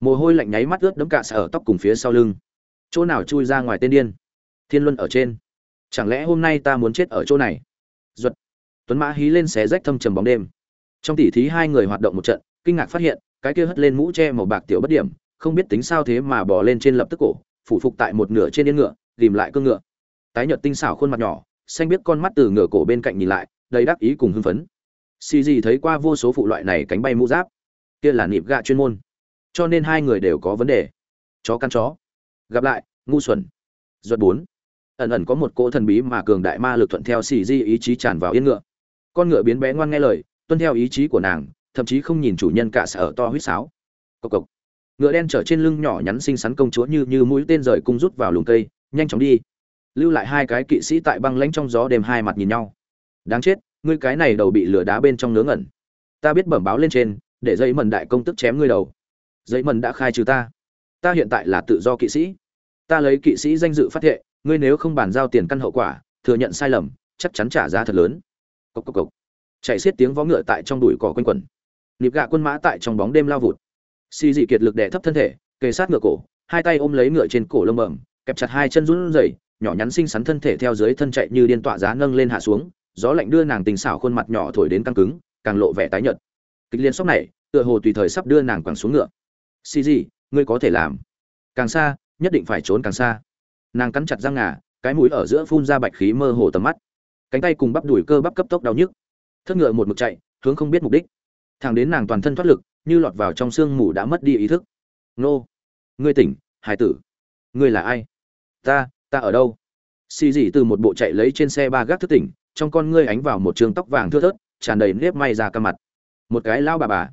mồ hôi lạnh nháy mắt ướt đẫm cả ở tóc cùng phía sau lưng. Chỗ nào chui ra ngoài tên điên? Thiên luân ở trên. Chẳng lẽ hôm nay ta muốn chết ở chỗ này? Duật. Tuấn mã hí lên xé rách thâm trầm bóng đêm. Trong tỉ thí hai người hoạt động một trận, kinh ngạc phát hiện, cái kia hất lên mũ che màu bạc tiểu bất điểm, không biết tính sao thế mà bỏ lên trên lập tức cổ, phủ phục tại một nửa trên yên ngựa tìm lại cương ngựa. Tái nhợt tinh xảo khuôn mặt nhỏ, xanh biết con mắt từ ngựa cổ bên cạnh nhìn lại, đầy đắc ý cùng hưng phấn. Xì gì thấy qua vô số phụ loại này cánh bay mũ giáp. Kia là nịp gạ chuyên môn cho nên hai người đều có vấn đề. Chó căn chó. Gặp lại, ngu xuẩn. Duật bốn. Ẩn ẩn có một cỗ thần bí mà cường đại ma lực thuận theo xì di ý chí tràn vào yên ngựa. Con ngựa biến bé ngoan nghe lời, tuân theo ý chí của nàng, thậm chí không nhìn chủ nhân cả sở to huýt sáo. Cộc cộc. Ngựa đen trở trên lưng nhỏ nhắn xinh xắn công chúa như như mũi tên rời cung rút vào lùm cây, nhanh chóng đi. Lưu lại hai cái kỵ sĩ tại băng lãnh trong gió đêm hai mặt nhìn nhau. Đáng chết, ngươi cái này đầu bị lửa đá bên trong nướng ẩn ta biết bẩm báo lên trên, để dây mần đại công tức chém ngươi đầu dây mần đã khai trừ ta. Ta hiện tại là tự do kỵ sĩ. Ta lấy kỵ sĩ danh dự phát thệ, ngươi nếu không bàn giao tiền căn hậu quả, thừa nhận sai lầm, chắc chắn trả giá thật lớn. Cộc cộc cộc chạy xiết tiếng vó ngựa tại trong đùi cỏ quanh quẩn. Nịp gạ quân mã tại trong bóng đêm lao vụt. Xì dị kiệt lực đè thấp thân thể, kề sát ngựa cổ, hai tay ôm lấy ngựa trên cổ lông bẩm, kẹp chặt hai chân run rẩy, nhỏ nhắn xinh xắn thân thể theo dưới thân chạy như điên tọa giá nâng lên hạ xuống, gió lạnh đưa nàng tình xảo khuôn mặt nhỏ thổi đến căng cứng, càng lộ vẻ tái nhợt. Kịch liên sốc này, tựa hồ tùy thời sắp đưa nàng quẳng xuống ngựa xì gì, ngươi có thể làm. Càng xa, nhất định phải trốn càng xa. Nàng cắn chặt răng ngà, cái mũi ở giữa phun ra bạch khí mơ hồ tầm mắt. Cánh tay cùng bắp đùi cơ bắp cấp tốc đau nhức. Thất ngựa một mực chạy, hướng không biết mục đích. Thẳng đến nàng toàn thân thoát lực, như lọt vào trong sương mù đã mất đi ý thức. Nô. Ngươi tỉnh, hải tử. Ngươi là ai? Ta ta ở đâu? Xì dị từ một bộ chạy lấy trên xe ba gác thức tỉnh, trong con ngươi ánh vào một trường tóc vàng thưa thớt, tràn đầy nếp may ra cả mặt. Một cái lao bà bà.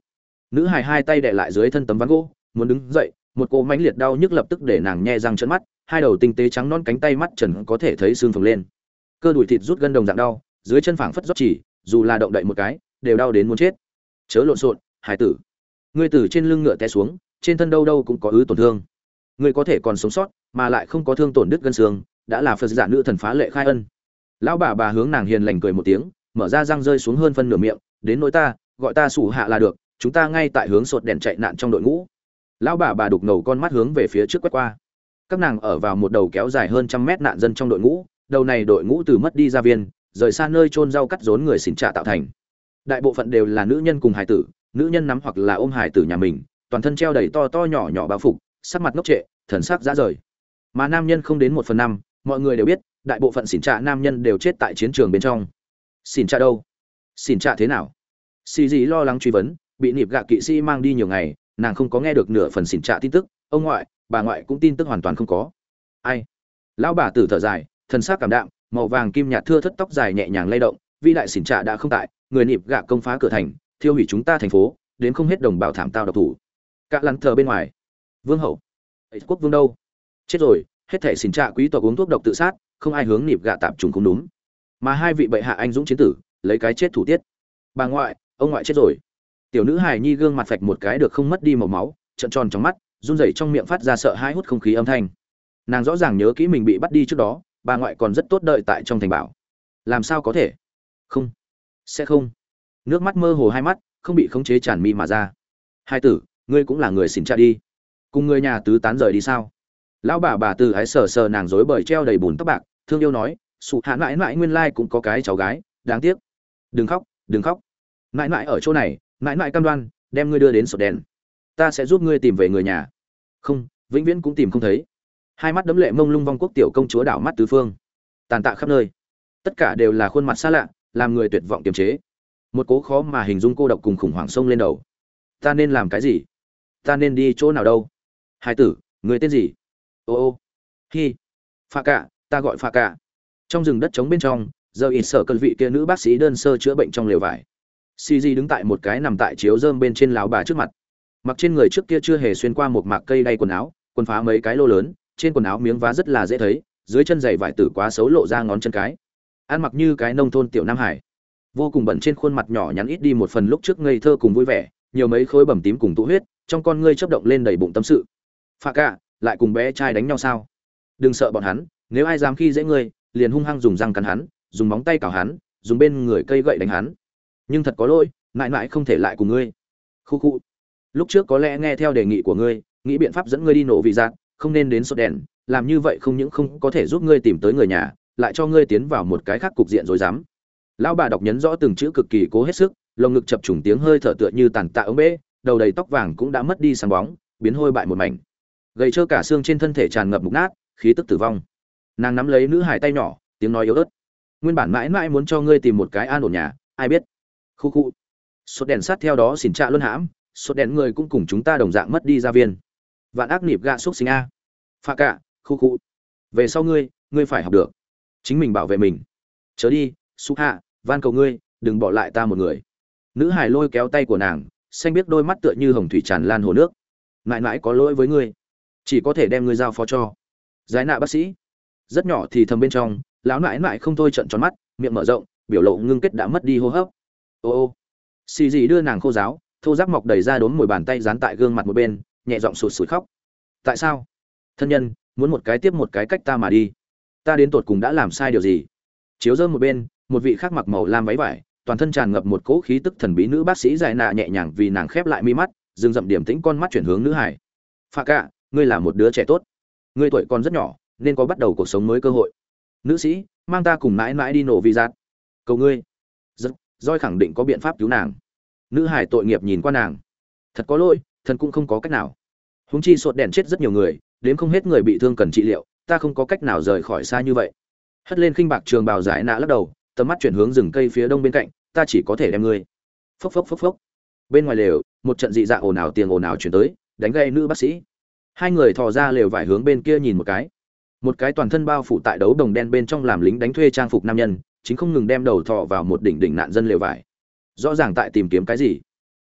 Nữ hài hai tay đệ lại dưới thân tấm ván gỗ muốn đứng dậy, một cô mãnh liệt đau nhức lập tức để nàng nhe răng trợn mắt, hai đầu tinh tế trắng non cánh tay mắt trần có thể thấy xương phồng lên. Cơ đùi thịt rút gân đồng dạng đau, dưới chân phảng phất rót chỉ, dù là động đậy một cái, đều đau đến muốn chết. Chớ lộn xộn hải tử. Ngươi từ trên lưng ngựa té xuống, trên thân đâu đâu cũng có ứ tổn thương. Ngươi có thể còn sống sót, mà lại không có thương tổn đứt gân xương, đã là phật giả nữ thần phá lệ khai ân. Lão bà bà hướng nàng hiền lành cười một tiếng, mở ra răng rơi xuống hơn phân nửa miệng, đến nỗi ta, gọi ta sủ hạ là được, chúng ta ngay tại hướng sột đèn chạy nạn trong đội ngũ lão bà bà đục ngầu con mắt hướng về phía trước quét qua. Các nàng ở vào một đầu kéo dài hơn trăm mét nạn dân trong đội ngũ, đầu này đội ngũ từ mất đi gia viên, rời xa nơi trôn rau cắt rốn người xỉn trạ tạo thành. Đại bộ phận đều là nữ nhân cùng hải tử, nữ nhân nắm hoặc là ôm hải tử nhà mình, toàn thân treo đầy to to nhỏ nhỏ bao phục, sắc mặt ngốc trệ, thần sắc ra rời. Mà nam nhân không đến một phần năm, mọi người đều biết, đại bộ phận xỉn trạ nam nhân đều chết tại chiến trường bên trong. Xỉn trạ đâu? Xỉn trạ thế nào? Xì gì lo lắng truy vấn, bị nịp gạ kỵ sĩ mang đi nhiều ngày nàng không có nghe được nửa phần xỉn trạ tin tức, ông ngoại, bà ngoại cũng tin tức hoàn toàn không có. Ai? Lão bà tử thở dài, thần sắc cảm đạm, màu vàng kim nhạt thưa thất tóc dài nhẹ nhàng lay động, vĩ đại xỉn trạ đã không tại, người nịp gạ công phá cửa thành, thiêu hủy chúng ta thành phố, đến không hết đồng bào thảm tao độc thủ. Cạ lắn thờ bên ngoài. Vương hậu. Quốc vương đâu? Chết rồi, hết thể xỉn trạ quý tộc uống thuốc độc tự sát, không ai hướng nịp gạ tạp trùng không đúng. Mà hai vị bệ hạ anh dũng chiến tử, lấy cái chết thủ tiết. Bà ngoại, ông ngoại chết rồi tiểu nữ hài nhi gương mặt phạch một cái được không mất đi màu máu trận tròn trong mắt, run rẩy trong miệng phát ra sợ hãi hút không khí âm thanh. Nàng rõ ràng nhớ kỹ mình bị bắt đi trước đó, bà ngoại còn rất tốt đợi tại trong thành bảo. Làm sao có thể? Không. Sẽ không. Nước mắt mơ hồ hai mắt, không bị khống chế tràn mi mà ra. Hai tử, ngươi cũng là người xin cha đi. Cùng người nhà tứ tán rời đi sao? Lão bà bà từ ái sờ sờ nàng rối bời treo đầy bùn tóc bạc, thương yêu nói, sụ hạ mãi mãi nguyên lai cũng có cái cháu gái, đáng tiếc. Đừng khóc đừng khóc. Mãi mãi ở chỗ này mãi mãi cam đoan, đem ngươi đưa đến sổ đèn ta sẽ giúp ngươi tìm về người nhà. Không, vĩnh viễn cũng tìm không thấy. Hai mắt đấm lệ mông lung vong quốc tiểu công chúa đảo mắt tứ phương. Tàn tạ khắp nơi. Tất cả đều là khuôn mặt xa lạ, làm người tuyệt vọng kiềm chế. Một cố khó mà hình dung cô độc cùng khủng hoảng sông lên đầu. Ta nên làm cái gì? Ta nên đi chỗ nào đâu? Hai tử, người tên gì? Ô ô. Hi. Pha cạ, ta gọi pha cạ. Trong rừng đất trống bên trong, giờ ít sợ cơn vị kia nữ bác sĩ đơn sơ chữa bệnh trong lều vải cg đứng tại một cái nằm tại chiếu dơm bên trên láo bà trước mặt. Mặc trên người trước kia chưa hề xuyên qua một mạc cây đay quần áo, quần phá mấy cái lô lớn, trên quần áo miếng vá rất là dễ thấy, dưới chân giày vải tử quá xấu lộ ra ngón chân cái. Ăn mặc như cái nông thôn tiểu nam hải. Vô cùng bẩn trên khuôn mặt nhỏ nhắn ít đi một phần lúc trước ngây thơ cùng vui vẻ, nhiều mấy khối bầm tím cùng tụ huyết, trong con ngươi chớp động lên đầy bụng tâm sự. Pha cả, lại cùng bé trai đánh nhau sao? Đừng sợ bọn hắn, nếu ai dám khi dễ ngươi, liền hung hăng dùng răng cắn hắn, dùng móng tay cào hắn, dùng bên người cây gậy đánh hắn nhưng thật có lỗi mãi mãi không thể lại cùng ngươi. Khu khu. Lúc trước có lẽ nghe theo đề nghị của ngươi nghĩ biện pháp dẫn ngươi đi nổ vị dạng, không nên đến sốt đèn làm như vậy không những không có thể giúp ngươi tìm tới người nhà lại cho ngươi tiến vào một cái khác cục diện rồi dám. Lão bà đọc nhấn rõ từng chữ cực kỳ cố hết sức lồng ngực chập trùng tiếng hơi thở tựa như tàn tạ ống bê đầu đầy tóc vàng cũng đã mất đi sáng bóng biến hôi bại một mảnh. Gầy trơ cả xương trên thân thể tràn ngập mục nát khí tức tử vong. Nàng nắm lấy nữ hải tay nhỏ tiếng nói yếu ớt. Nguyên bản mãi mãi muốn cho ngươi tìm một cái an ổn nhà ai biết? Khu khu. Sốt đèn sát theo đó xỉn trạ luân hãm, sốt đèn người cũng cùng chúng ta đồng dạng mất đi gia viên. Vạn ác nịp gạ xúc sinh a. Pha cả, khu khu. Về sau ngươi ngươi phải học được. Chính mình bảo vệ mình. Chớ đi xúc hạ, van cầu ngươi, đừng bỏ lại ta một người. Nữ hải lôi kéo tay của nàng, xanh biết đôi mắt tựa như hồng thủy tràn lan hồ nước. Mãi mãi có lỗi với ngươi. Chỉ có thể đem ngươi giao phó cho. Giải nạ bác sĩ. Rất nhỏ thì thầm bên trong, lão mãi mãi không thôi trận tròn mắt, miệng mở rộng, biểu lộ ngưng kết đã mất đi hô hấp ô ô. Xì dị đưa nàng khô giáo, thô giáp mọc đầy ra đốn mồi bàn tay dán tại gương mặt một bên, nhẹ giọng sụt sụt khóc. Tại sao? Thân nhân, muốn một cái tiếp một cái cách ta mà đi. Ta đến tột cùng đã làm sai điều gì? Chiếu dơ một bên, một vị khác mặc màu lam váy vải, toàn thân tràn ngập một cỗ khí tức thần bí nữ bác sĩ dài nạ nhẹ nhàng vì nàng khép lại mi mắt, dừng dậm điểm tĩnh con mắt chuyển hướng nữ hải. Pha cả ngươi là một đứa trẻ tốt. Ngươi tuổi còn rất nhỏ, nên có bắt đầu cuộc sống mới cơ hội. Nữ sĩ, mang ta cùng mãi mãi đi nổ vi giạt cầu ngươi. Rất roi khẳng định có biện pháp cứu nàng. Nữ hải tội nghiệp nhìn qua nàng. Thật có lỗi, thần cũng không có cách nào. Húng chi sột đèn chết rất nhiều người đến không hết người bị thương cần trị liệu, ta không có cách nào rời khỏi xa như vậy. Hất lên khinh bạc trường bào giải nạ lắc đầu, tầm mắt chuyển hướng rừng cây phía đông bên cạnh, ta chỉ có thể đem ngươi. Phốc phốc phốc phốc. Bên ngoài lều, một trận dị dạng ồn ào tiền ồn ào chuyển tới, đánh gây nữ bác sĩ. Hai người thò ra lều vải hướng bên kia nhìn một cái. Một cái toàn thân bao phủ tại đấu đồng đen bên trong làm lính đánh thuê trang phục nam nhân chính không ngừng đem đầu thọ vào một đỉnh đỉnh nạn dân lều vải. Rõ ràng tại tìm kiếm cái gì?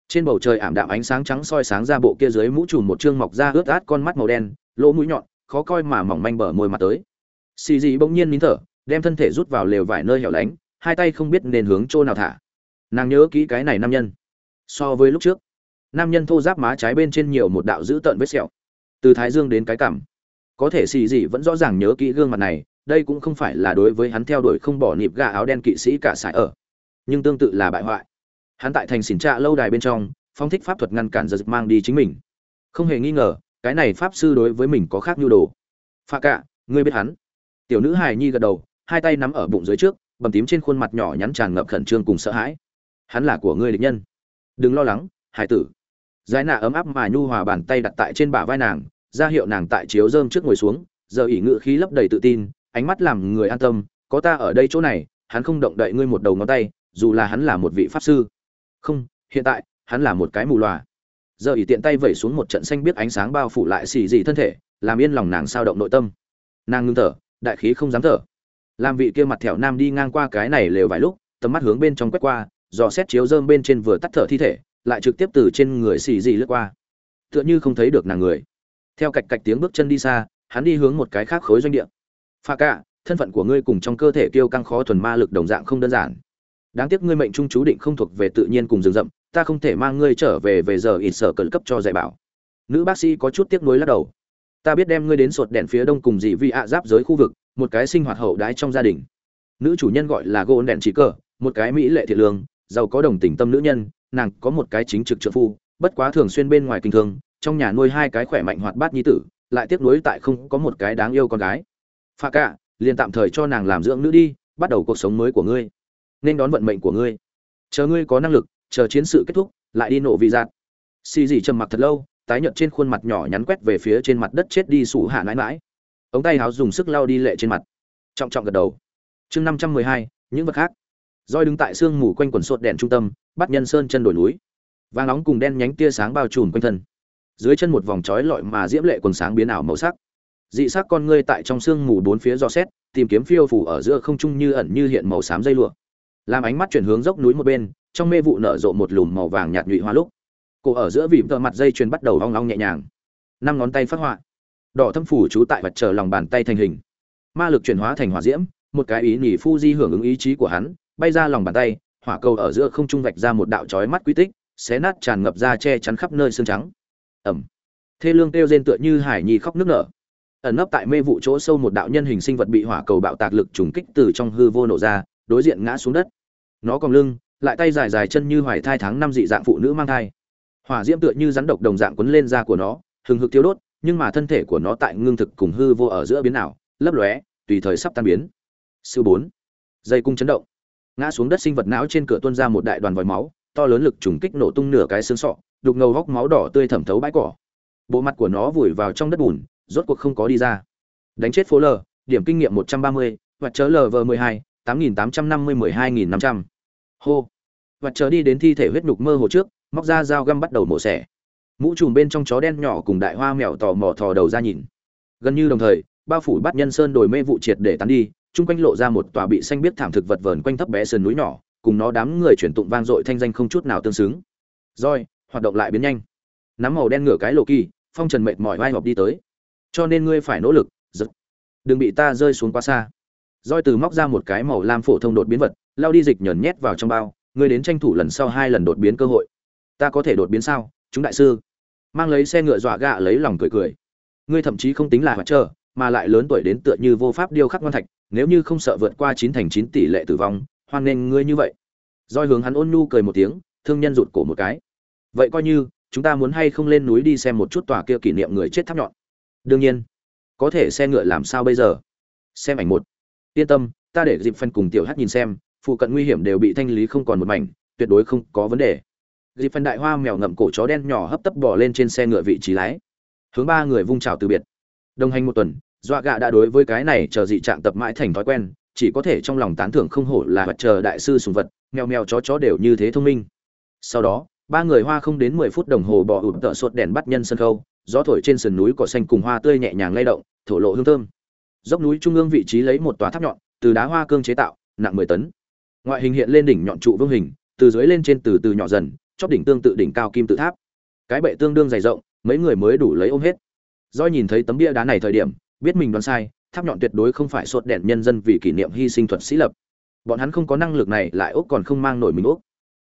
Trên bầu trời ảm đạm ánh sáng trắng soi sáng ra bộ kia dưới mũ trùm một chương mọc ra ướt át con mắt màu đen, lỗ mũi nhọn, khó coi mà mỏng manh bờ môi mặt tới. Xì dị bỗng nhiên nín thở, đem thân thể rút vào lều vải nơi hẻo lánh, hai tay không biết nên hướng chỗ nào thả. Nàng nhớ kỹ cái này nam nhân. So với lúc trước, nam nhân thô giáp má trái bên trên nhiều một đạo dữ tợn vết sẹo. Từ thái dương đến cái cảm. Có thể xì dị vẫn rõ ràng nhớ kỹ gương mặt này đây cũng không phải là đối với hắn theo đuổi không bỏ nịp gà áo đen kỵ sĩ cả sải ở nhưng tương tự là bại hoại. Hắn tại thành xỉn trạ lâu đài bên trong phong thích pháp thuật ngăn cản giật mang đi chính mình. Không hề nghi ngờ cái này pháp sư đối với mình có khác nhu đồ. Pha cạ, ngươi biết hắn? Tiểu nữ hài nhi gật đầu hai tay nắm ở bụng dưới trước bầm tím trên khuôn mặt nhỏ nhắn tràn ngập khẩn trương cùng sợ hãi. Hắn là của ngươi địch nhân. Đừng lo lắng hải tử. Giải nạ ấm áp mà nhu hòa bàn tay đặt tại trên bả vai nàng ra hiệu nàng tại chiếu dơm trước ngồi xuống giờ ỉ ngự khí lấp đầy tự tin ánh mắt làm người an tâm, có ta ở đây chỗ này, hắn không động đậy ngươi một đầu ngón tay, dù là hắn là một vị pháp sư. Không, hiện tại, hắn là một cái mù loà. Giờ ỉ tiện tay vẩy xuống một trận xanh biết ánh sáng bao phủ lại xì dị thân thể, làm yên lòng nàng sao động nội tâm. Nàng ngưng thở, đại khí không dám thở. Làm vị kia mặt thẻo nam đi ngang qua cái này lều vài lúc, tầm mắt hướng bên trong quét qua, dò xét chiếu dơm bên trên vừa tắt thở thi thể, lại trực tiếp từ trên người xì dị lướt qua. Tựa như không thấy được nàng người. Theo cạch cạch tiếng bước chân đi xa, hắn đi hướng một cái khác khối doanh địa pha cả, thân phận của ngươi cùng trong cơ thể kiêu căng khó thuần ma lực đồng dạng không đơn giản. Đáng tiếc ngươi mệnh trung chú định không thuộc về tự nhiên cùng rừng rậm, ta không thể mang ngươi trở về về giờ ít sở cẩn cấp cho dạy bảo. Nữ bác sĩ có chút tiếc nuối lắc đầu. Ta biết đem ngươi đến sột đèn phía đông cùng dị vi ạ giáp giới khu vực, một cái sinh hoạt hậu đái trong gia đình. Nữ chủ nhân gọi là gôn đèn chỉ cờ, một cái mỹ lệ thiện lương, giàu có đồng tình tâm nữ nhân, nàng có một cái chính trực trợ phu, bất quá thường xuyên bên ngoài kinh thương, trong nhà nuôi hai cái khỏe mạnh hoạt bát nhi tử, lại tiếc nuối tại không có một cái đáng yêu con gái pha cả, liền tạm thời cho nàng làm dưỡng nữ đi, bắt đầu cuộc sống mới của ngươi. Nên đón vận mệnh của ngươi. Chờ ngươi có năng lực, chờ chiến sự kết thúc, lại đi nổ vị giạt. Xì dì trầm mặc thật lâu, tái nhợt trên khuôn mặt nhỏ nhắn quét về phía trên mặt đất chết đi sủ hạ mãi mãi ống tay háo dùng sức lau đi lệ trên mặt. Trọng trọng gật đầu. Chương năm trăm mười hai, những vật khác. Roi đứng tại sương mù quanh quần sột đèn trung tâm, bắt nhân sơn chân đổi núi. Vàng nóng cùng đen nhánh tia sáng bao trùm quanh thân. Dưới chân một vòng trói lọi mà diễm lệ quần sáng biến ảo màu sắc dị sắc con ngươi tại trong sương mù bốn phía do xét, tìm kiếm phiêu phủ ở giữa không trung như ẩn như hiện màu xám dây lụa. Làm ánh mắt chuyển hướng dốc núi một bên, trong mê vụ nở rộ một lùm màu vàng nhạt nhụy hoa lúc, cổ ở giữa vỉm tờ mặt dây chuyền bắt đầu hoang long nhẹ nhàng. Năm ngón tay phát họa. Đỏ thâm phủ trú tại vật chờ lòng bàn tay thành hình. Ma lực chuyển hóa thành hỏa diễm, một cái ý nhỉ phu di hưởng ứng ý chí của hắn, bay ra lòng bàn tay, hỏa cầu ở giữa không trung vạch ra một đạo chói mắt quy tích, xé nát tràn ngập ra che chắn khắp nơi xương trắng. Ẩm. Thê lương kêu rên tựa như hải nhi khóc nước nở ẩn nấp tại mê vụ chỗ sâu một đạo nhân hình sinh vật bị hỏa cầu bạo tạc lực trùng kích từ trong hư vô nổ ra, đối diện ngã xuống đất. Nó còn lưng, lại tay dài dài chân như hoài thai tháng năm dị dạng phụ nữ mang thai. Hỏa diễm tựa như rắn độc đồng dạng quấn lên da của nó, hừng hực tiêu đốt, nhưng mà thân thể của nó tại ngưng thực cùng hư vô ở giữa biến ảo, lấp lóe, tùy thời sắp tan biến. Sư bốn. Dây cung chấn động. Ngã xuống đất sinh vật não trên cửa tuôn ra một đại đoàn vòi máu, to lớn lực trùng kích nổ tung nửa cái xương sọ, đục ngầu góc máu đỏ tươi thẩm thấu bãi cỏ. Bộ mặt của nó vùi vào trong đất bùn rốt cuộc không có đi ra. Đánh chết phố lở, điểm kinh nghiệm một trăm ba mươi chớ lv mười hai tám nghìn tám trăm năm mươi mười hai nghìn năm trăm. Hô. Vật chớ đi đến thi thể huyết nhục mơ hồ trước móc ra dao găm bắt đầu mổ xẻ. Mũ trùm bên trong chó đen nhỏ cùng đại hoa mèo tò mò thò đầu ra nhìn. Gần như đồng thời ba phủ bắt nhân sơn đồi mê vụ triệt để tán đi chung quanh lộ ra một tòa bị xanh biết thảm thực vật vờn quanh thấp bé sườn núi nhỏ cùng nó đám người chuyển tụng vang dội thanh danh không chút nào tương xứng. Rồi, hoạt động lại biến nhanh. Nắm màu đen ngửa cái lộ kỳ phong trần mệt mỏi vai họp đi tới cho nên ngươi phải nỗ lực, giật. Đừng bị ta rơi xuống quá xa. Roi từ móc ra một cái màu lam phổ thông đột biến vật, lao đi dịch nhờn nhét vào trong bao. Ngươi đến tranh thủ lần sau hai lần đột biến cơ hội. Ta có thể đột biến sao? Chúng đại sư. Mang lấy xe ngựa dọa gạ lấy lòng cười cười. Ngươi thậm chí không tính là hoạt trơ, mà lại lớn tuổi đến tựa như vô pháp điêu khắc ngoan thạch. Nếu như không sợ vượt qua chín thành chín tỷ lệ tử vong, hoan nghênh ngươi như vậy. Roi hướng hắn ôn nhu cười một tiếng, thương nhân rụt cổ một cái. Vậy coi như, chúng ta muốn hay không lên núi đi xem một chút tòa kia kỷ niệm người chết tháp nhọn đương nhiên, có thể xe ngựa làm sao bây giờ? Xem ảnh một. Yên tâm, ta để dịp phân cùng tiểu hát nhìn xem, phụ cận nguy hiểm đều bị thanh lý không còn một mảnh, tuyệt đối không có vấn đề. Dịp phân đại hoa mèo ngậm cổ chó đen nhỏ hấp tấp bỏ lên trên xe ngựa vị trí lái. Hướng ba người vung trào từ biệt. Đồng hành một tuần, dọa gạ đã đối với cái này chờ dị trạng tập mãi thành thói quen, chỉ có thể trong lòng tán thưởng không hổ là vật chờ đại sư sùng vật, mèo mèo chó chó đều như thế thông minh. Sau đó, ba người hoa không đến mười phút đồng hồ bỏ ụp tợ suốt đèn bắt nhân sân khâu gió thổi trên sườn núi cỏ xanh cùng hoa tươi nhẹ nhàng lay động, thổ lộ hương thơm. Dốc núi trung ương vị trí lấy một tòa tháp nhọn, từ đá hoa cương chế tạo, nặng mười tấn. Ngoại hình hiện lên đỉnh nhọn trụ vương hình, từ dưới lên trên từ từ nhỏ dần, chóp đỉnh tương tự đỉnh cao kim tự tháp. Cái bệ tương đương dày rộng, mấy người mới đủ lấy ôm hết. Do nhìn thấy tấm bia đá này thời điểm, biết mình đoán sai, tháp nhọn tuyệt đối không phải sốt đèn nhân dân vì kỷ niệm hy sinh thuật sĩ lập. Bọn hắn không có năng lực này, lại úc còn không mang nổi mình úc.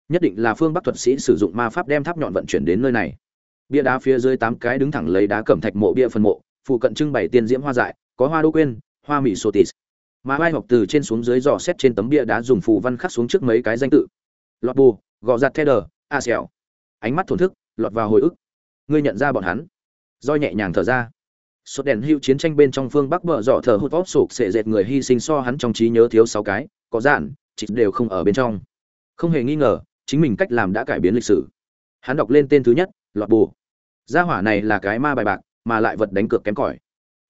Nhất định là phương bắc thuật sĩ sử dụng ma pháp đem tháp nhọn vận chuyển đến nơi này bia đá phía dưới tám cái đứng thẳng lấy đá cẩm thạch mộ bia phần mộ, phụ cận trưng bày tiên diễm hoa dại, có hoa đô quên hoa mỹ sotis. Mà hai học từ trên xuống dưới dò xét trên tấm bia đá dùng phù văn khắc xuống trước mấy cái danh tự. Lọt bù, gò giặt theo đờ, a xẻo ánh mắt thổn thức, lọt vào hồi ức. Ngươi nhận ra bọn hắn. Do nhẹ nhàng thở ra. Sốt đèn hưu chiến tranh bên trong phương bắc bờ dọ thờ hút vót sụp sệ dệt người hy sinh so hắn trong trí nhớ thiếu sáu cái, có giản chỉ đều không ở bên trong. Không hề nghi ngờ, chính mình cách làm đã cải biến lịch sử. Hắn đọc lên tên thứ nhất lọt bù. Gia hỏa này là cái ma bài bạc, mà lại vật đánh cược kém cỏi.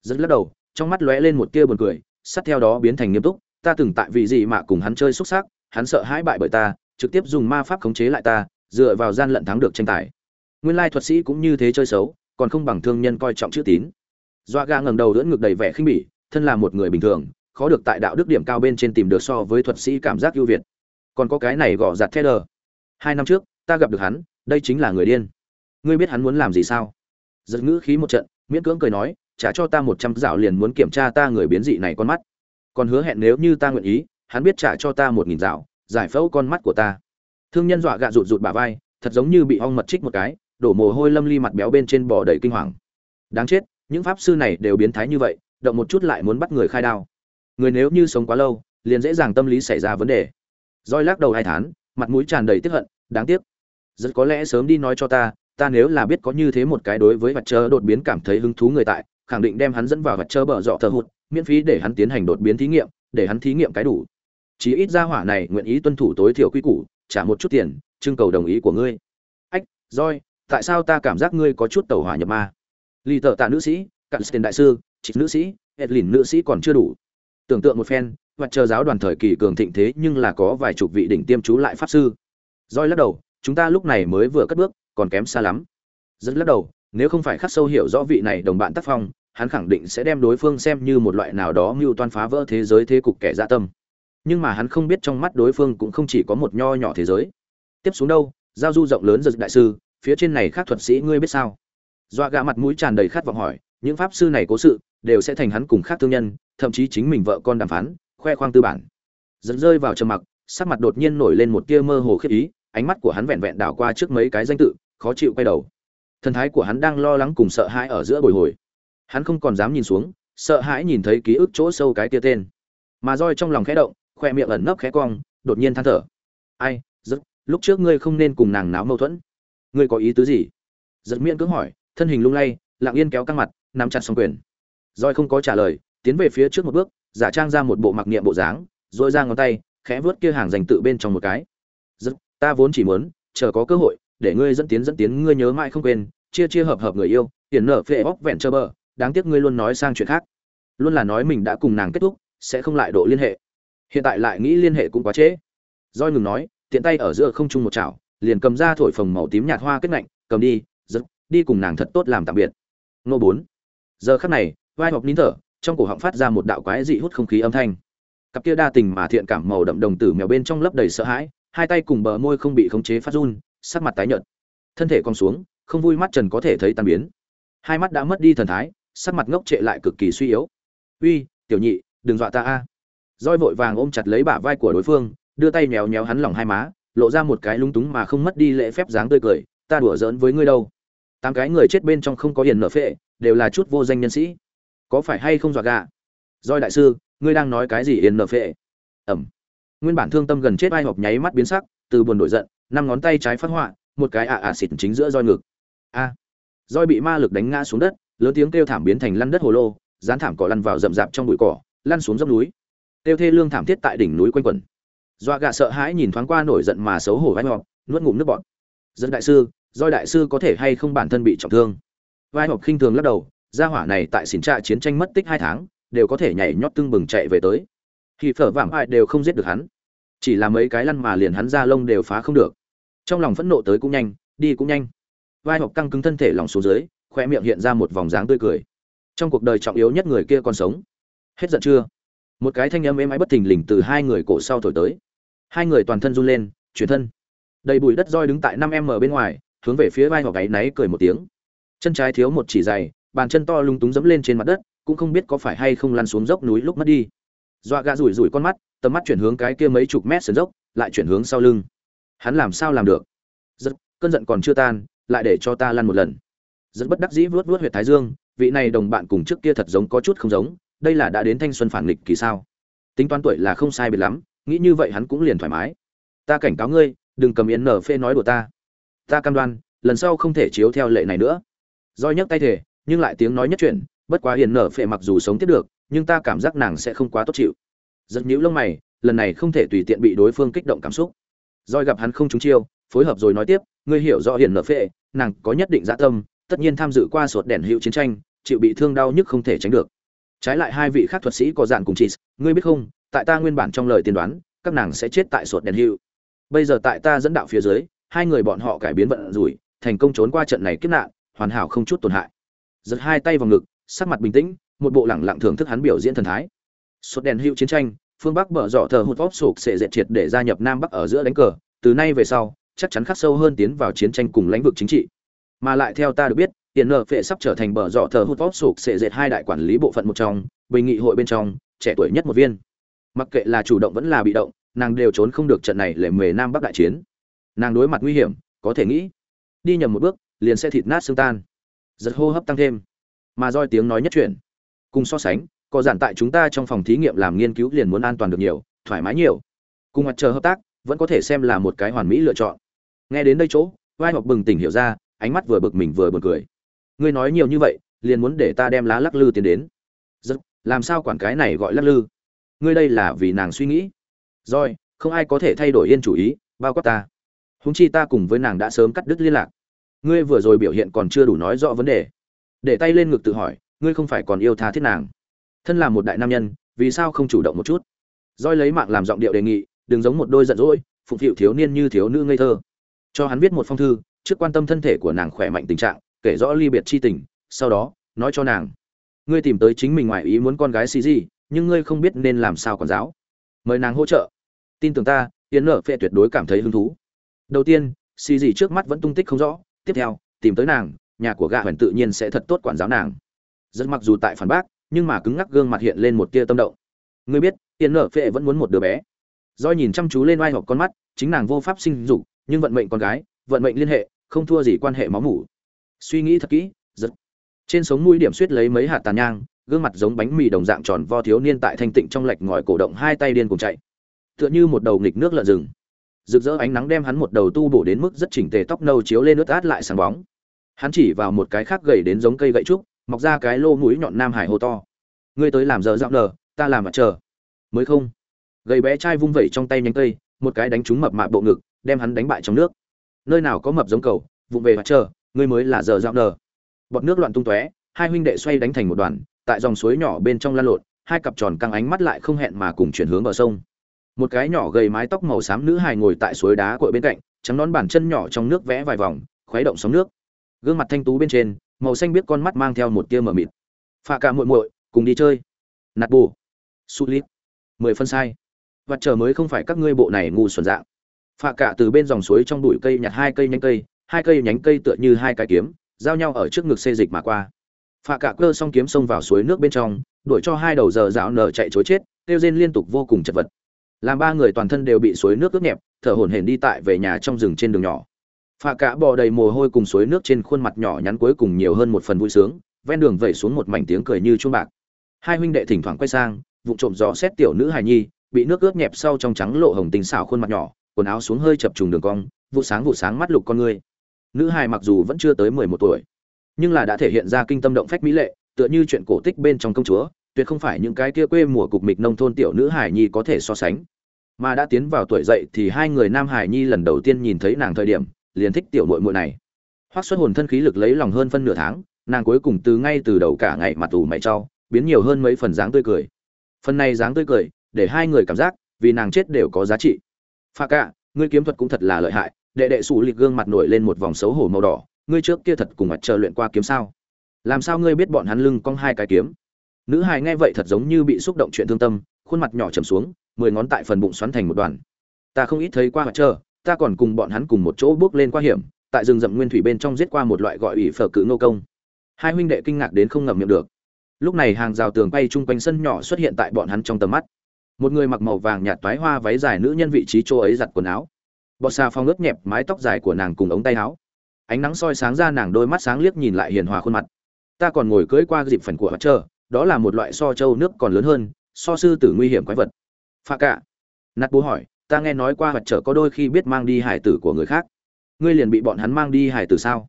Rất lắc đầu, trong mắt lóe lên một tia buồn cười sát theo đó biến thành nghiêm túc, ta từng tại vị gì mà cùng hắn chơi xúc xác hắn sợ hãi bại bởi ta, trực tiếp dùng ma pháp khống chế lại ta, dựa vào gian lận thắng được tranh tài. Nguyên lai thuật sĩ cũng như thế chơi xấu, còn không bằng thương nhân coi trọng chữ tín. Doa ga ngẩng đầu đỡ ngực đầy vẻ khinh bỉ, thân là một người bình thường, khó được tại đạo đức điểm cao bên trên tìm được so với thuật sĩ cảm giác ưu việt. Còn có cái này gõ giặt theo đờ hai năm trước, ta gặp được hắn, đây chính là người điên ngươi biết hắn muốn làm gì sao? Giật ngữ khí một trận, miễn cưỡng cười nói, trả cho ta một trăm dạo liền muốn kiểm tra ta người biến dị này con mắt. Còn hứa hẹn nếu như ta nguyện ý, hắn biết trả cho ta một nghìn dạo, giải phẫu con mắt của ta. Thương nhân dọa gạ rụt rụt bả vai, thật giống như bị ong mật trích một cái, đổ mồ hôi lâm ly mặt béo bên trên bò đầy kinh hoàng. Đáng chết, những pháp sư này đều biến thái như vậy, động một chút lại muốn bắt người khai đao. Người nếu như sống quá lâu, liền dễ dàng tâm lý xảy ra vấn đề. Roi lắc đầu hai thán, mặt mũi tràn đầy tiếc hận, đáng tiếc. Rất có lẽ sớm đi nói cho ta ta nếu là biết có như thế một cái đối với vật chớ đột biến cảm thấy hứng thú người tại, khẳng định đem hắn dẫn vào vật chớ bờ dọ thờ hụt, miễn phí để hắn tiến hành đột biến thí nghiệm, để hắn thí nghiệm cái đủ. Chỉ ít gia hỏa này nguyện ý tuân thủ tối thiểu quy củ, trả một chút tiền, trưng cầu đồng ý của ngươi. Ách roi tại sao ta cảm giác ngươi có chút tẩu hỏa nhập ma? Lì tợ tạ nữ sĩ cặn tiền đại sư chỉ nữ sĩ, edlin nữ sĩ còn chưa đủ. Tưởng tượng một phen, vật chờ giáo đoàn thời kỳ cường thịnh thế nhưng là có vài chục vị đỉnh tiêm chú lại pháp sư. Roi lắc đầu, chúng ta lúc này mới vừa cất bước còn kém xa lắm. Rất lắc đầu, nếu không phải khắc sâu hiểu rõ vị này đồng bạn tác phong, hắn khẳng định sẽ đem đối phương xem như một loại nào đó mưu toan phá vỡ thế giới thế cục kẻ dạ tâm. Nhưng mà hắn không biết trong mắt đối phương cũng không chỉ có một nho nhỏ thế giới. Tiếp xuống đâu, giao du rộng lớn giật đại sư, phía trên này khác thuật sĩ ngươi biết sao? Doa gạ mặt mũi tràn đầy khát vọng hỏi, những pháp sư này cố sự, đều sẽ thành hắn cùng khác thương nhân, thậm chí chính mình vợ con đàm phán, khoe khoang tư bản. Dẫn rơi vào trầm mặc, sắc mặt đột nhiên nổi lên một tia mơ hồ khiếp ý, ánh mắt của hắn vẹn vẹn đảo qua trước mấy cái danh tự khó chịu quay đầu. Thần thái của hắn đang lo lắng cùng sợ hãi ở giữa bồi hồi. Hắn không còn dám nhìn xuống, sợ hãi nhìn thấy ký ức chỗ sâu cái tia tên. Mà roi trong lòng khẽ động, khoe miệng ẩn nấp khẽ cong, đột nhiên than thở. Ai rất lúc trước ngươi không nên cùng nàng náo mâu thuẫn. Ngươi có ý tứ gì? Giật miễn cưỡng hỏi, thân hình lung lay, lặng yên kéo căng mặt, nắm chặt xong quyền. Roi không có trả lời, tiến về phía trước một bước, giả trang ra một bộ mặc niệm bộ dáng dội ra ngón tay, khẽ vớt kia hàng dành tự bên trong một cái. Rất ta vốn chỉ muốn, chờ có cơ hội để ngươi dẫn tiến dẫn tiến, ngươi nhớ mãi không quên, chia chia hợp hợp người yêu, tiền nở phệ bóc vẹn trơ bờ đáng tiếc ngươi luôn nói sang chuyện khác. Luôn là nói mình đã cùng nàng kết thúc, sẽ không lại độ liên hệ. Hiện tại lại nghĩ liên hệ cũng quá trễ. Roi ngừng nói, tiện tay ở giữa không trung một chảo, liền cầm ra thổi phồng màu tím nhạt hoa kết ngạnh, cầm đi, giật, đi cùng nàng thật tốt làm tạm biệt. Nô bốn. Giờ khắc này, vai học nín thở, trong cổ họng phát ra một đạo quái dị hút không khí âm thanh. Cặp kia đa tình mà thiện cảm màu đậm đồng tử mèo bên trong lấp đầy sợ hãi, hai tay cùng bờ môi không bị khống chế phát run sắc mặt tái nhợt. Thân thể cong xuống, không vui mắt trần có thể thấy tan biến. Hai mắt đã mất đi thần thái, sắc mặt ngốc trệ lại cực kỳ suy yếu. Uy, tiểu nhị, đừng dọa ta a. Roi vội vàng ôm chặt lấy bả vai của đối phương, đưa tay nhéo nhéo hắn lòng hai má, lộ ra một cái lung túng mà không mất đi lễ phép dáng tươi cười, ta đùa giỡn với ngươi đâu. Tám cái người chết bên trong không có hiền nợ phệ, đều là chút vô danh nhân sĩ. Có phải hay không dọa gà? Roi đại sư, ngươi đang nói cái gì hiền nợ phệ? Ẩm. Nguyên bản thương tâm gần chết ai họp nháy mắt biến sắc từ buồn đổi giận, năm ngón tay trái phát họa, một cái ạ ạ xịt chính giữa roi ngực. A. Roi bị ma lực đánh ngã xuống đất, lớn tiếng kêu thảm biến thành lăn đất hồ lô, dán thảm cỏ lăn vào rậm rạp trong bụi cỏ, lăn xuống dốc núi. Kêu thê lương thảm thiết tại đỉnh núi quanh quẩn. Doa gạ sợ hãi nhìn thoáng qua nổi giận mà xấu hổ vai họp nuốt ngụm nước bọt. Dân đại sư doi đại sư có thể hay không bản thân bị trọng thương? Vai họp khinh thường lắc đầu, gia hỏa này tại xỉn trạ chiến tranh mất tích hai tháng, đều có thể nhảy nhót tưng bừng chạy về tới. Thì phở vảm ai đều không giết được hắn chỉ là mấy cái lăn mà liền hắn ra lông đều phá không được. Trong lòng phẫn nộ tới cũng nhanh, đi cũng nhanh. Vai học căng cứng thân thể lòng xuống dưới khoe miệng hiện ra một vòng dáng tươi cười. Trong cuộc đời trọng yếu nhất người kia còn sống. Hết giận chưa? Một cái thanh âm êm ái bất thình lình từ hai người cổ sau thổi tới. Hai người toàn thân run lên, chuyển thân. Đầy bụi đất roi đứng tại năm m bên ngoài, hướng về phía vai hoặc gáy náy cười một tiếng. Chân trái thiếu một chỉ dày, bàn chân to lung túng dẫm lên trên mặt đất, cũng không biết có phải hay không lăn xuống dốc núi lúc mất đi. Dọa gà rủi rủi con mắt tầm mắt chuyển hướng cái kia mấy chục mét sườn dốc, lại chuyển hướng sau lưng. Hắn làm sao làm được? Rất cơn giận còn chưa tan, lại để cho ta lăn một lần. Rất bất đắc dĩ vuốt vuốt huyệt thái dương, vị này đồng bạn cùng trước kia thật giống có chút không giống, đây là đã đến thanh xuân phản nghịch kỳ sao? Tính toán tuổi là không sai biệt lắm, nghĩ như vậy hắn cũng liền thoải mái. Ta cảnh cáo ngươi, đừng cầm yến nở phê nói đùa ta. Ta cam đoan, lần sau không thể chiếu theo lệ này nữa. Doi nhấc tay thể nhưng lại tiếng nói nhất chuyện bất quá hiền nở phệ mặc dù sống tiếp được, nhưng ta cảm giác nàng sẽ không quá tốt chịu giật nhíu lông mày, lần này không thể tùy tiện bị đối phương kích động cảm xúc. Roi gặp hắn không trúng chiêu, phối hợp rồi nói tiếp, ngươi hiểu rõ hiền nợ phệ, nàng có nhất định dạ tâm, tất nhiên tham dự qua sột đèn hữu chiến tranh, chịu bị thương đau nhức không thể tránh được. Trái lại hai vị khác thuật sĩ có dạn cùng chị ngươi biết không, tại ta nguyên bản trong lời tiên đoán, các nàng sẽ chết tại sột đèn hữu. Bây giờ tại ta dẫn đạo phía dưới, hai người bọn họ cải biến vận rủi, thành công trốn qua trận này kiếp nạn, hoàn hảo không chút tổn hại. Giật hai tay vào ngực, sắc mặt bình tĩnh, một bộ lẳng lặng thưởng thức hắn biểu diễn thần thái sốt đèn hữu chiến tranh, phương bắc bở dọ thờ hụt vóp sụp sẽ dệt triệt để gia nhập nam bắc ở giữa đánh cờ. Từ nay về sau, chắc chắn khắc sâu hơn tiến vào chiến tranh cùng lãnh vực chính trị. Mà lại theo ta được biết, tiền nợ phệ sắp trở thành bờ dọ thờ hụt vóp sụp sẽ dệt hai đại quản lý bộ phận một trong, bình nghị hội bên trong, trẻ tuổi nhất một viên. Mặc kệ là chủ động vẫn là bị động, nàng đều trốn không được trận này lệ mề nam bắc đại chiến. Nàng đối mặt nguy hiểm, có thể nghĩ, đi nhầm một bước, liền sẽ thịt nát xương tan. Giật hô hấp tăng thêm, mà roi tiếng nói nhất chuyển cùng so sánh có giản tại chúng ta trong phòng thí nghiệm làm nghiên cứu liền muốn an toàn được nhiều thoải mái nhiều. Cùng mặt chờ hợp tác vẫn có thể xem là một cái hoàn mỹ lựa chọn. Nghe đến đây chỗ vai học bừng tỉnh hiểu ra ánh mắt vừa bực mình vừa buồn cười. Ngươi nói nhiều như vậy liền muốn để ta đem lá lắc lư tiến đến. Giật, làm sao quản cái này gọi lắc lư? Ngươi đây là vì nàng suy nghĩ. Rồi không ai có thể thay đổi yên chủ ý bao quát ta. Húng chi ta cùng với nàng đã sớm cắt đứt liên lạc. Ngươi vừa rồi biểu hiện còn chưa đủ nói rõ vấn đề. Để tay lên ngực tự hỏi ngươi không phải còn yêu tha thiết nàng thân là một đại nam nhân, vì sao không chủ động một chút? Roi lấy mạng làm giọng điệu đề nghị, đừng giống một đôi giận dỗi, phụng phịu thiếu niên như thiếu nữ ngây thơ. Cho hắn viết một phong thư, trước quan tâm thân thể của nàng khỏe mạnh tình trạng, kể rõ ly biệt chi tình, sau đó, nói cho nàng. Ngươi tìm tới chính mình ngoài ý muốn con gái xì gì nhưng ngươi không biết nên làm sao còn giáo. Mời nàng hỗ trợ. Tin tưởng ta tiến nở phệ tuyệt đối cảm thấy hứng thú. Đầu tiên xì gì trước mắt vẫn tung tích không rõ, tiếp theo, tìm tới nàng, nhà của gạ huyền tự nhiên sẽ thật tốt quản giáo nàng. Rất mặc dù tại phản bác nhưng mà cứng ngắc gương mặt hiện lên một tia tâm động. Ngươi biết tiền nở phệ vẫn muốn một đứa bé. Do nhìn chăm chú lên oai học con mắt, chính nàng vô pháp sinh dục, nhưng vận mệnh con gái, vận mệnh liên hệ, không thua gì quan hệ máu mủ. Suy nghĩ thật kỹ, giật. Trên sống mũi điểm suýt lấy mấy hạt tàn nhang, gương mặt giống bánh mì đồng dạng tròn vo thiếu niên tại thanh tịnh trong lệch ngòi cổ động hai tay điên cùng chạy. Tựa như một đầu nghịch nước lợn rừng. Rực rỡ ánh nắng đem hắn một đầu tu bổ đến mức rất chỉnh tề tóc nâu chiếu lên nước át lại sáng bóng. Hắn chỉ vào một cái khác gầy đến giống cây gậy trúc mọc ra cái lô mũi nhọn nam hải hô to. Ngươi tới làm giờ dạo nờ ta làm mặt chờ. Mới không? Gầy bé trai vung vẩy trong tay nhánh cây, một cái đánh trúng mập mạ bộ ngực, đem hắn đánh bại trong nước. Nơi nào có mập giống cầu vụng về mặt chờ, ngươi mới là giờ dạo nờ bọt nước loạn tung tóe, hai huynh đệ xoay đánh thành một đoàn, tại dòng suối nhỏ bên trong lan lộn, hai cặp tròn căng ánh mắt lại không hẹn mà cùng chuyển hướng vào sông. Một cái nhỏ gầy mái tóc màu xám nữ hài ngồi tại suối đá cội bên cạnh, trắng nón bàn chân nhỏ trong nước vẽ vài vòng, khuấy động sóng nước. Gương mặt thanh tú bên trên màu xanh biết con mắt mang theo một tia mờ mịt. Pha cả muội muội, cùng đi chơi. Nạt bù. Su lít. Mười phân sai. Và chờ mới không phải các ngươi bộ này ngu xuẩn dạng. Pha cả từ bên dòng suối trong bụi cây nhặt hai cây nhánh cây, hai cây nhánh cây tựa như hai cái kiếm, giao nhau ở trước ngực xê dịch mà qua. Pha cả cơ xong kiếm xông vào suối nước bên trong, đuổi cho hai đầu giờ dạo nở chạy chối chết, kêu rên liên tục vô cùng chật vật. Làm ba người toàn thân đều bị suối nước ướt nhẹp, thở hổn hển đi tại về nhà trong rừng trên đường nhỏ phạ cả bò đầy mồ hôi cùng suối nước trên khuôn mặt nhỏ nhắn cuối cùng nhiều hơn một phần vui sướng, ven đường vẩy xuống một mảnh tiếng cười như chuông bạc. Hai huynh đệ thỉnh thoảng quay sang vụ trộm dò xét tiểu nữ hài nhi, bị nước ướt nhẹp sau trong trắng lộ hồng tinh xảo khuôn mặt nhỏ, quần áo xuống hơi chập trùng đường cong, vụ sáng vụ sáng mắt lục con người. Nữ hài mặc dù vẫn chưa tới mười một tuổi, nhưng là đã thể hiện ra kinh tâm động phách mỹ lệ, tựa như chuyện cổ tích bên trong công chúa, tuyệt không phải những cái kia quê mùa cục mịch nông thôn tiểu nữ hài nhi có thể so sánh. Mà đã tiến vào tuổi dậy thì hai người nam hải nhi lần đầu tiên nhìn thấy nàng thời điểm liền thích tiểu muội muội này. Hoắc xuất hồn thân khí lực lấy lòng hơn phân nửa tháng nàng cuối cùng từ ngay từ đầu cả ngày mặt tù mày cho, biến nhiều hơn mấy phần dáng tươi cười. Phần này dáng tươi cười để hai người cảm giác vì nàng chết đều có giá trị. Pha cả ngươi kiếm thuật cũng thật là lợi hại đệ đệ sủ liệt gương mặt nổi lên một vòng xấu hổ màu đỏ ngươi trước kia thật cùng mặt chờ luyện qua kiếm sao? Làm sao ngươi biết bọn hắn lưng cong hai cái kiếm? Nữ hài nghe vậy thật giống như bị xúc động chuyện thương tâm khuôn mặt nhỏ trầm xuống mười ngón tại phần bụng xoắn thành một đoàn. Ta không ít thấy qua mặt chờ, ta còn cùng bọn hắn cùng một chỗ bước lên qua hiểm, tại rừng rậm nguyên thủy bên trong giết qua một loại gọi ủy phở cự nô công. Hai huynh đệ kinh ngạc đến không ngậm miệng được. Lúc này hàng rào tường bay chung quanh sân nhỏ xuất hiện tại bọn hắn trong tầm mắt. Một người mặc màu vàng nhạt toái hoa váy dài nữ nhân vị trí chỗ ấy giặt quần áo. Bọt xà phong ướt nhẹp, mái tóc dài của nàng cùng ống tay áo. Ánh nắng soi sáng ra nàng đôi mắt sáng liếc nhìn lại hiền hòa khuôn mặt. Ta còn ngồi cưỡi qua dịp phần của mặt trơ đó là một loại so châu nước còn lớn hơn, so sư tử nguy hiểm quái vật. Pha cả nát bố hỏi ta nghe nói qua vật trở có đôi khi biết mang đi hải tử của người khác. Ngươi liền bị bọn hắn mang đi hải tử sao?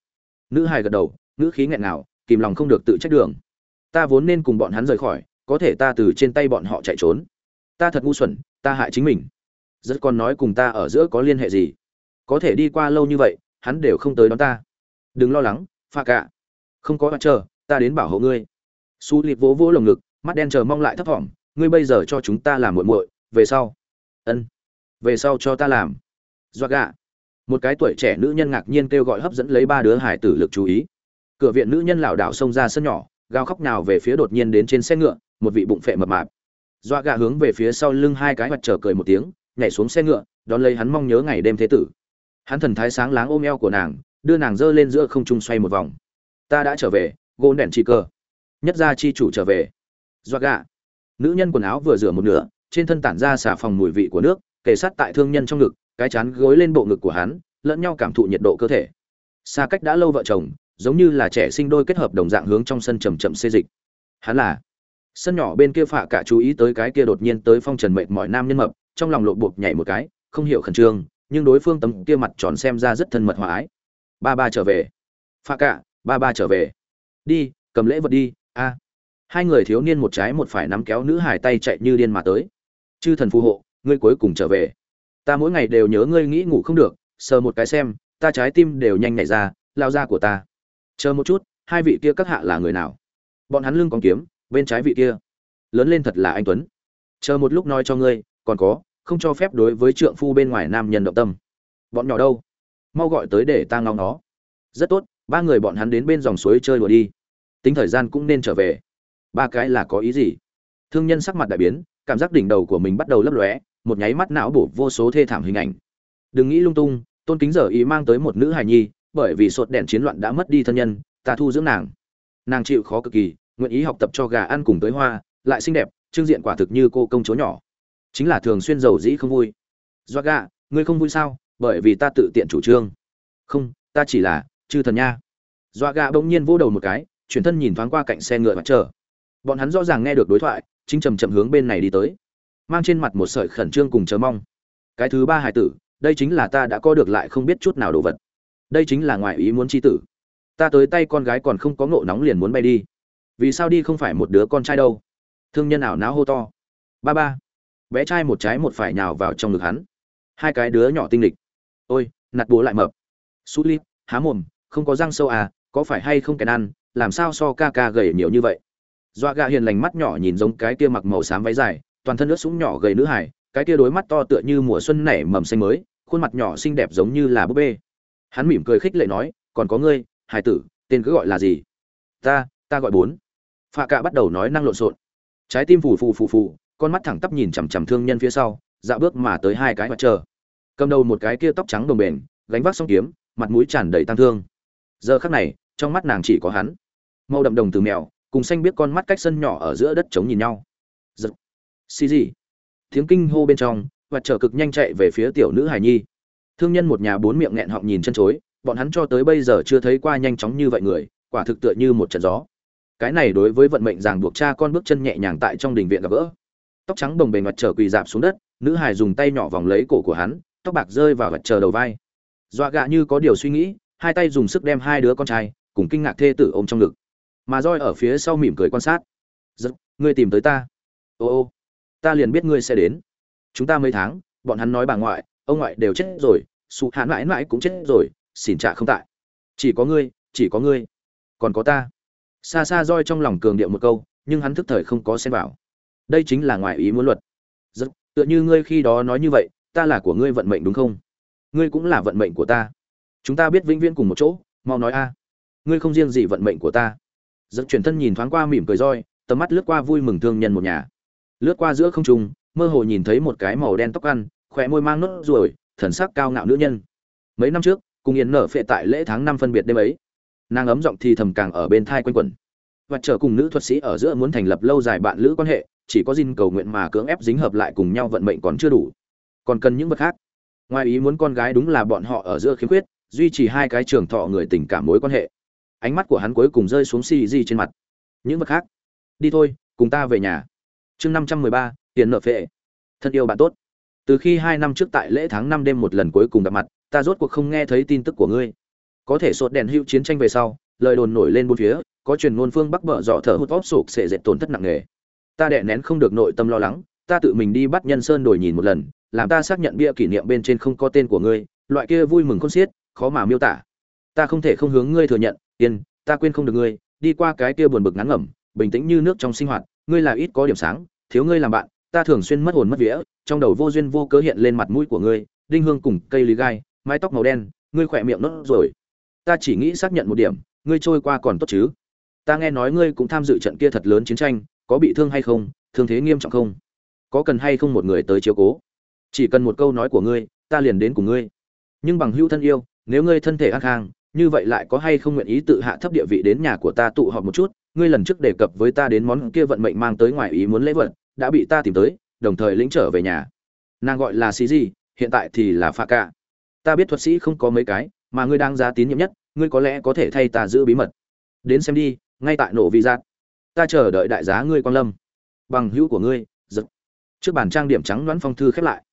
Nữ hải gật đầu nữ khí nghẹn nào kìm lòng không được tự trách đường. Ta vốn nên cùng bọn hắn rời khỏi, có thể ta từ trên tay bọn họ chạy trốn. Ta thật ngu xuẩn, ta hại chính mình. Rất còn nói cùng ta ở giữa có liên hệ gì? Có thể đi qua lâu như vậy, hắn đều không tới đón ta. Đừng lo lắng pha cả không có mặt chờ ta đến bảo hộ ngươi. Su liệt vỗ vỗ lồng ngực, mắt đen chờ mong lại thấp thỏm, ngươi bây giờ cho chúng ta làm muội muội, về sau. Ân về sau cho ta làm. Doa gạ. Một cái tuổi trẻ nữ nhân ngạc nhiên kêu gọi hấp dẫn lấy ba đứa hải tử lực chú ý. Cửa viện nữ nhân lảo đảo xông ra sân nhỏ, gào khóc nào về phía đột nhiên đến trên xe ngựa, một vị bụng phệ mập mạp. Doa gạ hướng về phía sau lưng hai cái mặt trở cười một tiếng, nhảy xuống xe ngựa, đón lấy hắn mong nhớ ngày đêm thế tử. Hắn thần thái sáng láng ôm eo của nàng, đưa nàng giơ lên giữa không trung xoay một vòng. Ta đã trở về, gôn đèn chi cơ. Nhất gia chi chủ trở về. Doa gạ. Nữ nhân quần áo vừa rửa một nửa, trên thân tản ra xả phòng mùi vị của nước kề sát tại thương nhân trong ngực, cái chán gối lên bộ ngực của hắn, lẫn nhau cảm thụ nhiệt độ cơ thể. Xa cách đã lâu vợ chồng, giống như là trẻ sinh đôi kết hợp đồng dạng hướng trong sân chầm chậm xê dịch. Hắn là, sân nhỏ bên kia phạ cả chú ý tới cái kia đột nhiên tới phong trần mệt mọi nam nhân mập, trong lòng lộn buộc nhảy một cái, không hiểu khẩn trương, nhưng đối phương tấm kia mặt tròn xem ra rất thân mật hòa ái. Ba ba trở về. Phạ cả, ba ba trở về. Đi, cầm lễ vật đi, a. Hai người thiếu niên một trái một phải nắm kéo nữ hải tay chạy như điên mà tới. Chư thần phù hộ ngươi cuối cùng trở về. Ta mỗi ngày đều nhớ ngươi nghĩ ngủ không được, sờ một cái xem, ta trái tim đều nhanh nhảy ra, lao ra của ta. Chờ một chút, hai vị kia các hạ là người nào? Bọn hắn lưng còn kiếm, bên trái vị kia. Lớn lên thật là anh tuấn. Chờ một lúc nói cho ngươi, còn có, không cho phép đối với trượng phu bên ngoài nam nhân động tâm. Bọn nhỏ đâu? Mau gọi tới để ta ngóng nó rất tốt, ba người bọn hắn đến bên dòng suối chơi đùa đi. Tính thời gian cũng nên trở về. Ba cái là có ý gì? Thương nhân sắc mặt đại biến, cảm giác đỉnh đầu của mình bắt đầu lấp lóe một nháy mắt não bổ vô số thê thảm hình ảnh. Đừng nghĩ lung tung, tôn kính giờ ý mang tới một nữ hài nhi, bởi vì sột đèn chiến loạn đã mất đi thân nhân, ta thu dưỡng nàng. Nàng chịu khó cực kỳ, nguyện ý học tập cho gà ăn cùng tới hoa, lại xinh đẹp, trương diện quả thực như cô công chúa nhỏ. Chính là thường xuyên giàu dĩ không vui. Do gà, ngươi không vui sao? Bởi vì ta tự tiện chủ trương. Không, ta chỉ là chư thần nha. Doa gà bỗng nhiên vô đầu một cái, chuyển thân nhìn thoáng qua cạnh xe ngựa mặt chờ. Bọn hắn rõ ràng nghe được đối thoại, chính chầm chậm hướng bên này đi tới mang trên mặt một sợi khẩn trương cùng chờ mong. Cái thứ ba hải tử đây chính là ta đã có được lại không biết chút nào đồ vật. Đây chính là ngoại ý muốn chi tử. Ta tới tay con gái còn không có ngộ nóng liền muốn bay đi. Vì sao đi không phải một đứa con trai đâu? Thương nhân ảo náo hô to. Ba ba. Bé trai một trái một phải nhào vào trong ngực hắn. Hai cái đứa nhỏ tinh lịch. Ôi nạt bố lại mập. Sút li, há mồm không có răng sâu à có phải hay không kèn ăn làm sao so ca ca gầy nhiều như vậy? Doa gà hiền lành mắt nhỏ nhìn giống cái kia mặc màu xám váy dài toàn thân nước súng nhỏ gầy nữ hải cái kia đôi mắt to tựa như mùa xuân nảy mầm xanh mới, khuôn mặt nhỏ xinh đẹp giống như là búp bê. Hắn mỉm cười khích lệ nói, còn có ngươi hải tử, tên cứ gọi là gì? Ta ta gọi bốn. Phạ cạ bắt đầu nói năng lộn xộn. Trái tim phù phù phù phù, con mắt thẳng tắp nhìn chằm chằm thương nhân phía sau dạo bước mà tới hai cái mặt chờ cầm đầu một cái kia tóc trắng đồng bền, gánh vác song kiếm, mặt mũi tràn đầy tang thương. Giờ khắc này, trong mắt nàng chỉ có hắn. Màu đậm đồng từ mèo, cùng xanh biết con mắt cách sân nhỏ ở giữa đất trống nhìn nhau. Giật xì gì? Tiếng kinh hô bên trong, và trở cực nhanh chạy về phía tiểu nữ hải nhi. Thương nhân một nhà bốn miệng nghẹn họng nhìn chân chối, bọn hắn cho tới bây giờ chưa thấy qua nhanh chóng như vậy người, quả thực tựa như một trận gió. Cái này đối với vận mệnh ràng buộc cha con bước chân nhẹ nhàng tại trong đình viện gặp gỡ. Tóc trắng bồng bềnh mặt trở quỳ dạp xuống đất, nữ hải dùng tay nhỏ vòng lấy cổ của hắn, tóc bạc rơi vào vật chờ đầu vai. Dọa gạ như có điều suy nghĩ, hai tay dùng sức đem hai đứa con trai, cùng kinh ngạc thê tử ôm trong ngực. Mà roi ở phía sau mỉm cười quan sát. Giật, ngươi tìm tới ta. Ô ô ta liền biết ngươi sẽ đến. Chúng ta mấy tháng, bọn hắn nói bà ngoại, ông ngoại đều chết rồi sụ hãn mãi mãi cũng chết rồi xỉn trả không tại. Chỉ có ngươi, chỉ có ngươi. Còn có ta. Xa xa roi trong lòng cường điệu một câu, nhưng hắn thức thời không có xen vào. Đây chính là ngoại ý muốn luật. Rất tựa như ngươi khi đó nói như vậy, ta là của ngươi vận mệnh đúng không? Ngươi cũng là vận mệnh của ta. Chúng ta biết vĩnh viễn cùng một chỗ, mau nói a. Ngươi không riêng gì vận mệnh của ta. Giật chuyển thân nhìn thoáng qua mỉm cười roi, tầm mắt lướt qua vui mừng thương nhân một nhà lướt qua giữa không trung, mơ hồ nhìn thấy một cái màu đen tóc ăn khỏe môi mang nốt ruồi, thần sắc cao ngạo nữ nhân. Mấy năm trước, cùng yến nở phệ tại lễ tháng năm phân biệt đêm ấy, nàng ấm giọng thì thầm càng ở bên thai quanh quẩn. Và trở cùng nữ thuật sĩ ở giữa muốn thành lập lâu dài bạn lữ quan hệ, chỉ có dinh cầu nguyện mà cưỡng ép dính hợp lại cùng nhau vận mệnh còn chưa đủ. Còn cần những vật khác. Ngoài ý muốn con gái đúng là bọn họ ở giữa khiếm khuyết, duy trì hai cái trường thọ người tình cảm mối quan hệ. Ánh mắt của hắn cuối cùng rơi xuống xì di trên mặt. Những vật khác. Đi thôi, cùng ta về nhà chương năm trăm mười ba, tiền nợ phệ. Thân yêu bạn tốt. Từ khi hai năm trước tại lễ tháng năm đêm một lần cuối cùng gặp mặt, ta rốt cuộc không nghe thấy tin tức của ngươi. Có thể sột đèn hữu chiến tranh về sau, lời đồn nổi lên bốn phía, có truyền ngôn phương bắc bờ dọ thở hút vóp sụp sẽ dệt tổn thất nặng nề. Ta đè nén không được nội tâm lo lắng, ta tự mình đi bắt nhân sơn đổi nhìn một lần, làm ta xác nhận bia kỷ niệm bên trên không có tên của ngươi, loại kia vui mừng khôn xiết, khó mà miêu tả. Ta không thể không hướng ngươi thừa nhận, yên, ta quên không được ngươi, đi qua cái kia buồn bực ngắn ngẩm, bình tĩnh như nước trong sinh hoạt ngươi là ít có điểm sáng, thiếu ngươi làm bạn, ta thường xuyên mất hồn mất vía, trong đầu vô duyên vô cớ hiện lên mặt mũi của ngươi, đinh hương cùng cây lý gai, mái tóc màu đen, ngươi khỏe miệng nốt rồi. Ta chỉ nghĩ xác nhận một điểm, ngươi trôi qua còn tốt chứ? Ta nghe nói ngươi cũng tham dự trận kia thật lớn chiến tranh, có bị thương hay không, thương thế nghiêm trọng không? Có cần hay không một người tới chiếu cố? Chỉ cần một câu nói của ngươi, ta liền đến cùng ngươi. Nhưng bằng hữu thân yêu, nếu ngươi thân thể an khang như vậy lại có hay không nguyện ý tự hạ thấp địa vị đến nhà của ta tụ họp một chút, ngươi lần trước đề cập với ta đến món kia vận mệnh mang tới ngoài ý muốn lễ vật, đã bị ta tìm tới, đồng thời lĩnh trở về nhà. Nàng gọi là xí gì hiện tại thì là pha cả ta biết thuật sĩ không có mấy cái, mà ngươi đang giá tín nhiệm nhất, ngươi có lẽ có thể thay ta giữ bí mật. Đến xem đi, ngay tại nổ vi giác ta chờ đợi đại giá ngươi quan lâm. Bằng hữu của ngươi, giật. Trước bàn trang điểm trắng đoán phong thư khép lại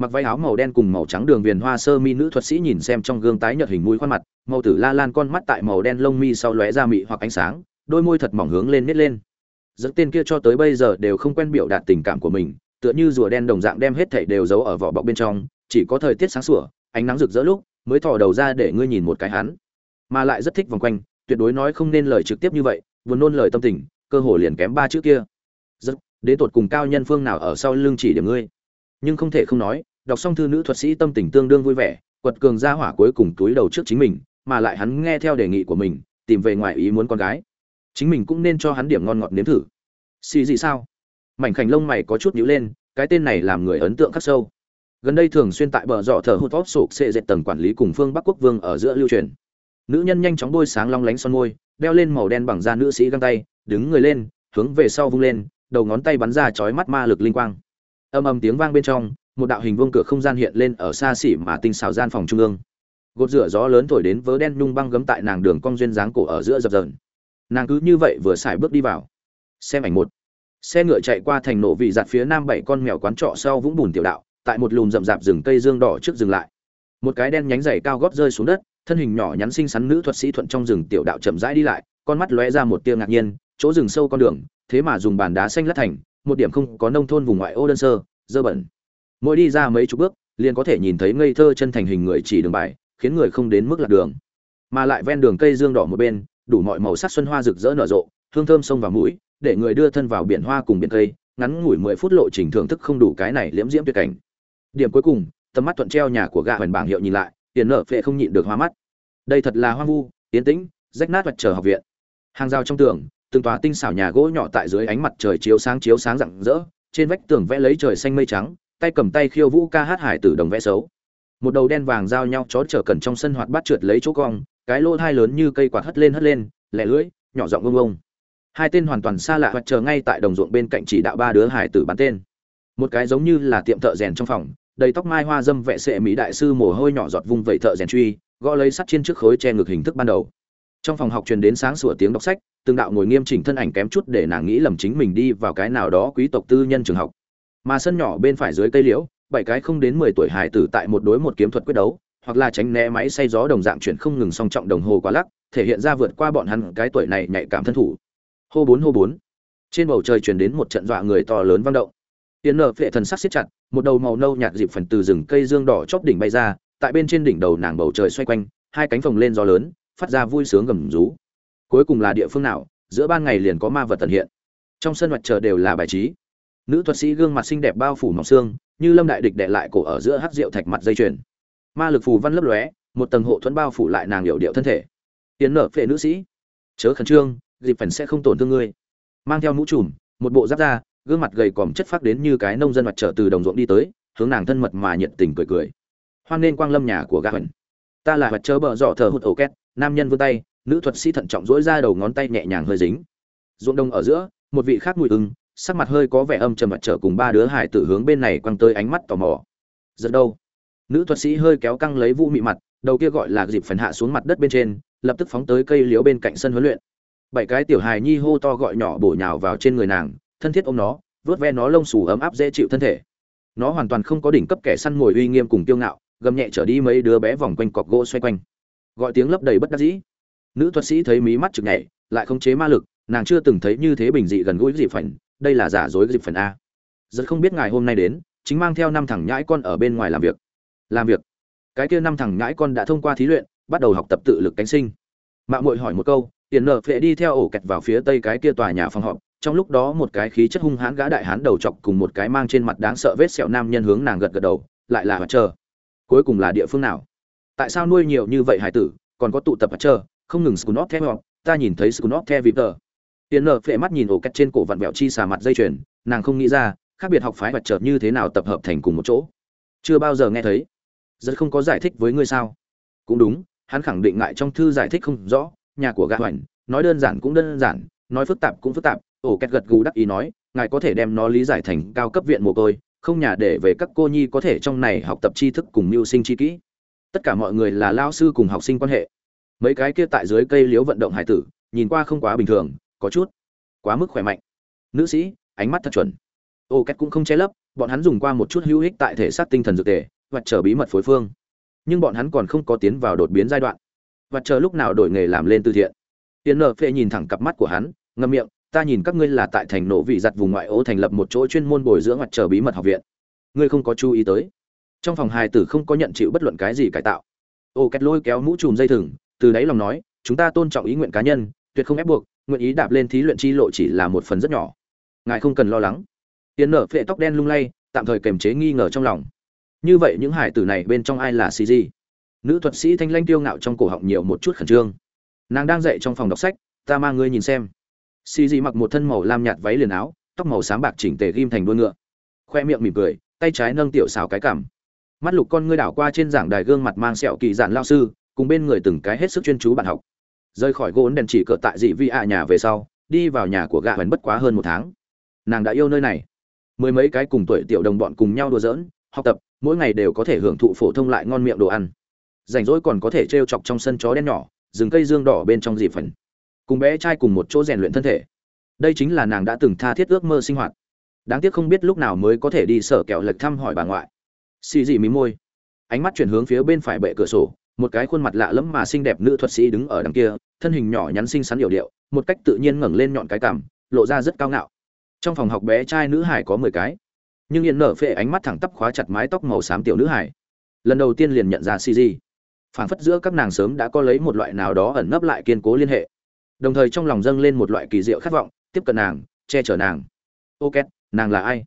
mặc váy áo màu đen cùng màu trắng đường viền hoa sơ mi nữ thuật sĩ nhìn xem trong gương tái nhợt hình mũi khoan mặt, màu tử la lan con mắt tại màu đen lông mi sau lóe ra mị hoặc ánh sáng, đôi môi thật mỏng hướng lên nít lên. Dẫn tên kia cho tới bây giờ đều không quen biểu đạt tình cảm của mình, tựa như rùa đen đồng dạng đem hết thảy đều giấu ở vỏ bọc bên trong, chỉ có thời tiết sáng sủa, ánh nắng rực rỡ lúc, mới thò đầu ra để ngươi nhìn một cái hắn. Mà lại rất thích vòng quanh, tuyệt đối nói không nên lời trực tiếp như vậy vừa nôn lời tâm tình, cơ hồ liền kém ba chữ kia. Rất đến tột cùng cao nhân phương nào ở sau lưng chỉ điểm ngươi? Nhưng không thể không nói đọc xong thư nữ thuật sĩ tâm tình tương đương vui vẻ, quật cường ra hỏa cuối cùng túi đầu trước chính mình, mà lại hắn nghe theo đề nghị của mình, tìm về ngoài ý muốn con gái. Chính mình cũng nên cho hắn điểm ngon ngọt nếm thử. Xì gì sao? Mảnh khảnh lông mày có chút nhíu lên, cái tên này làm người ấn tượng khắc sâu. Gần đây thường xuyên tại bờ dọ thờ hút vót sụp xệ dệt tầng quản lý cùng phương bắc quốc vương ở giữa lưu truyền. Nữ nhân nhanh chóng bôi sáng long lánh son môi, đeo lên màu đen bằng da nữ sĩ găng tay, đứng người lên, hướng về sau vung lên, đầu ngón tay bắn ra chói mắt ma lực linh quang. Âm ầm tiếng vang bên trong một đạo hình vuông cửa không gian hiện lên ở xa xỉ mà tinh xảo gian phòng trung ương. Gột rửa gió lớn thổi đến vớ đen nhung băng gấm tại nàng đường cong duyên dáng cổ ở giữa dập dờn. Nàng cứ như vậy vừa xài bước đi vào. Xem ảnh một. Xe ngựa chạy qua thành nổ vị giặt phía nam bảy con mèo quán trọ sau vũng bùn tiểu đạo, tại một lùm rậm rạp rừng cây dương đỏ trước dừng lại. Một cái đen nhánh dày cao gót rơi xuống đất, thân hình nhỏ nhắn xinh xắn nữ thuật sĩ thuận trong rừng tiểu đạo chậm rãi đi lại, con mắt lóe ra một tia ngạc nhiên, chỗ rừng sâu con đường, thế mà dùng bàn đá xanh lát thành, một điểm không có nông thôn vùng ngoại ô đơn sơ, dơ bẩn mỗi đi ra mấy chục bước, liền có thể nhìn thấy ngây thơ chân thành hình người chỉ đường bài, khiến người không đến mức lạc đường. Mà lại ven đường cây dương đỏ một bên, đủ mọi màu sắc xuân hoa rực rỡ nở rộ, hương thơm sông vào mũi, để người đưa thân vào biển hoa cùng biển cây, ngắn ngủi mười phút lộ trình thưởng thức không đủ cái này liễm diễm tuyệt cảnh. Điểm cuối cùng, tầm mắt thuận treo nhà của gã hoành bảng hiệu nhìn lại, tiền nợ phệ không nhịn được hoa mắt. Đây thật là hoang vu tiến tĩnh, rách nát vật chờ học viện. Hàng rào trong tường, từng tòa tinh xảo nhà gỗ nhỏ tại dưới ánh mặt trời chiếu sáng chiếu sáng rạng rỡ, trên vách tường vẽ lấy trời xanh mây trắng tay cầm tay khiêu vũ ca hát hải tử đồng vẽ xấu. Một đầu đen vàng giao nhau chó chở cần trong sân hoạt bát trượt lấy chỗ cong, cái lỗ thai lớn như cây quạt hất lên hất lên, lẻ lưỡi, nhỏ giọng ngông ngông. Hai tên hoàn toàn xa lạ hoặc chờ ngay tại đồng ruộng bên cạnh chỉ đạo ba đứa hải tử bắn tên. Một cái giống như là tiệm thợ rèn trong phòng, đầy tóc mai hoa dâm vệ sệ mỹ đại sư mồ hôi nhỏ giọt vung vẩy thợ rèn truy, gõ lấy sắt trên trước khối che ngực hình thức ban đầu. Trong phòng học truyền đến sáng sủa tiếng đọc sách, từng đạo ngồi nghiêm chỉnh thân ảnh kém chút để nàng nghĩ lầm chính mình đi vào cái nào đó quý tộc tư nhân trường học mà sân nhỏ bên phải dưới cây liễu, bảy cái không đến mười tuổi hải tử tại một đối một kiếm thuật quyết đấu, hoặc là tránh né máy xay gió đồng dạng chuyển không ngừng song trọng đồng hồ quá lắc, thể hiện ra vượt qua bọn hắn cái tuổi này nhạy cảm thân thủ. Hô bốn hô bốn. Trên bầu trời truyền đến một trận dọa người to lớn vang động. Tiến nở phệ thần sắc siết chặt, một đầu màu nâu nhạt dịp phần từ rừng cây dương đỏ chóp đỉnh bay ra, tại bên trên đỉnh đầu nàng bầu trời xoay quanh, hai cánh phồng lên gió lớn, phát ra vui sướng gầm rú. Cuối cùng là địa phương nào, giữa ban ngày liền có ma vật tận hiện. Trong sân mặt trời đều là bài trí nữ thuật sĩ gương mặt xinh đẹp bao phủ mỏng xương, như lâm đại địch đệ lại cổ ở giữa hát rượu thạch mặt dây chuyền. Ma lực phù văn lấp lóe, một tầng hộ thuẫn bao phủ lại nàng hiệu điệu thân thể. Tiến nở phệ nữ sĩ. Chớ khẩn trương, dịp phần sẽ không tổn thương ngươi. Mang theo mũ trùm, một bộ giáp da, gương mặt gầy còm chất phát đến như cái nông dân mặt trở từ đồng ruộng đi tới, hướng nàng thân mật mà nhiệt tình cười cười. Hoan nên quang lâm nhà của gã hẩn ta là mặt chớ bờ dọ thờ hụt ổ két, nam nhân vươn tay, nữ thuật sĩ thận trọng dỗi ra đầu ngón tay nhẹ nhàng hơi dính. Ruộng đông ở giữa, một vị khác mùi ưng sắc mặt hơi có vẻ âm trầm mặt trở cùng ba đứa hải tử hướng bên này quăng tới ánh mắt tò mò. Giật đâu nữ thuật sĩ hơi kéo căng lấy vũ mị mặt, đầu kia gọi là dịp phần hạ xuống mặt đất bên trên, lập tức phóng tới cây liễu bên cạnh sân huấn luyện. Bảy cái tiểu hài nhi hô to gọi nhỏ bổ nhào vào trên người nàng, thân thiết ôm nó, vớt ve nó lông xù ấm áp dễ chịu thân thể. Nó hoàn toàn không có đỉnh cấp kẻ săn mồi uy nghiêm cùng kiêu ngạo, gầm nhẹ trở đi mấy đứa bé vòng quanh cọc gỗ xoay quanh. Gọi tiếng lấp đầy bất đắc dĩ. Nữ thuật sĩ thấy mí mắt chực nhảy, lại không chế ma lực, nàng chưa từng thấy như thế bình dị gần gũi dịp phần đây là giả dối dịp phần a. Rất không biết ngài hôm nay đến, chính mang theo năm thằng nhãi con ở bên ngoài làm việc. Làm việc. Cái kia năm thằng nhãi con đã thông qua thí luyện, bắt đầu học tập tự lực cánh sinh. Mạng mội hỏi một câu tiền nợ phệ đi theo ổ kẹt vào phía tây cái kia tòa nhà phòng họp, trong lúc đó một cái khí chất hung hãn gã đại hán đầu chọc cùng một cái mang trên mặt đáng sợ vết sẹo nam nhân hướng nàng gật gật đầu, lại là mặt chờ cuối cùng là địa phương nào? Tại sao nuôi nhiều như vậy hải tử, còn có tụ tập mặt chờ không ngừng scunop theo ta nhìn thấy scunop theo vịp tờ tiền nợ phệ mắt nhìn ổ cách trên cổ vặn vẹo chi xà mặt dây chuyền, nàng không nghĩ ra, khác biệt học phái vật chợt như thế nào tập hợp thành cùng một chỗ. Chưa bao giờ nghe thấy. Rất không có giải thích với ngươi sao? Cũng đúng, hắn khẳng định ngại trong thư giải thích không rõ, nhà của gã hoành, nói đơn giản cũng đơn giản, nói phức tạp cũng phức tạp, ổ kẹt gật gù đắc ý nói, ngài có thể đem nó lý giải thành cao cấp viện mồ côi, không nhà để về các cô nhi có thể trong này học tập tri thức cùng mưu sinh chi kỹ. Tất cả mọi người là lao sư cùng học sinh quan hệ. Mấy cái kia tại dưới cây liễu vận động hải tử, nhìn qua không quá bình thường có chút. Quá mức khỏe mạnh. Nữ sĩ, ánh mắt thật chuẩn. Ô, két cũng không che lấp, bọn hắn dùng qua một chút hữu ích tại thể xác tinh thần dược tề và chờ bí mật phối phương. Nhưng bọn hắn còn không có tiến vào đột biến giai đoạn. Và chờ lúc nào đổi nghề làm lên từ thiện. Tiến nợ phệ nhìn thẳng cặp mắt của hắn ngâm miệng, ta nhìn các ngươi là tại thành nổ vị giặt vùng ngoại ô thành lập một chỗ chuyên môn bồi dưỡng mặt chờ bí mật học viện. Ngươi không có chú ý tới. Trong phòng hài tử không có nhận chịu bất luận cái gì cải tạo. Ô két lôi kéo mũ chùm dây thừng, từ đáy lòng nói, chúng ta tôn trọng ý nguyện cá nhân tuyệt không ép buộc, nguyện ý đạp lên thí luyện chi lộ chỉ là một phần rất nhỏ. Ngài không cần lo lắng. Tiến nở phệ tóc đen lung lay, tạm thời kềm chế nghi ngờ trong lòng. Như vậy những hải tử này bên trong ai là cg nữ thuật sĩ thanh lanh tiêu ngạo trong cổ họng nhiều một chút khẩn trương. Nàng đang dậy trong phòng đọc sách, ta mang ngươi nhìn xem. Cg mặc một thân màu lam nhạt váy liền áo, tóc màu sáng bạc chỉnh tề ghim thành đuôi ngựa. Khoe miệng mỉm cười, tay trái nâng tiểu xào cái cảm mắt lục con ngươi đảo qua trên giảng đài gương mặt mang sẹo kỳ giản lao sư, cùng bên người từng cái hết sức chuyên chú bạn học rời khỏi gỗ đèn chỉ cờ tại dị vi ạ nhà về sau, đi vào nhà của gạ hấn bất quá hơn một tháng. Nàng đã yêu nơi này. Mười mấy cái cùng tuổi tiểu đồng bọn cùng nhau đùa giỡn, học tập, mỗi ngày đều có thể hưởng thụ phổ thông lại ngon miệng đồ ăn. Rảnh rỗi còn có thể t r e o chọc trong sân chó đen nhỏ, rừng cây dương đỏ bên trong dịp phần. Cùng bé trai cùng một chỗ rèn luyện thân thể. Đây chính là nàng đã từng tha thiết ước mơ sinh hoạt. Đáng tiếc không biết lúc nào mới có thể đi sở kẹo lệch thăm hỏi bà ngoại. Xì dị mí môi. Ánh mắt chuyển hướng phía bên phải bệ cửa sổ một cái khuôn mặt lạ lẫm mà xinh đẹp nữ thuật sĩ đứng ở đằng kia, thân hình nhỏ nhắn xinh xắn điệu điệu, một cách tự nhiên ngẩng lên nhọn cái cằm, lộ ra rất cao ngạo. Trong phòng học bé trai nữ hải có mười cái, nhưng yên nở phệ ánh mắt thẳng tắp khóa chặt mái tóc màu xám tiểu nữ hải. Lần đầu tiên liền nhận ra cg phảng phất giữa các nàng sớm đã có lấy một loại nào đó ẩn nấp lại kiên cố liên hệ. Đồng thời trong lòng dâng lên một loại kỳ diệu khát vọng, tiếp cận nàng, che chở nàng. Ok nàng là ai?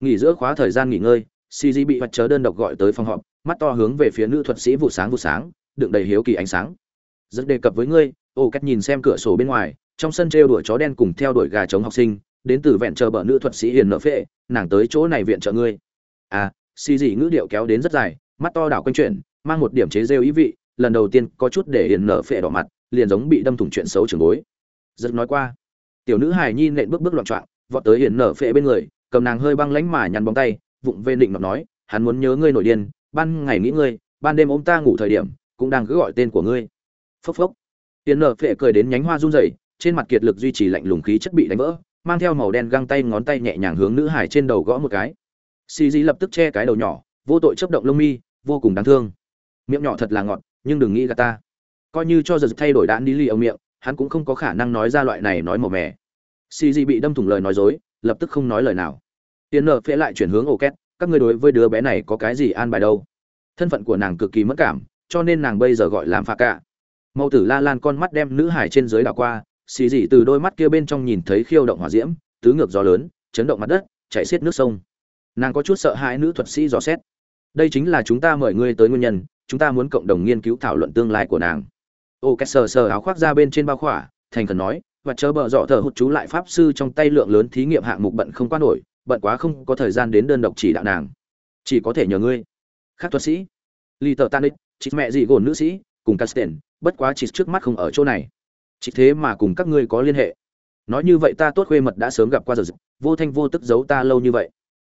Nghỉ giữa khóa thời gian nghỉ ngơi cg bị vật chớ đơn độc gọi tới phòng họp, mắt to hướng về phía nữ thuật sĩ vụ sáng vụ sáng, đựng đầy hiếu kỳ ánh sáng. Dẫn đề cập với ngươi, ô cách nhìn xem cửa sổ bên ngoài, trong sân trêu đuổi chó đen cùng theo đuổi gà chống học sinh, đến từ vẹn chờ bờ nữ thuật sĩ hiền nợ phệ, nàng tới chỗ này viện trợ ngươi. À Si Di ngữ điệu kéo đến rất dài, mắt to đảo quanh chuyện, mang một điểm chế rêu ý vị, lần đầu tiên có chút để hiền nợ phệ đỏ mặt, liền giống bị đâm thủng chuyện xấu trường bối. Rất nói qua, tiểu nữ hài nhi nện bước bước loạn trọng vọt tới hiền nợ phệ bên người, cầm nàng hơi băng lánh mà nhăn bóng tay vụng về định nói, hắn muốn nhớ ngươi nổi điên, ban ngày nghĩ ngươi ban đêm ôm ta ngủ thời điểm, cũng đang cứ gọi tên của ngươi. Phốc phốc. Tiền nở phệ cười đến nhánh hoa run rẩy, trên mặt kiệt lực duy trì lạnh lùng khí chất bị đánh vỡ, mang theo màu đen găng tay ngón tay nhẹ nhàng hướng nữ hải trên đầu gõ một cái. Xì dí lập tức che cái đầu nhỏ, vô tội chấp động lông mi, vô cùng đáng thương. Miệng nhỏ thật là ngọt, nhưng đừng nghĩ là ta. Coi như cho giật thay đổi đạn đi lì ông miệng, hắn cũng không có khả năng nói ra loại này nói màu mè. Xì dí bị đâm thủng lời nói dối, lập tức không nói lời nào tiền nợ phệ lại chuyển hướng ổ két các ngươi đối với đứa bé này có cái gì an bài đâu? Thân phận của nàng cực kỳ mất cảm, cho nên nàng bây giờ gọi làm phà cả mẫu tử la lan con mắt đem nữ hải trên dưới đảo qua, xì dị từ đôi mắt kia bên trong nhìn thấy khiêu động hỏa diễm, tứ ngược gió lớn, chấn động mặt đất chạy xiết nước sông. Nàng có chút sợ hãi nữ thuật sĩ dò xét. Đây chính là chúng ta mời ngươi tới nguyên nhân, chúng ta muốn cộng đồng nghiên cứu thảo luận tương lai của nàng. Ô két sờ sờ áo khoác ra bên trên bao khỏa, thành khẩn nói, và chờ bợ dọ thở hụt chú lại pháp sư trong tay lượng lớn thí nghiệm hạng mục bận không qua nổi bận quá không có thời gian đến đơn độc chỉ đạo nàng. Chỉ có thể nhờ ngươi. Khác thuật sĩ. Lì tờ tanix chị mẹ dị gồn nữ sĩ, cùng casten, bất quá chị trước mắt không ở chỗ này. Chị thế mà cùng các ngươi có liên hệ. Nói như vậy ta tốt khuê mật đã sớm gặp qua giờ vô thanh vô tức giấu ta lâu như vậy.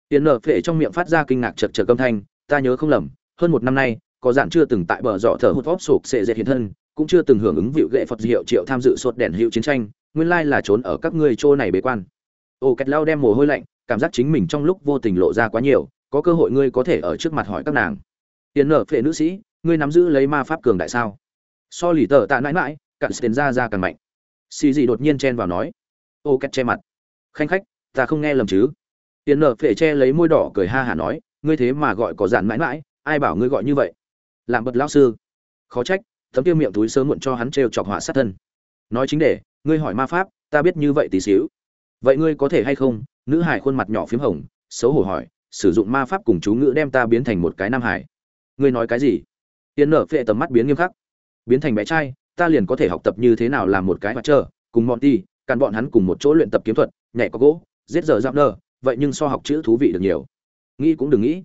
Tiền nở phệ trong miệng phát ra kinh ngạc chật chật âm thanh, ta nhớ không lầm, hơn một năm nay, có dạn chưa từng tại bờ dọ thở hút vóp sụp sệ dệt hiện thân, cũng chưa từng hưởng ứng vịu gệ phật hiệu triệu tham dự sốt đèn hiệu chiến tranh, nguyên lai là trốn ở các ngươi chỗ này bế quan ô kẹt lao đem mồ hôi lạnh, cảm giác chính mình trong lúc vô tình lộ ra quá nhiều, có cơ hội ngươi có thể ở trước mặt hỏi các nàng. Tiền nở phệ nữ sĩ, ngươi nắm giữ lấy ma pháp cường đại sao? So lì tờ tạ mãi mãi cặn tiền ra ra càng mạnh. Xì gì đột nhiên chen vào nói. Ô két che mặt. Khanh khách, ta không nghe lầm chứ? Tiền nở phệ che lấy môi đỏ cười ha hả nói, ngươi thế mà gọi có giản mãi mãi, ai bảo ngươi gọi như vậy? Làm bật lão sư. Khó trách tấm tiêu miệng túi sớm muộn cho hắn trêu chọc họa sát thân. Nói chính để ngươi hỏi ma pháp, ta biết như vậy tí xíu vậy ngươi có thể hay không? Nữ hải khuôn mặt nhỏ phím hồng, xấu hổ hỏi, sử dụng ma pháp cùng chú ngữ đem ta biến thành một cái nam hải. Ngươi nói cái gì? Tiến nở phệ tầm mắt biến nghiêm khắc. Biến thành bé trai, ta liền có thể học tập như thế nào làm một cái mặt trơ cùng bọn đi, càn bọn hắn cùng một chỗ luyện tập kiếm thuật, nhảy có gỗ, giết giờ giáp nơ vậy nhưng so học chữ thú vị được nhiều. Nghĩ cũng đừng nghĩ.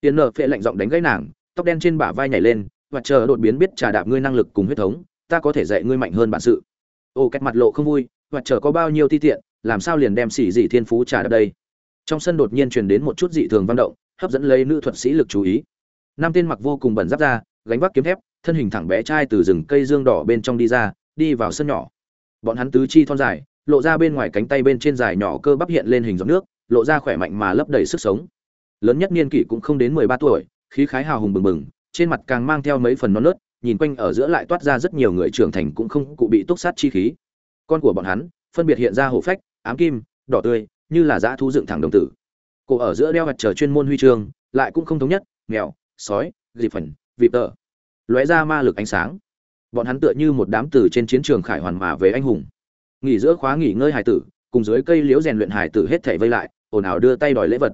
Tiến nở phệ lạnh giọng đánh gãy nàng, tóc đen trên bả vai nhảy lên và chờ đột biến biết trà đạp ngươi năng lực cùng huyết thống, ta có thể dạy ngươi mạnh hơn bản sự. Ô cách mặt lộ không vui và chờ có bao nhiêu ti tiện làm sao liền đem xỉ dị thiên phú trả đạp đây? Trong sân đột nhiên truyền đến một chút dị thường văn động, hấp dẫn lấy nữ thuật sĩ lực chú ý. Nam tên mặc vô cùng bẩn giáp ra, gánh vác kiếm thép, thân hình thẳng bé trai từ rừng cây dương đỏ bên trong đi ra, đi vào sân nhỏ. Bọn hắn tứ chi thon dài, lộ ra bên ngoài cánh tay bên trên dài nhỏ cơ bắp hiện lên hình giọt nước, lộ ra khỏe mạnh mà lấp đầy sức sống. Lớn nhất niên kỷ cũng không đến mười ba tuổi, khí khái hào hùng bừng bừng, trên mặt càng mang theo mấy phần non nớt, nhìn quanh ở giữa lại toát ra rất nhiều người trưởng thành cũng không cụ bị túc sát chi khí. Con của bọn hắn, phân biệt hiện ra hổ phách ám kim, đỏ tươi, như là dã thu dựng thẳng đồng tử. Cổ ở giữa đeo mặt trời chuyên môn huy chương, lại cũng không thống nhất, nghèo, sói dịp phần vịp tợ. Lóe ra ma lực ánh sáng. Bọn hắn tựa như một đám tử trên chiến trường khải hoàn mà về anh hùng. Nghỉ giữa khóa nghỉ ngơi hải tử, cùng dưới cây liễu rèn luyện hải tử hết thảy vây lại, ồn ào đưa tay đòi lễ vật.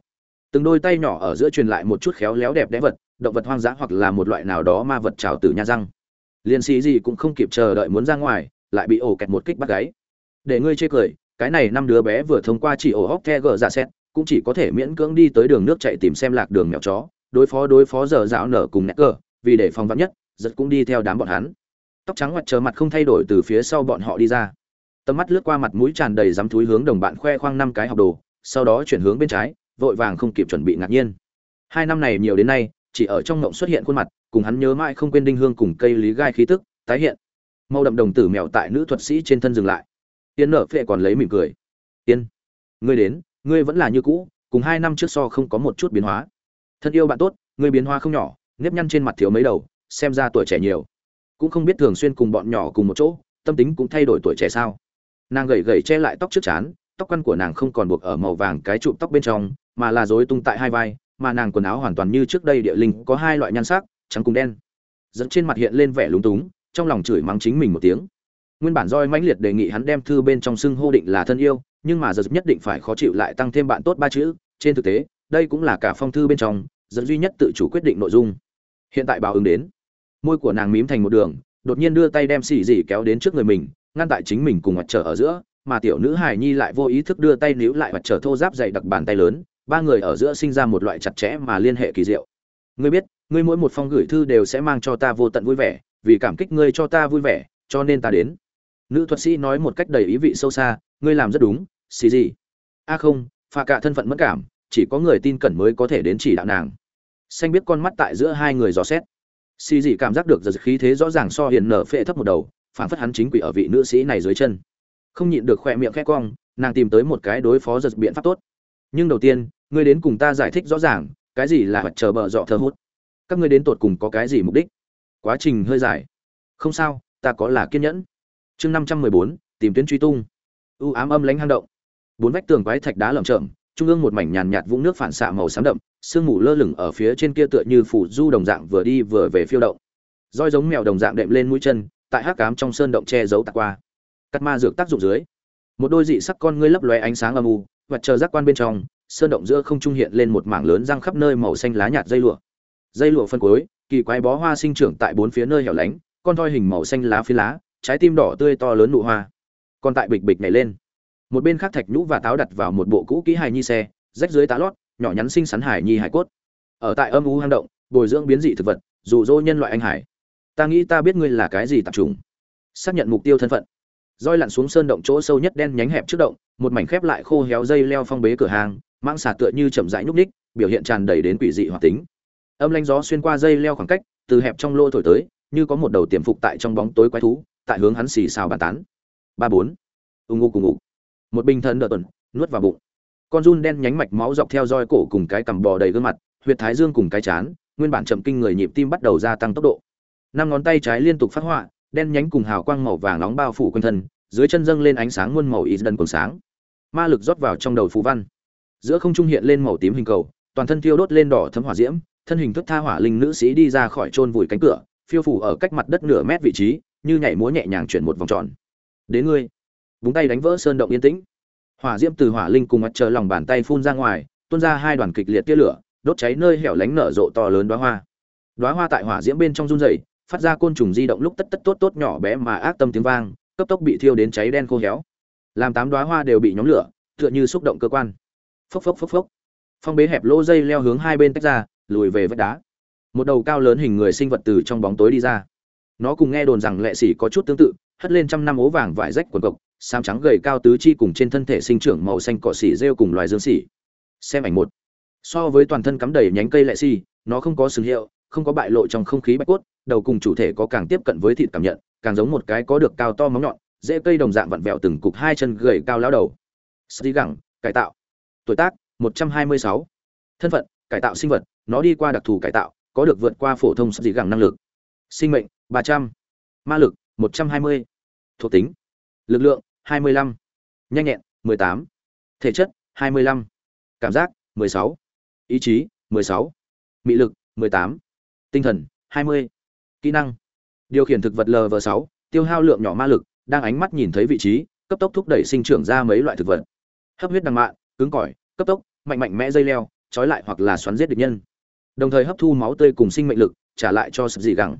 Từng đôi tay nhỏ ở giữa truyền lại một chút khéo léo đẹp đẽ vật, động vật hoang dã hoặc là một loại nào đó ma vật trào tử nha răng. Liên sĩ gì cũng không kịp chờ đợi muốn ra ngoài, lại bị ổ kẹt một kích bắt gáy. Để ngươi chê cười cái này năm đứa bé vừa thông qua chỉ ổ hóc the gờ ra xét, cũng chỉ có thể miễn cưỡng đi tới đường nước chạy tìm xem lạc đường mèo chó. Đối phó đối phó giờ dạo nở cùng nét cờ, vì để phòng vắn nhất, giật cũng đi theo đám bọn hắn. Tóc trắng mặt chờ mặt không thay đổi từ phía sau bọn họ đi ra. Tầm mắt lướt qua mặt mũi tràn đầy dám thúi hướng đồng bạn khoe khoang năm cái học đồ, sau đó chuyển hướng bên trái, vội vàng không kịp chuẩn bị ngạc nhiên. Hai năm này nhiều đến nay, chỉ ở trong ngộng xuất hiện khuôn mặt, cùng hắn nhớ mãi không quên đinh hương cùng cây lý gai khí tức, tái hiện. Màu đậm đồng tử mèo tại nữ thuật sĩ trên thân dừng lại tiên nợ phệ còn lấy mỉm cười. Tiên ngươi đến, ngươi vẫn là như cũ, cùng hai năm trước so không có một chút biến hóa. Thân yêu bạn tốt, ngươi biến hóa không nhỏ, nếp nhăn trên mặt thiếu mấy đầu, xem ra tuổi trẻ nhiều. Cũng không biết thường xuyên cùng bọn nhỏ cùng một chỗ, tâm tính cũng thay đổi tuổi trẻ sao. Nàng gầy gầy che lại tóc trước chán, tóc quăn của nàng không còn buộc ở màu vàng cái trụ tóc bên trong, mà là rối tung tại hai vai, mà nàng quần áo hoàn toàn như trước đây địa linh, có hai loại nhan sắc, trắng cùng đen. Dẫn trên mặt hiện lên vẻ lúng túng, trong lòng chửi mắng chính mình một tiếng nguyên bản roi mãnh liệt đề nghị hắn đem thư bên trong xưng hô định là thân yêu, nhưng mà giật nhất định phải khó chịu lại tăng thêm bạn tốt ba chữ. Trên thực tế, đây cũng là cả phong thư bên trong, giật duy nhất tự chủ quyết định nội dung. Hiện tại báo ứng đến. Môi của nàng mím thành một đường, đột nhiên đưa tay đem xì dì kéo đến trước người mình, ngăn tại chính mình cùng mặt trở ở giữa, mà tiểu nữ hài nhi lại vô ý thức đưa tay níu lại mặt trở thô giáp dày đặc bàn tay lớn. Ba người ở giữa sinh ra một loại chặt chẽ mà liên hệ kỳ diệu. Ngươi biết, ngươi mỗi một phong gửi thư đều sẽ mang cho ta vô tận vui vẻ, vì cảm kích ngươi cho ta vui vẻ, cho nên ta đến nữ thuật sĩ nói một cách đầy ý vị sâu xa, ngươi làm rất đúng, xì gì. A không pha cả thân phận mất cảm, chỉ có người tin cẩn mới có thể đến chỉ đạo nàng. Xanh biết con mắt tại giữa hai người dò xét. Xì gì cảm giác được giật khí thế rõ ràng so hiền nở phệ thấp một đầu, phản phất hắn chính quỷ ở vị nữ sĩ này dưới chân. Không nhịn được khỏe miệng khẽ cong, nàng tìm tới một cái đối phó giật biện pháp tốt. Nhưng đầu tiên, ngươi đến cùng ta giải thích rõ ràng, cái gì là mặt chờ bờ dọ thơ hút? Các ngươi đến tột cùng có cái gì mục đích? Quá trình hơi dài. Không sao, ta có là kiên nhẫn chương năm trăm mười bốn, tìm tuyến truy tung. U ám âm lánh hang động. Bốn vách tường quái thạch đá lởm chởm, trung ương một mảnh nhàn nhạt vũng nước phản xạ màu xám đậm, sương mù lơ lửng ở phía trên kia tựa như phủ du đồng dạng vừa đi vừa về phiêu động. Roi giống mèo đồng dạng đệm lên mũi chân, tại hắc cám trong sơn động che giấu tạc qua. Cắt ma dược tác dụng dưới. Một đôi dị sắc con ngươi lấp lóe ánh sáng âm u, và chờ giác quan bên trong, sơn động giữa không trung hiện lên một mảng lớn răng khắp nơi màu xanh lá nhạt dây lụa. Dây lụa phân cuối, kỳ quái bó hoa sinh trưởng tại bốn phía nơi hẻo lánh, con thoi hình màu xanh lá phi lá trái tim đỏ tươi to lớn nụ hoa. Còn tại bịch bịch nhảy lên. Một bên khác thạch nhũ và táo đặt vào một bộ cũ kỹ hài nhi xe, rách dưới tá lót, nhỏ nhắn xinh xắn hải nhi hải cốt. Ở tại âm u hang động, bồi dưỡng biến dị thực vật dụ dỗ nhân loại anh hải. Ta nghĩ ta biết ngươi là cái gì tạp trùng. xác nhận mục tiêu thân phận. Roi lặn xuống sơn động chỗ sâu nhất đen nhánh hẹp trước động, một mảnh khép lại khô héo dây leo phong bế cửa hàng mang xà tựa như chậm rãi nhúc ních, biểu hiện tràn đầy đến quỷ dị hoạt tính. Âm lanh gió xuyên qua dây leo khoảng cách, từ hẹp trong lô thổi tới, như có một đầu tiềm phục tại trong bóng tối quái thú tại hướng hắn xì xào bàn tán. Ba bốn. Ù ngụ cùng ngụ một bình thần đợt tuần, nuốt vào bụng. Con run đen nhánh mạch máu dọc theo roi cổ cùng cái cằm bò đầy gương mặt, huyệt thái dương cùng cái chán, nguyên bản chậm kinh người nhịp tim bắt đầu gia tăng tốc độ. Năm ngón tay trái liên tục phát họa, đen nhánh cùng hào quang màu vàng nóng bao phủ quanh thân, dưới chân dâng lên ánh sáng muôn màu ý đần còn sáng. Ma lực rót vào trong đầu phù văn. Giữa không trung hiện lên màu tím hình cầu, toàn thân thiêu đốt lên đỏ thấm hỏa diễm, thân hình thức tha hỏa linh nữ sĩ đi ra khỏi chôn vùi cánh cửa, phiêu phủ ở cách mặt đất nửa mét vị trí như nhảy múa nhẹ nhàng chuyển một vòng tròn. Đến ngươi. Búng tay đánh vỡ sơn động yên tĩnh. Hỏa diễm từ hỏa linh cùng mặt trời lòng bàn tay phun ra ngoài, tuôn ra hai đoàn kịch liệt tia lửa, đốt cháy nơi hẻo lánh nở rộ to lớn đóa hoa. Đóa hoa tại hỏa diễm bên trong run rẩy, phát ra côn trùng di động lúc tất tất tốt tốt nhỏ bé mà ác tâm tiếng vang, cấp tốc bị thiêu đến cháy đen khô héo. Làm tám đóa hoa đều bị nhóm lửa, tựa như xúc động cơ quan. Phốc phốc phốc phốc. Phong bế hẹp lỗ dây leo hướng hai bên tách ra, lùi về vách đá. Một đầu cao lớn hình người sinh vật từ trong bóng tối đi ra nó cùng nghe đồn rằng lệ sĩ có chút tương tự hất lên trăm năm ố vàng vải rách quần cộc sam trắng gầy cao tứ chi cùng trên thân thể sinh trưởng màu xanh cỏ xỉ rêu cùng loài dương xỉ xem ảnh một. So với toàn thân cắm đầy nhánh cây lệ sỉ, nó không có sừng hiệu không có bại lộ trong không khí bạch cốt đầu cùng chủ thể có càng tiếp cận với thịt cảm nhận càng giống một cái có được cao to móng nhọn dễ cây đồng dạng vặn vẹo từng cục hai chân gầy cao lao đầu. Sĩ gẳng cải tạo. Tuổi tác 126. thân phận cải tạo sinh vật nó đi qua đặc thù cải tạo có được vượt qua phổ thông sĩ gẳng năng lực. Sinh mệnh 300. ma lực 120. thuộc tính lực lượng 25. nhanh nhẹn 18. thể chất 25. cảm giác 16. ý chí 16. mị lực 18. tinh thần 20. kỹ năng điều khiển thực vật lv 6 tiêu hao lượng nhỏ ma lực đang ánh mắt nhìn thấy vị trí cấp tốc thúc đẩy sinh trưởng ra mấy loại thực vật hấp huyết đằng mạng, cứng cỏi cấp tốc mạnh mạnh mẽ dây leo trói lại hoặc là xoắn giết địch nhân đồng thời hấp thu máu tươi cùng sinh mệnh lực trả lại cho sập dị gẳng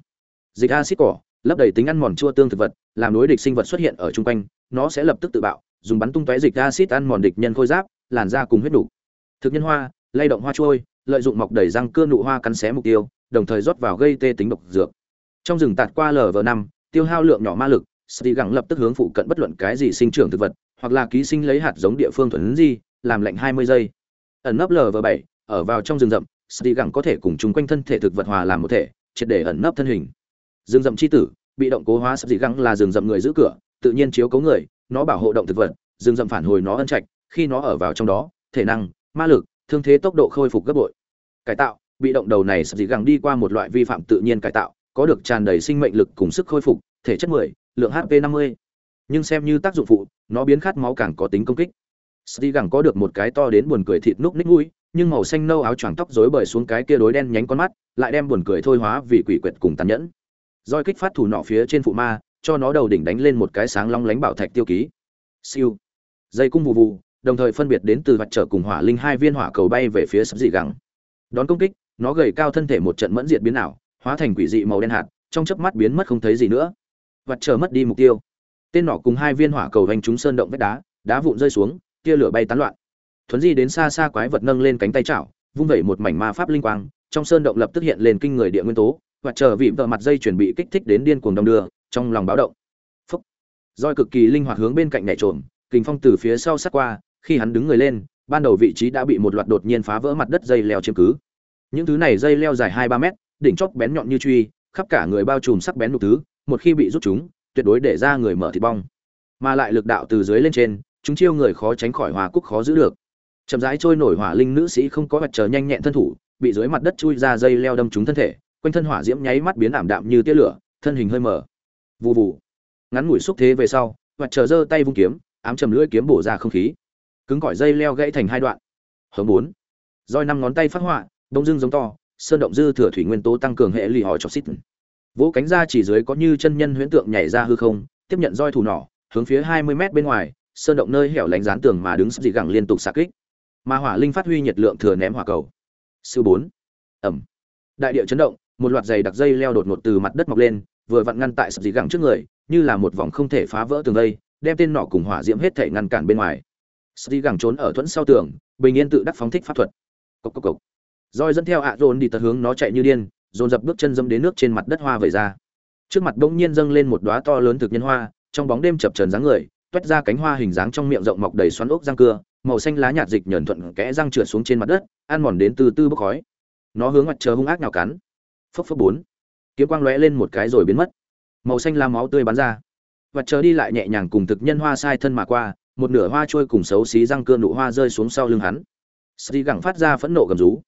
dịch acid cỏ lấp đầy tính ăn mòn chua tương thực vật làm đối địch sinh vật xuất hiện ở chung quanh nó sẽ lập tức tự bạo dùng bắn tung tóe dịch acid ăn mòn địch nhân khôi giáp làn da cùng huyết đủ thực nhân hoa lay động hoa trôi lợi dụng mọc đầy răng cưa nụ hoa cắn xé mục tiêu đồng thời rót vào gây tê tính độc dược trong rừng tạt qua lv năm tiêu hao lượng nhỏ ma lực sĩ gẳng lập tức hướng phụ cận bất luận cái gì sinh trưởng thực vật, hoặc là ký sinh lấy hạt giống địa phương thuần di, làm lạnh 20 giây. Ẩn nấp lv bảy ở vào trong rừng rậm, sĩ gẳng có thể cùng chúng quanh thân thể thực vật hòa làm một thể, triệt để ẩn nấp thân hình. Rừng rậm chi tử, bị động cố hóa sắp dị găng là rừng rậm người giữ cửa, tự nhiên chiếu cấu người, nó bảo hộ động thực vật, rừng rậm phản hồi nó ân trạch, khi nó ở vào trong đó, thể năng, ma lực, thương thế tốc độ khôi phục gấp bội. Cải tạo, bị động đầu này sắp dị găng đi qua một loại vi phạm tự nhiên cải tạo, có được tràn đầy sinh mệnh lực cùng sức khôi phục thể chất 10, lượng hp 50. nhưng xem như tác dụng phụ nó biến khát máu càng có tính công kích dị gẳng có được một cái to đến buồn cười thịt núc ních mũi, nhưng màu xanh nâu áo choàng tóc rối bời xuống cái kia đối đen nhánh con mắt, lại đem buồn cười thôi hóa vì quỷ quyệt cùng tàn nhẫn. Roi kích phát thủ nọ phía trên phụ ma, cho nó đầu đỉnh đánh lên một cái sáng long lánh bảo thạch tiêu ký. Siêu. Dây cung vụ vụ, đồng thời phân biệt đến từ vặt trở cùng hỏa linh hai viên hỏa cầu bay về phía sắp dị gẳng. Đón công kích, nó gầy cao thân thể một trận mẫn diệt biến ảo, hóa thành quỷ dị màu đen hạt, trong chớp mắt biến mất không thấy gì nữa. Vặt trở mất đi mục tiêu. Tên nọ cùng hai viên hỏa cầu vành trúng sơn động vách đá, đá vụn rơi xuống, tia lửa bay tán loạn thuấn di đến xa xa quái vật nâng lên cánh tay chảo vung vẩy một mảnh ma pháp linh quang trong sơn động lập tức hiện lên kinh người địa nguyên tố và chờ vị vợ mặt dây chuẩn bị kích thích đến điên cuồng đông đưa, trong lòng báo động. Phúc. Roi cực kỳ linh hoạt hướng bên cạnh nhảy trộm kình phong từ phía sau sát qua, khi hắn đứng người lên, ban đầu vị trí đã bị một loạt đột nhiên phá vỡ mặt đất dây leo chiếm cứ. Những thứ này dây leo dài hai ba mét, đỉnh chóp bén nhọn như truy, khắp cả người bao trùm sắc bén đủ thứ, một khi bị rút chúng, tuyệt đối để ra người mở thịt bong. Mà lại lực đạo từ dưới lên trên, chúng chiêu người khó tránh khỏi hòa cúc khó giữ được. Chậm rãi trôi nổi hỏa linh nữ sĩ không có vật chờ nhanh nhẹn thân thủ, bị dưới mặt đất chui ra dây leo đâm trúng thân thể quanh thân hỏa diễm nháy mắt biến ảm đạm như tia lửa, thân hình hơi mở vù vù. Ngắn ngủi xúc thế về sau mặt chờ giơ tay vung kiếm, ám trầm lưỡi kiếm bổ ra không khí. Cứng cỏi dây leo gãy thành hai đoạn. Hướng bốn. Roi năm ngón tay phát họa, đông dưng giống to, sơn động dư thừa thủy nguyên tố tăng cường hệ lì hỏi cho xít. Vỗ cánh ra chỉ dưới có như chân nhân huyễn tượng nhảy ra hư không, tiếp nhận roi thủ nỏ, hướng phía hai mươi mét bên ngoài, sơn động nơi hẻo lánh dán tường mà đứng sắp dị gẳng liên tục xạ kích. Mà hỏa linh phát huy nhiệt lượng thừa ném hỏa cầu. Sư bốn. Ẩm. Đại địa chấn động một loạt giày đặc dây leo đột ngột từ mặt đất mọc lên, vừa vặn ngăn tại sập dị gẳng trước người, như là một vòng không thể phá vỡ tường dây đem tên nọ cùng hỏa diễm hết thể ngăn cản bên ngoài. Sập dị gẳng trốn ở thuẫn sau tường, bình yên tự đắc phóng thích pháp thuật. Cốc cốc cốc. roi dẫn theo ạ dồn đi tật hướng nó chạy như điên, dồn dập bước chân dâm đến nước trên mặt đất hoa vẩy ra. Trước mặt bỗng nhiên dâng lên một đóa to lớn thực nhân hoa, trong bóng đêm chập trần dáng người, toét ra cánh hoa hình dáng trong miệng rộng mọc đầy xoắn ốc răng cưa, màu xanh lá nhạt dịch nhờn thuận kẽ răng trượt xuống trên mặt đất, ăn mòn đến từ từ bốc khói. Nó hướng mặt chờ hung ác nào cắn phốc phốc bốn. Kiếm quang lóe lên một cái rồi biến mất. Màu xanh la máu tươi bắn ra. Và chờ đi lại nhẹ nhàng cùng thực nhân hoa sai thân mà qua, một nửa hoa trôi cùng xấu xí răng cưa nụ hoa rơi xuống sau lưng hắn. Sri gẳng phát ra phẫn nộ gầm rú.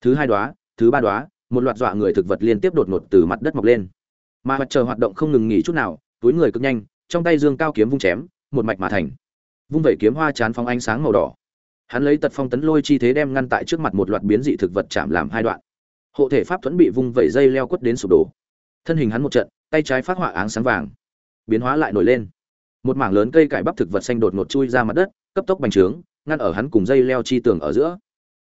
Thứ hai đóa, thứ ba đóa, một loạt dọa người thực vật liên tiếp đột ngột từ mặt đất mọc lên. Mà mặt trời hoạt động không ngừng nghỉ chút nào, túi người cực nhanh, trong tay dương cao kiếm vung chém, một mạch mà thành. Vung vẩy kiếm hoa chán phóng ánh sáng màu đỏ. Hắn lấy tật phong tấn lôi chi thế đem ngăn tại trước mặt một loạt biến dị thực vật chạm làm hai đoạn hộ thể pháp thuẫn bị vung vẩy dây leo quất đến sụp đổ. Thân hình hắn một trận, tay trái phát họa áng sáng vàng, biến hóa lại nổi lên. Một mảng lớn cây cải bắp thực vật xanh đột ngột chui ra mặt đất, cấp tốc bành trướng, ngăn ở hắn cùng dây leo chi tường ở giữa.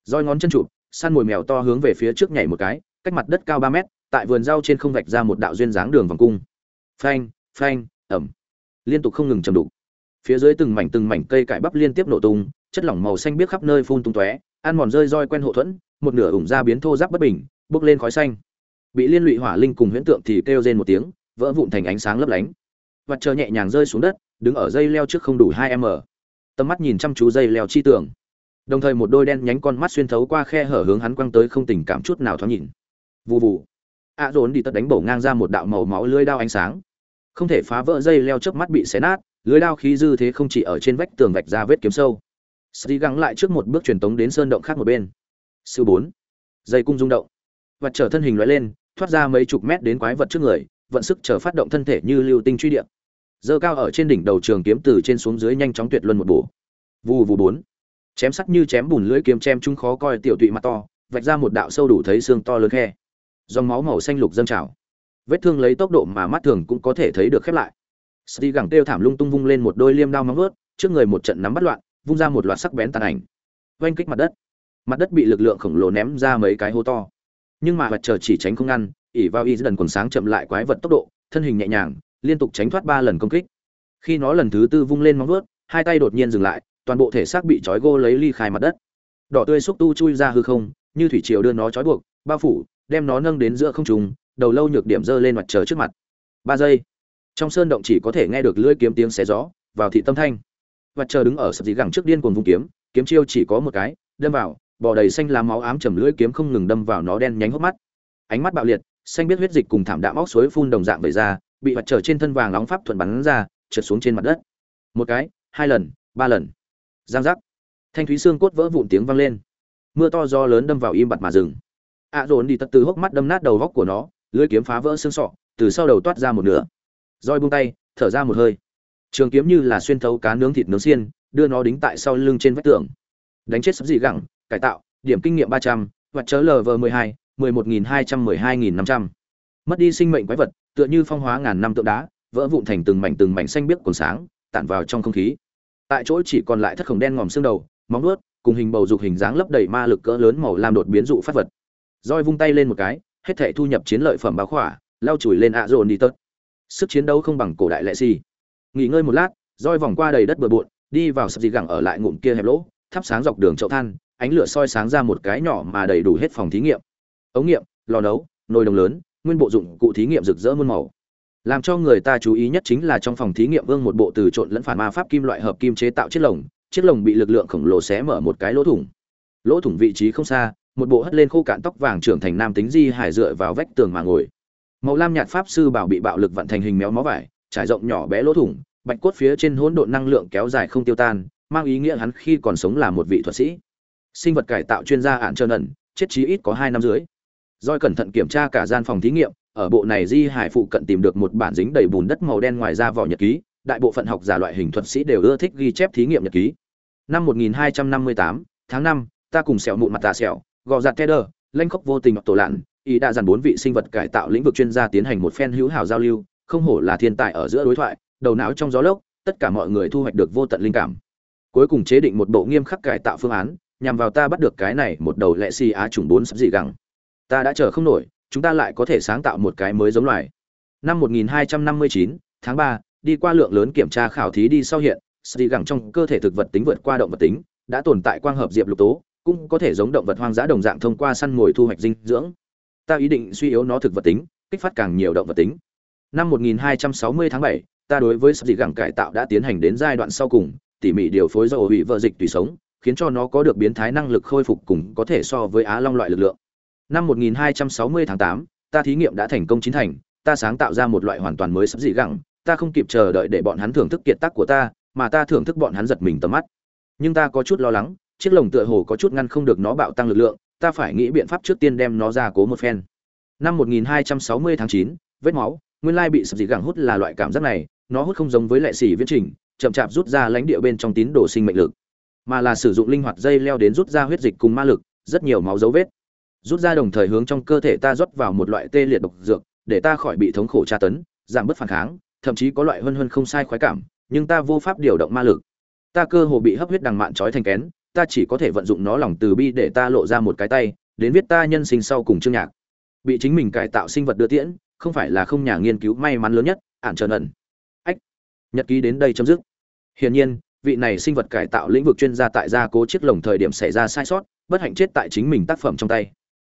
Roi ngón chân chụp, săn mồi mèo to hướng về phía trước nhảy một cái, cách mặt đất cao ba mét, tại vườn rau trên không vạch ra một đạo duyên dáng đường vòng cung. Phanh phanh, ẩm. Liên tục không ngừng chầm đục. Phía dưới từng mảnh từng mảnh cây cải bắp liên tiếp nổ tung, chất lỏng màu xanh biếc khắp nơi phun tung tóe, ăn mòn rơi roi quen hộ thuẫn, một nửa ủng ra biến thô giáp bất bình bốc lên khói xanh. Bị liên lụy hỏa linh cùng huyễn tượng thì kêu rên một tiếng vỡ vụn thành ánh sáng lấp lánh. Mặt chờ nhẹ nhàng rơi xuống đất đứng ở dây leo trước không đủ hai m. Tầm mắt nhìn chăm chú dây leo chi tường. Đồng thời một đôi đen nhánh con mắt xuyên thấu qua khe hở hướng hắn quăng tới không tình cảm chút nào thoáng nhìn. Vù vù. A rốn đi tật đánh bổ ngang ra một đạo màu máu lưỡi đao ánh sáng. Không thể phá vỡ dây leo trước mắt bị xé nát lưới đao khí dư thế không chỉ ở trên vách tường vạch ra vết kiếm sâu. Sĩ gắng lại trước một bước truyền tống đến sơn động khác một bên. Sư bốn, dây cung rung động, vật trở thân hình lóe lên, thoát ra mấy chục mét đến quái vật trước người, vận sức chờ phát động thân thể như lưu tinh truy điện. Dơ cao ở trên đỉnh đầu trường kiếm từ trên xuống dưới nhanh chóng tuyệt luân một bổ. Vù vù bốn, chém sắc như chém bùn lưỡi kiếm chém chúng khó coi tiểu tụy mặt to, vạch ra một đạo sâu đủ thấy xương to lớn khe. Dòng máu màu xanh lục dâng trào. Vết thương lấy tốc độ mà mắt thường cũng có thể thấy được khép lại. sti gẳng kêu thảm lung tung vung lên một đôi liêm đao móng vớt, trước người một trận nắm bắt loạn, vung ra một loạt sắc bén tàn ảnh. Oanh kích mặt đất. Mặt đất bị lực lượng khổng lồ ném ra mấy cái hố to. Nhưng mà vật chờ chỉ tránh không ngăn, ỉ vào y dần quần sáng chậm lại quái vật tốc độ, thân hình nhẹ nhàng, liên tục tránh thoát ba lần công kích. Khi nó lần thứ tư vung lên móng vuốt, hai tay đột nhiên dừng lại, toàn bộ thể xác bị trói gô lấy ly khai mặt đất. Đỏ tươi xúc tu chui ra hư không, như thủy triều đưa nó trói buộc, bao phủ, đem nó nâng đến giữa không trung, đầu lâu nhược điểm dơ lên mặt trời trước mặt. Ba giây trong sơn động chỉ có thể nghe được lưỡi kiếm tiếng xé gió vào thị tâm thanh mặt trời đứng ở sập dí gẳng trước điên cuồng vung kiếm kiếm chiêu chỉ có một cái đâm vào bò đầy xanh lá máu ám chầm lưỡi kiếm không ngừng đâm vào nó đen nhánh hốc mắt. Ánh mắt bạo liệt, xanh biết huyết dịch cùng thảm đạm óc suối phun đồng dạng về ra, bị vặt trở trên thân vàng nóng pháp thuận bắn ra, trượt xuống trên mặt đất. Một cái, hai lần, ba lần. Giang giác. Thanh thúy xương cốt vỡ vụn tiếng vang lên. Mưa to do lớn đâm vào im bặt mà dừng. Ạ à dồn đi tật từ hốc mắt đâm nát đầu góc của nó, lưỡi kiếm phá vỡ xương sọ, từ sau đầu toát ra một nửa. Roi buông tay, thở ra một hơi. Trường kiếm như là xuyên thấu cá nướng thịt nướng xiên, đưa nó đính tại sau lưng trên vách tường. Đánh chết sắp dị gẳng cải tạo, điểm kinh nghiệm ba trăm vật chớ lv mười hai, mười một nghìn hai trăm mười hai nghìn năm trăm. Mất đi sinh mệnh quái vật, tựa như phong hóa ngàn năm tượng đá, vỡ vụn thành từng mảnh từng mảnh xanh biếc còn sáng, tản vào trong không khí. Tại chỗ chỉ còn lại thất khổng đen ngòm xương đầu, móng nuốt cùng hình bầu dục hình dáng lấp đầy ma lực cỡ lớn màu lam đột biến dụ phát vật. Roi vung tay lên một cái, hết thể thu nhập chiến lợi phẩm báo khỏa lao chùi lên ạ dồn đi tớt. Sức chiến đấu không bằng cổ đại lệ si. Nghỉ ngơi một lát, roi vòng qua đầy đất bừa bộn, đi vào sập dị gẳng ở lại ngụm kia hẹp lỗ, thắp sáng dọc đường chậu than ánh lửa soi sáng ra một cái nhỏ mà đầy đủ hết phòng thí nghiệm. Ống nghiệm, lò nấu, nồi đồng lớn, nguyên bộ dụng cụ thí nghiệm rực rỡ muôn màu. Làm cho người ta chú ý nhất chính là trong phòng thí nghiệm vương một bộ từ trộn lẫn phản ma pháp kim loại hợp kim chế tạo chiếc lồng chiếc lồng bị lực lượng khổng lồ xé mở một cái lỗ thủng. Lỗ thủng vị trí không xa, một bộ hất lên khô cạn tóc vàng trưởng thành nam tính di hải dựa vào vách tường mà ngồi. Màu lam nhạt pháp sư bảo bị bạo lực vận thành hình méo mó vải, trải rộng nhỏ bé lỗ thủng, bạch cốt phía trên hỗn độn năng lượng kéo dài không tiêu tan, mang ý nghĩa hắn khi còn sống là một vị thuật sĩ sinh vật cải tạo chuyên gia ạn trơn ẩn chết chí ít có hai năm dưới Doi cẩn thận kiểm tra cả gian phòng thí nghiệm, ở bộ này Di Hải phụ cận tìm được một bản dính đầy bùn đất màu đen ngoài ra vỏ nhật ký, đại bộ phận học giả loại hình thuật sĩ đều ưa thích ghi chép thí nghiệm nhật ký. Năm 1258, tháng 5, ta cùng sẹo mụn mặt tà sẹo, gò giặt Teder, lanh khóc vô tình tổ lạn, ý đã dàn bốn vị sinh vật cải tạo lĩnh vực chuyên gia tiến hành một phen hữu hảo giao lưu, không hổ là thiên tài ở giữa đối thoại, đầu não trong gió lốc, tất cả mọi người thu hoạch được vô tận linh cảm. Cuối cùng chế định một bộ nghiêm khắc cải tạo phương án, nhằm vào ta bắt được cái này một đầu lệ si á trùng bốn sắp dị gẳng. Ta đã chờ không nổi chúng ta lại có thể sáng tạo một cái mới giống loài. Năm 1259, tháng 3, đi qua lượng lớn kiểm tra khảo thí đi sau hiện dị gẳng trong cơ thể thực vật tính vượt qua động vật tính đã tồn tại quang hợp diệp lục tố cũng có thể giống động vật hoang dã đồng dạng thông qua săn mồi thu hoạch dinh dưỡng. Ta ý định suy yếu nó thực vật tính kích phát càng nhiều động vật tính. Năm 1260 tháng 7, ta đối với dị gẳng cải tạo đã tiến hành đến giai đoạn sau cùng tỉ mỉ điều phối dầu hủy vợ dịch tùy sống khiến cho nó có được biến thái năng lực khôi phục cùng có thể so với á long loại lực lượng năm 1260 tháng 8, ta thí nghiệm đã thành công chính thành, ta sáng tạo ra một loại hoàn toàn mới sắp dị gẳng, ta không kịp chờ đợi để bọn hắn thưởng thức kiệt tác của ta, mà ta thưởng thức bọn hắn giật mình tầm mắt. Nhưng ta có chút lo lắng, chiếc lồng tựa hồ có chút ngăn không được nó bạo tăng lực lượng, ta phải nghĩ biện pháp trước tiên đem nó ra cố một phen. Năm 1260 tháng 9, vết máu, nguyên lai bị sập dị gẳng hút là loại cảm giác này, nó hút không giống với lệ sỉ viễn trình, chậm chạp rút ra lãnh địa bên trong tín đồ sinh mệnh lực, mà là sử dụng linh hoạt dây leo đến rút ra huyết dịch cùng ma lực, rất nhiều máu dấu vết, rút ra đồng thời hướng trong cơ thể ta rót vào một loại tê liệt độc dược để ta khỏi bị thống khổ tra tấn giảm bớt phản kháng thậm chí có loại hân hân không sai khoái cảm nhưng ta vô pháp điều động ma lực. Ta cơ hồ bị hấp huyết đằng mạn trói thành kén ta chỉ có thể vận dụng nó lòng từ bi để ta lộ ra một cái tay đến viết ta nhân sinh sau cùng chương nhạc. Bị chính mình cải tạo sinh vật đưa tiễn không phải là không nhà nghiên cứu may mắn lớn nhất ản trần ẩn ách nhật ký đến đây chấm dứt. Hiển nhiên vị này sinh vật cải tạo lĩnh vực chuyên gia tại gia cố chiếc lồng thời điểm xảy ra sai sót, bất hạnh chết tại chính mình tác phẩm trong tay.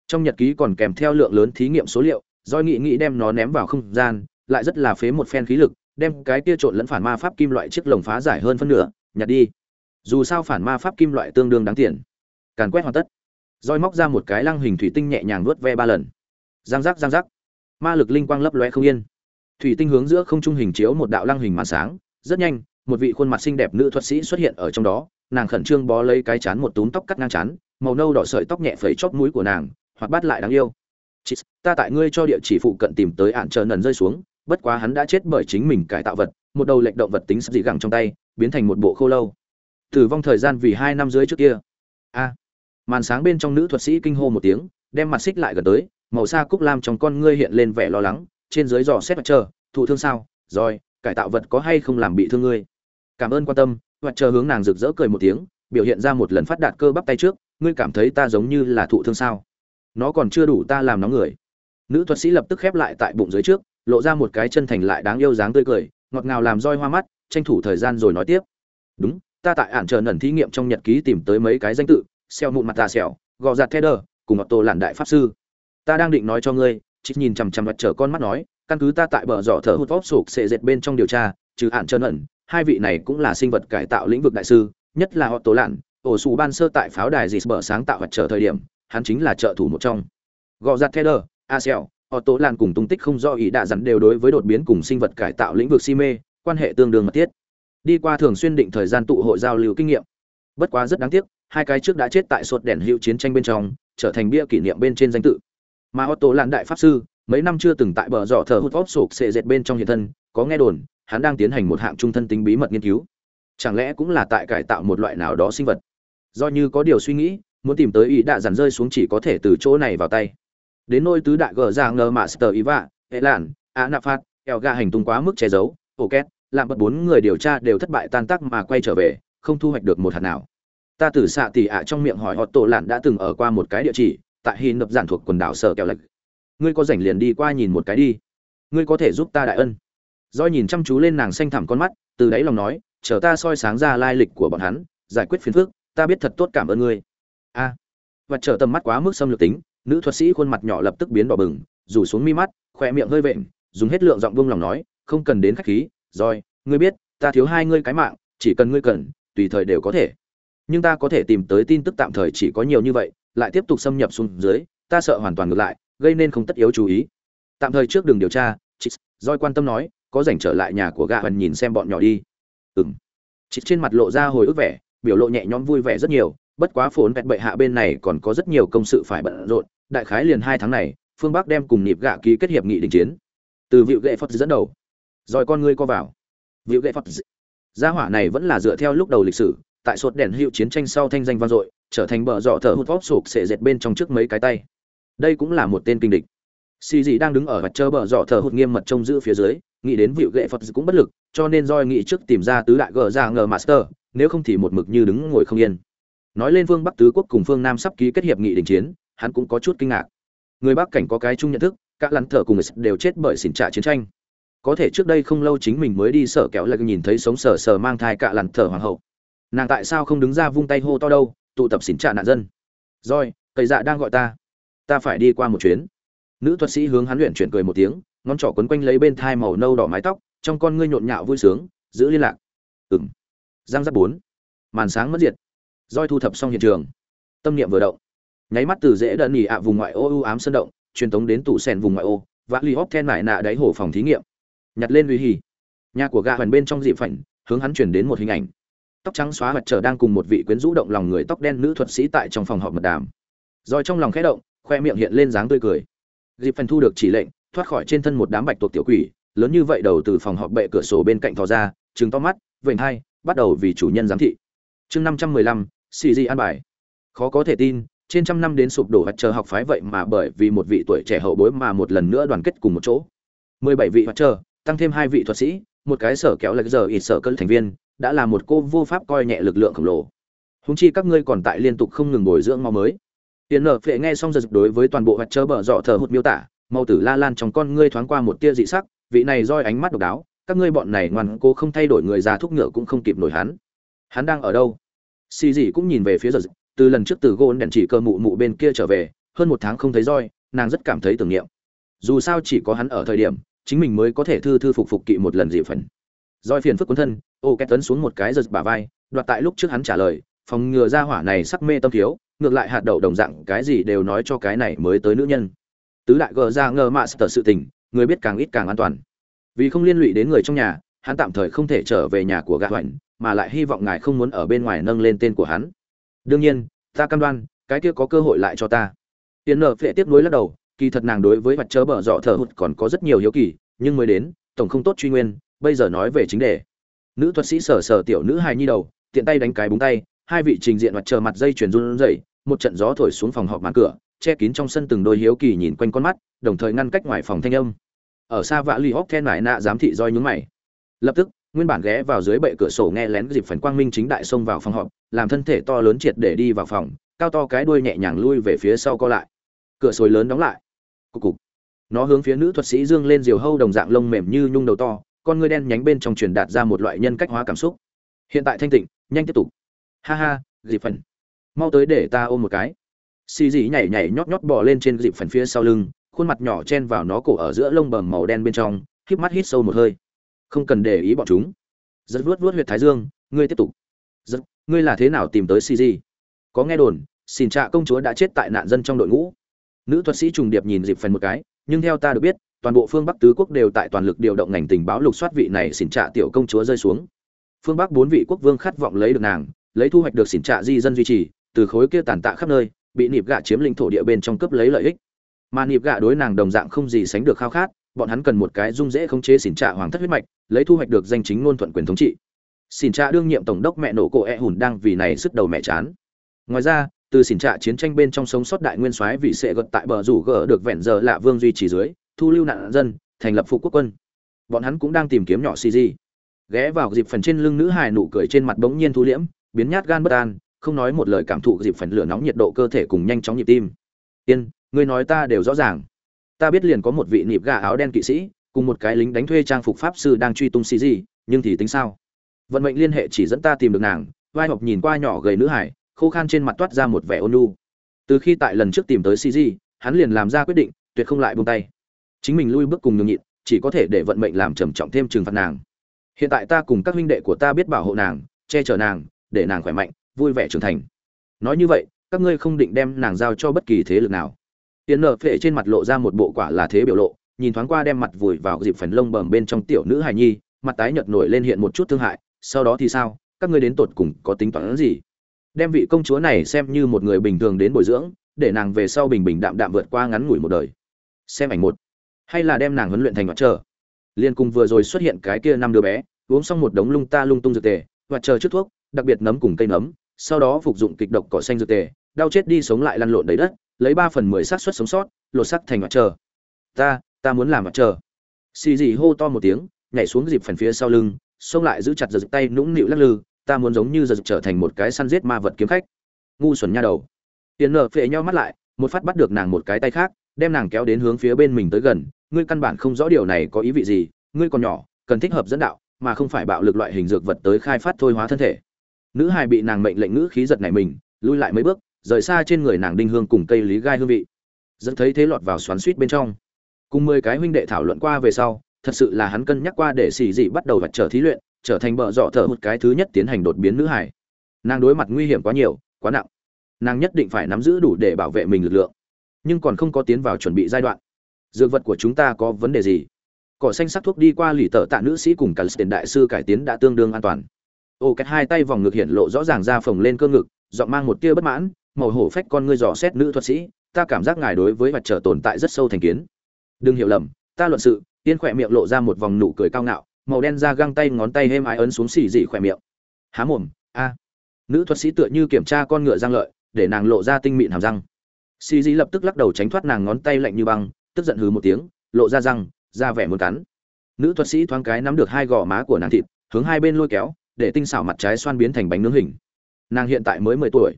Trong nhật ký còn kèm theo lượng lớn thí nghiệm số liệu doi nghị nghĩ đem nó ném vào không gian, lại rất là phế một phen khí lực, đem cái kia trộn lẫn phản ma pháp kim loại chiếc lồng phá giải hơn phân nửa, nhặt đi. Dù sao phản ma pháp kim loại tương đương đáng tiền. Càn quét hoàn tất. Roi móc ra một cái lăng hình thủy tinh nhẹ nhàng nuốt ve ba lần. Giang giác giang giác. Ma lực linh quang lấp loe không yên. Thủy tinh hướng giữa không trung hình chiếu một đạo lăng hình màn sáng, rất nhanh một vị khuôn mặt xinh đẹp nữ thuật sĩ xuất hiện ở trong đó, nàng khẩn trương bó lấy cái chán một túm tóc cắt ngang chán, màu nâu đỏ sợi tóc nhẹ phẩy chóp mũi của nàng hoặc bắt lại đáng yêu. Chị ta tại ngươi cho địa chỉ phụ cận tìm tới ạn chờ nần rơi xuống, bất quá hắn đã chết bởi chính mình cải tạo vật, một đầu lệch động vật tính sắp dị gẳng trong tay, biến thành một bộ khô lâu. Tử vong thời gian vì hai năm dưới trước kia. A. Màn sáng bên trong nữ thuật sĩ kinh hô một tiếng, đem mặt xích lại gần tới, màu xa cúc lam trong con ngươi hiện lên vẻ lo lắng, trên dưới dò xét mặt chờ, thụ thương sao? Rồi, cải tạo vật có hay không làm bị thương ngươi? Cảm ơn quan tâm mặt chờ hướng nàng rực rỡ cười một tiếng, biểu hiện ra một lần phát đạt cơ bắp tay trước, ngươi cảm thấy ta giống như là thụ thương sao? Nó còn chưa đủ ta làm nóng người. Nữ thuật sĩ lập tức khép lại tại bụng dưới trước, lộ ra một cái chân thành lại đáng yêu dáng tươi cười, ngọt ngào làm roi hoa mắt, tranh thủ thời gian rồi nói tiếp. Đúng, ta tại ản chờ nẩn thí nghiệm trong nhật ký tìm tới mấy cái danh tự xeo mụn mặt tà xẻo gò giặt theder cùng ngọt tổ làn đại pháp sư. Ta đang định nói cho ngươi chỉ nhìn chằm chằm mặt trở con mắt nói, căn cứ ta tại bờ giỏ thở hút vóp sụp sệ dệt bên trong điều tra trừ ản chân ẩn hai vị này cũng là sinh vật cải tạo lĩnh vực đại sư nhất là họ tố lạn ổ xù ban sơ tại pháo đài dì bờ sáng tạo hoạt trở thời điểm hắn chính là trợ thủ một trong gò giặt Tether, họ tố lạn cùng tung tích không do ý đã dặn đều đối với đột biến cùng sinh vật cải tạo lĩnh vực si mê, quan hệ tương đương mật thiết. Đi qua thường xuyên định thời gian tụ hội giao lưu kinh nghiệm. Bất quá rất đáng tiếc, hai cái trước đã chết tại sột đèn hữu chiến tranh bên trong, trở thành bia kỷ niệm bên trên danh tự. Mà Otto Lan đại pháp sư, mấy năm chưa từng tại bờ dọ thờ hút tóp sụp xệ dệt bên trong hiện thân có nghe đồn hắn đang tiến hành một hạng trung thân tính bí mật nghiên cứu. Chẳng lẽ cũng là tại cải tạo một loại nào đó sinh vật? Do như có điều suy nghĩ muốn tìm tới ý đạ dàn rơi xuống chỉ có thể từ chỗ này vào tay. Đến nôi tứ đại gờ ra ngờ master iva hệ lạn, a nạp phát, eo ga hành tung quá mức che giấu ổ két làm bật bốn người điều tra đều thất bại tan tác mà quay trở về không thu hoạch được một hạt nào. Ta từ xạ tỉ ạ trong miệng hỏi họ tổ lạn đã từng ở qua một cái địa chỉ tại hy nập giản thuộc quần đảo sở kẹo lệch. Ngươi có rảnh liền đi qua nhìn một cái đi. Ngươi có thể giúp ta đại ân doi nhìn chăm chú lên nàng xanh thẳm con mắt từ đáy lòng nói chờ ta soi sáng ra lai lịch của bọn hắn giải quyết phiền phức ta biết thật tốt cảm ơn ngươi. A. À, và trở tầm mắt quá mức xâm lược tính nữ thuật sĩ khuôn mặt nhỏ lập tức biến đỏ bừng rủ xuống mi mắt khỏe miệng hơi vện dùng hết lượng giọng buông lòng nói không cần đến khách khí Doi, ngươi biết ta thiếu hai ngươi cái mạng chỉ cần ngươi cần tùy thời đều có thể. Nhưng ta có thể tìm tới tin tức tạm thời chỉ có nhiều như vậy lại tiếp tục xâm nhập xuống dưới ta sợ hoàn toàn ngược lại gây nên không tất yếu chú ý. Tạm thời trước đường điều tra chị roi quan tâm nói có rảnh trở lại nhà của gã hoàn nhìn xem bọn nhỏ đi. Ừng chị trên mặt lộ ra hồi ức vẻ, biểu lộ nhẹ nhõm vui vẻ rất nhiều, bất quá phồn vẹt bệ hạ bên này còn có rất nhiều công sự phải bận rộn, đại khái liền hai tháng này, phương bắc đem cùng nhịp gạ ký kết hiệp nghị đình chiến. Từ vịu gậy phật dẫn đầu. Rồi con ngươi co vào. Vịu gậy phật gia hỏa này vẫn là dựa theo lúc đầu lịch sử, tại sột đèn hiệu chiến tranh sau thanh danh vang dội, trở thành bờ dọ thở hút vóc sụp sệ dệt bên trong trước mấy cái tay. Đây cũng là một tên kinh địch. Xì dị đang đứng ở mặt trơ bờ dọ thở hụt nghiêm mật trông giữ phía dưới nghĩ đến vịu gậy phật cũng bất lực, cho nên roi nghĩ trước tìm ra tứ đại gờ ra ngờ master, nếu không thì một mực như đứng ngồi không yên. Nói lên phương bắc tứ quốc cùng phương nam sắp ký kết hiệp nghị đình chiến, hắn cũng có chút kinh ngạc. Người bắc cảnh có cái chung nhận thức, các lắn thở cùng đều chết bởi xỉn trả chiến tranh. Có thể trước đây không lâu chính mình mới đi sở kéo lại nhìn thấy sống sờ sờ mang thai cả lằn thở hoàng hậu. Nàng tại sao không đứng ra vung tay hô to đâu, tụ tập xỉn trả nạn dân. Rồi cậy dạ đang gọi ta. Ta phải đi qua một chuyến. Nữ thuật sĩ hướng hắn luyện chuyển cười một tiếng ngón trỏ quấn quanh lấy bên thai màu nâu đỏ mái tóc, trong con ngươi nhộn nhạo vui sướng, giữ liên lạc. Ừng giang giáp bốn. Màn sáng mất diệt. Roi thu thập xong hiện trường. Tâm niệm vừa động. Nháy mắt từ dễ đợn nhì ạ vùng ngoại ô ưu ám sơn động, truyền tống đến tủ sèn vùng ngoại ô và li hóc then mải nạ đáy hồ phòng thí nghiệm. Nhặt lên uy hì nhà của gà hoàn bên trong dị phảnh, hướng hắn chuyển đến một hình ảnh. Tóc trắng xóa mặt trở đang cùng một vị quyến rũ động lòng người tóc đen nữ thuật sĩ tại trong phòng họp mật đàm. Rồi trong lòng khẽ động, khoe miệng hiện lên dáng tươi cười. Dịp phần thu được chỉ lệnh thoát khỏi trên thân một đám bạch tuộc tiểu quỷ, lớn như vậy đầu từ phòng họp bệ cửa sổ bên cạnh thò ra, trừng to mắt, vểnh hai, bắt đầu vì chủ nhân giám thị. Chương năm trăm mười lăm, xì di an bài. Khó có thể tin, trên trăm năm đến sụp đổ hoạt chờ học phái vậy mà bởi vì một vị tuổi trẻ hậu bối mà một lần nữa đoàn kết cùng một chỗ. mười bảy vị hoạt chờ tăng thêm hai vị thuật sĩ, một cái sở kéo lệch giờ ít sở cơn thành viên, đã là một cô vô pháp coi nhẹ lực lượng khổng lồ. Húng chi các ngươi còn tại liên tục không ngừng bồi dưỡng mau mới. Tiền nợ phệ nghe xong giật đối với toàn bộ hoạt chờ bở dọ thờ hụt miêu tả màu tử la lan trong con ngươi thoáng qua một tia dị sắc, vị này roi ánh mắt độc đáo, các ngươi bọn này ngoan cố không thay đổi người già thúc ngựa cũng không kịp nổi hắn. Hắn đang ở đâu? Xì dị cũng nhìn về phía giờ. từ lần trước từ gôn đèn chỉ cơ mụ mụ bên kia trở về, hơn một tháng không thấy roi, nàng rất cảm thấy tưởng niệm. Dù sao chỉ có hắn ở thời điểm, chính mình mới có thể thư thư phục phục kỵ một lần dị phần. Roi phiền phức cuốn thân, ô két tấn xuống một cái giật bả vai, đoạt tại lúc trước hắn trả lời, phòng ngừa ra hỏa này sắc mê tâm thiếu, ngược lại hạt đậu đồng dạng cái gì đều nói cho cái này mới tới nữ nhân tứ đại gờ ra ngờ mạ sở sự tình, người biết càng ít càng an toàn. Vì không liên lụy đến người trong nhà, hắn tạm thời không thể trở về nhà của gã hoành, mà lại hy vọng ngài không muốn ở bên ngoài nâng lên tên của hắn. Đương nhiên, ta cam đoan, cái kia có cơ hội lại cho ta. Tiền nợ phệ tiếp nối lắc đầu, kỳ thật nàng đối với mặt chớ bở dọ thở hụt còn có rất nhiều hiếu kỳ, nhưng mới đến, tổng không tốt truy nguyên, bây giờ nói về chính đề. Nữ thuật sĩ sở sở tiểu nữ hài nhi đầu, tiện tay đánh cái búng tay, hai vị trình diện mặt chờ mặt dây chuyền run rẩy, một trận gió thổi xuống phòng họp màn cửa che kín trong sân từng đôi hiếu kỳ nhìn quanh con mắt, đồng thời ngăn cách ngoài phòng thanh âm. Ở xa vạ li hóc then mải nạ giám thị roi nhướng mày. Lập tức, nguyên bản ghé vào dưới bệ cửa sổ nghe lén dịp phần quang minh chính đại xông vào phòng họp, làm thân thể to lớn triệt để đi vào phòng, cao to cái đuôi nhẹ nhàng lui về phía sau co lại. Cửa sồi lớn đóng lại. Cục cục. Nó hướng phía nữ thuật sĩ dương lên diều hâu đồng dạng lông mềm như nhung đầu to, con ngươi đen nhánh bên trong truyền đạt ra một loại nhân cách hóa cảm xúc. Hiện tại thanh tịnh, nhanh tiếp tục. Ha ha, dịp phần. Mau tới để ta ôm một cái xì dị nhảy nhảy nhót nhót bò lên trên dịp phần phía sau lưng, khuôn mặt nhỏ chen vào nó cổ ở giữa lông bầm màu đen bên trong, híp mắt hít sâu một hơi. Không cần để ý bọn chúng. Rất vuốt vuốt huyệt thái dương, ngươi tiếp tục. Rất ngươi là thế nào tìm tới cg có nghe đồn, xin trạ công chúa đã chết tại nạn dân trong đội ngũ. Nữ thuật sĩ trùng điệp nhìn dịp phần một cái, nhưng theo ta được biết, toàn bộ phương bắc tứ quốc đều tại toàn lực điều động ngành tình báo lục soát vị này xin trạ tiểu công chúa rơi xuống. Phương bắc bốn vị quốc vương khát vọng lấy được nàng, lấy thu hoạch được xỉn trạ di dân duy trì, từ khối kia tàn tạ khắp nơi bị nịp gạ chiếm lĩnh thổ địa bên trong cấp lấy lợi ích. Mà nịp gạ đối nàng đồng dạng không gì sánh được khao khát, bọn hắn cần một cái dung dễ khống chế xỉn trạ hoàng thất huyết mạch, lấy thu hoạch được danh chính ngôn thuận quyền thống trị. Xỉn trạ đương nhiệm tổng đốc mẹ nổ cổ e hùn đang vì này sức đầu mẹ chán. Ngoài ra, từ xỉn trạ chiến tranh bên trong sống sót đại nguyên soái vì sẽ gật tại bờ rủ gỡ được vẹn giờ lạ vương duy trì dưới, thu lưu nạn dân, thành lập phụ quốc quân. Bọn hắn cũng đang tìm kiếm nhỏ cg ghé vào dịp phần trên lưng nữ hài nụ cười trên mặt bỗng nhiên thu liễm, biến nhát gan bất an không nói một lời cảm thụ dịp phần lửa nóng nhiệt độ cơ thể cùng nhanh chóng nhịp tim. Yên, ngươi nói ta đều rõ ràng. Ta biết liền có một vị nịp gà áo đen kỵ sĩ, cùng một cái lính đánh thuê trang phục pháp sư đang truy tung xì gì, nhưng thì tính sao? Vận mệnh liên hệ chỉ dẫn ta tìm được nàng, vai học nhìn qua nhỏ gầy nữ hải, khô khan trên mặt toát ra một vẻ ôn nhu. Từ khi tại lần trước tìm tới xì gì, hắn liền làm ra quyết định, tuyệt không lại buông tay. Chính mình lui bước cùng nhường nhịn, chỉ có thể để vận mệnh làm trầm trọng thêm trừng phạt nàng. Hiện tại ta cùng các huynh đệ của ta biết bảo hộ nàng, che chở nàng, để nàng khỏe mạnh vui vẻ trưởng thành. Nói như vậy, các ngươi không định đem nàng giao cho bất kỳ thế lực nào. Tiến nở phệ trên mặt lộ ra một bộ quả là thế biểu lộ, nhìn thoáng qua đem mặt vùi vào dịp phần lông bầm bên trong tiểu nữ hài nhi, mặt tái nhợt nổi lên hiện một chút thương hại, sau đó thì sao, các ngươi đến tột cùng có tính toán gì? Đem vị công chúa này xem như một người bình thường đến bồi dưỡng, để nàng về sau bình bình đạm đạm vượt qua ngắn ngủi một đời. Xem ảnh một. Hay là đem nàng huấn luyện thành mặt trời liên cùng vừa rồi xuất hiện cái kia năm đứa bé, uống xong một đống lung ta lung tung dược tề và chờ trước thuốc, đặc biệt nấm cùng cây nấm sau đó phục dụng kịch độc cỏ xanh dược tề, đau chết đi sống lại lăn lộn đầy đất, lấy ba phần mười xác suất sống sót, lột xác thành mặt trời ta ta muốn làm mặt trời xì gì hô to một tiếng, nhảy xuống dịp phần phía sau lưng, xông lại giữ chặt giật tay nũng nịu lắc lư, ta muốn giống như giật trở thành một cái săn giết ma vật kiếm khách. Ngu xuẩn nha đầu. Tiền lở phệ nhau mắt lại, một phát bắt được nàng một cái tay khác, đem nàng kéo đến hướng phía bên mình tới gần. Ngươi căn bản không rõ điều này có ý vị gì, ngươi còn nhỏ, cần thích hợp dẫn đạo, mà không phải bạo lực loại hình dược vật tới khai phát thôi hóa thân thể nữ hài bị nàng mệnh lệnh ngữ khí giật này mình, lui lại mấy bước, rời xa trên người nàng đinh hương cùng cây lý gai hương vị. Dẫn thấy thế lọt vào xoắn suýt bên trong. Cùng mười cái huynh đệ thảo luận qua về sau, thật sự là hắn cân nhắc qua để xì dị bắt đầu vạch trở thí luyện, trở thành bợ dọ thợ một cái thứ nhất tiến hành đột biến nữ hải nàng đối mặt nguy hiểm quá nhiều, quá nặng. Nàng nhất định phải nắm giữ đủ để bảo vệ mình lực lượng. Nhưng còn không có tiến vào chuẩn bị giai đoạn. Dược vật của chúng ta có vấn đề gì? Cỏ xanh sắc thuốc đi qua lì tờ tạ nữ sĩ cùng cả tiền đại sư cải tiến đã tương đương an toàn ô két hai tay vòng ngực hiện lộ rõ ràng ra phồng lên cơ ngực, giọng mang một tia bất mãn, màu hổ phách con ngươi dò xét nữ thuật sĩ, ta cảm giác ngài đối với vật trở tồn tại rất sâu thành kiến. Đừng hiểu lầm, ta luận sự, tiên khỏe miệng lộ ra một vòng nụ cười cao ngạo, màu đen ra găng tay ngón tay êm ái ấn xuống xì dị khỏe miệng. Há mồm, a. Nữ thuật sĩ tựa như kiểm tra con ngựa răng lợi, để nàng lộ ra tinh mịn hàm răng. Xì dị lập tức lắc đầu tránh thoát nàng ngón tay lạnh như băng, tức giận hừ một tiếng, lộ ra răng ra vẻ muốn cắn. Nữ thuật sĩ thoáng cái nắm được hai gò má của nàng thịt, hướng hai bên lôi kéo để tinh xảo mặt trái xoan biến thành bánh nướng hình. Nàng hiện tại mới mười tuổi.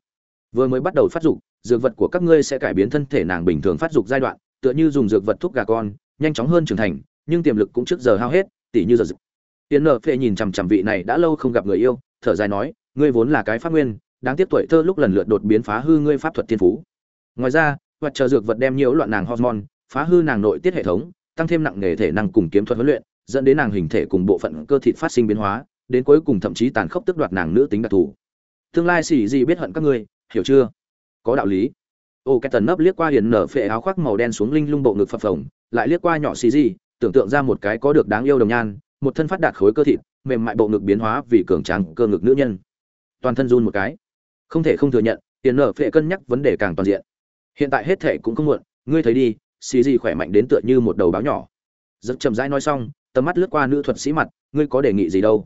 Vừa mới bắt đầu phát dục, dược vật của các ngươi sẽ cải biến thân thể nàng bình thường phát dục giai đoạn, tựa như dùng dược vật thuốc gà con, nhanh chóng hơn trưởng thành, nhưng tiềm lực cũng trước giờ hao hết, tỉ như giờ dực tiến nợ phệ nhìn chằm chằm vị này đã lâu không gặp người yêu, thở dài nói, ngươi vốn là cái pháp nguyên, đáng tiếc tuổi thơ lúc lần lượt đột biến phá hư ngươi pháp thuật thiên phú. Ngoài ra vật chờ dược vật đem nhiễu loạn nàng hormone, phá hư nàng nội tiết hệ thống, tăng thêm nặng nghề thể năng cùng kiếm thuật huấn luyện, dẫn đến nàng hình thể cùng bộ phận cơ thịt phát sinh biến hóa đến cuối cùng thậm chí tàn khốc tức đoạt nàng nữ tính đặc thù. Tương lai xỉ gì biết hận các ngươi, hiểu chưa? Có đạo lý. Ô, cái tần nấp liếc qua hiền nở phệ áo khoác màu đen xuống linh lung bộ ngực phập phồng, lại liếc qua nhỏ xì gì, tưởng tượng ra một cái có được đáng yêu đồng nhan, một thân phát đạt khối cơ thịt, mềm mại bộ ngực biến hóa vì cường tráng cơ ngực nữ nhân. Toàn thân run một cái. Không thể không thừa nhận tiền nở phệ cân nhắc vấn đề càng toàn diện. Hiện tại hết thể cũng không muộn, ngươi thấy đi, xì gì khỏe mạnh đến tựa như một đầu báo nhỏ. Rất chậm rãi nói xong, tầm mắt lướt qua nữ thuật sĩ mặt, ngươi có đề nghị gì đâu?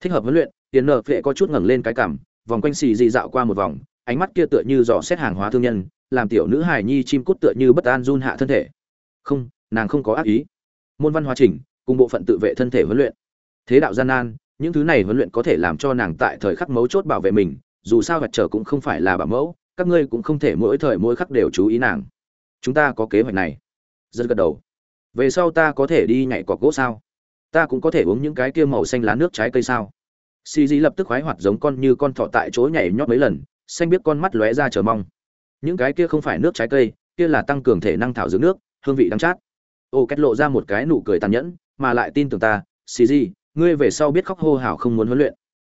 Thích hợp huấn luyện, tiền nở phệ có chút ngẩng lên cái cảm, vòng quanh xì gì dạo qua một vòng, ánh mắt kia tựa như dò xét hàng hóa thương nhân, làm tiểu nữ hài nhi chim cút tựa như bất an run hạ thân thể. Không, nàng không có ác ý. Môn văn hóa trình cùng bộ phận tự vệ thân thể huấn luyện. Thế đạo gian nan, những thứ này huấn luyện có thể làm cho nàng tại thời khắc mấu chốt bảo vệ mình, dù sao vật trở cũng không phải là bảo mẫu, các ngươi cũng không thể mỗi thời mỗi khắc đều chú ý nàng. Chúng ta có kế hoạch này. Rất gật đầu. Về sau ta có thể đi nhảy cọc gỗ sao? Ta cũng có thể uống những cái kia màu xanh lá nước trái cây sao? Xì dì lập tức khoái hoạt giống con như con thọ tại chỗ nhảy nhót mấy lần, xanh biết con mắt lóe ra chờ mong. Những cái kia không phải nước trái cây, kia là tăng cường thể năng thảo dưỡng nước, hương vị đắng chát. Ô kết lộ ra một cái nụ cười tàn nhẫn, mà lại tin tưởng ta, xì dì ngươi về sau biết khóc hô hào không muốn huấn luyện.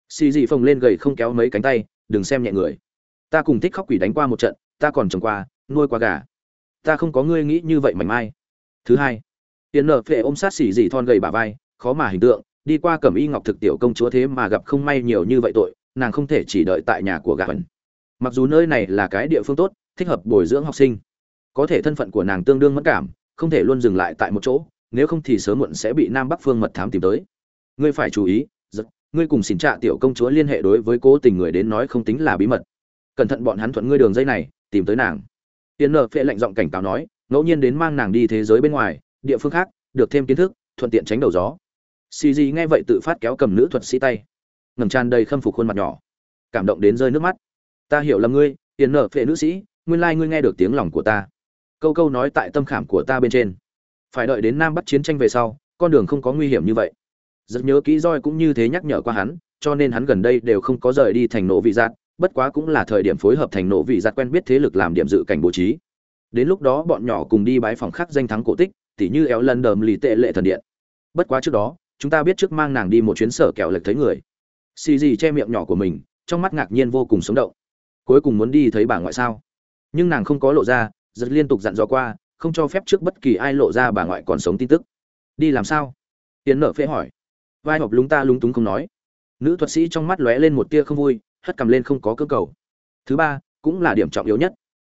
Xì dì phồng lên gầy không kéo mấy cánh tay, đừng xem nhẹ người. Ta cùng thích khóc quỷ đánh qua một trận, ta còn trồng qua, nuôi qua gà. Ta không có ngươi nghĩ như vậy mảnh mai. Thứ hai tiền nợ phệ ôm sát xỉ dị thon gầy bả vai, khó mà hình tượng, đi qua cẩm y ngọc thực tiểu công chúa thế mà gặp không may nhiều như vậy tội, nàng không thể chỉ đợi tại nhà của gã vẫn. mặc dù nơi này là cái địa phương tốt, thích hợp bồi dưỡng học sinh. Có thể thân phận của nàng tương đương mất cảm, không thể luôn dừng lại tại một chỗ, nếu không thì sớm muộn sẽ bị nam bắc phương mật thám tìm tới. Ngươi phải chú ý, giật, ngươi cùng xin trạ tiểu công chúa liên hệ đối với cố tình người đến nói không tính là bí mật. Cẩn thận bọn hắn thuận ngươi đường dây này, tìm tới nàng. Tiền nợ phệ lệnh giọng cảnh cáo nói, ngẫu nhiên đến mang nàng đi thế giới bên ngoài địa phương khác, được thêm kiến thức, thuận tiện tránh đầu gió. Xì gì nghe vậy tự phát kéo cầm nữ thuật sĩ tay. Ngầm tràn đầy khâm phục khuôn mặt nhỏ. Cảm động đến rơi nước mắt. Ta hiểu lầm ngươi, tiền nợ phệ nữ sĩ, nguyên lai ngươi nghe được tiếng lòng của ta. Câu câu nói tại tâm khảm của ta bên trên. Phải đợi đến nam bắc chiến tranh về sau, con đường không có nguy hiểm như vậy. Rất nhớ kỹ roi cũng như thế nhắc nhở qua hắn, cho nên hắn gần đây đều không có rời đi thành nổ vị giạt bất quá cũng là thời điểm phối hợp thành nổ vị giạt quen biết thế lực làm điểm dự cảnh bố trí. Đến lúc đó bọn nhỏ cùng đi bái phòng khắc danh thắng cổ tích tỉ như éo lần đờm lì tệ lệ thần điện. Bất quá trước đó, chúng ta biết trước mang nàng đi một chuyến sở kẹo lệch thấy người. Xì gì che miệng nhỏ của mình, trong mắt ngạc nhiên vô cùng sống động. Cuối cùng muốn đi thấy bà ngoại sao? Nhưng nàng không có lộ ra rất liên tục dặn dò qua, không cho phép trước bất kỳ ai lộ ra bà ngoại còn sống tin tức. Đi làm sao? Tiến nợ phê hỏi. Vai họp lúng ta lúng túng không nói. Nữ thuật sĩ trong mắt lóe lên một tia không vui, hất cầm lên không có cơ cầu. Thứ ba, cũng là điểm trọng yếu nhất.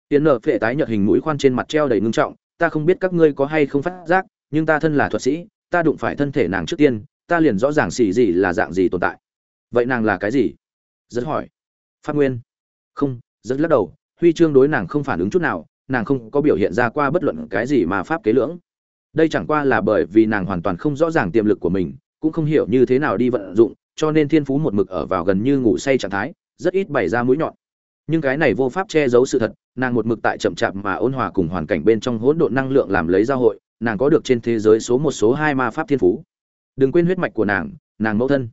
Tiến nợ phệ tái nhợt hình mũi khoan trên mặt treo đầy ngưng trọng ta không biết các ngươi có hay không phát giác, nhưng ta thân là thuật sĩ, ta đụng phải thân thể nàng trước tiên, ta liền rõ ràng xì gì là dạng gì tồn tại. Vậy nàng là cái gì? Rất hỏi. Phát nguyên. Không, rất lắc đầu, huy chương đối nàng không phản ứng chút nào, nàng không có biểu hiện ra qua bất luận cái gì mà pháp kế lưỡng. Đây chẳng qua là bởi vì nàng hoàn toàn không rõ ràng tiềm lực của mình, cũng không hiểu như thế nào đi vận dụng, cho nên thiên phú một mực ở vào gần như ngủ say trạng thái, rất ít bày ra mũi nhọn nhưng cái này vô pháp che giấu sự thật, nàng một mực tại chậm chạp mà ôn hòa cùng hoàn cảnh bên trong hỗn độn năng lượng làm lấy giao hội, nàng có được trên thế giới số một số hai ma pháp thiên phú. Đừng quên huyết mạch của nàng nàng mẫu thân.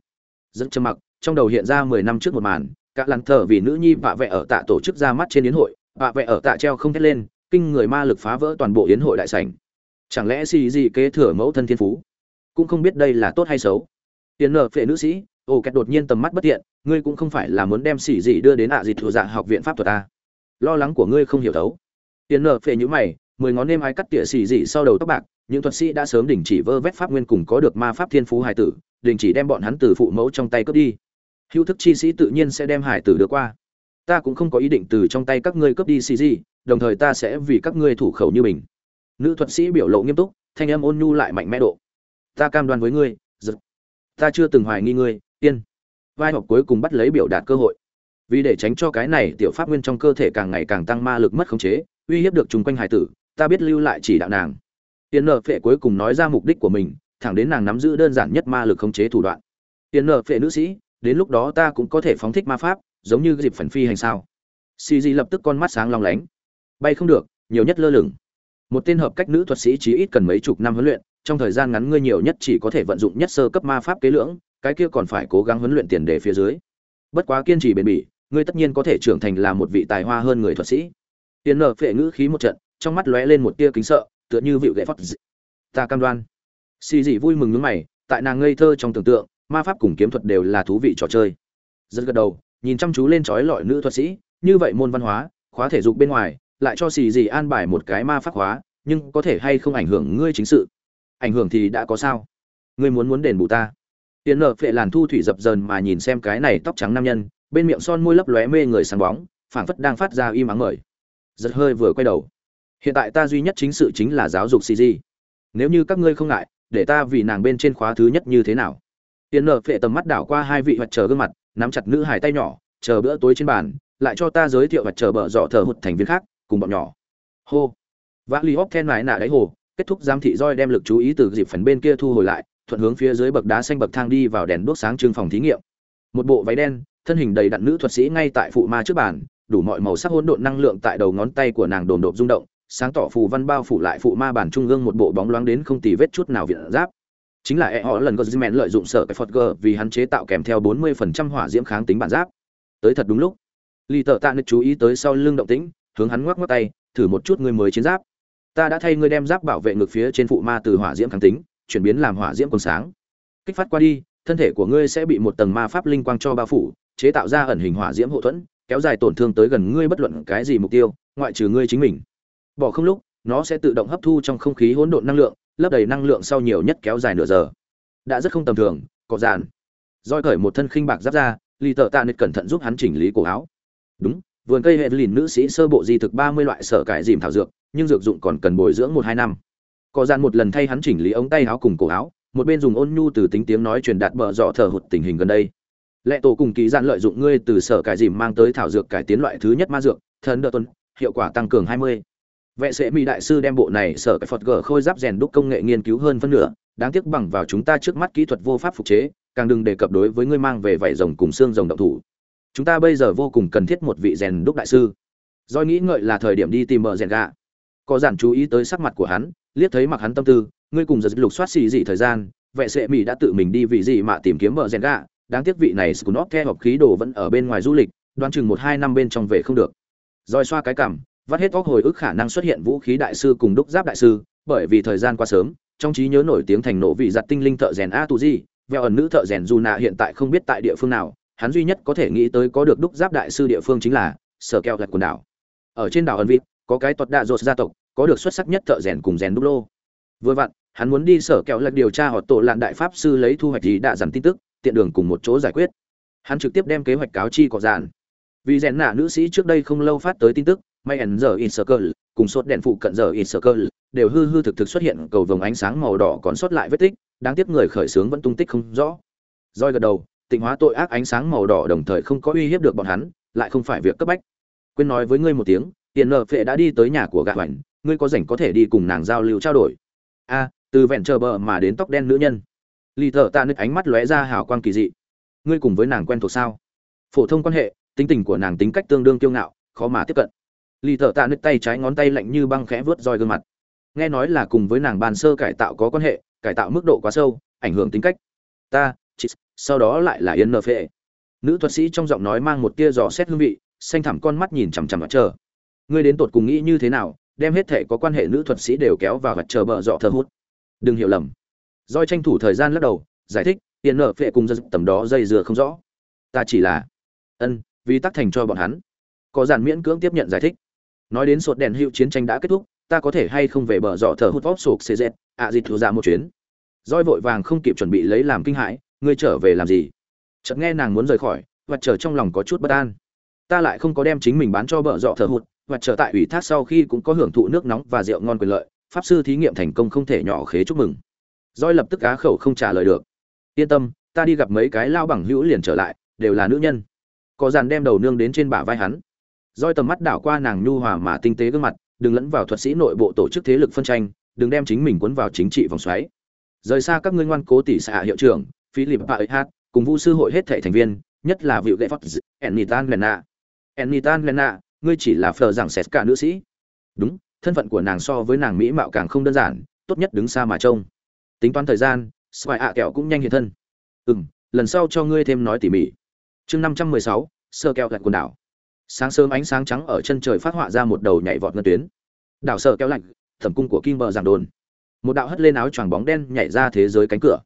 Rất trầm mặc, trong đầu hiện ra mười năm trước một màn các làn thờ vì nữ nhi vạ vẹ ở tạ tổ chức ra mắt trên yến hội, vạ vẹ ở tạ treo không thét lên, kinh người ma lực phá vỡ toàn bộ yến hội đại sảnh. Chẳng lẽ xì gì kế thừa mẫu thân thiên phú? Cũng không biết đây là tốt hay xấu. Tiền nợ phệ nữ sĩ ồ kẹt đột nhiên tầm mắt bất tiện, ngươi cũng không phải là muốn đem xỉ gì đưa đến ạ à dịt thừa dạ học viện pháp thuật ta lo lắng của ngươi không hiểu thấu. Tiền nợ phệ nhữ mày, mười ngón nêm ai cắt tỉa xỉ gì sau đầu tóc bạc, những thuật sĩ đã sớm đình chỉ vơ vét pháp nguyên cùng có được ma pháp thiên phú hải tử, đình chỉ đem bọn hắn từ phụ mẫu trong tay cướp đi. Hữu thức chi sĩ tự nhiên sẽ đem hải tử đưa qua. Ta cũng không có ý định từ trong tay các ngươi cướp đi xì gì, đồng thời ta sẽ vì các ngươi thủ khẩu như mình. Nữ thuật sĩ biểu lộ nghiêm túc, thanh âm ôn nhu lại mạnh mẽ độ. Ta cam đoan với ngươi, giật. Ta chưa từng hoài nghi ngươi yên. Vai học cuối cùng bắt lấy biểu đạt cơ hội. Vì để tránh cho cái này, tiểu pháp nguyên trong cơ thể càng ngày càng tăng ma lực mất khống chế, uy hiếp được chung quanh hải tử, ta biết lưu lại chỉ đạo nàng. Tiền nợ phệ cuối cùng nói ra mục đích của mình, thẳng đến nàng nắm giữ đơn giản nhất ma lực khống chế thủ đoạn. Tiền nợ phệ nữ sĩ, đến lúc đó ta cũng có thể phóng thích ma pháp, giống như dịp phần phi hành sao. Xì di lập tức con mắt sáng long lánh. Bay không được, nhiều nhất lơ lửng. Một tên hợp cách nữ thuật sĩ chỉ ít cần mấy chục năm huấn luyện trong thời gian ngắn ngươi nhiều nhất chỉ có thể vận dụng nhất sơ cấp ma pháp kế lưỡng, cái kia còn phải cố gắng huấn luyện tiền đề phía dưới. Bất quá kiên trì bền bỉ, ngươi tất nhiên có thể trưởng thành là một vị tài hoa hơn người thuật sĩ. Tiền nở phệ ngữ khí một trận, trong mắt lóe lên một tia kính sợ, tựa như vịu gậy phật ta cam đoan. Xì dị vui mừng nhướng mày, tại nàng ngây thơ trong tưởng tượng, ma pháp cùng kiếm thuật đều là thú vị trò chơi. Rất gật đầu, nhìn chăm chú lên trói lọi nữ thuật sĩ, như vậy môn văn hóa, khóa thể dục bên ngoài, lại cho xì dị an bài một cái ma pháp hóa nhưng có thể hay không ảnh hưởng ngươi chính sự? Ảnh hưởng thì đã có sao? Ngươi muốn muốn đền bù ta? Tiền nợ phệ làn thu thủy dập dờn mà nhìn xem cái này tóc trắng nam nhân, bên miệng son môi lấp lóe mê người sáng bóng, phảng phất đang phát ra im mắng mời giật hơi vừa quay đầu. Hiện tại ta duy nhất chính sự chính là giáo dục cg nếu như các ngươi không ngại, để ta vì nàng bên trên khóa thứ nhất như thế nào? Tiền nợ phệ tầm mắt đảo qua hai vị hoạt chờ gương mặt, nắm chặt nữ hải tay nhỏ, chờ bữa tối trên bàn, lại cho ta giới thiệu hoạt chờ bờ dọ thờ hụt thành viên khác, cùng bọn nhỏ. Hô. Vã ly hóc then mái nạ đáy hồ kết thúc giám thị roi đem lực chú ý từ dịp phần bên kia thu hồi lại, thuận hướng phía dưới bậc đá xanh bậc thang đi vào đèn đuốc sáng trưng phòng thí nghiệm. Một bộ váy đen, thân hình đầy đặn nữ thuật sĩ ngay tại phụ ma trước bàn, đủ mọi màu sắc hỗn độn năng lượng tại đầu ngón tay của nàng đồn đột rung động, sáng tỏ phù văn bao phủ lại phụ ma bản trung ương một bộ bóng loáng đến không tì vết chút nào viện giáp. Chính là e họ lần có men lợi dụng sở cái phật gờ vì hắn chế tạo kèm theo 40% hỏa diễm kháng tính bản giáp. Tới thật đúng lúc, lì tợ tạ nực chú ý tới sau lưng động tĩnh, hướng hắn ngoắc ngoắc tay, thử một chút ngươi mới chiến giáp ta đã thay ngươi đem giáp bảo vệ ngực phía trên phụ ma từ hỏa diễm kháng tính, chuyển biến làm hỏa diễm còn sáng. Kích phát qua đi, thân thể của ngươi sẽ bị một tầng ma pháp linh quang cho bao phủ, chế tạo ra ẩn hình hỏa diễm hậu thuẫn, kéo dài tổn thương tới gần ngươi bất luận cái gì mục tiêu, ngoại trừ ngươi chính mình. Bỏ không lúc, nó sẽ tự động hấp thu trong không khí hỗn độn năng lượng, lấp đầy năng lượng sau nhiều nhất kéo dài nửa giờ. Đã rất không tầm thường, có dàn. Roi cởi một thân khinh bạc giáp ra lì tợ tạ nịch cẩn thận giúp hắn chỉnh lý cổ áo. Đúng, vườn cây hệ lìn nữ sĩ sơ bộ di thực ba mươi loại sở cải dìm thảo dược nhưng dược dụng còn cần bồi dưỡng một hai năm. Có gian một lần thay hắn chỉnh lý ống tay áo cùng cổ áo, một bên dùng ôn nhu từ tính tiếng nói truyền đạt bờ dọ thở hụt tình hình gần đây. Lệ tổ cùng kỳ gian lợi dụng ngươi từ sở cải dìm mang tới thảo dược cải tiến loại thứ nhất ma dược thần đợt tuần hiệu quả tăng cường 20. vệ sĩ mỹ đại sư đem bộ này sở cải phật gở khôi giáp rèn đúc công nghệ nghiên cứu hơn phân nửa, đáng tiếc bằng vào chúng ta trước mắt kỹ thuật vô pháp phục chế, càng đừng đề cập đối với ngươi mang về vảy rồng cùng xương rồng động thủ. Chúng ta bây giờ vô cùng cần thiết một vị rèn đúc đại sư. Do nghĩ ngợi là thời điểm đi tìm mở rèn gà có giản chú ý tới sắc mặt của hắn, liếc thấy mặc hắn tâm tư, ngươi cùng giật lục soát xì dị thời gian vệ sệ mỹ đã tự mình đi vị gì mà tìm kiếm vợ rèn gà. Đáng tiếc vị này scunop theo học khí đồ vẫn ở bên ngoài du lịch, đoán chừng một hai năm bên trong về không được. Rồi xoa cái cảm, vắt hết óc hồi ức khả năng xuất hiện vũ khí đại sư cùng đúc giáp đại sư, bởi vì thời gian qua sớm, trong trí nhớ nổi tiếng thành nổ vị giặt tinh linh thợ rèn a tu di veo ẩn nữ thợ rèn dù nạ hiện tại không biết tại địa phương nào, hắn duy nhất có thể nghĩ tới có được đúc giáp đại sư địa phương chính là sở keo lạch quần đảo. Ở trên đảo ẩn vịt, có cái tuật đạ dột gia tộc có được xuất sắc nhất thợ rèn cùng rèn đúc lô. Vừa vặn, hắn muốn đi sở kẹo lật điều tra họ tổ lạn đại pháp sư lấy thu hoạch gì đã dằn tin tức, tiện đường cùng một chỗ giải quyết. Hắn trực tiếp đem kế hoạch cáo chi có dàn vì rèn nạ nữ sĩ trước đây không lâu phát tới tin tức, may ẩn giờ in circle cùng sốt đèn phụ cận giờ in circle đều hư hư thực thực xuất hiện cầu vồng ánh sáng màu đỏ còn sót lại vết tích, đáng tiếc người khởi xướng vẫn tung tích không rõ. Roi gật đầu, tịnh hóa tội ác ánh sáng màu đỏ đồng thời không có uy hiếp được bọn hắn, lại không phải việc cấp bách. Quên nói với ngươi một tiếng, tiền nợ phệ đã đi tới nhà của gạ hoành ngươi có rảnh có thể đi cùng nàng giao lưu trao đổi. A, từ vẹn chờ bờ mà đến tóc đen nữ nhân. Lì thợ tạ nứt ánh mắt lóe ra hào quang kỳ dị. Ngươi cùng với nàng quen thuộc sao? Phổ thông quan hệ, tính tình của nàng tính cách tương đương kiêu ngạo, khó mà tiếp cận. Lì thợ tạ nứt tay trái ngón tay lạnh như băng khẽ vớt roi gương mặt. Nghe nói là cùng với nàng bàn sơ cải tạo có quan hệ, cải tạo mức độ quá sâu, ảnh hưởng tính cách. Ta, chị, sau đó lại là yên nợ phệ. Nữ thuật sĩ trong giọng nói mang một tia giò xét hương vị, xanh thẳm con mắt nhìn chằm chằm mặt chờ. Ngươi đến tột cùng nghĩ như thế nào đem hết thể có quan hệ nữ thuật sĩ đều kéo vào vật chờ bờ dọ thờ hút. Đừng hiểu lầm. Doi tranh thủ thời gian lắc đầu, giải thích tiền nợ phệ cùng dân tầm đó dây dừa không rõ. Ta chỉ là ân, vì tắc thành cho bọn hắn. Có giản miễn cưỡng tiếp nhận giải thích. Nói đến sột đèn hiệu chiến tranh đã kết thúc, ta có thể hay không về bờ dọ thờ hút vóc sụp xê dẹt, ạ dịt thù ra dạ một chuyến. Roi vội vàng không kịp chuẩn bị lấy làm kinh hãi, ngươi trở về làm gì? Chợt nghe nàng muốn rời khỏi và chờ trong lòng có chút bất an. Ta lại không có đem chính mình bán cho bờ dọ thờ hụt và trở tại ủy thác sau khi cũng có hưởng thụ nước nóng và rượu ngon quyền lợi, pháp sư thí nghiệm thành công không thể nhỏ khế chúc mừng. Roi lập tức á khẩu không trả lời được. Yên tâm, ta đi gặp mấy cái lao bằng hữu liền trở lại, đều là nữ nhân. Có dàn đem đầu nương đến trên bả vai hắn. Roi tầm mắt đảo qua nàng nhu hòa mà tinh tế gương mặt, đừng lẫn vào thuật sĩ nội bộ tổ chức thế lực phân tranh, đừng đem chính mình cuốn vào chính trị vòng xoáy. Rời xa các ngươi ngoan cố tỷ xạ hiệu trưởng, philip hát cùng vu sư hội hết thể thành viên, nhất là vị gậy phật enitan lena. Enitan lena ngươi chỉ là phờ rằng sét cả nữ sĩ. Đúng, thân phận của nàng so với nàng mỹ mạo càng không đơn giản, tốt nhất đứng xa mà trông. Tính toán thời gian xoài ạ kẹo cũng nhanh hiện thân. Ừ m lần sau cho ngươi thêm nói tỉ mỉ. Chương năm trăm mười sáu, sơ kẹo lạnh quần đảo. Sáng sớm ánh sáng trắng ở chân trời phát họa ra một đầu nhảy vọt ngân tuyến. Đảo sợ kéo lạnh, thẩm cung của kim bờ giảng đồn. Một đạo hất lên áo choàng bóng đen nhảy ra thế giới cánh cửa.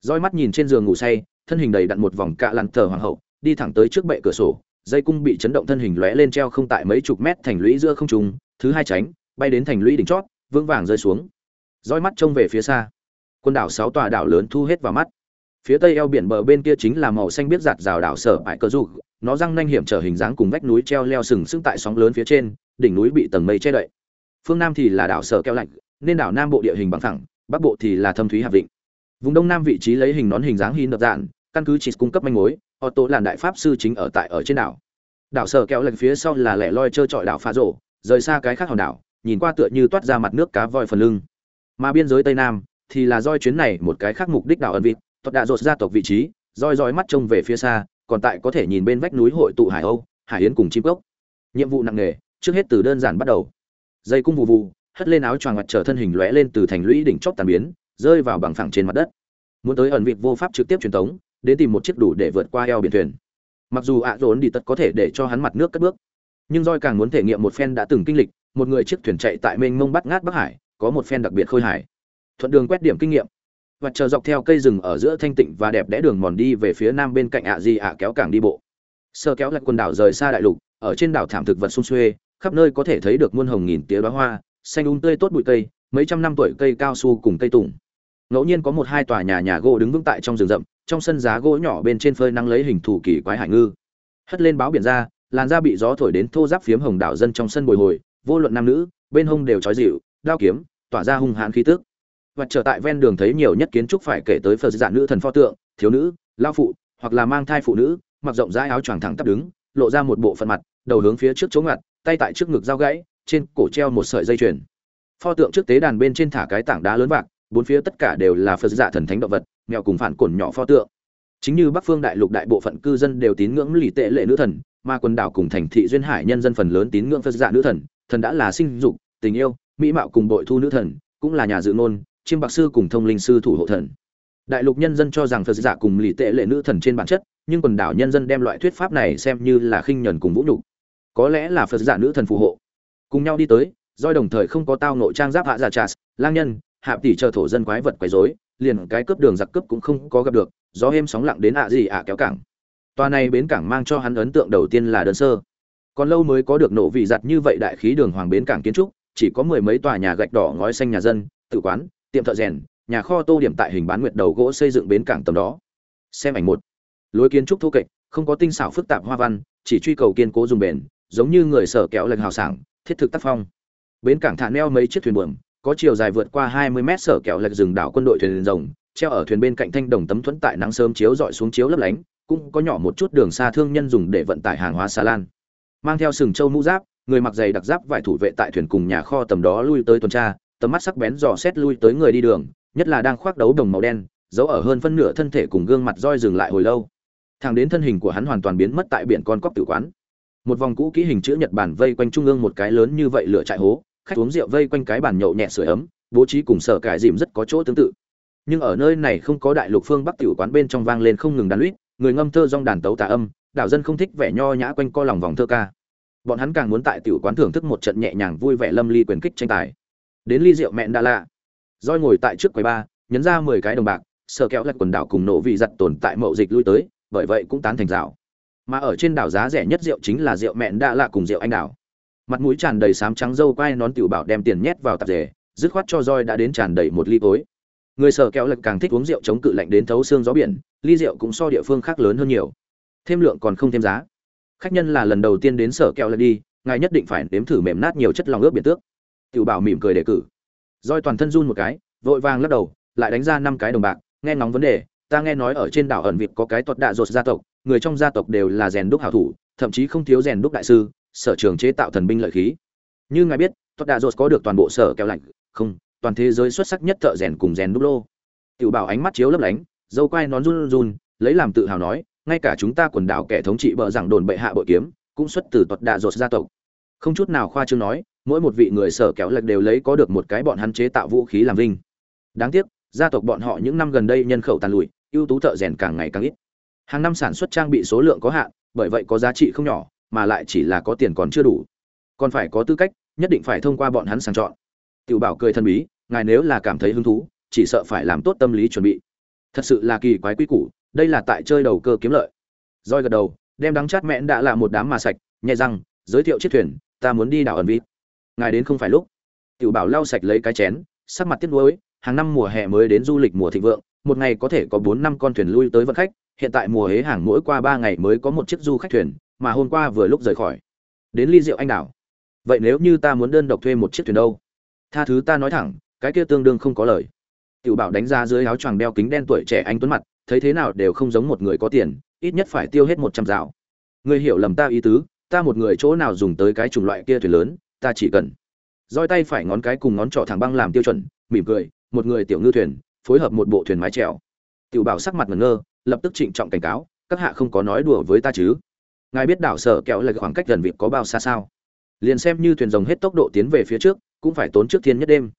Roi mắt nhìn trên giường ngủ say, thân hình đầy đặn một vòng cạ lặn thờ hoàng hậu, đi thẳng tới trước bệ cửa sổ dây cung bị chấn động thân hình lóe lên treo không tại mấy chục mét thành lũy giữa không trung, thứ hai tránh, bay đến thành lũy đỉnh chót, vững vàng rơi xuống. Dõi mắt trông về phía xa. Quần đảo sáu tòa đảo lớn thu hết vào mắt. Phía tây eo biển bờ bên kia chính là màu xanh biết giạt rào đảo sở bãi cơ dục nó răng nanh hiểm trở hình dáng cùng vách núi treo leo sừng sững tại sóng lớn phía trên, đỉnh núi bị tầng mây che đậy. Phương nam thì là đảo sở keo lạnh, nên đảo nam bộ địa hình bằng thẳng bắc bộ thì là thâm thúy hạ vịnh. Vùng đông nam vị trí lấy hình nón hình dáng hin đập dạn, căn cứ chỉ cung cấp manh mối Otto là đại pháp sư chính ở tại ở trên đảo. Đảo sở kéo lệch phía sau là lẻ loi chơi trọi đảo pha rổ, rời xa cái khác hòn đảo, nhìn qua tựa như toát ra mặt nước cá voi phần lưng. Mà biên giới tây nam thì là roi chuyến này một cái khác mục đích đảo ẩn vịt, tuật đạ rột gia tộc vị trí, roi roi mắt trông về phía xa, còn tại có thể nhìn bên vách núi hội tụ hải âu, hải yến cùng chim cốc. Nhiệm vụ nặng nề, trước hết từ đơn giản bắt đầu. Dây cung vù vù, hất lên áo choàng mặt trở thân hình lóe lên từ thành lũy đỉnh chót tàn biến, rơi vào bằng phẳng trên mặt đất. Muốn tới ẩn vịt vô pháp trực tiếp truyền tống, đến tìm một chiếc đủ để vượt qua eo biển thuyền. Mặc dù ạ rốn đi tật có thể để cho hắn mặt nước cất bước, nhưng roi càng muốn thể nghiệm một phen đã từng kinh lịch, một người chiếc thuyền chạy tại mênh mông bắt ngát bắc hải, có một phen đặc biệt khôi hải thuận đường quét điểm kinh nghiệm, và chờ dọc theo cây rừng ở giữa thanh tịnh và đẹp đẽ đường mòn đi về phía nam bên cạnh ạ di ạ kéo cảng đi bộ. Sơ kéo lại quần đảo rời xa đại lục, ở trên đảo thảm thực vật sung xuê, khắp nơi có thể thấy được muôn hồng nghìn tía đóa hoa, xanh um tươi tốt bụi cây, mấy trăm năm tuổi cây cao su cùng cây tùng. Ngẫu nhiên có một hai tòa nhà nhà gỗ đứng vững tại trong rừng rậm trong sân giá gỗ nhỏ bên trên phơi nắng lấy hình thù kỳ quái hải ngư. Hất lên báo biển ra, làn da bị gió thổi đến thô giáp phiếm hồng đảo dân trong sân bồi hồi, vô luận nam nữ, bên hông đều trói dịu, đao kiếm, tỏa ra hung hãn khí tức. Và trở tại ven đường thấy nhiều nhất kiến trúc phải kể tới phật giả nữ thần pho tượng, thiếu nữ, lao phụ, hoặc là mang thai phụ nữ, mặc rộng rãi áo choàng thẳng tắp đứng, lộ ra một bộ phận mặt, đầu hướng phía trước chống ngặt tay tại trước ngực dao gãy, trên cổ treo một sợi dây chuyền. Pho tượng trước tế đàn bên trên thả cái tảng đá lớn vạc, bốn phía tất cả đều là phật dạ thần thánh động vật mèo cùng phản cổn nhỏ pho tượng. Chính như bắc phương đại lục đại bộ phận cư dân đều tín ngưỡng lì tệ lệ nữ thần, mà quần đảo cùng thành thị duyên hải nhân dân phần lớn tín ngưỡng phật dạ nữ thần thần đã là sinh dục, tình yêu, mỹ mạo cùng bội thu nữ thần, cũng là nhà dự ngôn, chiêm bạc sư cùng thông linh sư thủ hộ thần. Đại lục nhân dân cho rằng phật giả cùng lì tệ lệ nữ thần trên bản chất, nhưng quần đảo nhân dân đem loại thuyết pháp này xem như là khinh nhẫn cùng vũ nhục. Có lẽ là phật giả nữ thần phù hộ. Cùng nhau đi tới doi đồng thời không có tao nội trang giáp hạ giả trà, lang nhân, hạ tỷ chờ thổ dân quái vật quấy rối liền cái cướp đường giặc cướp cũng không có gặp được, gió êm sóng lặng đến ạ gì ạ kéo cảng. Toa này bến cảng mang cho hắn ấn tượng đầu tiên là đơn sơ. Còn lâu mới có được nổ vị giặt như vậy đại khí đường hoàng bến cảng kiến trúc, chỉ có mười mấy tòa nhà gạch đỏ ngói xanh nhà dân, tự quán, tiệm thợ rèn, nhà kho tô điểm tại hình bán nguyệt đầu gỗ xây dựng bến cảng tầm đó. Xem ảnh một. Lối kiến trúc thô kệch, không có tinh xảo phức tạp hoa văn, chỉ truy cầu kiên cố dùng bền, giống như người sở kéo lệch hào sảng, thiết thực tác phong. Bến cảng thả neo mấy chiếc thuyền buồm có chiều dài vượt qua 20 mét sở kẹo lệch rừng đảo quân đội thuyền rồng, treo ở thuyền bên cạnh thanh đồng tấm thuẫn tại nắng sớm chiếu dọi xuống chiếu lấp lánh, cũng có nhỏ một chút đường xa thương nhân dùng để vận tải hàng hóa xa lan. Mang theo sừng châu mũ giáp, người mặc giày đặc giáp vải thủ vệ tại thuyền cùng nhà kho tầm đó lui tới tuần tra, tầm mắt sắc bén dò xét lui tới người đi đường, nhất là đang khoác đấu đồng màu đen, giấu ở hơn phân nửa thân thể cùng gương mặt roi dừng lại hồi lâu. Thẳng đến thân hình của hắn hoàn toàn biến mất tại biển con cóc tử quán. Một vòng cũ kỹ hình chữ nhật bản vây quanh trung ương một cái lớn như vậy lửa trại hố khách uống rượu vây quanh cái bàn nhậu nhẹ sưởi ấm, bố trí cùng sở cải dìm rất có chỗ tương tự. Nhưng ở nơi này không có đại lục phương bắc tiểu quán bên trong vang lên không ngừng đàn lũy người ngâm thơ rong đàn tấu tà âm, đảo dân không thích vẻ nho nhã quanh co lòng vòng thơ ca. Bọn hắn càng muốn tại tiểu quán thưởng thức một trận nhẹ nhàng vui vẻ lâm ly quyền kích tranh tài. Đến ly rượu mẹn đã lạ. Roi ngồi tại trước quầy ba, nhấn ra mười cái đồng bạc, sở kéo lạch quần đảo cùng nổ vị giặt tồn tại mậu dịch lui tới, bởi vậy cũng tán thành rào. Mà ở trên đảo giá rẻ nhất rượu chính là rượu mẹn đã lạ cùng rượu anh đảo mặt mũi tràn đầy sám trắng dâu quai nón tiểu bảo đem tiền nhét vào tạp dề, dứt khoát cho roi đã đến tràn đầy một ly tối. Người sở kéo lật càng thích uống rượu chống cự lạnh đến thấu xương gió biển, ly rượu cũng so địa phương khác lớn hơn nhiều. Thêm lượng còn không thêm giá. Khách nhân là lần đầu tiên đến sở kéo lật đi, ngài nhất định phải nếm thử mềm nát nhiều chất lòng ướp biển tước. Tiểu bảo mỉm cười đề cử. Roi toàn thân run một cái, vội vàng lắc đầu, lại đánh ra năm cái đồng bạc, nghe ngóng vấn đề, ta nghe nói ở trên đảo ẩn vịt có cái tuật đạ rột gia tộc, người trong gia tộc đều là rèn đúc hảo thủ, thậm chí không thiếu rèn đúc đại sư sở trường chế tạo thần binh lợi khí. Như ngài biết tốt đạ rột có được toàn bộ sở kẹo lạnh, không, toàn thế giới xuất sắc nhất thợ rèn cùng rèn đúc lô. Tiểu bảo ánh mắt chiếu lấp lánh, dâu quai nón run run, lấy làm tự hào nói, ngay cả chúng ta quần đảo kẻ thống trị bờ rằng đồn bệ hạ bội kiếm, cũng xuất từ tuật đạ dột gia tộc. Không chút nào khoa trương nói, mỗi một vị người sở kéo lệch đều lấy có được một cái bọn hắn chế tạo vũ khí làm vinh. Đáng tiếc, gia tộc bọn họ những năm gần đây nhân khẩu tàn lụi, ưu tú thợ rèn càng ngày càng ít. Hàng năm sản xuất trang bị số lượng có hạn, bởi vậy có giá trị không nhỏ mà lại chỉ là có tiền còn chưa đủ. Còn phải có tư cách, nhất định phải thông qua bọn hắn sàng chọn. Tiểu bảo cười thân bí, ngài nếu là cảm thấy hứng thú, chỉ sợ phải làm tốt tâm lý chuẩn bị. Thật sự là kỳ quái quý củ, đây là tại chơi đầu cơ kiếm lợi. Roi gật đầu, đem đắng chát mẹn đã là một đám mà sạch, nhẹ răng, giới thiệu chiếc thuyền, ta muốn đi đảo ẩn vịt. Ngài đến không phải lúc. Tiểu bảo lau sạch lấy cái chén, sắc mặt tiếc nuối, hàng năm mùa hè mới đến du lịch mùa thịnh vượng, một ngày có thể có bốn năm con thuyền lui tới vận khách, hiện tại mùa hế hàng mỗi qua ba ngày mới có một chiếc du khách thuyền mà hôm qua vừa lúc rời khỏi. Đến ly rượu anh đảo vậy nếu như ta muốn đơn độc thuê một chiếc thuyền đâu? Tha thứ ta nói thẳng, cái kia tương đương không có lời. Tiểu bảo đánh ra dưới áo choàng đeo kính đen tuổi trẻ anh tuấn mặt, thấy thế nào đều không giống một người có tiền, ít nhất phải tiêu hết một trăm dạo. Người hiểu lầm ta ý tứ, ta một người chỗ nào dùng tới cái chủng loại kia thuyền lớn, ta chỉ cần roi tay phải ngón cái cùng ngón trỏ thẳng băng làm tiêu chuẩn, mỉm cười, một người tiểu ngư thuyền, phối hợp một bộ thuyền mái chèo. Tiểu bảo sắc mặt ngẩn ngơ, lập tức trịnh trọng cảnh cáo, các hạ không có nói đùa với ta chứ ngài biết đảo sở kẹo là khoảng cách gần vịt có bao xa sao? Liền xem như thuyền rồng hết tốc độ tiến về phía trước cũng phải tốn trước thiên nhất đêm.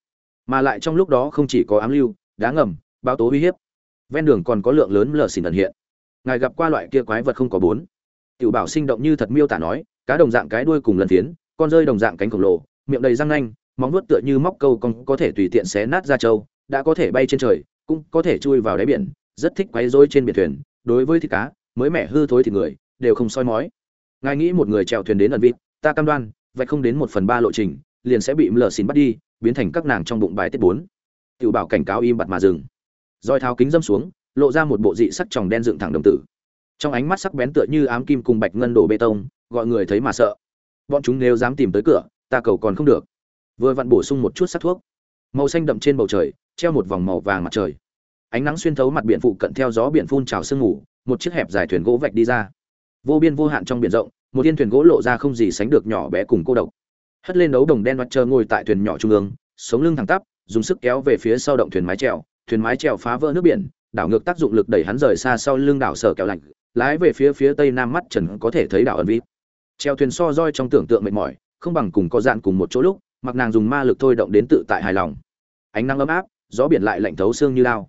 Mà lại trong lúc đó không chỉ có ám lưu đá ngầm bao tố uy hiếp. Ven đường còn có lượng lớn lờ xỉn ẩn hiện. Ngài gặp qua loại kia quái vật không có bốn? Tiểu bảo sinh động như thật miêu tả nói cá đồng dạng cái đuôi cùng lần tiến, con rơi đồng dạng cánh khổng lồ miệng đầy răng nanh móng vuốt tựa như móc câu con có thể tùy tiện xé nát ra trâu đã có thể bay trên trời cũng có thể chui vào đáy biển rất thích quấy rối trên biển thuyền. Đối với thịt cá mới mẻ hư thối thì người đều không soi mói. Ngài nghĩ một người chèo thuyền đến ẩn vịt, ta cam đoan vậy không đến một phần ba lộ trình, liền sẽ bị lờ xin bắt đi, biến thành các nàng trong bụng bài tiết bốn. Tiểu bảo cảnh cáo im bặt mà dừng. Roi tháo kính dâm xuống, lộ ra một bộ dị sắc tròng đen dựng thẳng đồng tử. Trong ánh mắt sắc bén tựa như ám kim cùng bạch ngân đổ bê tông, gọi người thấy mà sợ. Bọn chúng nếu dám tìm tới cửa, ta cầu còn không được. Vừa vặn bổ sung một chút sắc thuốc. Màu xanh đậm trên bầu trời, treo một vòng màu vàng mặt trời. Ánh nắng xuyên thấu mặt biển phụ cận theo gió biển phun trào sương ngủ một chiếc hẹp dài thuyền gỗ vạch đi ra vô biên vô hạn trong biển rộng, một thiên thuyền gỗ lộ ra không gì sánh được nhỏ bé cùng cô độc hất lên đấu đồng đen mặt trời ngồi tại thuyền nhỏ trung ương, sống lưng thẳng tắp, dùng sức kéo về phía sau động thuyền mái trèo. thuyền mái trèo phá vỡ nước biển, đảo ngược tác dụng lực đẩy hắn rời xa sau lưng đảo sở kéo lạnh, lái về phía phía tây nam mắt trần có thể thấy đảo ẩn vi. treo thuyền so roi trong tưởng tượng mệt mỏi, không bằng cùng có dạn cùng một chỗ lúc, mặc nàng dùng ma lực thôi động đến tự tại hài lòng ánh nắng ấm áp, gió biển lại lạnh thấu xương như lao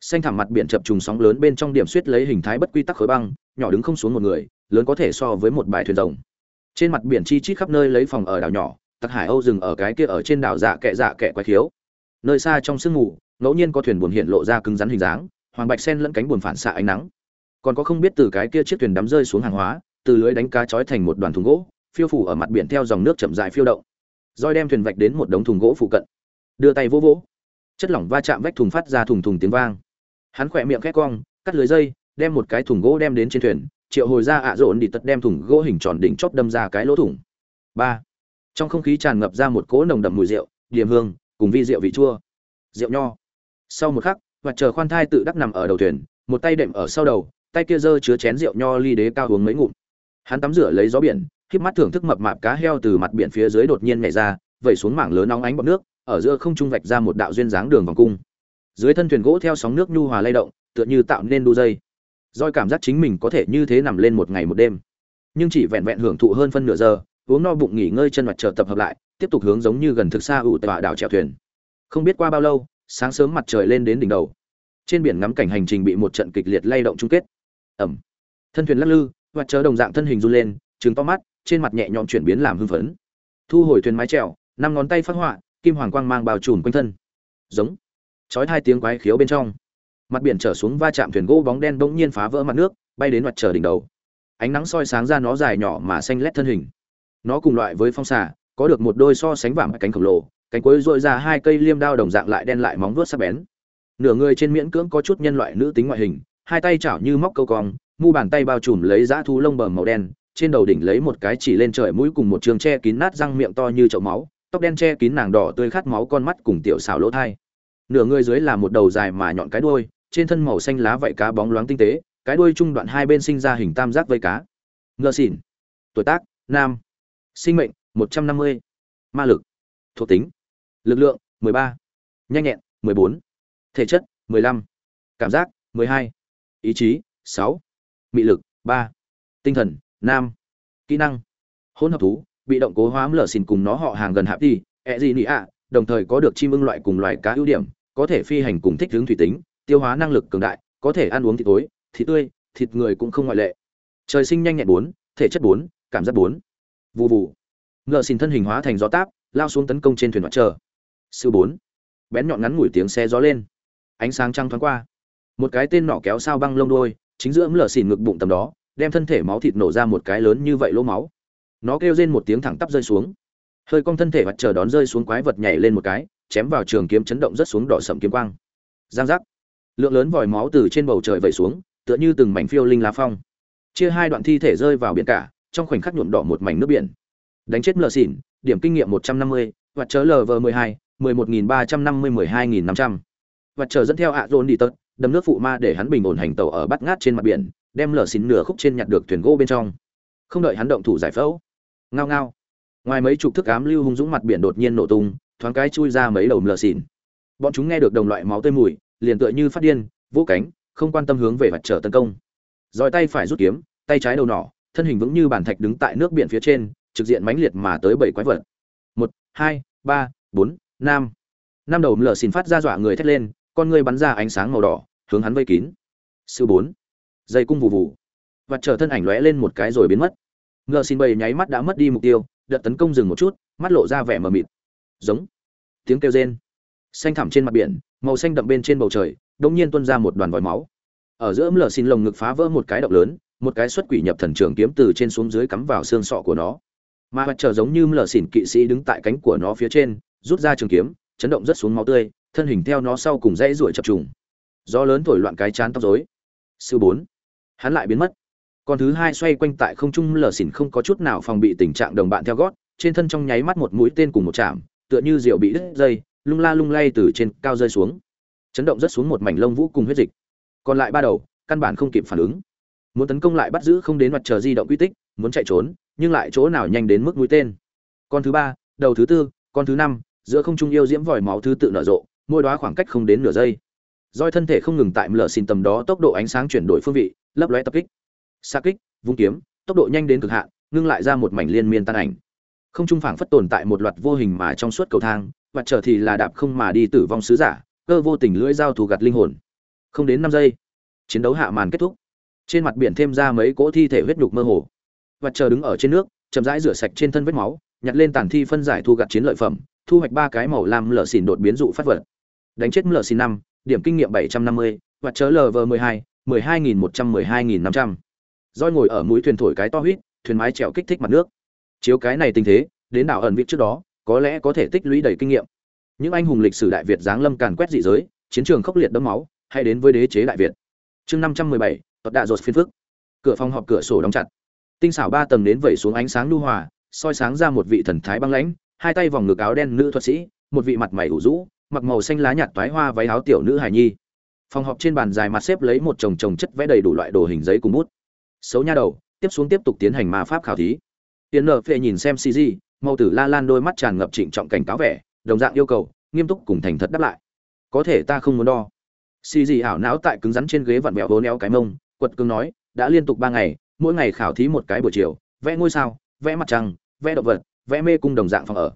xanh thẳm mặt biển chập trùng sóng lớn bên trong điểm suýt lấy hình thái bất quy tắc khối băng, nhỏ đứng không xuống một người lớn có thể so với một bài thuyền rồng. Trên mặt biển chi chít khắp nơi lấy phòng ở đảo nhỏ, tặc hải âu dừng ở cái kia ở trên đảo dạ kệ dạ kệ quái khiếu. Nơi xa trong sương mù, ngẫu nhiên có thuyền buồn hiện lộ ra cứng rắn hình dáng, hoàng bạch sen lẫn cánh buồn phản xạ ánh nắng. Còn có không biết từ cái kia chiếc thuyền đắm rơi xuống hàng hóa, từ lưới đánh cá trói thành một đoàn thùng gỗ, phiêu phủ ở mặt biển theo dòng nước chậm dài phiêu động. Roi đem thuyền vạch đến một đống thùng gỗ phụ cận. Đưa tay vỗ vỗ. Chất lỏng va chạm vách thùng phát ra thùng thùng tiếng vang. Hắn khỏe miệng khét cong, cắt lưới dây, đem một cái thùng gỗ đem đến trên thuyền triệu hồi ra ạ à rộn đi tật đem thùng gỗ hình tròn đỉnh chóp đâm ra cái lỗ thủng. Ba. Trong không khí tràn ngập ra một cỗ nồng đậm mùi rượu, điểm hương, cùng vi rượu vị chua. Rượu nho. Sau một khắc, và chờ khoan thai tự đắc nằm ở đầu thuyền, một tay đệm ở sau đầu, tay kia giơ chứa chén rượu nho ly đế cao uống mấy ngụm. Hắn tắm rửa lấy gió biển khiếp mắt thưởng thức mập mạp cá heo từ mặt biển phía dưới đột nhiên nhảy ra, vẩy xuống mảng lớn nóng ánh bọt nước, ở giữa không trung vạch ra một đạo duyên dáng đường vòng cung. Dưới thân thuyền gỗ theo sóng nước nhu hòa lay động, tựa như tạo nên đu dây. Doi cảm giác chính mình có thể như thế nằm lên một ngày một đêm. Nhưng chỉ vẹn vẹn hưởng thụ hơn phân nửa giờ, uống no bụng nghỉ ngơi chân mặt chờ tập hợp lại, tiếp tục hướng giống như gần thực xa ủ tại đảo chèo thuyền. Không biết qua bao lâu, sáng sớm mặt trời lên đến đỉnh đầu. Trên biển ngắm cảnh hành trình bị một trận kịch liệt lay động chung kết. Ẩm. Thân thuyền lắc lư, và chờ đồng dạng thân hình run lên, trừng to mắt, trên mặt nhẹ nhõm chuyển biến làm hưng phấn. Thu hồi thuyền mái trèo năm ngón tay phát họa, kim hoàng quang mang bao trùm quanh thân. Giống. Chói hai tiếng quái khiếu bên trong mặt biển trở xuống va chạm thuyền gỗ bóng đen bỗng nhiên phá vỡ mặt nước, bay đến mặt trời đỉnh đầu. Ánh nắng soi sáng ra nó dài nhỏ mà xanh lét thân hình. Nó cùng loại với phong xà, có được một đôi so sánh vảm cánh khổng lồ, cánh cuối dội ra hai cây liêm đao đồng dạng lại đen lại móng vuốt sắc bén. Nửa người trên miễn cưỡng có chút nhân loại nữ tính ngoại hình, hai tay chảo như móc câu cong, mu bàn tay bao trùm lấy dã thú lông bờ màu đen, trên đầu đỉnh lấy một cái chỉ lên trời mũi cùng một trường che kín nát răng miệng to như chậu máu, tóc đen che kín nàng đỏ tươi khát máu con mắt cùng tiểu xảo lỗ thai nửa người dưới là một đầu dài mà nhọn cái đuôi, trên thân màu xanh lá vảy cá bóng loáng tinh tế, cái đuôi trung đoạn hai bên sinh ra hình tam giác vây cá. Ngơ xỉn. Tuổi tác, nam. Sinh mệnh, một trăm năm mươi. Ma lực. Thuộc tính. Lực lượng, mười ba. Nhanh nhẹn, mười bốn. Thể chất, mười lăm. Cảm giác, mười hai. Ý chí, sáu. Mị lực, ba. Tinh thần, nam. Kỹ năng. Hỗn hợp thú, bị động cố hóa lở xìn cùng nó họ hàng gần hạp đi e ẹ gì nị ạ đồng thời có được chim ưng loại cùng loài cá ưu điểm có thể phi hành cùng thích ứng thủy tính tiêu hóa năng lực cường đại có thể ăn uống thịt tối thịt tươi thịt người cũng không ngoại lệ. Trời sinh nhanh nhẹn bốn thể chất bốn cảm giác bốn. Vù vù. Ngựa xin thân hình hóa thành gió táp lao xuống tấn công trên thuyền hoạt chờ. sư bốn. Bén nhọn ngắn ngủi tiếng xe gió lên. Ánh sáng trăng thoáng qua. Một cái tên nọ kéo sao băng lông đuôi, chính giữa lở xìn ngực bụng tầm đó đem thân thể máu thịt nổ ra một cái lớn như vậy lỗ máu. Nó kêu rên một tiếng thẳng tắp rơi xuống hơi cong thân thể mặt trời đón rơi xuống quái vật nhảy lên một cái, chém vào trường kiếm chấn động rất xuống đỏ sậm kiếm quang. Giang giác. Lượng lớn vòi máu từ trên bầu trời vẩy xuống, tựa như từng mảnh phiêu linh lá phong. Chia hai đoạn thi thể rơi vào biển cả, trong khoảnh khắc nhuộm đỏ một mảnh nước biển. Đánh chết lờ xỉn điểm kinh nghiệm một trăm năm mươi, và chớ lv mười hai, mười một nghìn ba trăm năm mươi mười hai nghìn năm trăm. Chờ dẫn theo ạ dồn đi tật đâm nước phụ ma để hắn bình ổn hành tàu ở bắt ngát trên mặt biển, đem lở xỉn nửa khúc trên nhặt được thuyền gỗ bên trong. Không đợi hắn động thủ giải phẫu. Ngao ngao ngoài mấy chục thức ám lưu hung dũng mặt biển đột nhiên nổ tung, thoáng cái chui ra mấy đầu lở xỉn. Bọn chúng nghe được đồng loại máu tươi mùi, liền tựa như phát điên vỗ cánh, không quan tâm hướng về mặt trở tấn công. Rồi tay phải rút kiếm, tay trái đầu nỏ, thân hình vững như bàn thạch đứng tại nước biển phía trên, trực diện mãnh liệt mà tới bảy quái vật. Một, hai, ba, bốn, năm. Năm đầu lở xìn phát ra dọa người thét lên, con người bắn ra ánh sáng màu đỏ, hướng hắn vây kín. Sư bốn, dây cung vụ vụ và trở thân ảnh lóe lên một cái rồi biến mất. Ngờ xin bầy nháy mắt đã mất đi mục tiêu đợt tấn công dừng một chút, mắt lộ ra vẻ mờ mịt. Giống. Tiếng kêu rên. Xanh thẳm trên mặt biển, màu xanh đậm bên trên bầu trời, đột nhiên tuôn ra một đoàn vòi máu. Ở giữa lờ xin lồng ngực phá vỡ một cái động lớn, một cái xuất quỷ nhập thần trường kiếm từ trên xuống dưới cắm vào xương sọ của nó. Mà mặt trời giống như lở xỉn kỵ sĩ đứng tại cánh của nó phía trên, rút ra trường kiếm, chấn động rất xuống máu tươi, thân hình theo nó sau cùng dãy ruổi chập trùng. Gió lớn thổi loạn cái chán tóc rối. Sư bốn. Hắn lại biến mất con thứ hai xoay quanh tại không trung lờ xỉn không có chút nào phòng bị tình trạng đồng bạn theo gót, trên thân trong nháy mắt một mũi tên cùng một chạm, tựa như rượu bị đứt dây, lung la lung lay từ trên cao rơi xuống. Chấn động rất xuống một mảnh lông vũ cùng huyết dịch. Còn lại ba đầu, căn bản không kịp phản ứng. Muốn tấn công lại bắt giữ không đến mặt chờ di động quy tích, muốn chạy trốn, nhưng lại chỗ nào nhanh đến mức mũi tên. Con thứ ba, đầu thứ tư, con thứ năm, giữa không trung yêu diễm vòi máu thứ tự nở rộ, mỗi đoá khoảng cách không đến nửa giây. Roi thân thể không ngừng tại lở xin tầm đó tốc độ ánh sáng chuyển đổi phương vị, lấp lóe tập kích xa kích, vung kiếm, tốc độ nhanh đến cực hạn, ngưng lại ra một mảnh liên miên tan ảnh. Không trung phảng phất tồn tại một loạt vô hình mà trong suốt cầu thang, và trở thì là đạp không mà đi tử vong sứ giả, cơ vô tình lưỡi dao thù gặt linh hồn. Không đến năm giây, chiến đấu hạ màn kết thúc. Trên mặt biển thêm ra mấy cỗ thi thể huyết nhục mơ hồ. Và chờ đứng ở trên nước, chậm rãi rửa sạch trên thân vết máu, nhặt lên tàn thi phân giải thu gặt chiến lợi phẩm, thu hoạch ba cái màu lam lở xỉn đột biến dụ phát vật. Đánh chết lở xỉn năm, điểm kinh nghiệm bảy trăm năm mươi, và chớ lv mười hai mười hai nghìn một trăm mười hai nghìn năm trăm roi ngồi ở mũi thuyền thổi cái to huýt, thuyền mái trèo kích thích mặt nước. Chiếu cái này tình thế, đến đảo ẩn vịt trước đó, có lẽ có thể tích lũy đầy kinh nghiệm. Những anh hùng lịch sử đại việt giáng lâm càn quét dị giới, chiến trường khốc liệt đẫm máu, hay đến với đế chế đại việt. Chương năm trăm mười bảy, tọt đạ dột phiên phức. Cửa phòng họp cửa sổ đóng chặt. Tinh xảo ba tầng đến vẩy xuống ánh sáng lưu hòa, soi sáng ra một vị thần thái băng lãnh, hai tay vòng ngực áo đen nữ thuật sĩ, một vị mặt mày ủ rũ, mặc màu xanh lá nhạt toái hoa váy áo tiểu nữ hài nhi. Phòng họp trên bàn dài mặt xếp lấy một chồng chồng chất vẽ đầy đủ loại đồ hình giấy cùng bút xấu nha đầu, tiếp xuống tiếp tục tiến hành ma pháp khảo thí. Tiến nở phệ nhìn xem cg màu tử la lan đôi mắt tràn ngập trịnh trọng cảnh cáo vẻ, đồng dạng yêu cầu, nghiêm túc cùng thành thật đáp lại. Có thể ta không muốn đo. Cg ảo não tại cứng rắn trên ghế vặn vẹo hố neo cái mông, quật cứng nói, đã liên tục ba ngày, mỗi ngày khảo thí một cái buổi chiều, vẽ ngôi sao, vẽ mặt trăng, vẽ động vật, vẽ mê cung đồng dạng phòng ở.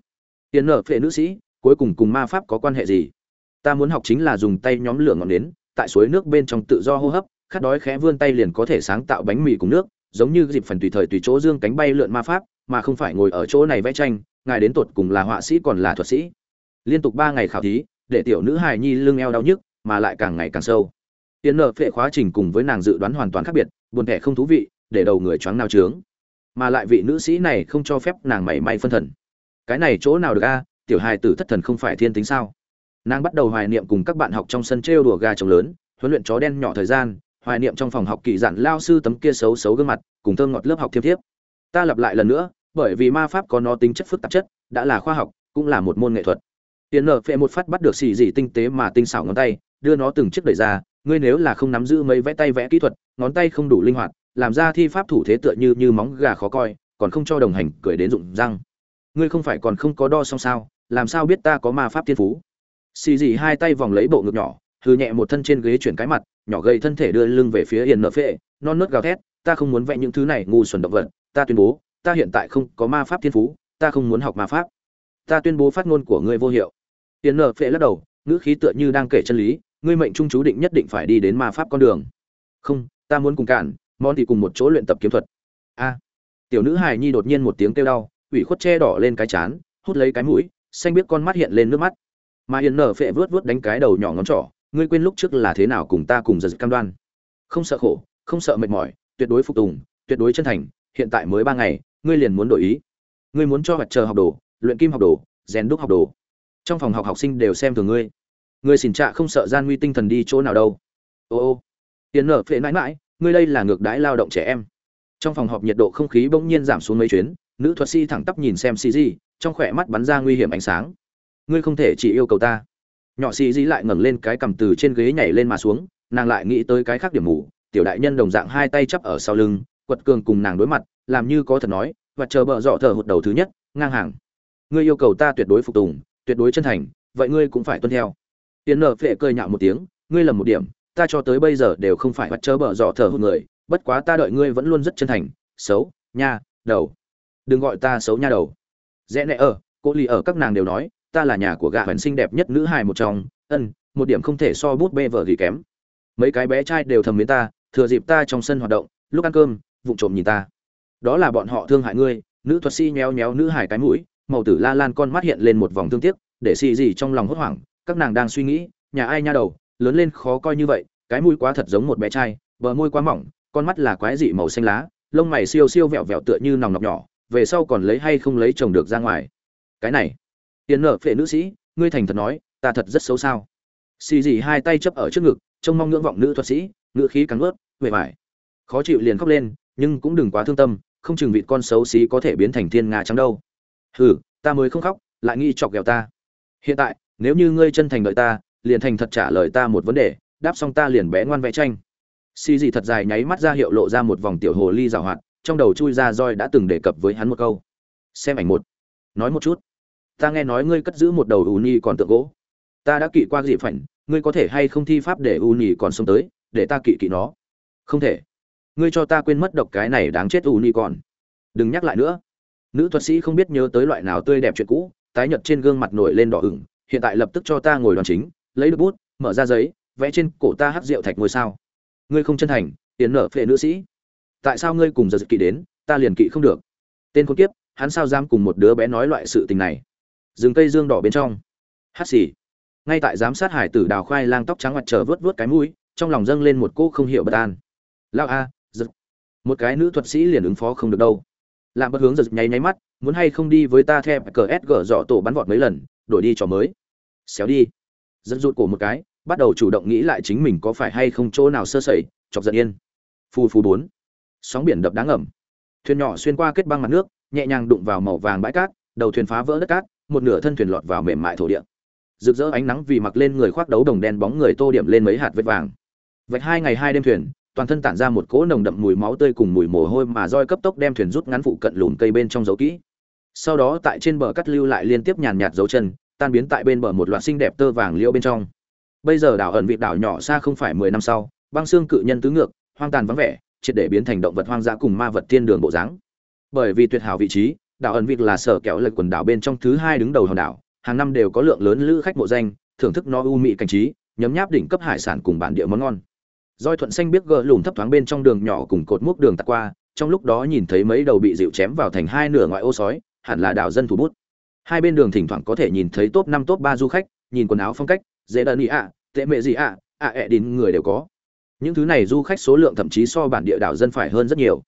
Tiền nở phệ nữ sĩ, cuối cùng cùng ma pháp có quan hệ gì? Ta muốn học chính là dùng tay nhóm lửa ngọn nến, tại suối nước bên trong tự do hô hấp khát đói khẽ vươn tay liền có thể sáng tạo bánh mì cùng nước, giống như dịp phần tùy thời tùy chỗ dương cánh bay lượn ma pháp, mà không phải ngồi ở chỗ này vẽ tranh, ngài đến tột cùng là họa sĩ còn là thuật sĩ. Liên tục ba ngày khảo thí, để tiểu nữ hài nhi lưng eo đau nhức, mà lại càng ngày càng sâu. Tiến nợ phệ khóa trình cùng với nàng dự đoán hoàn toàn khác biệt, buồn thẻ không thú vị, để đầu người choáng nao trướng. Mà lại vị nữ sĩ này không cho phép nàng mảy may phân thần. Cái này chỗ nào được a? Tiểu hài tử thất thần không phải thiên tính sao? Nàng bắt đầu hoài niệm cùng các bạn học trong sân trêu đùa gà trống lớn, huấn luyện chó đen nhỏ thời gian hoài niệm trong phòng học kỳ giản lao sư tấm kia xấu xấu gương mặt, cùng thơm ngọt lớp học thiêm thiếp. Ta lặp lại lần nữa, bởi vì ma pháp có nó tính chất phức tạp chất, đã là khoa học, cũng là một môn nghệ thuật. Tiền nợ phệ một phát bắt được xì dị tinh tế mà tinh xảo ngón tay, đưa nó từng chiếc đẩy ra, ngươi nếu là không nắm giữ mấy vẽ tay vẽ kỹ thuật, ngón tay không đủ linh hoạt, làm ra thi pháp thủ thế tựa như như móng gà khó coi, còn không cho đồng hành cười đến rụng răng. Ngươi không phải còn không có đo xong sao, làm sao biết ta có ma pháp thiên phú? Xì dị hai tay vòng lấy bộ ngực nhỏ hư nhẹ một thân trên ghế chuyển cái mặt, nhỏ gầy thân thể đưa lưng về phía yên nợ phệ, non nớt gào thét, ta không muốn vẽ những thứ này, ngu xuẩn động vật, ta tuyên bố, ta hiện tại không có ma pháp thiên phú, ta không muốn học ma pháp. Ta tuyên bố phát ngôn của ngươi vô hiệu. Yên nợ phệ lắc đầu, ngữ khí tựa như đang kể chân lý, ngươi mệnh trung chú định nhất định phải đi đến ma pháp con đường. Không, ta muốn cùng cản, món thì cùng một chỗ luyện tập kiếm thuật. A. Tiểu nữ hài nhi đột nhiên một tiếng kêu đau, ủy khuất che đỏ lên cái chán, hút lấy cái mũi, xanh biết con mắt hiện lên nước mắt. Mà hiền nở phệ vớt vớt đánh cái đầu nhỏ ngón trỏ ngươi quên lúc trước là thế nào cùng ta cùng giật cam đoan. Không sợ khổ, không sợ mệt mỏi, tuyệt đối phục tùng, tuyệt đối chân thành, hiện tại mới ba ngày, ngươi liền muốn đổi ý. Ngươi muốn cho hoạt chờ học đồ, luyện kim học đồ, rèn đúc học đồ. Trong phòng học học sinh đều xem thường ngươi. Ngươi xỉn trạ không sợ gian nguy tinh thần đi chỗ nào đâu. Ô ô. Tiền nở phệ mãi mãi, ngươi đây là ngược đãi lao động trẻ em. Trong phòng họp nhiệt độ không khí bỗng nhiên giảm xuống mấy chuyến, nữ thuật sĩ thẳng tắp nhìn xem cg trong khỏe mắt bắn ra nguy hiểm ánh sáng. Ngươi không thể chỉ yêu cầu ta nhỏ xì dí lại ngẩng lên cái cầm từ trên ghế nhảy lên mà xuống, nàng lại nghĩ tới cái khác điểm mù, tiểu đại nhân đồng dạng hai tay chắp ở sau lưng, quật cường cùng nàng đối mặt, làm như có thật nói, và chờ bợ dọ thở hụt đầu thứ nhất, ngang hàng. Ngươi yêu cầu ta tuyệt đối phục tùng, tuyệt đối chân thành, vậy ngươi cũng phải tuân theo. Tiến nở phệ cười nhạo một tiếng, ngươi lầm một điểm, ta cho tới bây giờ đều không phải bắt chớ bợ dọ thở hụt người, bất quá ta đợi ngươi vẫn luôn rất chân thành, xấu, nha, đầu. Đừng gọi ta xấu nha đầu. Rẽ nẹ ở, cô lì ở các nàng đều nói ta là nhà của gã hoàn xinh đẹp nhất nữ hài một trong, ân, một điểm không thể so bút bê vợ gì kém. Mấy cái bé trai đều thầm mến ta, thừa dịp ta trong sân hoạt động, lúc ăn cơm, vụng trộm nhìn ta. Đó là bọn họ thương hại ngươi, nữ thuật sĩ nhéo nhéo nữ hài cái mũi, màu tử la lan con mắt hiện lên một vòng thương tiếc, để xì gì trong lòng hốt hoảng, các nàng đang suy nghĩ, nhà ai nha đầu, lớn lên khó coi như vậy, cái mũi quá thật giống một bé trai, bờ môi quá mỏng, con mắt là quái dị màu xanh lá, lông mày siêu siêu vẹo vẹo tựa như nòng nọc nhỏ, về sau còn lấy hay không lấy chồng được ra ngoài. Cái này tiền nợ phệ nữ sĩ, ngươi thành thật nói, ta thật rất xấu sao? Xì gì hai tay chấp ở trước ngực, trông mong ngưỡng vọng nữ thuật sĩ, ngữ khí cắn ướt, vẻ vải. Khó chịu liền khóc lên, nhưng cũng đừng quá thương tâm, không chừng vịt con xấu xí có thể biến thành thiên nga trắng đâu. Hừ, ta mới không khóc, lại nghĩ chọc ghẹo ta. Hiện tại, nếu như ngươi chân thành đợi ta, liền thành thật trả lời ta một vấn đề, đáp xong ta liền bé ngoan vẽ tranh. Xì gì thật dài nháy mắt ra hiệu lộ ra một vòng tiểu hồ ly rào hoạt, trong đầu chui ra roi đã từng đề cập với hắn một câu. Xem ảnh một. Nói một chút ta nghe nói ngươi cất giữ một đầu ù nhi còn tượng gỗ. Ta đã kỵ qua dị phảnh, ngươi có thể hay không thi pháp để ù nhi còn sống tới, để ta kỵ kỵ nó? Không thể. Ngươi cho ta quên mất độc cái này đáng chết ù nhi còn. Đừng nhắc lại nữa. Nữ thuật sĩ không biết nhớ tới loại nào tươi đẹp chuyện cũ, tái nhợt trên gương mặt nổi lên đỏ ửng, hiện tại lập tức cho ta ngồi đoàn chính, lấy được bút, mở ra giấy, vẽ trên cổ ta hắc rượu thạch ngôi sao. Ngươi không chân thành, tiến nở phệ nữ sĩ. Tại sao ngươi cùng giờ kỵ đến, ta liền kỵ không được? Tên con kiếp, hắn sao dám cùng một đứa bé nói loại sự tình này? Rừng cây dương đỏ bên trong. Hát xì. Ngay tại giám sát hải tử đào khoai lang tóc trắng mặt trở vớt vớt cái mũi, trong lòng dâng lên một cô không hiểu bất an. Lao a, giật. Một cái nữ thuật sĩ liền ứng phó không được đâu. Làm bất hướng giật nháy nháy mắt, muốn hay không đi với ta theo cờ sg dọ tổ bắn vọt mấy lần, đổi đi trò mới. Xéo đi. Dẫn rụt cổ một cái, bắt đầu chủ động nghĩ lại chính mình có phải hay không chỗ nào sơ sẩy, chọc giận yên. Phù phù bốn. Sóng biển đập đáng ẩm thuyền nhỏ xuyên qua kết băng mặt nước, nhẹ nhàng đụng vào màu vàng bãi cát, đầu thuyền phá vỡ đất cát một nửa thân thuyền lọt vào mềm mại thổ địa. Rực rỡ ánh nắng vì mặc lên người khoác đấu đồng đen bóng người tô điểm lên mấy hạt vết vàng. Vạch hai ngày hai đêm thuyền, toàn thân tản ra một cỗ nồng đậm mùi máu tươi cùng mùi mồ hôi mà roi cấp tốc đem thuyền rút ngắn phụ cận lùm cây bên trong dấu kỹ. Sau đó tại trên bờ cắt lưu lại liên tiếp nhàn nhạt dấu chân, tan biến tại bên bờ một loạt xinh đẹp tơ vàng liễu bên trong. Bây giờ đảo ẩn vị đảo nhỏ xa không phải mười năm sau, băng xương cự nhân tứ ngược, hoang tàn vắng vẻ, triệt để biến thành động vật hoang dã cùng ma vật thiên đường bộ dáng. Bởi vì tuyệt hảo vị trí đảo ẩn vịt là sở kẹo lệch quần đảo bên trong thứ hai đứng đầu hòn đảo, hàng năm đều có lượng lớn lữ khách mộ danh, thưởng thức no u mị cảnh trí, nhấm nháp đỉnh cấp hải sản cùng bản địa món ngon. Roi thuận xanh biết gỡ lùm thấp thoáng bên trong đường nhỏ cùng cột múc đường tạt qua, trong lúc đó nhìn thấy mấy đầu bị dịu chém vào thành hai nửa ngoại ô sói, hẳn là đảo dân thủ bút. Hai bên đường thỉnh thoảng có thể nhìn thấy top năm, top ba du khách, nhìn quần áo phong cách, dễ đơn ý ạ, tệ mệ gì ạ ạ ẹ đến người đều có. Những thứ này du khách số lượng thậm chí so bản địa đảo dân phải hơn rất nhiều.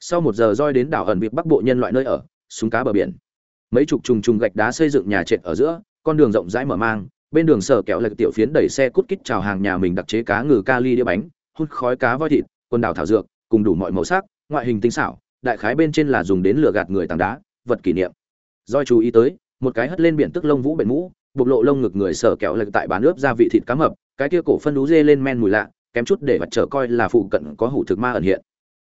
Sau một giờ roi đến đảo ẩn việc bắc bộ nhân loại nơi ở súng cá bờ biển. Mấy chục trùng trùng gạch đá xây dựng nhà trệt ở giữa, con đường rộng rãi mở mang, bên đường sở kẹo lạch tiểu phiến đẩy xe cút kít chào hàng nhà mình đặc chế cá ngừ kali đĩa bánh hút khói cá voi thịt, quần đảo thảo dược, cùng đủ mọi màu sắc, ngoại hình tinh xảo, đại khái bên trên là dùng đến lửa gạt người tảng đá, vật kỷ niệm. Do chú ý tới, một cái hất lên biển tức lông vũ bệnh mũ, bộc lộ lông ngực người sở kẹo lạch tại bán ướp gia vị thịt cá mập, cái kia cổ phân đú dê lên men mùi lạ, kém chút để vật trở coi là phụ cận có hủ thực ma ẩn hiện.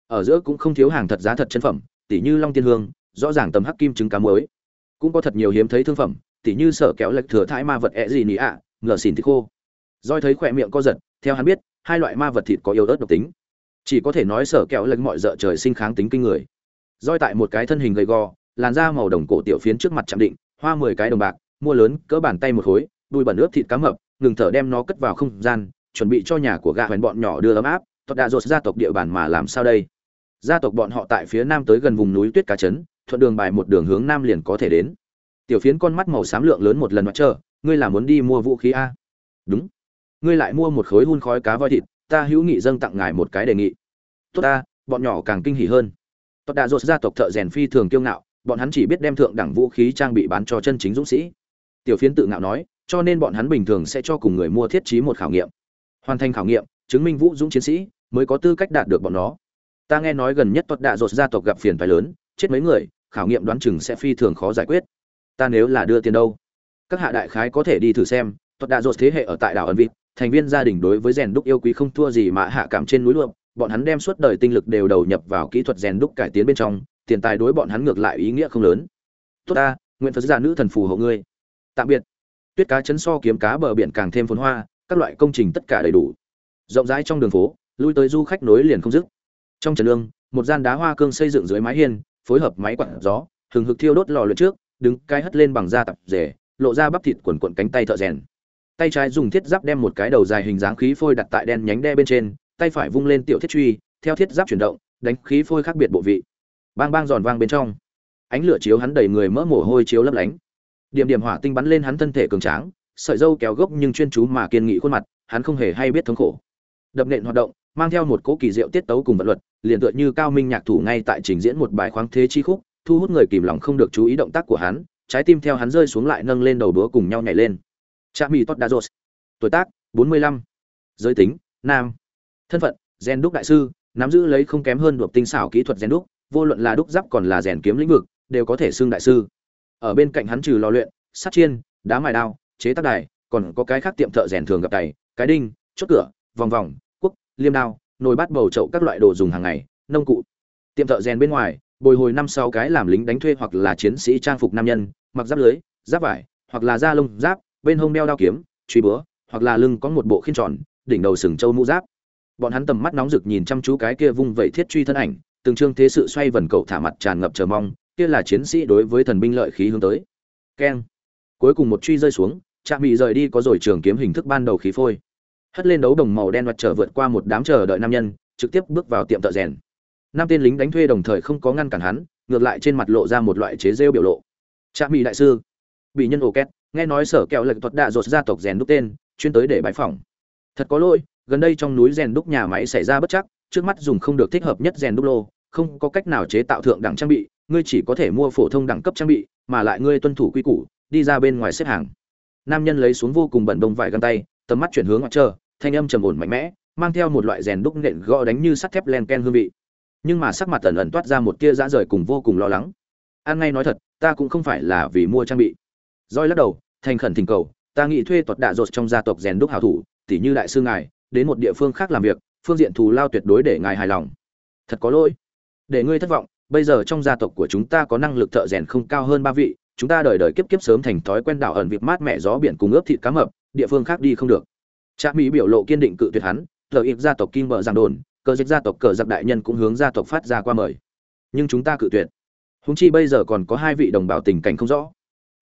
Ở giữa cũng không thiếu hàng thật giá thật chân phẩm, tỉ như long tiên hương rõ ràng tầm hắc kim trứng cá muối. Cũng có thật nhiều hiếm thấy thương phẩm, tỉ như sở kéo lệch thừa thãi ma vật ẹ gì nỉ ạ, ngờ xỉn thịt khô. Roi thấy khỏe miệng co giật, theo hắn biết, hai loại ma vật thịt có yếu ớt độc tính. Chỉ có thể nói sở kéo lệch mọi dợ trời sinh kháng tính kinh người. Roi tại một cái thân hình gầy gò, làn da màu đồng cổ tiểu phiến trước mặt chạm định, hoa mười cái đồng bạc, mua lớn, cỡ bàn tay một khối, đùi bẩn ướp thịt cá mập, ngừng thở đem nó cất vào không gian, chuẩn bị cho nhà của gã hoành bọn nhỏ đưa ấm áp. Thuật đạ dột gia tộc địa bàn mà làm sao đây? Gia tộc bọn họ tại phía nam tới gần vùng núi tuyết cá chấn thuận đường bài một đường hướng nam liền có thể đến. Tiểu phiến con mắt màu xám lượng lớn một lần mặt chờ, ngươi là muốn đi mua vũ khí a? Đúng. Ngươi lại mua một khối hun khói cá voi thịt, ta hữu nghị dâng tặng ngài một cái đề nghị. Tốt ta, bọn nhỏ càng kinh hỉ hơn. Tốt đạ dột gia tộc thợ rèn phi thường kiêu ngạo, bọn hắn chỉ biết đem thượng đẳng vũ khí trang bị bán cho chân chính dũng sĩ. Tiểu phiến tự ngạo nói, cho nên bọn hắn bình thường sẽ cho cùng người mua thiết trí một khảo nghiệm. Hoàn thành khảo nghiệm, chứng minh vũ dũng chiến sĩ mới có tư cách đạt được bọn nó. Ta nghe nói gần nhất tuật đạ dột gia tộc gặp phiền phái lớn, chết mấy người khảo nghiệm đoán chừng sẽ phi thường khó giải quyết. Ta nếu là đưa tiền đâu? Các hạ đại khái có thể đi thử xem tuật đạ dột thế hệ ở tại đảo ẩn vịt, thành viên gia đình đối với rèn đúc yêu quý không thua gì mà hạ cảm trên núi luộm bọn hắn đem suốt đời tinh lực đều đầu nhập vào kỹ thuật rèn đúc cải tiến bên trong, tiền tài đối bọn hắn ngược lại ý nghĩa không lớn. Tốt ta à, nguyện phật gia nữ thần phù hộ ngươi. Tạm biệt. Tuyết cá chấn so kiếm cá bờ biển càng thêm phồn hoa, các loại công trình tất cả đầy đủ. Rộng rãi trong đường phố, lui tới du khách nối liền không dứt. Trong trần lương, một gian đá hoa cương xây dựng dưới mái hiên phối hợp máy quạt gió, hừng hực thiêu đốt lò lửa trước, đứng cái hất lên bằng da tập rể, lộ ra bắp thịt quần quần cánh tay thợ rèn. Tay trái dùng thiết giáp đem một cái đầu dài hình dáng khí phôi đặt tại đen nhánh đe bên trên, tay phải vung lên tiểu thiết truy, theo thiết giáp chuyển động, đánh khí phôi khác biệt bộ vị. Bang bang giòn vang bên trong. Ánh lửa chiếu hắn đầy người mỡ mồ hôi chiếu lấp lánh. Điểm điểm hỏa tinh bắn lên hắn thân thể cường tráng, sợi dâu kéo gốc nhưng chuyên chú mà kiên nghị khuôn mặt, hắn không hề hay biết thống khổ. Đập nện hoạt động mang theo một cỗ kỳ diệu tiết tấu cùng vật luật, liền tựa như cao minh nhạc thủ ngay tại trình diễn một bài khoáng thế chi khúc, thu hút người kìm lòng không được chú ý động tác của hắn, trái tim theo hắn rơi xuống lại nâng lên đầu đúa cùng nhau nhảy lên cha mi tốt đa dột tuổi tác 45. giới tính, nam thân phận, gen đúc đại sư, nắm giữ lấy không kém hơn đuộc tinh xảo kỹ thuật gen đúc, vô luận là đúc giáp còn là rèn kiếm lĩnh vực, đều có thể xưng đại sư ở bên cạnh hắn trừ lò luyện sắt chiên, đá mài đao, chế tác đài, còn có cái khác tiệm thợ rèn thường gặp tay cái đinh, chốt cửa, vòng vòng liêm đao, nồi bát bầu chậu các loại đồ dùng hàng ngày, nông cụ. Tiệm thợ rèn bên ngoài, bồi hồi năm sáu cái làm lính đánh thuê hoặc là chiến sĩ trang phục nam nhân, mặc giáp lưới, giáp vải, hoặc là da lông giáp, bên hông đeo đao kiếm, truy búa, hoặc là lưng có một bộ khiên tròn, đỉnh đầu sừng trâu mũ giáp. Bọn hắn tầm mắt nóng rực nhìn chăm chú cái kia vung vẩy thiết truy thân ảnh, từng trương thế sự xoay vần cậu thả mặt tràn ngập chờ mong, kia là chiến sĩ đối với thần binh lợi khí hướng tới. Keng. Cuối cùng một truy rơi xuống, trạm bị rời đi có rồi trường kiếm hình thức ban đầu khí phôi hất lên đấu đồng màu đen mặt trở vượt qua một đám chờ đợi nam nhân, trực tiếp bước vào tiệm thợ rèn. Năm tên lính đánh thuê đồng thời không có ngăn cản hắn, ngược lại trên mặt lộ ra một loại chế rêu biểu lộ. Trạm mỹ đại sư, bị nhân ổ két, nghe nói sở kẹo lệch thuật đạ rột gia tộc rèn đúc tên, chuyên tới để bãi phỏng. Thật có lỗi, gần đây trong núi rèn đúc nhà máy xảy ra bất chắc, trước mắt dùng không được thích hợp nhất rèn đúc lô, không có cách nào chế tạo thượng đẳng trang bị, ngươi chỉ có thể mua phổ thông đẳng cấp trang bị, mà lại ngươi tuân thủ quy củ, đi ra bên ngoài xếp hàng. Nam nhân lấy xuống vô cùng bẩn bông vải găng tay tầm mắt chuyển hướng ngoại trơ thanh âm trầm ổn mạnh mẽ, mang theo một loại rèn đúc nện gõ đánh như sắt thép len ken hương vị. Nhưng mà sắc mặt tần ẩn toát ra một tia dã rời cùng vô cùng lo lắng. An ngay nói thật, ta cũng không phải là vì mua trang bị. Roi lắc đầu, thành khẩn thỉnh cầu, ta nghĩ thuê tuật đạ rột trong gia tộc rèn đúc hảo thủ tỷ như đại sư ngài, đến một địa phương khác làm việc, phương diện thù lao tuyệt đối để ngài hài lòng. Thật có lỗi. Để ngươi thất vọng, bây giờ trong gia tộc của chúng ta có năng lực thợ rèn không cao hơn ba vị, chúng ta đời đời kiếp kiếp sớm thành thói quen đảo ẩn việc mát mẻ gió biển cùng ướp thịt cá mập địa phương khác đi không được. Trác mỹ biểu lộ kiên định cự tuyệt hắn Lời ịp gia tộc kim bờ giảng đồn, cờ dịch gia tộc cờ giặc đại nhân cũng hướng gia tộc phát ra qua mời. Nhưng chúng ta cự tuyệt. Húng chi bây giờ còn có hai vị đồng bào tình cảnh không rõ.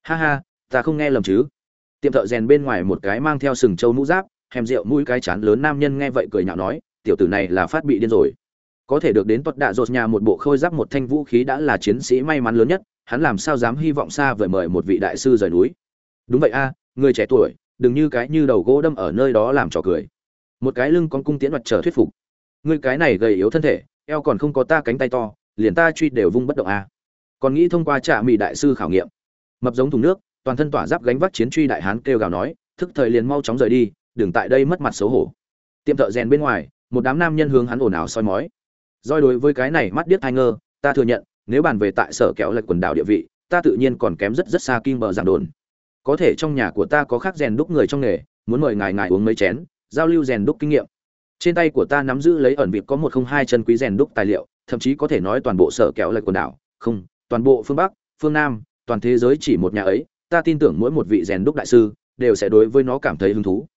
Ha ha, ta không nghe lầm chứ? Tiệm thợ rèn bên ngoài một cái mang theo sừng trâu mũ giáp hèm rượu mũi cái chán lớn nam nhân nghe vậy cười nhạo nói, tiểu tử này là phát bị điên rồi. Có thể được đến tuật đạ dột nhà một bộ khôi giáp một thanh vũ khí đã là chiến sĩ may mắn lớn nhất, hắn làm sao dám hy vọng xa vời mời một vị đại sư rời núi? Đúng vậy a, người trẻ tuổi đừng như cái như đầu gỗ đâm ở nơi đó làm trò cười. Một cái lưng con cung tiễn mặt trở thuyết phục. Ngươi cái này gầy yếu thân thể, eo còn không có ta cánh tay to, liền ta truy đều vung bất động a. Còn nghĩ thông qua trạ mỹ đại sư khảo nghiệm. Mập giống thùng nước, toàn thân tỏa giáp gánh vác chiến truy đại hán kêu gào nói, thức thời liền mau chóng rời đi, đừng tại đây mất mặt xấu hổ. Tiệm thợ rèn bên ngoài, một đám nam nhân hướng hắn ồn ào soi mói. Doi đối với cái này mắt điếc hai ngơ, ta thừa nhận, nếu bàn về tại sở kéo lệch quần đảo địa vị, ta tự nhiên còn kém rất rất xa kim bờ giảng đồn có thể trong nhà của ta có khác rèn đúc người trong nghề, muốn mời ngài ngài uống mấy chén, giao lưu rèn đúc kinh nghiệm. Trên tay của ta nắm giữ lấy ẩn việc có một không hai chân quý rèn đúc tài liệu, thậm chí có thể nói toàn bộ sở kéo lệch quần đảo. Không, toàn bộ phương bắc, phương nam, toàn thế giới chỉ một nhà ấy, ta tin tưởng mỗi một vị rèn đúc đại sư đều sẽ đối với nó cảm thấy hứng thú.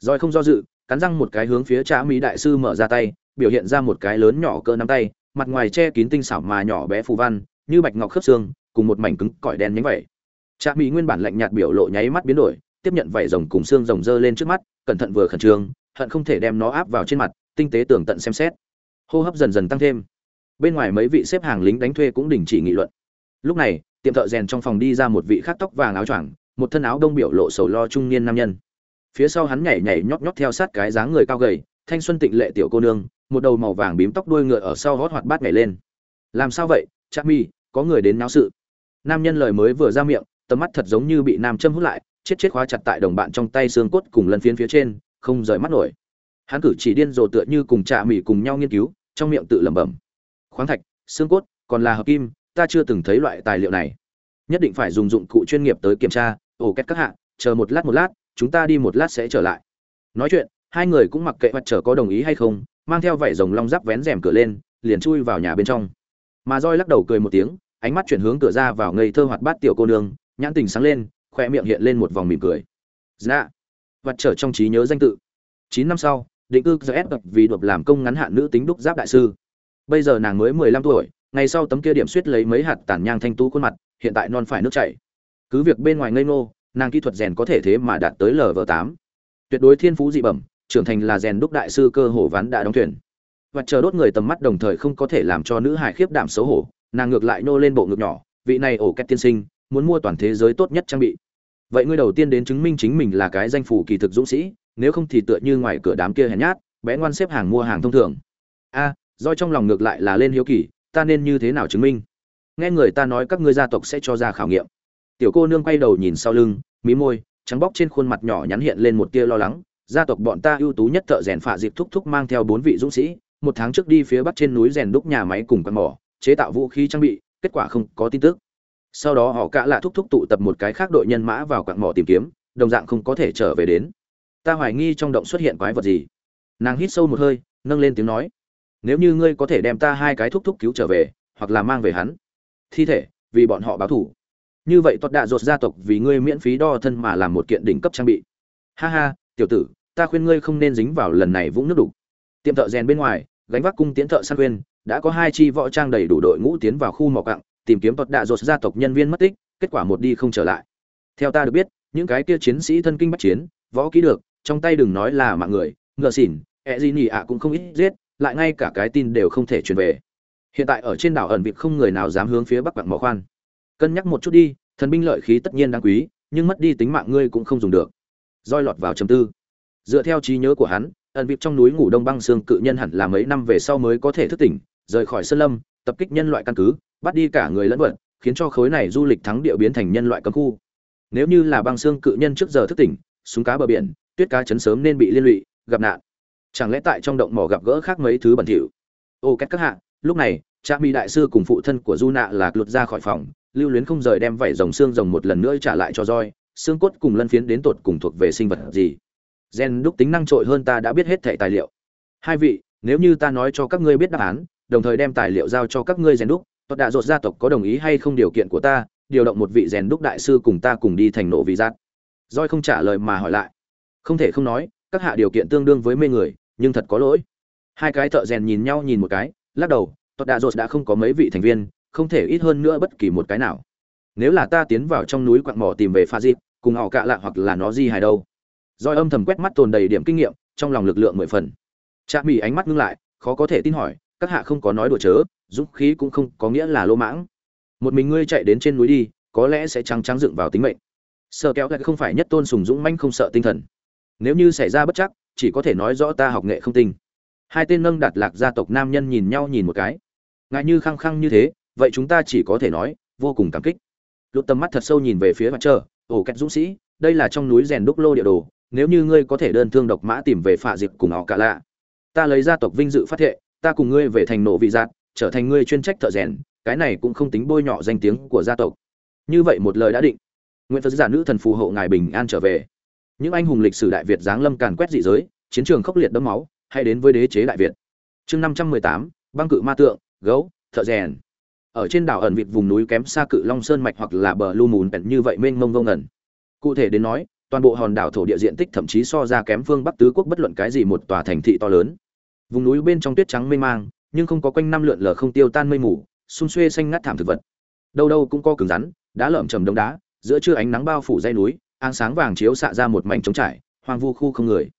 Rồi không do dự, cắn răng một cái hướng phía trá mỹ đại sư mở ra tay, biểu hiện ra một cái lớn nhỏ cỡ nắm tay, mặt ngoài che kín tinh xảo mà nhỏ bé phù văn, như bạch ngọc khớp xương, cùng một mảnh cứng cỏi đen nhánh vậy trạ mỹ nguyên bản lạnh nhạt biểu lộ nháy mắt biến đổi, tiếp nhận vảy rồng cùng xương rồng dơ lên trước mắt, cẩn thận vừa khẩn trương, hận không thể đem nó áp vào trên mặt, tinh tế tưởng tận xem xét. Hô hấp dần dần tăng thêm. Bên ngoài mấy vị xếp hàng lính đánh thuê cũng đình chỉ nghị luận. Lúc này, tiệm thợ rèn trong phòng đi ra một vị khác tóc vàng áo choàng, một thân áo đông biểu lộ sầu lo trung niên nam nhân. Phía sau hắn nhảy nhảy nhót nhót theo sát cái dáng người cao gầy, thanh xuân tịnh lệ tiểu cô nương, một đầu màu vàng bím tóc đuôi ngựa ở sau hót hoạt bát nhảy lên. Làm sao vậy chắc mi có người đến náo sự? Nam nhân lời mới vừa ra miệng tầm mắt thật giống như bị nam châm hút lại, chết chết khóa chặt tại đồng bạn trong tay xương cốt cùng lần phiến phía trên, không rời mắt nổi. Hắn cử chỉ điên rồ tựa như cùng trà mỉ cùng nhau nghiên cứu, trong miệng tự lẩm bẩm. Khoáng thạch, xương cốt, còn là hợp kim, ta chưa từng thấy loại tài liệu này. Nhất định phải dùng dụng cụ chuyên nghiệp tới kiểm tra, ổ két các hạ, chờ một lát một lát, chúng ta đi một lát sẽ trở lại. Nói chuyện, hai người cũng mặc kệ mặt trở có đồng ý hay không, mang theo vảy rồng long giáp vén rèm cửa lên, liền chui vào nhà bên trong. Mà roi lắc đầu cười một tiếng, ánh mắt chuyển hướng cửa ra vào ngây thơ hoạt bát tiểu cô nương nhãn tình sáng lên, khoe miệng hiện lên một vòng mỉm cười. Dạ. Vặt trở trong trí nhớ danh tự. Chín năm sau, định cư do ép vì đột làm công ngắn hạn nữ tính đúc giáp đại sư. Bây giờ nàng mới mười lăm tuổi, ngày sau tấm kia điểm suýt lấy mấy hạt tản nhang thanh tú khuôn mặt, hiện tại non phải nước chảy. Cứ việc bên ngoài ngây ngô, nàng kỹ thuật rèn có thể thế mà đạt tới lv tám. Tuyệt đối thiên phú dị bẩm, trưởng thành là rèn đúc đại sư cơ hồ ván đã đóng thuyền. Và chờ đốt người tầm mắt đồng thời không có thể làm cho nữ hải khiếp đảm xấu hổ, nàng ngược lại nô lên bộ ngực nhỏ, vị này ổ két tiên sinh muốn mua toàn thế giới tốt nhất trang bị. Vậy ngươi đầu tiên đến chứng minh chính mình là cái danh phủ kỳ thực dũng sĩ nếu không thì tựa như ngoài cửa đám kia hèn nhát bé ngoan xếp hàng mua hàng thông thường. A à, do trong lòng ngược lại là lên hiếu kỳ ta nên như thế nào chứng minh? Nghe người ta nói các ngươi gia tộc sẽ cho ra khảo nghiệm. Tiểu cô nương quay đầu nhìn sau lưng mí môi trắng bóc trên khuôn mặt nhỏ nhắn hiện lên một tia lo lắng. Gia tộc bọn ta ưu tú nhất thợ rèn phạ dịp thúc thúc mang theo bốn vị dũng sĩ một tháng trước đi phía bắc trên núi rèn đúc nhà máy cùng con mỏ chế tạo vũ khí trang bị kết quả không có tin tức sau đó họ cả lạ thúc thúc tụ tập một cái khác đội nhân mã vào quặng mỏ tìm kiếm, đồng dạng không có thể trở về đến. Ta hoài nghi trong động xuất hiện quái vật gì. Nàng hít sâu một hơi, nâng lên tiếng nói. Nếu như ngươi có thể đem ta hai cái thúc thúc cứu trở về, hoặc là mang về hắn, thi thể, vì bọn họ báo thủ. Như vậy tốt đạ dột gia tộc vì ngươi miễn phí đo thân mà làm một kiện đỉnh cấp trang bị. Ha ha, tiểu tử, ta khuyên ngươi không nên dính vào lần này vũng nước đục. Tiệm thợ rèn bên ngoài, gánh vác cung tiến thợ săn khuyên, đã có hai chi võ trang đầy đủ đội ngũ tiến vào khu mỏ cặng tìm kiếm tọt đạ dột gia tộc nhân viên mất tích, kết quả một đi không trở lại. Theo ta được biết, những cái kia chiến sĩ thân kinh bắt chiến, võ kỹ được, trong tay đừng nói là mạng người ngờ xỉn ẹ gì nhỉ ạ cũng không ít giết, lại ngay cả cái tin đều không thể truyền về. Hiện tại ở trên đảo ẩn vịt không người nào dám hướng phía bắc bạn mỏ khoan. Cân nhắc một chút đi, thần binh lợi khí tất nhiên đáng quý, nhưng mất đi tính mạng ngươi cũng không dùng được. Roi lọt vào trầm tư. Dựa theo trí nhớ của hắn, ẩn vịt trong núi ngủ đông băng xương cự nhân hẳn là mấy năm về sau mới có thể thức tỉnh, rời khỏi sơn lâm, tập kích nhân loại căn cứ bắt đi cả người lẫn vật, khiến cho khối này du lịch thắng địa biến thành nhân loại cấm khu. Nếu như là băng xương cự nhân trước giờ thức tỉnh, súng cá bờ biển, tuyết cá chấn sớm nên bị liên lụy, gặp nạn. Chẳng lẽ tại trong động mỏ gặp gỡ khác mấy thứ bẩn thỉu? Ô két các hạ, lúc này cha mỹ đại sư cùng phụ thân của du nạ lạc lột ra khỏi phòng, lưu luyến không rời đem vảy rồng xương rồng một lần nữa trả lại cho roi xương cốt cùng lân phiến đến tột cùng thuộc về sinh vật gì? Gen đúc tính năng trội hơn ta đã biết hết thảy tài liệu. Hai vị, nếu như ta nói cho các ngươi biết đáp án, đồng thời đem tài liệu giao cho các ngươi rèn đúc tốt đạ dột gia tộc có đồng ý hay không điều kiện của ta, điều động một vị rèn đúc đại sư cùng ta cùng đi thành nộ vị giác roi không trả lời mà hỏi lại. Không thể không nói, các hạ điều kiện tương đương với mê người, nhưng thật có lỗi. Hai cái thợ rèn nhìn nhau nhìn một cái, lắc đầu, tốt đạ dột đã không có mấy vị thành viên, không thể ít hơn nữa bất kỳ một cái nào. Nếu là ta tiến vào trong núi quặng mỏ tìm về pha dịp, cùng họ cạ lạ hoặc là nó di hài đâu. Roi âm thầm quét mắt tồn đầy điểm kinh nghiệm, trong lòng lực lượng mười phần. Cha mỹ ánh mắt ngưng lại, khó có thể tin hỏi, các hạ không có nói đùa chớ dũng khí cũng không có nghĩa là lô mãng. Một mình ngươi chạy đến trên núi đi, có lẽ sẽ trắng trắng dựng vào tính mệnh. Sợ kéo lại không phải nhất tôn sùng dũng manh không sợ tinh thần. Nếu như xảy ra bất chắc, chỉ có thể nói rõ ta học nghệ không tinh. Hai tên nâng đạt lạc gia tộc nam nhân nhìn nhau nhìn một cái. Ngại như khăng khăng như thế, vậy chúng ta chỉ có thể nói, vô cùng cảm kích. Lút tầm mắt thật sâu nhìn về phía mặt trời ổ kẹt dũng sĩ, đây là trong núi rèn đúc lô địa đồ, nếu như ngươi có thể đơn thương độc mã tìm về phạ dịp cùng họ cả lạ, ta lấy gia tộc vinh dự phát thệ, ta cùng ngươi về thành nổ vị giạt trở thành ngươi chuyên trách thợ rèn, cái này cũng không tính bôi nhọ danh tiếng của gia tộc. Như vậy một lời đã định, nguyện phật giả nữ thần phù hộ ngài bình an trở về. Những anh hùng lịch sử đại việt giáng lâm càn quét dị giới, chiến trường khốc liệt đẫm máu hay đến với đế chế đại việt. Chương năm trăm mười tám, băng cự ma tượng, gấu, thợ rèn. Ở trên đảo ẩn vịt vùng núi kém xa cự long sơn mạch hoặc là bờ lu mùn bẹn như vậy mênh mông vô ngẩn cụ thể đến nói, toàn bộ hòn đảo thổ địa diện tích thậm chí so ra kém phương bắc tứ quốc bất luận cái gì một tòa thành thị to lớn. Vùng núi bên trong tuyết trắng mênh mang nhưng không có quanh năm lượn lờ không tiêu tan mây mù, xung xuê xanh ngắt thảm thực vật. Đâu đâu cũng có cứng rắn đá lởm chầm đống đá, giữa trưa ánh nắng bao phủ dây núi, ánh sáng vàng chiếu xạ ra một mảnh trống trải, hoang vu khu không người.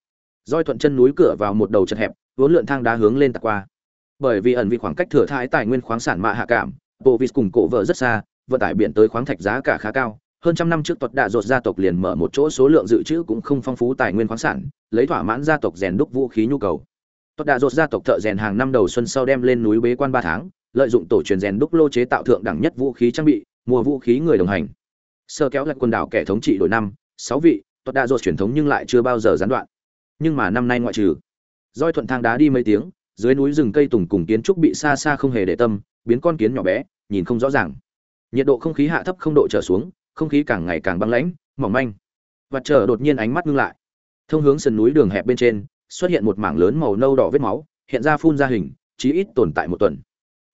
Roi thuận chân núi cửa vào một đầu chật hẹp, vốn lượn thang đá hướng lên tạt qua. Bởi vì ẩn vì khoảng cách thừa thãi tài nguyên khoáng sản mạ hạ cảm, bộ vịt cùng cổ vợ rất xa, vận tải biển tới khoáng thạch giá cả khá cao. Hơn trăm năm trước tuật đạ dột gia tộc liền mở một chỗ số lượng dự trữ cũng không phong phú tài nguyên khoáng sản, lấy thỏa mãn gia tộc rèn đúc vũ khí nhu cầu tốt đã dột gia tộc thợ rèn hàng năm đầu xuân sau đem lên núi bế quan ba tháng, lợi dụng tổ truyền rèn đúc lô chế tạo thượng đẳng nhất vũ khí trang bị mua vũ khí người đồng hành. Sơ kéo lại quần đảo kẻ thống trị đổi năm, sáu vị tốt đã dột truyền thống nhưng lại chưa bao giờ gián đoạn. Nhưng mà năm nay ngoại trừ, roi thuận thang đá đi mấy tiếng, dưới núi rừng cây tùng cùng kiến trúc bị xa xa không hề để tâm, biến con kiến nhỏ bé, nhìn không rõ ràng. Nhiệt độ không khí hạ thấp không độ trở xuống, không khí càng ngày càng băng lãnh, mỏng manh. Vật chờ đột nhiên ánh mắt ngưng lại. Thông hướng sườn núi đường hẹp bên trên xuất hiện một mảng lớn màu nâu đỏ vết máu, hiện ra phun ra hình, chí ít tồn tại một tuần.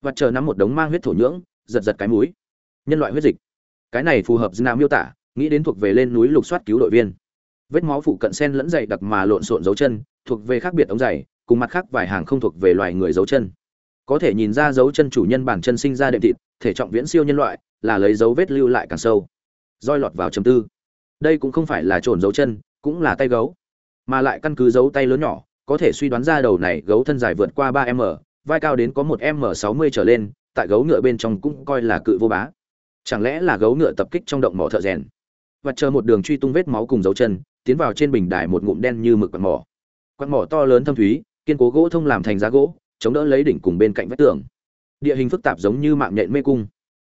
Và chờ nắm một đống mang huyết thổ nhưỡng, giật giật cái mũi. Nhân loại huyết dịch. Cái này phù hợp nào miêu tả, nghĩ đến thuộc về lên núi lục soát cứu đội viên. Vết máu phụ cận sen lẫn dày đặc mà lộn xộn dấu chân, thuộc về khác biệt ống dày, cùng mặt khác vài hàng không thuộc về loài người dấu chân. Có thể nhìn ra dấu chân chủ nhân bản chân sinh ra đệm thịt, thể trọng viễn siêu nhân loại, là lấy dấu vết lưu lại càng sâu. Roi lọt vào chầm tư. Đây cũng không phải là trồn dấu chân, cũng là tay gấu mà lại căn cứ dấu tay lớn nhỏ, có thể suy đoán ra đầu này gấu thân dài vượt qua ba m, vai cao đến có một m sáu mươi trở lên, tại gấu ngựa bên trong cũng coi là cự vô bá. Chẳng lẽ là gấu ngựa tập kích trong động mỏ thợ rèn? Và chờ một đường truy tung vết máu cùng dấu chân, tiến vào trên bình đài một ngụm đen như mực quạt mỏ. Quạt mỏ to lớn thâm thúy, kiên cố gỗ thông làm thành giá gỗ, chống đỡ lấy đỉnh cùng bên cạnh vách tường. Địa hình phức tạp giống như mạng nhện mê cung.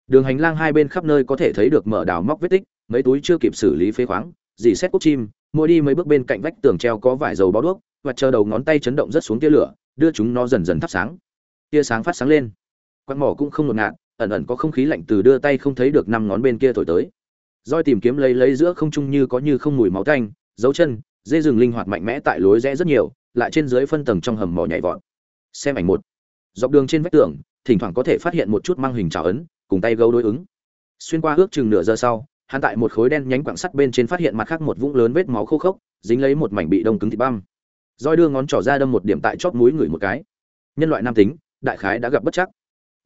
Đường hành lang hai bên khắp nơi có thể thấy được mở đào móc vết tích, mấy túi chưa kịp xử lý phế khoáng dì xét cúc chim, mỗi đi mấy bước bên cạnh vách tường treo có vải dầu bao đuốc, và chờ đầu ngón tay chấn động rất xuống tia lửa, đưa chúng nó dần dần thắp sáng. Tia sáng phát sáng lên. Quạt mỏ cũng không ngột ngạt, ẩn ẩn có không khí lạnh từ đưa tay không thấy được năm ngón bên kia thổi tới. Roi tìm kiếm lấy lấy giữa không trung như có như không mùi máu tanh, dấu chân dây rừng linh hoạt mạnh mẽ tại lối rẽ rất nhiều, lại trên dưới phân tầng trong hầm mỏ nhảy vọt. Xem ảnh một. Dọc đường trên vách tường, thỉnh thoảng có thể phát hiện một chút mang hình trào ấn, cùng tay gấu đối ứng. Xuyên qua ước chừng nửa giờ sau hắn tại một khối đen nhánh quặng sắt bên trên phát hiện mặt khác một vũng lớn vết máu khô khốc, dính lấy một mảnh bị đông cứng thịt băm. Rồi đưa ngón trỏ ra đâm một điểm tại chóp mũi người một cái. Nhân loại nam tính, đại khái đã gặp bất chắc.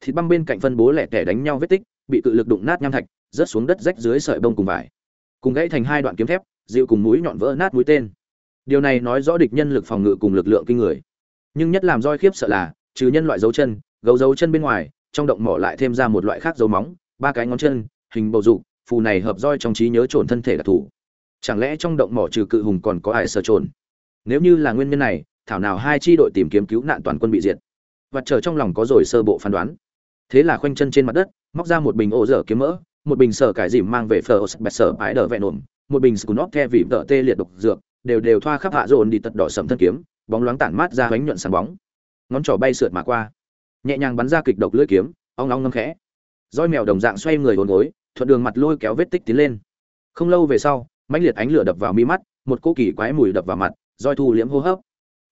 Thịt băm bên cạnh phân bố lẻ tẻ đánh nhau vết tích, bị cự lực đụng nát nham thạch, rớt xuống đất rách dưới sợi bông cùng vải. Cùng gãy thành hai đoạn kiếm thép, dịu cùng mũi nhọn vỡ nát mũi tên. Điều này nói rõ địch nhân lực phòng ngự cùng lực lượng kinh người. Nhưng nhất làm roi khiếp sợ là, trừ nhân loại dấu chân, gấu dấu chân bên ngoài, trong động mỏ lại thêm ra một loại khác dấu móng, ba cái ngón chân, hình bầu dục phù này hợp roi trong trí nhớ trồn thân thể đặc thù. Chẳng lẽ trong động mỏ trừ cự hùng còn có ai sờ trồn? Nếu như là nguyên nhân này, thảo nào hai chi đội tìm kiếm cứu nạn toàn quân bị diệt? Và chờ trong lòng có rồi sơ bộ phán đoán. Thế là khoanh chân trên mặt đất, móc ra một bình ổ dở kiếm mỡ, một bình sở cải dìm mang về phở bẹt sở ái đờ vẹn ổn, một bình scunop the vì vợ tê liệt độc dược, đều đều thoa khắp hạ dồn đi tật đỏ sầm thân kiếm, bóng loáng tản mát ra bánh nhuận sáng bóng. Ngón trỏ bay sượt mà qua. Nhẹ nhàng bắn ra kịch độc lưỡi kiếm, ong ong ngâm khẽ. Roi mèo đồng dạng xoay người hồn gối thuận đường mặt lôi kéo vết tích tiến lên. Không lâu về sau, mãnh liệt ánh lửa đập vào mi mắt, một cỗ kỳ quái mùi đập vào mặt, roi thu liễm hô hấp.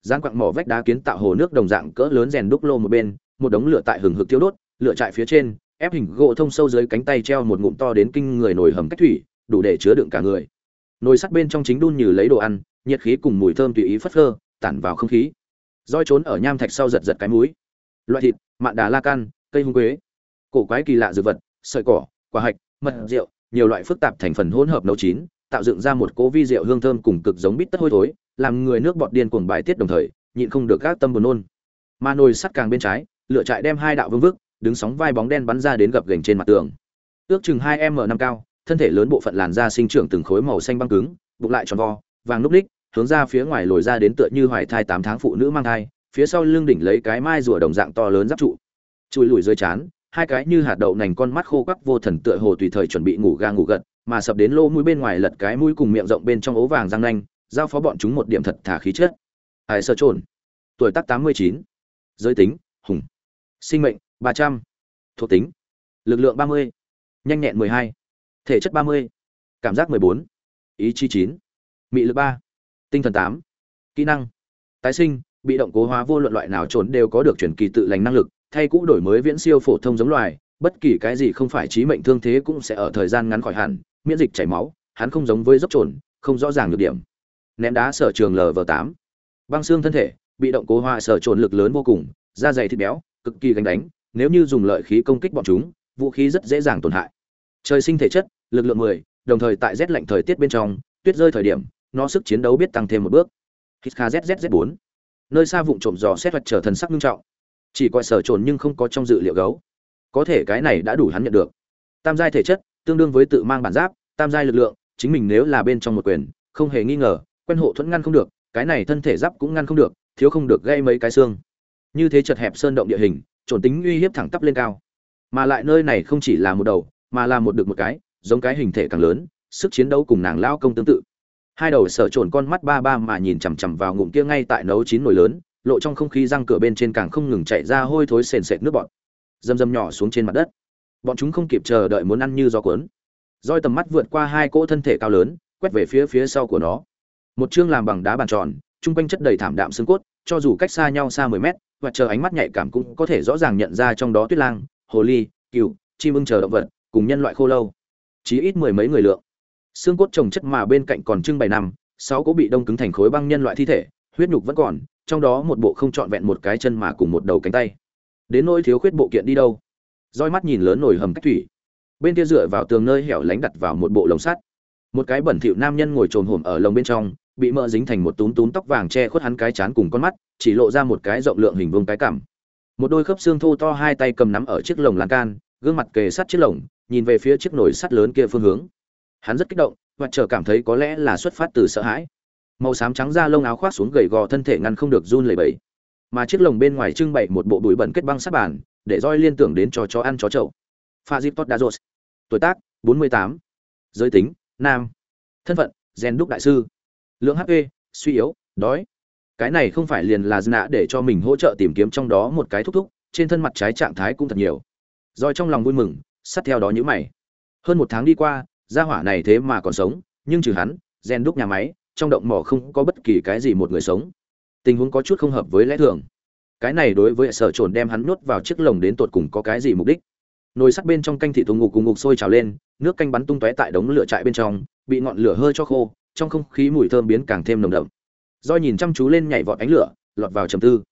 Giang quặng mỏ vách đá kiến tạo hồ nước đồng dạng cỡ lớn rèn đúc lô một bên, một đống lửa tại hừng hực thiêu đốt, lửa trại phía trên, ép hình gỗ thông sâu dưới cánh tay treo một ngụm to đến kinh người nồi hầm cách thủy, đủ để chứa đựng cả người. Nồi sắt bên trong chính đun như lấy đồ ăn, nhiệt khí cùng mùi thơm tùy ý phất phơ, tản vào không khí. Roi trốn ở nham thạch sau giật giật cái mũi. Loại thịt, mạn đà la can, cây hung quế. Cổ quái kỳ lạ dược vật, sợi cỏ, quả hạch mật rượu, nhiều loại phức tạp thành phần hỗn hợp nấu chín, tạo dựng ra một cố vi rượu hương thơm cùng cực giống bít tất hôi thối, làm người nước bọt điên cuồng bài tiết đồng thời, nhịn không được các tâm buồn nôn. Mà nồi sắt càng bên trái, lựa trại đem hai đạo vương vức, đứng sóng vai bóng đen bắn ra đến gập gềnh trên mặt tường. Ước chừng hai m năm cao, thân thể lớn bộ phận làn da sinh trưởng từng khối màu xanh băng cứng, bụng lại tròn vo, vàng núc ních, hướng ra phía ngoài lồi ra đến tựa như hoài thai tám tháng phụ nữ mang thai, phía sau lưng đỉnh lấy cái mai rùa đồng dạng to lớn giáp trụ. Chùi lùi dưới chán hai cái như hạt đậu nành con mắt khô quắc vô thần tựa hồ tùy thời chuẩn bị ngủ ga ngủ gật, mà sập đến lỗ mũi bên ngoài lật cái mũi cùng miệng rộng bên trong ố vàng răng nanh, giao phó bọn chúng một điểm thật thả khí chất. Ai sơ trồn tuổi tác tám mươi chín. Giới tính, hùng. Sinh mệnh, ba trăm. Thuộc tính, lực lượng ba mươi. Nhanh nhẹn mười hai. Thể chất ba mươi. Cảm giác mười bốn. Ý chí chín. Mị lực ba. Tinh thần tám. Kỹ năng. Tái sinh, bị động cố hóa vô luận loại nào trốn đều có được chuyển kỳ tự lành năng lực thay cũ đổi mới viễn siêu phổ thông giống loài bất kỳ cái gì không phải chí mệnh thương thế cũng sẽ ở thời gian ngắn khỏi hẳn miễn dịch chảy máu hắn không giống với dốc trồn không rõ ràng được điểm. Ném đá sở trường lv tám. Băng xương thân thể bị động cố hóa sở trồn lực lớn vô cùng da dày thịt béo cực kỳ gánh đánh nếu như dùng lợi khí công kích bọn chúng vũ khí rất dễ dàng tổn hại. Trời sinh thể chất lực lượng 10, đồng thời tại rét lạnh thời tiết bên trong tuyết rơi thời điểm nó sức chiến đấu biết tăng thêm một bước. Hít kzzz 4 nơi xa vụng trộm dò xét vật trở thần sắc nghiêm trọng chỉ coi sở trồn nhưng không có trong dự liệu gấu. Có thể cái này đã đủ hắn nhận được. Tam giai thể chất, tương đương với tự mang bản giáp, tam giai lực lượng, chính mình nếu là bên trong một quyền, không hề nghi ngờ, quen hộ thuẫn ngăn không được, cái này thân thể giáp cũng ngăn không được, thiếu không được gây mấy cái xương. Như thế chật hẹp sơn động địa hình, trồn tính uy hiếp thẳng tắp lên cao. Mà lại nơi này không chỉ là một đầu, mà là một được một cái, giống cái hình thể càng lớn, sức chiến đấu cùng nàng lao công tương tự. Hai đầu sở trồn con mắt ba ba mà nhìn chằm chằm vào ngụm kia ngay tại nấu chín nồi lớn lộ trong không khí răng cửa bên trên càng không ngừng chạy ra hôi thối sền sệt nước bọn dầm dầm nhỏ xuống trên mặt đất. Bọn chúng không kịp chờ đợi muốn ăn như gió cuốn. Roi tầm mắt vượt qua hai cỗ thân thể cao lớn, quét về phía phía sau của nó. Một chương làm bằng đá bàn tròn, chung quanh chất đầy thảm đạm xương cốt, cho dù cách xa nhau xa mười mét, và chờ ánh mắt nhạy cảm cũng có thể rõ ràng nhận ra trong đó tuyết lang, hồ ly, cừu, chim ưng chờ động vật, cùng nhân loại khô lâu. Chí ít mười mấy người lượng. Xương cốt trồng chất mà bên cạnh còn trưng bày năm sáu cỗ bị đông cứng thành khối băng nhân loại thi thể, huyết nhục vẫn còn trong đó một bộ không trọn vẹn một cái chân mà cùng một đầu cánh tay. Đến nỗi thiếu khuyết bộ kiện đi đâu? Roi mắt nhìn lớn nổi hầm cách thủy. Bên kia dựa vào tường nơi hẻo lánh đặt vào một bộ lồng sắt. Một cái bẩn thỉu nam nhân ngồi trồn hổm ở lồng bên trong, bị mỡ dính thành một túm túm tóc vàng che khuất hắn cái chán cùng con mắt, chỉ lộ ra một cái rộng lượng hình vuông cái cằm. Một đôi khớp xương thô to hai tay cầm nắm ở chiếc lồng lan can, gương mặt kề sát chiếc lồng, nhìn về phía chiếc nồi sắt lớn kia phương hướng. Hắn rất kích động, và chờ cảm thấy có lẽ là xuất phát từ sợ hãi màu xám trắng da lông áo khoác xuống gầy gò thân thể ngăn không được run lẩy bẩy. Mà chiếc lồng bên ngoài trưng bày một bộ bụi bẩn kết băng sát bàn, để roi liên tưởng đến cho chó ăn chó chậu. Pha dip tot dazos tuổi tác 48. giới tính, nam. Thân phận, gen đúc đại sư. Lượng hp suy yếu, đói. Cái này không phải liền là nạ để cho mình hỗ trợ tìm kiếm trong đó một cái thúc thúc, trên thân mặt trái trạng thái cũng thật nhiều. Rồi trong lòng vui mừng sát theo đó nhữ mày. Hơn một tháng đi qua, gia hỏa này thế mà còn sống, nhưng trừ hắn, gen đúc nhà máy trong động mỏ không có bất kỳ cái gì một người sống. Tình huống có chút không hợp với lẽ thường. Cái này đối với sở trồn đem hắn nuốt vào chiếc lồng đến tột cùng có cái gì mục đích? Nồi sắt bên trong canh thịt thùng ngục cùng ngục sôi trào lên, nước canh bắn tung tóe tại đống lửa trại bên trong, bị ngọn lửa hơi cho khô, trong không khí mùi thơm biến càng thêm nồng đậm. Do nhìn chăm chú lên nhảy vọt ánh lửa, lọt vào trầm tư.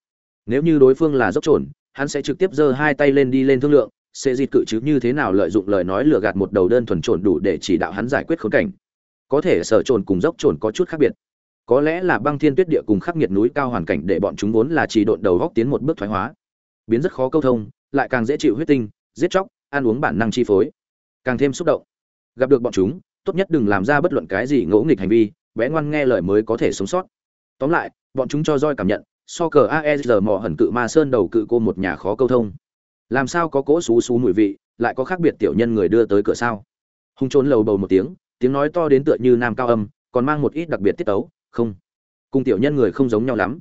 Nếu như đối phương là dốc trồn hắn sẽ trực tiếp giơ hai tay lên đi lên thương lượng, sẽ dịt cự chứ như thế nào lợi dụng lời nói lừa gạt một đầu đơn thuần trồn đủ để chỉ đạo hắn giải quyết khốn cảnh có thể sở trồn cùng dốc trồn có chút khác biệt. Có lẽ là băng thiên tuyết địa cùng khắc nghiệt núi cao hoàn cảnh để bọn chúng vốn là chỉ độn đầu góc tiến một bước thoái hóa. Biến rất khó câu thông, lại càng dễ chịu huyết tinh, giết chóc, ăn uống bản năng chi phối. Càng thêm xúc động. Gặp được bọn chúng, tốt nhất đừng làm ra bất luận cái gì ngỗ nghịch hành vi, bé ngoan nghe lời mới có thể sống sót. Tóm lại, bọn chúng cho roi cảm nhận, so cờ aesr mò hẩn cự ma sơn đầu cự cô một nhà khó câu thông. Làm sao có cỗ xú xú mùi vị, lại có khác biệt tiểu nhân người đưa tới cửa sao? Hung trốn lầu bầu một tiếng tiếng nói to đến tựa như nam cao âm, còn mang một ít đặc biệt tiết tấu, không, cùng tiểu nhân người không giống nhau lắm.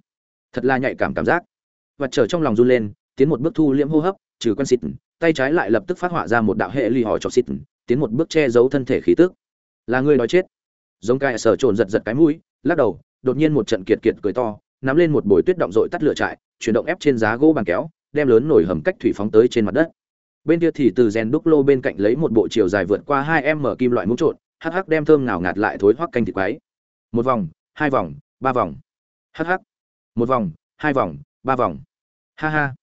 Thật là nhạy cảm cảm giác. Và trở trong lòng run lên, tiến một bước thu liễm hô hấp, trừ quen xịt, tay trái lại lập tức phát họa ra một đạo hệ lì hỏi cho xịt, tiến một bước che giấu thân thể khí tức. Là người nói chết. Giống cai sở trồn giật giật cái mũi, lắc đầu, đột nhiên một trận kiệt kiệt cười to, nắm lên một bồi tuyết động dội tắt lửa trại, chuyển động ép trên giá gỗ bàn kéo, đem lớn nổi hầm cách thủy phóng tới trên mặt đất. Bên kia thì từ rèn đúc lô bên cạnh lấy một bộ chiều dài vượt qua hai em mở kim loại mũ trộn hắc hắc đem thơm ngào ngạt lại thối hoắc canh thịt quái một vòng, hai vòng, ba vòng. Hắc hắc. một vòng, hai vòng, ba vòng. Ha ha.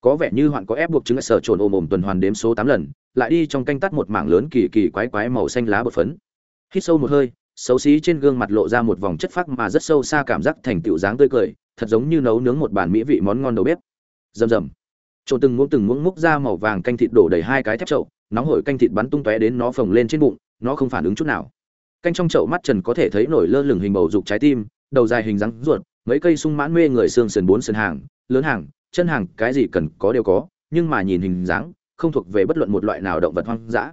Có vẻ như hoạn có ép buộc chứng sở trồn ôm ồm tuần hoàn đếm số tám lần, lại đi trong canh tắt một mảng lớn kỳ kỳ quái quái màu xanh lá bột phấn. Hít sâu một hơi, xấu xí trên gương mặt lộ ra một vòng chất phác mà rất sâu xa cảm giác thành tựu dáng tươi cười, thật giống như nấu nướng một bản mỹ vị món ngon đầu bếp. Rầm rầm. Trộn từng muỗng từng muỗng múc ra màu vàng canh thịt đổ đầy hai cái thép chậu nóng hổi canh thịt bắn tung tóe đến nó phồng lên trên bụng, nó không phản ứng chút nào. Canh trong chậu mắt trần có thể thấy nổi lơ lửng hình bầu dục trái tim, đầu dài hình rắn ruột, mấy cây sung mãn mê người xương sườn bốn sườn hàng, lớn hàng, chân hàng, cái gì cần có đều có, nhưng mà nhìn hình dáng, không thuộc về bất luận một loại nào động vật hoang dã.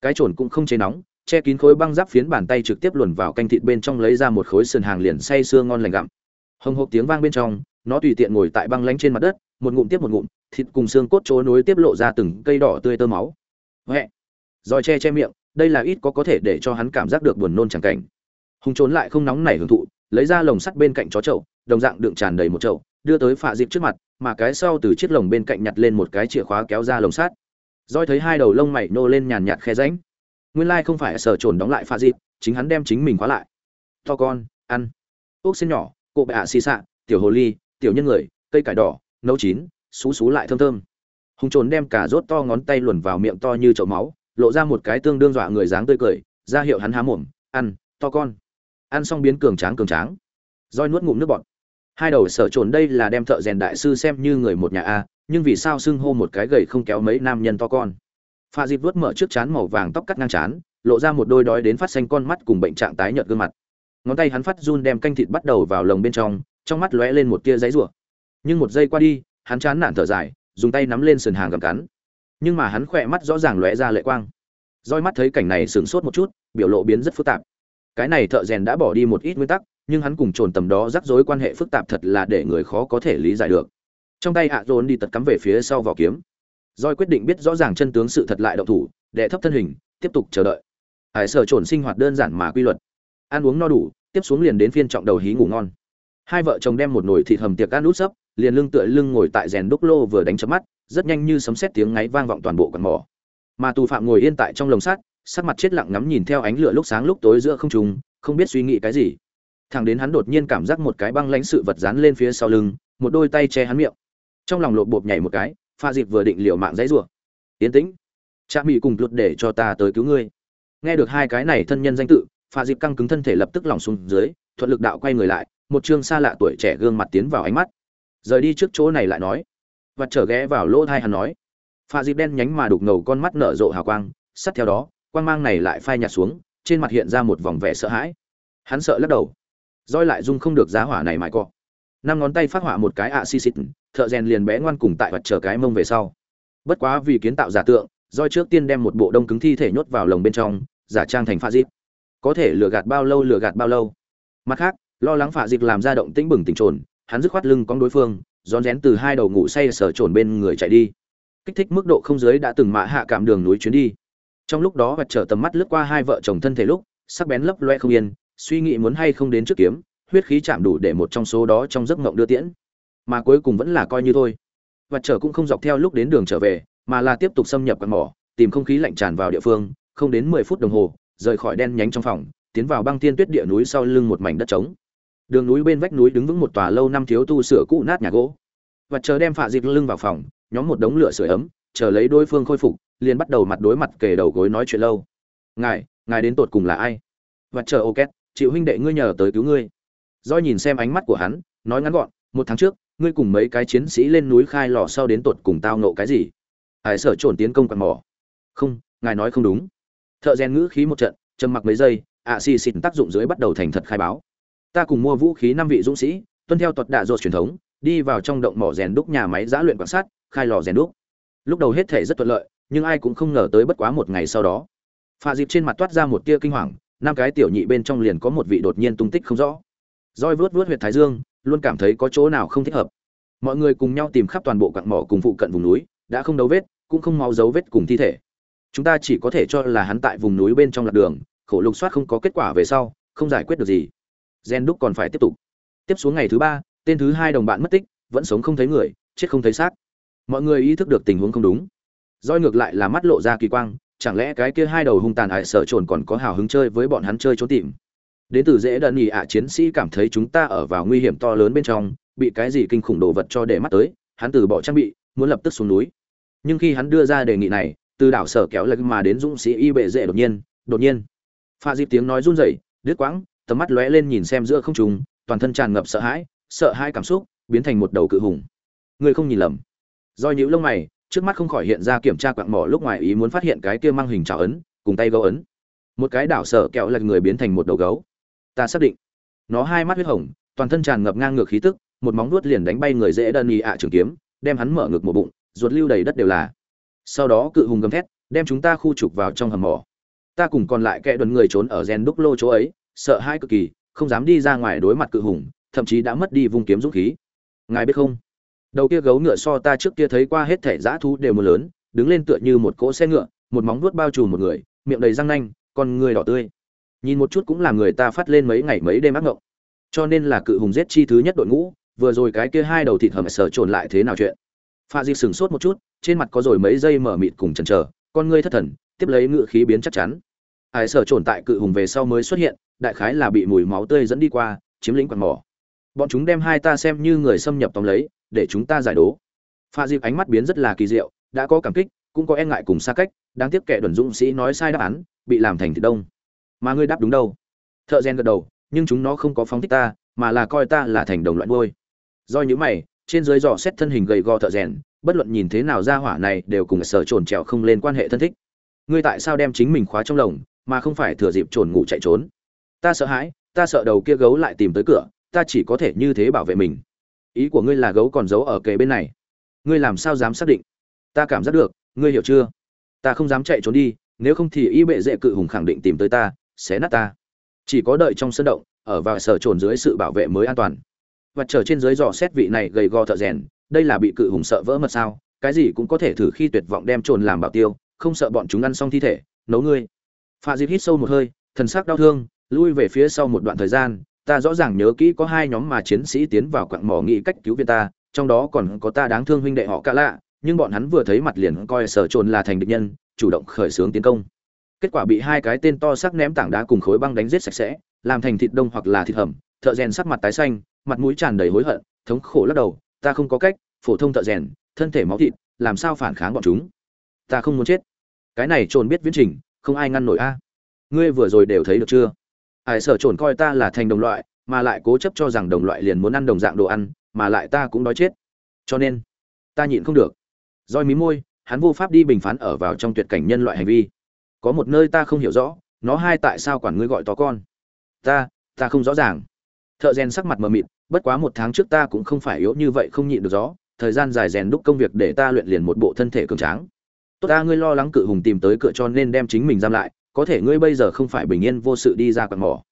Cái trồn cũng không chế nóng, che kín khối băng giáp phiến bàn tay trực tiếp luồn vào canh thịt bên trong lấy ra một khối sườn hàng liền say sưa ngon lành gặm. Hồng hộc tiếng vang bên trong, nó tùy tiện ngồi tại băng lánh trên mặt đất, một ngụm tiếp một ngụm, thịt cùng xương cốt chỗ nối tiếp lộ ra từng cây đỏ tươi tơ máu huệ. Rồi che che miệng, đây là ít có có thể để cho hắn cảm giác được buồn nôn chẳng cảnh. Hùng trốn lại không nóng nảy hưởng thụ, lấy ra lồng sắt bên cạnh chó chậu, đồng dạng đựng tràn đầy một chậu, đưa tới phạ dịp trước mặt, mà cái sau từ chiếc lồng bên cạnh nhặt lên một cái chìa khóa kéo ra lồng sắt. Roi thấy hai đầu lông mày nô lên nhàn nhạt khe ránh nguyên lai không phải sở trồn đóng lại phạ dịp, chính hắn đem chính mình khóa lại. To con, ăn. Ốc xin nhỏ cộ bạ xì xạ, tiểu hồ ly, tiểu nhân người, cây cải đỏ, nấu chín, xú xú lại thơm thơm hùng trồn đem cả rốt to ngón tay luồn vào miệng to như chậu máu, lộ ra một cái tương đương dọa người dáng tươi cười, ra hiệu hắn há mồm, ăn, to con. Ăn xong biến cường tráng cường tráng, roi nuốt ngụm nước bọt. Hai đầu sở trồn đây là đem thợ rèn đại sư xem như người một nhà a, nhưng vì sao xưng hô một cái gầy không kéo mấy nam nhân to con? Pha dịp vuốt mở trước chán màu vàng tóc cắt ngang chán lộ ra một đôi đói đến phát xanh con mắt cùng bệnh trạng tái nhợt gương mặt. Ngón tay hắn phát run đem canh thịt bắt đầu vào lồng bên trong trong mắt lóe lên một tia giấy rủa. Nhưng một giây qua đi, hắn chán nản thở dài dùng tay nắm lên sườn hàng gầm cắn. Nhưng mà hắn khỏe mắt rõ ràng lóe ra lệ quang. Roi mắt thấy cảnh này sửng sốt một chút, biểu lộ biến rất phức tạp. Cái này thợ rèn đã bỏ đi một ít nguyên tắc, nhưng hắn cùng trồn tầm đó rắc rối quan hệ phức tạp thật là để người khó có thể lý giải được. Trong tay ạ dồn đi tật cắm về phía sau vỏ kiếm. Roi quyết định biết rõ ràng chân tướng sự thật lại động thủ đệ thấp thân hình, tiếp tục chờ đợi. Hải sở trồn sinh hoạt đơn giản mà quy luật. Ăn uống no đủ, tiếp xuống liền đến phiên trọng đầu hí ngủ ngon hai vợ chồng đem một nồi thịt hầm tiệc ăn út sấp, liền lưng tựa lưng ngồi tại rèn đúc lô vừa đánh chớp mắt, rất nhanh như sấm sét tiếng ngáy vang vọng toàn bộ quần mỏ. Mà tù phạm ngồi yên tại trong lồng sắt, sắc mặt chết lặng ngắm nhìn theo ánh lửa lúc sáng lúc tối giữa không trung, không biết suy nghĩ cái gì. Thằng đến hắn đột nhiên cảm giác một cái băng lãnh sự vật dán lên phía sau lưng, một đôi tay che hắn miệng. Trong lòng lộp bộp nhảy một cái, pha dịp vừa định liều mạng dãy rủa. Yên tĩnh cha mỹ cùng luật để cho ta tới cứu ngươi. Nghe được hai cái này thân nhân danh tự, pha dịp căng cứng thân thể lập tức lỏng xuống dưới, thuận lực đạo quay người lại một chương xa lạ tuổi trẻ gương mặt tiến vào ánh mắt. Rời đi trước chỗ này lại nói. Và trở ghé vào lỗ thai hắn nói. Pha dịp đen nhánh mà đục ngầu con mắt nở rộ hào quang sát theo đó, quang mang này lại phai nhạt xuống, trên mặt hiện ra một vòng vẻ sợ hãi. Hắn sợ lắc đầu. Roi lại dung không được giá hỏa này mãi cọ. Năm ngón tay phát họa một cái ạ xi xịt, thợ rèn liền bé ngoan cùng tại vật chờ cái mông về sau. Bất quá vì kiến tạo giả tượng roi trước tiên đem một bộ đông cứng thi thể nhốt vào lồng bên trong, giả trang thành pha dịp. Có thể lừa gạt bao lâu lừa gạt bao lâu. Mặt khác lo lắng phạ dịch làm ra động tĩnh bừng tỉnh trồn, hắn dứt khoát lưng con đối phương, rón rén từ hai đầu ngủ say sở trồn bên người chạy đi. Kích thích mức độ không dưới đã từng mạ hạ cảm đường núi chuyến đi. Trong lúc đó vật trở tầm mắt lướt qua hai vợ chồng thân thể lúc, sắc bén lấp loe không yên, suy nghĩ muốn hay không đến trước kiếm, huyết khí chạm đủ để một trong số đó trong giấc mộng đưa tiễn. Mà cuối cùng vẫn là coi như thôi. Vật trở cũng không dọc theo lúc đến đường trở về, mà là tiếp tục xâm nhập quạt mỏ, tìm không khí lạnh tràn vào địa phương, không đến mười phút đồng hồ, rời khỏi đen nhánh trong phòng, tiến vào băng tiên tuyết địa núi sau lưng một mảnh đất trống đường núi bên vách núi đứng vững một tòa lâu năm thiếu tu sửa cũ nát nhà gỗ. Và chờ đem phạ dịp lưng vào phòng, nhóm một đống lửa sưởi ấm, chờ lấy đối phương khôi phục, liền bắt đầu mặt đối mặt kề đầu gối nói chuyện lâu. Ngài ngài đến tột cùng là ai? Và chờ ô két chịu huynh đệ ngươi nhờ tới cứu ngươi. Doi nhìn xem ánh mắt của hắn, nói ngắn gọn, một tháng trước, ngươi cùng mấy cái chiến sĩ lên núi khai lò sau đến tột cùng tao nộ cái gì? Hải sở trồn tiến công quạt mỏ. Không, ngài nói không đúng. Thợ rèn ngữ khí một trận, trầm mặc mấy giây, ạ xì xịt tác dụng dưới bắt đầu thành thật khai báo ta cùng mua vũ khí năm vị dũng sĩ, tuân theo tuật đạ dột truyền thống, đi vào trong động mỏ rèn đúc nhà máy giã luyện quan sát, khai lò rèn đúc. Lúc đầu hết thể rất thuận lợi, nhưng ai cũng không ngờ tới bất quá một ngày sau đó. Pha dịp trên mặt toát ra một tia kinh hoàng, năm cái tiểu nhị bên trong liền có một vị đột nhiên tung tích không rõ. Roi vớt vớt huyệt thái dương, luôn cảm thấy có chỗ nào không thích hợp. Mọi người cùng nhau tìm khắp toàn bộ quặng mỏ cùng phụ cận vùng núi, đã không đấu vết, cũng không máu dấu vết cùng thi thể. Chúng ta chỉ có thể cho là hắn tại vùng núi bên trong lạc đường, khổ lục soát không có kết quả về sau, không giải quyết được gì gen đúc còn phải tiếp tục. Tiếp xuống ngày thứ ba, tên thứ hai đồng bạn mất tích, vẫn sống không thấy người, chết không thấy xác. Mọi người ý thức được tình huống không đúng. Roi ngược lại là mắt lộ ra kỳ quang, chẳng lẽ cái kia hai đầu hung tàn hại sợ trồn còn có hào hứng chơi với bọn hắn chơi trốn tìm? Đến từ dễ đần nhì ạ, chiến sĩ cảm thấy chúng ta ở vào nguy hiểm to lớn bên trong, bị cái gì kinh khủng đồ vật cho để mắt tới, hắn từ bỏ trang bị, muốn lập tức xuống núi. Nhưng khi hắn đưa ra đề nghị này, từ đảo sở kéo lệch mà đến dũng sĩ y bệ dễ đột nhiên đột nhiên. Pha dịp tiếng nói run rẩy, đứt quãng tầm mắt lóe lên nhìn xem giữa không trung, toàn thân tràn ngập sợ hãi sợ hãi cảm xúc biến thành một đầu cự hùng. Người không nhìn lầm. Doi nhíu lông mày trước mắt không khỏi hiện ra kiểm tra quặng mỏ lúc ngoài ý muốn phát hiện cái kia mang hình trảo ấn cùng tay gấu ấn. Một cái đảo sở kẹo lật người biến thành một đầu gấu. Ta xác định. Nó hai mắt huyết hồng toàn thân tràn ngập ngang ngược khí tức một móng vuốt liền đánh bay người dễ đơn y ạ trường kiếm đem hắn mở ngực một bụng ruột lưu đầy đất đều là. Sau đó cự hùng gầm thét đem chúng ta khu trục vào trong hầm mỏ. Ta cùng còn lại kẻ đuần người trốn ở gen đúc lô chỗ ấy sợ hai cực kỳ, không dám đi ra ngoài đối mặt cự hùng, thậm chí đã mất đi vung kiếm dũng khí. Ngài biết không? Đầu kia gấu ngựa so ta trước kia thấy qua hết thể dã thú đều mưa lớn, đứng lên tựa như một cỗ xe ngựa, một móng vuốt bao trùm một người, miệng đầy răng nanh, con người đỏ tươi. Nhìn một chút cũng làm người ta phát lên mấy ngày mấy đêm ác ngộng. Cho nên là cự hùng giết chi thứ nhất đội ngũ, vừa rồi cái kia hai đầu thịt hầm sở trồn lại thế nào chuyện? Pha di sửng sốt một chút, trên mặt có rồi mấy giây mở mịt cùng chần chờ, con ngươi thất thần, tiếp lấy ngựa khí biến chắc chắn ai sở trồn tại cự hùng về sau mới xuất hiện, đại khái là bị mùi máu tươi dẫn đi qua, chiếm lĩnh quạt mỏ. Bọn chúng đem hai ta xem như người xâm nhập tóm lấy, để chúng ta giải đố. Pha dịp ánh mắt biến rất là kỳ diệu, đã có cảm kích, cũng có e ngại cùng xa cách, đáng tiếc kẻ đuẩn dũng sĩ nói sai đáp án, bị làm thành thịt đông. Mà ngươi đáp đúng đâu? Thợ rèn gật đầu, nhưng chúng nó không có phóng thích ta, mà là coi ta là thành đồng loại vôi do những mày, trên dưới dò xét thân hình gầy gò thợ rèn, bất luận nhìn thế nào ra hỏa này đều cùng sở trồn trèo không lên quan hệ thân thích. Ngươi tại sao đem chính mình khóa trong lồng mà không phải thừa dịp trồn ngủ chạy trốn. Ta sợ hãi, ta sợ đầu kia gấu lại tìm tới cửa, ta chỉ có thể như thế bảo vệ mình. Ý của ngươi là gấu còn giấu ở kề bên này. Ngươi làm sao dám xác định? Ta cảm giác được, ngươi hiểu chưa? Ta không dám chạy trốn đi, nếu không thì y bệ dễ cự hùng khẳng định tìm tới ta, xé nát ta. Chỉ có đợi trong sân động, ở vào sở trồn dưới sự bảo vệ mới an toàn. Và chờ trên dưới dò xét vị này gầy gò thợ rèn, đây là bị cự hùng sợ vỡ mật sao? Cái gì cũng có thể thử khi tuyệt vọng đem trồn làm bảo tiêu, không sợ bọn chúng ăn xong thi thể, nấu ngươi pha dịp hít sâu một hơi, thần sắc đau thương, lui về phía sau một đoạn thời gian, ta rõ ràng nhớ kỹ có hai nhóm mà chiến sĩ tiến vào quặng mỏ nghĩ cách cứu viện ta, trong đó còn có ta đáng thương huynh đệ họ cả lạ, nhưng bọn hắn vừa thấy mặt liền coi sở trồn là thành địch nhân, chủ động khởi xướng tiến công. Kết quả bị hai cái tên to sắc ném tảng đá cùng khối băng đánh giết sạch sẽ, làm thành thịt đông hoặc là thịt hầm, thợ rèn sắc mặt tái xanh, mặt mũi tràn đầy hối hận, thống khổ lắc đầu, ta không có cách, phổ thông thợ rèn, thân thể máu thịt, làm sao phản kháng bọn chúng? Ta không muốn chết. Cái này trồn biết viễn trình không ai ngăn nổi a. Ngươi vừa rồi đều thấy được chưa? Ai sở trồn coi ta là thành đồng loại, mà lại cố chấp cho rằng đồng loại liền muốn ăn đồng dạng đồ ăn, mà lại ta cũng đói chết. Cho nên, ta nhịn không được. Roi mí môi, hắn vô pháp đi bình phán ở vào trong tuyệt cảnh nhân loại hành vi. Có một nơi ta không hiểu rõ, nó hai tại sao quản ngươi gọi to con? Ta ta không rõ ràng. Thợ rèn sắc mặt mờ mịt, bất quá một tháng trước ta cũng không phải yếu như vậy không nhịn được gió. Thời gian dài rèn đúc công việc để ta luyện liền một bộ thân thể cường tráng tốt ta, ngươi lo lắng cự hùng tìm tới cửa cho nên đem chính mình giam lại, có thể ngươi bây giờ không phải bình yên vô sự đi ra quạt mỏ.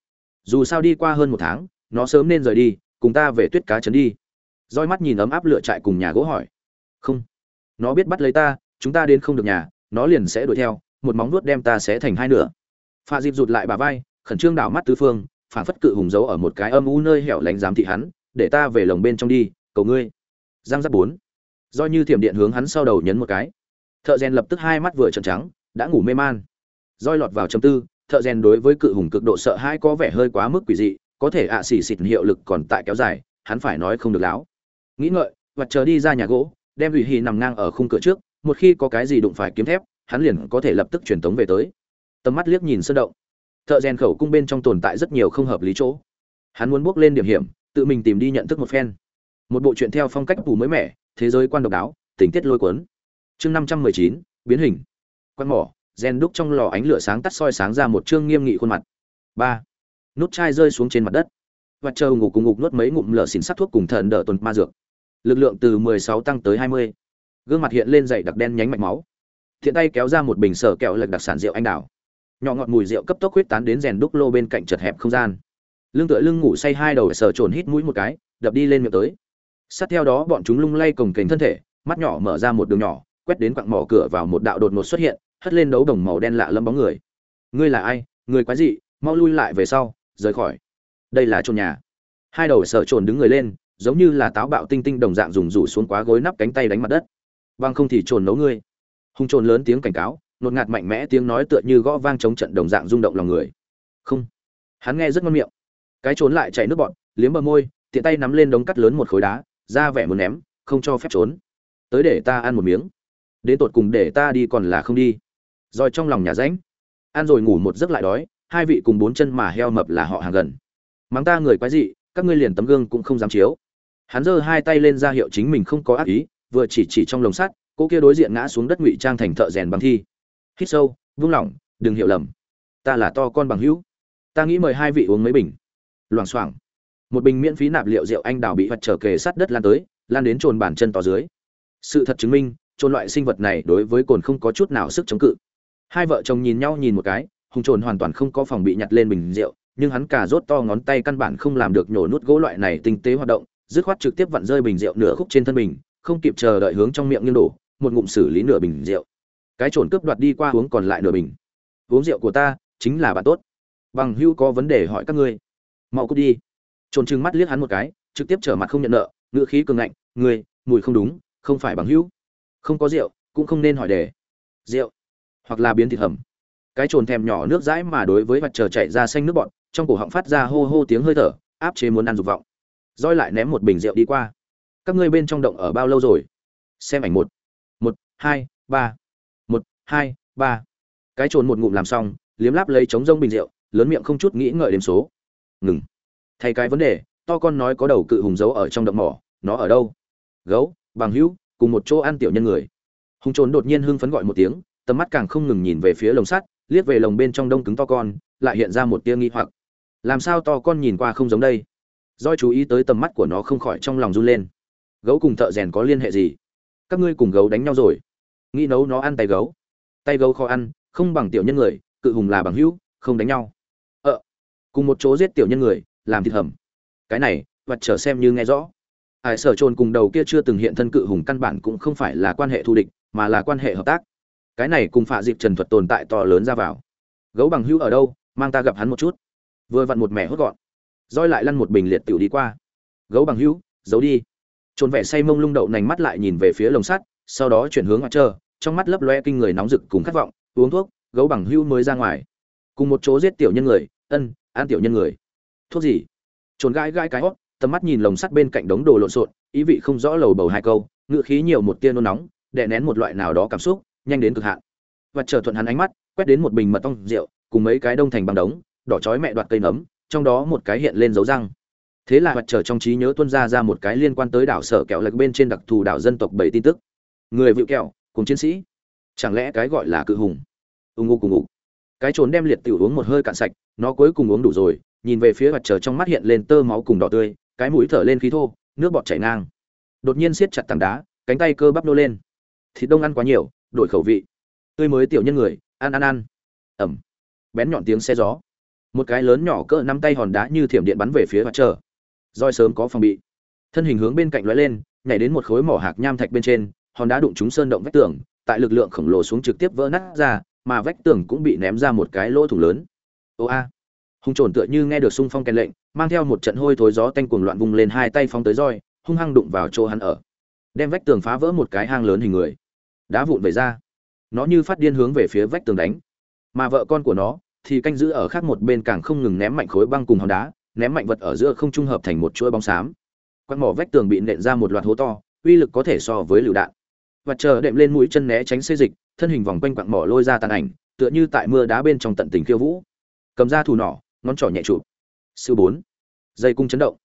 Dù sao đi qua hơn một tháng, nó sớm nên rời đi, cùng ta về tuyết cá chấn đi. Roi mắt nhìn ấm áp lựa trại cùng nhà gỗ hỏi. Không. Nó biết bắt lấy ta, chúng ta đến không được nhà, nó liền sẽ đuổi theo, một móng nuốt đem ta sẽ thành hai nửa. Pha dịp rụt lại bà vai, khẩn trương đảo mắt tứ phương, phản phất cự hùng giấu ở một cái âm u nơi hẻo lánh giám thị hắn, để ta về lồng bên trong đi, cầu ngươi. Giang giáp bốn. Do như thiểm điện hướng hắn sau đầu nhấn một cái thợ rèn lập tức hai mắt vừa trợn trắng, đã ngủ mê man. Roi lọt vào chấm tư, thợ rèn đối với cự hùng cực độ sợ hãi có vẻ hơi quá mức quỷ dị, có thể ạ xỉ xịt hiệu lực còn tại kéo dài, hắn phải nói không được láo. Nghĩ ngợi vặt chờ đi ra nhà gỗ, đem ủy hì nằm ngang ở khung cửa trước, một khi có cái gì đụng phải kiếm thép, hắn liền có thể lập tức truyền tống về tới. Tầm mắt liếc nhìn sơn động. Thợ rèn khẩu cung bên trong tồn tại rất nhiều không hợp lý chỗ. Hắn muốn bước lên điểm hiểm, tự mình tìm đi nhận thức một phen. Một bộ truyện theo phong cách phủ mới mẻ, thế giới quan độc đáo, tình tiết lôi cuốn chương năm trăm mười chín, biến hình. Quan mỏ, gen đúc trong lò ánh lửa sáng tắt soi sáng ra một chương nghiêm nghị khuôn mặt. Ba, nút chai rơi xuống trên mặt đất. Và chờ ngủ cùng ngục nuốt mấy ngụm lở xỉn sắc thuốc cùng thần đỡ tuần ma dược. Lực lượng từ mười sáu tăng tới hai mươi. Gương mặt hiện lên dày đặc đen nhánh mạch máu. Thiện tay kéo ra một bình sở kẹo lệch đặc sản rượu anh đào. Nhỏ ngọt mùi rượu cấp tốc huyết tán đến rèn đúc lô bên cạnh chật hẹp không gian. Lưng tựa lưng ngủ say hai đầu sờ trồn hít mũi một cái, đập đi lên miệng tới. Sát theo đó bọn chúng lung lay cồng kềnh thân thể, mắt nhỏ mở ra một đường nhỏ quét đến quặng mỏ cửa vào một đạo đột ngột xuất hiện hất lên đấu đồng màu đen lạ lâm bóng người. Ngươi là ai? Người quái dị mau lui lại về sau rời khỏi. Đây là trồn nhà. Hai đầu sợ trồn đứng người lên giống như là táo bạo tinh tinh đồng dạng dùng rủ xuống quá gối nắp cánh tay đánh mặt đất. Vang không thì trồn nấu ngươi. Hung trồn lớn tiếng cảnh cáo nột ngạt mạnh mẽ tiếng nói tựa như gõ vang chống trận đồng dạng rung động lòng người. Không. Hắn nghe rất ngon miệng. Cái trốn lại chạy nước bọt, liếm bờ môi tiện tay nắm lên đống cắt lớn một khối đá ra vẻ muốn ném không cho phép trốn. Tới để ta ăn một miếng đến tột cùng để ta đi còn là không đi. Rồi trong lòng nhà ránh, ăn rồi ngủ một giấc lại đói hai vị cùng bốn chân mà heo mập là họ hàng gần. Mắng ta người quái dị các ngươi liền tấm gương cũng không dám chiếu. Hắn giơ hai tay lên ra hiệu chính mình không có ác ý vừa chỉ chỉ trong lồng sắt cô kia đối diện ngã xuống đất ngụy trang thành thợ rèn bằng thi. Hít sâu vung lỏng đừng hiểu lầm. Ta là to con bằng hữu. Ta nghĩ mời hai vị uống mấy bình. Loảng xoảng. Một bình miễn phí nạp liệu rượu anh đào bị vật trở kề sát đất lan tới lan đến trồn bàn chân to dưới. Sự thật chứng minh trồn loại sinh vật này đối với cồn không có chút nào sức chống cự. Hai vợ chồng nhìn nhau nhìn một cái, hùng trồn hoàn toàn không có phòng bị nhặt lên bình rượu, nhưng hắn cả rốt to ngón tay căn bản không làm được nhổ nút gỗ loại này tinh tế hoạt động, dứt khoát trực tiếp vặn rơi bình rượu nửa khúc trên thân mình, không kịp chờ đợi hướng trong miệng nghiêng đổ, một ngụm xử lý nửa bình rượu. Cái trồn cướp đoạt đi qua uống còn lại nửa bình. Uống rượu của ta, chính là bạn tốt. Bằng hưu có vấn đề hỏi các ngươi. Mau cút đi. Trồn trừng mắt liếc hắn một cái, trực tiếp trở mặt không nhận nợ ngựa khí cường ngạnh, ngươi, mùi không đúng, không phải bằng hữu không có rượu, cũng không nên hỏi đề. Rượu, hoặc là biến thịt hầm. Cái trồn thèm nhỏ nước dãi mà đối với mặt trời chạy ra xanh nước bọn trong cổ họng phát ra hô hô tiếng hơi thở, áp chế muốn ăn dục vọng. Roi lại ném một bình rượu đi qua. Các ngươi bên trong động ở bao lâu rồi? Xem ảnh một. Một, hai, ba. Một, hai, ba. Cái trồn một ngụm làm xong, liếm láp lấy trống rông bình rượu, lớn miệng không chút nghĩ ngợi đếm số. Ngừng. Thay cái vấn đề, to con nói có đầu cự hùng giấu ở trong động mỏ, nó ở đâu? Gấu, bằng hữu cùng một chỗ ăn tiểu nhân người. Hùng trốn đột nhiên hưng phấn gọi một tiếng, tầm mắt càng không ngừng nhìn về phía lồng sắt, liếc về lồng bên trong đông cứng to con, lại hiện ra một tia nghi hoặc. Làm sao to con nhìn qua không giống đây? Doi chú ý tới tầm mắt của nó không khỏi trong lòng run lên. Gấu cùng thợ rèn có liên hệ gì? Các ngươi cùng gấu đánh nhau rồi. Nghĩ nấu nó ăn tay gấu. Tay gấu khó ăn, không bằng tiểu nhân người, cự hùng là bằng hữu, không đánh nhau. Ờ. Cùng một chỗ giết tiểu nhân người, làm thịt hầm. Cái này, vật trở xem như nghe rõ hải sở trồn cùng đầu kia chưa từng hiện thân cự hùng căn bản cũng không phải là quan hệ thù địch, mà là quan hệ hợp tác. Cái này cùng phạ dịp trần thuật tồn tại to lớn ra vào. Gấu bằng hữu ở đâu, mang ta gặp hắn một chút. Vừa vặn một mẻ hốt gọn. Roi lại lăn một bình liệt tiểu đi qua. Gấu bằng hữu, giấu đi. Trồn vẻ say mông lung đậu nành mắt lại nhìn về phía lồng sắt, sau đó chuyển hướng ngoại trơ trong mắt lấp loe kinh người nóng rực cùng khát vọng, uống thuốc, gấu bằng hữu mới ra ngoài. Cùng một chỗ giết tiểu nhân người, ân an tiểu nhân người. Thuốc gì? Trồn gãi gãi cái hót tầm mắt nhìn lồng sắt bên cạnh đống đồ lộn xộn, ý vị không rõ lầu bầu hai câu, ngựa khí nhiều một tia nôn nóng, đè nén một loại nào đó cảm xúc, nhanh đến cực hạn. Và chờ thuận hắn ánh mắt, quét đến một bình mật ong rượu, cùng mấy cái đông thành bằng đống, đỏ chói mẹ đoạt cây nấm, trong đó một cái hiện lên dấu răng. Thế là mặt trời trong trí nhớ tuân ra ra một cái liên quan tới đảo sở kẹo lệch bên trên đặc thù đảo dân tộc bảy tin tức. Người vịu kẹo, cùng chiến sĩ. Chẳng lẽ cái gọi là cự hùng? Ưng ngô cùng ngủ cái trốn đem liệt tiểu uống một hơi cạn sạch, nó cuối cùng uống đủ rồi, nhìn về phía mặt trời trong mắt hiện lên tơ máu cùng đỏ tươi cái mũi thở lên khí thô, nước bọt chảy ngang. Đột nhiên siết chặt tảng đá, cánh tay cơ bắp nô lên. Thịt đông ăn quá nhiều, đổi khẩu vị. Tươi mới tiểu nhân người, ăn ăn ăn. Ẩm. Bén nhọn tiếng xe gió. Một cái lớn nhỏ cỡ năm tay hòn đá như thiểm điện bắn về phía mặt trời. Roi sớm có phòng bị. Thân hình hướng bên cạnh lóe lên, nhảy đến một khối mỏ hạc nham thạch bên trên, hòn đá đụng trúng sơn động vách tường, tại lực lượng khổng lồ xuống trực tiếp vỡ nát ra, mà vách tường cũng bị ném ra một cái lỗ thủng lớn. Ô a hung trồn tựa như nghe được xung phong kèn lệnh, mang theo một trận hôi thối gió tanh cuồng loạn vung lên hai tay phóng tới roi, hung hăng đụng vào chỗ hắn ở. Đem vách tường phá vỡ một cái hang lớn hình người. Đá vụn về ra. Nó như phát điên hướng về phía vách tường đánh. Mà vợ con của nó thì canh giữ ở khác một bên càng không ngừng ném mạnh khối băng cùng hòn đá, ném mạnh vật ở giữa không trung hợp thành một chuỗi bóng xám. Quạt mỏ vách tường bị nện ra một loạt hố to, uy lực có thể so với lựu đạn. Và chờ đệm lên mũi chân né tránh xê dịch, thân hình vòng quanh quặng mỏ lôi ra tàn ảnh, tựa như tại mưa đá bên trong tận tình khiêu vũ. Cầm ra thủ nỏ ngón trỏ nhẹ chụp. Sư bốn. Dây cung chấn động.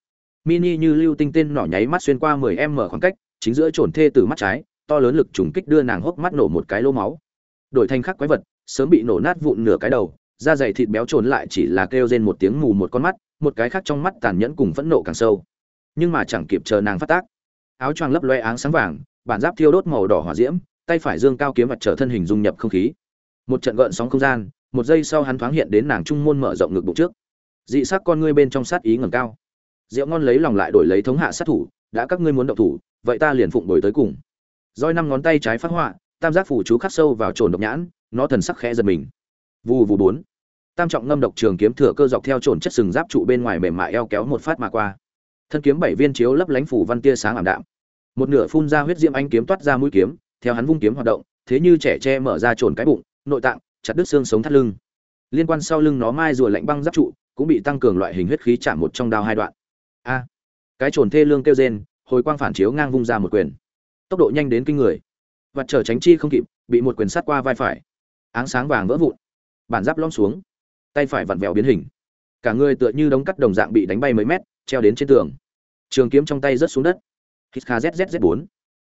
Mini như lưu tinh tên nỏ nháy mắt xuyên qua 10 m khoảng cách, chính giữa trồn thê từ mắt trái, to lớn lực trùng kích đưa nàng hốc mắt nổ một cái lỗ máu. Đổi thành khắc quái vật, sớm bị nổ nát vụn nửa cái đầu, da dày thịt béo trồn lại chỉ là kêu rên một tiếng mù một con mắt, một cái khác trong mắt tàn nhẫn cùng phẫn nộ càng sâu. Nhưng mà chẳng kịp chờ nàng phát tác. Áo choàng lấp loe áng sáng vàng, bản giáp thiêu đốt màu đỏ hỏa diễm, tay phải dương cao kiếm mặt trở thân hình dung nhập không khí. Một trận gợn sóng không gian một giây sau hắn thoáng hiện đến nàng trung môn mở rộng ngực bụng trước. Dị sắc con ngươi bên trong sát ý ngầm cao. Rượu ngon lấy lòng lại đổi lấy thống hạ sát thủ, đã các ngươi muốn động thủ, vậy ta liền phụng đổi tới cùng. Roi năm ngón tay trái phát họa, tam giác phủ chú khắc sâu vào trồn độc nhãn, nó thần sắc khẽ giật mình. Vù vù bốn. Tam trọng ngâm độc trường kiếm thừa cơ dọc theo trồn chất sừng giáp trụ bên ngoài mềm mại eo kéo một phát mà qua. Thân kiếm bảy viên chiếu lấp lánh phủ văn tia sáng ảm đạm. Một nửa phun ra huyết diễm anh kiếm toát ra mũi kiếm, theo hắn vung kiếm hoạt động, thế như trẻ tre mở ra trồn cái bụng, nội tạng chặt đứt xương sống thắt lưng. Liên quan sau lưng nó mai rùa lạnh băng giáp trụ, cũng bị tăng cường loại hình huyết khí chạm một trong đao hai đoạn. A! Cái trồn thê lương kêu rên, hồi quang phản chiếu ngang vung ra một quyền. Tốc độ nhanh đến kinh người. Và trở tránh chi không kịp, bị một quyền sát qua vai phải. Áng sáng vàng vỡ vụn. Bản giáp lom xuống. Tay phải vặn vẹo biến hình. Cả người tựa như đống cắt đồng dạng bị đánh bay mấy mét, treo đến trên tường. Trường kiếm trong tay rớt xuống đất. Hít kha zzz bốn.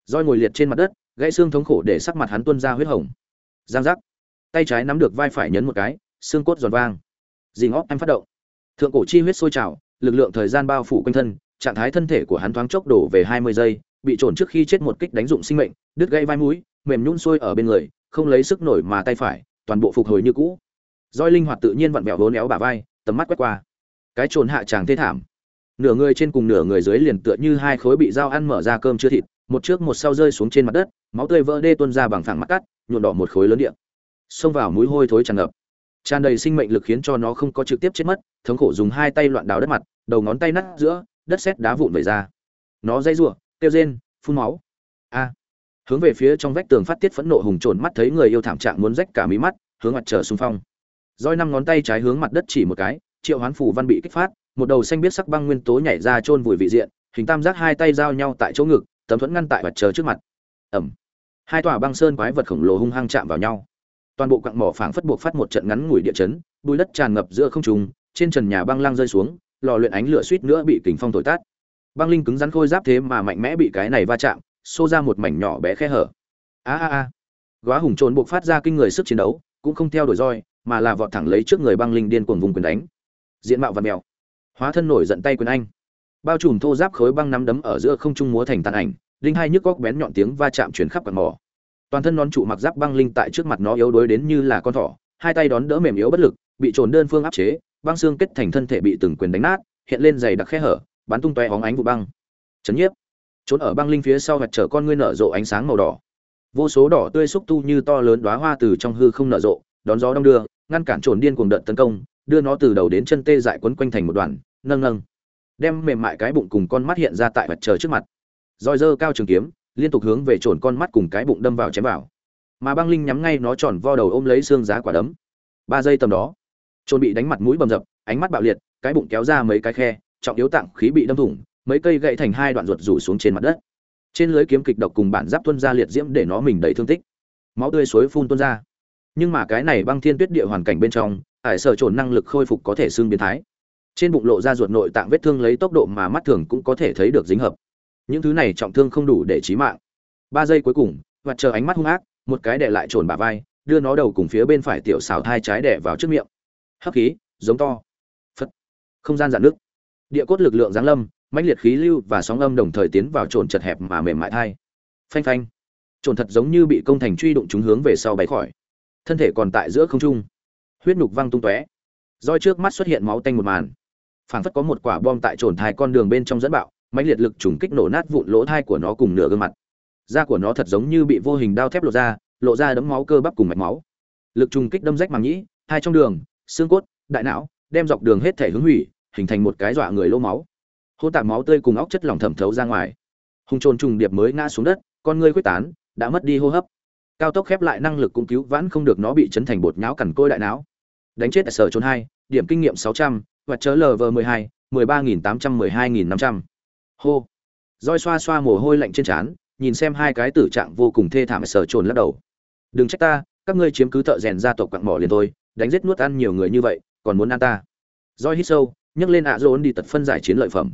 Roi ngồi liệt trên mặt đất, gãy xương thống khổ để sắc mặt hắn tuôn ra huyết hồng. Giang giác tay trái nắm được vai phải nhấn một cái, xương cốt giòn vang. Dình óc em phát động. Thượng cổ chi huyết sôi trào, lực lượng thời gian bao phủ quanh thân, trạng thái thân thể của hắn thoáng chốc đổ về hai mươi giây, bị trồn trước khi chết một kích đánh dụng sinh mệnh, đứt gãy vai mũi, mềm nhún sôi ở bên người, không lấy sức nổi mà tay phải, toàn bộ phục hồi như cũ. Roi linh hoạt tự nhiên vặn vẹo vốn éo bả vai, tầm mắt quét qua. Cái trồn hạ tràng thê thảm. Nửa người trên cùng nửa người dưới liền tựa như hai khối bị dao ăn mở ra cơm chưa thịt, một trước một sau rơi xuống trên mặt đất, máu tươi vỡ đê tuôn ra bằng phẳng mắt cắt, nhuộn đỏ một khối lớn điện xông vào mũi hôi thối tràn ngập. Tràn đầy sinh mệnh lực khiến cho nó không có trực tiếp chết mất, thống khổ dùng hai tay loạn đào đất mặt, đầu ngón tay nát giữa, đất sét đá vụn vẩy ra. Nó dây rủa, kêu rên, phun máu. A. Hướng về phía trong vách tường phát tiết phẫn nộ hùng trồn mắt thấy người yêu thảm trạng muốn rách cả mí mắt, hướng mặt trở xung phong. Roi năm ngón tay trái hướng mặt đất chỉ một cái, triệu hoán phủ văn bị kích phát, một đầu xanh biết sắc băng nguyên tố nhảy ra chôn vùi vị diện, hình tam giác hai tay giao nhau tại chỗ ngực, tấm thuẫn ngăn tại mặt trời trước mặt. Ẩm hai tòa băng sơn quái vật khổng lồ hung hăng chạm vào nhau toàn bộ quặng mỏ phảng phất buộc phát một trận ngắn ngủi địa chấn, bùi đất tràn ngập giữa không trung, trên trần nhà băng lăng rơi xuống, lò luyện ánh lửa suýt nữa bị kình phong thổi tát. Băng linh cứng rắn khôi giáp thế mà mạnh mẽ bị cái này va chạm, xô ra một mảnh nhỏ bé khe hở. A a a. Góa hùng trồn buộc phát ra kinh người sức chiến đấu, cũng không theo đuổi roi, mà là vọt thẳng lấy trước người băng linh điên cuồng vùng quyền đánh. Diện mạo và mèo. Hóa thân nổi giận tay quyền anh. Bao trùm thô giáp khối băng nắm đấm ở giữa không trung múa thành tàn ảnh linh hai nhức góc bén nhọn tiếng va chạm chuyển khắp quạt mỏ toàn thân nón trụ mặc giáp băng linh tại trước mặt nó yếu đuối đến như là con thỏ, hai tay đón đỡ mềm yếu bất lực, bị trồn đơn phương áp chế, băng xương kết thành thân thể bị từng quyền đánh nát, hiện lên dày đặc khe hở, bắn tung toe óng ánh vụ băng. Chấn nhiếp. Trốn ở băng linh phía sau vạch trở con ngươi nở rộ ánh sáng màu đỏ. Vô số đỏ tươi xúc tu như to lớn đóa hoa từ trong hư không nở rộ, đón gió đông đưa, ngăn cản trồn điên cuồng đợt tấn công, đưa nó từ đầu đến chân tê dại quấn quanh thành một đoàn, nâng nâng. Đem mềm mại cái bụng cùng con mắt hiện ra tại vạch trời trước mặt. Roi dơ cao trường kiếm liên tục hướng về trồn con mắt cùng cái bụng đâm vào chém vào. Mà băng linh nhắm ngay nó tròn vo đầu ôm lấy xương giá quả đấm. Ba giây tầm đó, trồn bị đánh mặt mũi bầm dập, ánh mắt bạo liệt, cái bụng kéo ra mấy cái khe, trọng yếu tạng khí bị đâm thủng, mấy cây gậy thành hai đoạn ruột rủ xuống trên mặt đất. Trên lưới kiếm kịch độc cùng bản giáp tuân ra liệt diễm để nó mình đầy thương tích. Máu tươi suối phun tuôn ra. Nhưng mà cái này băng thiên tuyết địa hoàn cảnh bên trong, ải sở trồn năng lực khôi phục có thể xương biến thái. Trên bụng lộ ra ruột nội tạng vết thương lấy tốc độ mà mắt thường cũng có thể thấy được dính hợp những thứ này trọng thương không đủ để chí mạng. Ba giây cuối cùng, và chờ ánh mắt hung ác, một cái đè lại trồn bà vai, đưa nó đầu cùng phía bên phải tiểu xào thai trái đè vào trước miệng. Hấp khí, giống to. Phất không gian giãn nước. Địa cốt lực lượng giáng lâm, mãnh liệt khí lưu và sóng âm đồng thời tiến vào trồn chật hẹp mà mềm mại thai. Phanh phanh. Trồn thật giống như bị công thành truy đụng chúng hướng về sau bay khỏi. Thân thể còn tại giữa không trung. Huyết nhục văng tung tóe. Roi trước mắt xuất hiện máu tanh một màn. Phảng phất có một quả bom tại trồn thai con đường bên trong dẫn bạo mạnh liệt lực trùng kích nổ nát vụn lỗ thai của nó cùng nửa gương mặt. Da của nó thật giống như bị vô hình đao thép lộ ra lộ ra đấm máu cơ bắp cùng mạch máu. Lực trùng kích đâm rách màng nhĩ, hai trong đường, xương cốt, đại não, đem dọc đường hết thể hướng hủy, hình thành một cái dọa người lỗ máu. Hô tạp máu tươi cùng óc chất lỏng thẩm thấu ra ngoài. Hung trồn trùng điệp mới ngã xuống đất, con ngươi quyết tán, đã mất đi hô hấp. Cao tốc khép lại năng lực cũng cứu vãn không được nó bị chấn thành bột nhão cằn côi đại não. Đánh chết sở trốn hai, điểm kinh nghiệm sáu trăm, và chớ lv mười hai, mười ba nghìn tám trăm mười hai nghìn năm trăm hô. Roi xoa xoa mồ hôi lạnh trên trán, nhìn xem hai cái tử trạng vô cùng thê thảm sở trồn lắc đầu. Đừng trách ta, các ngươi chiếm cứ thợ rèn gia tộc quặng mỏ liền thôi, đánh giết nuốt ăn nhiều người như vậy, còn muốn ăn ta. Roi hít sâu, nhấc lên ạ dồn đi tật phân giải chiến lợi phẩm.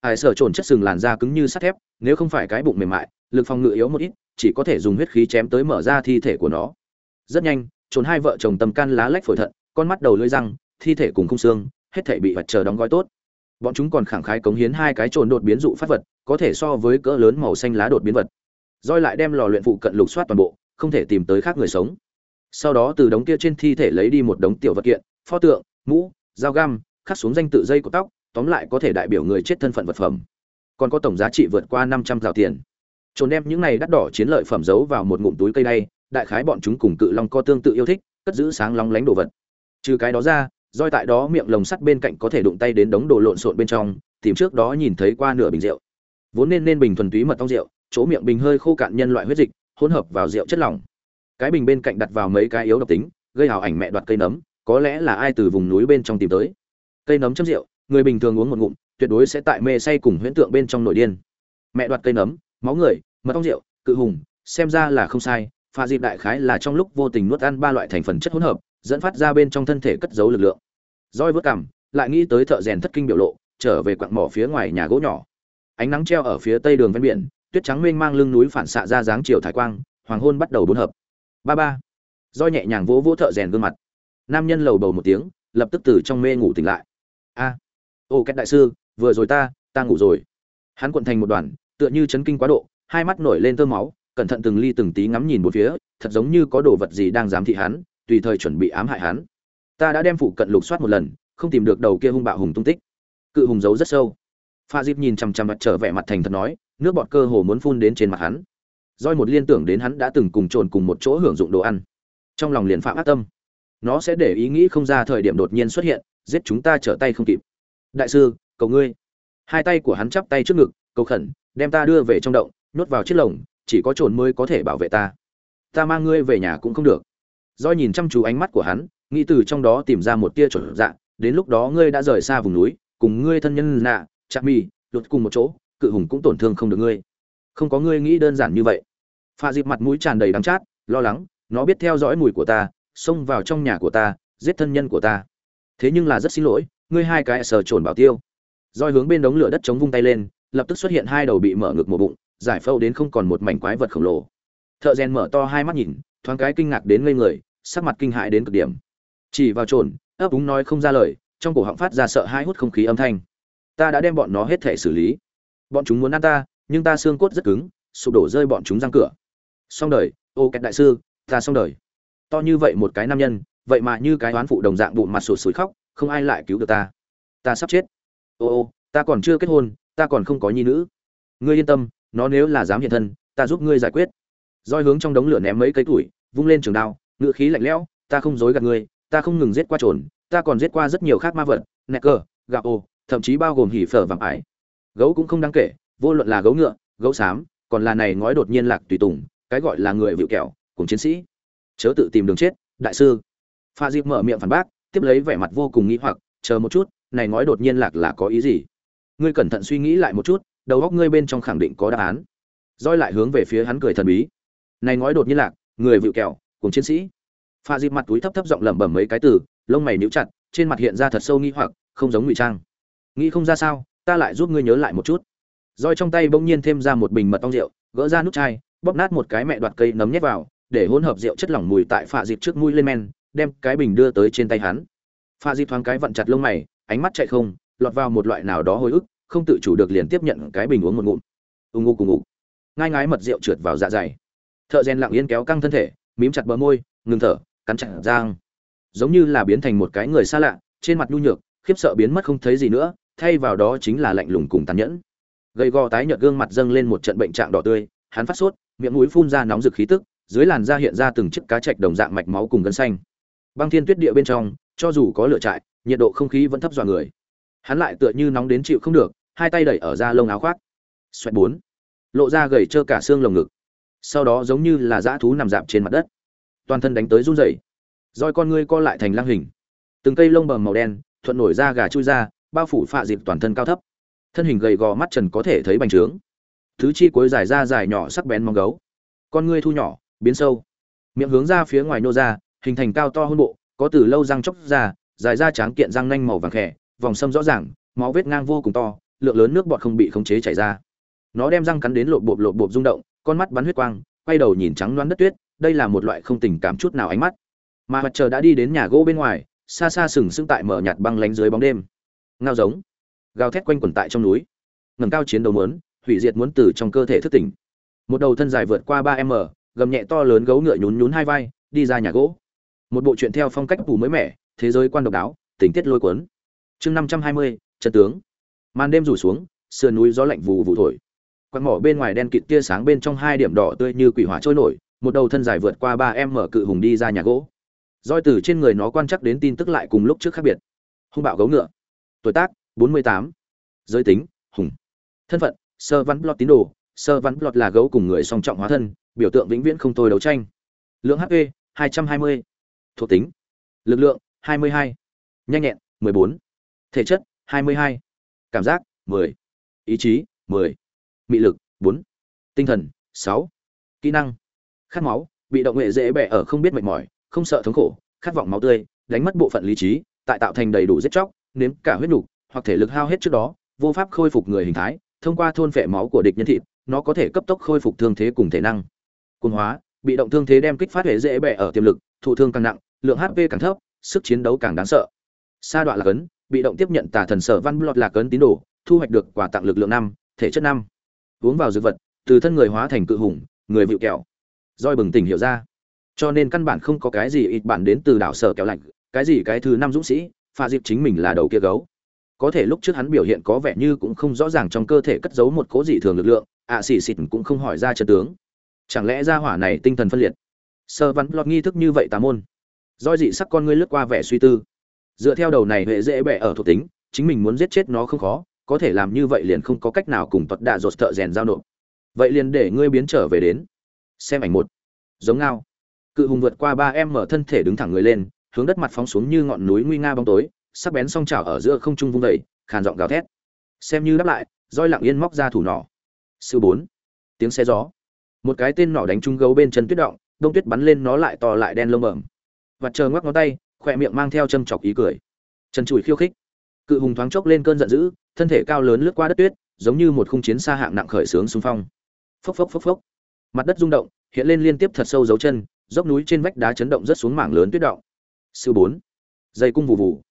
Ải sở trồn chất sừng làn da cứng như sắt thép, nếu không phải cái bụng mềm mại, lực phòng ngự yếu một ít, chỉ có thể dùng huyết khí chém tới mở ra thi thể của nó. Rất nhanh trốn hai vợ chồng tầm can lá lách phổi thận, con mắt đầu lưỡi răng, thi thể cùng không xương, hết thể bị vật chờ đóng gói tốt bọn chúng còn khẳng khái cống hiến hai cái trồn đột biến dụ phát vật, có thể so với cỡ lớn màu xanh lá đột biến vật. Roi lại đem lò luyện phụ cận lục soát toàn bộ, không thể tìm tới khác người sống. Sau đó từ đống kia trên thi thể lấy đi một đống tiểu vật kiện, pho tượng, mũ, dao găm, khắc xuống danh tự dây của tóc, tóm lại có thể đại biểu người chết thân phận vật phẩm. Còn có tổng giá trị vượt qua năm trăm rào tiền. Trồn đem những này đắt đỏ chiến lợi phẩm giấu vào một ngụm túi cây đay, đại khái bọn chúng cùng cự long co tương tự yêu thích, cất giữ sáng lóng lánh đồ vật. Trừ cái đó ra roi tại đó miệng lồng sắt bên cạnh có thể đụng tay đến đống đồ lộn xộn bên trong, tìm trước đó nhìn thấy qua nửa bình rượu. Vốn nên nên bình thuần túy mật ong rượu, chỗ miệng bình hơi khô cạn nhân loại huyết dịch, hỗn hợp vào rượu chất lỏng. Cái bình bên cạnh đặt vào mấy cái yếu độc tính, gây hào ảnh mẹ đoạt cây nấm, có lẽ là ai từ vùng núi bên trong tìm tới. Cây nấm chấm rượu, người bình thường uống một ngụm, tuyệt đối sẽ tại mê say cùng huyễn tượng bên trong nội điên. Mẹ đoạt cây nấm, máu người, mật ong rượu, cự hùng, xem ra là không sai, pha dịp đại khái là trong lúc vô tình nuốt ăn ba loại thành phần chất hỗn hợp, dẫn phát ra bên trong thân thể cất giấu lực lượng roi vớt cằm, lại nghĩ tới thợ rèn thất kinh biểu lộ, trở về quặng mỏ phía ngoài nhà gỗ nhỏ. Ánh nắng treo ở phía tây đường ven biển, tuyết trắng mênh mang lưng núi phản xạ ra dáng chiều thải quang, hoàng hôn bắt đầu bốn hợp. Ba ba. Roi nhẹ nhàng vỗ vỗ thợ rèn gương mặt. Nam nhân lầu bầu một tiếng, lập tức từ trong mê ngủ tỉnh lại. A. Ô, két đại sư, vừa rồi ta ta ngủ rồi. Hắn cuộn thành một đoàn, tựa như chấn kinh quá độ, hai mắt nổi lên tơ máu, cẩn thận từng ly từng tí ngắm nhìn một phía, thật giống như có đồ vật gì đang giám thị hắn, tùy thời chuẩn bị ám hại hắn ta đã đem phụ cận lục soát một lần, không tìm được đầu kia hung bạo hùng tung tích. Cự hùng giấu rất sâu. Pha dịp nhìn chằm chằm mặt trở vẻ mặt thành thật nói, nước bọt cơ hồ muốn phun đến trên mặt hắn. Roi một liên tưởng đến hắn đã từng cùng trồn cùng một chỗ hưởng dụng đồ ăn. Trong lòng liền phạm ác tâm. Nó sẽ để ý nghĩ không ra thời điểm đột nhiên xuất hiện, giết chúng ta trở tay không kịp. Đại sư, cầu ngươi. Hai tay của hắn chắp tay trước ngực, cầu khẩn, đem ta đưa về trong động, nhốt vào chiếc lồng, chỉ có trồn mới có thể bảo vệ ta. Ta mang ngươi về nhà cũng không được. Doi nhìn chăm chú ánh mắt của hắn nghĩ từ trong đó tìm ra một tia chuẩn dạng, đến lúc đó ngươi đã rời xa vùng núi, cùng ngươi thân nhân nạ chạm mi, lụt cùng một chỗ, cự hùng cũng tổn thương không được ngươi. Không có ngươi nghĩ đơn giản như vậy. Pha dịp mặt mũi tràn đầy đắng chát, lo lắng, nó biết theo dõi mùi của ta, xông vào trong nhà của ta, giết thân nhân của ta. Thế nhưng là rất xin lỗi, ngươi hai cái sờ trồn bảo tiêu. Roi hướng bên đống lửa đất chống vung tay lên, lập tức xuất hiện hai đầu bị mở ngực một bụng, giải phâu đến không còn một mảnh quái vật khổng lồ. Thợ rèn mở to hai mắt nhìn, thoáng cái kinh ngạc đến ngây người, sắc mặt kinh hại đến cực điểm chỉ vào trồn, ấp úng nói không ra lời, trong cổ họng phát ra sợ hai hút không khí âm thanh. Ta đã đem bọn nó hết thể xử lý. Bọn chúng muốn ăn ta, nhưng ta xương cốt rất cứng, sụp đổ rơi bọn chúng răng cửa. Xong đời, ô kẹt đại sư, ta xong đời. To như vậy một cái nam nhân, vậy mà như cái oán phụ đồng dạng bụng mặt sụt sùi khóc, không ai lại cứu được ta. Ta sắp chết. Ô ô, ta còn chưa kết hôn, ta còn không có nhi nữ. Ngươi yên tâm, nó nếu là dám hiện thân, ta giúp ngươi giải quyết. Roi hướng trong đống lửa ném mấy cây tuổi vung lên trường đao, ngựa khí lạnh lẽo, ta không dối gạt ngươi ta không ngừng giết qua trồn, ta còn giết qua rất nhiều khác ma vật nẹt cờ gạo ô thậm chí bao gồm hỉ phở vàng ải. Gấu cũng không đáng kể, vô luận là gấu ngựa, gấu xám, còn là này ngói đột nhiên lạc tùy tùng, cái gọi là người vịu kẹo, cùng chiến sĩ. Chớ tự tìm đường chết, đại sư. Pha dịp mở miệng phản bác, tiếp lấy vẻ mặt vô cùng nghĩ hoặc, chờ một chút, này ngói đột nhiên lạc là có ý gì? Ngươi cẩn thận suy nghĩ lại một chút, đầu óc ngươi bên trong khẳng định có đáp án. Roi lại hướng về phía hắn cười thần bí. Này ngói đột nhiên lạc, người vịu kẹo, cùng chiến sĩ pha dịp mặt túi thấp thấp giọng lẩm bẩm mấy cái từ, lông mày níu chặt, trên mặt hiện ra thật sâu nghi hoặc, không giống ngụy trang. Nghĩ không ra sao, ta lại giúp ngươi nhớ lại một chút. Roi trong tay bỗng nhiên thêm ra một bình mật ong rượu, gỡ ra nút chai, bóp nát một cái mẹ đoạt cây nấm nhét vào, để hỗn hợp rượu chất lỏng mùi tại pha dịp trước mũi lên men, đem cái bình đưa tới trên tay hắn. Pha dịp thoáng cái vặn chặt lông mày, ánh mắt chạy không, lọt vào một loại nào đó hồi ức, không tự chủ được liền tiếp nhận cái bình uống một ngụm. Ù ngụ cùng ngụ ngai ngái mật rượu trượt vào dạ dày. Thợ rèn lặng yên kéo căng thân thể, mím chặt bờ môi, ngừng thở cắn chặt giang giống như là biến thành một cái người xa lạ, trên mặt nhu nhược, khiếp sợ biến mất không thấy gì nữa, thay vào đó chính là lạnh lùng cùng tàn nhẫn. Gầy gò tái nhợt gương mặt dâng lên một trận bệnh trạng đỏ tươi, hắn phát sốt, miệng mũi phun ra nóng rực khí tức, dưới làn da hiện ra từng chiếc cá chạch đồng dạng mạch máu cùng gân xanh. Băng thiên tuyết địa bên trong, cho dù có lửa trại, nhiệt độ không khí vẫn thấp dọa người. Hắn lại tựa như nóng đến chịu không được, hai tay đẩy ở da lông áo khoác. Xoẹt bốn. Lộ ra gầy trơ cả xương lồng ngực. Sau đó giống như là dã thú nằm dạp trên mặt đất toàn thân đánh tới run rẩy. Roi con ngươi co lại thành lang hình. Từng cây lông bầm màu đen thuận nổi ra gà chui ra, bao phủ phạ dịp toàn thân cao thấp. Thân hình gầy gò mắt trần có thể thấy bành trướng. Thứ chi cuối dài ra dài nhỏ sắc bén mong gấu. Con ngươi thu nhỏ, biến sâu. Miệng hướng ra phía ngoài nô ra, hình thành cao to hơn bộ, có từ lâu răng chóc ra, dài ra tráng kiện răng nanh màu vàng khẻ vòng sâm rõ ràng, máu vết ngang vô cùng to, lượng lớn nước bọt không bị khống chế chảy ra. Nó đem răng cắn đến lộp bộp lộp bộp rung động, con mắt bắn huyết quang, quay đầu nhìn trắng loáng đất tuyết đây là một loại không tình cảm chút nào ánh mắt. Mà mặt trời đã đi đến nhà gỗ bên ngoài, xa xa sừng sững tại mở nhạt băng lánh dưới bóng đêm. Ngao giống, gào thét quanh quẩn tại trong núi. Ngầm cao chiến đấu muốn, hủy diệt muốn từ trong cơ thể thức tỉnh. Một đầu thân dài vượt qua ba m gầm nhẹ to lớn gấu ngựa nhún nhún hai vai, đi ra nhà gỗ. Một bộ truyện theo phong cách phù mới mẻ, thế giới quan độc đáo, tình tiết lôi cuốn. Chương năm trăm hai mươi, trận tướng. Màn đêm rủ xuống, sườn núi gió lạnh vù vù thổi. Quạt mỏ bên ngoài đen kịt tia sáng bên trong hai điểm đỏ tươi như quỷ hỏa trôi nổi một đầu thân dài vượt qua ba em mở cự hùng đi ra nhà gỗ roi từ trên người nó quan chắc đến tin tức lại cùng lúc trước khác biệt hung bạo gấu ngựa tuổi tác, bốn mươi tám giới tính, hùng thân phận sơ văn blot tín đồ sơ văn blot là gấu cùng người song trọng hóa thân, biểu tượng vĩnh viễn không thôi đấu tranh lượng hp 220. thuộc tính, lực lượng 22. nhanh nhẹn 14. thể chất 22. cảm giác 10. ý chí 10. mị lực 4. tinh thần 6. kỹ năng khát máu, bị động nghệ dễ bẻ ở không biết mệt mỏi, không sợ thống khổ, khát vọng máu tươi, đánh mất bộ phận lý trí, tại tạo thành đầy đủ giết chóc, nếm cả huyết đủ hoặc thể lực hao hết trước đó, vô pháp khôi phục người hình thái, thông qua thôn phệ máu của địch nhân thịt, nó có thể cấp tốc khôi phục thương thế cùng thể năng. Cuồng hóa, bị động thương thế đem kích phát hệ dễ bẻ ở tiềm lực, thụ thương càng nặng, lượng hp càng thấp, sức chiến đấu càng đáng sợ. Sa đoạn là cấn bị động tiếp nhận tà thần sở văn lọt là cấn tín đồ, thu hoạch được quà tặng lực lượng năm, thể chất năm. Uống vào dược vật, từ thân người hóa thành cự hùng, người vịu kẹo roi bừng tỉnh hiểu ra. Cho nên căn bản không có cái gì ít bản đến từ đảo sở kéo lạnh, cái gì cái thứ năm dũng sĩ, pha dịp chính mình là đầu kia gấu. Có thể lúc trước hắn biểu hiện có vẻ như cũng không rõ ràng trong cơ thể cất giấu một cố dị thường lực lượng, ạ xì xịt cũng không hỏi ra chân tướng. Chẳng lẽ ra hỏa này tinh thần phân liệt? Sơ văn lọt nghi thức như vậy tà môn. Doi dị sắc con ngươi lướt qua vẻ suy tư. Dựa theo đầu này huệ dễ bẻ ở thuộc tính, chính mình muốn giết chết nó không khó, có thể làm như vậy liền không có cách nào cùng tật đạ dột thợ rèn giao nộp. Vậy liền để ngươi biến trở về đến xem ảnh một. Giống ngao. Cự hùng vượt qua ba em mở thân thể đứng thẳng người lên, hướng đất mặt phóng xuống như ngọn núi nguy nga bóng tối, sắc bén song chảo ở giữa không trung vung vẩy khàn giọng gào thét. Xem như đáp lại, roi lặng yên móc ra thủ nỏ. Sư bốn. Tiếng xe gió. Một cái tên nỏ đánh trúng gấu bên chân tuyết động, đông tuyết bắn lên nó lại to lại đen lông bẩm. Và chờ ngoắc ngón tay, khỏe miệng mang theo châm chọc ý cười. Chân chùi khiêu khích. Cự hùng thoáng chốc lên cơn giận dữ, thân thể cao lớn lướt qua đất tuyết, giống như một khung chiến xa hạng nặng khởi sướng xung phong. Phốc phốc phốc phốc mặt đất rung động, hiện lên liên tiếp thật sâu dấu chân, dốc núi trên vách đá chấn động rất xuống mảng lớn tuyết động. Sư bốn, dây cung vù vù.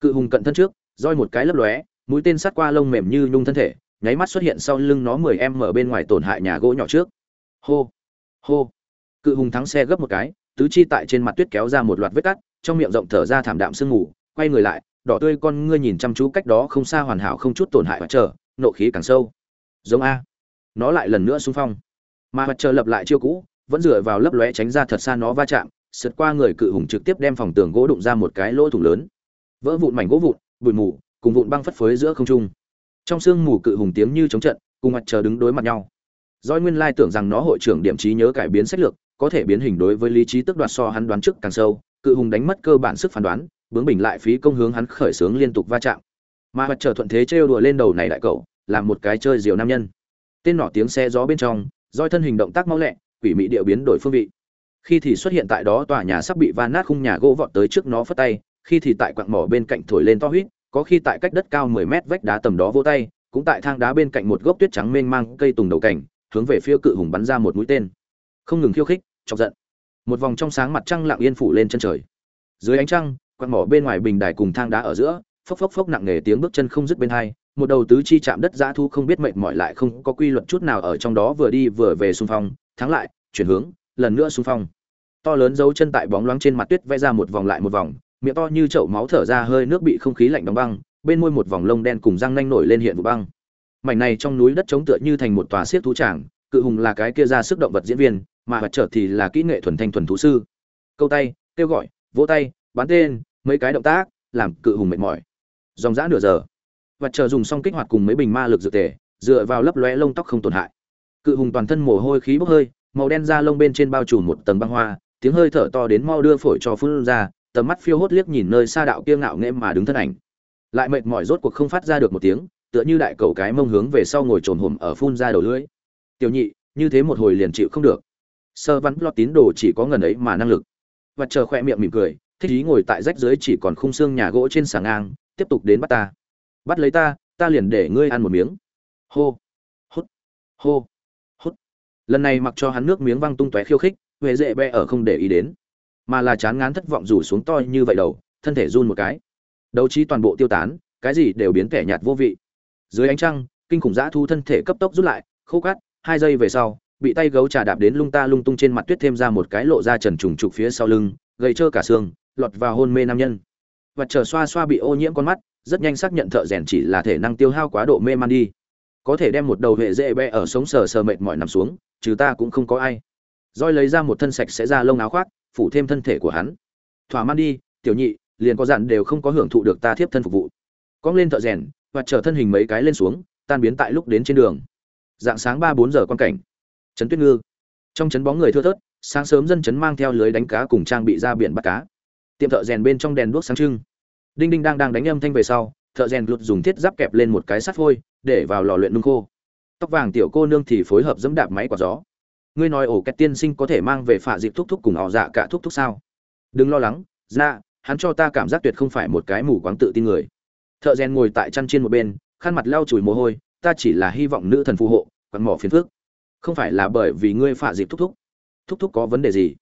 Cự hùng cận thân trước, roi một cái lấp lóe, mũi tên sát qua lông mềm như nhung thân thể, nháy mắt xuất hiện sau lưng nó mười em mở bên ngoài tổn hại nhà gỗ nhỏ trước. Hô hô. Cự hùng thắng xe gấp một cái, tứ chi tại trên mặt tuyết kéo ra một loạt vết cắt, trong miệng rộng thở ra thảm đạm sương ngủ quay người lại, đỏ tươi con ngươi nhìn chăm chú cách đó không xa hoàn hảo không chút tổn hại và chờ, nộ khí càng sâu. Giống a. Nó lại lần nữa xung phong mà mặt trời lập lại chiêu cũ, vẫn dựa vào lấp lóe tránh ra thật xa nó va chạm, sượt qua người cự hùng trực tiếp đem phòng tường gỗ đụng ra một cái lỗ thủng lớn. Vỡ vụn mảnh gỗ vụn, bụi mù, cùng vụn băng phất phới giữa không trung. Trong sương mù cự hùng tiếng như chống trận, cùng mặt trời đứng đối mặt nhau. Doi nguyên lai tưởng rằng nó hội trưởng điểm trí nhớ cải biến sách lược, có thể biến hình đối với lý trí tức đoạt so hắn đoán trước càng sâu, cự hùng đánh mất cơ bản sức phán đoán, bướng bình lại phí công hướng hắn khởi sướng liên tục va chạm. Mà mặt trời thuận thế trêu đùa lên đầu này đại cậu làm một cái chơi diều nam nhân. Tên nỏ tiếng xe gió bên trong roi thân hình động tác mau lẹ, quỷ mị địa biến đổi phương vị. Khi thì xuất hiện tại đó, tòa nhà sắp bị va nát khung nhà gỗ vọt tới trước nó phất tay, khi thì tại quặng mỏ bên cạnh thổi lên to huýt, có khi tại cách đất cao 10 mét vách đá tầm đó vỗ tay, cũng tại thang đá bên cạnh một gốc tuyết trắng mênh mang cây tùng đầu cảnh, hướng về phía cự hùng bắn ra một mũi tên. Không ngừng khiêu khích, chọc giận. Một vòng trong sáng mặt trăng lặng yên phủ lên chân trời. Dưới ánh trăng, quặng mỏ bên ngoài bình đài cùng thang đá ở giữa, phốc phốc phốc nặng nề tiếng bước chân không dứt bên hai một đầu tứ chi chạm đất dã thu không biết mệt mỏi lại không có quy luật chút nào ở trong đó vừa đi vừa về xung phong, thắng lại, chuyển hướng, lần nữa xung phong. To lớn dấu chân tại bóng loáng trên mặt tuyết vẽ ra một vòng lại một vòng, miệng to như chậu máu thở ra hơi nước bị không khí lạnh đóng băng, bên môi một vòng lông đen cùng răng nanh nổi lên hiện vụ băng. Mảnh này trong núi đất chống tựa như thành một tòa xiếc thú tràng, cự hùng là cái kia ra sức động vật diễn viên, mà vật trở thì là kỹ nghệ thuần thanh thuần thú sư. Câu tay, kêu gọi, vỗ tay bán tên, mấy cái động tác, làm cự hùng mệt mỏi. Dòng dã nửa giờ và chờ dùng xong kích hoạt cùng mấy bình ma lực dự tề, dựa vào lấp lóe lông tóc không tổn hại. Cự hùng toàn thân mồ hôi khí bốc hơi, màu đen da lông bên trên bao trùm một tầng băng hoa, tiếng hơi thở to đến mau đưa phổi cho phun ra, tầm mắt phiêu hốt liếc nhìn nơi xa đạo kia ngạo nghễ mà đứng thân ảnh. Lại mệt mỏi rốt cuộc không phát ra được một tiếng, tựa như đại cầu cái mông hướng về sau ngồi trồn hổm ở phun ra đầu lưỡi. Tiểu nhị, như thế một hồi liền chịu không được. Sơ văn lọt tín đồ chỉ có ngần ấy mà năng lực. Và chờ khoe miệng mỉm cười, thích ý ngồi tại rách dưới chỉ còn khung xương nhà gỗ trên sàng ngang, tiếp tục đến bắt ta bắt lấy ta ta liền để ngươi ăn một miếng. Hô. Hút. Hô. Hút. Lần này mặc cho hắn nước miếng văng tung tóe khiêu khích, huệ dễ bẹ ở không để ý đến. Mà là chán ngán thất vọng rủ xuống to như vậy đầu, thân thể run một cái. Đấu trí toàn bộ tiêu tán, cái gì đều biến kẻ nhạt vô vị. Dưới ánh trăng, kinh khủng dã thu thân thể cấp tốc rút lại, khô cát, hai giây về sau, bị tay gấu trà đạp đến lung ta lung tung trên mặt tuyết thêm ra một cái lộ ra trần trùng trục phía sau lưng, gầy trơ cả xương, lọt vào hôn mê nam nhân. Và chờ xoa xoa bị ô nhiễm con mắt rất nhanh xác nhận thợ rèn chỉ là thể năng tiêu hao quá độ mê man đi. Có thể đem một đầu hệ dễ bẹ ở sống sờ sờ mệt mỏi nằm xuống, trừ ta cũng không có ai. Roi lấy ra một thân sạch sẽ ra lông áo khoác, phủ thêm thân thể của hắn. Thỏa man đi, tiểu nhị, liền có dặn đều không có hưởng thụ được ta thiếp thân phục vụ. Cong lên thợ rèn, và chở thân hình mấy cái lên xuống, tan biến tại lúc đến trên đường. Dạng sáng ba bốn giờ quan cảnh. Trấn tuyết ngư. Trong trấn bóng người thưa thớt, sáng sớm dân trấn mang theo lưới đánh cá cùng trang bị ra biển bắt cá. Tiệm thợ rèn bên trong đèn đuốc sáng trưng đinh đinh đang đang đánh âm thanh về sau, thợ rèn lụt dùng thiết giáp kẹp lên một cái sắt phôi, để vào lò luyện nung khô. Tóc vàng tiểu cô nương thì phối hợp dẫm đạp máy quả gió. Ngươi nói ổ kẹt tiên sinh có thể mang về phạ dịp thúc thúc cùng họ dạ cả thúc thúc sao? Đừng lo lắng ra hắn cho ta cảm giác tuyệt không phải một cái mù quáng tự tin người. Thợ rèn ngồi tại chăn trên một bên, khăn mặt lau chùi mồ hôi, ta chỉ là hy vọng nữ thần phù hộ quặn mỏ phiền phước không phải là bởi vì ngươi phạ dịp thúc thúc. Thúc thúc có vấn đề gì?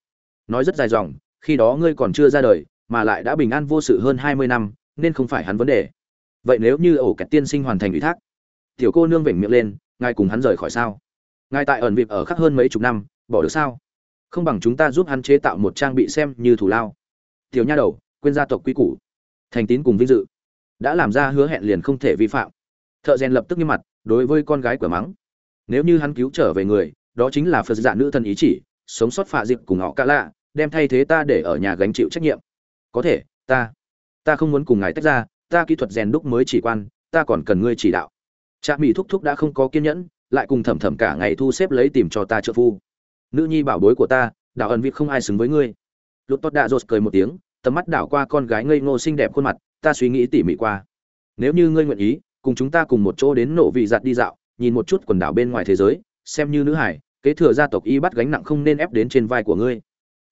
Nói rất dài dòng, khi đó ngươi còn chưa ra đời mà lại đã bình an vô sự hơn hai mươi năm, nên không phải hắn vấn đề. Vậy nếu như ổ kẹt tiên sinh hoàn thành ủy thác, tiểu cô nương vểnh miệng lên, ngài cùng hắn rời khỏi sao? Ngài tại ẩn vịp ở khắc hơn mấy chục năm, bỏ được sao? Không bằng chúng ta giúp hắn chế tạo một trang bị xem như thủ lao. Tiểu nha đầu, quên gia tộc quy củ. Thành tín cùng vinh dự. Đã làm ra hứa hẹn liền không thể vi phạm. Thợ rèn lập tức nghiêm mặt, đối với con gái của mắng. Nếu như hắn cứu trở về người, đó chính là phật giả nữ thần ý chỉ, sống sót phạ dịp cùng họ cả lạ, đem thay thế ta để ở nhà gánh chịu trách nhiệm có thể, ta ta không muốn cùng ngài tách ra, ta kỹ thuật rèn đúc mới chỉ quan, ta còn cần ngươi chỉ đạo. Cha mỹ thúc thúc đã không có kiên nhẫn, lại cùng thẩm thẩm cả ngày thu xếp lấy tìm cho ta trợ phu. Nữ nhi bảo bối của ta đạo ẩn vị không ai xứng với ngươi. Lút tốt đạ rột cười một tiếng, tầm mắt đảo qua con gái ngây ngô xinh đẹp khuôn mặt, ta suy nghĩ tỉ mỉ qua. Nếu như ngươi nguyện ý, cùng chúng ta cùng một chỗ đến nổ vị giặt đi dạo, nhìn một chút quần đảo bên ngoài thế giới, xem như nữ hải, kế thừa gia tộc y bắt gánh nặng không nên ép đến trên vai của ngươi.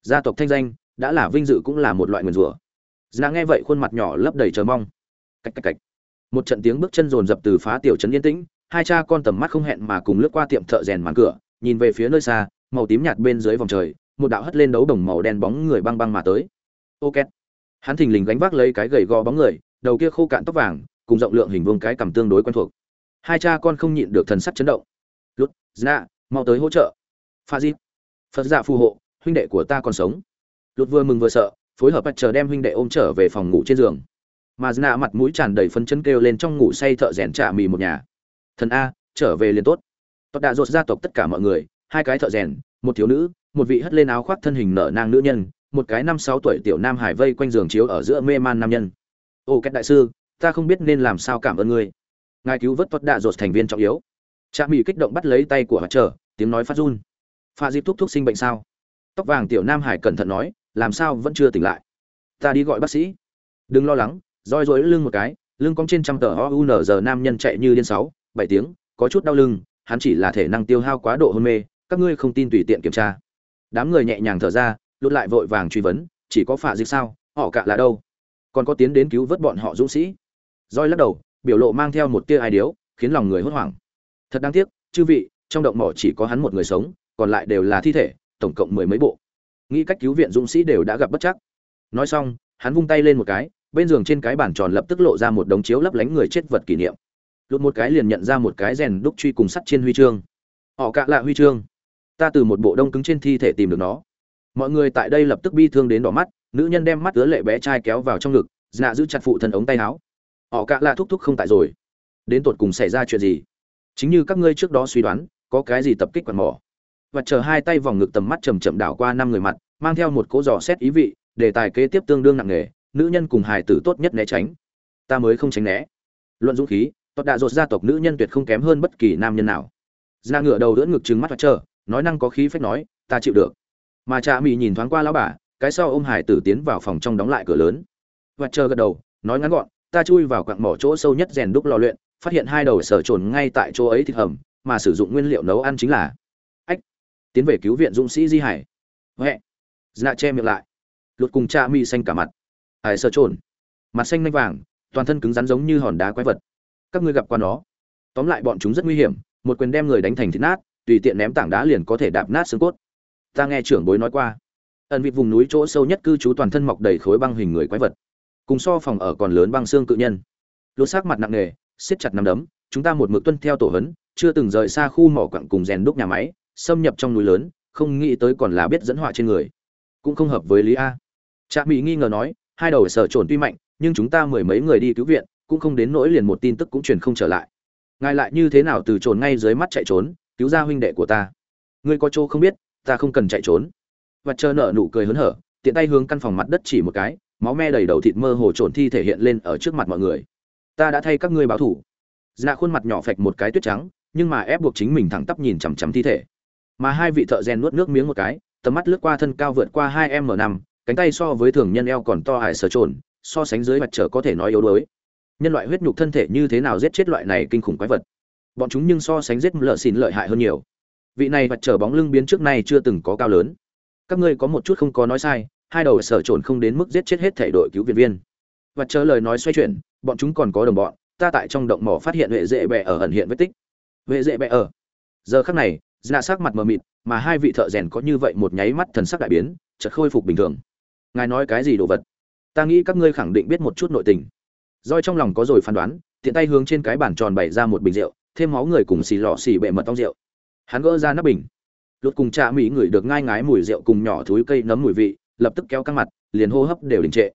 Gia tộc thanh danh đã là vinh dự cũng là một loại nguyền rủa Dna nghe vậy khuôn mặt nhỏ lấp đầy chờ mong. Cạch cạch cạch. Một trận tiếng bước chân rồn rập từ phá tiểu trấn yên tĩnh, hai cha con tầm mắt không hẹn mà cùng lướt qua tiệm thợ rèn màn cửa, nhìn về phía nơi xa, màu tím nhạt bên dưới vòng trời, một đạo hất lên đấu đồng màu đen bóng người băng băng mà tới. Ok. Hắn thình lình gánh vác lấy cái gầy gò bóng người, đầu kia khô cạn tóc vàng, cùng rộng lượng hình vuông cái cầm tương đối quen thuộc. Hai cha con không nhịn được thần sắc chấn động. Lút, Dna, mau tới hỗ trợ. Pha Di. Phật dạ phù hộ, huynh đệ của ta còn sống lụt vừa mừng vừa sợ, phối hợp bắt chờ đem huynh đệ ôm trở về phòng ngủ trên giường. Mà dna mặt mũi tràn đầy phấn chấn kêu lên trong ngủ say thợ rèn trả mì một nhà. Thần a trở về liền tốt. Tọt đã rột gia tộc tất cả mọi người hai cái thợ rèn một thiếu nữ một vị hất lên áo khoác thân hình nở nang nữ nhân một cái năm sáu tuổi tiểu nam hải vây quanh giường chiếu ở giữa mê man nam nhân. Ô cách đại sư ta không biết nên làm sao cảm ơn ngươi. Ngài cứu vớt tọt đạ rột thành viên trọng yếu. Cha mỹ kích động bắt lấy tay của mặt trở tiếng nói phát run. Pha dịp thúc thúc sinh bệnh sao? Tóc vàng tiểu nam hải cẩn thận nói làm sao vẫn chưa tỉnh lại. Ta đi gọi bác sĩ. Đừng lo lắng, roi rối lưng một cái, lưng cong trên trăm tờ o giờ nam nhân chạy như điên sáu, bảy tiếng, có chút đau lưng, hắn chỉ là thể năng tiêu hao quá độ hôn mê, các ngươi không tin tùy tiện kiểm tra. Đám người nhẹ nhàng thở ra lút lại vội vàng truy vấn, chỉ có phạ dịch sao, họ cả là đâu? Còn có tiến đến cứu vớt bọn họ dũng sĩ. Roi lắc đầu, biểu lộ mang theo một tia ai điếu, khiến lòng người hốt hoảng. Thật đáng tiếc, chư vị, trong động mỏ chỉ có hắn một người sống, còn lại đều là thi thể, tổng cộng mười mấy bộ nghĩ cách cứu viện dũng sĩ đều đã gặp bất chắc. Nói xong, hắn vung tay lên một cái, bên giường trên cái bàn tròn lập tức lộ ra một đống chiếu lấp lánh người chết vật kỷ niệm. Lụt một cái liền nhận ra một cái rèn đúc truy cùng sắt trên huy chương. Họ cạ lạ huy chương. Ta từ một bộ đông cứng trên thi thể tìm được nó. Mọi người tại đây lập tức bi thương đến đỏ mắt, nữ nhân đem mắt ứa lệ bé trai kéo vào trong ngực dạ giữ chặt phụ thân ống tay áo. Họ cạ lạ thúc thúc không tại rồi. Đến tột cùng xảy ra chuyện gì? Chính như các ngươi trước đó suy đoán, có cái gì tập kích quạt mỏ? Và chờ hai tay vòng ngực tầm mắt chầm chậm đảo qua năm người mặt, mang theo một cố dò xét ý vị, đề tài kế tiếp tương đương nặng nề, nữ nhân cùng hài tử tốt nhất né tránh. Ta mới không tránh né. Luận dũng khí tốt đã dột gia tộc nữ nhân tuyệt không kém hơn bất kỳ nam nhân nào. Ra ngựa đầu đỡ ngực trừng mắt và chờ, nói năng có khí phách nói, ta chịu được. Mà cha mỹ nhìn thoáng qua lão bà, cái sau ôm hải tử tiến vào phòng trong đóng lại cửa lớn. Và chờ gật đầu, nói ngắn gọn, ta chui vào quặng mỏ chỗ sâu nhất rèn đúc lò luyện, phát hiện hai đầu sở trồn ngay tại chỗ ấy thịt hầm, mà sử dụng nguyên liệu nấu ăn chính là tiến về cứu viện dũng sĩ di hải. Huệ. Dạ che miệng lại. Lột cùng cha mi xanh cả mặt. Hải sợ trồn. Mặt xanh nanh vàng, toàn thân cứng rắn giống như hòn đá quái vật. Các ngươi gặp qua nó. Tóm lại bọn chúng rất nguy hiểm, một quyền đem người đánh thành thịt nát, tùy tiện ném tảng đá liền có thể đạp nát xương cốt. Ta nghe trưởng bối nói qua. Ẩn vịt vùng núi chỗ sâu nhất cư trú toàn thân mọc đầy khối băng hình người quái vật. Cùng so phòng ở còn lớn băng xương cự nhân. Lột xác mặt nặng nề, siết chặt nằm đấm, chúng ta một mực tuân theo tổ hấn chưa từng rời xa khu mỏ quặng cùng rèn đúc nhà máy xâm nhập trong núi lớn, không nghĩ tới còn là biết dẫn họa trên người. Cũng không hợp với lý a. Trạm mỹ nghi ngờ nói, hai đầu sở trồn tuy mạnh, nhưng chúng ta mười mấy người đi cứu viện, cũng không đến nỗi liền một tin tức cũng truyền không trở lại. Ngài lại như thế nào từ trồn ngay dưới mắt chạy trốn, cứu ra huynh đệ của ta? Ngươi có chỗ không biết, ta không cần chạy trốn. Và chờ nợ nụ cười hớn hở, tiện tay hướng căn phòng mặt đất chỉ một cái, máu me đầy đầu thịt mơ hồ trồn thi thể hiện lên ở trước mặt mọi người. Ta đã thay các ngươi báo thủ. Dạ khuôn mặt nhỏ phạch một cái tuyết trắng, nhưng mà ép buộc chính mình thẳng tắp nhìn chằm chằm thi thể mà hai vị thợ rèn nuốt nước miếng một cái, tầm mắt lướt qua thân cao vượt qua hai m năm cánh tay so với thường nhân eo còn to hải sở trồn, so sánh dưới mặt trở có thể nói yếu đuối. Nhân loại huyết nhục thân thể như thế nào giết chết loại này kinh khủng quái vật? Bọn chúng nhưng so sánh giết lợ xìn lợi hại hơn nhiều. Vị này mặt trở bóng lưng biến trước nay chưa từng có cao lớn. Các ngươi có một chút không có nói sai, hai đầu sở trồn không đến mức giết chết hết thể đội cứu viện viên. Mặt trở lời nói xoay chuyển, bọn chúng còn có đồng bọn, ta tại trong động mỏ phát hiện huệ dễ bẹ ở ẩn hiện vết tích. Huệ dễ bẹ ở. Giờ khắc này dạ sắc mặt mờ mịt, mà hai vị thợ rèn có như vậy một nháy mắt thần sắc đại biến, chợt khôi phục bình thường. Ngài nói cái gì đồ vật? Ta nghĩ các ngươi khẳng định biết một chút nội tình. Roi trong lòng có rồi phán đoán, tiện tay hướng trên cái bàn tròn bày ra một bình rượu, thêm máu người cùng xì lọ xì bệ mật tông rượu. Hắn gỡ ra nắp bình. Lột cùng trà mỹ ngửi được ngai ngái mùi rượu cùng nhỏ thúi cây nấm mùi vị, lập tức kéo căng mặt, liền hô hấp đều đình trệ.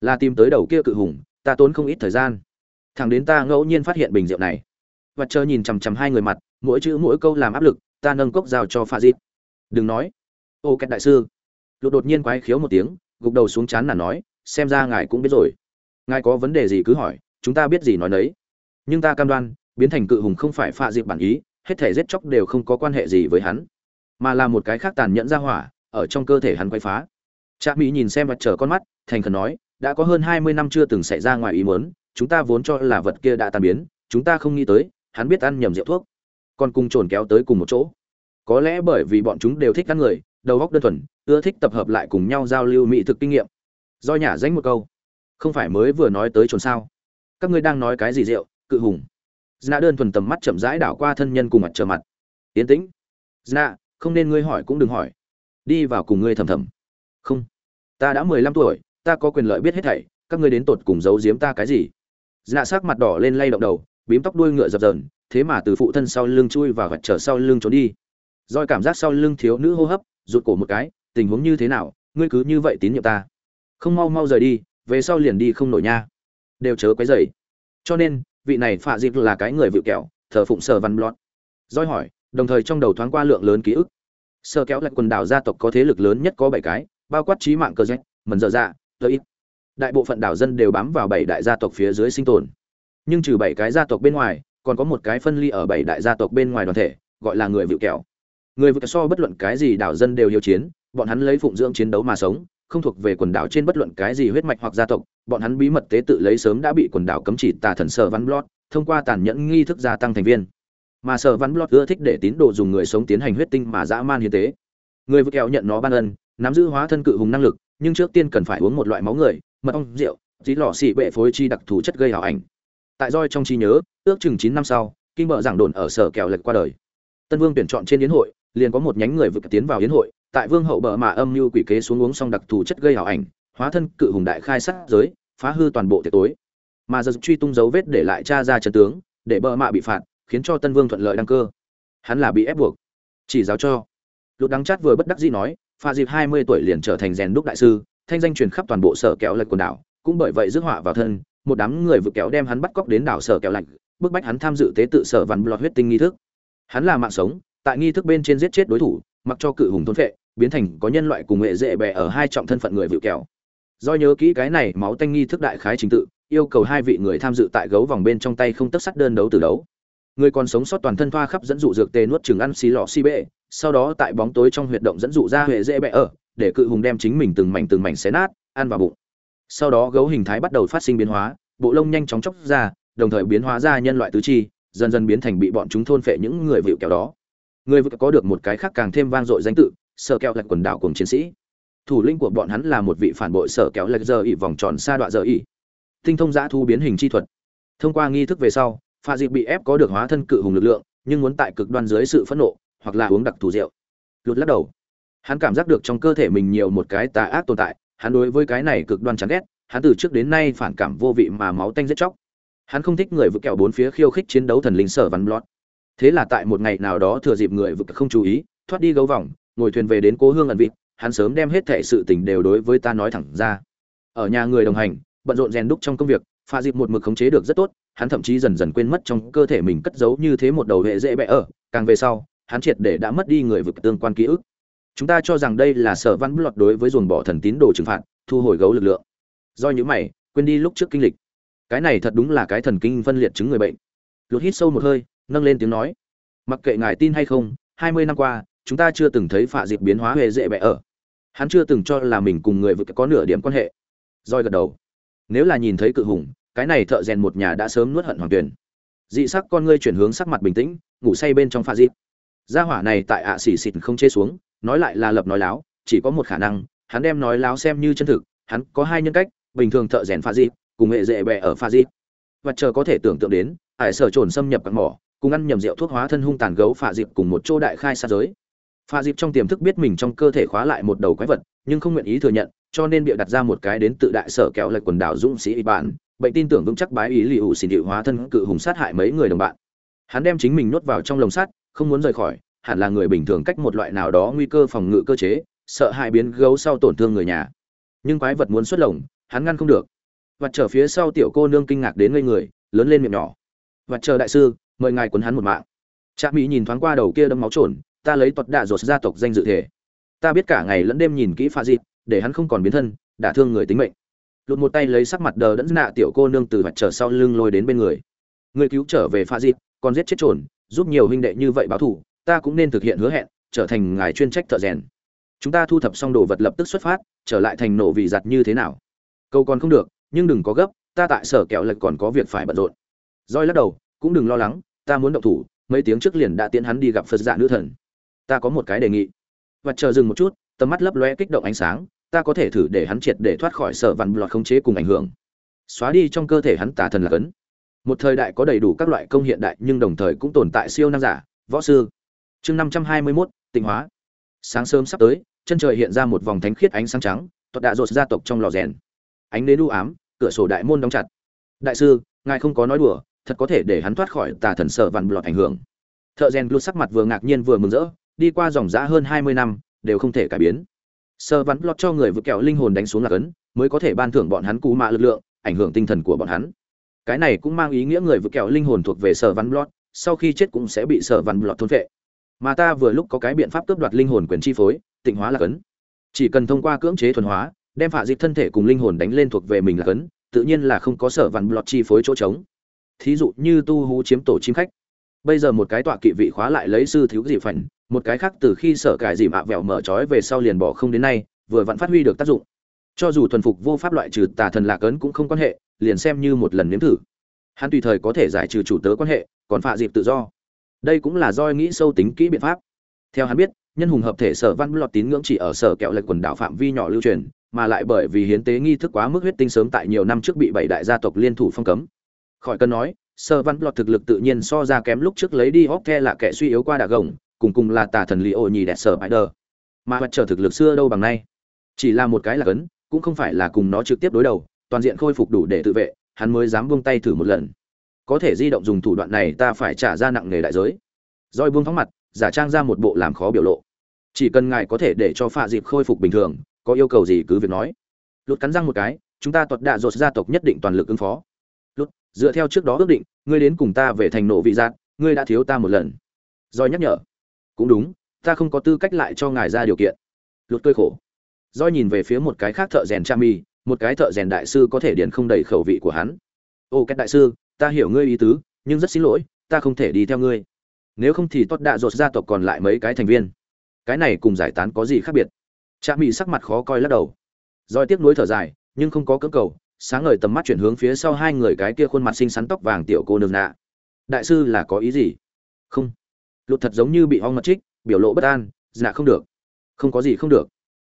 Là tìm tới đầu kia cự hùng, ta tốn không ít thời gian. Thẳng đến ta ngẫu nhiên phát hiện bình rượu này. Và chờ nhìn chằm chằm hai người mặt, mỗi chữ mỗi câu làm áp lực ta nâng cốc giao cho pha dít. Đừng nói. Ô két đại sư. Lụt đột nhiên quái khiếu một tiếng gục đầu xuống chán là nói xem ra ngài cũng biết rồi. Ngài có vấn đề gì cứ hỏi chúng ta biết gì nói nấy. Nhưng ta cam đoan biến thành cự hùng không phải pha dịp bản ý hết thể giết chóc đều không có quan hệ gì với hắn mà là một cái khác tàn nhẫn ra hỏa ở trong cơ thể hắn quay phá. Trạ Mỹ nhìn xem và chờ con mắt, thành khẩn nói, đã có hơn 20 năm chưa từng xảy ra ngoài ý muốn, chúng ta vốn cho là vật kia đã tan biến, chúng ta không nghĩ tới, hắn biết ăn nhầm rượu thuốc, còn cùng trồn kéo tới cùng một chỗ. Có lẽ bởi vì bọn chúng đều thích ăn người, đầu óc đơn thuần, ưa thích tập hợp lại cùng nhau giao lưu mỹ thực kinh nghiệm. Do nhả danh một câu, không phải mới vừa nói tới trồn sao? Các ngươi đang nói cái gì rượu, cự hùng? Dna đơn thuần tầm mắt chậm rãi đảo qua thân nhân cùng mặt trở mặt. yến tĩnh. Dna, không nên ngươi hỏi cũng đừng hỏi. Đi vào cùng ngươi thầm thầm. Không ta đã mười lăm tuổi ta có quyền lợi biết hết thảy các ngươi đến tột cùng giấu giếm ta cái gì dna sắc mặt đỏ lên lay động đầu bím tóc đuôi ngựa dập dờn thế mà từ phụ thân sau lưng chui và vật trở sau lưng trốn đi. Roi cảm giác sau lưng thiếu nữ hô hấp rụt cổ một cái tình huống như thế nào ngươi cứ như vậy tín nhiệm ta. Không mau mau rời đi về sau liền đi không nổi nha. Đều chớ quấy rầy. Cho nên vị này phạ dịp là cái người vự kẹo thờ phụng sở văn lọt, roi hỏi đồng thời trong đầu thoáng qua lượng lớn ký ức. Sơ kéo lại quần đảo gia tộc có thế lực lớn nhất có bảy cái bao quát trí mạng cơ rách mần dở dạ tơ ít. Đại bộ phận đảo dân đều bám vào bảy đại gia tộc phía dưới sinh tồn. Nhưng trừ bảy cái gia tộc bên ngoài còn có một cái phân ly ở bảy đại gia tộc bên ngoài đoàn thể, gọi là người vựu kẹo. Người vịu so bất luận cái gì đảo dân đều hiếu chiến, bọn hắn lấy phụng dưỡng chiến đấu mà sống, không thuộc về quần đảo trên bất luận cái gì huyết mạch hoặc gia tộc, bọn hắn bí mật tế tự lấy sớm đã bị quần đảo cấm chỉ tà thần sở văn blot thông qua tàn nhẫn nghi thức gia tăng thành viên. Mà sở văn blot ưa thích để tín đồ dùng người sống tiến hành huyết tinh mà dã man hiến tế. Người vựu kẹo nhận nó ban ân, nắm giữ hóa thân cự hùng năng lực, nhưng trước tiên cần phải uống một loại máu người, mật ong, rượu, tí lò xị bệ phối chi đặc thù chất gây hảo ảnh tại roi trong trí nhớ, ước chừng chín năm sau kinh bợ giảng đồn ở sở kèo lệch qua đời. Tân vương tuyển chọn trên yến hội, liền có một nhánh người vượt tiến vào yến hội, tại vương hậu bờ mà âm mưu quỷ kế xuống uống xong đặc thù chất gây hảo ảnh, hóa thân cự hùng đại khai sát giới, phá hư toàn bộ tiệc tối. Mà giờ truy tung dấu vết để lại cha ra trận tướng, để bờ mạ bị phạt, khiến cho tân vương thuận lợi đăng cơ. Hắn là bị ép buộc. Chỉ giáo cho. Lục đắng chát vừa bất đắc dĩ nói pha dịp hai mươi tuổi liền trở thành rèn đúc đại sư, thanh danh truyền khắp toàn bộ sở kẹo lệch quần đảo, cũng bởi vậy rước họa vào thân một đám người vượt kéo đem hắn bắt cóc đến đảo sở kéo lạnh, bức bách hắn tham dự tế tự sở vằn blọt huyết tinh nghi thức. Hắn là mạng sống, tại nghi thức bên trên giết chết đối thủ, mặc cho cự hùng thôn phệ, biến thành có nhân loại cùng nghệ dễ bè ở hai trọng thân phận người vựu kẹo. Do nhớ kỹ cái này máu tanh nghi thức đại khái chính tự, yêu cầu hai vị người tham dự tại gấu vòng bên trong tay không tất sắt đơn đấu từ đấu. Người còn sống sót toàn thân thoa khắp dẫn dụ dược tê nuốt chừng ăn xì lọ xi bệ, sau đó tại bóng tối trong huyệt động dẫn dụ ra huệ dễ bẹ ở, để cự hùng đem chính mình từng mảnh từng mảnh xé nát, ăn vào bụng sau đó gấu hình thái bắt đầu phát sinh biến hóa, bộ lông nhanh chóng chóc ra, đồng thời biến hóa ra nhân loại tứ chi, dần dần biến thành bị bọn chúng thôn phệ những người vịu kéo đó. Người vịu có được một cái khác càng thêm vang dội danh tự sợ kẹo lạch quần đảo cùng chiến sĩ. Thủ lĩnh của bọn hắn là một vị phản bội sở kéo lệch giờ ỉ vòng tròn xa đoạn giờ ỉ tinh thông giã thu biến hình chi thuật. Thông qua nghi thức về sau, pha dịp bị ép có được hóa thân cự hùng lực lượng, nhưng muốn tại cực đoan dưới sự phẫn nộ, hoặc là uống đặc thù rượu. Lụt lắc đầu. Hắn cảm giác được trong cơ thể mình nhiều một cái tà ác tồn tại hắn đối với cái này cực đoan chán ghét, hắn từ trước đến nay phản cảm vô vị mà máu tanh giết chóc. Hắn không thích người vực kẹo bốn phía khiêu khích chiến đấu thần linh sở văn lót. thế là tại một ngày nào đó thừa dịp người vực không chú ý, thoát đi gấu vòng, ngồi thuyền về đến cố hương ẩn vịt, hắn sớm đem hết thệ sự tình đều đối với ta nói thẳng ra. Ở nhà người đồng hành, bận rộn rèn đúc trong công việc, pha dịp một mực khống chế được rất tốt, hắn thậm chí dần dần quên mất trong cơ thể mình cất giấu như thế một đầu hệ dễ bẽ ở, càng về sau, hắn triệt để đã mất đi người vực tương quan ký ức chúng ta cho rằng đây là sở văn lọt đối với dồn bỏ thần tín đồ trừng phạt, thu hồi gấu lực lượng. Do những mày, quên đi lúc trước kinh lịch. Cái này thật đúng là cái thần kinh phân liệt chứng người bệnh. Lụt hít sâu một hơi, nâng lên tiếng nói. Mặc kệ ngài tin hay không, hai mươi năm qua, chúng ta chưa từng thấy phạ dịp biến hóa huệ dễ bẹ ở. Hắn chưa từng cho là mình cùng người vực có nửa điểm quan hệ. Roi gật đầu. Nếu là nhìn thấy cự hùng, cái này thợ rèn một nhà đã sớm nuốt hận hoàng tuyển. Dị sắc con ngươi chuyển hướng sắc mặt bình tĩnh, ngủ say bên trong pha dịp gia hỏa này tại ạ à xỉ xịt không chê xuống nói lại là lập nói láo, chỉ có một khả năng, hắn đem nói láo xem như chân thực, hắn có hai nhân cách, bình thường thợ rèn pha dịp, cùng hệ dễ bẹ ở pha dịp. Và chờ có thể tưởng tượng đến, ải sở trồn xâm nhập các mỏ, cùng ăn nhầm rượu thuốc hóa thân hung tàn gấu pha dịp cùng một chỗ đại khai xa giới. Pha dịp trong tiềm thức biết mình trong cơ thể khóa lại một đầu quái vật, nhưng không nguyện ý thừa nhận, cho nên bịa đặt ra một cái đến tự đại sở kéo lệch quần đảo dũng sĩ bản bệnh tin tưởng vững chắc bái ý lì ủ xin hóa thân cự hùng sát hại mấy người đồng bạn. Hắn đem chính mình nuốt vào trong lồng sắt, không muốn rời khỏi hẳn là người bình thường cách một loại nào đó nguy cơ phòng ngự cơ chế, sợ hại biến gấu sau tổn thương người nhà. Nhưng quái vật muốn xuất lồng, hắn ngăn không được. Vật trở phía sau tiểu cô nương kinh ngạc đến ngây người, lớn lên miệng nhỏ. Vật chờ đại sư, mời ngài quấn hắn một mạng. Trạm mỹ nhìn thoáng qua đầu kia đâm máu trồn, ta lấy tuật đạ rột gia tộc danh dự thể. Ta biết cả ngày lẫn đêm nhìn kỹ pha dịp, để hắn không còn biến thân đả thương người tính mệnh. Lụt một tay lấy sắc mặt đờ đẫn nạ tiểu cô nương từ vật trở sau lưng lôi đến bên người. Người cứu trở về pha dịp, còn giết chết trồn, giúp nhiều huynh đệ như vậy báo thủ ta cũng nên thực hiện hứa hẹn, trở thành ngài chuyên trách thợ rèn. Chúng ta thu thập xong đồ vật lập tức xuất phát, trở lại thành nổ vị giặt như thế nào? Câu còn không được, nhưng đừng có gấp, ta tại sở kẹo lệch còn có việc phải bận rộn. Roi lắc đầu, cũng đừng lo lắng, ta muốn động thủ, mấy tiếng trước liền đã tiến hắn đi gặp phật dạ nữ thần. Ta có một cái đề nghị. Và chờ dừng một chút, tầm mắt lấp lóe kích động ánh sáng, ta có thể thử để hắn triệt để thoát khỏi sở vằn lọt khống chế cùng ảnh hưởng. Xóa đi trong cơ thể hắn tà thần là cấn. Một thời đại có đầy đủ các loại công hiện đại nhưng đồng thời cũng tồn tại siêu năng giả, võ sư chương năm trăm hai mươi mốt, tịnh hóa. Sáng sớm sắp tới, chân trời hiện ra một vòng thánh khiết ánh sáng trắng tuật đạ rột gia tộc trong lò rèn. Ánh đến u ám, cửa sổ đại môn đóng chặt. Đại sư, ngài không có nói đùa, thật có thể để hắn thoát khỏi tà thần Sợ vằn lọt ảnh hưởng. Thợ rèn glut sắc mặt vừa ngạc nhiên vừa mừng rỡ, đi qua dòng giã hơn hai mươi năm, đều không thể cải biến. Sơ vắn lọt cho người vượt kẹo linh hồn đánh xuống là cấn, mới có thể ban thưởng bọn hắn cú mạ lực lượng, ảnh hưởng tinh thần của bọn hắn. Cái này cũng mang ý nghĩa người vượt kẹo linh hồn thuộc về sở văn lọt, sau khi chết cũng sẽ bị sở văn lọt thôn vệ mà ta vừa lúc có cái biện pháp cướp đoạt linh hồn quyền chi phối, tịnh hóa là cấn chỉ cần thông qua cưỡng chế thuần hóa, đem phạ dịch thân thể cùng linh hồn đánh lên thuộc về mình là cấn tự nhiên là không có sở vằn lọt chi phối chỗ trống. Thí dụ như tu hú chiếm tổ chim khách. Bây giờ một cái tọa kỵ vị khóa lại lấy sư thiếu dị phảnh một cái khác từ khi sở cải dìm ạ vẹo mở trói về sau liền bỏ không đến nay, vừa vẫn phát huy được tác dụng. Cho dù thuần phục vô pháp loại trừ tà thần lạc ấn cũng không quan hệ, liền xem như một lần nếm thử. Hắn tùy thời có thể giải trừ chủ tớ quan hệ, còn phạ dịp tự do đây cũng là do nghĩ sâu tính kỹ biện pháp. Theo hắn biết, nhân hùng hợp thể sở văn lọt tín ngưỡng chỉ ở sở kẹo lệch quần đảo phạm vi nhỏ lưu truyền, mà lại bởi vì hiến tế nghi thức quá mức huyết tinh sớm tại nhiều năm trước bị bảy đại gia tộc liên thủ phong cấm. Khỏi cần nói, sở văn lọt thực lực tự nhiên so ra kém lúc trước lấy đi hóc the là kẻ suy yếu qua đà gồng, cùng cùng là tà thần li ô nhì đẹp sở bãi đờ. Mà mặt trở thực lực xưa đâu bằng nay. Chỉ là một cái là cấn, cũng không phải là cùng nó trực tiếp đối đầu, toàn diện khôi phục đủ để tự vệ, hắn mới dám buông tay thử một lần có thể di động dùng thủ đoạn này ta phải trả ra nặng nề đại giới. Roi buông thóng mặt, giả trang ra một bộ làm khó biểu lộ. Chỉ cần ngài có thể để cho phạ dịp khôi phục bình thường, có yêu cầu gì cứ việc nói. Lụt cắn răng một cái, chúng ta tuật đạ dột gia tộc nhất định toàn lực ứng phó. Lụt, dựa theo trước đó ước định, ngươi đến cùng ta về thành nộ vị giác, ngươi đã thiếu ta một lần. Roi nhắc nhở. Cũng đúng, ta không có tư cách lại cho ngài ra điều kiện. Lột cười khổ. Roi nhìn về phía một cái khác thợ rèn cha mi một cái thợ rèn đại sư có thể điền không đầy khẩu vị của hắn. Ô cách đại sư ta hiểu ngươi ý tứ, nhưng rất xin lỗi, ta không thể đi theo ngươi. Nếu không thì tốt đạ dột gia tộc còn lại mấy cái thành viên. Cái này cùng giải tán có gì khác biệt? Cha mỹ sắc mặt khó coi lắc đầu. Roi tiếc nuối thở dài, nhưng không có cưỡng cầu. Sáng ngời tầm mắt chuyển hướng phía sau hai người cái kia khuôn mặt xinh xắn tóc vàng tiểu cô nương nạ. Đại sư là có ý gì? Không. Lụt thật giống như bị hoang mật trích, biểu lộ bất an dạ không được. Không có gì không được.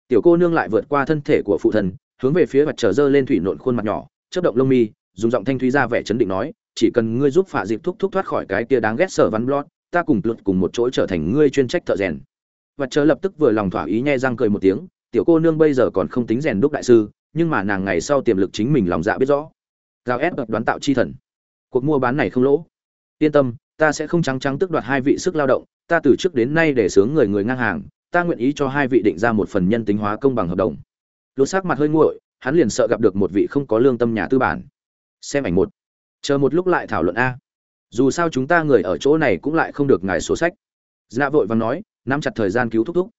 Tiểu cô nương lại vượt qua thân thể của phụ thần, hướng về phía mặt trở dơ lên thủy nộn khuôn mặt nhỏ, chớp động lông mi dùng giọng thanh thúy ra vẻ chấn định nói, chỉ cần ngươi giúp phạ dịp thúc thúc thoát khỏi cái kia đáng ghét sở văn blot ta cùng luật cùng một chỗ trở thành ngươi chuyên trách thợ rèn. Vật chờ lập tức vừa lòng thỏa ý nhe răng cười một tiếng, tiểu cô nương bây giờ còn không tính rèn đúc đại sư, nhưng mà nàng ngày sau tiềm lực chính mình lòng dạ biết rõ. Giao ép đoán tạo chi thần. Cuộc mua bán này không lỗ. Yên tâm, ta sẽ không trắng trắng tức đoạt hai vị sức lao động, ta từ trước đến nay để sướng người người ngang hàng, ta nguyện ý cho hai vị định ra một phần nhân tính hóa công bằng hợp đồng. Lột sắc mặt hơi nguội, hắn liền sợ gặp được một vị không có lương tâm nhà tư bản xem ảnh một. Chờ một lúc lại thảo luận a. Dù sao chúng ta người ở chỗ này cũng lại không được ngài sổ sách. Dạ vội và nói, nắm chặt thời gian cứu thúc thúc.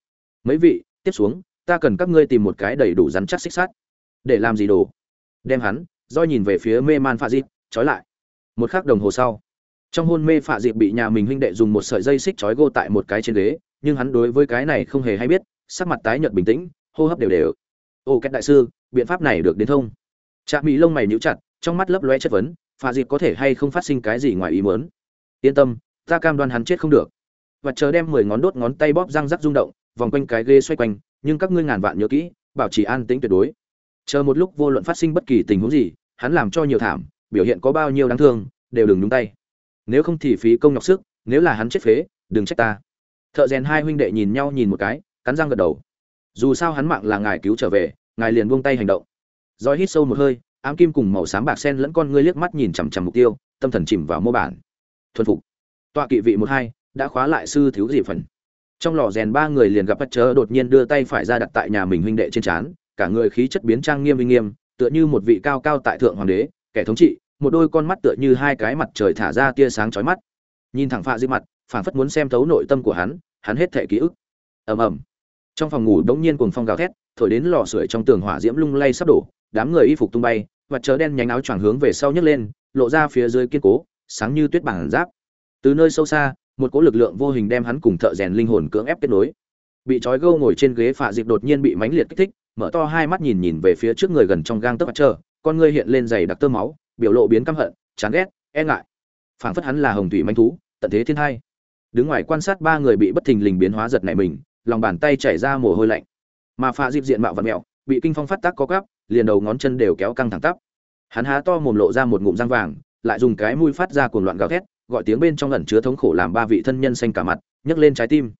Mấy vị, tiếp xuống, ta cần các ngươi tìm một cái đầy đủ rắn chắc xích sắt. Để làm gì đồ? Đem hắn do nhìn về phía mê man pha dịp, trói lại. Một khắc đồng hồ sau, trong hôn mê phạ dịp bị nhà mình huynh đệ dùng một sợi dây xích trói gô tại một cái trên ghế, nhưng hắn đối với cái này không hề hay biết, sắc mặt tái nhợt bình tĩnh, hô hấp đều đều. Ô, két đại sư, biện pháp này được đến thông. Trạm mỹ lông mày níu chặt trong mắt lấp loe chất vấn phà dịp có thể hay không phát sinh cái gì ngoài ý muốn? Yên tâm, ta cam đoan hắn chết không được. Và chờ đem mười ngón đốt ngón tay bóp răng rắc rung động, vòng quanh cái ghê xoay quanh, nhưng các ngươi ngàn vạn nhớ kỹ, bảo trì an tĩnh tuyệt đối. Chờ một lúc vô luận phát sinh bất kỳ tình huống gì, hắn làm cho nhiều thảm, biểu hiện có bao nhiêu đáng thương, đều đừng nhúng tay. Nếu không thì phí công nhọc sức, nếu là hắn chết phế, đừng trách ta. Thợ rèn hai huynh đệ nhìn nhau nhìn một cái, cắn răng gật đầu. Dù sao hắn mạng là ngài cứu trở về, ngài liền buông tay hành động. Roi hít sâu một hơi ám kim cùng màu xám bạc sen lẫn con ngươi liếc mắt nhìn chằm chằm mục tiêu, tâm thần chìm vào mô bản. Thuần phục. Tọa kỵ vị một hai, đã khóa lại sư thiếu dị phần. Trong lò rèn ba người liền gặp bắt chớ đột nhiên đưa tay phải ra đặt tại nhà mình huynh đệ trên trán, cả người khí chất biến trang nghiêm uy nghiêm, tựa như một vị cao cao tại thượng hoàng đế, kẻ thống trị, một đôi con mắt tựa như hai cái mặt trời thả ra tia sáng chói mắt. Nhìn thẳng phạ di mặt phảng phất muốn xem thấu nội tâm của hắn hắn hết thể ký ức. Ầm ầm. Trong phòng ngủ đống nhiên cuồng phong gào thét, thổi đến lò sưởi trong tường hỏa diễm lung lay sắp đổ, đám người y phục tung bay và chớ đen nhánh áo choàng hướng về sau nhấc lên, lộ ra phía dưới kiên cố, sáng như tuyết bản giáp. Từ nơi sâu xa, một cỗ lực lượng vô hình đem hắn cùng thợ rèn linh hồn cưỡng ép kết nối. Bị trói gâu ngồi trên ghế phạ dịp đột nhiên bị mãnh liệt kích thích, mở to hai mắt nhìn nhìn về phía trước người gần trong gang tấc mặt trơ con ngươi hiện lên dày đặc tơ máu, biểu lộ biến căm hận, chán ghét e ngại. Phảng phất hắn là hồng thủy manh thú, tận thế thiên hai đứng ngoài quan sát ba người bị bất thình lình biến hóa giật nảy mình, lòng bàn tay chảy ra mồ hôi lạnh. Mà phạ dịp diện mạo vật mẹo, bị kinh phong phát tác có gắp, liền đầu ngón chân đều kéo căng thẳng tắp hắn há to mồm lộ ra một ngụm răng vàng, lại dùng cái mũi phát ra cuồng loạn gào thét, gọi tiếng bên trong ẩn chứa thống khổ làm ba vị thân nhân xanh cả mặt, nhấc lên trái tim.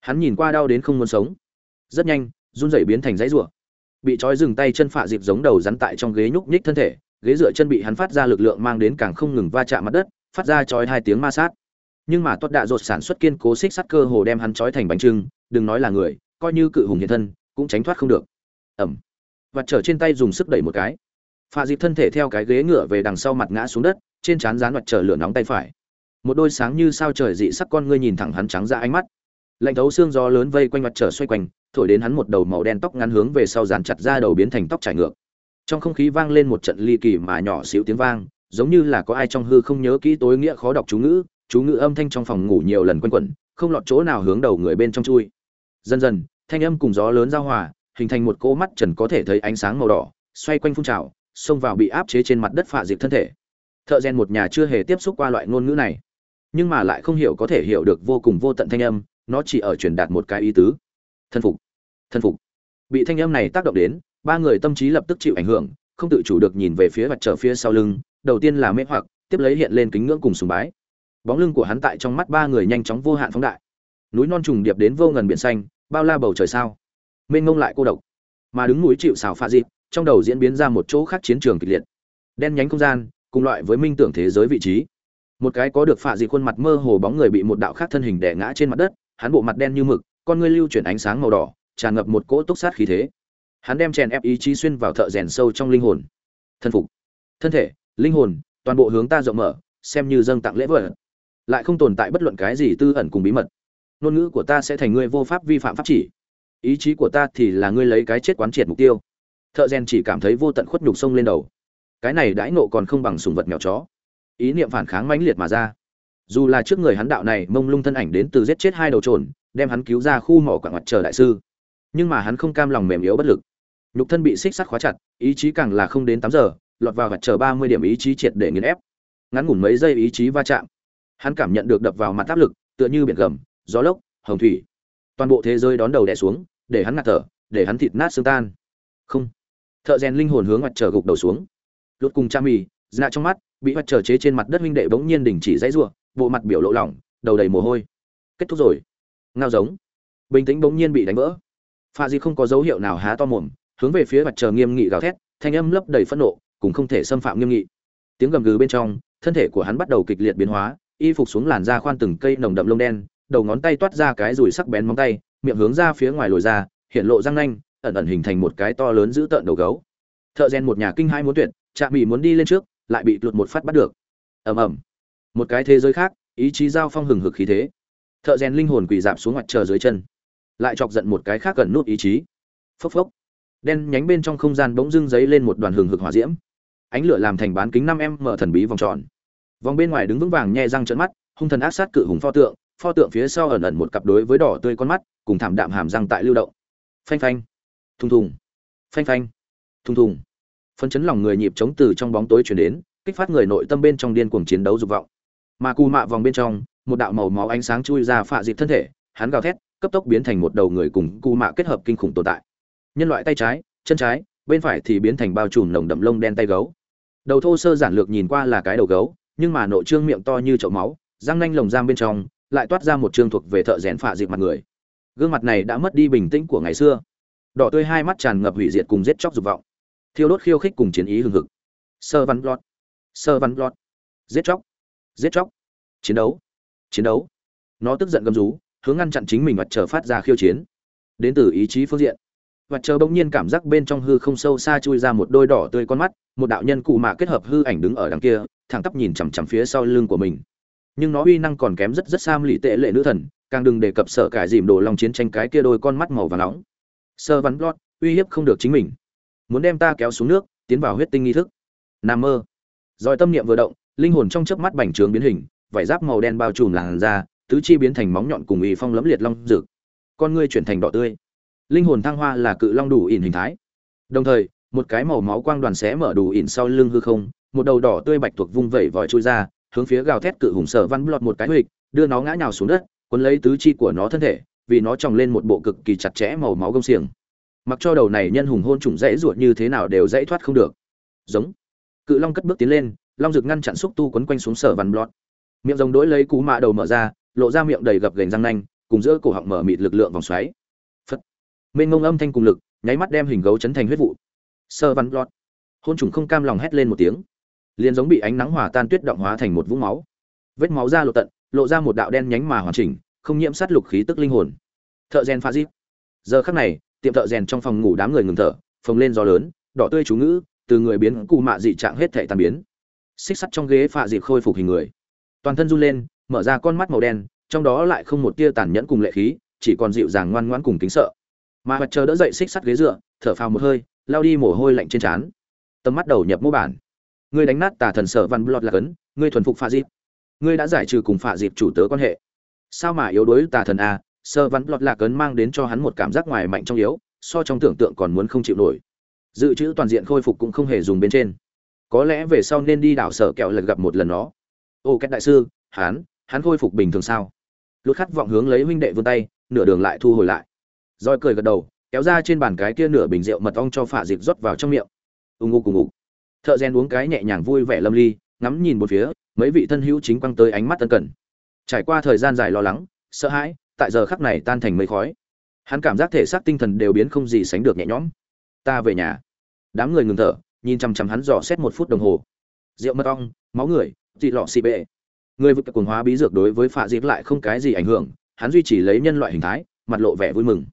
Hắn nhìn qua đau đến không muốn sống. Rất nhanh, run rẩy biến thành dãy rủa. Bị trói dừng tay chân phạ dịp giống đầu rắn tại trong ghế nhúc nhích thân thể, ghế dựa chân bị hắn phát ra lực lượng mang đến càng không ngừng va chạm mặt đất, phát ra chói hai tiếng ma sát. Nhưng mà tuất đạ rột sản xuất kiên cố xích sắt cơ hồ đem hắn trói thành bánh trưng, đừng nói là người, coi như cự hùng hiện thân, cũng tránh thoát không được. Ẩm. Vặt trở trên tay dùng sức đẩy một cái pha dịp thân thể theo cái ghế ngựa về đằng sau mặt ngã xuống đất, trên trán rán mặt trở lửa nóng tay phải. Một đôi sáng như sao trời dị sắc con ngươi nhìn thẳng hắn trắng ra ánh mắt. Lạnh thấu xương gió lớn vây quanh mặt trở xoay quanh, thổi đến hắn một đầu màu đen tóc ngắn hướng về sau dán chặt ra đầu biến thành tóc trải ngược. Trong không khí vang lên một trận ly kỳ mà nhỏ xíu tiếng vang, giống như là có ai trong hư không nhớ kỹ tối nghĩa khó đọc chú ngữ chú ngữ âm thanh trong phòng ngủ nhiều lần quanh quẩn, không lọt chỗ nào hướng đầu người bên trong chui. Dần dần, thanh âm cùng gió lớn giao hòa, hình thành một cỗ mắt trần có thể thấy ánh sáng màu đỏ, xoay quanh phun trào xông vào bị áp chế trên mặt đất phạ dịp thân thể. Thợ rèn một nhà chưa hề tiếp xúc qua loại ngôn ngữ này, nhưng mà lại không hiểu có thể hiểu được vô cùng vô tận thanh âm, nó chỉ ở truyền đạt một cái ý tứ. Thân phục thân phục. Bị thanh âm này tác động đến, ba người tâm trí lập tức chịu ảnh hưởng, không tự chủ được nhìn về phía mặt trở phía sau lưng, đầu tiên là mê hoặc, tiếp lấy hiện lên kính ngưỡng cùng sùng bái. Bóng lưng của hắn tại trong mắt ba người nhanh chóng vô hạn phóng đại. Núi non trùng điệp đến vô ngần biển xanh, bao la bầu trời sao. Mênh ngông lại cô độc. Mà đứng núi chịu xào pha dịp trong đầu diễn biến ra một chỗ khác chiến trường kịch liệt. Đen nhánh không gian, cùng loại với minh tưởng thế giới vị trí. Một cái có được phạ dị khuôn mặt mơ hồ bóng người bị một đạo khác thân hình đè ngã trên mặt đất, hắn bộ mặt đen như mực, con ngươi lưu chuyển ánh sáng màu đỏ, tràn ngập một cỗ túc sát khí thế. Hắn đem chèn ép ý chí xuyên vào thợ rèn sâu trong linh hồn. Thân phục. Thân thể, linh hồn, toàn bộ hướng ta rộng mở, xem như dâng tặng lễ vật. Lại không tồn tại bất luận cái gì tư ẩn cùng bí mật. Ngôn ngữ của ta sẽ thành ngươi vô pháp vi phạm pháp chỉ. Ý chí của ta thì là ngươi lấy cái chết quán triệt mục tiêu thợ rèn chỉ cảm thấy vô tận khuất nhục sông lên đầu. Cái này đãi nộ còn không bằng sùng vật mèo chó. Ý niệm phản kháng mãnh liệt mà ra. Dù là trước người hắn đạo này mông lung thân ảnh đến từ giết chết hai đầu trồn, đem hắn cứu ra khu mỏ quạng mặt chờ đại sư. Nhưng mà hắn không cam lòng mềm yếu bất lực. Nhục thân bị xích sắt khóa chặt, ý chí càng là không đến tám giờ, lọt vào mặt chờ ba mươi điểm ý chí triệt để nghiền ép. Ngắn ngủn mấy giây ý chí va chạm. Hắn cảm nhận được đập vào mặt áp lực, tựa như biển gầm, gió lốc, hồng thủy. Toàn bộ thế giới đón đầu đè xuống, để hắn ngạt thở, để hắn thịt nát xương tan. Không thợ rèn linh hồn hướng mặt trời gục đầu xuống. Lột cùng cha mì dạ trong mắt, bị mặt trời chế trên mặt đất huynh đệ bỗng nhiên đình chỉ dãy rủa, bộ mặt biểu lộ lỏng, đầu đầy mồ hôi. Kết thúc rồi. Ngao giống. Bình tĩnh bỗng nhiên bị đánh vỡ. Pha di không có dấu hiệu nào há to mồm, hướng về phía mặt trời nghiêm nghị gào thét, thanh âm lấp đầy phẫn nộ cũng không thể xâm phạm nghiêm nghị. Tiếng gầm gừ bên trong, thân thể của hắn bắt đầu kịch liệt biến hóa, y phục xuống làn da khoan từng cây nồng đậm lông đen, đầu ngón tay toát ra cái rùi sắc bén móng tay, miệng hướng ra phía ngoài lồi ra, hiện lộ răng nanh ẩn ẩn hình thành một cái to lớn giữ tợn đầu gấu. Thợ rèn một nhà kinh hai muốn tuyệt trạm mỹ muốn đi lên trước, lại bị lụt một phát bắt được. Ầm ầm. Một cái thế giới khác, ý chí giao phong hừng hực khí thế. Thợ rèn linh hồn quỳ dạp xuống mặt chờ dưới chân. Lại chọc giận một cái khác gần nút ý chí. Phốc phốc. Đen nhánh bên trong không gian bỗng dưng giấy lên một đoàn hừng hực hỏa diễm. Ánh lửa làm thành bán kính năm em mở thần bí vòng tròn. Vòng bên ngoài đứng vững vàng nhe răng trợn mắt, hung thần ác sát cự hùng pho tượng pho tượng phía sau ẩn ẩn một cặp đối với đỏ tươi con mắt, cùng thảm đạm hàm răng tại lưu động. Phanh phanh thùng thùng, phanh phanh, thùng thùng. Phấn chấn lòng người nhịp chống từ trong bóng tối chuyển đến, kích phát người nội tâm bên trong điên cuồng chiến đấu dục vọng. Mà cù mạ vòng bên trong, một đạo màu máu ánh sáng chui ra phạ dịp thân thể, hắn gào thét, cấp tốc biến thành một đầu người cùng cù mạ kết hợp kinh khủng tồn tại. Nhân loại tay trái, chân trái, bên phải thì biến thành bao trùm nồng đậm lông đen tay gấu. Đầu thô sơ giản lược nhìn qua là cái đầu gấu, nhưng mà nội trương miệng to như chậu máu, răng nanh lồng giam bên trong, lại toát ra một trương thuộc về thợ rèn phạ dịp mặt người. Gương mặt này đã mất đi bình tĩnh của ngày xưa đỏ tươi hai mắt tràn ngập hủy diệt cùng giết chóc dục vọng. Thiêu đốt khiêu khích cùng chiến ý hừng hực. Sơ văn lọt sơ văn lọt giết chóc. Giết chóc. Chiến đấu. Chiến đấu. Nó tức giận gầm rú, hướng ngăn chặn chính mình mặt trở phát ra khiêu chiến. Đến từ ý chí phương diện. Mặt trời bỗng nhiên cảm giác bên trong hư không sâu xa chui ra một đôi đỏ tươi con mắt, một đạo nhân cụ mạ kết hợp hư ảnh đứng ở đằng kia, thẳng tắp nhìn chằm chằm phía sau lưng của mình. Nhưng nó uy năng còn kém rất rất sam lì tệ lệ nữ thần, càng đừng đề cập sợ cải dìm đồ lòng chiến tranh cái kia đôi con mắt màu và nóng sơ vắn lót uy hiếp không được chính mình. Muốn đem ta kéo xuống nước, tiến vào huyết tinh nghi thức. Nam mơ. Rồi tâm niệm vừa động, linh hồn trong chớp mắt bành trướng biến hình, vải giáp màu đen bao trùm làn da, tứ chi biến thành móng nhọn cùng uy phong lẫm liệt long rực. Con ngươi chuyển thành đỏ tươi. Linh hồn thăng hoa là cự long đủ ỉn hình thái. Đồng thời, một cái màu máu quang đoàn xé mở đủ ỉn sau lưng hư không, một đầu đỏ tươi bạch thuộc vung vẩy vòi trôi ra, hướng phía gào thét cự hùng sở văn lọt một cái huỵch, đưa nó ngã nhào xuống đất, cuốn lấy tứ chi của nó thân thể vì nó tròng lên một bộ cực kỳ chặt chẽ màu máu gông xiềng. Mặc cho đầu này nhân hùng hôn trùng dãy ruột như thế nào đều dãy thoát không được. Giống. Cự long cất bước tiến lên, long rực ngăn chặn xúc tu quấn quanh xuống sở văn lọt miệng rồng đỗi lấy cú mạ đầu mở ra, lộ ra miệng đầy gập gành răng nanh, cùng giữa cổ họng mở mịt lực lượng vòng xoáy. Phất. Mênh ngông âm thanh cùng lực, nháy mắt đem hình gấu chấn thành huyết vụ. Sơ văn lọt hôn trùng không cam lòng hét lên một tiếng. Liền giống bị ánh nắng hòa tan tuyết động hóa thành một vũng máu. Vết máu ra lộ tận, lộ ra một đạo đen nhánh mà hoàn chỉnh không nhiễm sát lục khí tức linh hồn. Thợ rèn pha dip giờ khắc này, tiệm thợ rèn trong phòng ngủ đám người ngừng thở, phồng lên gió lớn, đỏ tươi chú ngữ, từ người biến cụ mạ dị trạng hết thể tan biến. Xích sắt trong ghế phạ dịp khôi phục hình người. Toàn thân run lên, mở ra con mắt màu đen, trong đó lại không một tia tàn nhẫn cùng lệ khí, chỉ còn dịu dàng ngoan ngoãn cùng kính sợ. Mà mặt trời đỡ dậy xích sắt ghế dựa, thở phào một hơi lao đi mồ hôi lạnh trên trán. Tầm mắt đầu nhập mô bản. Ngươi đánh nát tà thần sở văn blot là cấn ngươi thuần phục phạ dịp ngươi đã giải trừ cùng phạ dịp chủ tớ quan hệ sao mà yếu đuối tà thần a sơ vắn lọt là cấn mang đến cho hắn một cảm giác ngoài mạnh trong yếu, so trong tưởng tượng còn muốn không chịu nổi. Dự trữ toàn diện khôi phục cũng không hề dùng bên trên. Có lẽ về sau nên đi đảo sở kẹo lật gặp một lần nó. Ô cách đại sư, hắn hắn khôi phục bình thường sao? Lút khát vọng hướng lấy huynh đệ vươn tay, nửa đường lại thu hồi lại. Roi cười gật đầu, kéo ra trên bàn cái kia nửa bình rượu mật ong cho phả dịp rót vào trong miệng. Ưng ngô cùng ngủ thợ rèn uống cái nhẹ nhàng vui vẻ lâm ly, ngắm nhìn một phía, mấy vị thân hữu chính quăng tới ánh mắt tân cần trải qua thời gian dài lo lắng sợ hãi tại giờ khắc này tan thành mây khói. Hắn cảm giác thể xác tinh thần đều biến không gì sánh được nhẹ nhõm. Ta về nhà. Đám người ngừng thở nhìn chằm chằm hắn dò xét một phút đồng hồ. Rượu mật ong máu người dị lọ xì bệ. Người vực quần hóa bí dược đối với phạ dịp lại không cái gì ảnh hưởng hắn duy trì lấy nhân loại hình thái mặt lộ vẻ vui mừng.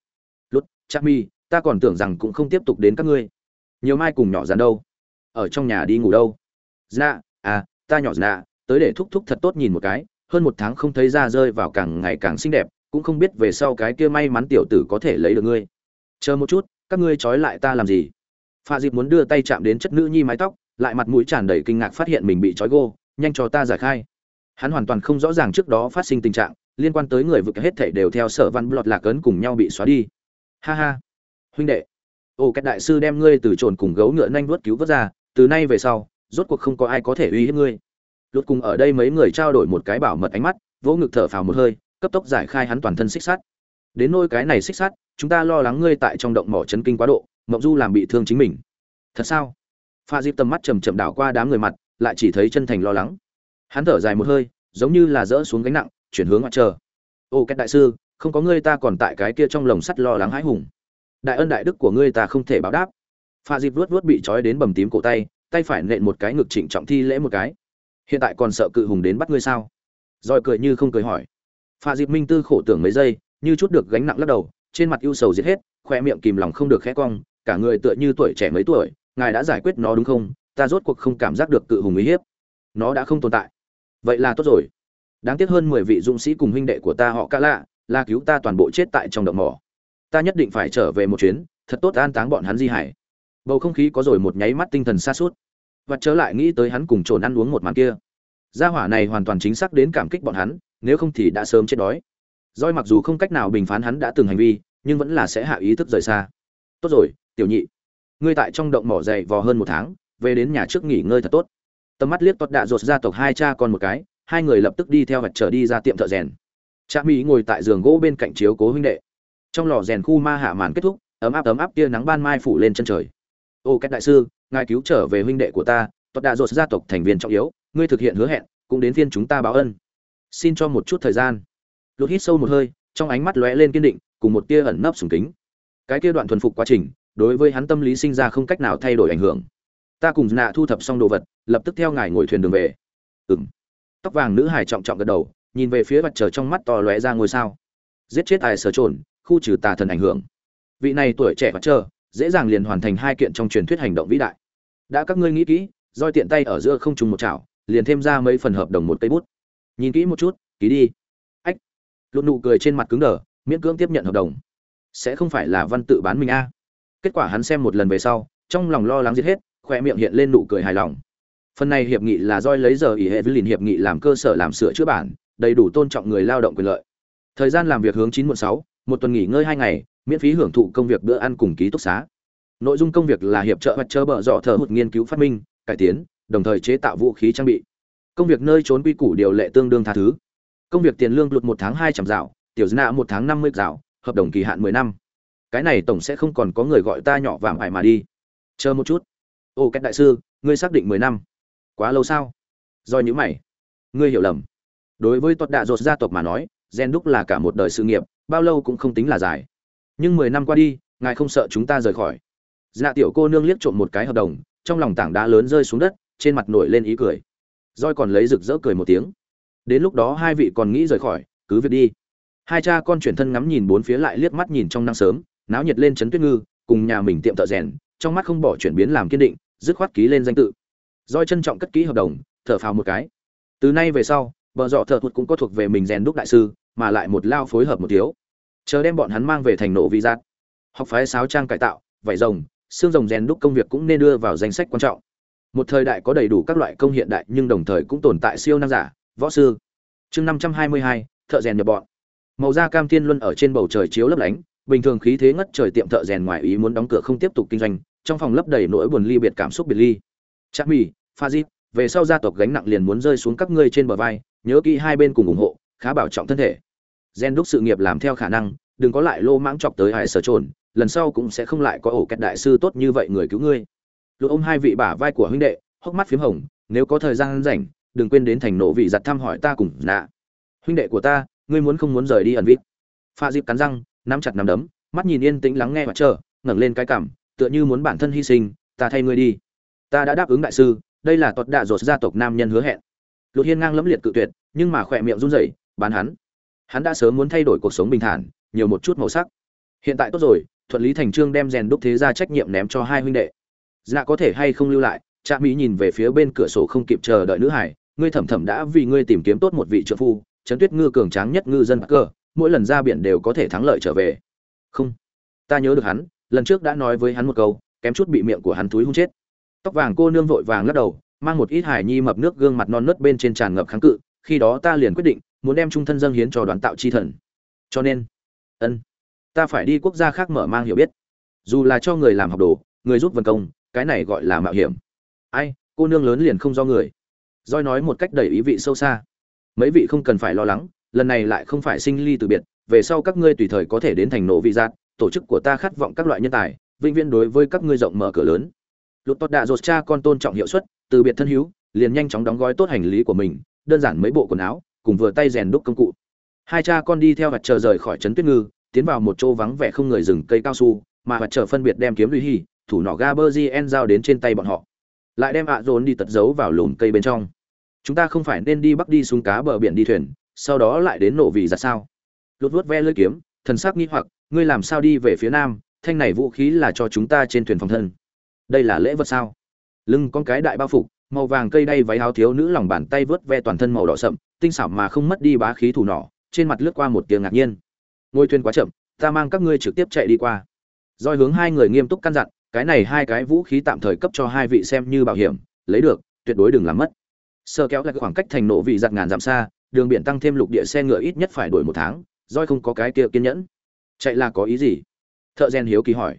Lút, chắc mi ta còn tưởng rằng cũng không tiếp tục đến các ngươi. Nhiều mai cùng nhỏ dàn đâu? Ở trong nhà đi ngủ đâu? Dạ à ta nhỏ dạ tới để thúc thúc thật tốt nhìn một cái hơn một tháng không thấy ra rơi vào càng ngày càng xinh đẹp, cũng không biết về sau cái kia may mắn tiểu tử có thể lấy được ngươi. Chờ một chút, các ngươi trói lại ta làm gì? Pha dịp muốn đưa tay chạm đến chất nữ nhi mái tóc, lại mặt mũi tràn đầy kinh ngạc phát hiện mình bị trói gô, nhanh cho ta giải khai. Hắn hoàn toàn không rõ ràng trước đó phát sinh tình trạng, liên quan tới người vực hết thảy đều theo sở văn blọt lạc ấn cùng nhau bị xóa đi. Ha ha. Huynh đệ. Ô cách đại sư đem ngươi từ trồn cùng gấu ngựa nhanh vuốt cứu vớt ra, từ nay về sau, rốt cuộc không có ai có thể uy hiếp ngươi lút cùng ở đây mấy người trao đổi một cái bảo mật ánh mắt, vỗ ngực thở phào một hơi, cấp tốc giải khai hắn toàn thân xích sắt. Đến nôi cái này xích sắt, chúng ta lo lắng ngươi tại trong động mỏ chấn kinh quá độ, mộng du làm bị thương chính mình. Thật sao? Pha dịp tầm mắt chầm chậm đảo qua đám người mặt, lại chỉ thấy chân thành lo lắng. Hắn thở dài một hơi, giống như là dỡ xuống gánh nặng, chuyển hướng ngoại chờ. Ô cách đại sư, không có ngươi ta còn tại cái kia trong lồng sắt lo lắng hãi hùng. Đại ân đại đức của ngươi ta không thể báo đáp. Pha dịp vuốt vuốt bị trói đến bầm tím cổ tay tay phải nện một cái ngực trịnh trọng thi lễ một cái hiện tại còn sợ cự hùng đến bắt ngươi sao? Rồi cười như không cười hỏi. Pha dịp minh tư khổ tưởng mấy giây, như chút được gánh nặng lắc đầu, trên mặt ưu sầu giết hết, khoe miệng kìm lòng không được khẽ cong, cả người tựa như tuổi trẻ mấy tuổi, ngài đã giải quyết nó đúng không? Ta rốt cuộc không cảm giác được cự hùng uy hiếp. Nó đã không tồn tại. Vậy là tốt rồi. Đáng tiếc hơn mười vị dũng sĩ cùng huynh đệ của ta họ ca lạ là cứu ta toàn bộ chết tại trong động mỏ. Ta nhất định phải trở về một chuyến, thật tốt an táng bọn hắn di hải. Bầu không khí có rồi một nháy mắt tinh thần xa suốt và trở lại nghĩ tới hắn cùng trồn ăn uống một màn kia. Gia hỏa này hoàn toàn chính xác đến cảm kích bọn hắn, nếu không thì đã sớm chết đói. Roi mặc dù không cách nào bình phán hắn đã từng hành vi, nhưng vẫn là sẽ hạ ý thức rời xa. Tốt rồi, tiểu nhị. Ngươi tại trong động mỏ dày vò hơn một tháng, về đến nhà trước nghỉ ngơi thật tốt. Tầm mắt liếc toát đạ rột gia tộc hai cha con một cái, hai người lập tức đi theo vật trở đi ra tiệm thợ rèn. Cha mỹ ngồi tại giường gỗ bên cạnh chiếu cố huynh đệ. Trong lò rèn khu ma hạ màn kết thúc, ấm áp ấm áp tia nắng ban mai phủ lên chân trời. Ô cách đại sư ngài cứu trở về huynh đệ của ta tuật đạ rột gia tộc thành viên trọng yếu, ngươi thực hiện hứa hẹn, cũng đến phiên chúng ta báo ân. Xin cho một chút thời gian. Lục hít sâu một hơi, trong ánh mắt lóe lên kiên định, cùng một tia ẩn nấp sùng kính. Cái kia đoạn thuần phục quá trình, đối với hắn tâm lý sinh ra không cách nào thay đổi ảnh hưởng. Ta cùng nạ thu thập xong đồ vật, lập tức theo ngài ngồi thuyền đường về. Ừng tóc vàng nữ hải trọng trọng gật đầu, nhìn về phía mặt trời trong mắt to lóe ra ngôi sao. Giết chết tài sở trồn khu trừ tà thần ảnh hưởng. Vị này tuổi trẻ và chờ dễ dàng liền hoàn thành hai kiện trong truyền thuyết hành động vĩ đại. Đã các ngươi nghĩ kỹ, roi tiện tay ở giữa không trùng một chảo, liền thêm ra mấy phần hợp đồng một cây bút. Nhìn kỹ một chút, ký đi. Ách. Lụt nụ cười trên mặt cứng đờ, miễn cưỡng tiếp nhận hợp đồng. Sẽ không phải là văn tự bán mình a. Kết quả hắn xem một lần về sau, trong lòng lo lắng giết hết khoe miệng hiện lên nụ cười hài lòng. Phần này hiệp nghị là roi lấy giờ ỉ hệ với liền hiệp nghị làm cơ sở làm sửa chữa bản, đầy đủ tôn trọng người lao động quyền lợi. Thời gian làm việc hướng chín một sáu, một tuần nghỉ ngơi hai ngày miễn phí hưởng thụ công việc bữa ăn cùng ký túc xá. Nội dung công việc là hiệp trợ hoặc chơ bợ dọ thở hụt nghiên cứu phát minh, cải tiến, đồng thời chế tạo vũ khí trang bị. Công việc nơi trốn quy củ điều lệ tương đương tha thứ. Công việc tiền lương lụt một tháng hai trăm dạo, tiểu nạ một tháng năm mươi dạo, hợp đồng kỳ hạn mười năm. Cái này tổng sẽ không còn có người gọi ta nhỏ vàng ải mà đi. Chờ một chút. Ô cách đại sư, ngươi xác định mười năm. Quá lâu sao? Do những mày. Ngươi hiểu lầm. Đối với tuật đạ dột gia tộc mà nói, gen đúc là cả một đời sự nghiệp, bao lâu cũng không tính là dài nhưng mười năm qua đi, ngài không sợ chúng ta rời khỏi. Dạ tiểu cô nương liếc trộm một cái hợp đồng, trong lòng tảng đá lớn rơi xuống đất, trên mặt nổi lên ý cười. Roi còn lấy rực rỡ cười một tiếng. Đến lúc đó hai vị còn nghĩ rời khỏi, cứ việc đi. Hai cha con chuyển thân ngắm nhìn bốn phía lại liếc mắt nhìn trong năng sớm, náo nhiệt lên chấn tuyết ngư, cùng nhà mình tiệm thợ rèn, trong mắt không bỏ chuyển biến làm kiên định, dứt khoát ký lên danh tự. Roi trân trọng cất ký hợp đồng, thở phào một cái. Từ nay về sau, vợ dọ thợ thuật cũng có thuộc về mình rèn đúc đại sư, mà lại một lao phối hợp một thiếu chờ đem bọn hắn mang về thành nổ vi giác. Học phái sáo trang cải tạo, vải rồng, xương rồng rèn đúc công việc cũng nên đưa vào danh sách quan trọng. Một thời đại có đầy đủ các loại công hiện đại nhưng đồng thời cũng tồn tại siêu năng giả, võ sư. Chương năm trăm hai mươi hai, thợ rèn nhập bọn. Màu da cam tiên luân ở trên bầu trời chiếu lấp lánh, bình thường khí thế ngất trời tiệm thợ rèn ngoài ý muốn đóng cửa không tiếp tục kinh doanh, trong phòng lấp đầy nỗi buồn ly biệt cảm xúc biệt ly. Chắc mì, pha dip về sau gia tộc gánh nặng liền muốn rơi xuống các ngươi trên bờ vai, nhớ kỹ hai bên cùng ủng hộ, khá bảo trọng thân thể gen đúc sự nghiệp làm theo khả năng, đừng có lại lô mãng chọc tới hải sở trồn lần sau cũng sẽ không lại có ổ kẹt đại sư tốt như vậy người cứu ngươi. Lục ôm hai vị bả vai của huynh đệ, hốc mắt p h í m hồng, nếu có thời gian rảnh, đừng quên đến thành nổ vị giặt thăm hỏi ta cùng nạ. Huynh đệ của ta, ngươi muốn không muốn rời đi ẩn vít? Pha dịp cắn răng, nắm chặt nắm đấm, mắt nhìn yên tĩnh lắng nghe và chờ, ngẩng lên cái cảm, tựa như muốn bản thân hy sinh, ta thay ngươi đi. Ta đã đáp ứng đại sư, đây là tuật đạ dột gia tộc nam nhân hứa hẹn. Lục hiên ngang lẫm liệt cự tuyệt, nhưng mà khỏe miệng run rẩy, bán hắn hắn đã sớm muốn thay đổi cuộc sống bình thản, nhiều một chút màu sắc. Hiện tại tốt rồi, thuận lý thành trương đem rèn đúc thế ra trách nhiệm ném cho hai huynh đệ. Dạ có thể hay không lưu lại Trạm mỹ nhìn về phía bên cửa sổ không kịp chờ đợi nữ hải, ngươi thẩm thẩm đã vì ngươi tìm kiếm tốt một vị trợ phu, trấn tuyết ngư cường tráng nhất ngư dân cơ, mỗi lần ra biển đều có thể thắng lợi trở về. Không. Ta nhớ được hắn, lần trước đã nói với hắn một câu, kém chút bị miệng của hắn túi hung chết. Tóc vàng cô nương vội vàng lắc đầu, mang một ít hải nhi mập nước gương mặt non nớt bên trên tràn ngập kháng cự, khi đó ta liền quyết định muốn đem trung thân dâng hiến cho đoàn tạo chi thần. Cho nên, ân, ta phải đi quốc gia khác mở mang hiểu biết. Dù là cho người làm học đồ, người giúp vân công, cái này gọi là mạo hiểm. Ai, cô nương lớn liền không do người. Roi nói một cách đầy ý vị sâu xa. Mấy vị không cần phải lo lắng, lần này lại không phải sinh ly từ biệt, về sau các ngươi tùy thời có thể đến thành nổ vị giác, tổ chức của ta khát vọng các loại nhân tài, vĩnh viễn đối với các ngươi rộng mở cửa lớn. Lụt tốt đạ dột cha con tôn trọng hiệu suất, từ biệt thân hữu, liền nhanh chóng đóng gói tốt hành lý của mình, đơn giản mấy bộ quần áo cùng vừa tay rèn đúc công cụ. Hai cha con đi theo vật chờ rời khỏi trấn tuyết ngư, tiến vào một chỗ vắng vẻ không người rừng cây cao su, mà vật chờ phân biệt đem kiếm lũy hy thủ nỏ gaberzien giao đến trên tay bọn họ. Lại đem ạ dồn đi tật giấu vào lùm cây bên trong. Chúng ta không phải nên đi bắc đi xuống cá bờ biển đi thuyền, sau đó lại đến nổ vị ra sao. Lút vuốt ve lưỡi kiếm, thần sắc nghi hoặc, ngươi làm sao đi về phía nam, thanh này vũ khí là cho chúng ta trên thuyền phòng thân. Đây là lễ vật sao? Lưng con cái đại bao phục, màu vàng cây đay váy áo thiếu nữ lòng bàn tay vớt ve toàn thân màu đỏ sậm tinh xảo mà không mất đi bá khí thủ nỏ, trên mặt lướt qua một tiếng ngạc nhiên. Ngôi thuyền quá chậm, ta mang các ngươi trực tiếp chạy đi qua. Doi hướng hai người nghiêm túc căn dặn, cái này hai cái vũ khí tạm thời cấp cho hai vị xem như bảo hiểm, lấy được, tuyệt đối đừng làm mất. Sơ kéo lại khoảng cách thành nổ vị giặt ngàn dặm xa, đường biển tăng thêm lục địa xe ngựa ít nhất phải đổi một tháng doi không có cái kia kiên nhẫn. Chạy là có ý gì? Thợ rèn hiếu kỳ hỏi.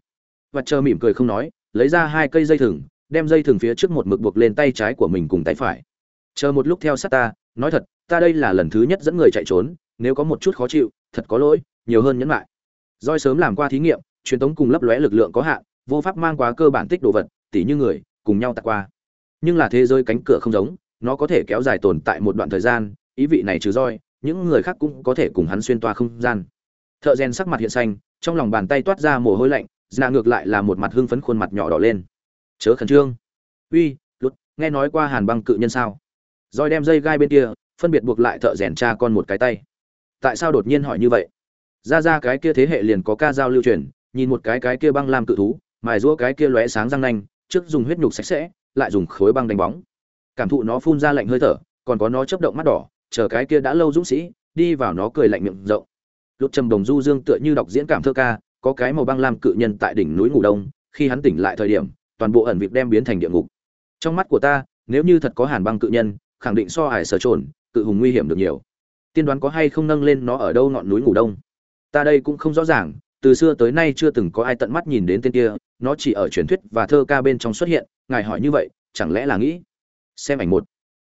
Và chờ mỉm cười không nói, lấy ra hai cây dây thừng, đem dây thừng phía trước một mực buộc lên tay trái của mình cùng tay phải. Chờ một lúc theo sát ta nói thật, ta đây là lần thứ nhất dẫn người chạy trốn, nếu có một chút khó chịu, thật có lỗi, nhiều hơn nhẫn lại Roi sớm làm qua thí nghiệm, truyền tống cùng lấp lóe lực lượng có hạn, vô pháp mang quá cơ bản tích đồ vật, tỉ như người, cùng nhau tạt qua. Nhưng là thế giới cánh cửa không giống, nó có thể kéo dài tồn tại một đoạn thời gian, ý vị này trừ roi, những người khác cũng có thể cùng hắn xuyên toa không gian. Thợ rèn sắc mặt hiện xanh, trong lòng bàn tay toát ra mồ hôi lạnh dạ ngược lại là một mặt hưng phấn khuôn mặt nhỏ đỏ lên. Chớ khẩn trương. Uy lút nghe nói qua hàn băng cự nhân sao? Roi đem dây gai bên kia, phân biệt buộc lại thợ rèn cha con một cái tay. Tại sao đột nhiên hỏi như vậy? Ra ra cái kia thế hệ liền có ca dao lưu truyền, nhìn một cái cái kia băng làm cự thú, mài rũa cái kia lóe sáng răng nanh, trước dùng huyết nhục sạch sẽ, lại dùng khối băng đánh bóng. Cảm thụ nó phun ra lạnh hơi thở, còn có nó chấp động mắt đỏ, chờ cái kia đã lâu dũng sĩ, đi vào nó cười lạnh miệng rộng. Lúc trầm đồng du dương tựa như đọc diễn cảm thơ ca, có cái màu băng lam cự nhân tại đỉnh núi ngủ đông, khi hắn tỉnh lại thời điểm, toàn bộ ẩn việc đem biến thành địa ngục. Trong mắt của ta, nếu như thật có hàn băng cự nhân khẳng định so hải sở trồn, cự hùng nguy hiểm được nhiều. Tiên đoán có hay không nâng lên nó ở đâu ngọn núi ngủ đông? Ta đây cũng không rõ ràng, từ xưa tới nay chưa từng có ai tận mắt nhìn đến tên kia, nó chỉ ở truyền thuyết và thơ ca bên trong xuất hiện, ngài hỏi như vậy, chẳng lẽ là nghĩ? Xem ảnh một.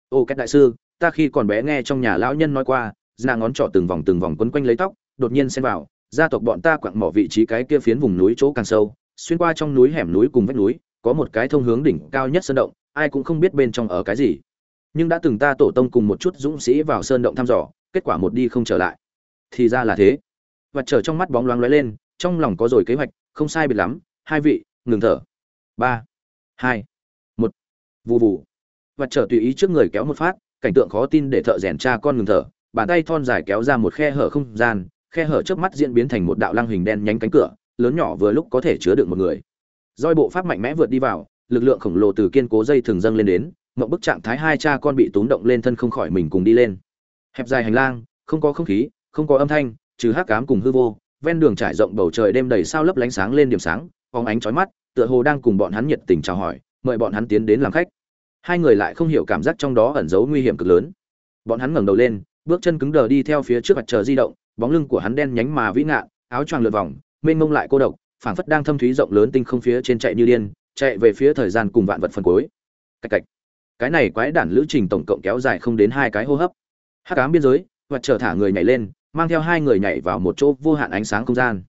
Ô cách đại sư, ta khi còn bé nghe trong nhà lão nhân nói qua ra ngón trỏ từng vòng từng vòng quấn quanh lấy tóc, đột nhiên xem vào, gia tộc bọn ta quặng mỏ vị trí cái kia phiến vùng núi chỗ càng sâu, xuyên qua trong núi hẻm núi cùng vách núi, có một cái thông hướng đỉnh cao nhất sơn động, ai cũng không biết bên trong ở cái gì nhưng đã từng ta tổ tông cùng một chút dũng sĩ vào sơn động thăm dò, kết quả một đi không trở lại. Thì ra là thế. Và trở trong mắt bóng loáng lóe lên, trong lòng có rồi kế hoạch, không sai biệt lắm. Hai vị, ngừng thở. Ba, hai, một. Vụ vụ và trở tùy ý trước người kéo một phát, cảnh tượng khó tin để thợ rèn cha con ngừng thở. Bàn tay thon dài kéo ra một khe hở không gian, khe hở trước mắt diễn biến thành một đạo lăng hình đen nhánh cánh cửa, lớn nhỏ vừa lúc có thể chứa được một người. Roi bộ pháp mạnh mẽ vượt đi vào, lực lượng khổng lồ từ kiên cố dây thường dâng lên đến mộng bức trạng thái hai cha con bị tốn động lên thân không khỏi mình cùng đi lên. Hẹp dài hành lang, không có không khí, không có âm thanh, trừ hát cám cùng hư vô, ven đường trải rộng bầu trời đêm đầy sao lấp lánh sáng lên điểm sáng, phóng ánh chói mắt, tựa hồ đang cùng bọn hắn nhiệt tình chào hỏi, mời bọn hắn tiến đến làm khách. Hai người lại không hiểu cảm giác trong đó ẩn giấu nguy hiểm cực lớn. Bọn hắn ngẩng đầu lên, bước chân cứng đờ đi theo phía trước mặt trời di động, bóng lưng của hắn đen nhánh mà vĩ ngạn, áo choàng lượn vòng, mênh mông lại cô độc, phảng phất đang thâm thúy rộng lớn tinh không phía trên chạy như điên, chạy về phía thời gian cùng vạn vật phần cuối. Cạch cạch cái này quái đản lữ trình tổng cộng kéo dài không đến hai cái hô hấp. Hắc ám biên giới vật chờ thả người nhảy lên, mang theo hai người nhảy vào một chỗ vô hạn ánh sáng không gian.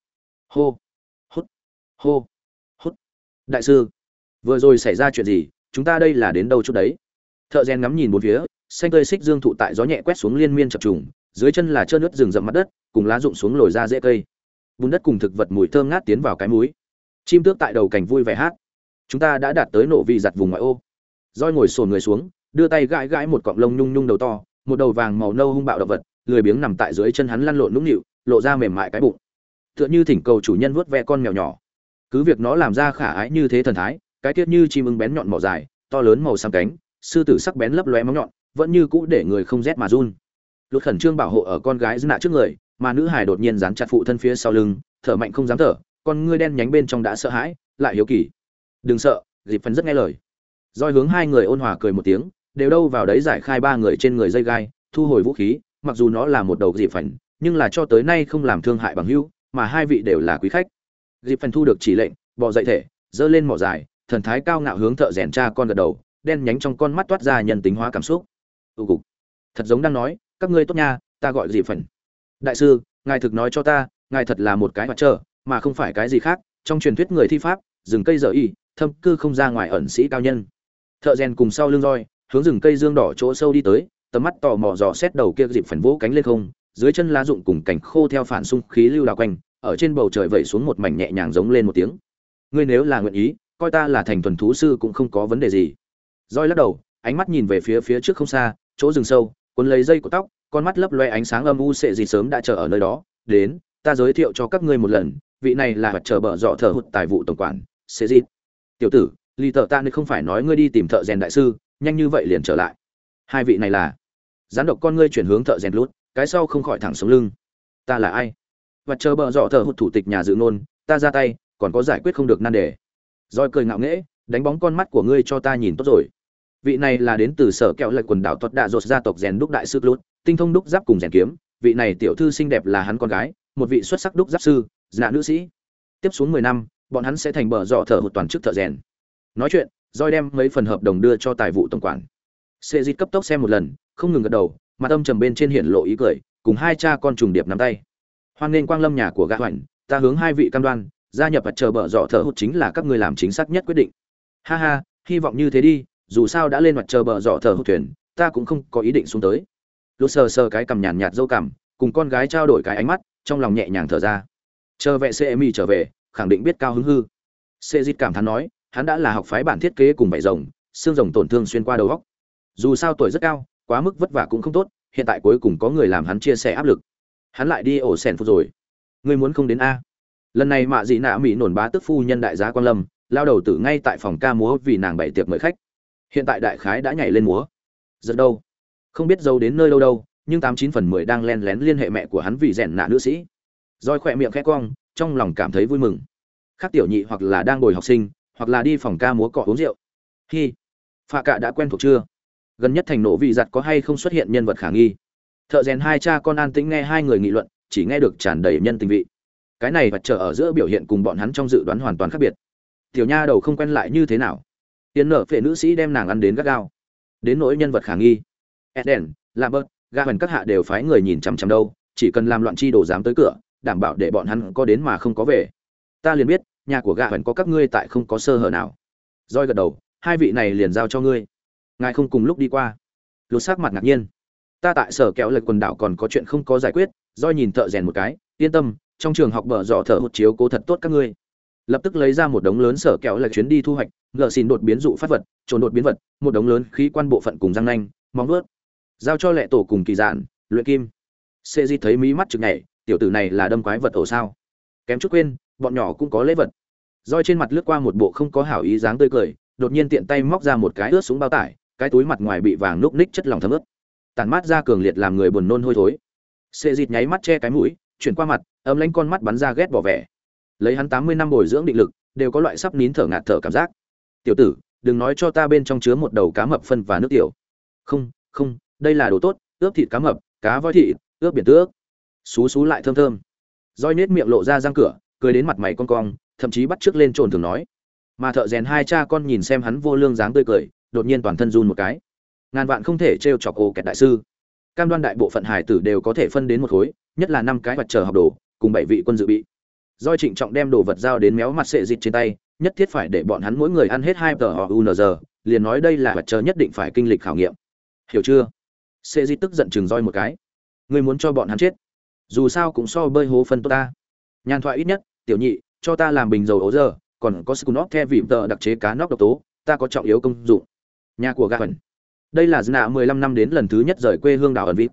Hô, hút hô, hút. Đại sư, vừa rồi xảy ra chuyện gì? Chúng ta đây là đến đâu chút đấy? Thợ rèn ngắm nhìn bốn phía, xanh tươi xích dương thụ tại gió nhẹ quét xuống liên miên chập trùng, dưới chân là trơn nước rừng rậm mặt đất, cùng lá rụng xuống lồi ra dễ cây. Bùn đất cùng thực vật mùi thơm ngát tiến vào cái múi chim tước tại đầu cảnh vui vẻ hát. Chúng ta đã đạt tới nổ vị giặt vùng ngoại ô roi ngồi sồn người xuống, đưa tay gãi gãi một cọng lông nhung nhung đầu to, một đầu vàng màu nâu hung bạo động vật, lười biếng nằm tại dưới chân hắn lăn lộn nũng nịu, lộ ra mềm mại cái bụng. Tựa như thỉnh cầu chủ nhân vuốt ve con mèo nhỏ. Cứ việc nó làm ra khả ái như thế thần thái, cái tiết như chim ưng bén nhọn màu dài, to lớn màu xám cánh, sư tử sắc bén lấp lóe móng nhọn, vẫn như cũ để người không rét mà run. Lột khẩn trương bảo hộ ở con gái dư nạ trước người, mà nữ hải đột nhiên dán chặt phụ thân phía sau lưng, thở mạnh không dám thở, con ngươi đen nhánh bên trong đã sợ hãi, lại hiếu kỳ. Đừng sợ dịp phần rất nghe lời roi hướng hai người ôn hòa cười một tiếng, đều đâu vào đấy giải khai ba người trên người dây gai, thu hồi vũ khí, mặc dù nó là một đầu dịp phần nhưng là cho tới nay không làm thương hại bằng hữu mà hai vị đều là quý khách. Dịp phần thu được chỉ lệnh bò dậy thể, giơ lên mỏ dài, thần thái cao ngạo hướng thợ rèn cha con gật đầu, đen nhánh trong con mắt toát ra nhân tính hóa cảm xúc. Ưu cục. Thật giống đang nói, các ngươi tốt nha, ta gọi dịp phần đại sư, ngài thực nói cho ta, ngài thật là một cái mặt trở mà không phải cái gì khác, trong truyền thuyết người thi pháp, rừng cây dở y, thâm cư không ra ngoài ẩn sĩ cao nhân thợ rèn cùng sau lưng roi, hướng rừng cây dương đỏ chỗ sâu đi tới, tầm mắt tò mò dò xét đầu kia dịp phần vỗ cánh lên không, dưới chân lá rụng cùng cảnh khô theo phản xung khí lưu đào quanh, ở trên bầu trời vẩy xuống một mảnh nhẹ nhàng giống lên một tiếng. Ngươi nếu là nguyện ý, coi ta là thành thuần thú sư cũng không có vấn đề gì. Roi lắc đầu, ánh mắt nhìn về phía phía trước không xa, chỗ rừng sâu, cuốn lấy dây của tóc, con mắt lấp loe ánh sáng âm u sệ gì sớm đã chờ ở nơi đó. Đến, ta giới thiệu cho các ngươi một lần, vị này là vật chờ bờ dọ thờ hụt tài vụ tổng quản sệ gì? Tiểu tử lì thợ ta nên không phải nói ngươi đi tìm thợ rèn đại sư, nhanh như vậy liền trở lại. Hai vị này là? Gián độc con ngươi chuyển hướng thợ rèn lút, cái sau không khỏi thẳng sống lưng. Ta là ai? Và chờ bờ dọ thợ hụt thủ tịch nhà dự nôn ta ra tay, còn có giải quyết không được nan đề. Roi cười ngạo nghễ, đánh bóng con mắt của ngươi cho ta nhìn tốt rồi. Vị này là đến từ sở kẹo lệch quần đảo tuật đạ dột gia tộc rèn đúc đại sư lút, tinh thông đúc giáp cùng rèn kiếm. Vị này tiểu thư xinh đẹp là hắn con gái, một vị xuất sắc đúc giáp sư dạ nữ sĩ. Tiếp xuống mười năm, bọn hắn sẽ thành bờ dọ thợ hụt toàn chức thợ rèn nói chuyện roi đem mấy phần hợp đồng đưa cho tài vụ tổng quản. Sệ dịt cấp tốc xem một lần, không ngừng gật đầu mà tâm trầm bên trên hiện lộ ý cười, cùng hai cha con trùng điệp nắm tay. Hoan nghênh quang lâm nhà của gã hoành, ta hướng hai vị cam đoan, gia nhập và chờ bờ dọ thở hụt chính là các ngươi làm chính xác nhất quyết định. Ha ha, hy vọng như thế đi, dù sao đã lên mặt chờ bờ dọ thở hụt thuyền, ta cũng không có ý định xuống tới. Lúc sờ sờ cái cằm nhàn nhạt dâu cằm, cùng con gái trao đổi cái ánh mắt, trong lòng nhẹ nhàng thở ra. Chờ vệ cmi trở về, khẳng định biết cao hứng hư. Sê dít cảm thán nói hắn đã là học phái bản thiết kế cùng bảy rồng, xương rồng tổn thương xuyên qua đầu góc dù sao tuổi rất cao, quá mức vất vả cũng không tốt, hiện tại cuối cùng có người làm hắn chia sẻ áp lực. Hắn lại đi ổ sèn phục rồi. Ngươi muốn không đến a. Lần này mạ dị nạ mỹ nổn bá tức phu nhân đại giá quan lâm, lao đầu tử ngay tại phòng ca múa vì nàng bảy tiệc mời khách. Hiện tại đại khái đã nhảy lên múa. Giật đâu? Không biết dâu đến nơi đâu đâu, nhưng tám chín phần mười đang len lén liên hệ mẹ của hắn vì rèn nạ nữ sĩ. Roi khỏe miệng khẽ cong, trong lòng cảm thấy vui mừng. Khác tiểu nhị hoặc là đang ngồi học sinh hoặc là đi phòng ca múa cọ uống rượu. Hi. Pha cạ đã quen thuộc chưa? Gần nhất thành nổ vị giặt có hay không xuất hiện nhân vật khả nghi? Thợ rèn hai cha con an tĩnh nghe hai người nghị luận chỉ nghe được tràn đầy nhân tình vị. Cái này vật trở ở giữa biểu hiện cùng bọn hắn trong dự đoán hoàn toàn khác biệt. Tiểu nha đầu không quen lại như thế nào? Tiến nở phệ nữ sĩ đem nàng ăn đến gắt gao. Đến nỗi nhân vật khả nghi. Eden Lambert, bớt ga hoành các hạ đều phái người nhìn chằm chằm đâu chỉ cần làm loạn chi đồ dám tới cửa đảm bảo để bọn hắn có đến mà không có về. Ta liền biết nhà của gạ vẫn có các ngươi tại không có sơ hở nào. Roi gật đầu, hai vị này liền giao cho ngươi. Ngài không cùng lúc đi qua. Lột sắc mặt ngạc nhiên. Ta tại sở kéo lệch quần đảo còn có chuyện không có giải quyết roi nhìn thợ rèn một cái, yên tâm, trong trường học bờ dọ thợ hụt chiếu cố thật tốt các ngươi. Lập tức lấy ra một đống lớn sở kéo lệch chuyến đi thu hoạch, ngờ xin đột biến dụ phát vật trồn đột biến vật, một đống lớn khí quan bộ phận cùng răng nanh, móng vuốt. Giao cho lệ tổ cùng kỳ dạn luyện kim. Sê di thấy mí mắt chực nhảy, tiểu tử này là đâm quái vật ổ sao. Kém chút quên bọn nhỏ cũng có lễ vật. Roi trên mặt lướt qua một bộ không có hảo ý dáng tươi cười, đột nhiên tiện tay móc ra một cái ướt súng bao tải, cái túi mặt ngoài bị vàng núc ních chất lỏng thấm ướt. Tàn mát ra cường liệt làm người buồn nôn hôi thối. Sê dịt nháy mắt che cái mũi, chuyển qua mặt ấm lánh con mắt bắn ra ghét bỏ vẻ. Lấy hắn tám mươi năm bồi dưỡng định lực, đều có loại sắp nín thở ngạt thở cảm giác. Tiểu tử, đừng nói cho ta bên trong chứa một đầu cá mập phân và nước tiểu. Không không, đây là đồ tốt, ướp thịt cá mập, cá voi thịt, ướp biển tước. Xú xú lại thơm thơm. Roi nết miệng lộ ra răng cửa cười đến mặt mày con cong, thậm chí bắt trước lên trồn thường nói. Mà thợ rèn hai cha con nhìn xem hắn vô lương dáng tươi cười, đột nhiên toàn thân run một cái. Ngàn vạn không thể trêu chọc ô kẹt đại sư. Cam đoan đại bộ phận hải tử đều có thể phân đến một khối, nhất là năm cái vật chờ học đồ, cùng bảy vị quân dự bị. Doi trịnh trọng đem đồ vật giao đến méo mặt sệ dịt trên tay, nhất thiết phải để bọn hắn mỗi người ăn hết hai tờ họ unz liền nói đây là vật chờ nhất định phải kinh lịch khảo nghiệm. Hiểu chưa? Sệ dịt tức giận chừng roi một cái. Ngươi muốn cho bọn hắn chết? Dù sao cũng so bơi hố phân tốt ta. Nhàn thoại ít nhất tiểu nhị, cho ta làm bình dầu ấu giờ còn có scunop the vịm tờ đặc chế cá nóc độc tố, ta có trọng yếu công dụng. Nhà của gà phần đây là dna mười lăm năm đến lần thứ nhất rời quê hương đảo ẩn vịt.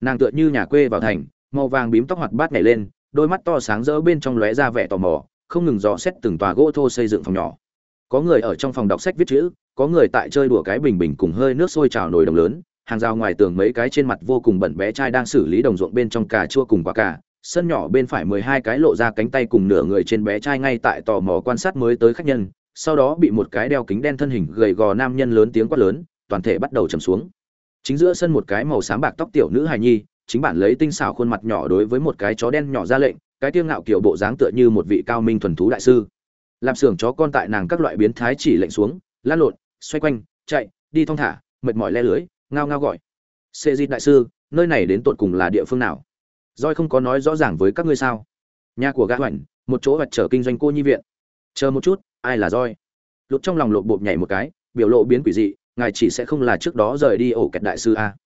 Nàng tựa như nhà quê vào thành, màu vàng bím tóc hoạt bát nhảy lên, đôi mắt to sáng rỡ bên trong lóe ra vẻ tò mò, không ngừng dò xét từng tòa gỗ thô xây dựng phòng nhỏ. Có người ở trong phòng đọc sách viết chữ, có người tại chơi đùa cái bình bình cùng hơi nước sôi trào nồi đồng lớn, hàng rào ngoài tường mấy cái trên mặt vô cùng bẩn bé trai đang xử lý đồng ruộng bên trong cà chua cùng quả cà sân nhỏ bên phải mười hai cái lộ ra cánh tay cùng nửa người trên bé trai ngay tại tò mò quan sát mới tới khách nhân, sau đó bị một cái đeo kính đen thân hình gầy gò nam nhân lớn tiếng quát lớn, toàn thể bắt đầu trầm xuống. Chính giữa sân một cái màu xám bạc tóc tiểu nữ hài nhi, chính bản lấy tinh xảo khuôn mặt nhỏ đối với một cái chó đen nhỏ ra lệnh, cái tiêu ngạo kiểu bộ dáng tựa như một vị cao minh thuần thú đại sư. Làm xưởng chó con tại nàng các loại biến thái chỉ lệnh xuống, lăn lộn, xoay quanh, chạy, đi thong thả, mệt mỏi le lưới, ngao ngao gọi. Xê di đại sư, nơi này đến tột cùng là địa phương nào? Roi không có nói rõ ràng với các ngươi sao? Nhà của gã hoành, một chỗ vật trở kinh doanh cô nhi viện. Chờ một chút, ai là roi? Lục trong lòng lộp bộp nhảy một cái, biểu lộ biến quỷ dị, ngài chỉ sẽ không là trước đó rời đi ổ kẹt đại sư a.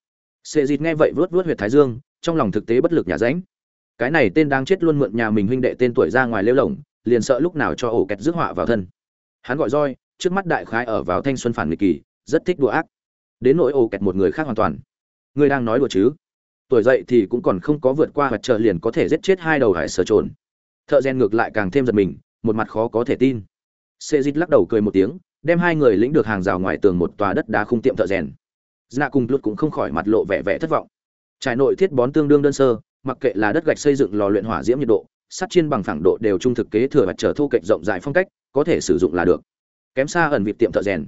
Sệ dịt nghe vậy vớt vớt huyệt thái dương, trong lòng thực tế bất lực nhà ránh cái này tên đang chết luôn mượn nhà mình huynh đệ tên tuổi ra ngoài lêu lồng liền sợ lúc nào cho ổ kẹt rước họa vào thân. Hắn gọi roi, trước mắt đại khái ở vào thanh xuân phản nghịch kỳ, rất thích đùa ác. Đến nỗi ổ kẹt một người khác hoàn toàn. Ngươi đang nói đùa chứ? Tuổi dậy thì cũng còn không có vượt qua mặt trời liền có thể giết chết hai đầu hải sở trồn thợ rèn ngược lại càng thêm giật mình một mặt khó có thể tin sệ dít lắc đầu cười một tiếng đem hai người lĩnh được hàng rào ngoài tường một tòa đất đá khung tiệm thợ rèn Dna cùng Lut cũng không khỏi mặt lộ vẻ vẻ thất vọng. Trải nội thiết bón tương đương đơn sơ, mặc kệ là đất gạch xây dựng lò luyện hỏa diễm nhiệt độ, sắt chiên bằng phẳng độ đều trung thực kế thừa vật trở thu cạnh rộng rãi phong cách, có thể sử dụng là được. Kém xa ẩn vịt tiệm thợ rèn.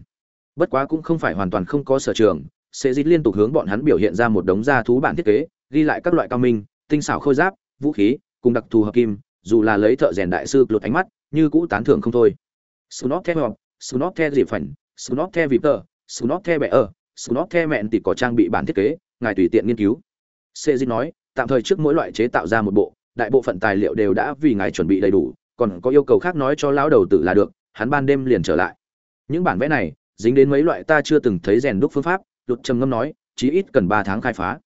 Bất quá cũng không phải hoàn toàn không có sở trường, sẽ dít liên tục hướng bọn hắn biểu hiện ra một đống gia thú bản thiết kế, ghi lại các loại cao minh, tinh xảo khôi giáp, vũ khí, cùng đặc thù hợp kim, dù là lấy thợ rèn đại sư lột ánh mắt, như cũ tán thưởng không thôi. Snot theo Snot theo dịp phảnh, Snot theo tờ Snot theo bẻ ở, Snot the mẹn thì có trang bị bản thiết kế, ngài tùy tiện nghiên cứu. Sejin nói, tạm thời trước mỗi loại chế tạo ra một bộ, đại bộ phận tài liệu đều đã vì ngài chuẩn bị đầy đủ, còn có yêu cầu khác nói cho lão đầu tử là được, hắn ban đêm liền trở lại. Những bản vẽ này, dính đến mấy loại ta chưa từng thấy rèn đúc phương pháp, lụt Trầm ngâm nói, chí ít cần ba tháng khai phá.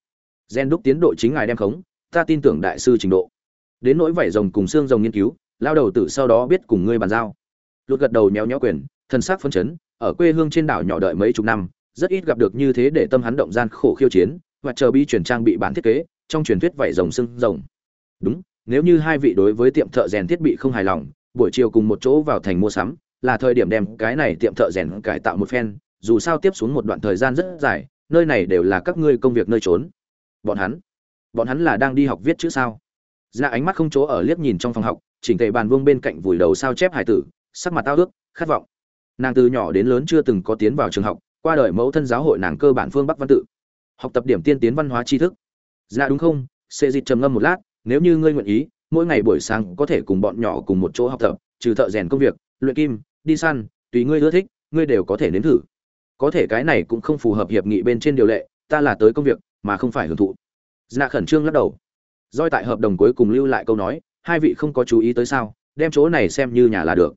Gen đúc tiến độ chính ngài đem khống, ta tin tưởng đại sư trình độ. Đến nỗi vảy rồng cùng xương rồng nghiên cứu, lao đầu tử sau đó biết cùng ngươi bàn giao. lụt gật đầu nhéo nhéo quyền, thân xác phấn chấn, ở quê hương trên đảo nhỏ đợi mấy chục năm, rất ít gặp được như thế để tâm hắn động gian khổ khiêu chiến và chờ bi chuyển trang bị bản thiết kế trong truyền thuyết vảy rồng xương rồng đúng nếu như hai vị đối với tiệm thợ rèn thiết bị không hài lòng buổi chiều cùng một chỗ vào thành mua sắm là thời điểm đem cái này tiệm thợ rèn cải tạo một phen dù sao tiếp xuống một đoạn thời gian rất dài, nơi này đều là các ngươi công việc nơi trốn. Bọn hắn bọn hắn là đang đi học viết chữ sao? Ra ánh mắt không chỗ ở liếc nhìn trong phòng học, chỉnh tề bàn vuông bên cạnh vùi đầu sao chép hải tử, sắc mặt tao ước, khát vọng. Nàng từ nhỏ đến lớn chưa từng có tiến vào trường học, qua đời mẫu thân giáo hội nàng cơ bản phương bắc văn tự. Học tập điểm tiên tiến văn hóa tri thức. Ra đúng không? Sẽ dịt trầm ngâm một lát, nếu như ngươi nguyện ý, mỗi ngày buổi sáng có thể cùng bọn nhỏ cùng một chỗ học tập, trừ thợ rèn công việc, luyện kim, đi săn, tùy ngươi ưa thích, ngươi đều có thể nếm thử có thể cái này cũng không phù hợp hiệp nghị bên trên điều lệ, ta là tới công việc, mà không phải hưởng thụ. Dạ khẩn trương lắc đầu. Doi tại hợp đồng cuối cùng lưu lại câu nói, hai vị không có chú ý tới sao, đem chỗ này xem như nhà là được.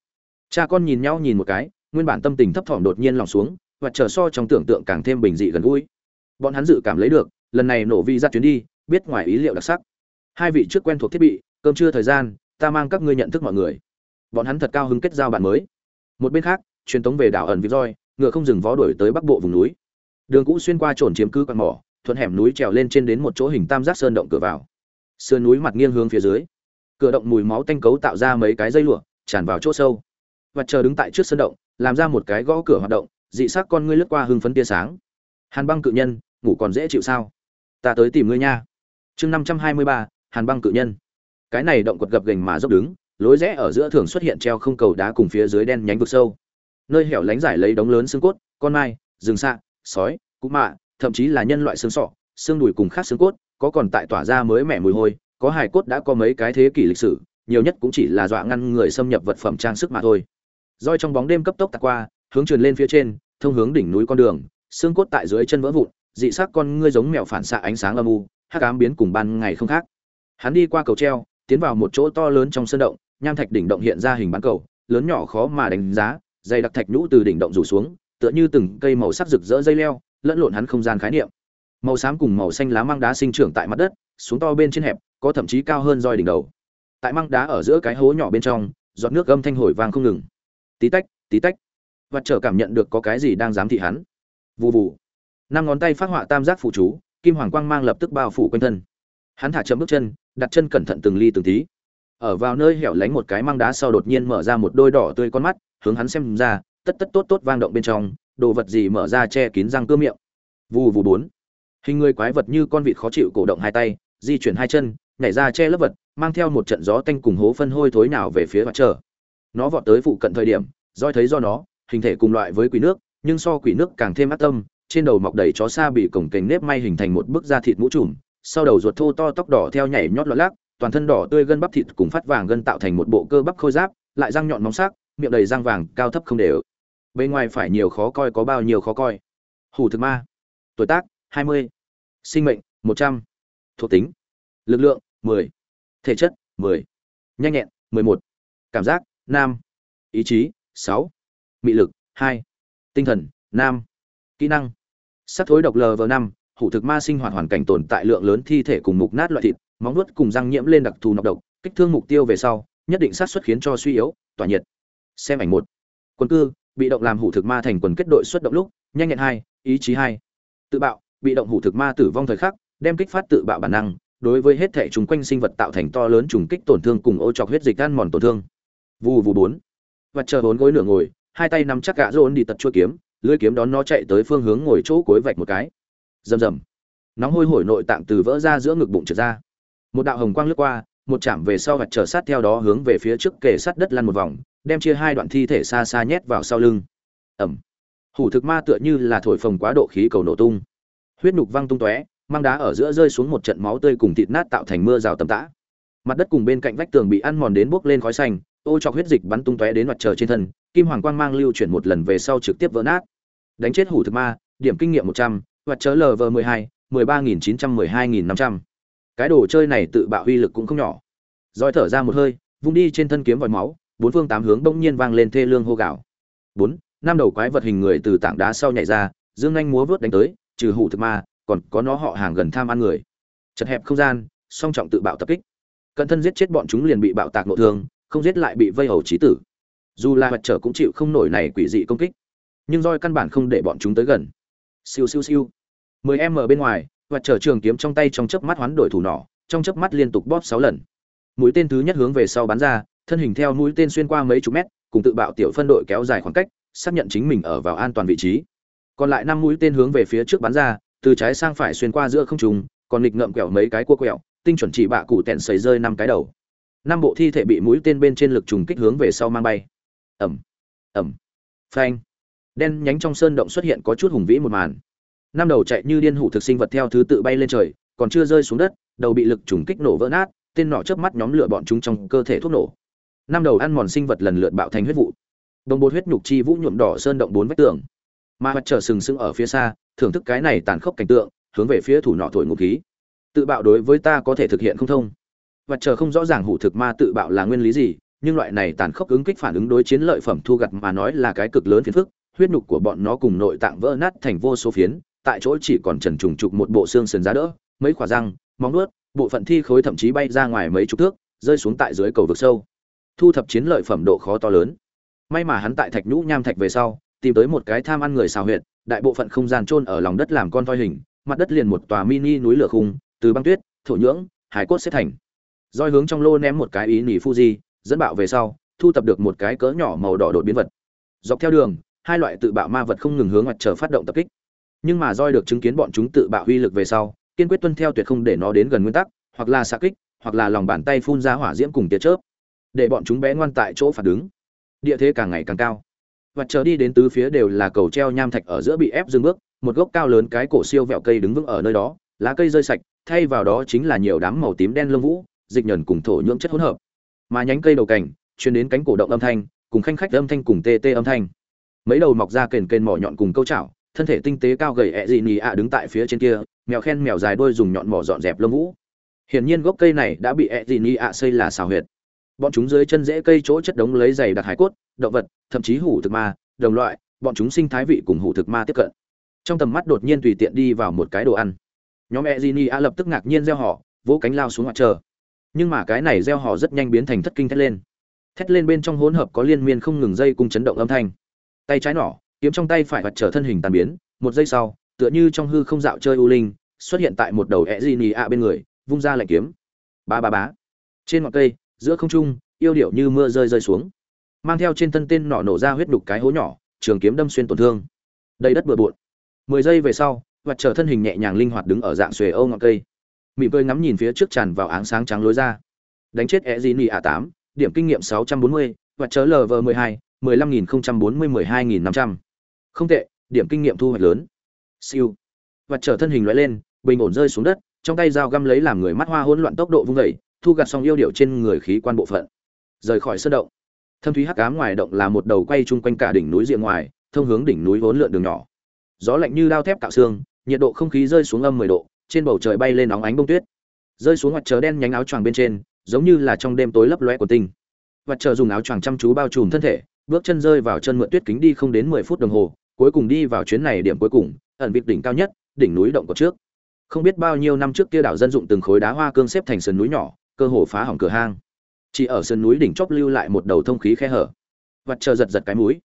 Cha con nhìn nhau nhìn một cái, nguyên bản tâm tình thấp thỏm đột nhiên lòng xuống, và chờ so trong tưởng tượng càng thêm bình dị gần gũi. Bọn hắn dự cảm lấy được, lần này nổ vi ra chuyến đi, biết ngoài ý liệu đặc sắc. Hai vị trước quen thuộc thiết bị, cơm trưa thời gian, ta mang các ngươi nhận thức mọi người. Bọn hắn thật cao hứng kết giao bạn mới. Một bên khác, truyền tống về đảo ẩn vịt roi ngựa không dừng vó đuổi tới bắc bộ vùng núi. Đường cũ xuyên qua trồn chiếm cứ quạt mỏ, thuận hẻm núi trèo lên trên đến một chỗ hình tam giác sơn động cửa vào. Sườn núi mặt nghiêng hướng phía dưới. Cửa động mùi máu tanh cấu tạo ra mấy cái dây lụa, tràn vào chỗ sâu. Và chờ đứng tại trước sơn động, làm ra một cái gõ cửa hoạt động, dị sắc con ngươi lướt qua hưng phấn tia sáng. Hàn băng cự nhân, ngủ còn dễ chịu sao? Ta tới tìm ngươi nha. Chương năm trăm hai mươi ba, hàn băng cự nhân. Cái này động quật gập gành mà dốc đứng, lối rẽ ở giữa thường xuất hiện treo không cầu đá cùng phía dưới đen nhánh vực sâu nơi hẻo lánh giải lấy đống lớn xương cốt, con mai, rừng xạ sói, cú mạ, thậm chí là nhân loại xương sọ, xương đùi cùng khác xương cốt, có còn tại tỏa ra mới mẻ mùi hôi, có hài cốt đã có mấy cái thế kỷ lịch sử, nhiều nhất cũng chỉ là dọa ngăn người xâm nhập vật phẩm trang sức mà thôi. Roi trong bóng đêm cấp tốc tạt qua, hướng truyền lên phía trên, thông hướng đỉnh núi con đường, xương cốt tại dưới chân vỡ vụn, dị sắc con ngươi giống mèo phản xạ ánh sáng âm u, hắc ám biến cùng ban ngày không khác. Hắn đi qua cầu treo, tiến vào một chỗ to lớn trong sân động, nham thạch đỉnh động hiện ra hình bán cầu, lớn nhỏ khó mà đánh giá dày đặc thạch nhũ từ đỉnh động rủ xuống, tựa như từng cây màu sắc rực rỡ dây leo, lẫn lộn hắn không gian khái niệm. Màu xám cùng màu xanh lá măng đá sinh trưởng tại mặt đất, xuống to bên trên hẹp, có thậm chí cao hơn roi đỉnh đầu. Tại măng đá ở giữa cái hố nhỏ bên trong, giọt nước gâm thanh hồi vang không ngừng. Tí tách tí tách. Vật trở cảm nhận được có cái gì đang giám thị hắn. Vù vù. Năm ngón tay phát họa tam giác phụ chú, kim hoàng quang mang lập tức bao phủ quanh thân. Hắn thả chậm bước chân, đặt chân cẩn thận từng ly từng tí. Ở vào nơi hẻo lánh một cái mang đá sau đột nhiên mở ra một đôi đỏ tươi con mắt hướng hắn xem ra, tất tất tốt tốt vang động bên trong, đồ vật gì mở ra che kín răng cưa miệng. Vù vù bốn. Hình người quái vật như con vịt khó chịu cổ động hai tay, di chuyển hai chân, nhảy ra che lớp vật, mang theo một trận gió tanh cùng hố phân hôi thối nào về phía mặt trời. Nó vọt tới phụ cận thời điểm, roi thấy do nó, hình thể cùng loại với quỷ nước, nhưng so quỷ nước càng thêm ác tâm, trên đầu mọc đầy chó xa bị cổng kềnh nếp may hình thành một bức da thịt mũ trùm, sau đầu ruột thô to tóc đỏ theo nhảy nhót lọt lác, toàn thân đỏ tươi gân bắp thịt cùng phát vàng gân tạo thành một bộ cơ bắp khôi giáp, lại răng nhọn móng sắc miệng đầy răng vàng, cao thấp không đều bên ngoài phải nhiều khó coi có bao nhiêu khó coi hủ thực ma tuổi tác 20. sinh mệnh 100. thuộc tính, lực lượng 10. thể chất 10. nhanh nhẹn 11. cảm giác, nam ý chí 6. mị lực 2. tinh thần, nam kỹ năng, sắc thối độc lv năm hủ thực ma sinh hoạt hoàn cảnh tồn tại lượng lớn thi thể cùng mục nát loại thịt, móng nuốt cùng răng nhiễm lên đặc thù nọc độc, kích thương mục tiêu về sau, nhất định sát xuất khiến cho suy yếu, tỏa nhiệt xem ảnh một. Quân cư, bị động làm hủ thực ma thành quần kết đội xuất động lúc, nhanh nhẹn hai, ý chí hai. Tự bạo, bị động hủ thực ma tử vong thời khắc, đem kích phát tự bạo bản năng, đối với hết thể chúng quanh sinh vật tạo thành to lớn trùng kích tổn thương cùng ô chọc huyết dịch ăn mòn tổn thương. Vù vù bốn. Và chờ bốn gối nửa ngồi, hai tay nắm chắc gã rôn đi tật chua kiếm, lưỡi kiếm đón nó chạy tới phương hướng ngồi chỗ cuối vạch một cái. Rầm rầm. Nóng hôi hổi nội tạng từ vỡ ra giữa ngực bụng trượt ra. Một đạo hồng quang lướt qua, một chạm về sau vạch trở sát theo đó hướng về phía trước kề sát đất lăn một vòng đem chia hai đoạn thi thể xa xa nhét vào sau lưng. Ẩm. Hủ thực ma tựa như là thổi phồng quá độ khí cầu nổ tung. Huyết nhục văng tung tóe, mang đá ở giữa rơi xuống một trận máu tươi cùng thịt nát tạo thành mưa rào tầm tã. Mặt đất cùng bên cạnh vách tường bị ăn mòn đến bốc lên khói xanh, ô chọc huyết dịch bắn tung tóe đến mặt trời trên thân, kim hoàng quang mang lưu chuyển một lần về sau trực tiếp vỡ nát. Đánh chết hủ thực ma, điểm kinh nghiệm một trăm mặt chớ lv mười hai, mười ba nghìn chín trăm mười hai nghìn năm trăm. Cái đồ chơi này tự bạo uy lực cũng không nhỏ. Roi thở ra một hơi, vung đi trên thân kiếm vòi máu bốn phương tám hướng bỗng nhiên vang lên thê lương hô gạo bốn, năm đầu quái vật hình người từ tảng đá sau nhảy ra, dương anh múa vớt đánh tới, trừ hủ thực ma, còn có nó họ hàng gần tham ăn người. Chật hẹp không gian, song trọng tự bạo tập kích. Cận thân giết chết bọn chúng liền bị bạo tạc nội thương, không giết lại bị vây hầu trí tử. Dù là mặt trở cũng chịu không nổi này quỷ dị công kích. Nhưng roi căn bản không để bọn chúng tới gần. Siêu siêu siêu. Mười em ở bên ngoài, vật trở trường kiếm trong tay trong chớp mắt hoán đổi thủ nỏ, trong chớp mắt liên tục bóp sáu lần. Mũi tên thứ nhất hướng về sau bắn ra thân hình theo mũi tên xuyên qua mấy chục mét, cùng tự bạo tiểu phân đội kéo dài khoảng cách, xác nhận chính mình ở vào an toàn vị trí. Còn lại năm mũi tên hướng về phía trước bắn ra, từ trái sang phải xuyên qua giữa không trùng còn nghịch ngợm quẹo mấy cái cua quẹo, tinh chuẩn chỉ bạ cụ tẹn sấy rơi năm cái đầu. Năm bộ thi thể bị mũi tên bên trên lực trùng kích hướng về sau mang bay. Ẩm ẩm phanh. Đen nhánh trong sơn động xuất hiện có chút hùng vĩ một màn. Năm đầu chạy như điên hủ thực sinh vật theo thứ tự bay lên trời, còn chưa rơi xuống đất, đầu bị lực trùng kích nổ vỡ nát, tên nọ chớp mắt nhóm lửa bọn chúng trong cơ thể thuốc nổ năm đầu ăn mòn sinh vật lần lượt bạo thành huyết vụ. Đồng bột huyết nhục chi vũ nhuộm đỏ sơn động bốn vách tường. Mà mặt trở sừng sững ở phía xa, thưởng thức cái này tàn khốc cảnh tượng, hướng về phía thủ nọ thổi ngục khí. Tự bạo đối với ta có thể thực hiện không thông. Mặt chờ không rõ ràng hủ thực ma tự bạo là nguyên lý gì, nhưng loại này tàn khốc ứng kích phản ứng đối chiến lợi phẩm thu gặt mà nói là cái cực lớn phiền phức, huyết nhục của bọn nó cùng nội tạng vỡ nát thành vô số phiến, tại chỗ chỉ còn trần trùng trục một bộ xương sườn giá đỡ, mấy khỏa răng, móng nuốt, bộ phận thi khối thậm chí bay ra ngoài mấy chục thước, rơi xuống tại dưới cầu vực sâu thu thập chiến lợi phẩm độ khó to lớn. May mà hắn tại thạch nhũ nham thạch về sau, tìm tới một cái tham ăn người xào huyệt, đại bộ phận không gian trôn ở lòng đất làm con voi hình, mặt đất liền một tòa mini núi lửa khung, từ băng tuyết, thổ nhưỡng, hải cốt xếp thành. Roi hướng trong lô ném một cái ý nỉ fuji, dẫn bạo về sau, thu thập được một cái cỡ nhỏ màu đỏ đột biến vật. Dọc theo đường, hai loại tự bạo ma vật không ngừng hướng mặt trời phát động tập kích. Nhưng mà roi được chứng kiến bọn chúng tự bạo uy lực về sau, kiên quyết tuân theo tuyệt không để nó đến gần nguyên tắc, hoặc là xạ kích, hoặc là lòng bàn tay phun ra hỏa diễm cùng tia chớp để bọn chúng bé ngoan tại chỗ phản đứng địa thế càng ngày càng cao. Và chờ đi đến tứ phía đều là cầu treo nham thạch ở giữa bị ép dừng bước, một gốc cao lớn cái cổ siêu vẹo cây đứng vững ở nơi đó, lá cây rơi sạch, thay vào đó chính là nhiều đám màu tím đen lông vũ, dịch nhờn cùng thổ nhưỡng chất hỗn hợp. Mà nhánh cây đầu cảnh truyền đến cánh cổ động âm thanh, cùng khanh khách âm thanh cùng tê tê âm thanh. Mấy đầu mọc ra kền kền mỏ nhọn cùng câu chảo, thân thể tinh tế cao gầy ẹ dị nì ạ đứng tại phía trên kia, mèo khen mèo dài đôi dùng nhọn mỏ dọn dẹp lông vũ. Hiển nhiên gốc cây này đã bị ẹ dị nì ạ xây là xào huyệt bọn chúng dưới chân rễ cây chỗ chất đống lấy dày đặc hải cốt, động vật, thậm chí hủ thực ma, đồng loại, bọn chúng sinh thái vị cùng hủ thực ma tiếp cận. Trong tầm mắt đột nhiên tùy tiện đi vào một cái đồ ăn. Nhóm e gini a lập tức ngạc nhiên gieo họ, vỗ cánh lao xuống mặt chờ nhưng mà cái này gieo họ rất nhanh biến thành thất kinh thét lên. Thét lên bên trong hỗn hợp có liên miên không ngừng dây cùng chấn động âm thanh. Tay trái nỏ, kiếm trong tay phải mặt trở thân hình tàn biến, một giây sau, tựa như trong hư không dạo chơi u linh, xuất hiện tại một đầu e gini a bên người, vung ra lạnh kiếm. Ba ba bá trên ngọn cây giữa không trung, yêu điệu như mưa rơi rơi xuống. Mang theo trên thân tên nỏ nổ ra huyết đục cái hố nhỏ, trường kiếm đâm xuyên tổn thương. Đầy đất bừa bộn. Mười giây về sau, vật trở thân hình nhẹ nhàng linh hoạt đứng ở dạng xuề âu ngọn cây. Mị vơi ngắm nhìn phía trước tràn vào áng sáng trắng lối ra. Đánh chết e gì a tám, điểm kinh nghiệm sáu trăm bốn mươi và chớ lv mười hai, mười lăm nghìn không trăm bốn mươi, mười hai nghìn năm trăm. Không tệ, điểm kinh nghiệm thu hoạch lớn. Siêu. Và trở thân hình loại lên, bình ổn rơi xuống đất, trong tay dao găm lấy làm người mắt hoa hỗn loạn tốc độ vung vẩy thu gặt xong yêu điệu trên người khí quan bộ phận. Rời khỏi sơn động, thâm thúy hắc ám ngoài động là một đầu quay chung quanh cả đỉnh núi diện ngoài, thông hướng đỉnh núi vốn lượn đường nhỏ. Gió lạnh như đao thép cạo xương, nhiệt độ không khí rơi xuống âm mười độ, trên bầu trời bay lên óng ánh bông tuyết. Rơi xuống mặt trời đen nhánh áo choàng bên trên, giống như là trong đêm tối lấp loe của tinh. Mặt trời dùng áo choàng chăm chú bao trùm thân thể, bước chân rơi vào chân mượn tuyết kính đi không đến mười phút đồng hồ, cuối cùng đi vào chuyến này điểm cuối cùng, ẩn vịt đỉnh cao nhất, đỉnh núi động cột trước. Không biết bao nhiêu năm trước kia đảo dân dụng từng khối đá hoa cương xếp thành sườn núi nhỏ cơ hồ phá hỏng cửa hang. Chỉ ở sườn núi đỉnh chóp lưu lại một đầu thông khí khe hở. Vặt chờ giật giật cái mũi.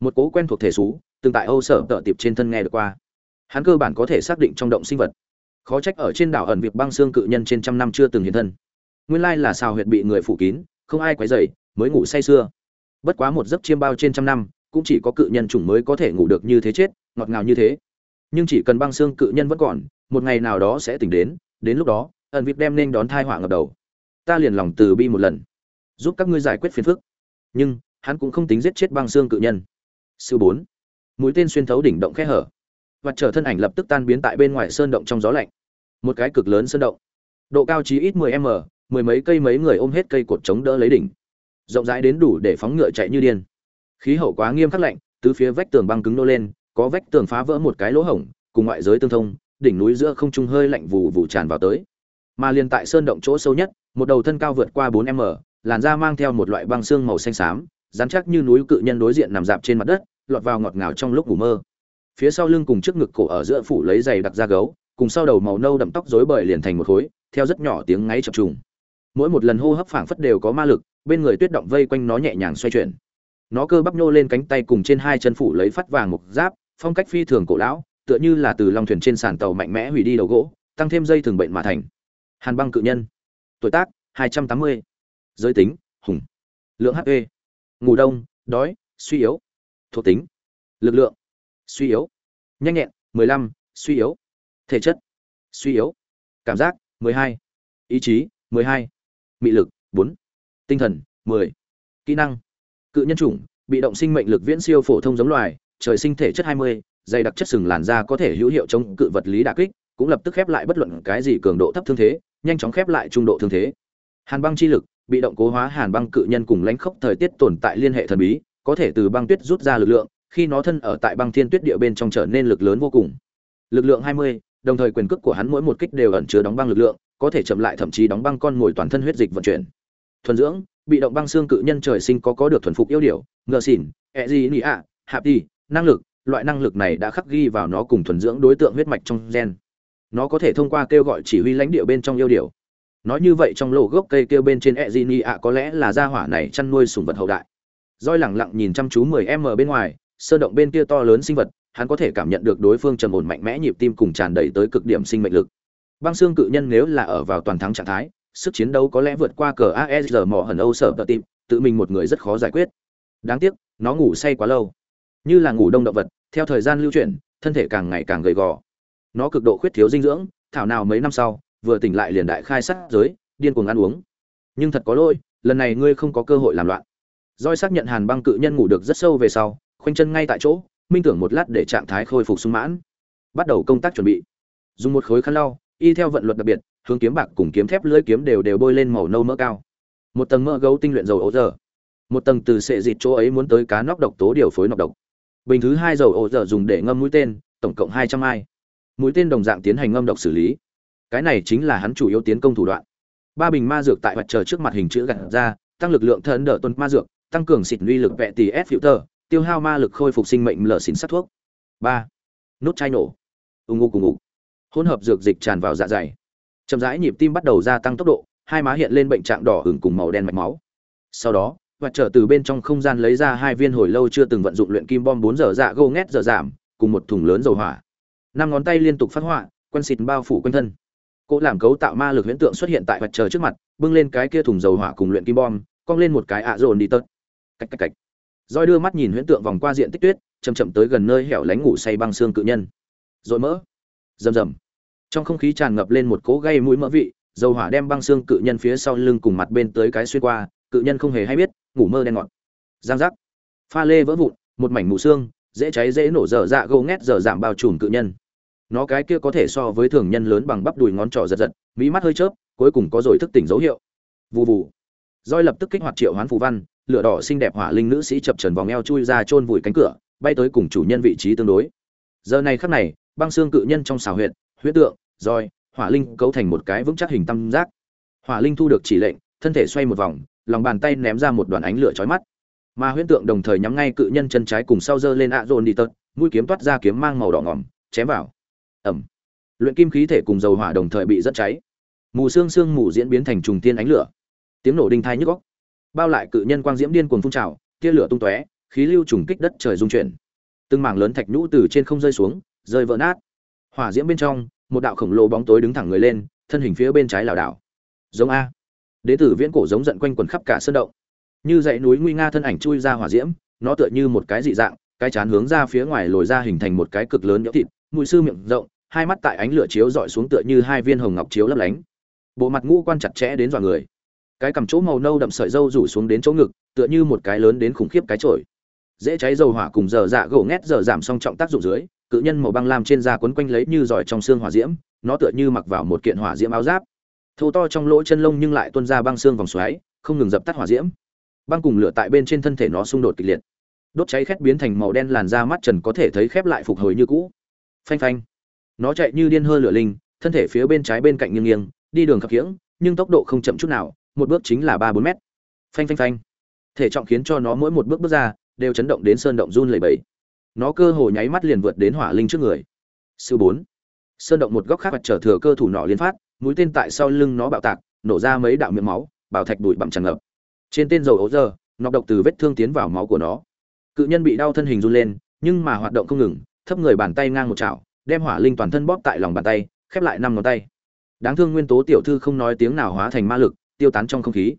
Một cố quen thuộc thể xú, từng tại âu sở tợ tiệp trên thân nghe được qua. Hắn cơ bản có thể xác định trong động sinh vật. Khó trách ở trên đảo ẩn việc băng xương cự nhân trên trăm năm chưa từng hiện thân. Nguyên lai là sao huyệt bị người phủ kín, không ai quấy dày mới ngủ say sưa. Bất quá một giấc chiêm bao trên trăm năm, cũng chỉ có cự nhân chủng mới có thể ngủ được như thế chết, ngọt ngào như thế. Nhưng chỉ cần băng xương cự nhân vẫn còn, một ngày nào đó sẽ tỉnh đến đến lúc đó, ẩn việc đem nên đón thai họa ngập đầu ta liền lòng từ bi một lần, giúp các ngươi giải quyết phiền phức. Nhưng, hắn cũng không tính giết chết băng xương cự nhân. Sư bốn. Mũi tên xuyên thấu đỉnh động khe hở. Và trở thân ảnh lập tức tan biến tại bên ngoài sơn động trong gió lạnh. Một cái cực lớn sơn động. Độ cao chí ít 10 m, mười mấy cây mấy người ôm hết cây cột chống đỡ lấy đỉnh. Rộng rãi đến đủ để phóng ngựa chạy như điên. Khí hậu quá nghiêm khắc lạnh từ phía vách tường băng cứng nô lên, có vách tường phá vỡ một cái lỗ hổng, cùng ngoại giới tương thông, đỉnh núi giữa không trung hơi lạnh vụ vụ tràn vào tới. Mà liền tại sơn động chỗ sâu nhất một đầu thân cao vượt qua 4 m làn da mang theo một loại băng xương màu xanh xám, rắn chắc như núi cự nhân đối diện nằm dạp trên mặt đất, lọt vào ngọt ngào trong lúc ngủ mơ. Phía sau lưng cùng trước ngực cổ ở giữa phủ lấy giày đặc da gấu, cùng sau đầu màu nâu đậm tóc rối bời liền thành một khối, theo rất nhỏ tiếng ngáy chập trùng. Mỗi một lần hô hấp phảng phất đều có ma lực, bên người tuyết động vây quanh nó nhẹ nhàng xoay chuyển. Nó cơ bắp nhô lên cánh tay cùng trên hai chân phủ lấy phát vàng mục giáp, phong cách phi thường cổ lão, tựa như là từ long thuyền trên sàn tàu mạnh mẽ hủy đi đầu gỗ, tăng thêm dây thường bệnh mà thành. Hàn băng cự nhân tuổi tác 280. giới tính hùng lượng hp ngủ đông đói suy yếu thuộc tính lực lượng suy yếu nhanh nhẹn 15, suy yếu thể chất suy yếu cảm giác 12. ý chí 12. mị lực 4. tinh thần 10. kỹ năng cự nhân chủng bị động sinh mệnh lực viễn siêu phổ thông giống loài trời sinh thể chất 20, dày đặc chất sừng làn da có thể hữu hiệu chống cự vật lý đả kích cũng lập tức khép lại bất luận cái gì cường độ thấp thương thế nhanh chóng khép lại trung độ thương thế. Hàn băng chi lực bị động cố hóa hàn băng cự nhân cùng lãnh khốc thời tiết tồn tại liên hệ thần bí có thể từ băng tuyết rút ra lực lượng khi nó thân ở tại băng thiên tuyết địa bên trong trở nên lực lớn vô cùng. Lực lượng 20, đồng thời quyền cước của hắn mỗi một kích đều ẩn chứa đóng băng lực lượng có thể chậm lại thậm chí đóng băng con ngồi toàn thân huyết dịch vận chuyển. Thuần dưỡng bị động băng xương cự nhân trời sinh có có được thuần phục yêu điểu ngờ xỉn e ẹ gì nị ạ hạp đi năng lực loại năng lực này đã khắc ghi vào nó cùng thuần dưỡng đối tượng huyết mạch trong gen nó có thể thông qua kêu gọi chỉ huy lãnh địa bên trong yêu điều. nói như vậy trong lỗ gốc cây kêu bên trên e gì nị ạ có lẽ là gia hỏa này chăn nuôi sùng vật hậu đại roi lẳng lặng nhìn chăm chú 10 m bên ngoài sơ động bên kia to lớn sinh vật hắn có thể cảm nhận được đối phương trầm ổn mạnh mẽ nhịp tim cùng tràn đầy tới cực điểm sinh mệnh lực băng xương cự nhân nếu là ở vào toàn thắng trạng thái sức chiến đấu có lẽ vượt qua cờ ASR mỏ hẩn Âu sở tự tìm, tự mình một người rất khó giải quyết. Đáng tiếc, nó ngủ say quá lâu. Như là ngủ đông động vật, theo thời gian lưu chuyển, thân thể càng ngày càng gầy gò. Nó cực độ khuyết thiếu dinh dưỡng, thảo nào mấy năm sau, vừa tỉnh lại liền đại khai sát giới, điên cuồng ăn uống. Nhưng thật có lỗi, lần này ngươi không có cơ hội làm loạn. roi xác nhận Hàn Băng cự nhân ngủ được rất sâu về sau, khoanh chân ngay tại chỗ, minh tưởng một lát để trạng thái khôi phục sung mãn. Bắt đầu công tác chuẩn bị. Dùng một khối khăn lau, y theo vận luật đặc biệt, hướng kiếm bạc cùng kiếm thép lưỡi kiếm đều đều bôi lên màu nâu mỡ cao một tầng mỡ gấu tinh luyện dầu ấu giờ một tầng từ sệ dịt chỗ ấy muốn tới cá nóc độc tố điều phối nọc độc bình thứ hai dầu ấu giờ dùng để ngâm mũi tên tổng cộng hai trăm ai mũi tên đồng dạng tiến hành ngâm độc xử lý. Cái này chính là hắn chủ yếu tiến công thủ đoạn. Ba bình ma dược tại mặt trời trước mặt hình chữ gặt ra tăng lực lượng thân đỡ tuần ma dược tăng cường xịt uy lực vẹ tỷ s filter tiêu hao ma lực khôi phục sinh mệnh lở xịn sát thuốc. Ba. Nút chai nổ. Ung ngô cùng ngủ, hỗn hợp dược dịch tràn vào dạ dày. Chậm rãi nhịp tim bắt đầu gia tăng tốc độ hai má hiện lên bệnh trạng đỏ hửng cùng màu đen mạch máu. Sau đó và trở từ bên trong không gian lấy ra hai viên hồi lâu chưa từng vận dụng luyện kim bom bốn giờ dạ gô ngét giờ giảm cùng một thùng lớn dầu hỏa năm ngón tay liên tục phát họa quen xịt bao phủ quanh thân. Cỗ làm cấu tạo ma lực huyễn tượng xuất hiện tại mặt trời trước mặt, bưng lên cái kia thùng dầu hỏa cùng luyện kim bom, cong lên một cái ạ dồn đi tớt. Cách cách cách roi đưa mắt nhìn huyễn tượng vòng qua diện tích tuyết, chậm chậm tới gần nơi hẻo lánh ngủ say băng xương cự nhân. Rồi mỡ. Rầm rầm. Trong không khí tràn ngập lên một cỗ gây mũi mỡ vị, dầu hỏa đem băng xương cự nhân phía sau lưng cùng mặt bên tới cái xuyên qua, cự nhân không hề hay biết, ngủ mơ đen ngọt giang giác. Pha lê vỡ vụn, một mảnh mù xương, dễ cháy dễ nổ dở dạ gâu ngét dở giảm bao trùm cự nhân nó cái kia có thể so với thường nhân lớn bằng bắp đùi ngón trỏ giật giật mỹ mắt hơi chớp, cuối cùng có rồi thức tỉnh dấu hiệu. Vù vù. Roi lập tức kích hoạt triệu hoán phù văn, lửa đỏ xinh đẹp hỏa linh nữ sĩ chập trần vòng eo chui ra chôn vùi cánh cửa, bay tới cùng chủ nhân vị trí tương đối. Giờ này khắc này, băng xương cự nhân trong xào huyệt, huyết tượng roi hỏa linh cấu thành một cái vững chắc hình tam giác. Hỏa linh thu được chỉ lệnh, thân thể xoay một vòng, lòng bàn tay ném ra một đoàn ánh lửa chói mắt. Mà huyễn tượng đồng thời nhắm ngay cự nhân chân trái cùng sau dơ lên ạ dồn đi tật, mũi kiếm toát ra kiếm mang màu đỏ ngỏm, chém vào ẩm. Luyện kim khí thể cùng dầu hỏa đồng thời bị dẫn cháy. Mù xương xương mù diễn biến thành trùng tiên ánh lửa. Tiếng nổ đinh thai nhức góc bao lại cự nhân quang diễm điên cuồng phun trào, tia lửa tung tóe, khí lưu trùng kích đất trời dung chuyển. Từng mảng lớn thạch nhũ từ trên không rơi xuống, rơi vỡ nát. Hỏa diễm bên trong, một đạo khổng lồ bóng tối đứng thẳng người lên, thân hình phía bên trái lảo đảo. Giống a. Đế tử viễn cổ giống giận quanh quần khắp cả sơn động. Như dãy núi nguy nga thân ảnh chui ra hỏa diễm, nó tựa như một cái dị dạng, cái chán hướng ra phía ngoài lồi ra hình thành một cái cực lớn nhỡ thịt mũi sư miệng rộng hai mắt tại ánh lửa chiếu dọi xuống tựa như hai viên hồng ngọc chiếu lấp lánh. Bộ mặt ngũ quan chặt chẽ đến dọa người. Cái cằm chỗ màu nâu đậm sợi dâu rủ xuống đến chỗ ngực tựa như một cái lớn đến khủng khiếp cái trội, dễ cháy dầu hỏa cùng giờ dạ gỗ ngét giờ giảm song trọng tác dụng dưới cự nhân màu băng lam trên da quấn quanh lấy như giỏi trong xương hỏa diễm nó tựa như mặc vào một kiện hỏa diễm áo giáp. Thô to trong lỗ chân lông nhưng lại tuôn ra băng xương vòng xoáy không ngừng dập tắt hỏa diễm. Băng cùng lửa tại bên trên thân thể nó xung đột kịch liệt. Đốt cháy khét biến thành màu đen làn da mắt trần có thể thấy khép lại phục hồi như cũ. Phanh phanh nó chạy như điên hơ lửa linh, thân thể phía bên trái bên cạnh nghiêng nghiêng, đi đường khập khiễng, nhưng tốc độ không chậm chút nào, một bước chính là ba bốn mét. Phanh phanh phanh. Thể trọng khiến cho nó mỗi một bước bước ra, đều chấn động đến sơn động run lẩy bẩy. Nó cơ hồ nháy mắt liền vượt đến hỏa linh trước người. Sư bốn. Sơn động một góc khác mặt trở thừa cơ thủ nọ liên phát, mũi tên tại sau lưng nó bạo tạc, nổ ra mấy đạo miệng máu, bảo thạch bụi bặm tràn ngập. Trên tên dầu ấu giờ nọc độc từ vết thương tiến vào máu của nó. Cự nhân bị đau thân hình run lên, nhưng mà hoạt động không ngừng, thấp người bàn tay ngang một chảo đem hỏa linh toàn thân bóp tại lòng bàn tay, khép lại năm ngón tay. Đáng thương nguyên tố tiểu thư không nói tiếng nào hóa thành ma lực, tiêu tán trong không khí.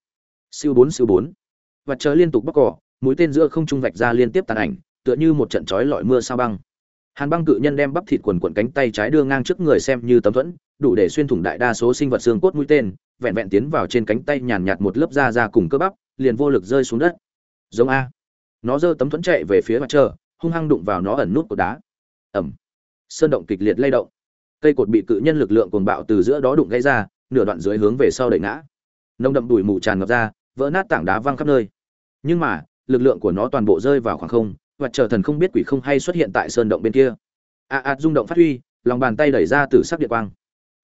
Siêu bốn siêu bốn. Và chờ liên tục bóc cỏ, mũi tên giữa không trung vạch ra liên tiếp tàn ảnh, tựa như một trận chói lọi mưa sao băng. Hàn băng cự nhân đem bắp thịt quần quần cánh tay trái đưa ngang trước người xem như tấm thuẫn, đủ để xuyên thủng đại đa số sinh vật xương cốt mũi tên, vẹn vẹn tiến vào trên cánh tay nhàn nhạt một lớp da da cùng cơ bắp, liền vô lực rơi xuống đất. Giống a. Nó giơ tấm thuẫn chạy về phía mặt trời, hung hăng đụng vào nó ẩn nút của đá. Ẩm sơn động kịch liệt lay động. Cây cột bị cự nhân lực lượng cuồng bạo từ giữa đó đụng gãy ra, nửa đoạn dưới hướng về sau đẩy ngã. Nông đậm đùi mù tràn ngập ra, vỡ nát tảng đá văng khắp nơi. Nhưng mà, lực lượng của nó toàn bộ rơi vào khoảng không, và chờ thần không biết quỷ không hay xuất hiện tại sơn động bên kia. A a rung động phát huy, lòng bàn tay đẩy ra từ sắc điện quang.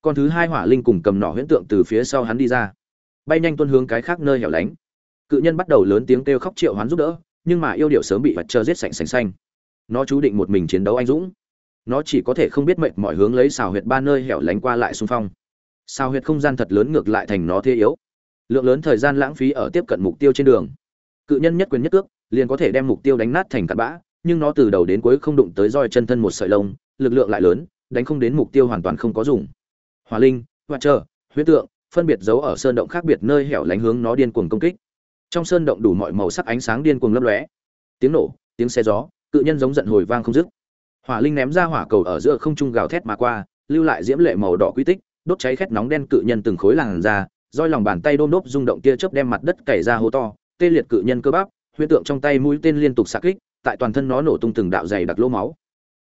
Con thứ hai hỏa linh cùng cầm nỏ huyễn tượng từ phía sau hắn đi ra. Bay nhanh tuân hướng cái khác nơi hẻo lánh. Cự nhân bắt đầu lớn tiếng kêu khóc triệu hoán giúp đỡ, nhưng mà yêu điệu sớm bị vật chờ giết sạch sành xanh. Nó chú định một mình chiến đấu anh dũng nó chỉ có thể không biết mệnh mọi hướng lấy xào huyệt ba nơi hẻo lánh qua lại xung phong. Xào huyệt không gian thật lớn ngược lại thành nó thế yếu. Lượng lớn thời gian lãng phí ở tiếp cận mục tiêu trên đường. Cự nhân nhất quyền nhất cước, liền có thể đem mục tiêu đánh nát thành cặn bã, nhưng nó từ đầu đến cuối không đụng tới roi chân thân một sợi lông, lực lượng lại lớn, đánh không đến mục tiêu hoàn toàn không có dùng. Hòa linh hoa trơ huyết tượng, phân biệt giấu ở sơn động khác biệt nơi hẻo lánh hướng nó điên cuồng công kích. Trong sơn động đủ mọi màu sắc ánh sáng điên cuồng lấp lóe. Tiếng nổ, tiếng xe gió, cự nhân giống giận hồi vang không dứt hỏa linh ném ra hỏa cầu ở giữa không trung gào thét mà qua, lưu lại diễm lệ màu đỏ quy tích, đốt cháy khét nóng đen cự nhân từng khối làn ra roi lòng bàn tay đôm đốp rung động tia chớp đem mặt đất cày ra hố to, tê liệt cự nhân cơ bắp huyễn tượng trong tay mũi tên liên tục xạ kích, tại toàn thân nó nổ tung từng đạo dày đặc lỗ máu.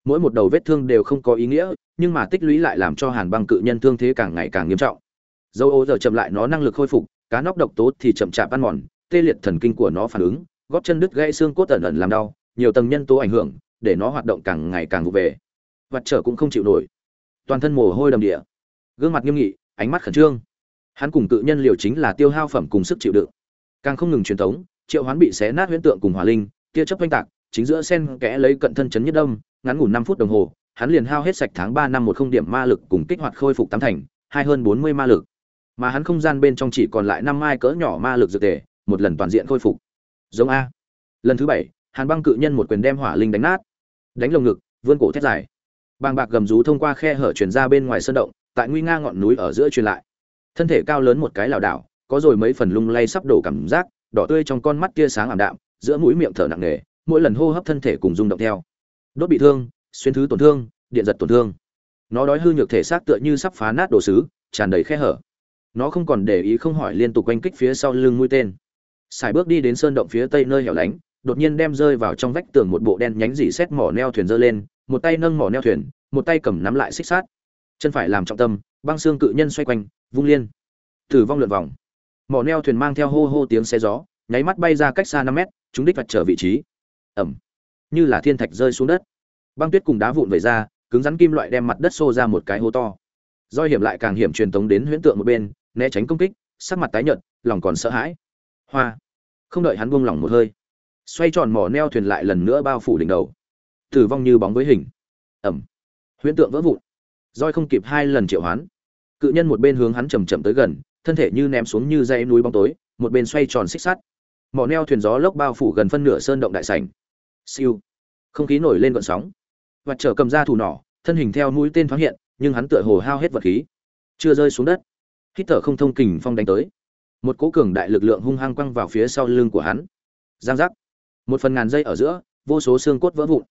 Mỗi một đầu vết thương đều không có ý nghĩa, nhưng mà tích lũy lại làm cho hàn băng cự nhân thương thế càng ngày càng nghiêm trọng. Dâu ô giờ chậm lại nó năng lực khôi phục, cá nóc độc tố thì chậm chạp ăn mòn, tê liệt thần kinh của nó phản ứng, gót chân đứt gãy xương cốt ẩn ẩn làm đau, nhiều tầng nhân tố ảnh hưởng để nó hoạt động càng ngày càng vụ về. Vặt trở cũng không chịu nổi. Toàn thân mồ hôi đầm địa. Gương mặt nghiêm nghị, ánh mắt khẩn trương. Hắn cùng cự nhân liều chính là tiêu hao phẩm cùng sức chịu đựng. Càng không ngừng truyền thống, triệu hoán bị xé nát huyễn tượng cùng hỏa linh, tia chấp oanh tạc, chính giữa sen kẽ lấy cận thân chấn nhất đông, ngắn ngủn năm phút đồng hồ, hắn liền hao hết sạch tháng ba năm một không điểm ma lực cùng kích hoạt khôi phục tám thành, hai hơn bốn mươi ma lực. Mà hắn không gian bên trong chỉ còn lại năm mai cỡ nhỏ ma lực dược tề một lần toàn diện khôi phục. Giống a. Lần thứ bảy, hàn băng cự nhân một quyền đem hỏa linh đánh nát đánh lồng ngực, vươn cổ thét dài. Bàng bạc gầm rú thông qua khe hở truyền ra bên ngoài sơn động, tại nguy nga ngọn núi ở giữa truyền lại. Thân thể cao lớn một cái lảo đảo, có rồi mấy phần lung lay sắp đổ cảm giác, đỏ tươi trong con mắt tia sáng ảm đạm, giữa mũi miệng thở nặng nề, mỗi lần hô hấp thân thể cùng rung động theo. Đốt bị thương, xuyên thứ tổn thương, điện giật tổn thương. Nó đói hư nhược thể xác tựa như sắp phá nát đồ sứ, tràn đầy khe hở. Nó không còn để ý không hỏi liên tục quanh kích phía sau lưng mũi tên. Sải bước đi đến sơn động phía tây nơi hẻo lánh đột nhiên đem rơi vào trong vách tường một bộ đen nhánh dỉ xét mỏ neo thuyền dơ lên, một tay nâng mỏ neo thuyền, một tay cầm nắm lại xích sát chân phải làm trọng tâm, băng xương cự nhân xoay quanh, vung liên. Tử vong lượn vòng. Mỏ neo thuyền mang theo hô hô tiếng xe gió, nháy mắt bay ra cách xa năm mét, chúng đích vạch trở vị trí. Ẩm. Như là thiên thạch rơi xuống đất. Băng tuyết cùng đá vụn vẩy ra, cứng rắn kim loại đem mặt đất xô ra một cái hố to. Doi hiểm lại càng hiểm truyền tống đến huyễn tượng một bên, né tránh công kích, sắc mặt tái nhợt, lòng còn sợ hãi. Hoa. Không đợi hắn buông lỏng một hơi xoay tròn mỏ neo thuyền lại lần nữa bao phủ đỉnh đầu. Tử vong như bóng với hình. Ẩm. Huyễn tượng vỡ vụn. Roi không kịp hai lần triệu hoán. Cự nhân một bên hướng hắn chầm chậm tới gần, thân thể như ném xuống như dây núi bóng tối, một bên xoay tròn xích sắt. Mỏ neo thuyền gió lốc bao phủ gần phân nửa sơn động đại sảnh. Siêu. Không khí nổi lên gợn sóng. Và trở cầm ra thủ nỏ, thân hình theo mũi tên thoáng hiện, nhưng hắn tựa hồ hao hết vật khí. Chưa rơi xuống đất. Hít thở không thông kình phong đánh tới. Một cỗ cường đại lực lượng hung hăng quăng vào phía sau lưng của hắn. Giang giác một phần ngàn giây ở giữa, vô số xương cốt vỡ vụn.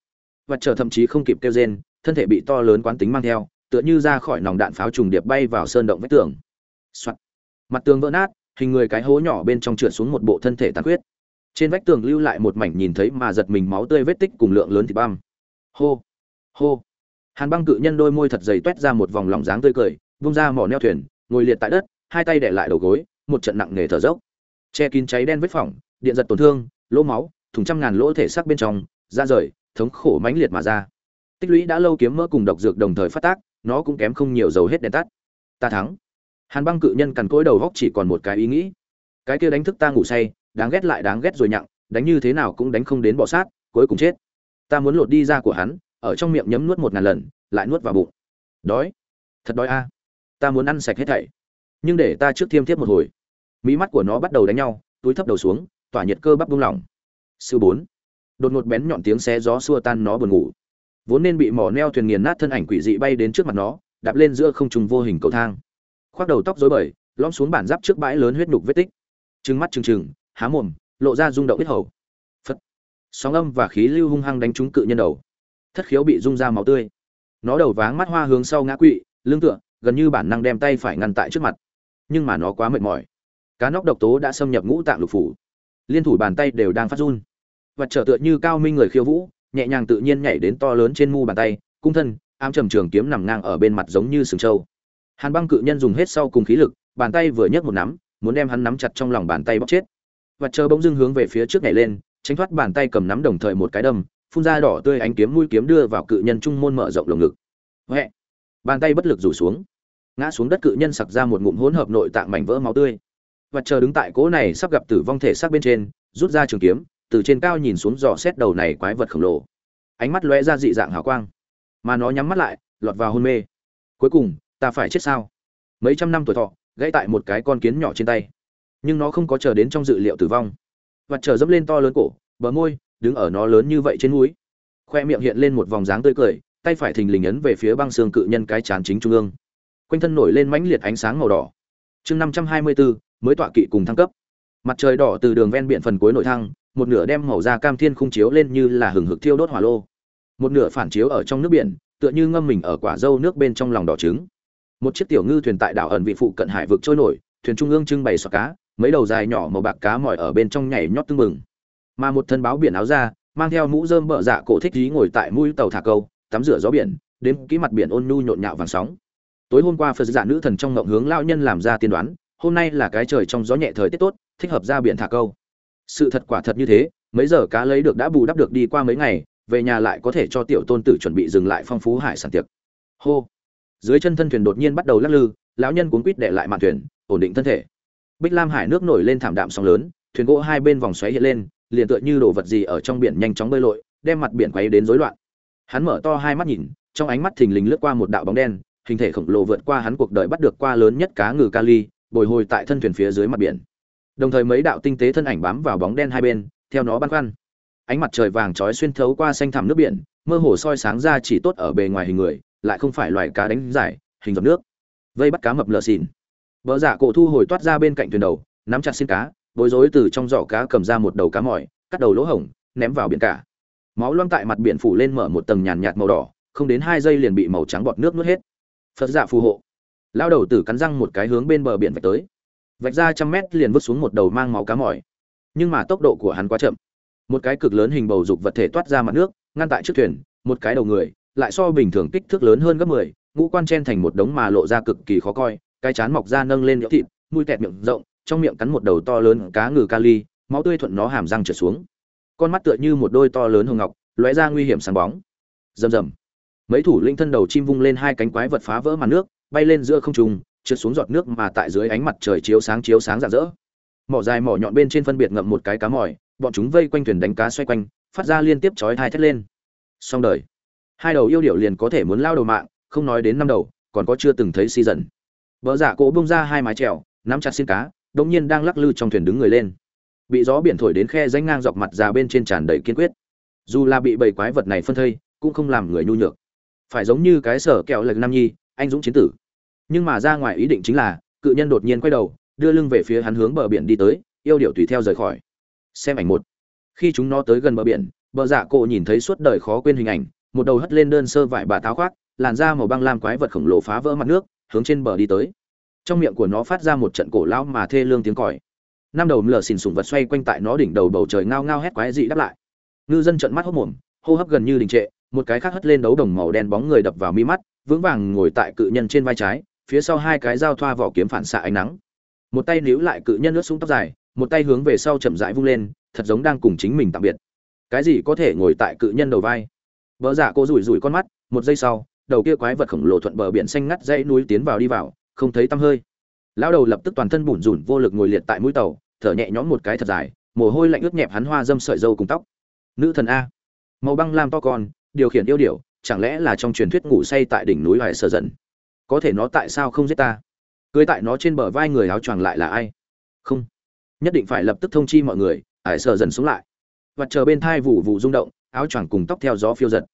Và trở thậm chí không kịp kêu rên, thân thể bị to lớn quán tính mang theo, tựa như ra khỏi nòng đạn pháo trùng điệp bay vào sơn động vách tường、Soạn. mặt tường vỡ nát, hình người cái hố nhỏ bên trong trượt xuống một bộ thân thể tàn huyết trên vách tường lưu lại một mảnh nhìn thấy mà giật mình máu tươi vết tích cùng lượng lớn thịt băm. Hô. Hô. Hàn băng cự nhân đôi môi thật dày toét ra một vòng lòng dáng tươi cười, vung ra mỏ neo thuyền, ngồi liệt tại đất, hai tay để lại đầu gối, một trận nặng nề thở dốc. Che kín cháy đen vết phỏng, điện giật tổn thương, lỗ máu thùng trăm ngàn lỗ thể xác bên trong ra rời, thống khổ mãnh liệt mà ra. Tích lũy đã lâu kiếm mỡ cùng độc dược đồng thời phát tác, nó cũng kém không nhiều dầu hết đèn tắt. Ta thắng. Hàn băng cự nhân cằn cỗi đầu góc chỉ còn một cái ý nghĩ. Cái kia đánh thức ta ngủ say, đáng ghét lại đáng ghét rồi nhặng, đánh như thế nào cũng đánh không đến bọ sát, cuối cùng chết. Ta muốn lột đi ra của hắn, ở trong miệng nhấm nuốt một ngàn lần, lại nuốt vào bụng. Đói. Thật đói a. Ta muốn ăn sạch hết thảy. Nhưng để ta trước thiêm thiếp một hồi. Mỹ mắt của nó bắt đầu đánh nhau, túi thấp đầu xuống, tỏa nhiệt cơ bắp buông lỏng sư bốn. Đột ngột bén nhọn tiếng xé gió xua tan nó buồn ngủ. Vốn nên bị mỏ neo thuyền nghiền nát thân ảnh quỷ dị bay đến trước mặt nó, đạp lên giữa không trùng vô hình cầu thang. Khoác đầu tóc rối bời lom xuống bản giáp trước bãi lớn huyết nục vết tích. Trừng mắt trừng trừng, há mồm, lộ ra rung động huyết hầu. Phất. Sóng âm và khí lưu hung hăng đánh trúng cự nhân đầu. Thất khiếu bị rung ra máu tươi. Nó đầu váng mắt hoa hướng sau ngã quỵ, lưng tựa, gần như bản năng đem tay phải ngăn tại trước mặt. Nhưng mà nó quá mệt mỏi. Cá nóc độc tố đã xâm nhập ngũ tạng lục phủ. Liên thủ bàn tay đều đang phát run và trở tựa như cao minh người khiêu vũ, nhẹ nhàng tự nhiên nhảy đến to lớn trên mu bàn tay, cung thân, ám trầm trường kiếm nằm ngang ở bên mặt giống như sừng trâu. Hàn băng cự nhân dùng hết sau cùng khí lực, bàn tay vừa nhấc một nắm, muốn đem hắn nắm chặt trong lòng bàn tay bóc chết. Và chờ bỗng dưng hướng về phía trước nhảy lên, tránh thoát bàn tay cầm nắm đồng thời một cái đâm, phun ra đỏ tươi ánh kiếm mũi kiếm đưa vào cự nhân trung môn mở rộng lồng ngực. Huệ! Bàn tay bất lực rủ xuống. Ngã xuống đất cự nhân sặc ra một ngụm hỗn hợp nội tạng mảnh vỡ máu tươi. Và chờ đứng tại cỗ này sắp gặp tử vong thể xác bên trên, rút ra trường kiếm từ trên cao nhìn xuống dò xét đầu này quái vật khổng lồ. Ánh mắt lóe ra dị dạng hào quang, mà nó nhắm mắt lại, lọt vào hôn mê. Cuối cùng, ta phải chết sao? Mấy trăm năm tuổi thọ, gãy tại một cái con kiến nhỏ trên tay. Nhưng nó không có chờ đến trong dự liệu tử vong. Và chờ dẫm lên to lớn cổ, bờ môi, đứng ở nó lớn như vậy trên núi. Khoe miệng hiện lên một vòng dáng tươi cười, tay phải thình lình ấn về phía băng xương cự nhân cái chán chính trung ương. Quanh thân nổi lên mãnh liệt ánh sáng màu đỏ. Chương năm trăm hai mươi bốn mới tọa kỵ cùng thăng cấp. Mặt trời đỏ từ đường ven biển phần cuối nội thăng một nửa đem màu da cam thiên khung chiếu lên như là hừng hực thiêu đốt hỏa lô. Một nửa phản chiếu ở trong nước biển, tựa như ngâm mình ở quả dâu nước bên trong lòng đỏ trứng. Một chiếc tiểu ngư thuyền tại đảo ẩn vị phụ cận hải vực trôi nổi, thuyền trung ương trưng bày xoạc cá, mấy đầu dài nhỏ màu bạc cá mỏi ở bên trong nhảy nhót tưng bừng. Mà một thân báo biển áo ra mang theo mũ rơm bợ dạ cổ thích dí ngồi tại mũi tàu thả câu, tắm rửa gió biển, đếm kỹ mặt biển ôn nhu nhộn nhạo vàng sóng. Tối hôm qua phật dạ nữ thần trong ngộng hướng lao nhân làm ra tiên đoán, hôm nay là cái trời trong gió nhẹ thời tiết tốt, thích hợp ra biển thả câu sự thật quả thật như thế, mấy giờ cá lấy được đã bù đắp được đi qua mấy ngày, về nhà lại có thể cho tiểu tôn tử chuẩn bị dừng lại phong phú hải sản tiệc. Hô. Dưới chân thân thuyền đột nhiên bắt đầu lắc lư, lão nhân cuốn quýt đệ lại mạn thuyền, ổn định thân thể. Bích lam hải nước nổi lên thảm đạm sóng lớn, thuyền gỗ hai bên vòng xoáy hiện lên, liền tựa như đồ vật gì ở trong biển nhanh chóng bơi lội, đem mặt biển quay đến rối loạn. Hắn mở to hai mắt nhìn, trong ánh mắt thình lình lướt qua một đạo bóng đen, hình thể khổng lồ vượt qua hắn cuộc đời bắt được qua lớn nhất cá ngừ kali, bồi hồi tại thân thuyền phía dưới mặt biển đồng thời mấy đạo tinh tế thân ảnh bám vào bóng đen hai bên, theo nó băn khoăn. Ánh mặt trời vàng trói xuyên thấu qua xanh thẳm nước biển, mơ hồ soi sáng ra chỉ tốt ở bề ngoài hình người, lại không phải loài cá đánh giải, hình dòng nước. Vây bắt cá mập lờ xìn vợ giả cổ thu hồi toát ra bên cạnh thuyền đầu, nắm chặt xin cá, bối rối từ trong giỏ cá cầm ra một đầu cá mỏi, cắt đầu lỗ hổng, ném vào biển cả. Máu loang tại mặt biển phủ lên mở một tầng nhàn nhạt màu đỏ, không đến hai giây liền bị màu trắng bọt nước nuốt hết. Phật dạ phù hộ. Lao đầu tử cắn răng một cái hướng bên bờ biển vạch tới vạch ra trăm mét liền vứt xuống một đầu mang máu cá mỏi nhưng mà tốc độ của hắn quá chậm. Một cái cực lớn hình bầu dục vật thể toát ra mặt nước, ngăn tại trước thuyền, một cái đầu người, lại so bình thường kích thước lớn hơn gấp mười, ngũ quan chen thành một đống mà lộ ra cực kỳ khó coi, cái chán mọc ra nâng lên nhỡ thịt mũi tẹt miệng rộng, trong miệng cắn một đầu to lớn cá ngừ kali, máu tươi thuận nó hàm răng trượt xuống. Con mắt tựa như một đôi to lớn hồng ngọc, lóe ra nguy hiểm sáng bóng. Rầm rầm. Mấy thủ linh thân đầu chim vung lên hai cánh quái vật phá vỡ màn nước, bay lên giữa không trung trượt xuống giọt nước mà tại dưới ánh mặt trời chiếu sáng chiếu sáng rạng rỡ. Mỏ dài mỏ nhọn bên trên phân biệt ngậm một cái cá mỏi bọn chúng vây quanh thuyền đánh cá xoay quanh, phát ra liên tiếp chói thai thét lên. Xong đời. Hai đầu yêu điệu liền có thể muốn lao đầu mạng, không nói đến năm đầu, còn có chưa từng thấy si dần vợ giả cỗ bông ra hai mái trèo nắm chặt xin cá đống nhiên đang lắc lư trong thuyền đứng người lên. Bị gió biển thổi đến khe danh ngang dọc mặt ra bên trên tràn đầy kiên quyết. Dù là bị bầy quái vật này phân thây, cũng không làm người nhu nhược. Phải giống như cái sở kẹo lệch nam nhi, anh dũng chiến tử nhưng mà ra ngoài ý định chính là, cự nhân đột nhiên quay đầu, đưa lưng về phía hắn hướng bờ biển đi tới, yêu điệu tùy theo rời khỏi. Xem ảnh một. Khi chúng nó tới gần bờ biển, bờ dạ cổ nhìn thấy suốt đời khó quên hình ảnh, một đầu hất lên đơn sơ vải bà táo khoác, làn da màu băng lam quái vật khổng lồ phá vỡ mặt nước, hướng trên bờ đi tới. Trong miệng của nó phát ra một trận cổ lão mà thê lương tiếng còi. Năm đầu lờ xìn sùng vật xoay quanh tại nó đỉnh đầu bầu trời ngao ngao hét quái dị đáp lại. Ngư dân trợn mắt hốc mồm, hô hấp gần như đình trệ, một cái khác hất lên đấu đồng màu đen bóng người đập vào mi mắt, vững vàng ngồi tại cự nhân trên vai trái phía sau hai cái dao thoa vỏ kiếm phản xạ ánh nắng. Một tay níu lại cự nhân lướt xuống tóc dài, một tay hướng về sau chậm rãi vung lên, thật giống đang cùng chính mình tạm biệt. Cái gì có thể ngồi tại cự nhân đầu vai? Vợ giả dạ cô rủi rủi con mắt, một giây sau, đầu kia quái vật khổng lồ thuận bờ biển xanh ngắt dãy núi tiến vào đi vào, không thấy tăm hơi. Lão đầu lập tức toàn thân bủn rủn vô lực ngồi liệt tại mũi tàu, thở nhẹ nhõm một cái thật dài, mồ hôi lạnh ướt nhẹp hắn hoa dâm sợi dâu cùng tóc. Nữ thần a. Màu băng lam to con, điều khiển yêu điểu, chẳng lẽ là trong truyền thuyết ngủ say tại đỉnh núi hoài sơ dần có thể nó tại sao không giết ta? Cưới tại nó trên bờ vai người áo choàng lại là ai? Không. Nhất định phải lập tức thông chi mọi người, ải sờ dần xuống lại. Và chờ bên thai vụ vụ rung động, áo choàng cùng tóc theo gió phiêu giật.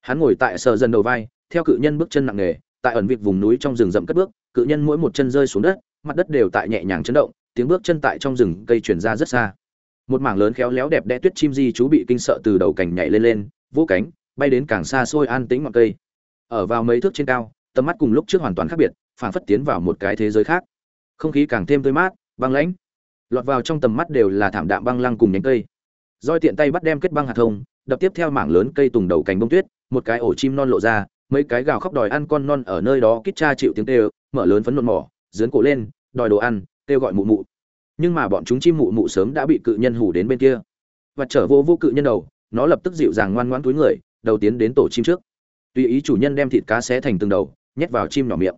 Hắn ngồi tại sờ dần đầu vai, theo cự nhân bước chân nặng nề, tại ẩn vịt vùng núi trong rừng rậm cất bước, cự nhân mỗi một chân rơi xuống đất, mặt đất đều tại nhẹ nhàng chấn động, tiếng bước chân tại trong rừng cây truyền ra rất xa. Một mảng lớn khéo léo đẹp đẽ tuyết chim di chú bị kinh sợ từ đầu cành nhảy lên lên, vỗ cánh, bay đến càng xa xôi an tĩnh ngọn cây. Ở vào mấy thước trên cao tầm mắt cùng lúc trước hoàn toàn khác biệt, phảng phất tiến vào một cái thế giới khác. Không khí càng thêm tươi mát, băng lãnh. Lọt vào trong tầm mắt đều là thảm đạm băng lăng cùng nhánh cây. Roi tiện tay bắt đem kết băng hạt thông, đập tiếp theo mảng lớn cây tùng đầu cành bông tuyết, một cái ổ chim non lộ ra, mấy cái gào khóc đòi ăn con non ở nơi đó kít cha chịu tiếng kêu, mở lớn phấn nộn mỏ, dướn cổ lên, đòi đồ ăn, kêu gọi mụ mụ. Nhưng mà bọn chúng chim mụ mụ sớm đã bị cự nhân hủ đến bên kia. Và trở vô vô cự nhân đầu, nó lập tức dịu dàng ngoan ngoãn túi người, đầu tiến đến tổ chim trước. Tùy ý chủ nhân đem thịt cá xé thành từng đầu nhét vào chim nhỏ miệng.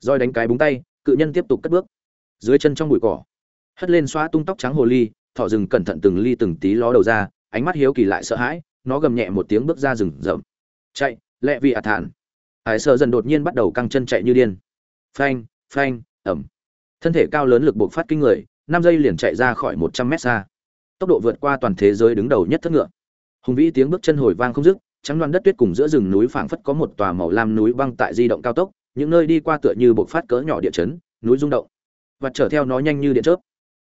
Roi đánh cái búng tay, cự nhân tiếp tục cất bước. Dưới chân trong bụi cỏ, hất lên xoa tung tóc trắng hồ ly, thỏ rừng cẩn thận từng ly từng tí ló đầu ra, ánh mắt hiếu kỳ lại sợ hãi, nó gầm nhẹ một tiếng bước ra rừng rậm. Chạy, lẹ vị ả thản. Hải sợ dần đột nhiên bắt đầu căng chân chạy như điên. Phanh phanh, ẩm. Thân thể cao lớn lực buộc phát kinh người, năm giây liền chạy ra khỏi một trăm mét xa. Tốc độ vượt qua toàn thế giới đứng đầu nhất thất ngựa. Hùng vĩ tiếng bước chân hồi vang không dứt trắng loan đất tuyết cùng giữa rừng núi phảng phất có một tòa màu lam núi băng tại di động cao tốc, những nơi đi qua tựa như bộc phát cỡ nhỏ địa chấn, núi rung động. Và chở theo nó nhanh như điện chớp.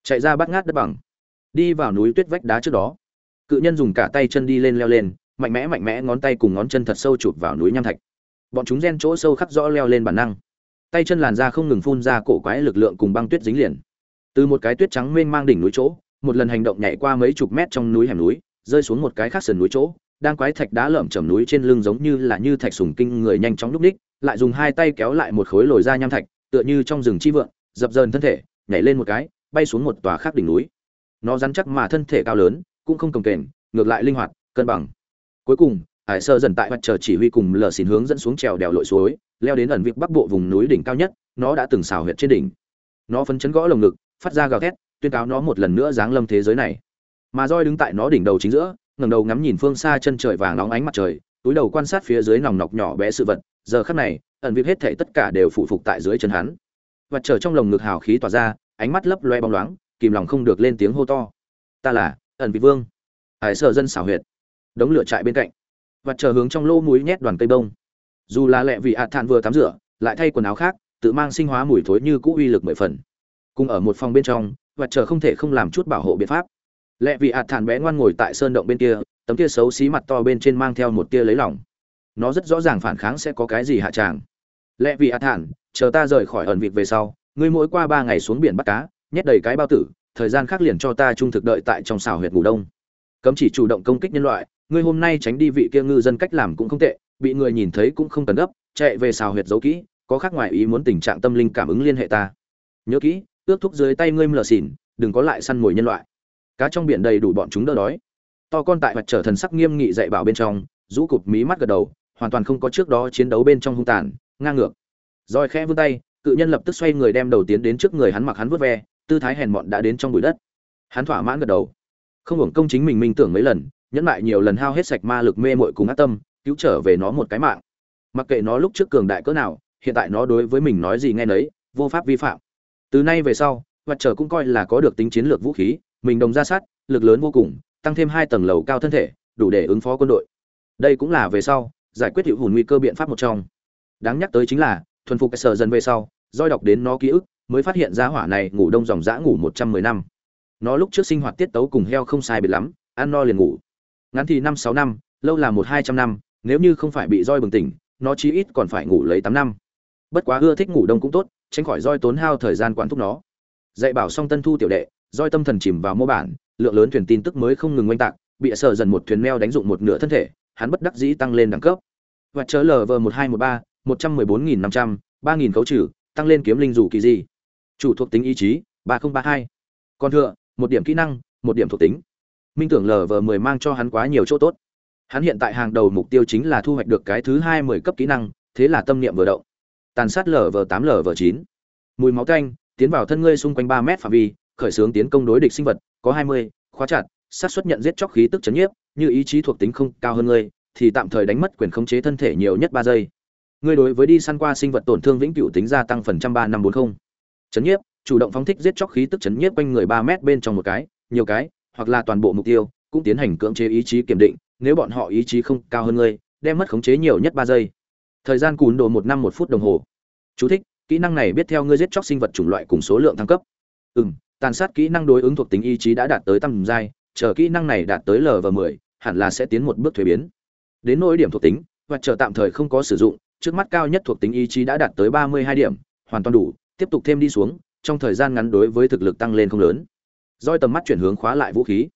Chạy ra bắt ngát đất bằng. Đi vào núi tuyết vách đá trước đó. Cự nhân dùng cả tay chân đi lên leo lên, mạnh mẽ mạnh mẽ ngón tay cùng ngón chân thật sâu chụp vào núi nham thạch. Bọn chúng gen chỗ sâu khắc rõ leo lên bản năng. Tay chân làn ra không ngừng phun ra cổ quái lực lượng cùng băng tuyết dính liền. Từ một cái tuyết trắng mênh mang đỉnh núi chỗ, một lần hành động nhảy qua mấy chục mét trong núi hẻm núi, rơi xuống một cái khác sườn núi chỗ đang quái thạch đá lởm chởm núi trên lưng giống như là như thạch sùng kinh người nhanh chóng lúc đích, lại dùng hai tay kéo lại một khối lồi ra nham thạch tựa như trong rừng chi vượng dập dờn thân thể nhảy lên một cái bay xuống một tòa khác đỉnh núi. Nó rắn chắc mà thân thể cao lớn cũng không cồng kềnh ngược lại linh hoạt cân bằng. Cuối cùng hải sơ dần tại mặt trời chỉ huy cùng lờ xỉn hướng dẫn xuống trèo đèo lội suối leo đến ẩn việc bắc bộ vùng núi đỉnh cao nhất nó đã từng xào huyệt trên đỉnh. Nó phấn chấn gõ lồng ngực phát ra gào thét tuyên cáo nó một lần nữa giáng lâm thế giới này. Mà roi đứng tại nó đỉnh đầu chính giữa ngẩng đầu ngắm nhìn phương xa chân trời vàng nóng ánh mặt trời, túi đầu quan sát phía dưới nòng nọc nhỏ bé sự vật, giờ khắc này, ẩn việc hết thảy tất cả đều phụ phục tại dưới chân hắn. Vật trở trong lồng ngực hào khí tỏa ra, ánh mắt lấp loe bóng loáng, kìm lòng không được lên tiếng hô to. Ta là ẩn vị vương. Hải sở dân xảo huyệt. Đống lửa trại bên cạnh. Vật chờ hướng trong lô muối nhét đoàn cây bông. Dù là lẹ vì ạt thản vừa tắm rửa, lại thay quần áo khác, tự mang sinh hóa mùi thối như cũ uy lực mười phần. Cùng ở một phòng bên trong, vật chờ không thể không làm chút bảo hộ biện pháp lẹ vị ạt thản bé ngoan ngồi tại sơn động bên kia, tấm kia xấu xí mặt to bên trên mang theo một tia lấy lỏng nó rất rõ ràng phản kháng sẽ có cái gì hạ tràng. Lẽ vì ạt thản, chờ ta rời khỏi ẩn vịt về sau, ngươi mỗi qua ba ngày xuống biển bắt cá, nhét đầy cái bao tử, thời gian khác liền cho ta trung thực đợi tại trong xào huyệt ngủ đông. Cấm chỉ chủ động công kích nhân loại, ngươi hôm nay tránh đi vị kia ngư dân cách làm cũng không tệ, bị người nhìn thấy cũng không cần gấp, chạy về xào huyệt giấu kỹ, có khác ngoài ý muốn tình trạng tâm linh cảm ứng liên hệ ta. Nhớ kỹ, ước thúc dưới tay ngươi mờ xỉn, đừng có lại săn mồi nhân loại cá trong biển đầy đủ bọn chúng đỡ đói. To con tại mặt trở thần sắc nghiêm nghị dạy bảo bên trong, rũ cụp mí mắt gật đầu, hoàn toàn không có trước đó chiến đấu bên trong hung tàn, ngang ngược. Roi khẽ vươn tay, cự nhân lập tức xoay người đem đầu tiến đến trước người hắn mặc hắn vớt ve, tư thái hèn mọn đã đến trong bụi đất. Hắn thỏa mãn gật đầu. Không hưởng công chính mình minh tưởng mấy lần, nhẫn lại nhiều lần hao hết sạch ma lực mê mội cùng ác tâm, cứu trở về nó một cái mạng. Mặc kệ nó lúc trước cường đại cỡ nào, hiện tại nó đối với mình nói gì nghe nấy, vô pháp vi phạm. Từ nay về sau mặt trở cũng coi là có được tính chiến lược vũ khí mình đồng ra sát, lực lớn vô cùng, tăng thêm hai tầng lầu cao thân thể, đủ để ứng phó quân đội. Đây cũng là về sau, giải quyết hiệu hùn nguy cơ biện pháp một trong. Đáng nhắc tới chính là, thuần phục sở dần về sau doi đọc đến nó ký ức, mới phát hiện ra hỏa này ngủ đông dòng dã ngủ một trăm mười năm. Nó lúc trước sinh hoạt tiết tấu cùng heo không sai biệt lắm, ăn no liền ngủ. Ngắn thì năm sáu năm, lâu là một hai trăm năm, nếu như không phải bị roi bừng tỉnh, nó chí ít còn phải ngủ lấy tám năm. Bất quá ưa thích ngủ đông cũng tốt, tránh khỏi roi tốn hao thời gian quản thúc nó. Dạy bảo xong tân thu tiểu đệ roi tâm thần chìm vào mô bản, lượng lớn thuyền tin tức mới không ngừng oanh tạc, bị sợ dần một thuyền meo đánh dụng một nửa thân thể, hắn bất đắc dĩ tăng lên đẳng cấp. Và chớ lv một hai một ba, một trăm mười bốn nghìn năm trăm, ba nghìn cấu trừ, tăng lên kiếm linh dù kỳ gì. Chủ thuộc tính ý chí, ba nghìn ba hai. Còn thừa, một điểm kỹ năng, một điểm thuộc tính. Minh tưởng lv mười mang cho hắn quá nhiều chỗ tốt. Hắn hiện tại hàng đầu mục tiêu chính là thu hoạch được cái thứ hai mười cấp kỹ năng, thế là tâm niệm vừa động. Tàn sát lv tám lv chín. Mùi máu tanh tiến vào thân ngươi xung quanh ba mét phạm vi khởi xướng tiến công đối địch sinh vật có hai mươi khóa chặt sát suất nhận giết chóc khí tức chấn nhiếp như ý chí thuộc tính không cao hơn ngươi thì tạm thời đánh mất quyền khống chế thân thể nhiều nhất ba giây. Ngươi đối với đi săn qua sinh vật tổn thương vĩnh cửu tính gia tăng phần trăm ba năm bốn không. Chấn nhiếp chủ động phóng thích giết chóc khí tức chấn nhiếp quanh người ba mét bên trong một cái nhiều cái hoặc là toàn bộ mục tiêu cũng tiến hành cưỡng chế ý chí kiểm định nếu bọn họ ý chí không cao hơn ngươi đem mất khống chế nhiều nhất ba giây. Thời gian cùn đồ một năm một phút đồng hồ. Chú thích, kỹ năng này biết theo ngươi giết chóc sinh vật chủng loại cùng số lượng thăng cấp. Ừm tàn sát kỹ năng đối ứng thuộc tính ý chí đã đạt tới tầm giai, chờ kỹ năng này đạt tới l và mười, hẳn là sẽ tiến một bước thuế biến. Đến nỗi điểm thuộc tính và chờ tạm thời không có sử dụng, trước mắt cao nhất thuộc tính ý chí đã đạt tới ba mươi hai điểm, hoàn toàn đủ, tiếp tục thêm đi xuống, trong thời gian ngắn đối với thực lực tăng lên không lớn. Doi tầm mắt chuyển hướng khóa lại vũ khí.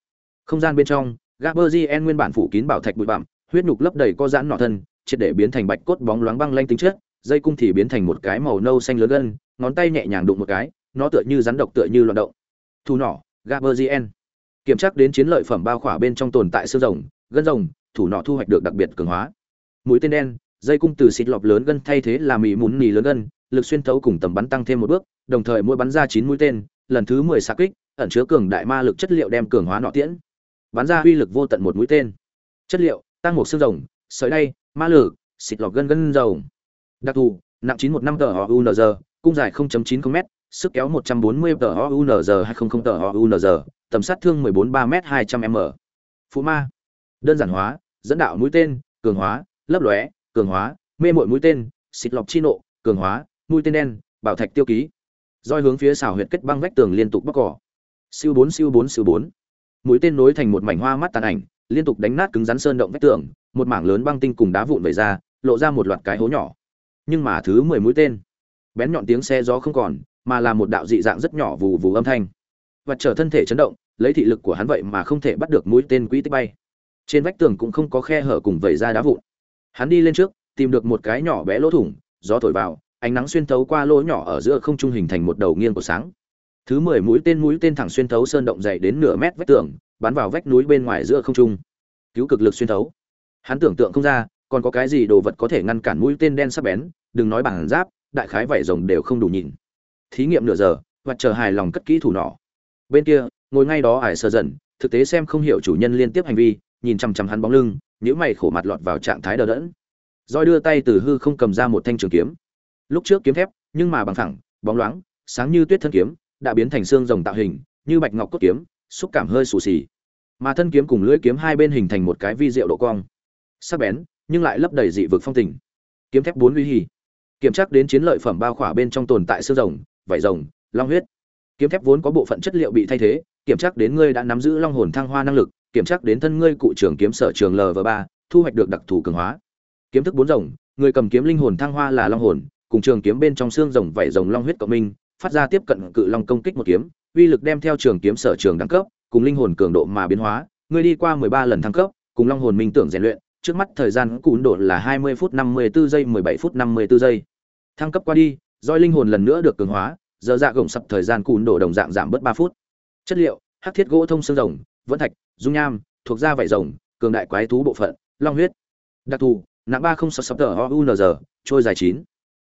Không gian bên trong gaberzien nguyên bản phủ kín bảo thạch bụi bặm, huyết nhục lấp đầy có giãn nọ thân, triệt để biến thành bạch cốt bóng loáng băng lanh tính chất, dây cung thì biến thành một cái màu nâu xanh lớn gân, ngón tay nhẹ nhàng đụng một cái nó tựa như rắn độc tựa như loạn động. Thu nỏ gaberzien kiểm tra đến chiến lợi phẩm bao khỏa bên trong tồn tại xương rồng, gân rồng, thủ nọ thu hoạch được đặc biệt cường hóa. Mũi tên đen, dây cung từ xịt lọp lớn gân thay thế là mì mún mì lớn gân, lực xuyên thấu cùng tầm bắn tăng thêm một bước, đồng thời mỗi bắn ra chín mũi tên, lần thứ mười xa kích, ẩn chứa cường đại ma lực chất liệu đem cường hóa nọ tiễn. Bắn ra uy lực vô tận một mũi tên. Chất liệu, tăng một xương rồng, sợi đay, ma lực, xịt lọp gân gân rồng. Đặc thù, nặng chín một năm tờ họ unr cung dài 0.90 m sức kéo 140 tờ họ unz 200 tờ họ unz tầm sát thương 14 3 m 200 m. Phụ ma. Đơn giản hóa, dẫn đạo mũi tên, cường hóa, lấp lóe, cường hóa, mê muội mũi tên, xịt lọc chi nộ, cường hóa, mũi tên đen, bảo thạch tiêu ký. Roi hướng phía xảo huyệt kết băng vách tường liên tục bóc cỏ. Siêu bốn siêu bốn siêu bốn. Mũi tên nối thành một mảnh hoa mắt tàn ảnh, liên tục đánh nát cứng rắn sơn động vách tường, một mảng lớn băng tinh cùng đá vụn vẩy ra, lộ ra một loạt cái hố nhỏ. Nhưng mà thứ mười mũi tên. Bén nhọn tiếng xe gió không còn mà là một đạo dị dạng rất nhỏ vù vù âm thanh. Và trở thân thể chấn động, lấy thị lực của hắn vậy mà không thể bắt được mũi tên quỹ tích bay. Trên vách tường cũng không có khe hở cùng vẩy ra đá vụn. Hắn đi lên trước, tìm được một cái nhỏ bé lỗ thủng, gió thổi vào, ánh nắng xuyên thấu qua lỗ nhỏ ở giữa không trung hình thành một đầu nghiêng của sáng. Thứ mười mũi tên mũi tên thẳng xuyên thấu sơn động dày đến nửa mét vách tường, bắn vào vách núi bên ngoài giữa không trung. Cứu cực lực xuyên thấu. Hắn tưởng tượng không ra, còn có cái gì đồ vật có thể ngăn cản mũi tên đen sắc bén, đừng nói bằng giáp, đại khái vảy rồng đều không đủ nhìn thí nghiệm nửa giờ, và chờ hài lòng cất kỹ thủ nỏ. Bên kia, ngồi ngay đó ải sơ dần, thực tế xem không hiểu chủ nhân liên tiếp hành vi, nhìn chằm chằm hắn bóng lưng, nhíu mày khổ mặt lọt vào trạng thái đờ đẫn. Roi đưa tay từ hư không cầm ra một thanh trường kiếm. Lúc trước kiếm thép, nhưng mà bằng thẳng bóng loáng, sáng như tuyết thân kiếm, đã biến thành xương rồng tạo hình, như bạch ngọc cốt kiếm, xúc cảm hơi xù xì. Mà thân kiếm cùng lưỡi kiếm hai bên hình thành một cái vi diệu độ cong. Sắc bén, nhưng lại lấp đầy dị vực phong tình. Kiếm thép bốn uy hì kiểm tra đến chiến lợi phẩm bao khỏa bên trong tồn tại xương rồng vảy rồng, long huyết. Kiếm thép vốn có bộ phận chất liệu bị thay thế, kiểm tra đến ngươi đã nắm giữ long hồn thăng hoa năng lực, kiểm tra đến thân ngươi cụ trưởng kiếm sở trường lv ba, thu hoạch được đặc thù cường hóa. Kiếm thức bốn rồng, người cầm kiếm linh hồn thăng hoa là long hồn, cùng trường kiếm bên trong xương rồng vảy rồng long huyết cộng minh, phát ra tiếp cận cự long công kích một kiếm, uy lực đem theo trường kiếm sở trường đẳng cấp, cùng linh hồn cường độ mà biến hóa. Ngươi đi qua mười ba lần thăng cấp, cùng long hồn minh tưởng rèn luyện, trước mắt thời gian cún độ là hai mươi phút năm mươi 54 giây mười bảy phút năm mươi 54 giây. Thăng cấp qua đi roi linh hồn lần nữa được cường hóa, giờ dạ gồng sập thời gian cùn đổ đồng dạng giảm bớt ba phút. Chất liệu, hắc thiết gỗ thông xương rồng, vẫn thạch, dung nham, thuộc da vảy rồng, cường đại quái thú bộ phận, long huyết. Đặc thù, nặng ba không sáu sáu tờ ounz trôi dài chín.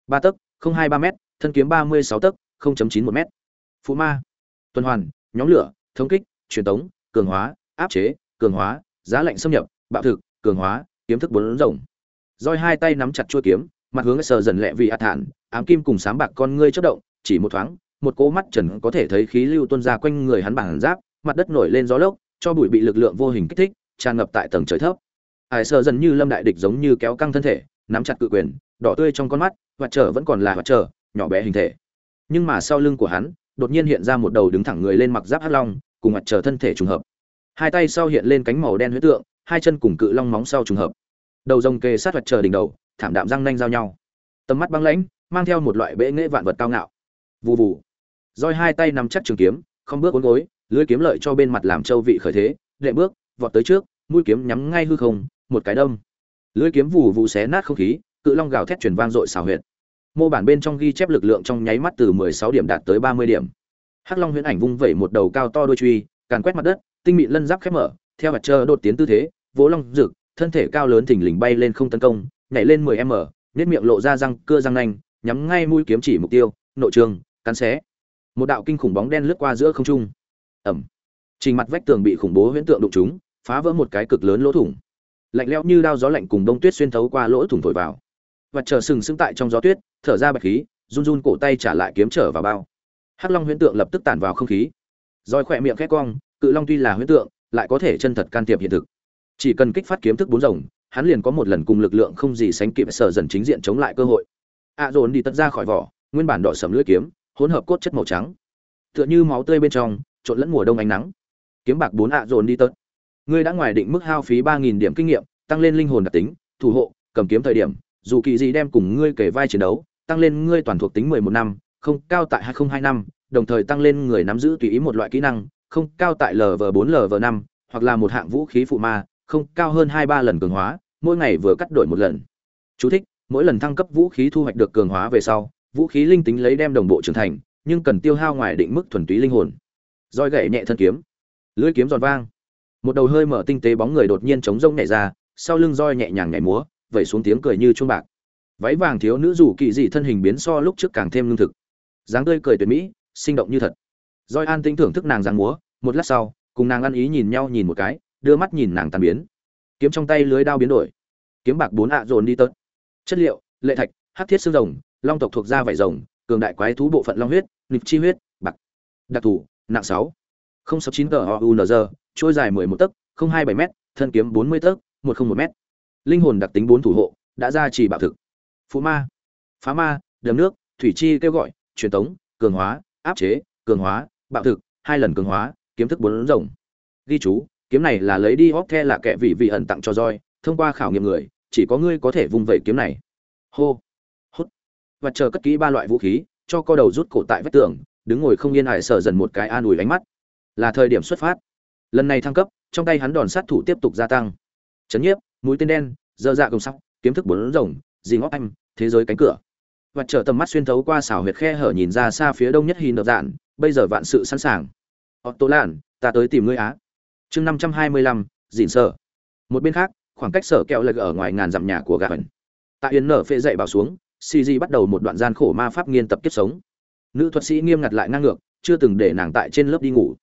Ba tấc, không hai ba m thân kiếm ba mươi sáu tấc, không chấm chín một m phụ ma, tuần hoàn, nhóm lửa thống kích, truyền tống, cường hóa, áp chế, cường hóa, giá lạnh xâm nhập, bạo thực, cường hóa, kiếm thức bốn rồng. Roi hai tay nắm chặt chuôi kiếm mặt hướng sờ dần lẹ vì ạt thản ám kim cùng sám bạc con ngươi chớp động, chỉ một thoáng, một cỗ mắt trần có thể thấy khí lưu tuôn ra quanh người hắn bản giáp, mặt đất nổi lên gió lốc, cho bụi bị lực lượng vô hình kích thích, tràn ngập tại tầng trời thấp. Hải sờ dần như lâm đại địch giống như kéo căng thân thể, nắm chặt cự quyền, đỏ tươi trong con mắt hoạt trở vẫn còn là hoạt trở nhỏ bé hình thể. Nhưng mà sau lưng của hắn, đột nhiên hiện ra một đầu đứng thẳng người lên mặc giáp hắc long, cùng mặt trở thân thể trùng hợp. Hai tay sau hiện lên cánh màu đen huyết tượng, hai chân cùng cự long móng sau trùng hợp. Đầu rồng kề sát hoạt trở đỉnh đầu thảm đạm răng nanh giao nhau. Tầm mắt băng lãnh, mang theo một loại bệ nghệ vạn vật cao ngạo. Vù vù. Roi hai tay nắm chắc trường kiếm, không bước uốn gối lưỡi kiếm lợi cho bên mặt làm châu vị khởi thế đệ bước, vọt tới trước, mũi kiếm nhắm ngay hư không, một cái đâm. Lưỡi kiếm vù vù xé nát không khí, cự long gào thét truyền vang dội xào huyệt. Mô bản bên trong ghi chép lực lượng trong nháy mắt từ 16 điểm đạt tới 30 điểm. Hắc long huyễn ảnh vung vẩy một đầu cao to đôi truy, càn quét mặt đất, tinh mịn lân giáp khép mở, theo mặt trời đột tiến tư thế, vỗ long rực, thân thể cao lớn thình lình bay lên không tấn công nhảy lên 10 m nhếch miệng lộ ra răng cưa răng nanh nhắm ngay mũi kiếm chỉ mục tiêu nội trường cắn xé. Một đạo kinh khủng bóng đen lướt qua giữa không trung. Ầm! trình mặt vách tường bị khủng bố huyễn tượng đụng trúng, phá vỡ một cái cực lớn lỗ thủng. Lạnh lẽo như đao gió lạnh cùng đông tuyết xuyên thấu qua lỗ thủng thổi vào. Vật chờ sừng sững tại trong gió tuyết thở ra bạch khí run run cổ tay trả lại kiếm trở vào bao. Hắc long huyễn tượng lập tức tản vào không khí. Rồi khỏe miệng khẽ cong cự long tuy là huyễn tượng lại có thể chân thật can thiệp hiện thực. Chỉ cần kích phát kiếm thức bốn rồng hắn liền có một lần cùng lực lượng không gì sánh kịp sở dần chính diện chống lại cơ hội. A dồn đi tận ra khỏi vỏ, nguyên bản đỏ sầm lưỡi kiếm, hỗn hợp cốt chất màu trắng. Tựa như máu tươi bên trong, trộn lẫn mùa đông ánh nắng. Kiếm bạc bốn a dồn đi tận. ngươi đã ngoài định mức hao phí ba nghìn điểm kinh nghiệm, tăng lên linh hồn đặc tính, thủ hộ, cầm kiếm thời điểm, dù kỳ gì đem cùng ngươi kể vai chiến đấu, tăng lên ngươi toàn thuộc tính mười một năm, không cao tại hai không hai năm, đồng thời tăng lên người nắm giữ tùy ý một loại kỹ năng, không cao tại lv bốn lv năm, hoặc là một hạng vũ khí phụ ma không cao hơn hai ba lần cường hóa mỗi ngày vừa cắt đổi một lần. Chú thích, mỗi lần thăng cấp vũ khí thu hoạch được cường hóa về sau vũ khí linh tính lấy đem đồng bộ trưởng thành nhưng cần tiêu hao ngoài định mức thuần túy linh hồn. Roi gậy nhẹ thân kiếm. Lưỡi kiếm giòn vang. Một đầu hơi mở tinh tế bóng người đột nhiên chống rông nhảy ra sau lưng roi nhẹ nhàng nhảy múa vẩy xuống tiếng cười như chuông bạc. Váy vàng thiếu nữ rủ kỳ dị thân hình biến so lúc trước càng thêm lương thực. Dáng tươi cười tuyệt mỹ sinh động như thật. Roi an tinh thưởng thức nàng dáng múa một lát sau cùng nàng ăn ý nhìn nhau nhìn một cái đưa mắt nhìn nàng tàn biến. Kiếm trong tay lưới đao biến đổi. Kiếm bạc bốn ạ dồn đi tớt. Chất liệu, lệ thạch, hắc thiết xương rồng, long tộc thuộc da vảy rồng, cường đại quái thú bộ phận long huyết nịp chi huyết, bạc. Đặc thù, nặng sáu. Không sáu chín tờ unz trôi dài mười một tấc, không hai bảy m thân kiếm bốn mươi tấc, một không một m linh hồn đặc tính bốn thủ hộ, đã ra chỉ bạo thực. Phú ma. Phá ma, đầm nước, thủy chi kêu gọi, truyền tống, cường hóa, áp chế, cường hóa, bạo thực, hai lần cường hóa, kiếm thức bốn rồng. Ghi chú kiếm này là lấy đi hóc the là kẻ vị vị ẩn tặng cho roi thông qua khảo nghiệm người chỉ có ngươi có thể vung vẩy kiếm này. Hô hút. Và chờ cất kỹ ba loại vũ khí cho co đầu rút cổ tại vách tường đứng ngồi không yên ải sợ dần một cái an ủi ánh mắt. Là thời điểm xuất phát. Lần này thăng cấp trong tay hắn đòn sát thủ tiếp tục gia tăng. Chấn nhiếp mũi tên đen dơ dạ công sắc kiếm thức bốn rồng dì ngóc anh thế giới cánh cửa. Và trở tầm mắt xuyên thấu qua xảo huyệt khe hở nhìn ra xa phía đông nhất hình đợt dạn bây giờ vạn sự sẵn sàng. Tô lạn, ta tới tìm ngươi á chương năm trăm hai mươi lăm, dìn sở. Một bên khác, khoảng cách sở kẹo lệch ở ngoài ngàn dặm nhà của gà hần tại yến nở phê dậy bảo xuống cg bắt đầu một đoạn gian khổ ma pháp nghiên tập kiếp sống. Nữ thuật sĩ nghiêm ngặt lại ngang ngược, chưa từng để nàng tại trên lớp đi ngủ.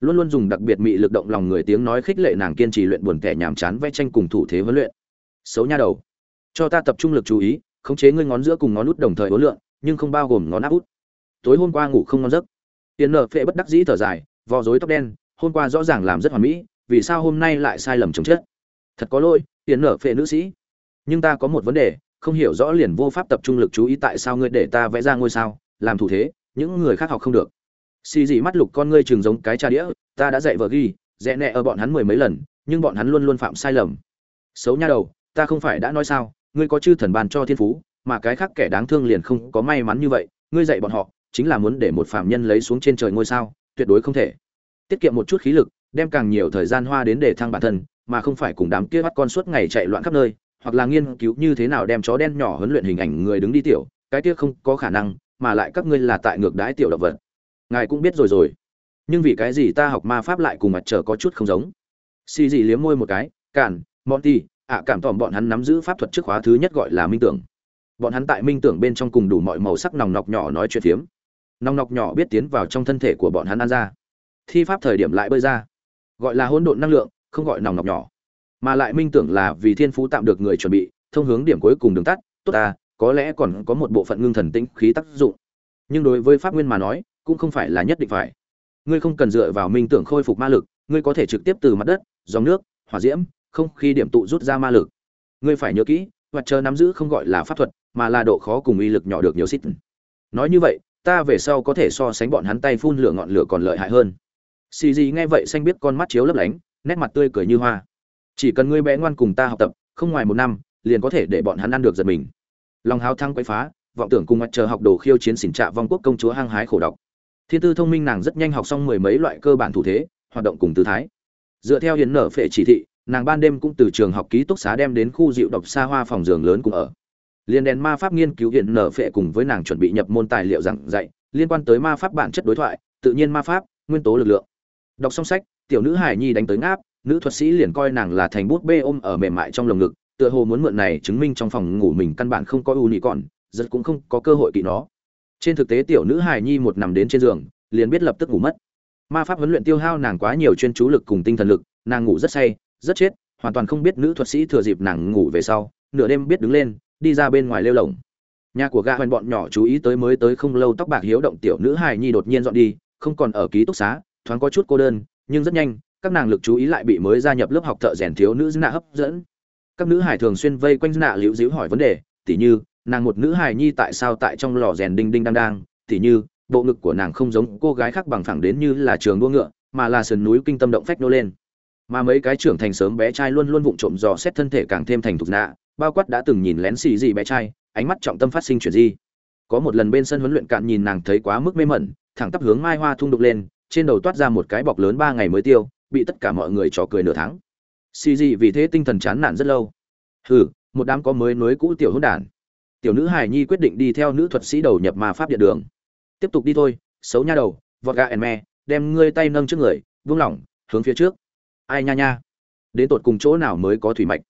Luôn luôn dùng đặc biệt mị lực động lòng người tiếng nói khích lệ nàng kiên trì luyện buồn kẻ nhàm chán vẽ tranh cùng thủ thế huấn luyện. Xấu nha đầu. Cho ta tập trung lực chú ý, khống chế ngươi ngón giữa cùng ngón út đồng thời huấn luyện nhưng không bao gồm ngón áp út. Tối hôm qua ngủ không ngon giấc. Tiền nở phệ bất đắc dĩ thở dài, vò rối tóc đen hôm qua rõ ràng làm rất hoàn mỹ, vì sao hôm nay lại sai lầm chồng chết? Thật có lỗi, tiền nở phệ nữ sĩ. Nhưng ta có một vấn đề, không hiểu rõ liền vô pháp tập trung lực chú ý tại sao ngươi để ta vẽ ra ngôi sao, làm thủ thế, những người khác học không được. Xì dị mắt lục con ngươi chừng giống cái trà đĩa, ta đã dạy vợ ghi rẽ nẹ ở bọn hắn mười mấy lần, nhưng bọn hắn luôn luôn phạm sai lầm. Xấu nha đầu, ta không phải đã nói sao, ngươi có chư thần bàn cho thiên phú, mà cái khác kẻ đáng thương liền không có may mắn như vậy, ngươi dạy bọn họ, chính là muốn để một phạm nhân lấy xuống trên trời ngôi sao, tuyệt đối không thể tiết kiệm một chút khí lực, đem càng nhiều thời gian hoa đến để thăng bản thân, mà không phải cùng đám kia bắt con suốt ngày chạy loạn khắp nơi, hoặc là nghiên cứu như thế nào đem chó đen nhỏ huấn luyện hình ảnh người đứng đi tiểu, cái kia không có khả năng, mà lại các ngươi là tại ngược đái tiểu động vật. Ngài cũng biết rồi rồi. Nhưng vì cái gì ta học ma pháp lại cùng mặt trời có chút không giống? Xì gì liếm môi một cái, cản, monty, ạ, cảm tỏm bọn hắn nắm giữ pháp thuật trước khóa thứ nhất gọi là minh tưởng. Bọn hắn tại minh tưởng bên trong cùng đủ mọi màu sắc nòng nọc nhỏ nói chuyện phiếm. Nòng nọc nhỏ biết tiến vào trong thân thể của bọn hắn ăn ra thi pháp thời điểm lại bơi ra. Gọi là hỗn độn năng lượng, không gọi nòng nọc nhỏ. Mà lại minh tưởng là vì thiên phú tạm được người chuẩn bị, thông hướng điểm cuối cùng đường tắt, tốt ta, có lẽ còn có một bộ phận ngưng thần tĩnh khí tác dụng. Nhưng đối với pháp nguyên mà nói, cũng không phải là nhất định phải. Ngươi không cần dựa vào minh tưởng khôi phục ma lực, ngươi có thể trực tiếp từ mặt đất, dòng nước, hỏa diễm, không khi điểm tụ rút ra ma lực. Ngươi phải nhớ kỹ, hoặc chờ nắm giữ không gọi là pháp thuật, mà là độ khó cùng uy lực nhỏ được nhiều xít nói như vậy, ta về sau có thể so sánh bọn hắn tay phun lửa ngọn lửa còn lợi hại hơn xì gì nghe vậy xanh biết con mắt chiếu lấp lánh, nét mặt tươi cười như hoa. Chỉ cần ngươi bé ngoan cùng ta học tập, không ngoài một năm, liền có thể để bọn hắn ăn được giật mình. Lòng háo thăng quấy phá, vọng tưởng cùng mặt chờ học đồ khiêu chiến xỉn trạ vong quốc công chúa hăng hái khổ độc. Thiên tư thông minh nàng rất nhanh học xong mười mấy loại cơ bản thủ thế, hoạt động cùng tư thái. Dựa theo hiến nở phệ chỉ thị, nàng ban đêm cũng từ trường học ký túc xá đem đến khu dịu độc xa hoa phòng giường lớn cùng ở. Liên đèn ma pháp nghiên cứu hiện nở phệ cùng với nàng chuẩn bị nhập môn tài liệu giảng dạy, liên quan tới ma pháp bản chất đối thoại, tự nhiên ma pháp, nguyên tố lực lượng đọc xong sách, tiểu nữ hải nhi đánh tới ngáp, nữ thuật sĩ liền coi nàng là thành bút bê ôm ở mềm mại trong lồng ngực, tựa hồ muốn mượn này chứng minh trong phòng ngủ mình căn bản không có ưu nhị còn, giật cũng không có cơ hội kỵ nó. Trên thực tế tiểu nữ hải nhi một nằm đến trên giường, liền biết lập tức ngủ mất. Ma pháp huấn luyện tiêu hao nàng quá nhiều chuyên chú lực cùng tinh thần lực, nàng ngủ rất say, rất chết, hoàn toàn không biết nữ thuật sĩ thừa dịp nàng ngủ về sau, nửa đêm biết đứng lên, đi ra bên ngoài lêu lồng. Nhà của gã hoành bọn nhỏ chú ý tới mới tới không lâu tóc bạc hiếu động tiểu nữ hài nhi đột nhiên dọn đi, không còn ở ký túc xá thoáng có chút cô đơn, nhưng rất nhanh, các nàng lực chú ý lại bị mới gia nhập lớp học thợ rèn thiếu nữ nạ hấp dẫn. Các nữ hài thường xuyên vây quanh nạ liễu díu hỏi vấn đề, tỉ như, nàng một nữ hài nhi tại sao tại trong lò rèn đinh đinh đang đang, tỉ như, bộ ngực của nàng không giống cô gái khác bằng phẳng đến như là trường đua ngựa, mà là sườn núi kinh tâm động phách nô lên. Mà mấy cái trưởng thành sớm bé trai luôn luôn vụng trộm dò xét thân thể càng thêm thành thục nạ bao quát đã từng nhìn lén xì gì bé trai, ánh mắt trọng tâm phát sinh chuyện gì có một lần bên sân huấn luyện cạn nhìn nàng thấy quá mức mê mẩn, thẳng tắp hướng mai hoa thung đục lên trên đầu toát ra một cái bọc lớn ba ngày mới tiêu, bị tất cả mọi người trò cười nửa tháng. Xì gì vì thế tinh thần chán nản rất lâu. Hừ, một đám có mới nối cũ tiểu hôn đản. Tiểu nữ hải nhi quyết định đi theo nữ thuật sĩ đầu nhập ma pháp điện đường. Tiếp tục đi thôi, xấu nha đầu, vọt gà ẻn me, đem ngươi tay nâng trước người, vung lỏng, hướng phía trước. Ai nha nha. Đến tột cùng chỗ nào mới có thủy mạch?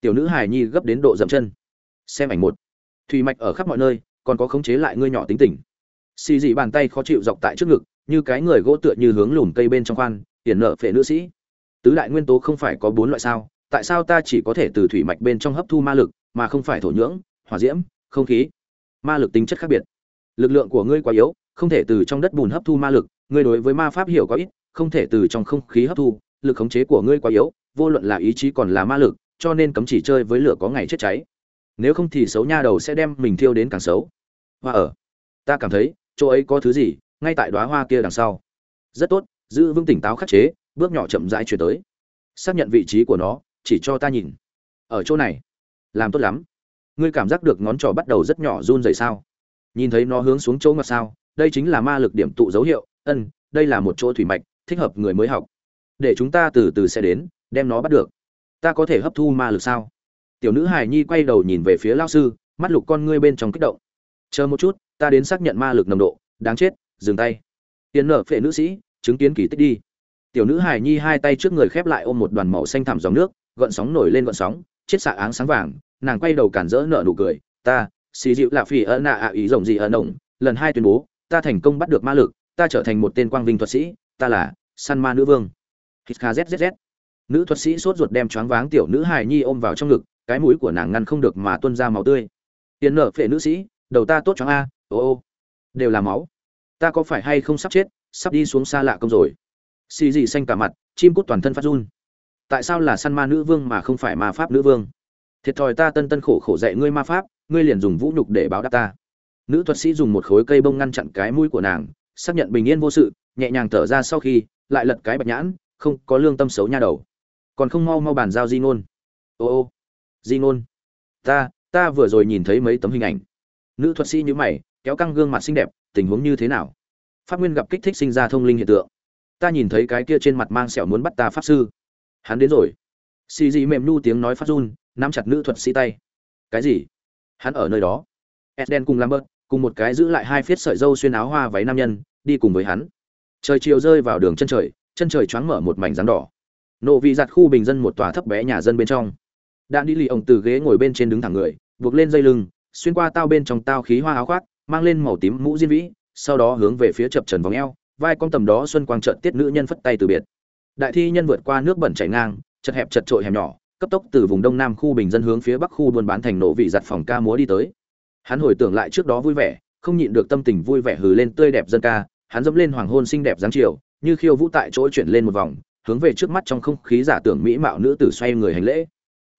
Tiểu nữ hải nhi gấp đến độ dậm chân. Xem ảnh một. Thủy mạch ở khắp mọi nơi, còn có khống chế lại ngươi nhỏ tính tình. Xì dị bàn tay khó chịu dọc tại trước ngực như cái người gỗ tựa như hướng lùm cây bên trong khoan, hiển nợ phệ nữ sĩ. Tứ đại nguyên tố không phải có bốn loại sao, tại sao ta chỉ có thể từ thủy mạch bên trong hấp thu ma lực, mà không phải thổ nhưỡng, hỏa diễm, không khí? Ma lực tính chất khác biệt. Lực lượng của ngươi quá yếu, không thể từ trong đất bùn hấp thu ma lực, ngươi đối với ma pháp hiểu có ít, không thể từ trong không khí hấp thu, lực khống chế của ngươi quá yếu, vô luận là ý chí còn là ma lực, cho nên cấm chỉ chơi với lửa có ngày chết cháy. Nếu không thì xấu nha đầu sẽ đem mình thiêu đến càng xấu. Hoa ở, ta cảm thấy, chỗ ấy có thứ gì ngay tại đóa hoa kia đằng sau. Rất tốt, giữ vững tỉnh táo khắc chế, bước nhỏ chậm rãi chuyển tới. Xác nhận vị trí của nó, chỉ cho ta nhìn. Ở chỗ này. Làm tốt lắm. Ngươi cảm giác được ngón trỏ bắt đầu rất nhỏ run rẩy sao? Nhìn thấy nó hướng xuống chỗ ngọt sao, đây chính là ma lực điểm tụ dấu hiệu. Ân, đây là một chỗ thủy mạch, thích hợp người mới học. Để chúng ta từ từ sẽ đến, đem nó bắt được. Ta có thể hấp thu ma lực sao? Tiểu nữ hài nhi quay đầu nhìn về phía lao sư, mắt lục con ngươi bên trong kích động. Chờ một chút, ta đến xác nhận ma lực nồng độ, đáng chết dừng tay. Tiền nở phệ nữ sĩ, chứng kiến kỳ tích đi. Tiểu nữ hài nhi hai tay trước người khép lại ôm một đoàn màu xanh thẳm dòng nước gợn sóng nổi lên gợn sóng chết xạ áng sáng vàng, nàng quay đầu cản rỡ nợ nụ cười, ta, xì dịu lạ phỉ ơ nạ ạ ý rồng gì ở ổng lần hai tuyên bố, ta thành công bắt được ma lực, ta trở thành một tên quang vinh thuật sĩ, ta là săn ma nữ vương. Hít nữ thuật sĩ sốt ruột đem choáng váng tiểu nữ hài nhi ôm vào trong ngực, cái mũi của nàng ngăn không được mà tuôn ra máu tươi. Tiền nợ phệ nữ sĩ, đầu ta tốt choáng a, ô ô. Đều là máu ta có phải hay không sắp chết, sắp đi xuống xa lạ công rồi. Xì dị xanh cả mặt, chim cút toàn thân phát run. Tại sao là săn ma nữ vương mà không phải ma pháp nữ vương? Thiệt thòi ta tân tân khổ khổ dạy ngươi ma pháp, ngươi liền dùng vũ nhục để báo đáp ta. Nữ thuật sĩ dùng một khối cây bông ngăn chặn cái mũi của nàng, xác nhận bình yên vô sự, nhẹ nhàng thở ra sau khi, lại lật cái bạch nhãn, không có lương tâm xấu nha đầu. Còn không mau mau bàn giao di ngôn. Ô ô, di ngôn, ta ta vừa rồi nhìn thấy mấy tấm hình ảnh. Nữ thuật sĩ như mày, kéo căng gương mặt xinh đẹp tình huống như thế nào? Pháp nguyên gặp kích thích sinh ra thông linh hiện tượng. Ta nhìn thấy cái kia trên mặt mang sẹo muốn bắt ta pháp sư. Hắn đến rồi. Xì dị mềm nu tiếng nói phát run, nắm chặt nữ thuật sĩ tay. Cái gì? Hắn ở nơi đó. Edden cùng lambert, cùng một cái giữ lại hai phiết sợi dâu xuyên áo hoa váy nam nhân, đi cùng với hắn. Trời chiều rơi vào đường chân trời chân trời choáng mở một mảnh rắn đỏ. Nộ vị giặt khu bình dân một tòa thấp bé nhà dân bên trong. Đạn đi lì ổng từ ghế ngồi bên trên đứng thẳng người, buộc lên dây lưng, xuyên qua tao bên trong tao khí hoa áo khoác mang lên màu tím mũ diên vĩ, sau đó hướng về phía chập trần vòng eo, vai con tầm đó xuân quang trợn tiết nữ nhân phất tay từ biệt. Đại thi nhân vượt qua nước bẩn chảy ngang, chật hẹp chật trội hẻm nhỏ, cấp tốc từ vùng đông nam khu bình dân hướng phía bắc khu buôn bán thành nổ vị giặt phòng ca múa đi tới. Hắn hồi tưởng lại trước đó vui vẻ, không nhịn được tâm tình vui vẻ hừ lên tươi đẹp dân ca, hắn dẫm lên hoàng hôn xinh đẹp dáng chiều, như khiêu vũ tại chỗ chuyển lên một vòng, hướng về trước mắt trong không khí giả tưởng mỹ mạo nữ tử xoay người hành lễ.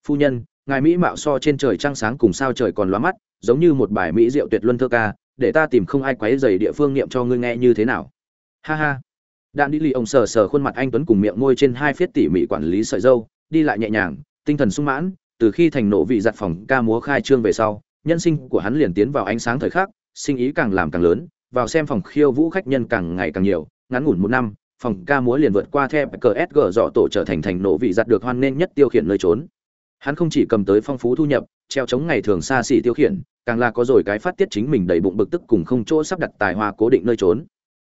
Phu nhân, ngài mỹ mạo so trên trời trăng sáng cùng sao trời còn lóa mắt giống như một bài mỹ diệu tuyệt luân thơ ca, để ta tìm không ai quấy dày địa phương niệm cho ngươi nghe như thế nào. Ha ha. Đạn đi lì ông sờ sờ khuôn mặt anh tuấn cùng miệng môi trên hai phiết tỉ mỉ quản lý sợi dâu, đi lại nhẹ nhàng, tinh thần sung mãn, từ khi thành nộ vị giặt phòng ca múa khai trương về sau, nhân sinh của hắn liền tiến vào ánh sáng thời khắc, sinh ý càng làm càng lớn, vào xem phòng khiêu vũ khách nhân càng ngày càng nhiều, ngắn ngủn một năm, phòng ca múa liền vượt qua theo cờ sg dọ tổ trở thành thành nộ vị giặt được hoan nghênh nhất tiêu khiển nơi trốn hắn không chỉ cầm tới phong phú thu nhập, treo chống ngày thường xa xỉ tiêu khiển, càng là có rồi cái phát tiết chính mình đầy bụng bực tức cùng không chỗ sắp đặt tài hoa cố định nơi trốn.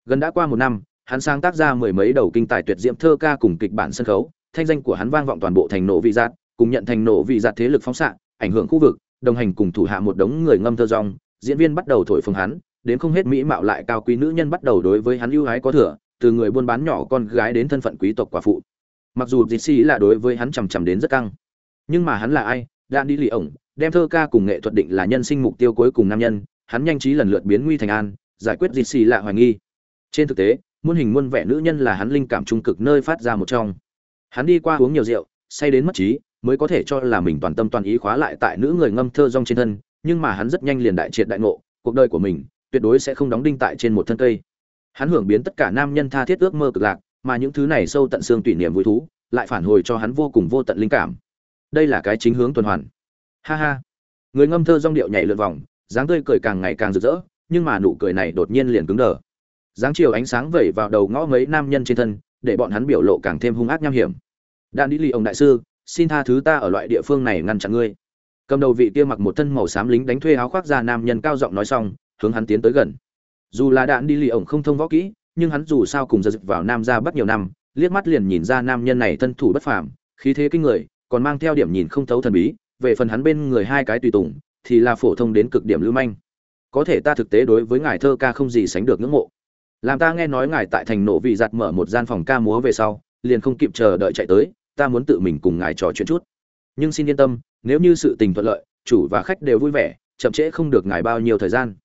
Gần đã qua một năm, hắn sáng tác ra mười mấy đầu kinh tài tuyệt diễm thơ ca cùng kịch bản sân khấu, thanh danh của hắn vang vọng toàn bộ thành nổ vị giạt, cùng nhận thành nổ vị giạt thế lực phóng xạ, ảnh hưởng khu vực, đồng hành cùng thủ hạ một đống người ngâm thơ rong diễn viên bắt đầu thổi phồng hắn, đến không hết mỹ mạo lại cao quý nữ nhân bắt đầu đối với hắn ưu ái có thừa, từ người buôn bán nhỏ con gái đến thân phận quý tộc quả phụ. Mặc dù dịt xì là đối với hắn chằm chằm đến rất căng nhưng mà hắn là ai? Đạn đi lì ổng, đem thơ ca cùng nghệ thuật định là nhân sinh mục tiêu cuối cùng nam nhân, hắn nhanh trí lần lượt biến nguy thành an, giải quyết dịt xì lạ hoài nghi. Trên thực tế, muôn hình muôn vẻ nữ nhân là hắn linh cảm trung cực nơi phát ra một trong. Hắn đi qua uống nhiều rượu, say đến mất trí, mới có thể cho là mình toàn tâm toàn ý khóa lại tại nữ người ngâm thơ rong trên thân, nhưng mà hắn rất nhanh liền đại triệt đại ngộ, cuộc đời của mình tuyệt đối sẽ không đóng đinh tại trên một thân cây. Hắn hưởng biến tất cả nam nhân tha thiết ước mơ cực lạc, mà những thứ này sâu tận xương tùy niệm vui thú, lại phản hồi cho hắn vô cùng vô tận linh cảm đây là cái chính hướng tuần hoàn. Ha ha. Người ngâm thơ rong điệu nhảy lượn vòng, dáng tươi cười càng ngày càng rực rỡ, nhưng mà nụ cười này đột nhiên liền cứng đờ. Dáng chiều ánh sáng vẩy vào đầu ngõ mấy nam nhân trên thân, để bọn hắn biểu lộ càng thêm hung ác nham hiểm. Đan đi lì ông đại sư, xin tha thứ ta ở loại địa phương này ngăn chặn ngươi. Cầm đầu vị kia mặc một thân màu xám lính đánh thuê áo khoác ra nam nhân cao giọng nói xong, hướng hắn tiến tới gần. Dù là đạn đi lì ổng không thông võ kỹ, nhưng hắn dù sao cùng giật vào nam ra bắt nhiều năm, liếc mắt liền nhìn ra nam nhân này thân thủ bất phàm, khí thế kinh người còn mang theo điểm nhìn không thấu thần bí, về phần hắn bên người hai cái tùy tùng, thì là phổ thông đến cực điểm lưu manh. Có thể ta thực tế đối với ngài thơ ca không gì sánh được ngưỡng mộ. Làm ta nghe nói ngài tại thành nổ vị giặt mở một gian phòng ca múa về sau, liền không kịp chờ đợi chạy tới, ta muốn tự mình cùng ngài trò chuyện chút. Nhưng xin yên tâm, nếu như sự tình thuận lợi, chủ và khách đều vui vẻ, chậm trễ không được ngài bao nhiêu thời gian.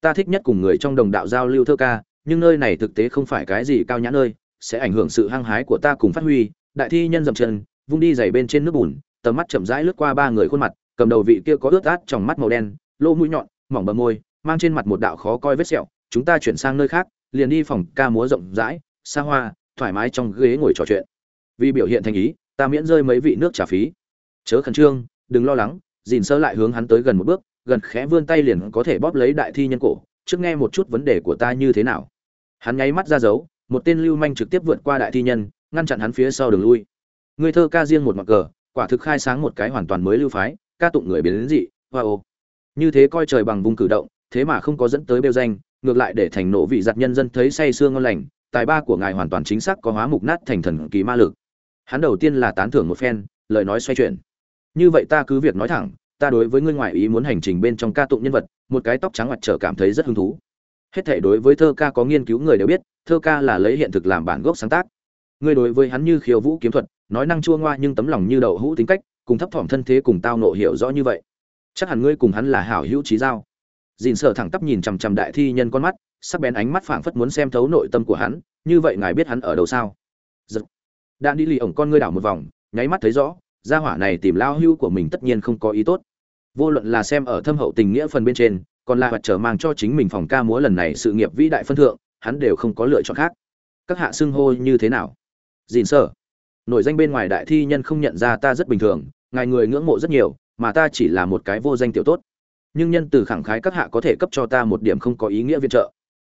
Ta thích nhất cùng người trong đồng đạo giao lưu thơ ca, nhưng nơi này thực tế không phải cái gì cao nhã nơi, sẽ ảnh hưởng sự hăng hái của ta cùng phát huy. Đại thi nhân dậm chân vung đi giày bên trên nước bùn, tầm mắt chậm rãi lướt qua ba người khuôn mặt, cầm đầu vị kia có ướt át trong mắt màu đen, lỗ mũi nhọn, mỏng bờ môi, mang trên mặt một đạo khó coi vết sẹo, chúng ta chuyển sang nơi khác, liền đi phòng ca múa rộng rãi, xa hoa, thoải mái trong ghế ngồi trò chuyện. Vì biểu hiện thành ý, ta miễn rơi mấy vị nước trả phí. Chớ khẩn trương, đừng lo lắng dìn sơ lại hướng hắn tới gần một bước, gần khẽ vươn tay liền có thể bóp lấy đại thi nhân cổ, trước nghe một chút vấn đề của ta như thế nào. Hắn nháy mắt ra dấu, một tên lưu manh trực tiếp vượt qua đại thi nhân, ngăn chặn hắn phía sau đường lui người thơ ca riêng một mặt cờ, quả thực khai sáng một cái hoàn toàn mới lưu phái, ca tụng người biến đến dị wow như thế coi trời bằng vùng cử động, thế mà không có dẫn tới bêu danh, ngược lại để thành nộ vị giặt nhân dân thấy say sương ngon lành, tài ba của ngài hoàn toàn chính xác có hóa mục nát thành thần kỳ ma lực. Hắn đầu tiên là tán thưởng một phen, lời nói xoay chuyển. Như vậy ta cứ việc nói thẳng, ta đối với ngươi ngoại ý muốn hành trình bên trong ca tụng nhân vật, một cái tóc trắng mặt trở cảm thấy rất hứng thú. Hết thể đối với thơ ca có nghiên cứu người đều biết, thơ ca là lấy hiện thực làm bản gốc sáng tác ngươi đối với hắn như khiêu vũ kiếm thuật, nói năng chua ngoa nhưng tấm lòng như đậu hũ tính cách, cùng thấp thỏm thân thế cùng tao nộ hiểu rõ như vậy. Chắc hẳn ngươi cùng hắn là hảo hữu trí giao. Dìn sợ thẳng tắp nhìn chằm chằm đại thi nhân con mắt, sắc bén ánh mắt phảng phất muốn xem thấu nội tâm của hắn, như vậy ngài biết hắn ở đâu sao? Giật. Đạn đi lì ổng con ngươi đảo một vòng, nháy mắt thấy rõ, gia hỏa này tìm lao hưu của mình tất nhiên không có ý tốt. Vô luận là xem ở thâm hậu tình nghĩa phần bên trên, còn là vật trở mang cho chính mình phòng ca múa lần này sự nghiệp vĩ đại phân thượng, hắn đều không có lựa chọn khác. Các hạ xưng hô như thế nào? Dìn sợ nội danh bên ngoài đại thi nhân không nhận ra ta rất bình thường, ngài người ngưỡng mộ rất nhiều, mà ta chỉ là một cái vô danh tiểu tốt. Nhưng nhân từ khẳng khái các hạ có thể cấp cho ta một điểm không có ý nghĩa viện trợ.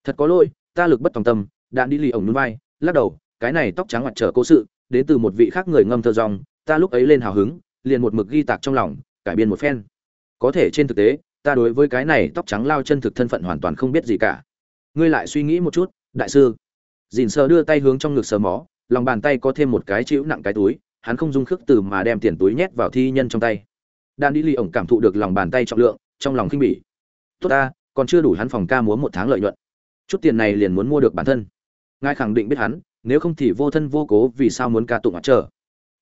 Thật có lỗi, ta lực bất tòng tâm, đạn đi lì ổng núi vai, lắc đầu, cái này tóc trắng mặt trở cố sự, đến từ một vị khác người ngâm thơ rong ta lúc ấy lên hào hứng, liền một mực ghi tạc trong lòng, cải biên một phen. Có thể trên thực tế, ta đối với cái này tóc trắng lao chân thực thân phận hoàn toàn không biết gì cả. Ngươi lại suy nghĩ một chút, đại sư. Dìn sờ đưa tay hướng trong ngực sờ mó lòng bàn tay có thêm một cái chữ nặng cái túi, hắn không dung khước từ mà đem tiền túi nhét vào thi nhân trong tay. Đan đi ly ổng cảm thụ được lòng bàn tay trọng lượng, trong lòng khinh bỉ. Tốt ta, còn chưa đủ hắn phòng ca múa một tháng lợi nhuận. Chút tiền này liền muốn mua được bản thân. Ngài khẳng định biết hắn, nếu không thì vô thân vô cố vì sao muốn ca tụng mặt trở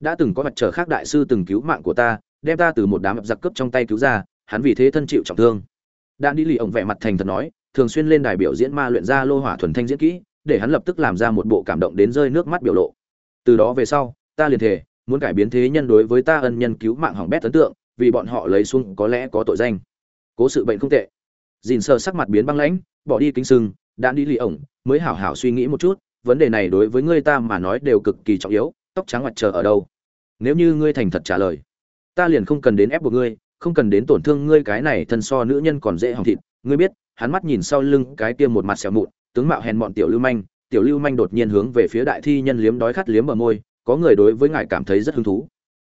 đã từng có mặt trở khác đại sư từng cứu mạng của ta, đem ta từ một đám giặc cướp trong tay cứu ra, hắn vì thế thân chịu trọng thương. Đan đi lì ổng vẻ mặt thành thật nói, thường xuyên lên đài biểu diễn ma luyện ra lô hỏa thuần thanh diễn kỹ để hắn lập tức làm ra một bộ cảm động đến rơi nước mắt biểu lộ. Từ đó về sau, ta liền thề, muốn cải biến thế nhân đối với ta ân nhân cứu mạng hỏng bét ấn tượng, vì bọn họ lấy xuống có lẽ có tội danh. Cố sự bệnh không tệ. Dìn sờ sắc mặt biến băng lãnh, bỏ đi kính sưng, đã đi lì ổng, mới hảo hảo suy nghĩ một chút, vấn đề này đối với ngươi ta mà nói đều cực kỳ trọng yếu, tóc trắng mặt chờ ở đâu? Nếu như ngươi thành thật trả lời, ta liền không cần đến ép buộc ngươi, không cần đến tổn thương ngươi cái này thân so nữ nhân còn dễ hỏng thịt. Ngươi biết, hắn mắt nhìn sau lưng cái kia một mặt xẻo mụn tướng mạo hèn bọn tiểu lưu manh, tiểu lưu manh đột nhiên hướng về phía đại thi nhân liếm đói khát liếm bờ môi, có người đối với ngài cảm thấy rất hứng thú.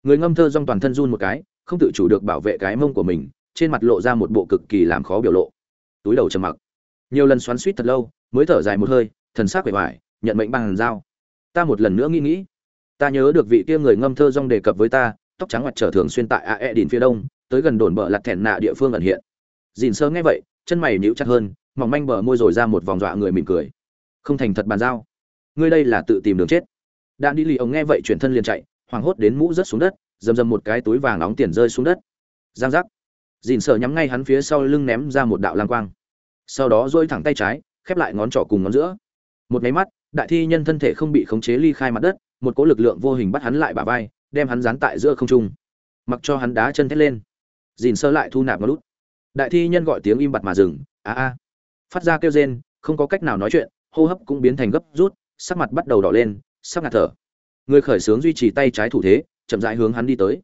Người ngâm thơ dong toàn thân run một cái, không tự chủ được bảo vệ cái mông của mình, trên mặt lộ ra một bộ cực kỳ làm khó biểu lộ. Túi đầu trầm mặc. Nhiều lần xoắn suýt thật lâu, mới thở dài một hơi, thần sắc vẻ vải nhận mệnh bằng dao. Ta một lần nữa nghĩ nghĩ. Ta nhớ được vị kia người ngâm thơ dong đề cập với ta, tóc trắng mặt trở thường xuyên tại ae đỉnh phía đông, tới gần đồn bờ lặt thẹn nạ địa phương ẩn hiện. Dìn sơ nghe vậy, chân mày nhíu chặt hơn mỏng manh bờ môi rồi ra một vòng dọa người mỉm cười. Không thành thật bàn giao. Ngươi đây là tự tìm đường chết. Đạn đi lì ông nghe vậy chuyển thân liền chạy, hoảng hốt đến mũ rớt xuống đất, dầm dầm một cái túi vàng nóng tiền rơi xuống đất. Giang giác. Dìn sợ nhắm ngay hắn phía sau lưng ném ra một đạo lang quang. Sau đó dôi thẳng tay trái, khép lại ngón trỏ cùng ngón giữa. Một máy mắt, đại thi nhân thân thể không bị khống chế ly khai mặt đất, một cỗ lực lượng vô hình bắt hắn lại bả vai, đem hắn dán tại giữa không trung. Mặc cho hắn đá chân thét lên. Dìn sơ lại thu nạp ngón lút đại thi nhân gọi tiếng im bặt mà dừng. A a phát ra kêu rên, không có cách nào nói chuyện, hô hấp cũng biến thành gấp rút, sắc mặt bắt đầu đỏ lên sắp ngạt thở. Người khởi sướng duy trì tay trái thủ thế, chậm rãi hướng hắn đi tới.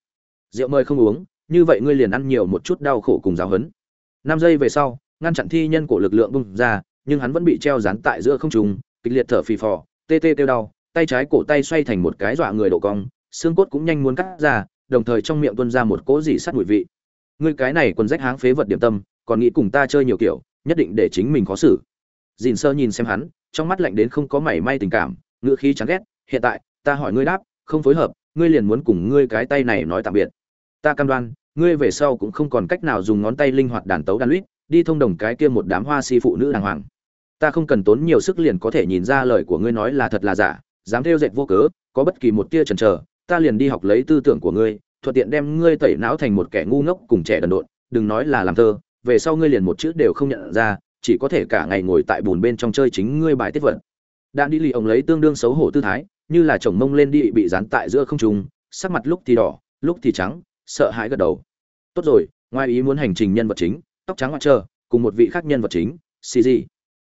Rượu mời không uống, như vậy ngươi liền ăn nhiều một chút đau khổ cùng giáo hấn năm giây về sau, ngăn chặn thi nhân của lực lượng bung ra, nhưng hắn vẫn bị treo dán tại giữa không trung, kịch liệt thở phì phò, tê tê kêu đau, tay trái cổ tay xoay thành một cái dọa người độ cong, xương cốt cũng nhanh muốn cắt ra, đồng thời trong miệng tuôn ra một cỗ dị sắt mùi vị. Ngươi cái này quần rách háng phế vật điểm tâm, còn nghĩ cùng ta chơi nhiều kiểu nhất định để chính mình khó xử. Dìn sơ nhìn xem hắn trong mắt lạnh đến không có mảy may tình cảm ngựa khí chán ghét hiện tại ta hỏi ngươi đáp không phối hợp ngươi liền muốn cùng ngươi cái tay này nói tạm biệt. Ta cam đoan ngươi về sau cũng không còn cách nào dùng ngón tay linh hoạt đàn tấu đàn lút, đi thông đồng cái kia một đám hoa si phụ nữ đàng hoàng. Ta không cần tốn nhiều sức liền có thể nhìn ra lời của ngươi nói là thật là giả dám theo dệt vô cớ có bất kỳ một tia chần chờ ta liền đi học lấy tư tưởng của ngươi thuận tiện đem ngươi tẩy não thành một kẻ ngu ngốc cùng trẻ đần độn đừng nói là làm thơ về sau ngươi liền một chữ đều không nhận ra chỉ có thể cả ngày ngồi tại bùn bên trong chơi chính ngươi bài tiết vật. Đạn đi lì ông lấy tương đương xấu hổ tư thái như là chồng mông lên đi bị dán tại giữa không trung sắc mặt lúc thì đỏ lúc thì trắng sợ hãi gật đầu. Tốt rồi ngoài ý muốn hành trình nhân vật chính tóc trắng ngoại trơ cùng một vị khác nhân vật chính xì gì?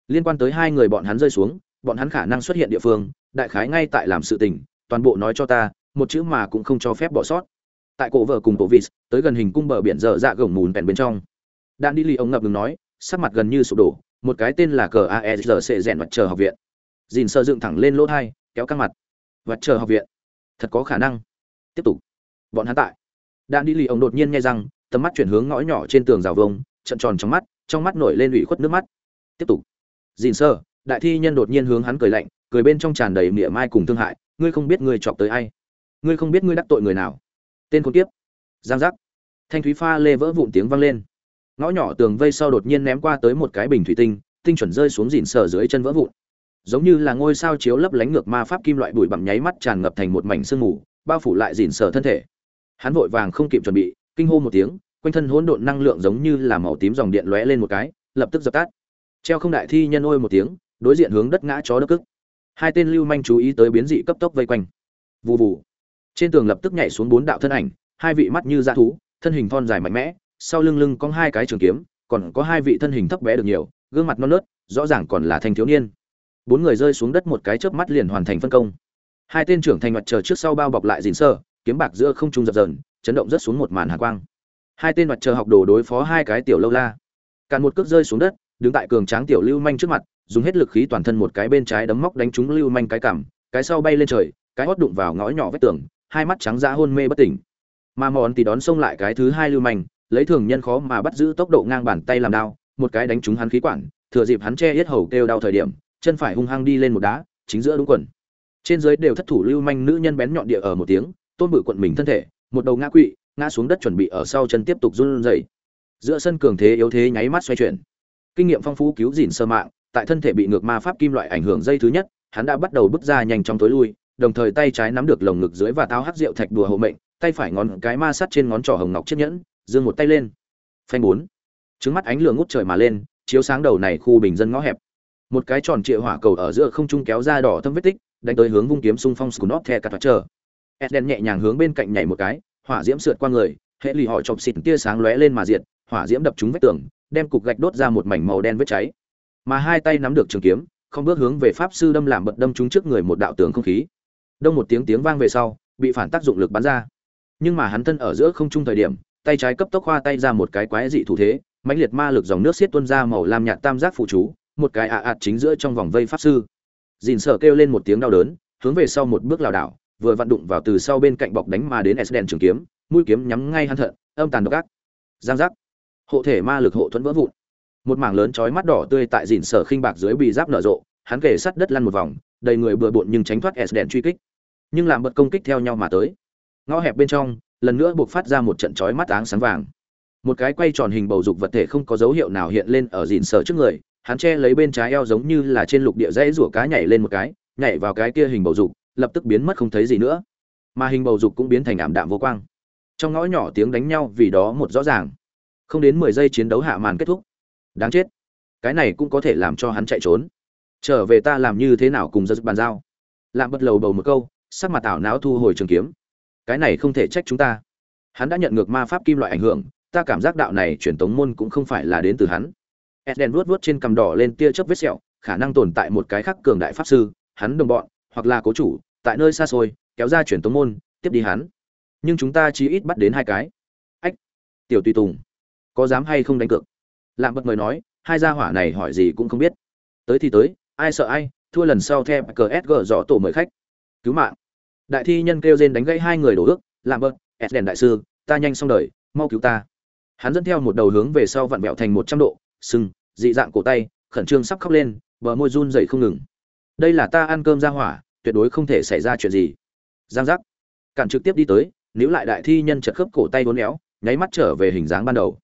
liên quan tới hai người bọn hắn rơi xuống bọn hắn khả năng xuất hiện địa phương đại khái ngay tại làm sự tình toàn bộ nói cho ta một chữ mà cũng không cho phép bỏ sót. Tại cổ vợ cùng cổ vịt, tới gần hình cung bờ biển dở dạ gồng mùn bèn bên trong đạn đi lì ông ngập ngừng nói, sắc mặt gần như sụp đổ, một cái tên là cờ aesrc rèn mặt chờ học viện. Dìn sơ dựng thẳng lên lỗ thai, kéo căng mặt. Vật chờ học viện. Thật có khả năng. Tiếp tục. Bọn hắn tại. Đạn đi lì ông đột nhiên nghe rằng, tầm mắt chuyển hướng ngõ nhỏ trên tường rào vông, trận tròn trong mắt trong mắt nổi lên ủy khuất nước mắt. Tiếp tục. Dìn sơ, đại thi nhân đột nhiên hướng hắn cười lạnh, cười bên trong tràn đầy mỉa mai cùng thương hại, ngươi không biết ngươi chọc tới ai? Ngươi không biết ngươi đắc tội người nào? Tên con tiếp giang giác. Thanh thúy pha lê vỡ vụn tiếng vang lên ngõ nhỏ tường vây sau đột nhiên ném qua tới một cái bình thủy tinh tinh chuẩn rơi xuống dìn sờ dưới chân vỡ vụn. Giống như là ngôi sao chiếu lấp lánh ngược ma pháp kim loại bụi bặm nháy mắt tràn ngập thành một mảnh sương mù, bao phủ lại dìn sờ thân thể. Hắn vội vàng không kịp chuẩn bị, kinh hô một tiếng, quanh thân hỗn độn năng lượng giống như là màu tím dòng điện lóe lên một cái, lập tức dập tắt. Treo không đại thi nhân ôi một tiếng, đối diện hướng đất ngã chó đất cức hai tên lưu manh chú ý tới biến dị cấp tốc vây quanh. Vù vù. Trên tường lập tức nhảy xuống bốn đạo thân ảnh, hai vị mắt như dã thú, thân hình thon dài mạnh mẽ sau lưng lưng có hai cái trường kiếm, còn có hai vị thân hình thấp bé được nhiều, gương mặt non nớt, rõ ràng còn là thanh thiếu niên. Bốn người rơi xuống đất một cái chớp mắt liền hoàn thành phân công. Hai tên trưởng thành mặt chờ trước sau bao bọc lại dìn sơ, kiếm bạc giữa không trung dập dờn, chấn động rất xuống một màn hạ quang. Hai tên mặt chờ học đồ đối phó hai cái tiểu lâu la. Càn một cước rơi xuống đất, đứng tại cường tráng tiểu lưu manh trước mặt, dùng hết lực khí toàn thân một cái bên trái đấm móc đánh trúng lưu manh cái cằm, cái sau bay lên trời, cái hót đụng vào ngõ nhỏ vách tường, hai mắt trắng dã hôn mê bất tỉnh. Mà mòn thì đón xông lại cái thứ hai lưu manh lấy thường nhân khó mà bắt giữ tốc độ ngang bàn tay làm đao, một cái đánh trúng hắn khí quản, thừa dịp hắn che yết hầu kêu đau thời điểm, chân phải hung hăng đi lên một đá, chính giữa đúng quần. Trên dưới đều thất thủ lưu manh nữ nhân bén nhọn địa ở một tiếng, tôn bự quận mình thân thể, một đầu ngã quỵ, ngã xuống đất chuẩn bị ở sau chân tiếp tục run rẩy. Giữa sân cường thế yếu thế nháy mắt xoay chuyển. Kinh nghiệm phong phú cứu gìn sơ mạng, tại thân thể bị ngược ma pháp kim loại ảnh hưởng dây thứ nhất, hắn đã bắt đầu bước ra nhanh trong tối lui, đồng thời tay trái nắm được lồng ngực dưới và táo hắc rượu thạch đùa hộ mệnh, tay phải ngón cái ma sát trên ngón trỏ hồng ngọc chiếc nhẫn giương một tay lên. Phanh bốn. Trứng mắt ánh lửa ngút trời mà lên, chiếu sáng đầu này khu bình dân ngõ hẹp. Một cái tròn trịa hỏa cầu ở giữa không trung kéo ra đỏ thâm vết tích, đánh tới hướng vung kiếm xung phong scunop the cắt chờ. Eden nhẹ nhàng hướng bên cạnh nhảy một cái, hỏa diễm sượt qua người, hệ lì họ chọc xịt tia sáng lóe lên mà diệt, hỏa diễm đập trúng vách tường, đem cục gạch đốt ra một mảnh màu đen vết cháy. Mà hai tay nắm được trường kiếm, không bước hướng về pháp sư đâm làm bật đâm trúng trước người một đạo tường không khí. Đông một tiếng tiếng vang về sau, bị phản tác dụng lực bắn ra. Nhưng mà hắn thân ở giữa không trung thời điểm tay trái cấp tốc khoa tay ra một cái quái dị thủ thế, mãnh liệt ma lực dòng nước xiết tuôn ra màu lam nhạt tam giác phụ chú, một cái ạ ạt chính giữa trong vòng vây pháp sư. Dìn sợ kêu lên một tiếng đau đớn, hướng về sau một bước lảo đảo, vừa vặn đụng vào từ sau bên cạnh bọc đánh mà đến s đèn trường kiếm, mũi kiếm nhắm ngay hắn thận, âm tàn độc ác. Giang giác. Hộ thể ma lực hộ thuẫn vỡ vụn. Một mảng lớn chói mắt đỏ tươi tại dìn sở khinh bạc dưới bị giáp nở rộ, hắn kể sắt đất lăn một vòng, đầy người bừa bộn nhưng tránh thoát s đèn truy kích. Nhưng làm bật công kích theo nhau mà tới. Ngõ hẹp bên trong lần nữa buộc phát ra một trận chói mắt áng sáng vàng. Một cái quay tròn hình bầu dục vật thể không có dấu hiệu nào hiện lên ở dìn sở trước người, hắn che lấy bên trái eo giống như là trên lục địa dãy rủa cá nhảy lên một cái, nhảy vào cái kia hình bầu dục, lập tức biến mất không thấy gì nữa. Mà hình bầu dục cũng biến thành ảm đạm vô quang. Trong ngõ nhỏ tiếng đánh nhau vì đó một rõ ràng. Không đến mười giây chiến đấu hạ màn kết thúc. Đáng chết. Cái này cũng có thể làm cho hắn chạy trốn. Trở về ta làm như thế nào cùng giật bàn giao? Làm bất lầu bầu một câu, sắc mặt ảo não thu hồi trường kiếm cái này không thể trách chúng ta hắn đã nhận ngược ma pháp kim loại ảnh hưởng ta cảm giác đạo này truyền tống môn cũng không phải là đến từ hắn Eden vuốt vuốt trên cằm đỏ lên tia chớp vết sẹo, khả năng tồn tại một cái khác cường đại pháp sư, hắn đồng bọn, hoặc là cố chủ, tại nơi xa xôi, kéo ra truyền tống môn, tiếp đi hắn. Nhưng chúng ta chỉ ít bắt đến hai cái. Ách, tiểu tùy tùng, có dám hay không đánh cược? Lạm bật người nói, hai gia hỏa này hỏi gì cũng không biết. Tới thì tới, ai sợ ai, thua lần sau theo cờ SG rõ tổ mời khách. Cứu mạng. Đại thi nhân kêu rên đánh gãy hai người đổ ước, làm bật, đèn đại sư, ta nhanh xong đời, mau cứu ta. Hắn dẫn theo một đầu hướng về sau vặn vẹo thành một trăm độ, sưng, dị dạng cổ tay khẩn trương sắp khóc lên bờ môi run dậy không ngừng. Đây là ta ăn cơm ra hỏa tuyệt đối không thể xảy ra chuyện gì. Giang giác. Cản trực tiếp đi tới níu lại đại thi nhân chật khớp cổ tay vốn éo nháy mắt trở về hình dáng ban đầu.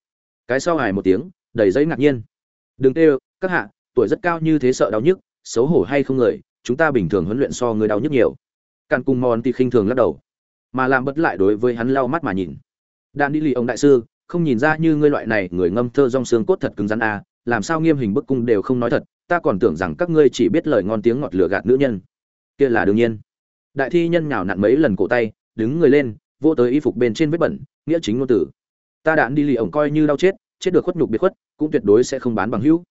Cái sau hài một tiếng đầy giấy ngạc nhiên. Đừng tê các hạ tuổi rất cao như thế sợ đau nhức xấu hổ hay không người chúng ta bình thường huấn luyện so người đau nhức nhiều càn cùng mòn thì khinh thường lắc đầu. Mà làm bất lại đối với hắn lau mắt mà nhìn. Đan đi lì ông đại sư không nhìn ra như ngươi loại này người ngâm thơ rong xương cốt thật cứng rắn à, làm sao nghiêm hình bức cung đều không nói thật ta còn tưởng rằng các ngươi chỉ biết lời ngon tiếng ngọt lừa gạt nữ nhân. Kia là đương nhiên. Đại thi nhân nhào nặn mấy lần cổ tay đứng người lên vô tới y phục bên trên vết bẩn nghĩa chính ngôn tử ta đạn đi lì ổng coi như đau chết chết được khuất nhục biệt khuất cũng tuyệt đối sẽ không bán bằng hữu.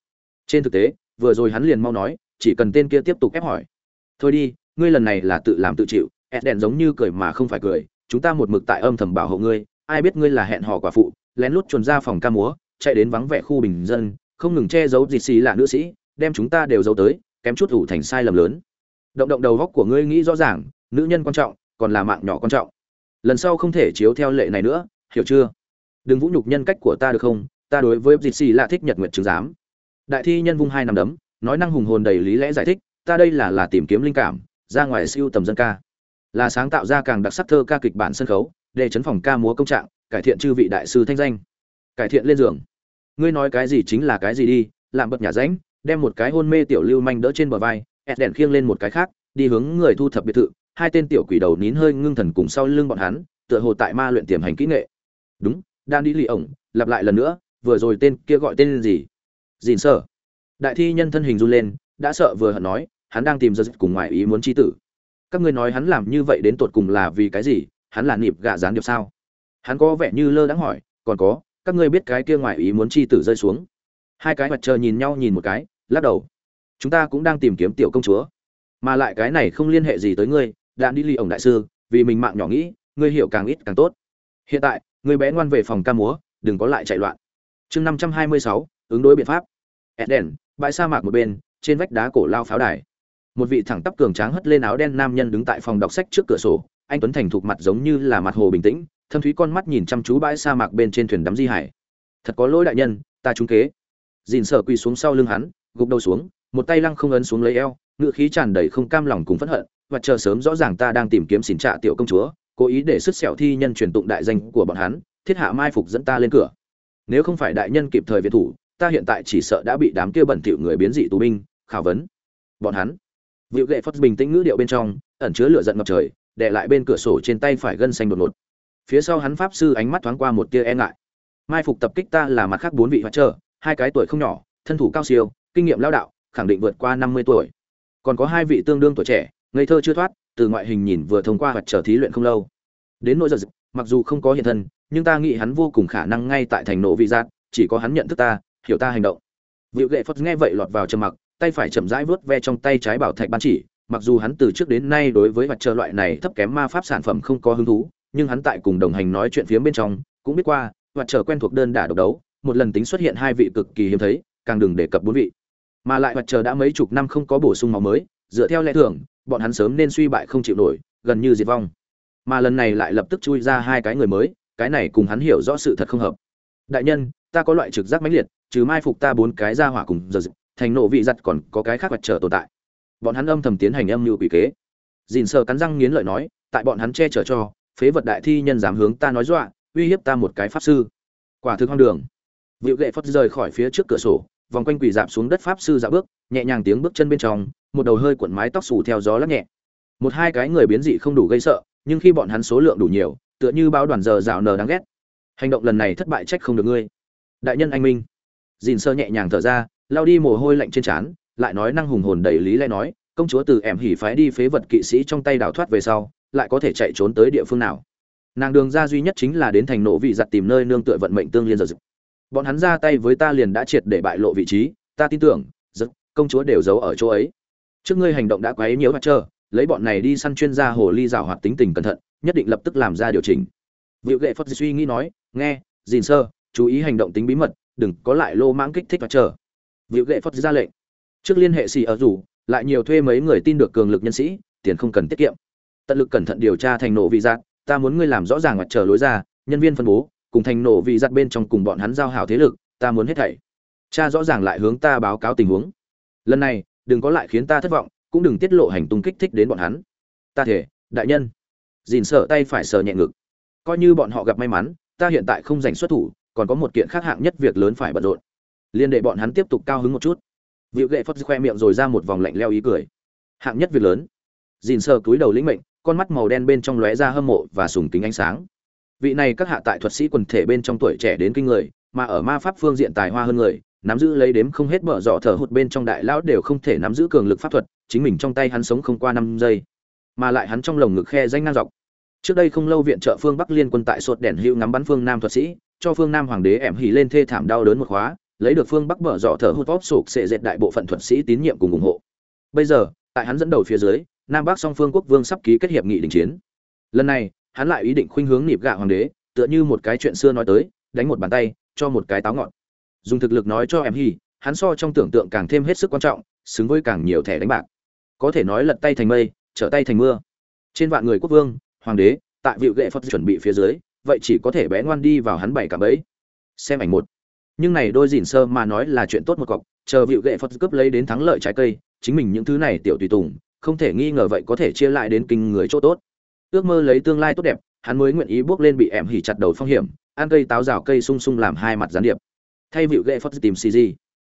Trên thực tế vừa rồi hắn liền mau nói chỉ cần tên kia tiếp tục ép hỏi. Thôi đi ngươi lần này là tự làm tự chịu ed đèn giống như cười mà không phải cười, chúng ta một mực tại âm thầm bảo hộ ngươi, ai biết ngươi là hẹn hò quả phụ, lén lút chuồn ra phòng ca múa, chạy đến vắng vẻ khu bình dân, không ngừng che giấu dịt xì là nữ sĩ, đem chúng ta đều giấu tới, kém chút ủ thành sai lầm lớn. Động động đầu góc của ngươi nghĩ rõ ràng, nữ nhân quan trọng, còn là mạng nhỏ quan trọng. Lần sau không thể chiếu theo lệ này nữa, hiểu chưa? Đừng vũ nhục nhân cách của ta được không? Ta đối với dịt xì là thích nhật nguyện chứng giám. Đại thi nhân vung hai nằm đấm, nói năng hùng hồn đầy lý lẽ giải thích, ta đây là là tìm kiếm linh cảm ra ngoài siêu tầm dân ca. Là sáng tạo ra càng đặc sắc thơ ca kịch bản sân khấu, để chấn phòng ca múa công trạng, cải thiện chư vị đại sư thanh danh. Cải thiện lên giường. Ngươi nói cái gì chính là cái gì đi làm bật nhà ránh, đem một cái hôn mê tiểu lưu manh đỡ trên bờ vai, ẹt đèn khiêng lên một cái khác, đi hướng người thu thập biệt thự, hai tên tiểu quỷ đầu nín hơi ngưng thần cùng sau lưng bọn hắn, tựa hồ tại ma luyện tiềm hành kỹ nghệ. Đúng đang đi lì ổng, lặp lại lần nữa, vừa rồi tên kia gọi tên gì? Dìn sợ đại thi nhân thân hình run lên, đã sợ vừa hận nói hắn đang tìm giật cùng ngoài ý muốn chi tử. Các ngươi nói hắn làm như vậy đến tột cùng là vì cái gì? Hắn là nịp gạ gián điệp sao? Hắn có vẻ như lơ đãng hỏi, còn có, các ngươi biết cái kia ngoài ý muốn chi tử rơi xuống. Hai cái mặt trời nhìn nhau nhìn một cái, lắc đầu. Chúng ta cũng đang tìm kiếm tiểu công chúa. Mà lại cái này không liên hệ gì tới ngươi đạn đi ly ổng đại sư, vì mình mạng nhỏ nghĩ, ngươi hiểu càng ít càng tốt. Hiện tại, ngươi bé ngoan về phòng ca múa, đừng có lại chạy loạn. Chương năm trăm hai mươi sáu, ứng đối biện pháp. Eden, bãi sa mạc một bên, trên vách đá cổ lao pháo đài một vị thẳng tắp cường tráng hất lên áo đen nam nhân đứng tại phòng đọc sách trước cửa sổ, anh tuấn thành thục mặt giống như là mặt hồ bình tĩnh, thâm thúy con mắt nhìn chăm chú bãi sa mạc bên trên thuyền đắm di hải. Thật có lỗi đại nhân, ta trúng kế. Dìn sợ quỳ xuống sau lưng hắn, gục đầu xuống, một tay lăng không ấn xuống lấy eo, ngựa khí tràn đầy không cam lòng cùng phẫn hận, và chờ sớm rõ ràng ta đang tìm kiếm xỉn trạ tiểu công chúa, cố ý để sức sẹo thi nhân truyền tụng đại danh của bọn hắn, thiết hạ mai phục dẫn ta lên cửa. Nếu không phải đại nhân kịp thời việt thủ, ta hiện tại chỉ sợ đã bị đám kia bẩn thỉu người biến dị tù binh, khảo vấn. Bọn hắn Vịu Lệ Phất bình tĩnh ngữ điệu bên trong, ẩn chứa lửa giận ngập trời, đè lại bên cửa sổ trên tay phải gân xanh đột ngột. Phía sau hắn pháp sư ánh mắt thoáng qua một tia e ngại. Mai phục tập kích ta là mặt khác bốn vị hoạt trợ, hai cái tuổi không nhỏ, thân thủ cao siêu, kinh nghiệm lao đạo, khẳng định vượt qua 50 tuổi. Còn có hai vị tương đương tuổi trẻ, ngây thơ chưa thoát, từ ngoại hình nhìn vừa thông qua hoạt trợ thí luyện không lâu. Đến nỗi giờ mặc dù không có hiện thân, nhưng ta nghĩ hắn vô cùng khả năng ngay tại thành nổ vị giác, chỉ có hắn nhận thức ta, hiểu ta hành động. Vịu Lệ Phất nghe vậy lọt vào trầm mặc, tay phải chậm rãi vớt ve trong tay trái bảo thạch ban chỉ, mặc dù hắn từ trước đến nay đối với mặt trời loại này thấp kém ma pháp sản phẩm không có hứng thú, nhưng hắn tại cùng đồng hành nói chuyện phía bên trong, cũng biết qua mặt trời quen thuộc đơn đả độc đấu, một lần tính xuất hiện hai vị cực kỳ hiếm thấy, càng đừng đề cập bốn vị. Mà lại mặt trời đã mấy chục năm không có bổ sung máu mới, dựa theo lẽ thường, bọn hắn sớm nên suy bại không chịu nổi, gần như diệt vong. Mà lần này lại lập tức chui ra hai cái người mới, cái này cùng hắn hiểu rõ sự thật không hợp. Đại nhân, ta có loại trực giác mãnh liệt, trừ mai phục ta bốn cái ra hỏa cùng giờ dịch thành nộ vị giặt còn có cái khác vật trở tồn tại. Bọn hắn âm thầm tiến hành âm mưu quỷ kế. Dìn sờ cắn răng nghiến lợi nói, tại bọn hắn che chở cho, phế vật đại thi nhân dám hướng ta nói dọa, uy hiếp ta một cái pháp sư. Quả thực hoang đường. Vịu gậy phất rời khỏi phía trước cửa sổ, vòng quanh quỷ dạp xuống đất pháp sư dạo bước, nhẹ nhàng tiếng bước chân bên trong, một đầu hơi cuộn mái tóc xù theo gió lắc nhẹ. Một hai cái người biến dị không đủ gây sợ, nhưng khi bọn hắn số lượng đủ nhiều, tựa như bao đoàn giờ rào nờ đáng ghét. Hành động lần này thất bại trách không được ngươi. Đại nhân anh minh. Dìn sơ nhẹ nhàng thở ra lao đi mồ hôi lạnh trên trán, lại nói năng hùng hồn đầy lý lẽ nói, công chúa từ ẻm hỉ phái đi phế vật kỵ sĩ trong tay đào thoát về sau, lại có thể chạy trốn tới địa phương nào. Nàng đường ra duy nhất chính là đến thành nộ vị giặt tìm nơi nương tựa vận mệnh tương liên giật dực bọn hắn ra tay với ta liền đã triệt để bại lộ vị trí, ta tin tưởng, giật, công chúa đều giấu ở chỗ ấy. Trước ngươi hành động đã quấy nhiều mặt trơ lấy bọn này đi săn chuyên gia hồ ly rào hoạt tính tình cẩn thận, nhất định lập tức làm ra điều chỉnh. Vịu gệ phật suy nghĩ nói, nghe, dìn sơ, chú ý hành động tính bí mật, đừng có lại lô mãng kích thích và chờ. Vịu lệ Phất ra lệnh. Trước liên hệ xì ở rủ, lại nhiều thuê mấy người tin được cường lực nhân sĩ, tiền không cần tiết kiệm. Tận lực cẩn thận điều tra thành nổ vị giác, ta muốn ngươi làm rõ ràng mặt chờ lối ra, nhân viên phân bố, cùng thành nổ vị giác bên trong cùng bọn hắn giao hảo thế lực, ta muốn hết thảy. Cha rõ ràng lại hướng ta báo cáo tình huống. Lần này, đừng có lại khiến ta thất vọng, cũng đừng tiết lộ hành tung kích thích đến bọn hắn. Ta thể, đại nhân. Dìn sợ tay phải sờ nhẹ ngực. Coi như bọn họ gặp may mắn, ta hiện tại không rảnh xuất thủ, còn có một kiện khác hạng nhất việc lớn phải bận rộn liên đệ bọn hắn tiếp tục cao hứng một chút. Vịu gậy phất khoe miệng rồi ra một vòng lạnh leo ý cười. Hạng nhất việc lớn. Dìn sờ cúi đầu lĩnh mệnh, con mắt màu đen bên trong lóe ra hâm mộ và sùng kính ánh sáng. Vị này các hạ tại thuật sĩ quần thể bên trong tuổi trẻ đến kinh người, mà ở ma pháp phương diện tài hoa hơn người, nắm giữ lấy đếm không hết mở dọ thở hụt bên trong đại lão đều không thể nắm giữ cường lực pháp thuật, chính mình trong tay hắn sống không qua năm giây, mà lại hắn trong lồng ngực khe danh ngang dọc. Trước đây không lâu viện trợ phương bắc liên quân tại sột đèn hữu ngắm bắn phương nam thuật sĩ, cho phương nam hoàng đế ẻm hỉ lên thê thảm đau đớn một khóa lấy được phương bắc mở dọ thở hút vót sụp sẽ dệt đại bộ phận thuật sĩ tín nhiệm cùng ủng hộ. Bây giờ, tại hắn dẫn đầu phía dưới, nam bắc song phương quốc vương sắp ký kết hiệp nghị đình chiến. Lần này, hắn lại ý định khuynh hướng nịp gạ hoàng đế, tựa như một cái chuyện xưa nói tới, đánh một bàn tay, cho một cái táo ngọn. Dùng thực lực nói cho em hy hắn so trong tưởng tượng càng thêm hết sức quan trọng, xứng với càng nhiều thẻ đánh bạc. Có thể nói lật tay thành mây, trở tay thành mưa. Trên vạn người quốc vương, hoàng đế, tại vị gệ phật chuẩn bị phía dưới, vậy chỉ có thể bé ngoan đi vào hắn bảy cả bấy xem ảnh một nhưng này đôi dỉn sơ mà nói là chuyện tốt một cọc, chờ vịu gệ phật cướp lấy đến thắng lợi trái cây, chính mình những thứ này tiểu tùy tùng, không thể nghi ngờ vậy có thể chia lại đến kinh người chỗ tốt. Ước mơ lấy tương lai tốt đẹp, hắn mới nguyện ý bước lên bị ẻm hỉ chặt đầu phong hiểm, ăn cây táo rào cây sung sung làm hai mặt gián điệp. Thay vịu gệ phật tìm cg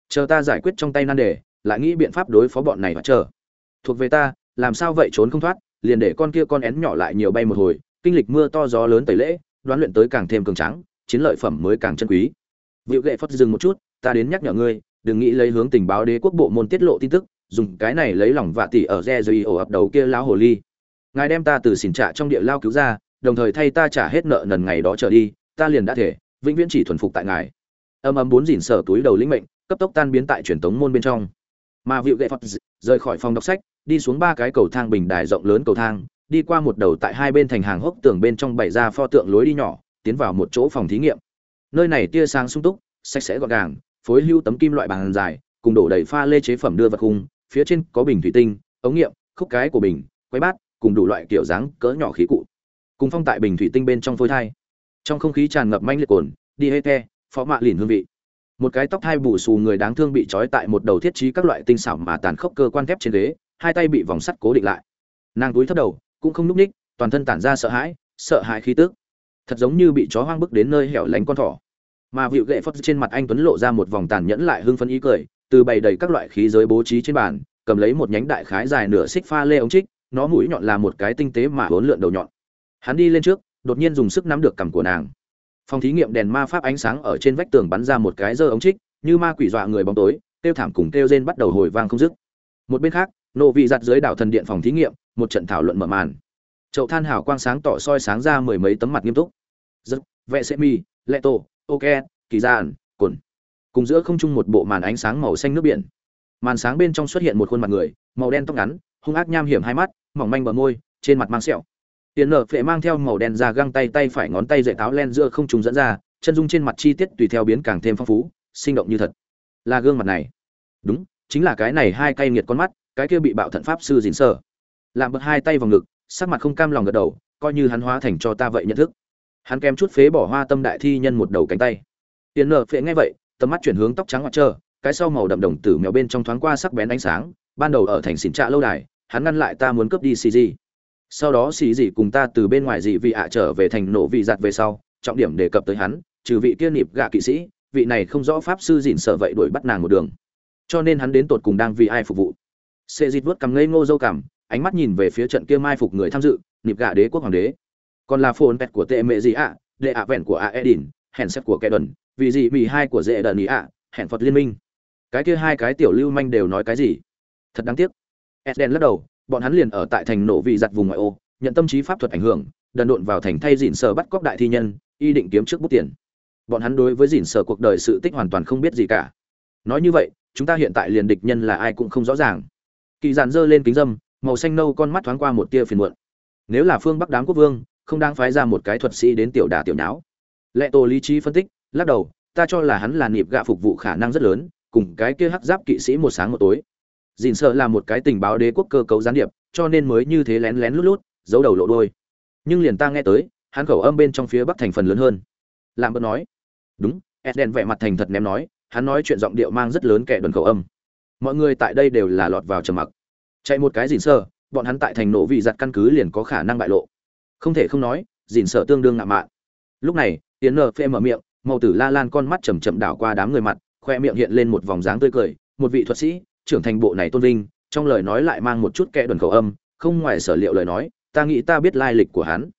chờ ta giải quyết trong tay nan đề, lại nghĩ biện pháp đối phó bọn này và chờ. Thuộc về ta, làm sao vậy trốn không thoát, liền để con kia con én nhỏ lại nhiều bay một hồi, kinh lịch mưa to gió lớn tẩy lễ, đoán luyện tới càng thêm cường trắng chiến lợi phẩm mới càng chân quý. Vịu Lệ Phất dừng một chút, ta đến nhắc nhở ngươi, đừng nghĩ lấy hướng tình báo đế quốc bộ môn tiết lộ tin tức, dùng cái này lấy lòng vạ tỷ ở Jesuy ổ ập đầu kia lão hồ ly. Ngài đem ta từ xỉn trạ trong địa lao cứu ra, đồng thời thay ta trả hết nợ nần ngày đó trở đi, ta liền đã thể, vĩnh viễn chỉ thuần phục tại ngài. Âm ấm bốn dỉn sở túi đầu lĩnh mệnh, cấp tốc tan biến tại truyền tống môn bên trong. Mà Vịu Lệ Phất rời khỏi phòng đọc sách, đi xuống ba cái cầu thang bình đài rộng lớn cầu thang, đi qua một đầu tại hai bên thành hàng hốc tường bên trong bày ra pho tượng lối đi nhỏ, tiến vào một chỗ phòng thí nghiệm nơi này tia sáng sung túc, sạch sẽ gọn gàng, phối hưu tấm kim loại bàn dài, cùng đổ đầy pha lê chế phẩm đưa vật khung, phía trên có bình thủy tinh, ống nghiệm, khúc cái của bình, quay bát, cùng đủ loại kiểu dáng cỡ nhỏ khí cụ. Cùng phong tại bình thủy tinh bên trong phôi thai. Trong không khí tràn ngập manh liệt cồn đi hê the, phó mạ lìn hương vị. Một cái tóc thai bù xù người đáng thương bị trói tại một đầu thiết trí các loại tinh xảo mà tàn khốc cơ quan thép trên ghế, hai tay bị vòng sắt cố định lại. Nàng túi thấp đầu, cũng không núp ních, toàn thân tản ra sợ hãi sợ hãi khí tức thật giống như bị chó hoang bức đến nơi hẻo lánh con thỏ. Mà vịu gậy phất trên mặt anh tuấn lộ ra một vòng tàn nhẫn lại hưng phấn ý cười, từ bày đầy các loại khí giới bố trí trên bàn, cầm lấy một nhánh đại khái dài nửa xích pha lê ống trích, nó mũi nhọn là một cái tinh tế mà hỗn lượn đầu nhọn. Hắn đi lên trước, đột nhiên dùng sức nắm được cằm của nàng. Phòng thí nghiệm đèn ma pháp ánh sáng ở trên vách tường bắn ra một cái dơ ống trích, như ma quỷ dọa người bóng tối, kêu thảm cùng kêu rên bắt đầu hồi vang không dứt. Một bên khác nộ vị giặt dưới đảo thần điện phòng thí nghiệm, một trận thảo luận mở màn chậu than hào quang sáng tỏ soi sáng ra mười mấy tấm mặt nghiêm túc. Rất vẽ sẽ mi, lệ tổ, ok, kỳ giàn cồn. Cùng giữa không trung một bộ màn ánh sáng màu xanh nước biển. Màn sáng bên trong xuất hiện một khuôn mặt người, màu đen tóc ngắn, hung ác nham hiểm hai mắt, mỏng manh bờ môi, trên mặt mang sẹo. Tiền nở phệ mang theo màu đen ra găng tay tay phải ngón tay dậy táo len giữa không trung dẫn ra, chân dung trên mặt chi tiết tùy theo biến càng thêm phong phú, sinh động như thật. Là gương mặt này. Đúng, chính là cái này hai cây nghiệt con mắt, cái kia bị bạo thận pháp sư dình sờ. Làm bật hai tay vào ngực sắc mặt không cam lòng gật đầu, coi như hắn hóa thành cho ta vậy nhận thức. Hắn kém chút phế bỏ hoa tâm đại thi nhân một đầu cánh tay. Tiền nở phệ nghe vậy, tầm mắt chuyển hướng tóc trắng ngoại trơ, cái sau màu đậm đồng tử mèo bên trong thoáng qua sắc bén ánh sáng, ban đầu ở thành xỉn trạ lâu đài, hắn ngăn lại ta muốn cướp đi xì gì. Sau đó xì gì cùng ta từ bên ngoài dị vị ạ trở về thành nổ vị giặt về sau, trọng điểm đề cập tới hắn, trừ vị kia nịp gạ kỵ sĩ, vị này không rõ pháp sư dịn sợ vậy đuổi bắt nàng một đường. Cho nên hắn đến tột cùng đang vì ai phục vụ. Xê dịt vuốt cầm ngây ngô dâu cảm ánh mắt nhìn về phía trận kia mai phục người tham dự, nịp gạ đế quốc hoàng đế. Còn là phồn pet của tệ mẹ gì ạ? Đệ ạ vẹn của a edin hẹn xét của kẻ đần, vì gì mì hai của dễ đần ý ạ? Hẹn phật liên minh. Cái kia hai cái tiểu lưu manh đều nói cái gì? Thật đáng tiếc. Edden lắc đầu, bọn hắn liền ở tại thành nổ vị giặt vùng ngoại ô, nhận tâm trí pháp thuật ảnh hưởng, đần độn vào thành thay dịn sở bắt cóc đại thi nhân, y định kiếm trước bút tiền. Bọn hắn đối với dịn sở cuộc đời sự tích hoàn toàn không biết gì cả. Nói như vậy, chúng ta hiện tại liền địch nhân là ai cũng không rõ ràng. Kỳ giản dơ lên kính dâm màu xanh nâu con mắt thoáng qua một tia phiền muộn. Nếu là phương bắc đám quốc vương, không đang phái ra một cái thuật sĩ đến tiểu đà tiểu nháo. Lệ tổ lý trí phân tích, lắc đầu, ta cho là hắn là nịp gạ phục vụ khả năng rất lớn, cùng cái kia hắc giáp kỵ sĩ một sáng một tối. Dìn sợ là một cái tình báo đế quốc cơ cấu gián điệp, cho nên mới như thế lén lén lút lút, giấu đầu lộ đôi. Nhưng liền ta nghe tới, hắn khẩu âm bên trong phía bắc thành phần lớn hơn. Làm bớt nói, đúng edden vẻ mặt thành thật ném nói, hắn nói chuyện giọng điệu mang rất lớn kẻ đồn khẩu âm. Mọi người tại đây đều là lọt vào trầm mặc chạy một cái dìn sơ bọn hắn tại thành nổ vị giặt căn cứ liền có khả năng bại lộ. Không thể không nói, dìn sơ tương đương ngạo mạn. Lúc này tiến nở phê mở miệng, màu tử la lan con mắt chầm chậm đảo qua đám người mặt, khoe miệng hiện lên một vòng dáng tươi cười, một vị thuật sĩ, trưởng thành bộ này tôn vinh, trong lời nói lại mang một chút kẽ đồn khẩu âm, không ngoài sở liệu lời nói, ta nghĩ ta biết lai lịch của hắn.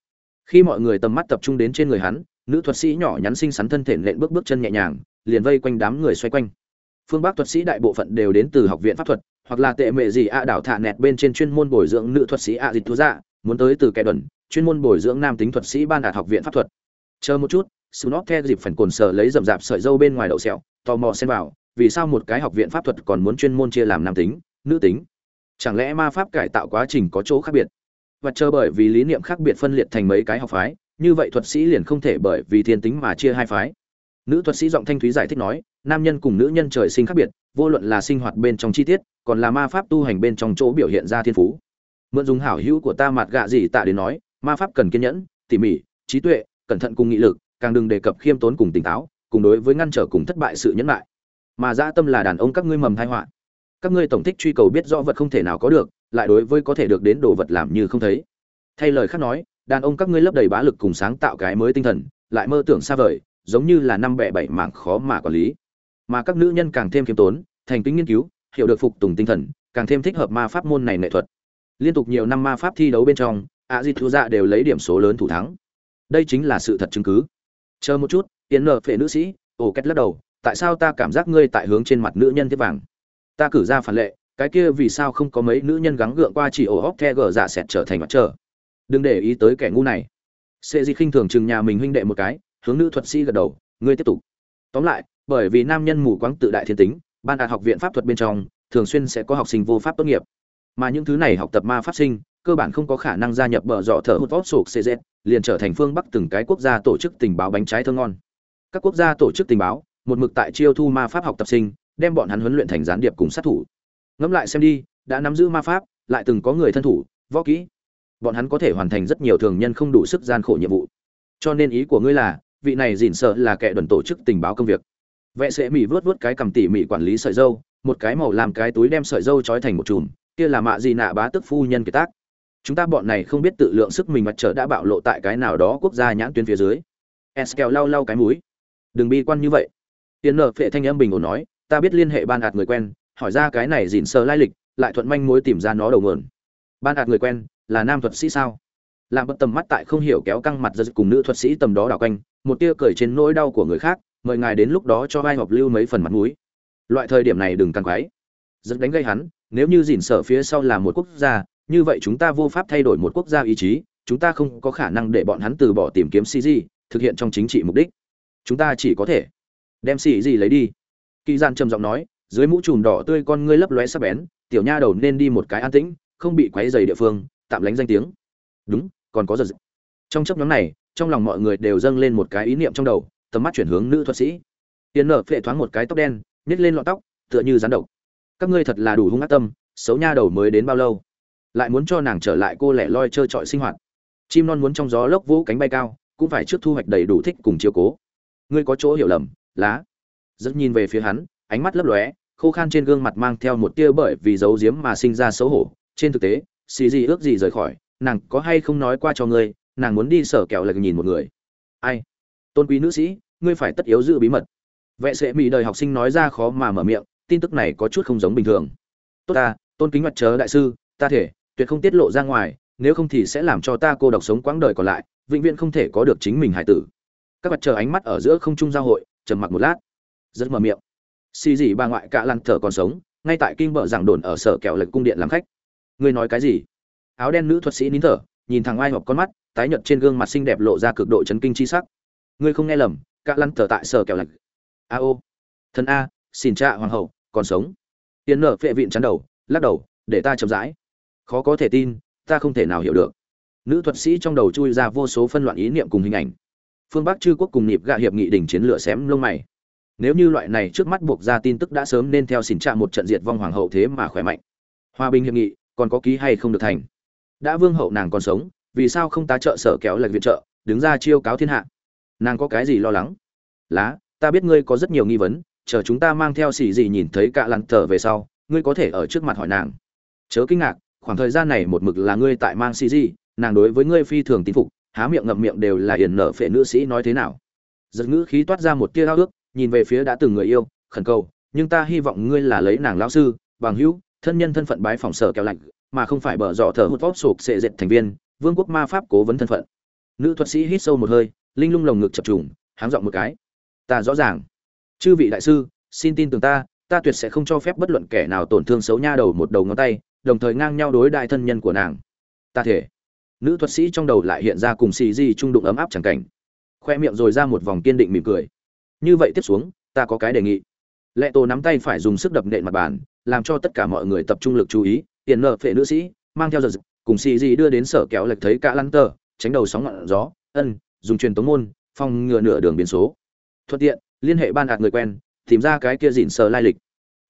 Khi mọi người tầm mắt tập trung đến trên người hắn, nữ thuật sĩ nhỏ nhắn xinh xắn thân thể nện bước bước chân nhẹ nhàng, liền vây quanh đám người xoay quanh. Phương bắc thuật sĩ đại bộ phận đều đến từ học viện pháp thuật hoặc là tệ mệ gì a đảo thả nẹt bên trên chuyên môn bồi dưỡng nữ thuật sĩ a dịch thú dạ muốn tới từ kẻ đồn chuyên môn bồi dưỡng nam tính thuật sĩ ban đạt học viện pháp thuật chờ một chút snob the dịp phần cồn sờ lấy rậm rạp sợi dâu bên ngoài đậu sẹo, tò mò xen vào, vì sao một cái học viện pháp thuật còn muốn chuyên môn chia làm nam tính, nữ tính? Chẳng lẽ ma pháp cải tạo quá trình có chỗ khác biệt? Và chờ bởi vì lý niệm khác biệt phân liệt thành mấy cái học phái, như vậy thuật sĩ liền không thể bởi vì thiên tính mà chia hai phái. Nữ thuật sĩ giọng thanh thúy giải thích nói, nam nhân cùng nữ nhân trời sinh khác biệt, vô luận là sinh hoạt bên trong chi tiết, còn là ma pháp tu hành bên trong chỗ biểu hiện ra thiên phú. Mượn dùng hảo hữu của ta mặt gạ gì tạ đến nói, ma pháp cần kiên nhẫn, tỉ mỉ, trí tuệ, cẩn thận cùng nghị lực, càng đừng đề cập khiêm tốn cùng tỉnh táo cùng đối với ngăn trở cùng thất bại sự nhẫn lại mà dã tâm là đàn ông các ngươi mầm thai họa. Các ngươi tổng thích truy cầu biết rõ vật không thể nào có được lại đối với có thể được đến đồ vật làm như không thấy. Thay lời khác nói đàn ông các ngươi lấp đầy bá lực cùng sáng tạo cái mới tinh thần lại mơ tưởng xa vời giống như là năm bẻ bảy mảng khó mà quản lý. Mà các nữ nhân càng thêm khiêm tốn, thành kính nghiên cứu, hiểu được phục tùng tinh thần, càng thêm thích hợp ma pháp môn này nghệ thuật. Liên tục nhiều năm ma pháp thi đấu bên trong ạ di thu dạ đều lấy điểm số lớn thủ thắng. Đây chính là sự thật chứng cứ. Chờ một chút tiến nợ phệ nữ sĩ ổ két lắc đầu, tại sao ta cảm giác ngươi tại hướng trên mặt nữ nhân tiếp vàng? Ta cử ra phản lệ, cái kia vì sao không có mấy nữ nhân gắng gượng qua chỉ ổ hóc the gờ dạ sẹt trở thành mặt trở đừng để ý tới kẻ ngu này. Sệ di khinh thường chừng nhà mình huynh đệ một cái hướng nữ thuật sĩ gật đầu, ngươi tiếp tục. Tóm lại, bởi vì nam nhân mù quáng tự đại thiên tính, ban đạt học viện pháp thuật bên trong, thường xuyên sẽ có học sinh vô pháp tốt nghiệp. Mà những thứ này học tập ma pháp sinh, cơ bản không có khả năng gia nhập bờ dọ thở hút vót sổ cz liền trở thành phương bắc từng cái quốc gia tổ chức tình báo bánh trái thơ ngon. Các quốc gia tổ chức tình báo, một mực tại chiêu thu ma pháp học tập sinh, đem bọn hắn huấn luyện thành gián điệp cùng sát thủ. Ngẫm lại xem đi, đã nắm giữ ma pháp, lại từng có người thân thủ, võ kỹ, bọn hắn có thể hoàn thành rất nhiều thường nhân không đủ sức gian khổ nhiệm vụ. Cho nên ý của ngươi là vị này dỉn sợ là kẻ đần tổ chức tình báo công việc. Vệ sĩ mỹ vớt vớt cái cầm tỉ mỉ quản lý sợi dâu, một cái màu làm cái túi đem sợi dâu trói thành một chùm, kia là mạ gì nạ bá tức phu nhân kiệt tác. Chúng ta bọn này không biết tự lượng sức mình mặt trời đã bạo lộ tại cái nào đó quốc gia nhãn tuyến phía dưới. Eskel lau lau cái mũi. Đừng bi quan như vậy. Tiến nợ phệ thanh âm bình ổn nói, ta biết liên hệ ban hạt người quen, hỏi ra cái này dỉn sờ lai lịch, lại thuận manh mối tìm ra nó đầu nguồn. Ban hạt người quen, là nam thuật sĩ sao? Làm bất tầm mắt tại không hiểu kéo căng mặt giật cùng nữ thuật sĩ tầm đó đảo quanh, một tia cười trên nỗi đau của người khác, mời ngài đến lúc đó cho vai họp lưu mấy phần mặt mũi. Loại thời điểm này đừng càng quái. Rất đánh gây hắn, nếu như dỉn sở phía sau là một quốc gia, như vậy chúng ta vô pháp thay đổi một quốc gia ý chí, chúng ta không có khả năng để bọn hắn từ bỏ tìm kiếm cg thực hiện trong chính trị mục đích. Chúng ta chỉ có thể đem cg gì lấy đi. Kỳ gian trầm giọng nói, dưới mũ trùm đỏ tươi con ngươi lấp lóe sắc bén, tiểu nha đầu nên đi một cái an tĩnh, không bị quấy dày địa phương, tạm lánh danh tiếng. Đúng còn có giật trong chấp nhóm này, trong lòng mọi người đều dâng lên một cái ý niệm trong đầu, tầm mắt chuyển hướng nữ thuật sĩ. Tiền nở phệ thoáng một cái tóc đen nhét lên lọn tóc, tựa như rắn độc. Các ngươi thật là đủ hung ác tâm, xấu nha đầu mới đến bao lâu? Lại muốn cho nàng trở lại cô lẻ loi trơ trọi sinh hoạt. Chim non muốn trong gió lốc vỗ cánh bay cao, cũng phải trước thu hoạch đầy đủ thích cùng chiều cố. Ngươi có chỗ hiểu lầm, lá. Rất nhìn về phía hắn, ánh mắt lấp lóe, khô khan trên gương mặt mang theo một tia bởi vì giấu giếm mà sinh ra xấu hổ. Trên thực tế, xì gì ước gì rời khỏi nàng có hay không nói qua cho ngươi, nàng muốn đi sở kẹo lại nhìn một người. Ai? Tôn quý nữ sĩ, ngươi phải tất yếu giữ bí mật. Vệ sĩ mỹ đời học sinh nói ra khó mà mở miệng, tin tức này có chút không giống bình thường. Tốt ta, tôn kính mặt chớ đại sư, ta thể, tuyệt không tiết lộ ra ngoài, nếu không thì sẽ làm cho ta cô độc sống quãng đời còn lại, vĩnh viễn không thể có được chính mình hải tử. Các mặt chờ ánh mắt ở giữa không trung giao hội, trầm mặc một lát. Rất mở miệng. Xì gì bà ngoại cả lăng thở còn sống, ngay tại kinh bờ giảng đồn ở sở kẹo lệch cung điện làm khách. Ngươi nói cái gì? Áo đen nữ thuật sĩ nín thở, nhìn thằng ai hộp con mắt, tái nhợt trên gương mặt xinh đẹp lộ ra cực độ chấn kinh chi sắc. Ngươi không nghe lầm, cả lăn thở tại sở kẹo lạch a ô. Thần a, xin cha hoàng hậu, còn sống. Tiến nở phệ vịn chắn đầu, lắc đầu, để ta chậm rãi. Khó có thể tin, ta không thể nào hiểu được. Nữ thuật sĩ trong đầu chui ra vô số phân loạn ý niệm cùng hình ảnh. Phương bắc chư quốc cùng nhịp gạ hiệp nghị đình chiến lửa xém lông mày. Nếu như loại này trước mắt buộc ra tin tức đã sớm nên theo xỉn trạ một trận diệt vong hoàng hậu thế mà khỏe mạnh. Hòa bình hiệp nghị, còn có ký hay không được thành? Đã vương hậu nàng còn sống, vì sao không tá trợ sở kéo lệch viện trợ, đứng ra chiêu cáo thiên hạ? Nàng có cái gì lo lắng? Lá, ta biết ngươi có rất nhiều nghi vấn, chờ chúng ta mang theo xì gì nhìn thấy cạ lặn thở về sau, ngươi có thể ở trước mặt hỏi nàng. Chớ kinh ngạc, khoảng thời gian này một mực là ngươi tại mang xì gì, nàng đối với ngươi phi thường tín phục, há miệng ngậm miệng đều là hiền nở phệ nữ sĩ nói thế nào. Giật ngữ khí toát ra một tia ao ước, nhìn về phía đã từng người yêu, khẩn cầu, nhưng ta hy vọng ngươi là lấy nàng lão sư, bằng hữu, thân nhân thân phận bái phòng sở kẹo lạnh mà không phải bở dọ thở hút vót sụp sệ dệt thành viên, vương quốc ma pháp cố vấn thân phận. Nữ thuật sĩ hít sâu một hơi, linh lung lồng ngực chập trùng, háng giọng một cái. Ta rõ ràng. Chư vị đại sư, xin tin tưởng ta ta tuyệt sẽ không cho phép bất luận kẻ nào tổn thương xấu nha đầu một đầu ngón tay, đồng thời ngang nhau đối đại thân nhân của nàng. Ta thể. Nữ thuật sĩ trong đầu lại hiện ra cùng xì di trung đụng ấm áp chẳng cảnh. Khoe miệng rồi ra một vòng kiên định mỉm cười. Như vậy tiếp xuống, ta có cái đề nghị. Lệ tổ nắm tay phải dùng sức đập nện mặt bàn, làm cho tất cả mọi người tập trung lực chú ý tiền nợ phệ nữ sĩ, mang theo giật cùng xì gì đưa đến sở kéo lệch thấy cả lăn tờ tránh đầu sóng ngọn gió, ân, dùng truyền tống môn phòng ngừa nửa đường biến số. Thuận tiện, liên hệ ban hạt người quen, tìm ra cái kia dịn sờ lai lịch.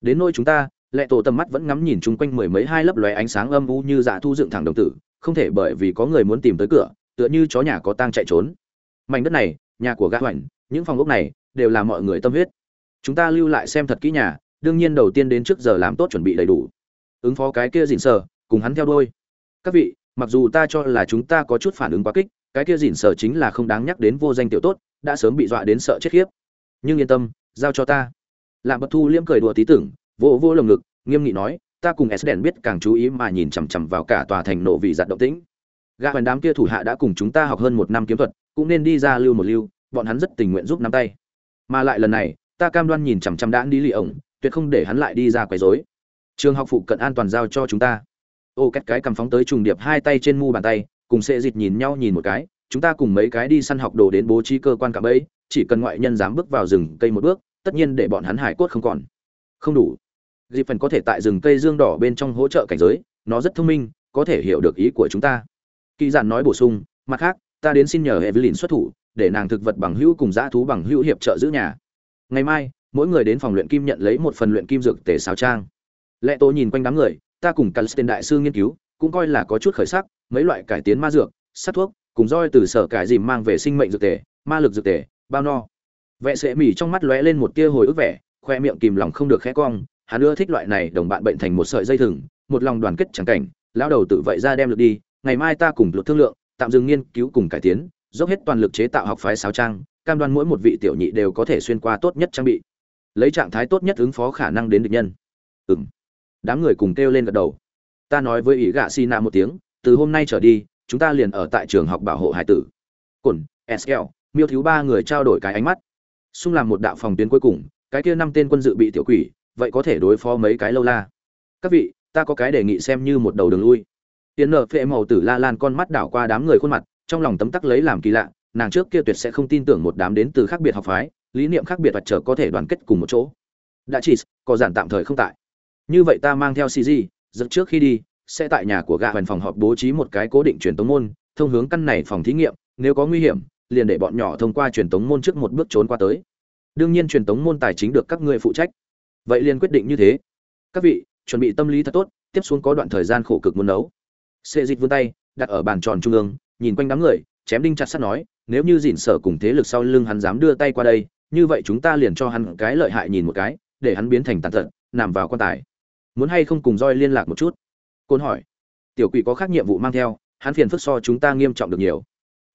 Đến nơi chúng ta, lệ tổ tầm mắt vẫn ngắm nhìn chung quanh mười mấy hai lấp lóe ánh sáng âm u như dạ thu dựng thẳng đồng tử, không thể bởi vì có người muốn tìm tới cửa, tựa như chó nhà có tang chạy trốn. Mảnh đất này, nhà của gã hoành, những phòng ốc này, đều là mọi người tâm huyết. Chúng ta lưu lại xem thật kỹ nhà, đương nhiên đầu tiên đến trước giờ làm tốt chuẩn bị đầy đủ ứng phó cái kia dịn sờ, cùng hắn theo đôi các vị, mặc dù ta cho là chúng ta có chút phản ứng quá kích, cái kia dịn sờ chính là không đáng nhắc đến vô danh tiểu tốt, đã sớm bị dọa đến sợ chết khiếp. Nhưng yên tâm, giao cho ta. Lạm bất thu liễm cười đùa tí tưởng, vô vô lồng ngực, nghiêm nghị nói, ta cùng s đèn biết càng chú ý mà nhìn chằm chằm vào cả tòa thành nộ vì giặt động tĩnh. Gã hoàn đám kia thủ hạ đã cùng chúng ta học hơn một năm kiếm thuật, cũng nên đi ra lưu một lưu, bọn hắn rất tình nguyện giúp nắm tay. Mà lại lần này, ta cam đoan nhìn chằm chằm đã đi lì ổng, tuyệt không để hắn lại đi ra quấy rối trường học phụ cận an toàn giao cho chúng ta. Ô, két cái cầm phóng tới trùng điệp hai tay trên mu bàn tay, cùng sệ dịt nhìn nhau nhìn một cái, chúng ta cùng mấy cái đi săn học đồ đến bố trí cơ quan cả ấy chỉ cần ngoại nhân dám bước vào rừng cây một bước, tất nhiên để bọn hắn hải cốt không còn. Không đủ. Dịp phần có thể tại rừng cây dương đỏ bên trong hỗ trợ cảnh giới, nó rất thông minh, có thể hiểu được ý của chúng ta. Kỳ giản nói bổ sung, mặt khác, ta đến xin nhờ hệ xuất thủ, để nàng thực vật bằng hữu cùng dã thú bằng hữu hiệp trợ giữ nhà. Ngày mai, mỗi người đến phòng luyện kim nhận lấy một phần luyện kim dược tề sáo trang lệ tô nhìn quanh đám người, ta cùng cả tên đại sư nghiên cứu, cũng coi là có chút khởi sắc, mấy loại cải tiến ma dược sát thuốc, cùng roi từ sở cải dìm mang về sinh mệnh dược tề, ma lực dược tề, bao no. Vệ sệ mỉ trong mắt lóe lên một tia hồi ức vẻ, khoe miệng kìm lòng không được khẽ cong, hắn ưa thích loại này đồng bạn bệnh thành một sợi dây thừng, một lòng đoàn kết chẳng cảnh lao đầu tự vậy ra đem được đi, ngày mai ta cùng luật thương lượng, tạm dừng nghiên cứu cùng cải tiến, dốc hết toàn lực chế tạo học phái sáo trang, cam đoan mỗi một vị tiểu nhị đều có thể xuyên qua tốt nhất trang bị. Lấy trạng thái tốt nhất ứng phó khả năng đến địch nhân. Ừng đám người cùng kêu lên gật đầu. Ta nói với ý gạ xi nạ một tiếng, từ hôm nay trở đi, chúng ta liền ở tại trường học bảo hộ hải tử. Cồn sl miêu thiếu ba người trao đổi cái ánh mắt. Xung làm một đạo phòng tuyến cuối cùng, cái kia năm tên quân dự bị tiểu quỷ, vậy có thể đối phó mấy cái lâu la. Các vị, ta có cái đề nghị xem như một đầu đường lui. Tiến nợ phệ màu tử la lan con mắt đảo qua đám người khuôn mặt, trong lòng tấm tắc lấy làm kỳ lạ, nàng trước kia tuyệt sẽ không tin tưởng một đám đến từ khác biệt học phái, lý niệm khác biệt và trở có thể đoàn kết cùng một chỗ. Đã chỉ, có giản tạm thời không tại như vậy ta mang theo cg dẫn trước khi đi, sẽ tại nhà của gạ hoàn phòng họp bố trí một cái cố định truyền tống môn, thông hướng căn này phòng thí nghiệm, nếu có nguy hiểm, liền để bọn nhỏ thông qua truyền tống môn trước một bước trốn qua tới. Đương nhiên truyền tống môn tài chính được các ngươi phụ trách. Vậy liền quyết định như thế. Các vị, chuẩn bị tâm lý thật tốt, tiếp xuống có đoạn thời gian khổ cực muốn nấu. Xê dịch vươn tay, đặt ở bàn tròn trung ương, nhìn quanh đám người, chém đinh chặt sắt nói, nếu như dỉn sở cùng thế lực sau lưng hắn dám đưa tay qua đây, như vậy chúng ta liền cho hắn cái lợi hại nhìn một cái, để hắn biến thành tàn tật, nằm vào quan tài muốn hay không cùng roi liên lạc một chút? Côn hỏi. Tiểu quỷ có khác nhiệm vụ mang theo, hắn phiền phức so chúng ta nghiêm trọng được nhiều.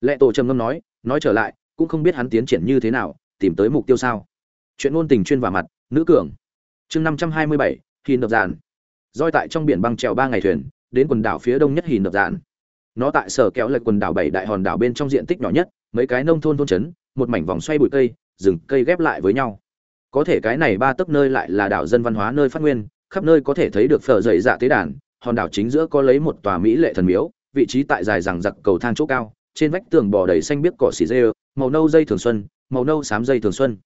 Lệ tổ trầm ngâm nói nói trở lại, cũng không biết hắn tiến triển như thế nào, tìm tới mục tiêu sao? Chuyện ngôn tình chuyên vào mặt, nữ cường. Chương năm trăm hai mươi bảy, hìn đập dàn roi tại trong biển băng trèo ba ngày thuyền, đến quần đảo phía đông nhất hìn đập dàn nó tại sở kéo lệch quần đảo bảy đại hòn đảo bên trong diện tích nhỏ nhất, mấy cái nông thôn thôn trấn, một mảnh vòng xoay bụi cây, rừng cây ghép lại với nhau. Có thể cái này ba tấc nơi lại là đảo dân văn hóa nơi phát nguyên khắp nơi có thể thấy được phở dậy dạ tế đàn, hòn đảo chính giữa có lấy một tòa mỹ lệ thần miếu, vị trí tại dài rằng giặc cầu thang chỗ cao, trên vách tường bò đầy xanh biếc cỏ xỉ dê, màu nâu dây thường xuân, màu nâu xám dây thường xuân.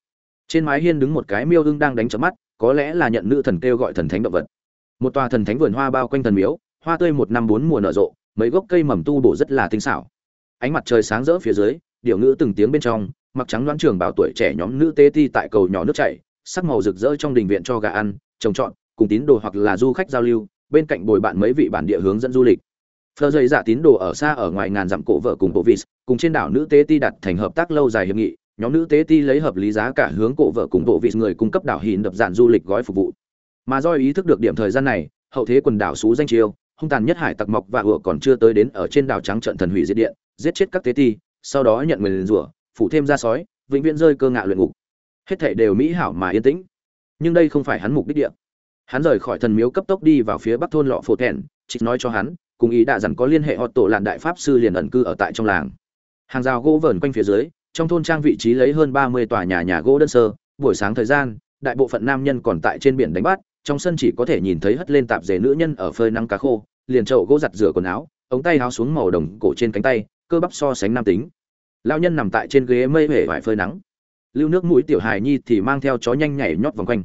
Trên mái hiên đứng một cái miêu hưng đang đánh chớp mắt, có lẽ là nhận nữ thần kêu gọi thần thánh động vật. Một tòa thần thánh vườn hoa bao quanh thần miếu, hoa tươi một năm bốn mùa nở rộ, mấy gốc cây mầm tu bổ rất là tinh xảo. Ánh mặt trời sáng rỡ phía dưới điệu ngữ từng tiếng bên trong, mặc trắng đoán trường bảo tuổi trẻ nhóm nữ tế ti tại cầu nhỏ nước chảy, sắc màu rực rỡ trong đình viện cho gà ăn, trồng trọt cùng tín đồ hoặc là du khách giao lưu, bên cạnh bồi bạn mấy vị bản địa hướng dẫn du lịch. Phờ dây dạ tín đồ ở xa ở ngoài ngàn dặm cổ vợ cùng bộ vis cùng trên đảo nữ tế ti đặt thành hợp tác lâu dài hiệp nghị, nhóm nữ tế ti lấy hợp lý giá cả hướng cổ vợ cùng bộ vis người cung cấp đảo hìn đập dạn du lịch gói phục vụ. Mà do ý thức được điểm thời gian này, hậu thế quần đảo xú danh chiêu, hung tàn nhất hải tặc mọc và ựa còn chưa tới đến ở trên đảo trắng trận thần hủy diệt điện, giết chết các tế ti, sau đó nhận nguyền rủa, phủ thêm ra sói, vĩnh viễn rơi cơ ngạ luyện ngục. Hết thảy đều mỹ hảo mà yên tĩnh. Nhưng đây không phải hắn mục đích địa hắn rời khỏi thần miếu cấp tốc đi vào phía bắc thôn lọ phổ thẹn trịch nói cho hắn, cùng ý đã dặn có liên hệ họ tổ làn đại pháp sư liền ẩn cư ở tại trong làng. Hàng rào gỗ vờn quanh phía dưới, trong thôn trang vị trí lấy hơn ba mươi tòa nhà nhà gỗ đơn sơ, buổi sáng thời gian, đại bộ phận nam nhân còn tại trên biển đánh bắt, trong sân chỉ có thể nhìn thấy hất lên tạp dề nữ nhân ở phơi nắng cá khô, liền trậu gỗ giặt rửa quần áo, ống tay áo xuống màu đồng cổ trên cánh tay, cơ bắp so sánh nam tính. Lao nhân nằm tại trên ghế mây hể vải phơi nắng. Lưu nước mũi tiểu hài nhi thì mang theo chó nhanh nhảy nhót vòng quanh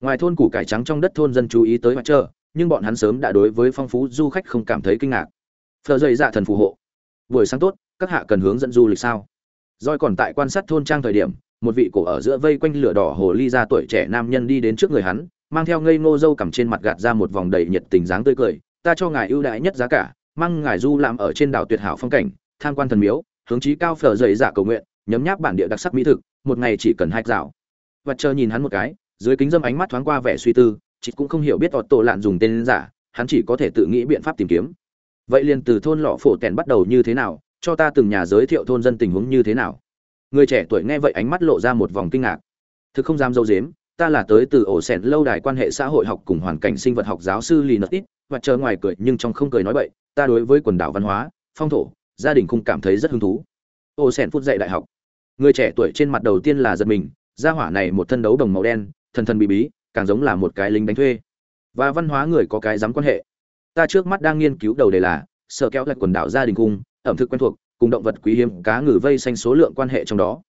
ngoài thôn củ cải trắng trong đất thôn dân chú ý tới mặt trơ nhưng bọn hắn sớm đã đối với phong phú du khách không cảm thấy kinh ngạc. Phờ dậy dạ thần phù hộ. Buổi sáng tốt, các hạ cần hướng dẫn du lịch sao? Roi còn tại quan sát thôn trang thời điểm, một vị cổ ở giữa vây quanh lửa đỏ hồ ly ra tuổi trẻ nam nhân đi đến trước người hắn, mang theo ngây ngô dâu cằm trên mặt gạt ra một vòng đầy nhiệt tình dáng tươi cười, ta cho ngài ưu đãi nhất giá cả, mang ngài du làm ở trên đảo tuyệt hảo phong cảnh, tham quan thần miếu, hướng chí cao phở dậy giả cầu nguyện, nhấm nháp bản địa đặc sắc mỹ thực, một ngày chỉ cần hai dạo. Và chờ nhìn hắn một cái dưới kính dâm ánh mắt thoáng qua vẻ suy tư, chị cũng không hiểu biết ọt tổ lạn dùng tên giả, hắn chỉ có thể tự nghĩ biện pháp tìm kiếm. Vậy liền từ thôn lọ phổ tèn bắt đầu như thế nào, cho ta từng nhà giới thiệu thôn dân tình huống như thế nào? Người trẻ tuổi nghe vậy ánh mắt lộ ra một vòng kinh ngạc. Thực không dám dâu dếm, ta là tới từ ổ sẻn lâu đài quan hệ xã hội học cùng hoàn cảnh sinh vật học giáo sư lì nợ ít, và chờ ngoài cười nhưng trong không cười nói bậy, ta đối với quần đảo văn hóa, phong thổ, gia đình cũng cảm thấy rất hứng thú. Ổ sẻn phút dạy đại học. Người trẻ tuổi trên mặt đầu tiên là giật mình, gia hỏa này một thân đấu đồng màu đen thần thần bí bí, càng giống là một cái lính đánh thuê. Và văn hóa người có cái dám quan hệ. Ta trước mắt đang nghiên cứu đầu đề là sợ kéo lại quần đảo gia đình cung, ẩm thực quen thuộc, cùng động vật quý hiếm cá ngừ vây xanh số lượng quan hệ trong đó.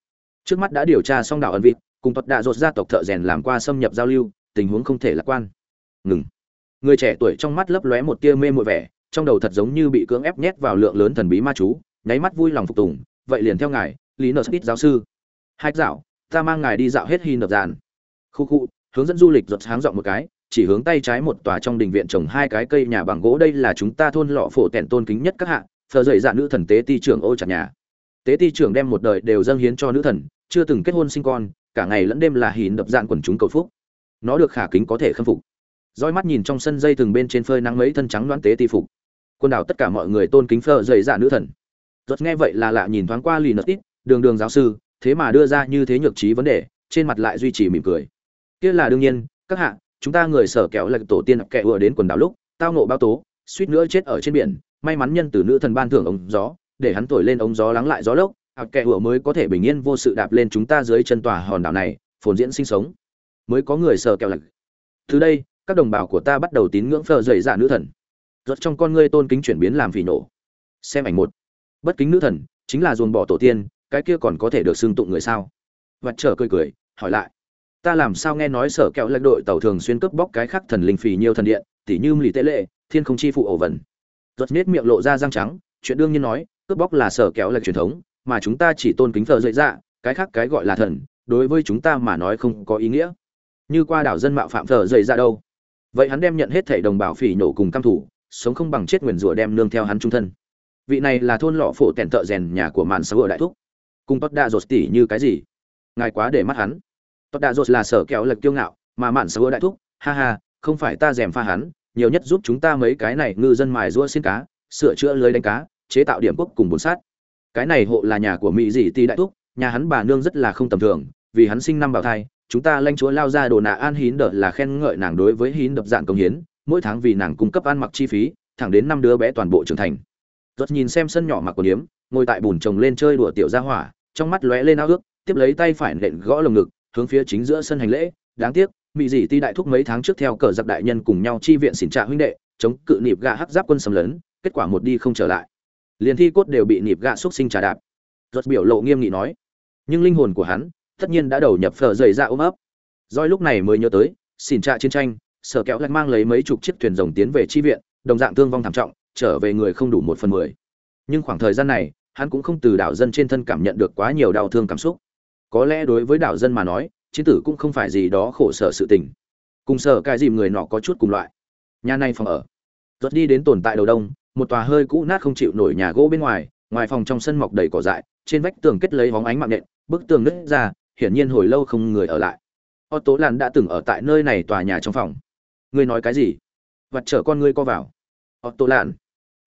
Trước mắt đã điều tra xong đảo ẩn vịt, cùng thuật đạ dột gia tộc thợ rèn làm qua xâm nhập giao lưu, tình huống không thể lạc quan. Ngừng. Người trẻ tuổi trong mắt lấp lóe một tia mê mội vẻ, trong đầu thật giống như bị cưỡng ép nhét vào lượng lớn thần bí ma chú, nháy mắt vui lòng phục tùng, vậy liền theo ngài, lý nợ ít giáo sư. Hai dạo, ta mang ngài đi dạo hết hy nợ dàn khu khu, hướng dẫn du lịch giật sáng dọn một cái, chỉ hướng tay trái một tòa trong đình viện trồng hai cái cây nhà bằng gỗ. Đây là chúng ta thôn lọ phổ tèn tôn kính nhất các hạ, thờ dậy dạ nữ thần tế ti trưởng ô chặt nhà. Tế ti trưởng đem một đời đều dâng hiến cho nữ thần, chưa từng kết hôn sinh con, cả ngày lẫn đêm là hìn đập dạn quần chúng cầu phúc. Nó được khả kính có thể khâm phục. Roi mắt nhìn trong sân dây từng bên trên phơi nắng mấy thân trắng đoán tế ti phục. Quần đảo tất cả mọi người tôn kính phờ dậy dạ nữ thần. Giật nghe vậy là lạ nhìn thoáng qua lì nợt ít đường đường giáo sư, thế mà đưa ra như thế nhược trí vấn đề, trên mặt lại duy trì mỉm cười kia là đương nhiên, các hạ, chúng ta người sở kéo là tổ tiên kẻ ùa đến quần đảo lúc, tao nộ bao tố, suýt nữa chết ở trên biển. May mắn nhân từ nữ thần ban thưởng ống gió, để hắn thổi lên ống gió lắng lại gió lốc hoặc kẻ ùa mới có thể bình yên vô sự đạp lên chúng ta dưới chân tòa hòn đảo này, phồn diễn sinh sống. Mới có người sở kéo lạc từ đây, các đồng bào của ta bắt đầu tín ngưỡng phờ dậy dạ nữ thần. Rốt trong con ngươi tôn kính chuyển biến làm phỉ nổ xem ảnh một. Bất kính nữ thần, chính là dồn bỏ tổ tiên, cái kia còn có thể được xưng tụng người sao? Vật trở cười cười, hỏi lại ta làm sao nghe nói sở kẹo lãnh đội tàu thường xuyên cướp bóc cái khác thần linh phì nhiều thần điện, tỉ như lì tệ lệ, thiên không chi phụ ổ vần. Giật nết miệng lộ ra răng trắng, chuyện đương nhiên nói, cướp bóc là sở kẹo lệch truyền thống, mà chúng ta chỉ tôn kính thờ dậy dạ cái khác cái gọi là thần, đối với chúng ta mà nói không có ý nghĩa. Như qua đảo dân mạo phạm thờ dậy dạ đâu. Vậy hắn đem nhận hết thể đồng bào phỉ nổ cùng căm thủ, sống không bằng chết nguyền rủa đem nương theo hắn trung thân. Vị này là thôn lọ phổ tèn thợ rèn nhà của màn sáu ở đại thúc. Cung tốt đa dột tỉ như cái gì? Ngài quá để mắt hắn tốt Đạ dột là sở kéo lật kiêu ngạo mà mạn sở đại thúc ha ha không phải ta rèm pha hắn nhiều nhất giúp chúng ta mấy cái này ngư dân mài rũa xin cá sửa chữa lưới đánh cá chế tạo điểm quốc cùng bốn sát. Cái này hộ là nhà của mỹ dị tỷ đại thúc nhà hắn bà nương rất là không tầm thường vì hắn sinh năm bào thai chúng ta lãnh chúa lao ra đồ nạ an hín đỡ là khen ngợi nàng đối với hín đập dạng công hiến mỗi tháng vì nàng cung cấp ăn mặc chi phí thẳng đến năm đứa bé toàn bộ trưởng thành. Rốt nhìn xem sân nhỏ mặc quần điếm, ngồi tại bùn trồng lên chơi đùa tiểu gia hỏa, trong mắt lóe lên ao ước, tiếp lấy tay phải lệnh gõ lồng ngực, hướng phía chính giữa sân hành lễ, đáng tiếc, mỹ dị ti đại thúc mấy tháng trước theo cờ giặc đại nhân cùng nhau chi viện xỉn trạ huynh đệ, chống cự nịp gạ hắc giáp quân xâm lấn, kết quả một đi không trở lại. Liền thi cốt đều bị nịp gạ xúc sinh trà đạp. giật biểu lộ nghiêm nghị nói, nhưng linh hồn của hắn, tất nhiên đã đầu nhập phở dày ra ôm ấp. doi lúc này mới nhớ tới, xỉn trạ chiến tranh, sở kéo lại mang lấy mấy chục chiếc thuyền rồng tiến về chi viện, đồng dạng thương vong thảm trọng, trở về người không đủ một phần mười nhưng khoảng thời gian này hắn cũng không từ đảo dân trên thân cảm nhận được quá nhiều đau thương cảm xúc có lẽ đối với đảo dân mà nói chiến tử cũng không phải gì đó khổ sở sự tình cùng sở cái dìm người nọ có chút cùng loại nhà này phòng ở rốt đi đến tồn tại đầu đông một tòa hơi cũ nát không chịu nổi nhà gỗ bên ngoài ngoài phòng trong sân mọc đầy cỏ dại trên vách tường kết lấy bóng ánh mạng nện bức tường nứt ra hiển nhiên hồi lâu không người ở lại Otto Lan đã từng ở tại nơi này tòa nhà trong phòng. Ngươi nói cái gì? vặt trở con ngươi co vào. Otto Lan.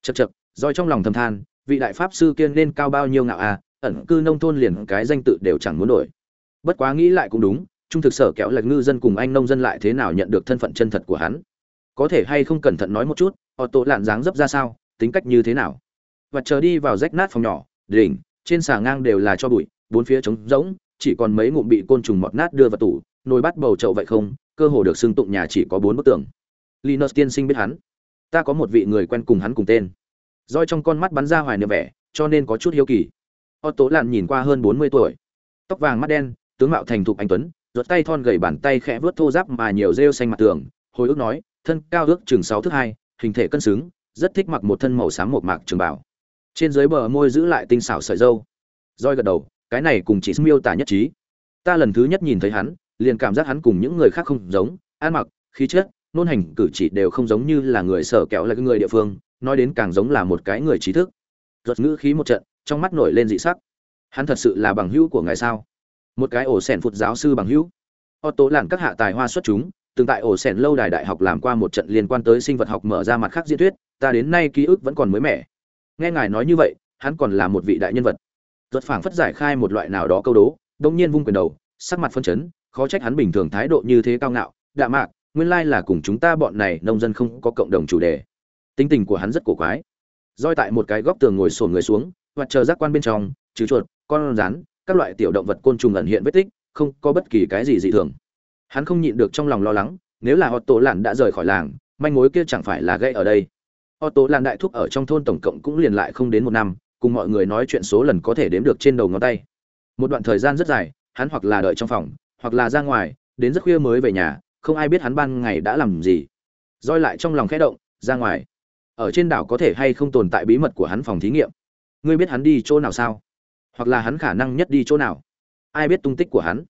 chật chật roi trong lòng thầm than, vị đại pháp sư kia nên cao bao nhiêu ngạo à, ẩn cư nông thôn liền cái danh tự đều chẳng muốn đổi. Bất quá nghĩ lại cũng đúng, trung thực sở kéo lật ngư dân cùng anh nông dân lại thế nào nhận được thân phận chân thật của hắn. Có thể hay không cẩn thận nói một chút, họ tổ lạn dáng dấp ra sao, tính cách như thế nào. Và chờ đi vào rách nát phòng nhỏ, đỉnh, trên xà ngang đều là cho bụi, bốn phía trống rỗng, chỉ còn mấy ngụm bị côn trùng mọt nát đưa vào tủ, nồi bắt bầu chậu vậy không, cơ hồ được xưng tụng nhà chỉ có bốn bức tường. Linus tiên sinh biết hắn ta có một vị người quen cùng hắn cùng tên roi trong con mắt bắn ra hoài niệm vẻ cho nên có chút hiếu kỳ otto lặn nhìn qua hơn bốn mươi tuổi. Tóc vàng mắt đen, tướng mạo thành thục anh tuấn ruột tay thon gầy bàn tay khẽ vớt thô giáp mà nhiều rêu xanh mặt tường, hồi ức nói, thân cao ước chừng sáu thước hai, hình thể cân xứng, rất thích mặc một thân màu xám một mạc trường bảo. Trên dưới bờ môi giữ lại tinh xảo sợi dâu roi gật đầu, cái này cùng chỉ miêu tả nhất trí. Ta lần thứ nhất nhìn thấy hắn, liền cảm giác hắn cùng những người khác không giống, ăn mặc, khí chất, nôn hành, cử chỉ đều không giống như là người sở kẹo là người địa phương, nói đến càng giống là một cái người trí thức. Ruột ngữ khí một trận trong mắt nổi lên dị sắc. Hắn thật sự là bằng hữu của ngài sao? Một cái ổ sẻn phụt giáo sư bằng hữu. Otto làn các hạ tài hoa xuất chúng, từng tại ổ sẻn lâu đài đại học làm qua một trận liên quan tới sinh vật học mở ra mặt khác diễn thuyết, ta đến nay ký ức vẫn còn mới mẻ. Nghe ngài nói như vậy, hắn còn là một vị đại nhân vật. Tuất phảng phất giải khai một loại nào đó câu đố đông nhiên vung quyền đầu, sắc mặt phân chấn, khó trách hắn bình thường thái độ như thế cao ngạo. Đạ mạc, nguyên lai là cùng chúng ta bọn này nông dân không có cộng đồng chủ đề. Tính tình của hắn rất cổ quái. Roi tại một cái góc tường ngồi sồn người xuống hoặc chờ giác quan bên trong trừ chuột con rắn các loại tiểu động vật côn trùng ẩn hiện vết tích không có bất kỳ cái gì dị thường hắn không nhịn được trong lòng lo lắng nếu là Otto Lạn đã rời khỏi làng, manh mối kia chẳng phải là gây ở đây. Otto Lạn đại thúc ở trong thôn tổng cộng cũng liền lại không đến một năm, cùng mọi người nói chuyện số lần có thể đếm được trên đầu ngón tay. Một đoạn thời gian rất dài, hắn hoặc là đợi trong phòng, hoặc là ra ngoài, đến rất khuya mới về nhà, không ai biết hắn ban ngày đã làm gì roi lại trong lòng khẽ động ra ngoài ở trên đảo có thể hay không tồn tại bí mật của hắn phòng thí nghiệm ngươi biết hắn đi chỗ nào sao? Hoặc là hắn khả năng nhất đi chỗ nào? Ai biết tung tích của hắn?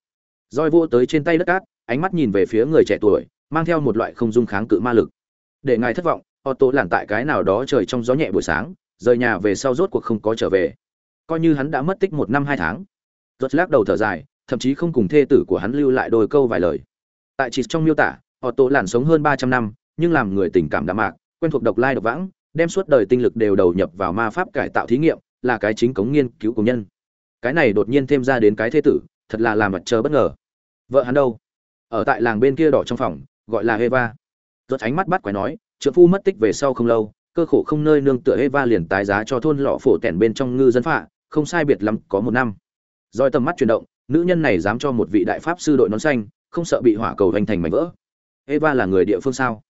Roi vô tới trên tay đất cát, ánh mắt nhìn về phía người trẻ tuổi, mang theo một loại không dung kháng cự ma lực. Để ngài thất vọng, otto lản tại cái nào đó trời trong gió nhẹ buổi sáng, rời nhà về sau rốt cuộc không có trở về. Coi như hắn đã mất tích một năm hai tháng. Rốt lắc đầu thở dài, thậm chí không cùng thê tử của hắn lưu lại đôi câu vài lời. Tại chỉ trong miêu tả, otto lản sống hơn ba trăm năm, nhưng làm người tình cảm đạm mạc, quen thuộc độc lai độc vãng đem suốt đời tinh lực đều đầu nhập vào ma pháp cải tạo thí nghiệm, là cái chính cống nghiên cứu của nhân. Cái này đột nhiên thêm ra đến cái thế tử, thật là làm mặt trời bất ngờ. Vợ hắn đâu? Ở tại làng bên kia đỏ trong phòng, gọi là eva. Rốt ánh mắt bắt quái nói trợ phu mất tích về sau không lâu, cơ khổ không nơi nương tựa eva liền tái giá cho thôn lọ phổ tẻn bên trong ngư dân phạ, không sai biệt lắm, có một năm. Rồi tầm mắt chuyển động, nữ nhân này dám cho một vị đại pháp sư đội nón xanh, không sợ bị hỏa cầu hành thành mảnh vỡ. Eva là người địa phương sao?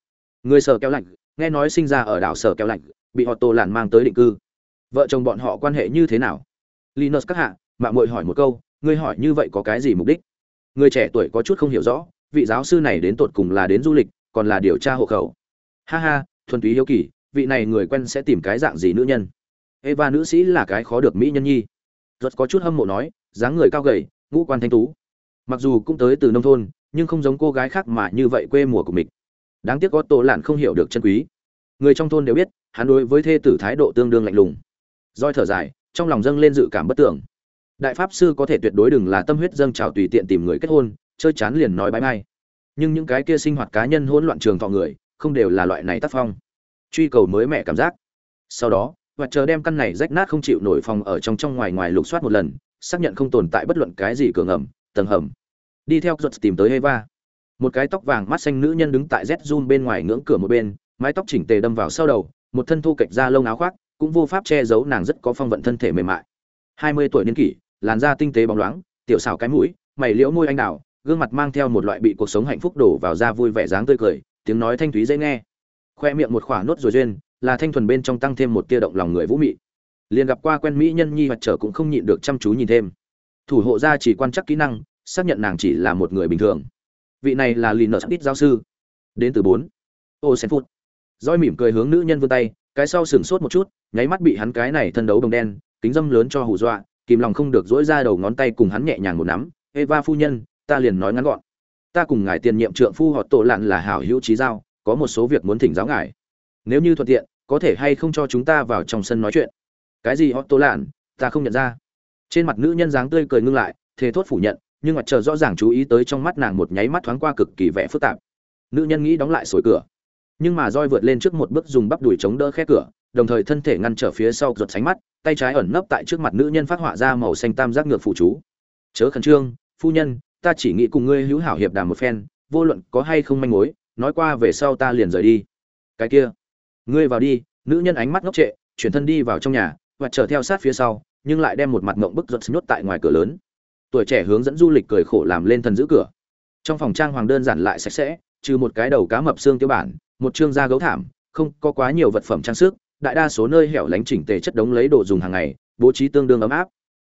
Người sợ kéo lạnh nghe nói sinh ra ở đảo sở kéo lạnh, bị họ tô làn mang tới định cư. Vợ chồng bọn họ quan hệ như thế nào? Linus các hạ, mạng muội hỏi một câu, ngươi hỏi như vậy có cái gì mục đích? Người trẻ tuổi có chút không hiểu rõ, vị giáo sư này đến tột cùng là đến du lịch, còn là điều tra hộ khẩu. Ha ha, thuần túy hiếu kỳ, vị này người quen sẽ tìm cái dạng gì nữ nhân? Eva nữ sĩ là cái khó được mỹ nhân nhi. Rất có chút hâm mộ nói, dáng người cao gầy, ngũ quan thanh tú. Mặc dù cũng tới từ nông thôn, nhưng không giống cô gái khác mà như vậy quê mùa của mình đáng tiếc có tổ lạn không hiểu được chân quý. Người trong thôn đều biết, hắn đối với thê tử thái độ tương đương lạnh lùng. Roi thở dài, trong lòng dâng lên dự cảm bất tưởng. Đại pháp sư có thể tuyệt đối đừng là tâm huyết dâng trào tùy tiện tìm người kết hôn, chơi chán liền nói bãi mai. Nhưng những cái kia sinh hoạt cá nhân hỗn loạn trường thọ người, không đều là loại này tác phong. Truy cầu mới mẹ cảm giác. Sau đó, và chờ đem căn này rách nát không chịu nổi phòng ở trong trong ngoài ngoài lục soát một lần, xác nhận không tồn tại bất luận cái gì cửa ngầm tầng hầm. Đi theo giật tìm tới Eva. Một cái tóc vàng mắt xanh nữ nhân đứng tại Zun bên ngoài ngưỡng cửa một bên, mái tóc chỉnh tề đâm vào sau đầu, một thân thu kịch da lông áo khoác, cũng vô pháp che giấu nàng rất có phong vận thân thể mềm mại. 20 tuổi niên kỷ, làn da tinh tế bóng loáng, tiểu xảo cái mũi, mày liễu môi anh đào, gương mặt mang theo một loại bị cuộc sống hạnh phúc đổ vào da vui vẻ dáng tươi cười, tiếng nói thanh thúy dễ nghe. Khoe miệng một khỏa nốt rồi duyên, là thanh thuần bên trong tăng thêm một tia động lòng người vũ mị. Liền gặp qua quen mỹ nhân nhi hoạt trở cũng không nhịn được chăm chú nhìn thêm. Thủ hộ gia chỉ quan chắc kỹ năng, xác nhận nàng chỉ là một người bình thường vị này là lì nợ ít giáo sư. Đến từ bốn. Ô, sen phút. Roi mỉm cười hướng nữ nhân vươn tay, cái sau sừng sốt một chút, nháy mắt bị hắn cái này thân đấu đồng đen, kính dâm lớn cho hù dọa, kìm lòng không được dỗi ra đầu ngón tay cùng hắn nhẹ nhàng một nắm. Eva phu nhân, ta liền nói ngắn gọn. Ta cùng ngài tiền nhiệm trượng phu họ tổ lặn là hảo hữu trí giao, có một số việc muốn thỉnh giáo ngài. Nếu như thuận tiện, có thể hay không cho chúng ta vào trong sân nói chuyện. Cái gì họ tổ lặn ta không nhận ra. Trên mặt nữ nhân dáng tươi cười ngưng lại, thề thốt phủ nhận nhưng mặt trời rõ ràng chú ý tới trong mắt nàng một nháy mắt thoáng qua cực kỳ vẻ phức tạp. Nữ nhân nghĩ đóng lại sồi cửa, nhưng mà roi vượt lên trước một bước dùng bắp đùi chống đỡ khe cửa, đồng thời thân thể ngăn trở phía sau giật sánh mắt, tay trái ẩn nấp tại trước mặt nữ nhân phát họa ra màu xanh tam giác ngược phụ chú. Chớ khẩn trương, phu nhân, ta chỉ nghĩ cùng ngươi hữu hảo hiệp đàm một phen, vô luận có hay không manh mối, nói qua về sau ta liền rời đi. Cái kia, ngươi vào đi. Nữ nhân ánh mắt ngốc trệ, chuyển thân đi vào trong nhà, và chờ theo sát phía sau, nhưng lại đem một mặt ngộng bức ruột nhốt tại ngoài cửa lớn tuổi trẻ hướng dẫn du lịch cười khổ làm lên thần giữ cửa. Trong phòng trang hoàng đơn giản lại sạch sẽ, trừ một cái đầu cá mập xương tiêu bản, một trương da gấu thảm, không có quá nhiều vật phẩm trang sức, đại đa số nơi hẻo lánh chỉnh tề chất đống lấy đồ dùng hàng ngày, bố trí tương đương ấm áp.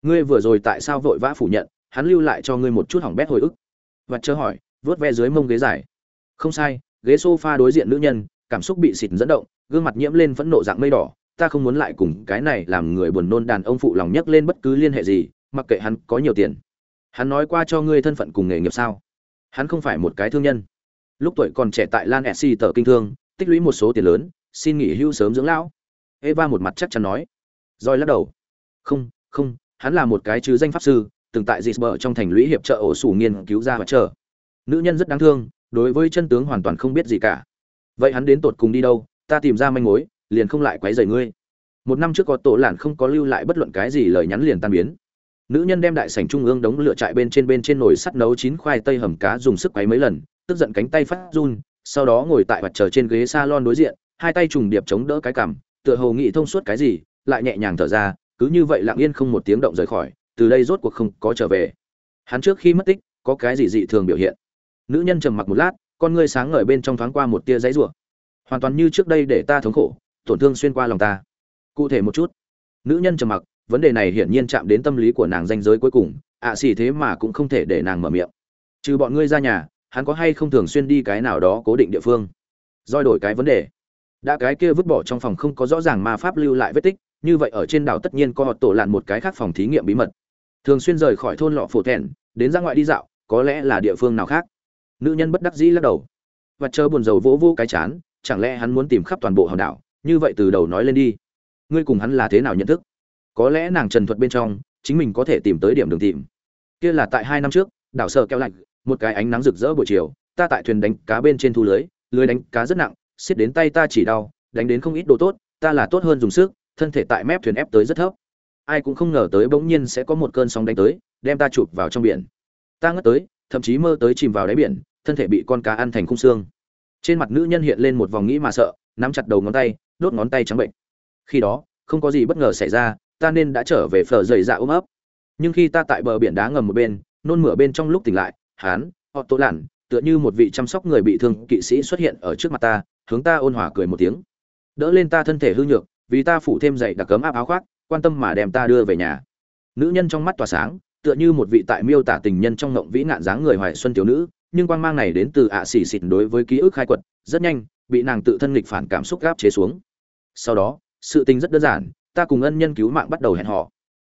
Ngươi vừa rồi tại sao vội vã phủ nhận, hắn lưu lại cho ngươi một chút hỏng bét hồi ức. Và chớ hỏi vớt ve dưới mông ghế dài. Không sai, ghế sofa đối diện nữ nhân, cảm xúc bị xịt dẫn động, gương mặt nhiễm lên phẫn nộ dạng mây đỏ, ta không muốn lại cùng cái này làm người buồn nôn đàn ông phụ lòng nhấc lên bất cứ liên hệ gì mặc kệ hắn có nhiều tiền. Hắn nói qua cho ngươi thân phận cùng nghề nghiệp sao? Hắn không phải một cái thương nhân. Lúc tuổi còn trẻ tại lan etsy tờ kinh thương, tích lũy một số tiền lớn, xin nghỉ hưu sớm dưỡng lão. Eva một mặt chắc chắn nói. Roi lắc đầu. Không không, hắn là một cái chứ danh pháp sư, từng tại dịt bờ trong thành lũy hiệp trợ ổ sủ nghiên cứu ra và chờ. Nữ nhân rất đáng thương, đối với chân tướng hoàn toàn không biết gì cả. Vậy hắn đến tột cùng đi đâu, ta tìm ra manh mối, liền không lại quấy rầy ngươi. Một năm trước có tổ lản không có lưu lại bất luận cái gì lời nhắn liền tan biến nữ nhân đem đại sảnh trung ương đống lửa trại bên trên bên trên nồi sắt nấu chín khoai tây hầm cá dùng sức quấy mấy lần, tức giận cánh tay phát run, sau đó ngồi tại mặt trời trên ghế salon đối diện, hai tay trùng điệp chống đỡ cái cằm, tựa hồ nghĩ thông suốt cái gì, lại nhẹ nhàng thở ra, cứ như vậy lặng yên không một tiếng động rời khỏi, từ đây rốt cuộc không có trở về. Hắn trước khi mất tích, có cái gì dị thường biểu hiện? Nữ nhân trầm mặc một lát, con ngươi sáng ngời bên trong thoáng qua một tia giấy rủa. Hoàn toàn như trước đây để ta thống khổ, tổn thương xuyên qua lòng ta. Cụ thể một chút. Nữ nhân trầm mặc vấn đề này hiển nhiên chạm đến tâm lý của nàng danh giới cuối cùng, ạ xì thế mà cũng không thể để nàng mở miệng. Trừ bọn ngươi ra nhà, hắn có hay không thường xuyên đi cái nào đó cố định địa phương? Doi đổi cái vấn đề. Đã cái kia vứt bỏ trong phòng không có rõ ràng ma pháp lưu lại vết tích, như vậy ở trên đảo tất nhiên có họ tổ lạn một cái khác phòng thí nghiệm bí mật. Thường xuyên rời khỏi thôn lọ phổ thẹn, đến ra ngoại đi dạo, có lẽ là địa phương nào khác? Nữ nhân bất đắc dĩ lắc đầu. Và chờ buồn rầu vỗ vỗ cái chán, chẳng lẽ hắn muốn tìm khắp toàn bộ hòn đảo? Như vậy từ đầu nói lên đi. Ngươi cùng hắn là thế nào nhận thức? Có lẽ nàng trần thuật bên trong, chính mình có thể tìm tới điểm đường tìm. Kia là tại hai năm trước, đảo sợ keo lạnh, một cái ánh nắng rực rỡ buổi chiều, ta tại thuyền đánh cá bên trên thu lưới lưới đánh cá rất nặng, xiết đến tay ta chỉ đau, đánh đến không ít đồ tốt, ta là tốt hơn dùng sức, thân thể tại mép thuyền ép tới rất thấp. Ai cũng không ngờ tới bỗng nhiên sẽ có một cơn sóng đánh tới, đem ta chụp vào trong biển. Ta ngất tới, thậm chí mơ tới chìm vào đáy biển, thân thể bị con cá ăn thành khung xương. Trên mặt nữ nhân hiện lên một vòng nghĩ mà sợ, nắm chặt đầu ngón tay, đốt ngón tay trắng bệnh. Khi đó, không có gì bất ngờ xảy ra ta nên đã trở về phở dày dạ ôm ấp. Nhưng khi ta tại bờ biển đá ngầm một bên, nôn mửa bên trong lúc tỉnh lại hán họ tố lản tựa như một vị chăm sóc người bị thương kỵ sĩ xuất hiện ở trước mặt ta, hướng ta ôn hòa cười một tiếng. Đỡ lên ta thân thể hư nhược, vì ta phủ thêm dậy đặc cấm áp áo khoác, quan tâm mà đem ta đưa về nhà. Nữ nhân trong mắt tỏa sáng, tựa như một vị tại miêu tả tình nhân trong ngộng vĩ nạn dáng người hoài xuân tiểu nữ, nhưng quang mang này đến từ ạ xỉ xịt đối với ký ức khai quật, rất nhanh, bị nàng tự thân nghịch phản cảm xúc gáp chế xuống. Sau đó, sự tình rất đơn giản ta cùng ân nhân cứu mạng bắt đầu hẹn hò.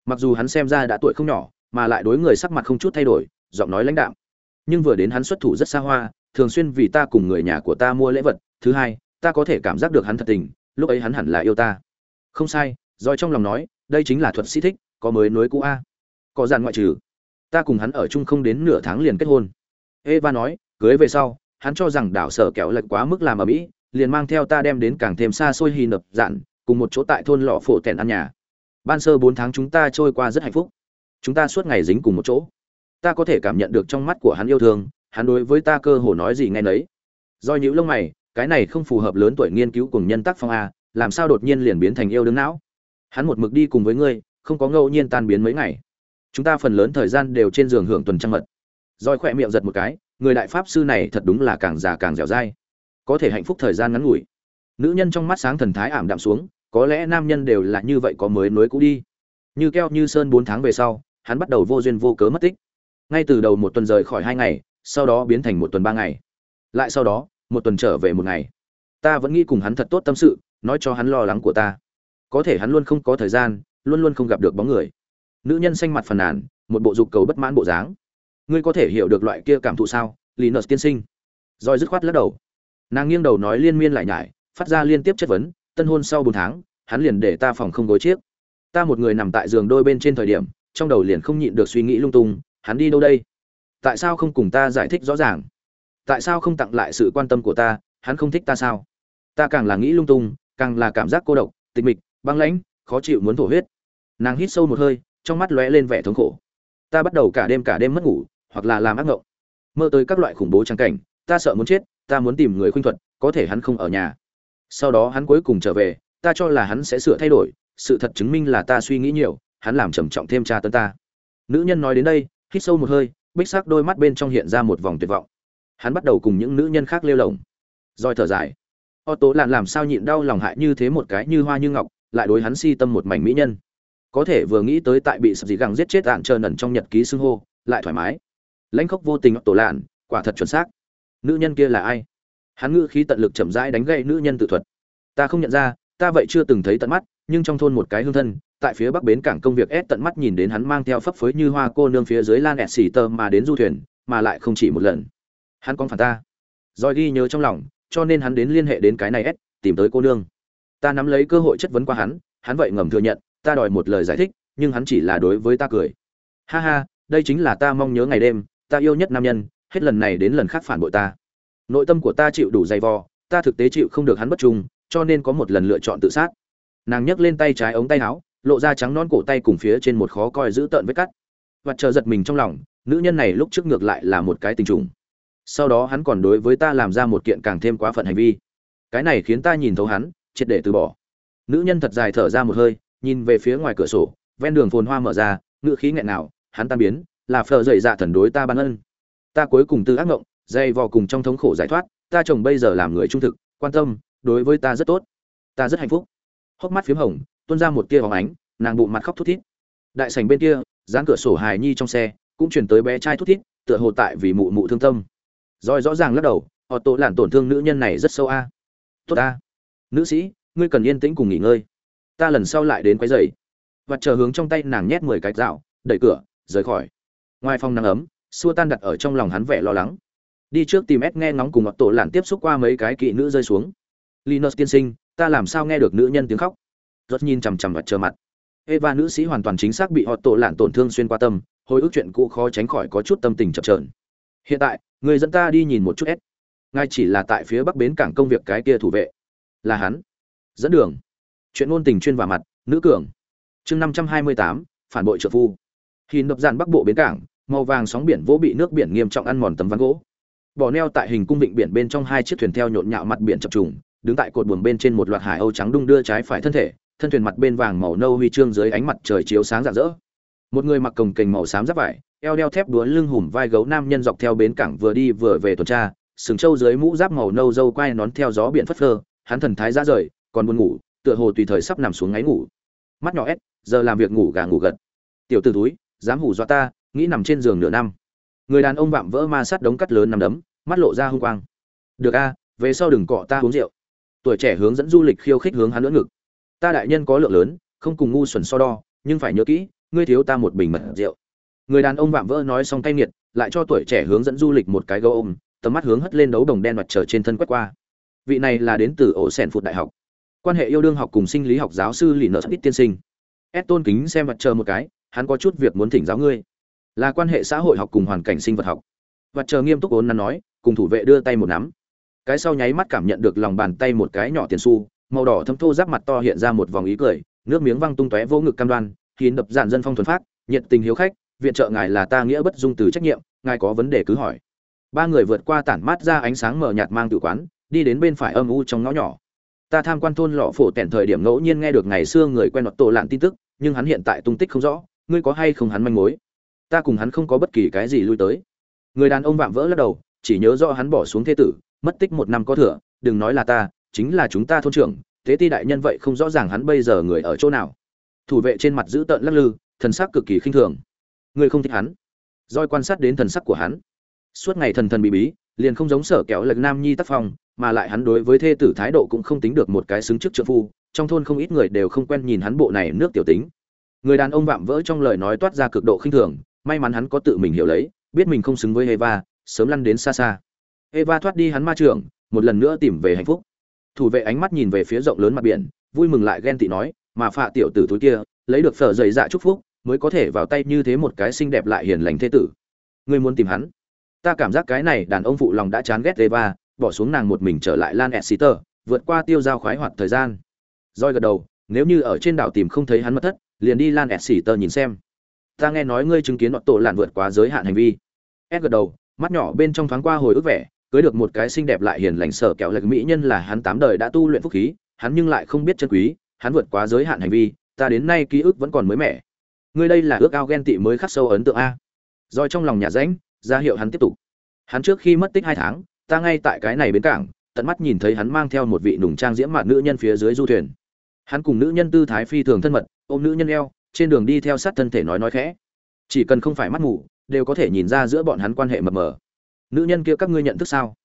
Mặc dù hắn xem ra đã tuổi không nhỏ, mà lại đối người sắc mặt không chút thay đổi, giọng nói lãnh đạm. Nhưng vừa đến hắn xuất thủ rất xa hoa, thường xuyên vì ta cùng người nhà của ta mua lễ vật. Thứ hai, ta có thể cảm giác được hắn thật tình, lúc ấy hắn hẳn là yêu ta. Không sai rồi trong lòng nói, đây chính là thuật sĩ thích, có mới nối cũ a. Có dàn ngoại trừ. Ta cùng hắn ở chung không đến nửa tháng liền kết hôn. Eva nói, cưới về sau, hắn cho rằng đảo sở kéo lệch quá mức làm ở mỹ, liền mang theo ta đem đến càng thêm xa xôi hì nập dạn cùng một chỗ tại thôn lọ phổ tèn ăn nhà. Ban sơ bốn tháng chúng ta trôi qua rất hạnh phúc. Chúng ta suốt ngày dính cùng một chỗ. Ta có thể cảm nhận được trong mắt của hắn yêu thương, hắn đối với ta cơ hồ nói gì nghe nấy. Do những lông mày, cái này không phù hợp lớn tuổi nghiên cứu cùng nhân tác phong a, làm sao đột nhiên liền biến thành yêu đương não? Hắn một mực đi cùng với ngươi, không có ngẫu nhiên tan biến mấy ngày. Chúng ta phần lớn thời gian đều trên giường hưởng tuần trăng mật. Roi khỏe miệng giật một cái, người đại pháp sư này thật đúng là càng già càng dẻo dai. Có thể hạnh phúc thời gian ngắn ngủi. Nữ nhân trong mắt sáng thần thái ảm đạm xuống có lẽ nam nhân đều là như vậy có mới nối cũ đi. Như keo như sơn bốn tháng về sau, hắn bắt đầu vô duyên vô cớ mất tích. Ngay từ đầu một tuần rời khỏi hai ngày, sau đó biến thành một tuần ba ngày. Lại sau đó, một tuần trở về một ngày. Ta vẫn nghĩ cùng hắn thật tốt tâm sự, nói cho hắn lo lắng của ta. Có thể hắn luôn không có thời gian, luôn luôn không gặp được bóng người. Nữ nhân xanh mặt phàn nàn, một bộ dục cầu bất mãn bộ dáng. Ngươi có thể hiểu được loại kia cảm thụ sao, linus tiên sinh? Rồi dứt khoát lắc đầu. Nàng nghiêng đầu nói liên miên lại nhải, phát ra liên tiếp chất vấn tân hôn sau bốn tháng, hắn liền để ta phòng không gối chiếc. Ta một người nằm tại giường đôi bên trên thời điểm, trong đầu liền không nhịn được suy nghĩ lung tung, hắn đi đâu đây? Tại sao không cùng ta giải thích rõ ràng? Tại sao không tặng lại sự quan tâm của ta, hắn không thích ta sao? Ta càng là nghĩ lung tung, càng là cảm giác cô độc, tịch mịch, băng lãnh, khó chịu muốn thổ huyết. Nàng hít sâu một hơi, trong mắt lóe lên vẻ thống khổ. Ta bắt đầu cả đêm cả đêm mất ngủ, hoặc là làm ác ngộng. Mơ tới các loại khủng bố trang cảnh, ta sợ muốn chết, ta muốn tìm người khuynh thuật, có thể hắn không ở nhà sau đó hắn cuối cùng trở về, ta cho là hắn sẽ sửa thay đổi, sự thật chứng minh là ta suy nghĩ nhiều, hắn làm trầm trọng thêm tra tấn ta. Nữ nhân nói đến đây, hít sâu một hơi, bích sắc đôi mắt bên trong hiện ra một vòng tuyệt vọng. Hắn bắt đầu cùng những nữ nhân khác lêu lồng. Roi thở dài. O tố lạn làm sao nhịn đau lòng hại như thế một cái như hoa như ngọc, lại đối hắn si tâm một mảnh mỹ nhân. Có thể vừa nghĩ tới tại bị sập dị gẳng giết chết ạn trơ nẩn trong nhật ký xưng hô, lại thoải mái. Lãnh khốc vô tình tổ lạn, quả thật chuẩn xác. Nữ nhân kia là ai? Hắn ngữ khí tận lực chậm rãi đánh gậy nữ nhân tự thuật. Ta không nhận ra, ta vậy chưa từng thấy tận mắt, nhưng trong thôn một cái hương thân, tại phía bắc bến cảng công việc ép tận mắt nhìn đến hắn mang theo phấp phới như hoa cô nương phía dưới lan ẹt xì tơ mà đến du thuyền, mà lại không chỉ một lần. Hắn con phản ta. Rồi ghi nhớ trong lòng, cho nên hắn đến liên hệ đến cái này ép, tìm tới cô nương. Ta nắm lấy cơ hội chất vấn qua hắn hắn vậy ngầm thừa nhận, ta đòi một lời giải thích, nhưng hắn chỉ là đối với ta cười. Ha ha, đây chính là ta mong nhớ ngày đêm, ta yêu nhất nam nhân, hết lần này đến lần khác phản bội ta nội tâm của ta chịu đủ dày vò, ta thực tế chịu không được hắn bất trung, cho nên có một lần lựa chọn tự sát. Nàng nhấc lên tay trái ống tay áo, lộ ra trắng non cổ tay cùng phía trên một khó coi giữ tợn vết cắt. Và chờ giật mình trong lòng, nữ nhân này lúc trước ngược lại là một cái tình trùng. Sau đó hắn còn đối với ta làm ra một kiện càng thêm quá phận hành vi. Cái này khiến ta nhìn thấu hắn, triệt để từ bỏ. Nữ nhân thật dài thở ra một hơi, nhìn về phía ngoài cửa sổ, ven đường phồn hoa mở ra ngự khí nghẹn nào hắn tan biến, là phờ dậy dạ thần đối ta ban ân. Ta cuối cùng từ ác ngộng dây vò cùng trong thống khổ giải thoát, ta chồng bây giờ làm người trung thực, quan tâm, đối với ta rất tốt. Ta rất hạnh phúc. Hốc mắt phiếm hồng, tuôn ra một tia hóng ánh, nàng bụng mặt khóc thút thít. Đại sảnh bên kia, dán cửa sổ hài nhi trong xe, cũng chuyển tới bé trai thút thít, tựa hồ tại vì mụ mụ thương tâm. Rồi rõ ràng lắc đầu, họ tổ lản tổn thương nữ nhân này rất sâu a. Tốt a. Nữ sĩ, ngươi cần yên tĩnh cùng nghỉ ngơi. Ta lần sau lại đến quấy giày và chờ hướng trong tay nàng nhét mười cái dạo đẩy cửa, rời khỏi. Ngoài phòng nắng ấm, xua tan đặt ở trong lòng hắn vẻ lo lắng đi trước tìm ép nghe ngóng cùng ngọt tổ lặn tiếp xúc qua mấy cái kỵ nữ rơi xuống. Linus tiên sinh ta làm sao nghe được nữ nhân tiếng khóc? Rất nhìn chằm chằm và trơ mặt. Eva nữ sĩ hoàn toàn chính xác bị họ tổ lặn tổn thương xuyên qua tâm hồi ức chuyện cũ khó tránh khỏi có chút tâm tình chập trờn hiện tại người dẫn ta đi nhìn một chút ép, ngay chỉ là tại phía bắc bến cảng công việc cái kia thủ vệ. Là hắn. Dẫn đường. Chuyện ngôn tình chuyên vào mặt nữ cường. Chương năm trăm hai mươi tám phản bội trợ phu. Hình đập dàn bắc bộ bến cảng màu vàng sóng biển vỗ bị nước biển nghiêm trọng ăn mòn tấm ván gỗ bỏ neo tại hình cung vịnh biển bên trong hai chiếc thuyền theo nhộn nhạo mặt biển chập trùng, đứng tại cột buồng bên trên một loạt hải âu trắng đung đưa trái phải thân thể, thân thuyền mặt bên vàng màu nâu huy chương dưới ánh mặt trời chiếu sáng rạng rỡ. Một người mặc cồng kềnh màu xám giáp vải, eo đeo thép đúa lưng hùm vai gấu nam nhân dọc theo bến cảng vừa đi vừa về tuần tra, sừng trâu dưới mũ giáp màu nâu dâu quai nón theo gió biển phất phơ, hắn thần thái ra rời, còn buồn ngủ, tựa hồ tùy thời sắp nằm xuống ngáy ngủ. Mắt nhỏ ép giờ làm việc ngủ gà ngủ gật. Tiểu t ử túi dám hủ dọa ta, nghĩ nằm trên giường nửa năm người đàn ông vạm vỡ ma sát đống cắt lớn nằm đấm, mắt lộ ra hung quang. Được a, về sau đừng cọ ta uống rượu. Tuổi trẻ hướng dẫn du lịch khiêu khích hướng hắn lưỡng ngực. Ta đại nhân có lượng lớn, không cùng ngu xuẩn so đo, nhưng phải nhớ kỹ, ngươi thiếu ta một bình mật rượu. Người đàn ông vạm vỡ nói xong tay nghiệt, lại cho tuổi trẻ hướng dẫn du lịch một cái gấu ôm, tầm mắt hướng hất lên đấu đồng đen mặt trời trên thân quét qua. Vị này là đến từ ổ sẻn phụt đại học. Quan hệ yêu đương học cùng sinh lý học giáo sư lì nợ ít tiên sinh. Ed tôn kính xem mặt trời một cái, hắn có chút việc muốn thỉnh giáo ngươi là quan hệ xã hội học cùng hoàn cảnh sinh vật học. Và chờ nghiêm túc ốn nắn nói, cùng thủ vệ đưa tay một nắm. Cái sau nháy mắt cảm nhận được lòng bàn tay một cái nhỏ tiền xu, màu đỏ thâm thô giáp mặt to hiện ra một vòng ý cười, nước miếng văng tung tóe vô ngực cam đoan, khiến đập dạn dân phong thuần phát, nhiệt tình hiếu khách, viện trợ ngài là ta nghĩa bất dung từ trách nhiệm, ngài có vấn đề cứ hỏi. Ba người vượt qua tản mát ra ánh sáng mờ nhạt mang tự quán, đi đến bên phải âm u trong ngõ nhỏ. Ta tham quan thôn lọ phổ tẻn thời điểm ngẫu nhiên nghe được ngày xưa người quen đọt tổ lạn tin tức, nhưng hắn hiện tại tung tích không rõ, ngươi có hay không hắn manh mối? Ta cùng hắn không có bất kỳ cái gì lui tới. Người đàn ông vạm vỡ lắc đầu, chỉ nhớ rõ hắn bỏ xuống thế tử, mất tích một năm có thừa, đừng nói là ta, chính là chúng ta thôn trưởng, thế ti đại nhân vậy không rõ ràng hắn bây giờ người ở chỗ nào. Thủ vệ trên mặt giữ tợn lắc lư, thần sắc cực kỳ khinh thường. Ngươi không thích hắn. Roi quan sát đến thần sắc của hắn. Suốt ngày thần thần bí bí, liền không giống sở kéo lệch nam nhi tác phong, mà lại hắn đối với thê tử thái độ cũng không tính được một cái xứng trước trợ phu, trong thôn không ít người đều không quen nhìn hắn bộ này nước tiểu tính. Người đàn ông vạm vỡ trong lời nói toát ra cực độ khinh thường may mắn hắn có tự mình hiểu lấy, biết mình không xứng với eva, sớm lăn đến xa xa. Eva thoát đi hắn ma trưởng một lần nữa tìm về hạnh phúc. Thủ vệ ánh mắt nhìn về phía rộng lớn mặt biển, vui mừng lại ghen tị nói, mà phạ tiểu tử túi kia, lấy được phở dày dạ chúc phúc, mới có thể vào tay như thế một cái xinh đẹp lại hiền lành thế tử. Ngươi muốn tìm hắn? Ta cảm giác cái này đàn ông phụ lòng đã chán ghét eva, bỏ xuống nàng một mình trở lại lan exeter, vượt qua tiêu giao khoái hoạt thời gian. Roi gật đầu, nếu như ở trên đảo tìm không thấy hắn mất thất, liền đi lan exeter nhìn xem ta nghe nói ngươi chứng kiến đoạn tổ lạn vượt quá giới hạn hành vi. Ed gật đầu, mắt nhỏ bên trong thoáng qua hồi ức vẻ, cưới được một cái xinh đẹp lại hiền lành sở kẹo lệch mỹ nhân là hắn tám đời đã tu luyện phúc khí, hắn nhưng lại không biết chân quý, hắn vượt quá giới hạn hành vi, ta đến nay ký ức vẫn còn mới mẻ. Ngươi đây là ước ao ghen tị mới khắc sâu ấn tượng a. Rồi trong lòng nhà rãnh, ra hiệu hắn tiếp tục. Hắn trước khi mất tích hai tháng, ta ngay tại cái này bến cảng, tận mắt nhìn thấy hắn mang theo một vị nùng trang diễm mạn nữ nhân phía dưới du thuyền. Hắn cùng nữ nhân tư thái phi thường thân mật, ôm nữ nhân eo trên đường đi theo sát thân thể nói nói khẽ. Chỉ cần không phải mắt mù, đều có thể nhìn ra giữa bọn hắn quan hệ mập mờ. Nữ nhân kia các ngươi nhận thức sao?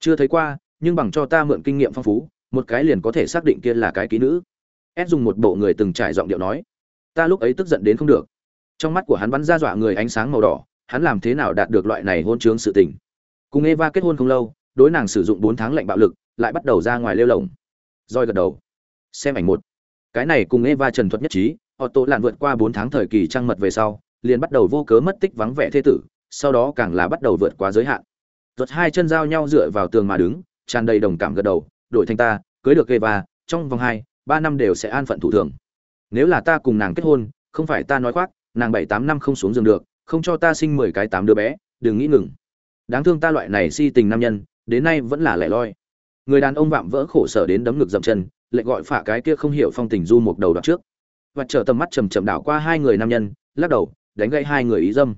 Chưa thấy qua, nhưng bằng cho ta mượn kinh nghiệm phong phú, một cái liền có thể xác định kia là cái ký nữ. Ép dùng một bộ người từng trải giọng điệu nói. Ta lúc ấy tức giận đến không được. Trong mắt của hắn bắn ra dọa người ánh sáng màu đỏ, hắn làm thế nào đạt được loại này hôn chướng sự tình? Cùng eva kết hôn không lâu, đối nàng sử dụng bốn tháng lệnh bạo lực, lại bắt đầu ra ngoài lêu lồng. Roi gật đầu. Xem ảnh một. Cái này cùng eva trần thuật nhất trí Otto lạn vượt qua 4 tháng thời kỳ trăng mật về sau, liền bắt đầu vô cớ mất tích vắng vẻ thế tử, sau đó càng là bắt đầu vượt quá giới hạn. Rốt hai chân giao nhau dựa vào tường mà đứng, tràn đầy đồng cảm gật đầu, đổi thành ta, cưới được Eva, trong vòng 2, 3 năm đều sẽ an phận thủ thường. Nếu là ta cùng nàng kết hôn, không phải ta nói khoác, nàng 7 8 năm không xuống giường được, không cho ta sinh 10 cái 8 đứa bé, đừng nghĩ ngừng. Đáng thương ta loại này si tình nam nhân, đến nay vẫn là lẻ loi. Người đàn ông vạm vỡ khổ sở đến đấm ngực dậm chân, lại gọi phả cái kia không hiểu phong tình du một đầu đoạt trước và trở tầm mắt chầm chậm đảo qua hai người nam nhân lắc đầu đánh gãy hai người ý dâm.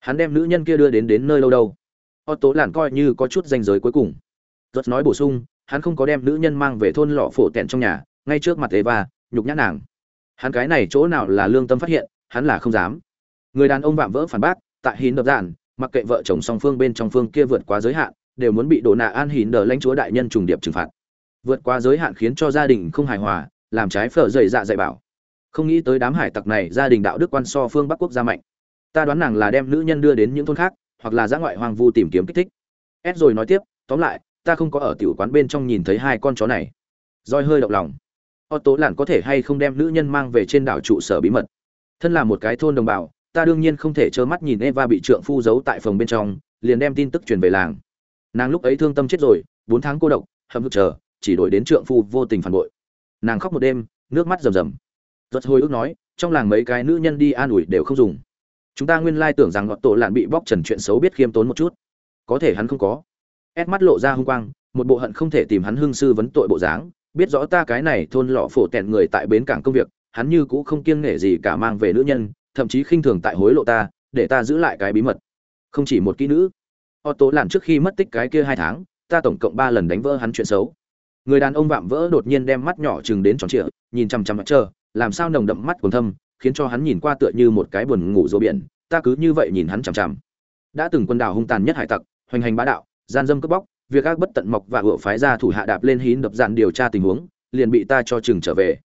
Hắn đem nữ nhân kia đưa đến đến nơi lâu đâu? Otto lản coi như có chút danh giới cuối cùng. Rất nói bổ sung hắn không có đem nữ nhân mang về thôn lọ phổ tẹn trong nhà ngay trước mặt eva nhục nhã nàng. Hắn cái này chỗ nào là lương tâm phát hiện hắn là không dám. Người đàn ông vạm vỡ phản bác tại hín đập giản, mặc kệ vợ chồng song phương bên trong phương kia vượt quá giới hạn đều muốn bị đổ nạ an hín đờ lãnh chúa đại nhân trùng điệp trừng phạt. Vượt qua giới hạn khiến cho gia đình không hài hòa làm trái phở dày dạ dạy bảo không nghĩ tới đám hải tặc này gia đình đạo đức quan so phương bắc quốc gia mạnh. Ta đoán nàng là đem nữ nhân đưa đến những thôn khác, hoặc là giã ngoại hoang vu tìm kiếm kích thích. Ed rồi nói tiếp, tóm lại, ta không có ở tiểu quán bên trong nhìn thấy hai con chó này. Roi hơi động lòng. Otto làn có thể hay không đem nữ nhân mang về trên đảo trụ sở bí mật? Thân là một cái thôn đồng bào, ta đương nhiên không thể trơ mắt nhìn eva bị trượng phu giấu tại phòng bên trong, liền đem tin tức truyền về làng. Nàng lúc ấy thương tâm chết rồi, bốn tháng cô độc hầm hực chờ, chỉ đổi đến trượng phu vô tình phản bội. Nàng khóc một đêm, nước mắt rầm rầm. Rốt hồi ức nói, trong làng mấy cái nữ nhân đi an ủi đều không dùng. Chúng ta nguyên lai tưởng rằng ngọt tổ lạn bị bóc trần chuyện xấu biết khiêm tốn một chút. Có thể hắn không có. Ép mắt lộ ra hung quang, một bộ hận không thể tìm hắn hương sư vấn tội bộ dáng, biết rõ ta cái này thôn lọ phổ tẹn người tại bến cảng công việc, hắn như cũ không kiêng nể gì cả mang về nữ nhân, thậm chí khinh thường tại hối lộ ta, để ta giữ lại cái bí mật. Không chỉ một kỹ nữ. Otto lạn trước khi mất tích cái kia hai tháng, ta tổng cộng ba lần đánh vỡ hắn chuyện xấu. Người đàn ông vạm vỡ đột nhiên đem mắt nhỏ chừng đến tròn trịa, nhìn chằm chằm mặt chờ làm sao nồng đậm mắt còn thâm, khiến cho hắn nhìn qua tựa như một cái buồn ngủ rô biển, ta cứ như vậy nhìn hắn chằm chằm. Đã từng quân đảo hung tàn nhất hải tặc, hoành hành bá đạo, gian dâm cướp bóc, việc ác bất tận mọc và hựa phái ra thủ hạ đạp lên hín đập dạn điều tra tình huống, liền bị ta cho chừng trở về.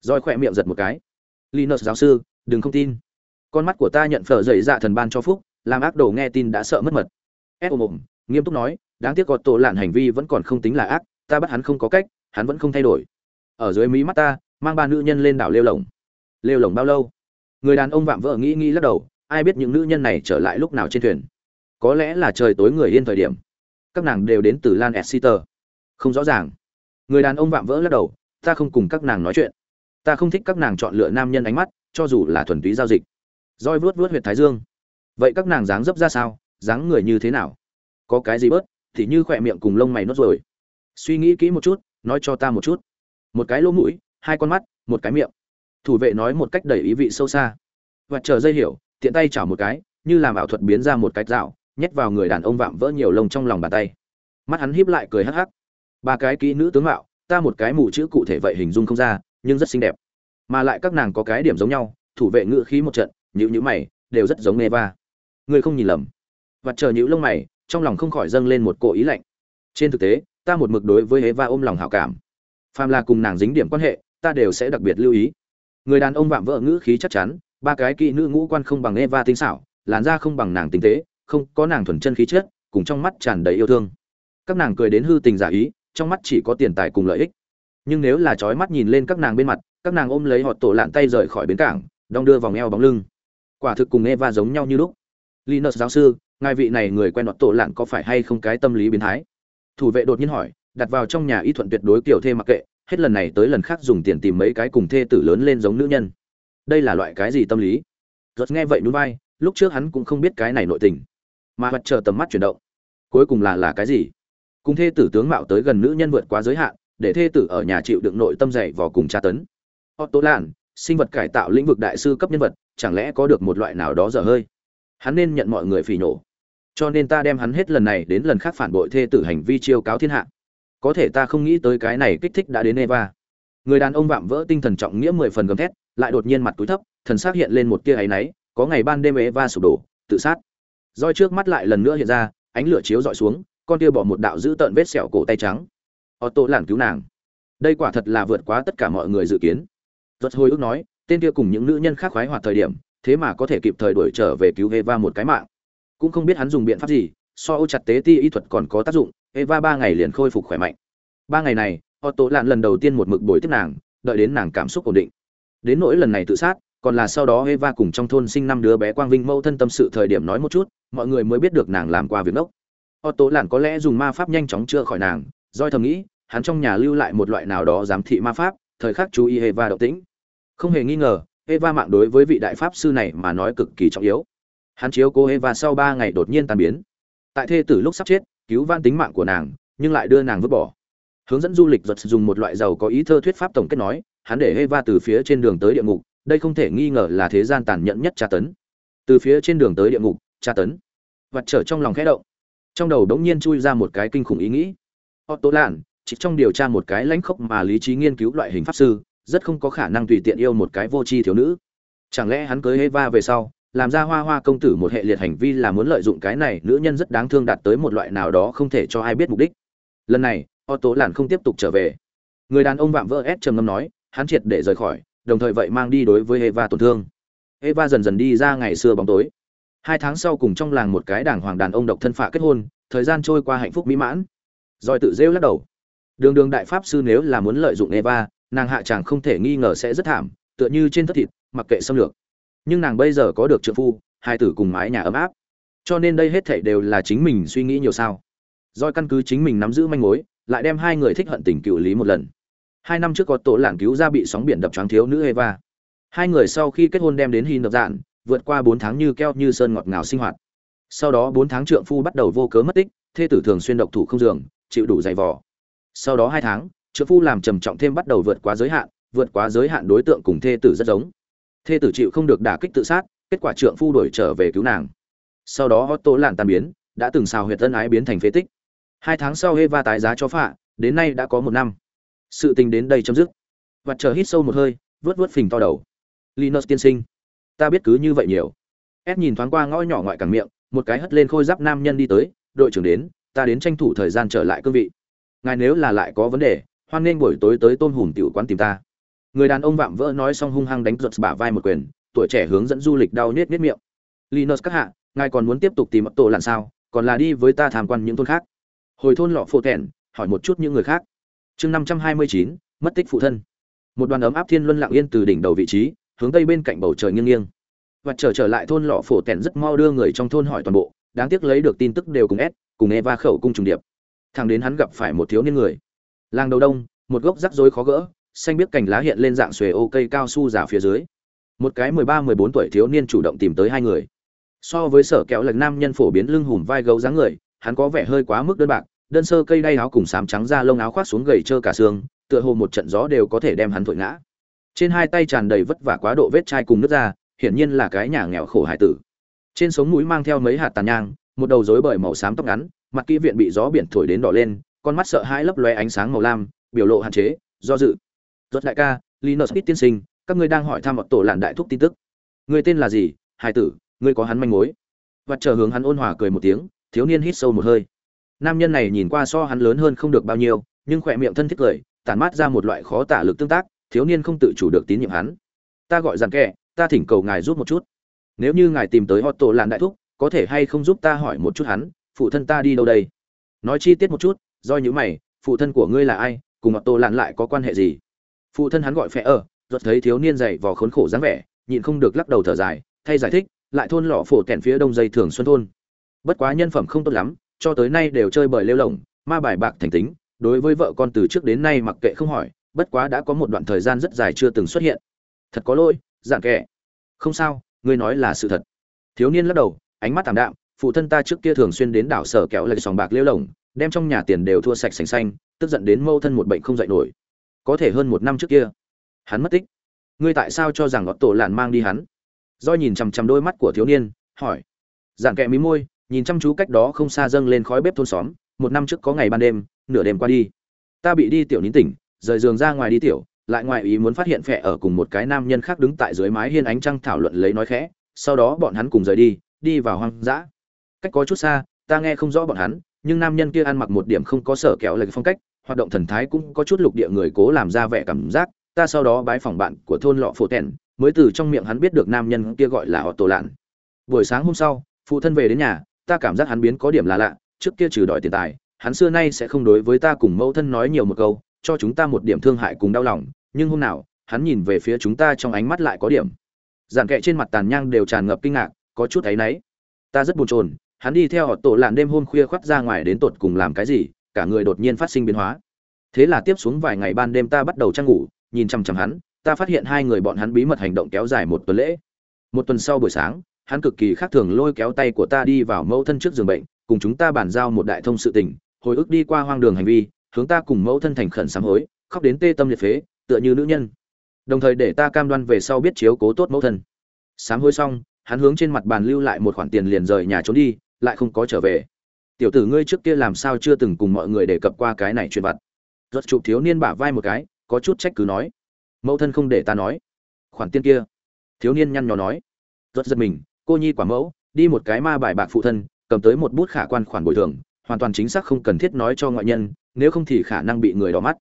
Roi khỏe miệng giật một cái. Linus giáo sư, đừng không tin. Con mắt của ta nhận phở dậy dạ thần ban cho phúc, làm ác đồ nghe tin đã sợ mất mật. Ép ôm ôm, nghiêm túc nói, đáng tiếc có tổ lạn hành vi vẫn còn không tính là ác, ta bắt hắn không có cách, hắn vẫn không thay đổi. Ở dưới mí mắt ta mang ba nữ nhân lên đảo lêu lồng. Lêu lồng bao lâu? Người đàn ông vạm vỡ nghĩ nghĩ lắc đầu, ai biết những nữ nhân này trở lại lúc nào trên thuyền. Có lẽ là trời tối người yên thời điểm. Các nàng đều đến từ lan exeter. Không rõ ràng. Người đàn ông vạm vỡ lắc đầu, ta không cùng các nàng nói chuyện. Ta không thích các nàng chọn lựa nam nhân ánh mắt, cho dù là thuần túy giao dịch. Roi vuốt vuốt huyệt thái dương. Vậy các nàng dáng dấp ra sao? Dáng người như thế nào? Có cái gì bớt, thì như khỏe miệng cùng lông mày nốt rồi suy nghĩ kỹ một chút, nói cho ta một chút. Một cái lỗ mũi hai con mắt một cái miệng thủ vệ nói một cách đầy ý vị sâu xa và chờ dây hiểu tiện tay chảo một cái như làm ảo thuật biến ra một cái dạo nhét vào người đàn ông vạm vỡ nhiều lông trong lòng bàn tay mắt hắn híp lại cười hắc hắc ba cái kỹ nữ tướng mạo ta một cái mù chữ cụ thể vậy hình dung không ra nhưng rất xinh đẹp mà lại các nàng có cái điểm giống nhau thủ vệ ngự khí một trận nhữ nhữ mày đều rất giống Eva. Người không nhìn lầm. Và chờ nhữ lông mày, trong lòng không khỏi dâng lên một cỗ ý lạnh. Trên thực tế, ta một mực đối với Eva ôm lòng hảo cảm. Phàm là cùng nàng dính điểm quan hệ, ta đều sẽ đặc biệt lưu ý. Người đàn ông vạm vỡ ngữ khí chắc chắn, ba cái kỵ nữ ngũ quan không bằng Eva tinh xảo, làn da không bằng nàng tinh tế, không có nàng thuần chân khí chất, cùng trong mắt tràn đầy yêu thương. Các nàng cười đến hư tình giả ý, trong mắt chỉ có tiền tài cùng lợi ích. Nhưng nếu là chói mắt nhìn lên các nàng bên mặt, các nàng ôm lấy họ tổ lạn tay rời khỏi bến cảng, đong đưa vòng eo bóng lưng quả thực cùng eva giống nhau như lúc linus giáo sư ngài vị này người quen đọt tổ lạn có phải hay không cái tâm lý biến thái thủ vệ đột nhiên hỏi đặt vào trong nhà y thuận tuyệt đối kiểu thê mặc kệ hết lần này tới lần khác dùng tiền tìm mấy cái cùng thê tử lớn lên giống nữ nhân. Đây là loại cái gì tâm lý? Giật nghe vậy núi vai, lúc trước hắn cũng không biết cái này nội tình. Mà mặt chờ tầm mắt chuyển động. Cuối cùng là là cái gì? Cùng thê tử tướng mạo tới gần nữ nhân vượt quá giới hạn, để thê tử ở nhà chịu đựng nội tâm dày vào cùng tra tấn. Otto lan, sinh vật cải tạo lĩnh vực đại sư cấp nhân vật, chẳng lẽ có được một loại nào đó dở hơi? Hắn nên nhận mọi người phỉ nổ cho nên ta đem hắn hết lần này đến lần khác phản bội thê tử hành vi chiêu cáo thiên hạ có thể ta không nghĩ tới cái này kích thích đã đến eva. Người đàn ông vạm vỡ tinh thần trọng nghĩa mười phần gầm thét lại đột nhiên mặt túi thấp thần xác hiện lên một tia áy náy có ngày ban đêm eva sụp đổ tự sát. Roi trước mắt lại lần nữa hiện ra ánh lửa chiếu dọi xuống con tia bỏ một đạo giữ tợn vết sẹo cổ tay trắng. Otto lản cứu nàng. Đây quả thật là vượt quá tất cả mọi người dự kiến. Rốt hồi ức nói, tên kia cùng những nữ nhân khác khoái hoạt thời điểm, thế mà có thể kịp thời đuổi trở về cứu Eva một cái mạng. Cũng không biết hắn dùng biện pháp gì, so ô chặt tế ti y thuật còn có tác dụng, Eva ba ngày liền khôi phục khỏe mạnh. Ba ngày này, Otto lạn lần đầu tiên một mực bồi tiếp nàng, đợi đến nàng cảm xúc ổn định. Đến nỗi lần này tự sát, còn là sau đó Eva cùng trong thôn sinh năm đứa bé Quang Vinh mâu thân tâm sự thời điểm nói một chút, mọi người mới biết được nàng làm qua việc đốc. Otto lạn có lẽ dùng ma pháp nhanh chóng chữa khỏi nàng, Doi thầm nghĩ, hắn trong nhà lưu lại một loại nào đó giám thị ma pháp, thời khắc chú ý Eva động tĩnh. Không hề nghi ngờ, Eva mạng đối với vị đại pháp sư này mà nói cực kỳ trọng yếu. Hắn chiếu cố Eva sau 3 ngày đột nhiên tan biến. Tại thê tử lúc sắp chết, cứu van tính mạng của nàng, nhưng lại đưa nàng vứt bỏ. Hướng dẫn du lịch giật dùng một loại giàu có ý thơ thuyết pháp tổng kết nói, hắn để heva từ phía trên đường tới địa ngục, đây không thể nghi ngờ là thế gian tàn nhẫn nhất tra tấn. Từ phía trên đường tới địa ngục, tra tấn. Vật trở trong lòng khẽ động. Trong đầu đống nhiên chui ra một cái kinh khủng ý nghĩ. Otto Lan, chỉ trong điều tra một cái lãnh khốc mà lý trí nghiên cứu loại hình pháp sư, rất không có khả năng tùy tiện yêu một cái vô tri thiếu nữ. Chẳng lẽ hắn cưới heva về sau, làm ra Hoa Hoa công tử một hệ liệt hành vi là muốn lợi dụng cái này nữ nhân rất đáng thương đạt tới một loại nào đó không thể cho ai biết mục đích. Lần này, Otto làn không tiếp tục trở về. Người đàn ông vạm vỡ ép trầm ngâm nói, hắn triệt để rời khỏi đồng thời vậy mang đi đối với eva tổn thương. Eva dần dần đi ra ngày xưa bóng tối. Hai tháng sau cùng trong làng một cái đảng hoàng đàn ông độc thân phạ kết hôn thời gian trôi qua hạnh phúc mỹ mãn. Rồi tự rêu lắc đầu. Đường đường đại pháp sư nếu là muốn lợi dụng eva nàng hạ chàng không thể nghi ngờ sẽ rất thảm tựa như trên thất thịt mặc kệ xâm lược nhưng nàng bây giờ có được trợ phu, hai tử cùng mái nhà ấm áp. Cho nên đây hết thảy đều là chính mình suy nghĩ nhiều sao. Doi căn cứ chính mình nắm giữ manh mối, lại đem hai người thích hận tình cựu lý một lần. Hai năm trước có tổ lạn cứu ra bị sóng biển đập choáng thiếu nữ eva. Hai người sau khi kết hôn đem đến hy đập dạn, vượt qua bốn tháng như keo như sơn ngọt ngào sinh hoạt. Sau đó bốn tháng trượng phu bắt đầu vô cớ mất tích, thê tử thường xuyên độc thủ không giường, chịu đủ dày vò. Sau đó hai tháng, trượng phu làm trầm trọng thêm bắt đầu vượt quá giới hạn, vượt quá giới hạn đối tượng cùng thê tử rất giống thê tử chịu không được đả kích tự sát, kết quả trượng phu đổi trở về cứu nàng. Sau đó Otto lạn tan biến, đã từng xào huyệt tân ái biến thành phế tích. Hai tháng sau Eva tái giá cho phạ, đến nay đã có một năm. Sự tình đến đây chấm dứt. Và chờ hít sâu một hơi, vớt vớt phình to đầu. Linus tiên sinh, ta biết cứ như vậy nhiều. Ed nhìn thoáng qua ngõ nhỏ ngoại cảng miệng, một cái hất lên khôi giáp nam nhân đi tới, đội trưởng đến, ta đến tranh thủ thời gian trở lại cương vị. Ngài nếu là lại có vấn đề, hoan nghênh buổi tối tới tôn hùm tiểu quán tìm ta người đàn ông vạm vỡ nói xong hung hăng đánh giật bả vai một quyền, tuổi trẻ hướng dẫn du lịch đau nết nết miệng. Linus các hạ, ngài còn muốn tiếp tục tìm tổ làm sao? Còn là đi với ta tham quan những thôn khác. Hồi thôn lọ phổ thẹn, hỏi một chút những người khác. Chương năm trăm hai mươi chín, mất tích phụ thân. Một đoàn ấm áp thiên luân lặng yên từ đỉnh đầu vị trí, hướng tây bên cạnh bầu trời nghiêng nghiêng. Và trở trở lại thôn lọ phổ tèn rất mau đưa người trong thôn hỏi toàn bộ, đáng tiếc lấy được tin tức đều cùng ép cùng eva khẩu cung trùng điệp. Thằng đến hắn gặp phải một thiếu niên người. Làng đầu đông, một gốc rắc rối khó gỡ xanh biết cành lá hiện lên dạng xuề ô cây cao su giả phía dưới. Một cái mười ba, mười bốn tuổi thiếu niên chủ động tìm tới hai người. So với sở kẹo lệch nam nhân phổ biến lưng hùm vai gấu dáng người, hắn có vẻ hơi quá mức đơn bạc, đơn sơ cây đay áo cùng sám trắng da lông áo khoác xuống gầy trơ cả xương, tựa hồ một trận gió đều có thể đem hắn thổi ngã. Trên hai tay tràn đầy vất vả quá độ vết chai cùng nước da, hiển nhiên là cái nhà nghèo khổ hải tử. Trên sống mũi mang theo mấy hạt tàn nhang, một đầu rối bởi màu xám tóc ngắn, mặt kỹ viện bị gió biển thổi đến đỏ lên, con mắt sợ hãi lấp loe ánh sáng màu lam, biểu lộ hạn chế, do dự rốt đại ca linus ít tiên sinh các ngươi đang hỏi thăm một tổ lạn đại thúc tin tức. Người tên là gì? Hải tử ngươi có hắn manh mối. Và chờ hướng hắn ôn hòa cười một tiếng thiếu niên hít sâu một hơi. Nam nhân này nhìn qua so hắn lớn hơn không được bao nhiêu nhưng khỏe miệng thân thiết cười tản mát ra một loại khó tả lực tương tác thiếu niên không tự chủ được tín nhiệm hắn. Ta gọi rằng kệ, ta thỉnh cầu ngài giúp một chút. Nếu như ngài tìm tới họ tổ làn đại thúc có thể hay không giúp ta hỏi một chút hắn phụ thân ta đi đâu đây? Nói chi tiết một chút do những mày phụ thân của ngươi là ai cùng họ tổ làn lại có quan hệ gì? Phụ thân hắn gọi phe ở ruột thấy thiếu niên dày vò khốn khổ dáng vẻ, nhịn không được lắc đầu thở dài, thay giải thích, lại thôn lọ phổ kèn phía đông dây thường xuân thôn. Bất quá nhân phẩm không tốt lắm, cho tới nay đều chơi bời lêu lỏng ma bài bạc thành tính, đối với vợ con từ trước đến nay mặc kệ không hỏi, bất quá đã có một đoạn thời gian rất dài chưa từng xuất hiện. Thật có lỗi, dạng kệ. không sao, ngươi nói là sự thật. Thiếu niên lắc đầu, ánh mắt thảm đạm, phụ thân ta trước kia thường xuyên đến đảo sở kéo lại sòng bạc lêu lỏng đem trong nhà tiền đều thua sạch sành xanh, tức giận đến mâu thân một bệnh không dậy nổi có thể hơn một năm trước kia. Hắn mất tích. Ngươi tại sao cho rằng gọt tổ lạn mang đi hắn? Do nhìn chằm chằm đôi mắt của thiếu niên, hỏi. Giản kẹ mí môi, nhìn chăm chú cách đó không xa dâng lên khói bếp thôn xóm. Một năm trước có ngày ban đêm, nửa đêm qua đi. Ta bị đi tiểu nín tỉnh, rời giường ra ngoài đi tiểu, lại ngoài ý muốn phát hiện phẹ ở cùng một cái nam nhân khác đứng tại dưới mái hiên ánh trăng thảo luận lấy nói khẽ. Sau đó bọn hắn cùng rời đi đi vào hoang dã. Cách có chút xa, ta nghe không rõ bọn hắn, nhưng nam nhân kia ăn mặc một điểm không có sở kẹo lệch phong cách hoạt động thần thái cũng có chút lục địa người cố làm ra vẻ cảm giác, ta sau đó bái phòng bạn của thôn lọ phổ tèn, mới từ trong miệng hắn biết được nam nhân kia gọi là họ tổ lạn. Buổi sáng hôm sau, phụ thân về đến nhà, ta cảm giác hắn biến có điểm là lạ, trước kia trừ đòi tiền tài, hắn xưa nay sẽ không đối với ta cùng mẫu thân nói nhiều một câu, cho chúng ta một điểm thương hại cùng đau lòng, nhưng hôm nào, hắn nhìn về phía chúng ta trong ánh mắt lại có điểm. Giản kệ trên mặt tàn nhang đều tràn ngập kinh ngạc, có chút áy náy. Ta rất buồn chồn, hắn đi theo họ tổ lạn đêm hôm khuya khoắt ra ngoài đến tột cùng làm cái gì cả người đột nhiên phát sinh biến hóa. Thế là tiếp xuống vài ngày ban đêm ta bắt đầu trang ngủ, nhìn chằm chằm hắn, ta phát hiện hai người bọn hắn bí mật hành động kéo dài một tuần lễ. Một tuần sau buổi sáng, hắn cực kỳ khác thường lôi kéo tay của ta đi vào mẫu thân trước giường bệnh, cùng chúng ta bàn giao một đại thông sự tình, hồi ức đi qua hoang đường hành vi, hướng ta cùng mẫu thân thành khẩn sám hối, khóc đến tê tâm liệt phế, tựa như nữ nhân. Đồng thời để ta cam đoan về sau biết chiếu cố tốt mẫu thân. Sám hối xong, hắn hướng trên mặt bàn lưu lại một khoản tiền liền rời nhà trốn đi, lại không có trở về tiểu tử ngươi trước kia làm sao chưa từng cùng mọi người đề cập qua cái này chuyện vặt? Rất chụp thiếu niên bả vai một cái, có chút trách cứ nói. Mẫu thân không để ta nói. Khoản tiền kia. Thiếu niên nhăn nhó nói. Rất giật mình, cô nhi quả mẫu, đi một cái ma bài bạc phụ thân, cầm tới một bút khả quan khoản bồi thường, hoàn toàn chính xác không cần thiết nói cho ngoại nhân, nếu không thì khả năng bị người đỏ mắt.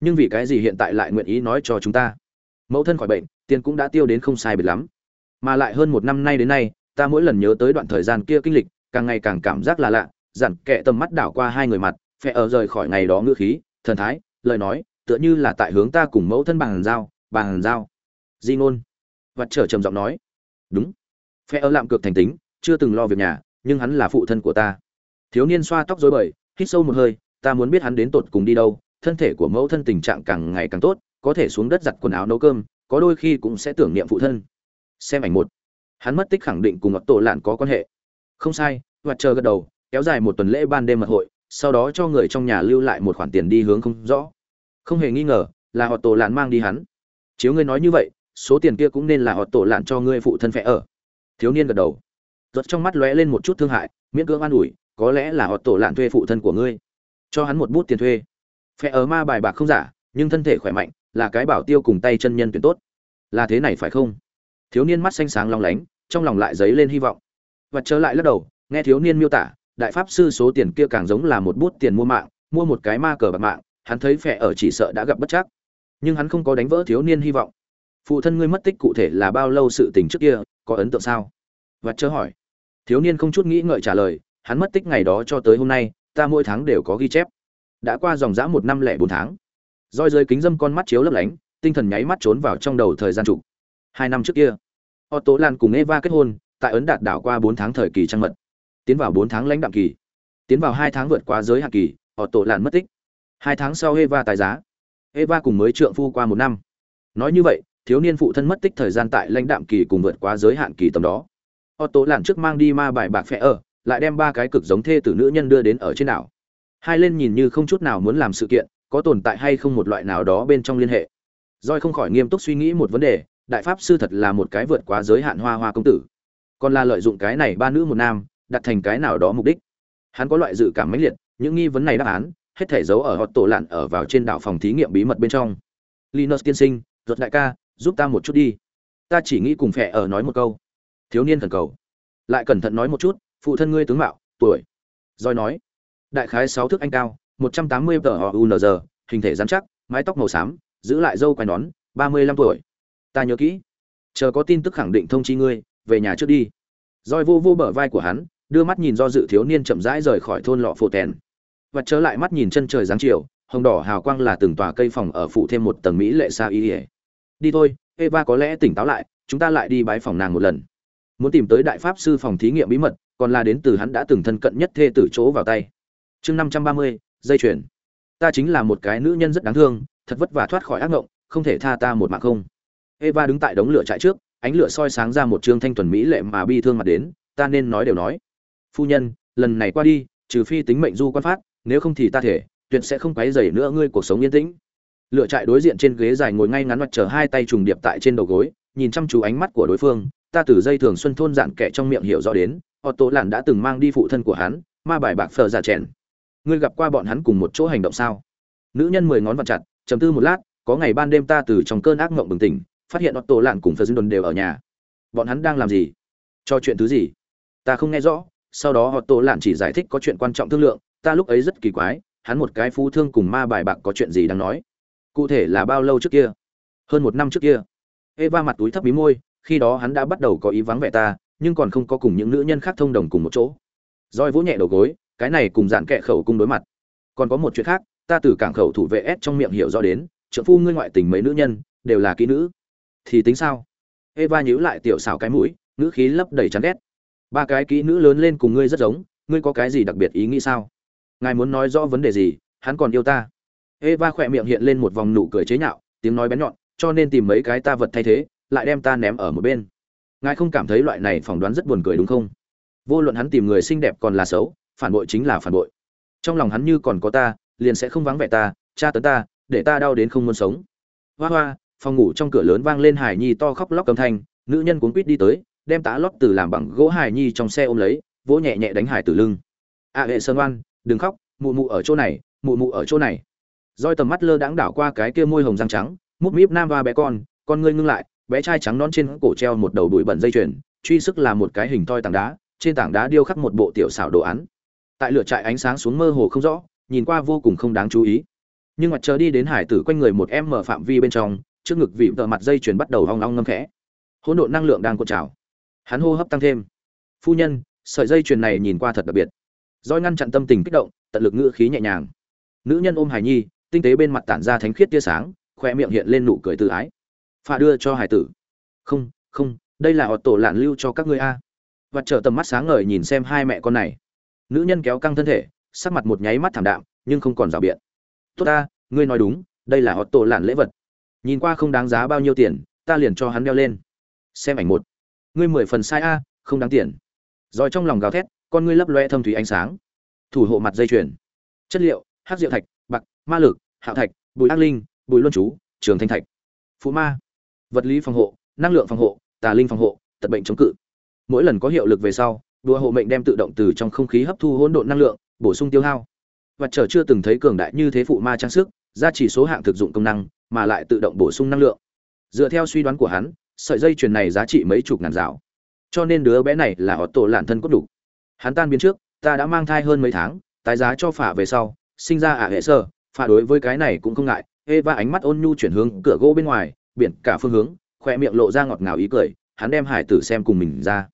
Nhưng vì cái gì hiện tại lại nguyện ý nói cho chúng ta? Mẫu thân khỏi bệnh, tiền cũng đã tiêu đến không sai biệt lắm. Mà lại hơn một năm nay đến nay, ta mỗi lần nhớ tới đoạn thời gian kia kinh lịch, càng ngày càng cảm giác là lạ dặn kệ tầm mắt đảo qua hai người mặt phe ở rời khỏi ngày đó ngữ khí, thần thái, lời nói, tựa như là tại hướng ta cùng mẫu thân bằng giao bằng giao. Di ngôn. Vặt trở trầm giọng nói. Đúng. Phe ở lạm cược thành tính, chưa từng lo việc nhà, nhưng hắn là phụ thân của ta. Thiếu niên xoa tóc rối bời, hít sâu một hơi, ta muốn biết hắn đến tột cùng đi đâu, thân thể của mẫu thân tình trạng càng ngày càng tốt, có thể xuống đất giặt quần áo nấu cơm, có đôi khi cũng sẽ tưởng niệm phụ thân. Xem ảnh một. Hắn mất tích khẳng định cùng ngọc tổ lạn có quan hệ. Không sai vặt chờ gật đầu kéo dài một tuần lễ ban đêm mật hội, sau đó cho người trong nhà lưu lại một khoản tiền đi hướng không rõ. Không hề nghi ngờ, là họ tổ lạn mang đi hắn. Chiếu ngươi nói như vậy, số tiền kia cũng nên là họ tổ lạn cho ngươi phụ thân phẹ ở. Thiếu niên gật đầu. Giật trong mắt lóe lên một chút thương hại, miễn cưỡng an ủi, có lẽ là họ tổ lạn thuê phụ thân của ngươi. Cho hắn một bút tiền thuê. Phẹ ở ma bài bạc không giả, nhưng thân thể khỏe mạnh, là cái bảo tiêu cùng tay chân nhân tuyển tốt. Là thế này phải không? Thiếu niên mắt xanh sáng long lánh, trong lòng lại dấy lên hy vọng. Và trở lại lắc đầu, nghe thiếu niên miêu tả đại pháp sư số tiền kia càng giống là một bút tiền mua mạng, mua một cái ma cờ bạc mạng, hắn thấy phe ở chỉ sợ đã gặp bất chắc. Nhưng hắn không có đánh vỡ thiếu niên hy vọng. Phụ thân ngươi mất tích cụ thể là bao lâu sự tình trước kia, có ấn tượng sao? Và chớ hỏi. Thiếu niên không chút nghĩ ngợi trả lời, hắn mất tích ngày đó cho tới hôm nay, ta mỗi tháng đều có ghi chép. Đã qua dòng dã một năm lẻ bốn tháng. Roi dưới kính dâm con mắt chiếu lấp lánh, tinh thần nháy mắt trốn vào trong đầu thời gian trục. Hai năm trước kia, otto lan cùng eva kết hôn, tại ấn đạt đảo qua bốn tháng thời kỳ trăng mật tiến vào bốn tháng lãnh đạm kỳ tiến vào hai tháng vượt qua giới hạn kỳ họ tổ lạn mất tích hai tháng sau eva tài giá eva cùng mới trượng phu qua một năm nói như vậy thiếu niên phụ thân mất tích thời gian tại lãnh đạm kỳ cùng vượt qua giới hạn kỳ tầm đó Họ tổ lạn trước mang đi ma bài bạc phệ ở, lại đem ba cái cực giống thê tử nữ nhân đưa đến ở trên đảo. Hai lên nhìn như không chút nào muốn làm sự kiện, có tồn tại hay không một loại nào đó bên trong liên hệ. Doi không khỏi nghiêm túc suy nghĩ một vấn đề, đại pháp sư thật là một cái vượt quá giới hạn hoa hoa công tử. Còn là lợi dụng cái này ba nữ một nam, đặt thành cái nào đó mục đích. Hắn có loại dự cảm mãnh liệt, những nghi vấn này đáp án, hết thể giấu ở Otto lạn ở vào trên đảo phòng thí nghiệm bí mật bên trong. Linus tiên sinh, ruột đại ca, giúp ta một chút đi. Ta chỉ nghĩ cùng phệ ở nói một câu. Thiếu niên thần cầu. Lại cẩn thận nói một chút phụ thân ngươi tướng mạo tuổi. Roi nói. Đại khái sáu thước anh cao một trăm tám mươi tờ họ unz hình thể rắn chắc mái tóc màu xám giữ lại dâu quai nón ba mươi lăm tuổi. Ta nhớ kỹ. Chờ có tin tức khẳng định thông chi ngươi về nhà trước đi. Roi vô vô bờ vai của hắn đưa mắt nhìn do dự thiếu niên chậm rãi rời khỏi thôn lọ phổ tèn. Và trở lại mắt nhìn chân trời dáng chiều, hồng đỏ hào quang là từng tòa cây phòng ở phụ thêm một tầng mỹ lệ xa y ỉa đi thôi, eva có lẽ tỉnh táo lại, chúng ta lại đi bái phòng nàng một lần. Muốn tìm tới đại pháp sư phòng thí nghiệm bí mật, còn là đến từ hắn đã từng thân cận nhất thê tử chỗ vào tay. Chương năm trăm ba mươi, dây chuyền. Ta chính là một cái nữ nhân rất đáng thương, thật vất vả thoát khỏi ác ngộng, không thể tha ta một mạng không. Eva đứng tại đống lửa trại trước, ánh lửa soi sáng ra một trương thanh thuần mỹ lệ mà bi thương mặt đến, ta nên nói đều nói phu nhân lần này qua đi trừ phi tính mệnh du quan phát nếu không thì ta thể tuyệt sẽ không quấy rầy nữa ngươi cuộc sống yên tĩnh Lựa trại đối diện trên ghế dài ngồi ngay ngắn mặt chờ hai tay trùng điệp tại trên đầu gối nhìn chăm chú ánh mắt của đối phương ta từ dây thường xuân thôn dạn kẻ trong miệng hiểu rõ đến họ tổ làn đã từng mang đi phụ thân của hắn, ma bài bạc phờ giả chèn. Ngươi gặp qua bọn hắn cùng một chỗ hành động sao? Nữ nhân mười ngón vặn chặt, trầm tư một lát, có ngày ban đêm ta từ trong cơn ác mộng bừng tỉnh, phát hiện họ tổ làn cùng Phở đồn đều ở nhà. Bọn hắn đang làm gì? Cho chuyện thứ gì? Ta không nghe rõ, sau đó họ tổ Lạn chỉ giải thích có chuyện quan trọng thương lượng, ta lúc ấy rất kỳ quái, hắn một cái phú thương cùng ma bài bạc có chuyện gì đang nói. Cụ thể là bao lâu trước kia? Hơn một năm trước kia. Eva mặt túi thấp bí môi, khi đó hắn đã bắt đầu có ý vắng vẻ ta nhưng còn không có cùng những nữ nhân khác thông đồng cùng một chỗ roi vỗ nhẹ đầu gối cái này cùng dạn kẹ khẩu cung đối mặt còn có một chuyện khác ta từ cảng khẩu thủ vệ s trong miệng hiểu rõ đến trợ phu ngươi ngoại tình mấy nữ nhân đều là kỹ nữ thì tính sao eva nhíu lại tiểu xảo cái mũi nữ khí lấp đầy chán ghét ba cái kỹ nữ lớn lên cùng ngươi rất giống, ngươi có cái gì đặc biệt ý nghĩ sao? Ngài muốn nói rõ vấn đề gì, hắn còn yêu ta. Eva khỏe miệng hiện lên một vòng nụ cười chế nhạo, tiếng nói bén nhọn, cho nên tìm mấy cái ta vật thay thế, lại đem ta ném ở một bên. Ngài không cảm thấy loại này phỏng đoán rất buồn cười đúng không? Vô luận hắn tìm người xinh đẹp còn là xấu, phản bội chính là phản bội. Trong lòng hắn như còn có ta, liền sẽ không vắng vẻ ta, tra tấn ta, để ta đau đến không muốn sống. Hoa hoa, phòng ngủ trong cửa lớn vang lên hải nhi to khóc lóc cầm thanh, nữ nhân cuốn quýt đi tới đem tá lót từ làm bằng gỗ hài nhi trong xe ôm lấy vỗ nhẹ nhẹ đánh hải từ lưng. A à, hệ sơn oan đừng khóc mụ mụ ở chỗ này mụ mụ ở chỗ này. Roi tầm mắt lơ đãng đảo qua cái kia môi hồng răng trắng mút míp nam và bé con con ngươi ngưng lại bé trai trắng non trên cổ treo một đầu đuổi bẩn dây chuyền truy sức là một cái hình thoi tảng đá trên tảng đá điêu khắc một bộ tiểu xảo đồ án. Tại lửa trại ánh sáng xuống mơ hồ không rõ nhìn qua vô cùng không đáng chú ý. Nhưng mặt trời đi đến hải tử quanh người một em mở phạm vi bên trong trước ngực vị tờ mặt dây chuyền bắt đầu hoang long ngâm khẽ. Hỗn độn năng lượng đang cuộn trào hắn hô hấp tăng thêm. Phu nhân, sợi dây chuyền này nhìn qua thật đặc biệt. Roi ngăn chặn tâm tình kích động, tận lực ngữ khí nhẹ nhàng. Nữ nhân ôm hải nhi, tinh tế bên mặt tản ra thánh khiết tia sáng khoe miệng hiện lên nụ cười tự ái. Pha đưa cho hải tử. Không không, đây là họ tổ lạn lưu cho các ngươi a. Và trở tầm mắt sáng ngời nhìn xem hai mẹ con này. Nữ nhân kéo căng thân thể, sắc mặt một nháy mắt thảm đạm, nhưng không còn rào biện. Tốt ta, ngươi nói đúng, đây là họ tổ lạn lễ vật. Nhìn qua không đáng giá bao nhiêu tiền, ta liền cho hắn đeo lên. Xem ảnh một ngươi mười phần sai a, không đáng tiền. Rồi trong lòng gào thét, con ngươi lấp loe thâm thủy ánh sáng. Thủ hộ mặt dây chuyền. Chất liệu hát diệu thạch, bạc, ma lực, hạo thạch, bùi ác linh, bùi luân chú, trường thanh thạch. Phụ ma. Vật lý phòng hộ, năng lượng phòng hộ, tà linh phòng hộ, tật bệnh chống cự. Mỗi lần có hiệu lực về sau, đùa hộ mệnh đem tự động từ trong không khí hấp thu hỗn độn năng lượng, bổ sung tiêu hao. Vật trở chưa từng thấy cường đại như thế phụ ma trang sức, ra chỉ số hạng thực dụng công năng, mà lại tự động bổ sung năng lượng. Dựa theo suy đoán của hắn sợi dây chuyền này giá trị mấy chục ngàn rào cho nên đứa bé này là họ tổ lạn thân cốt đủ. Hắn tan biến trước, ta đã mang thai hơn mấy tháng, tái giá cho phả về sau, sinh ra ả hệ sơ, phả đối với cái này cũng không ngại. Eva ánh mắt ôn nhu chuyển hướng cửa gỗ bên ngoài, biển cả phương hướng khoe miệng lộ ra ngọt ngào ý cười, hắn đem hải tử xem cùng mình ra.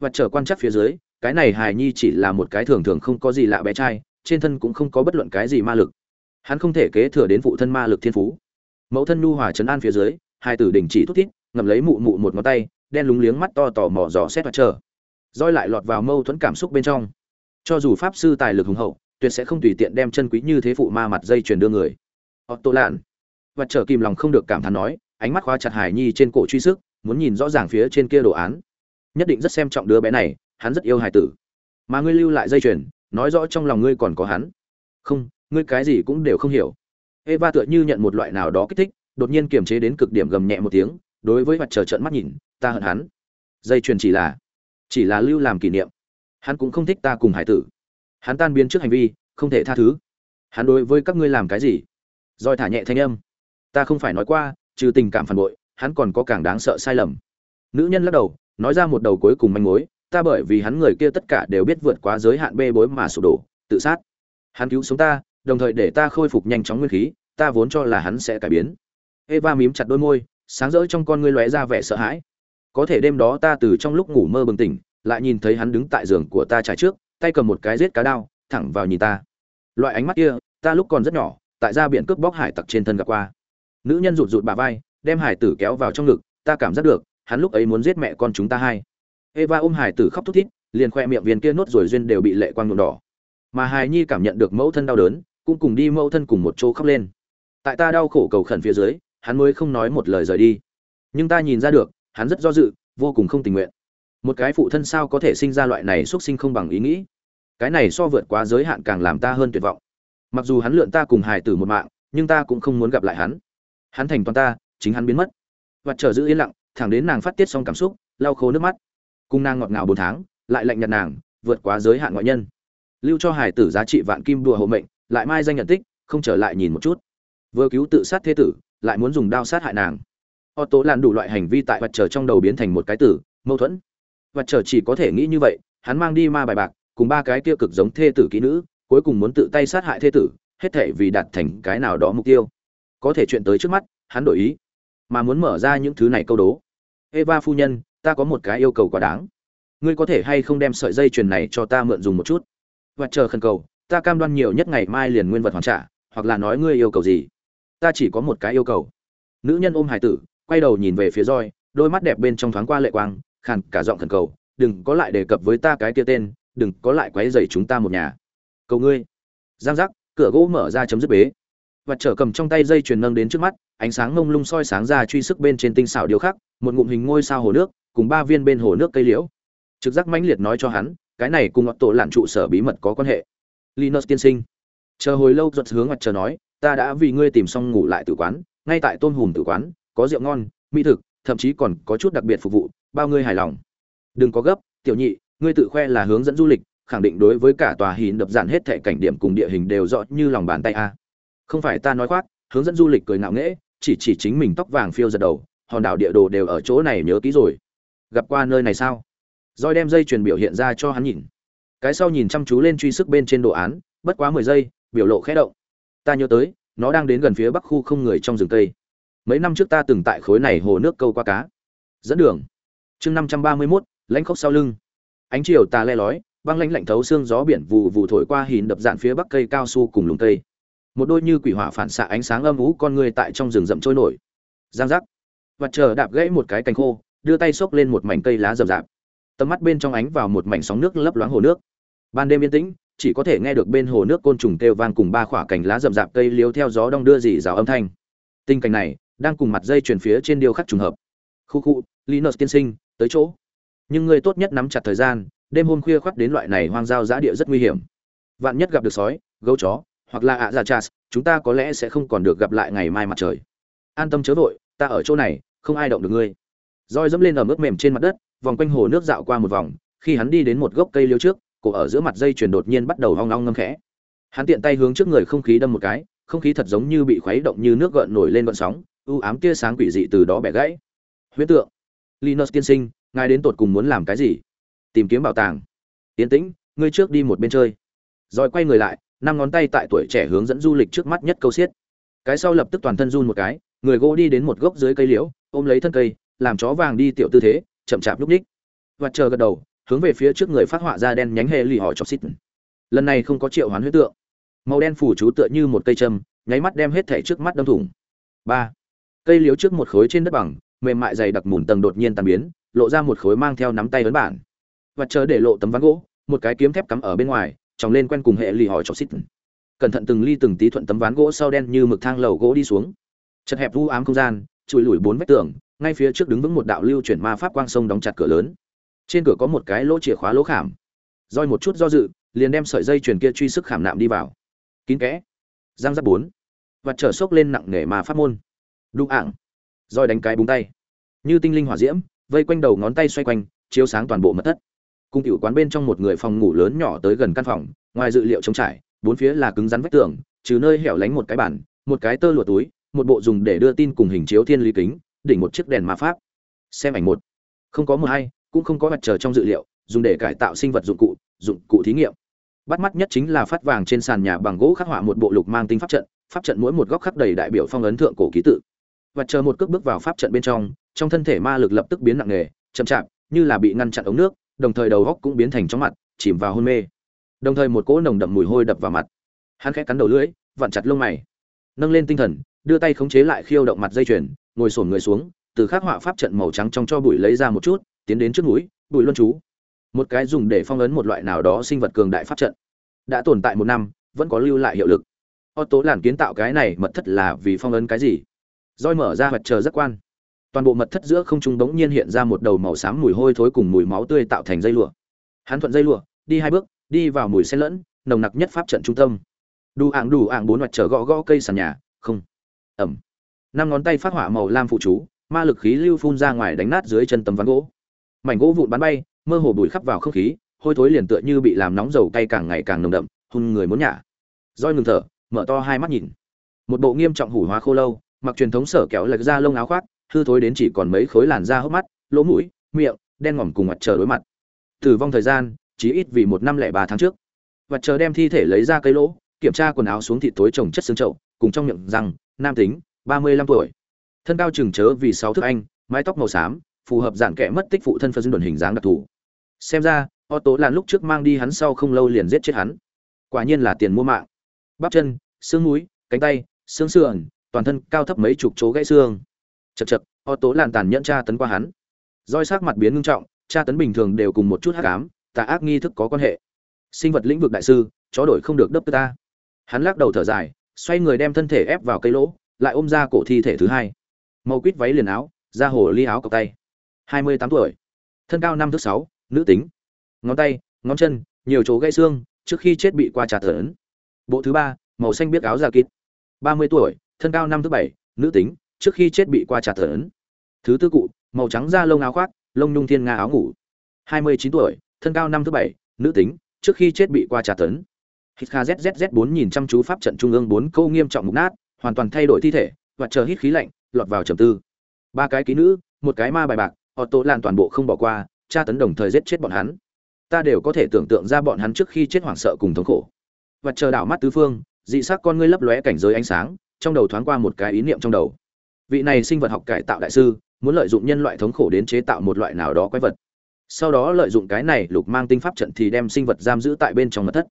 Và chờ quan chắc phía dưới, cái này hài nhi chỉ là một cái thường thường không có gì lạ bé trai, trên thân cũng không có bất luận cái gì ma lực. Hắn không thể kế thừa đến phụ thân ma lực thiên phú. Mẫu thân nhu hòa trấn an phía dưới, hai tử đình chỉ thút thít ngậm lấy mụ mụ một ngón tay, đen lúng liếng mắt to tò mò dò xét và chờ. Roi lại lọt vào mâu thuẫn cảm xúc bên trong. Cho dù pháp sư tài lực hùng hậu, tuyệt sẽ không tùy tiện đem chân quý như thế phụ ma mặt dây chuyền đưa người. Tô lạn và chờ kìm lòng không được cảm thán nói, ánh mắt khóa chặt hải nhi trên cổ truy sức, muốn nhìn rõ ràng phía trên kia đồ án. Nhất định rất xem trọng đứa bé này, hắn rất yêu hải tử. Mà ngươi lưu lại dây chuyền, nói rõ trong lòng ngươi còn có hắn. Không, ngươi cái gì cũng đều không hiểu. Eva tựa như nhận một loại nào đó kích thích, đột nhiên kiềm chế đến cực điểm gầm nhẹ một tiếng đối với mặt trời trận mắt nhìn, ta hận hắn. Dây chuyền chỉ là chỉ là lưu làm kỷ niệm. Hắn cũng không thích ta cùng hải tử. Hắn tan biến trước hành vi, không thể tha thứ. Hắn đối với các ngươi làm cái gì? Roi thả nhẹ thanh âm. Ta không phải nói qua, trừ tình cảm phản bội, hắn còn có càng đáng sợ sai lầm. Nữ nhân lắc đầu, nói ra một đầu cuối cùng manh mối, ta bởi vì hắn người kia tất cả đều biết vượt quá giới hạn bê bối mà sụp đổ, tự sát. Hắn cứu sống ta, đồng thời để ta khôi phục nhanh chóng nguyên khí, ta vốn cho là hắn sẽ cải biến. Eva mím chặt đôi môi sáng rỡ trong con ngươi lóe ra vẻ sợ hãi. Có thể đêm đó ta từ trong lúc ngủ mơ bừng tỉnh, lại nhìn thấy hắn đứng tại giường của ta trải trước, tay cầm một cái giết cá đao, thẳng vào nhìn ta. Loại ánh mắt kia, ta lúc còn rất nhỏ, tại ra biển cướp bóc hải tặc trên thân gặp qua. Nữ nhân rụt rụt bà vai, đem hải tử kéo vào trong ngực, ta cảm giác được, hắn lúc ấy muốn giết mẹ con chúng ta hai. Eva ôm hải tử khóc thút thít, liền khoe miệng viên kia nốt rồi duyên đều bị lệ quang nhuộm đỏ. Mà hài nhi cảm nhận được mẫu thân đau đớn, cũng cùng đi mẫu thân cùng một chỗ khóc lên. Tại ta đau khổ cầu khẩn phía dưới hắn mới không nói một lời rời đi. Nhưng ta nhìn ra được, hắn rất do dự, vô cùng không tình nguyện. Một cái phụ thân sao có thể sinh ra loại này xuất sinh không bằng ý nghĩ? Cái này so vượt quá giới hạn càng làm ta hơn tuyệt vọng. Mặc dù hắn lượn ta cùng hài tử một mạng, nhưng ta cũng không muốn gặp lại hắn. Hắn thành toàn ta, chính hắn biến mất. Và chờ giữ yên lặng, thẳng đến nàng phát tiết xong cảm xúc, lau khô nước mắt. Cung nàng ngọt ngào bốn tháng, lại lạnh nhạt nàng, vượt quá giới hạn ngoại nhân. Lưu cho hải tử giá trị vạn kim đùa hộ mệnh, lại mai danh nhận tích, không trở lại nhìn một chút. Vừa cứu tự sát thế tử lại muốn dùng đao sát hại nàng họ tố làm đủ loại hành vi tại vật trở trong đầu biến thành một cái tử, mâu thuẫn. Vật trở chỉ có thể nghĩ như vậy, hắn mang đi ma bài bạc, cùng ba cái kia cực giống thê tử kỹ nữ, cuối cùng muốn tự tay sát hại thê tử, hết thảy vì đạt thành cái nào đó mục tiêu. Có thể chuyện tới trước mắt, hắn đổi ý, mà muốn mở ra những thứ này câu đố. Eva phu nhân, ta có một cái yêu cầu quá đáng. Ngươi có thể hay không đem sợi dây chuyền này cho ta mượn dùng một chút? Vật trở khẩn cầu, ta cam đoan nhiều nhất ngày mai liền nguyên vật hoàn trả, hoặc là nói ngươi yêu cầu gì? Ta chỉ có một cái yêu cầu. Nữ nhân ôm hải tử, quay đầu nhìn về phía roi đôi mắt đẹp bên trong thoáng qua lệ quang khàn cả giọng thần cầu đừng có lại đề cập với ta cái kia tên đừng có lại quấy rầy chúng ta một nhà. Cầu ngươi. Giang giác cửa gỗ mở ra chấm dứt bế. Và trở cầm trong tay dây chuyền nâng đến trước mắt ánh sáng ngông lung soi sáng ra truy sức bên trên tinh xảo điều khắc, một ngụm hình ngôi sao hồ nước cùng ba viên bên hồ nước cây liễu. Trực giác mãnh liệt nói cho hắn cái này cùng tổ lạn trụ sở bí mật có quan hệ. Linus tiên sinh. Chờ hồi lâu giật hướng mặt chờ nói ta đã vì ngươi tìm xong ngủ lại tử quán, ngay tại tôn hùm tử quán, có rượu ngon, mỹ thực, thậm chí còn có chút đặc biệt phục vụ, bao ngươi hài lòng. Đừng có gấp, tiểu nhị, ngươi tự khoe là hướng dẫn du lịch, khẳng định đối với cả tòa hìn đập dạn hết thệ cảnh điểm cùng địa hình đều rõ như lòng bàn tay a. Không phải ta nói khoác, hướng dẫn du lịch cười ngạo nghễ, chỉ chỉ chính mình tóc vàng phiêu giật đầu, hòn đảo địa đồ đều ở chỗ này nhớ kỹ rồi. Gặp qua nơi này sao? Roi đem dây truyền biểu hiện ra cho hắn nhìn. Cái sau nhìn chăm chú lên truy sức bên trên đồ án, bất quá mười giây, biểu lộ khẽ động ta nhớ tới, nó đang đến gần phía bắc khu không người trong rừng cây. Mấy năm trước ta từng tại khối này hồ nước câu qua cá. Dẫn đường. Chương năm trăm ba mươi mốt, lãnh khốc sau lưng. Ánh chiều tà le lói, băng lãnh lạnh thấu xương gió biển vụ vụ thổi qua hìn đập dạn phía bắc cây cao su cùng lùng cây. Một đôi như quỷ hỏa phản xạ ánh sáng âm ú con người tại trong rừng rậm trôi nổi. Giang giác. Và chờ đạp gãy một cái cành khô, đưa tay xốc lên một mảnh cây lá rậm rạp. Tầm mắt bên trong ánh vào một mảnh sóng nước lấp loáng hồ nước. Ban đêm yên tĩnh chỉ có thể nghe được bên hồ nước côn trùng kêu vang cùng ba khỏa cành lá rậm rạp cây liếu theo gió đong đưa dì rào âm thanh. Tình cảnh này đang cùng mặt dây chuyển phía trên điêu khắc trùng hợp. Khu khu, linus tiên sinh, tới chỗ. Nhưng người tốt nhất nắm chặt thời gian, đêm hôm khuya khoắt đến loại này hoang giao giã địa rất nguy hiểm. Vạn nhất gặp được sói, gấu chó, hoặc là ạ già chas, chúng ta có lẽ sẽ không còn được gặp lại ngày mai mặt trời. An tâm chớ vội, ta ở chỗ này, không ai động được ngươi. Roi dẫm lên ở mức mềm trên mặt đất, vòng quanh hồ nước dạo qua một vòng, khi hắn đi đến một gốc cây liêu trước cổ ở giữa mặt dây chuyền đột nhiên bắt đầu hoang long ngâm khẽ. Hắn tiện tay hướng trước người không khí đâm một cái, không khí thật giống như bị khuấy động như nước gợn nổi lên gợn sóng, u ám tia sáng quỷ dị từ đó bẻ gãy. Huyễn tượng. Linus tiên sinh, ngài đến tột cùng muốn làm cái gì? Tìm kiếm bảo tàng. Tiến tĩnh, ngươi trước đi một bên chơi. Rồi quay người lại, năm ngón tay tại tuổi trẻ hướng dẫn du lịch trước mắt nhất câu xiết. Cái sau lập tức toàn thân run một cái, người gỗ đi đến một gốc dưới cây liễu, ôm lấy thân cây, làm chó vàng đi tiểu tư thế, chậm chạp lúc ních và chờ gật đầu hướng về phía trước người phát họa ra đen nhánh hệ lì hỏi chọc xít. Lần này không có triệu hoán huyết tượng. Màu đen phủ chú tựa như một cây châm, nháy mắt đem hết thảy trước mắt đâm thủng. Ba. Cây liếu trước một khối trên đất bằng, mềm mại dày đặc mùn tầng đột nhiên tan biến, lộ ra một khối mang theo nắm tay ấn bản. Và chờ để lộ tấm ván gỗ, một cái kiếm thép cắm ở bên ngoài, tròng lên quen cùng hệ lì hỏi chọc xít. Cẩn thận từng ly từng tí thuận tấm ván gỗ sau đen như mực thang lầu gỗ đi xuống. Chật hẹp vu ám không gian, trụi lủi bốn vách tường, ngay phía trước đứng vững một đạo lưu chuyển ma pháp quang sông đóng chặt cửa lớn trên cửa có một cái lỗ chìa khóa lỗ khảm. Roi một chút do dự liền đem sợi dây chuyền kia truy sức khảm nạm đi vào. Kín kẽ. Giang giáp bốn. Và trở sốc lên nặng nề mà pháp môn. Đụng ảng roi đánh cái búng tay. Như tinh linh hỏa diễm vây quanh đầu ngón tay xoay quanh chiếu sáng toàn bộ mật thất. Cung tiểu quán bên trong một người phòng ngủ lớn nhỏ tới gần căn phòng ngoài dự liệu trống trải bốn phía là cứng rắn vách tường trừ nơi hẻo lánh một cái bàn, một cái tơ lụa túi một bộ dùng để đưa tin cùng hình chiếu thiên lý kính đỉnh một chiếc đèn ma pháp. Xem ảnh một. Không có một hay cũng không có mặt trời trong dự liệu, dùng để cải tạo sinh vật dụng cụ dụng cụ thí nghiệm. Bắt mắt nhất chính là phát vàng trên sàn nhà bằng gỗ khắc họa một bộ lục mang tinh pháp trận pháp trận mỗi một góc khắc đầy đại biểu phong ấn thượng cổ ký tự. Và chờ một cước bước vào pháp trận bên trong trong thân thể ma lực lập tức biến nặng nề, chậm chạp, như là bị ngăn chặn ống nước, đồng thời đầu góc cũng biến thành chóng mặt, chìm vào hôn mê. Đồng thời một cỗ nồng đậm mùi hôi đập vào mặt. Hắn khẽ cắn đầu lưỡi, vặn chặt lông mày. Nâng lên tinh thần, đưa tay khống chế lại khiêu động mặt dây chuyền, ngồi sổn người xuống, từ khắc họa pháp trận màu trắng trong cho bụi lấy ra một chút tiến đến trước núi bụi luân chú. Một cái dùng để phong ấn một loại nào đó sinh vật cường đại pháp trận. Đã tồn tại một năm, vẫn có lưu lại hiệu lực. Otto làn kiến tạo cái này mật thất là vì phong ấn cái gì? Roi mở ra mặt chờ rất quan. Toàn bộ mật thất giữa không trung bỗng nhiên hiện ra một đầu màu xám mùi hôi thối cùng mùi máu tươi tạo thành dây lụa. Hắn thuận dây lụa, đi hai bước, đi vào mùi xen lẫn, nồng nặc nhất pháp trận trung tâm. Đủ ạng đủ ạng bốn mặt trời gõ gõ cây sàn nhà, không. Ẩm. Năm ngón tay phát hỏa màu lam phụ chú, ma lực khí lưu phun ra ngoài đánh nát dưới chân tấm ván gỗ mảnh gỗ vụn bắn bay mơ hồ bụi khắp vào không khí hôi thối liền tựa như bị làm nóng dầu cay càng ngày càng nồng đậm hôn người muốn nhả. Roi ngừng thở mở to hai mắt nhìn. Một bộ nghiêm trọng hủ hóa khô lâu mặc truyền thống sở kéo lệch ra lông áo khoác hư thối đến chỉ còn mấy khối làn da hốc mắt lỗ mũi miệng đen ngòm cùng mặt trời đối mặt. Tử vong thời gian chỉ ít vì một năm lẻ ba tháng trước. Vật trời đem thi thể lấy ra cây lỗ kiểm tra quần áo xuống thịt tối trồng chất xương trậu cùng trong miệng rằng, nam tính ba mươi lăm tuổi. Thân cao chừng chớ vì sáu thước anh mái tóc màu xám phù hợp dạng kẻ mất tích phụ thân phân đồn hình dáng đặc thù. Xem ra, Otto là lúc trước mang đi hắn sau không lâu liền giết chết hắn. Quả nhiên là tiền mua mạng. Bắp chân, xương mũi, cánh tay, xương sườn, toàn thân cao thấp mấy chục chỗ gãy xương. Chật chật, Otto làn tàn nhẫn tra tấn qua hắn. Roi sắc mặt biến ngưng trọng, tra tấn bình thường đều cùng một chút hắc ám, tà ác nghi thức có quan hệ. Sinh vật lĩnh vực đại sư, chó đổi không được đớp ta. Hắn lắc đầu thở dài, xoay người đem thân thể ép vào cây lỗ, lại ôm ra cổ thi thể thứ hai. Màu quýt váy liền áo ra hồ ly áo cọc tay hai mươi tám tuổi. Thân cao năm thước sáu, nữ tính. Ngón tay, ngón chân, nhiều chỗ gãy xương, trước khi chết bị qua trà tấn bộ thứ ba, màu xanh biết áo da kít ba mươi tuổi, thân cao năm thước bảy, nữ tính, trước khi chết bị qua trà tấn thứ tư cụ, màu trắng da lông áo khoác, lông nhung thiên nga áo ngủ. Hai mươi chín tuổi, thân cao năm thước bảy, nữ tính, trước khi chết bị qua trà tấn hít kha zzz bốn nhìn chăm chú pháp trận trung ương bốn câu nghiêm trọng mục nát, hoàn toàn thay đổi thi thể, và chờ hít khí lạnh, lọt vào trầm tư. Ba cái ký nữ, một cái ma bài bạc họ tổ lan toàn bộ không bỏ qua, tra tấn đồng thời giết chết bọn hắn. Ta đều có thể tưởng tượng ra bọn hắn trước khi chết hoảng sợ cùng thống khổ. Và chờ đảo mắt tứ phương, dị sắc con ngươi lấp lóe cảnh giới ánh sáng, trong đầu thoáng qua một cái ý niệm trong đầu. Vị này sinh vật học cải tạo đại sư, muốn lợi dụng nhân loại thống khổ đến chế tạo một loại nào đó quái vật. Sau đó lợi dụng cái này lục mang tinh pháp trận thì đem sinh vật giam giữ tại bên trong mật thất.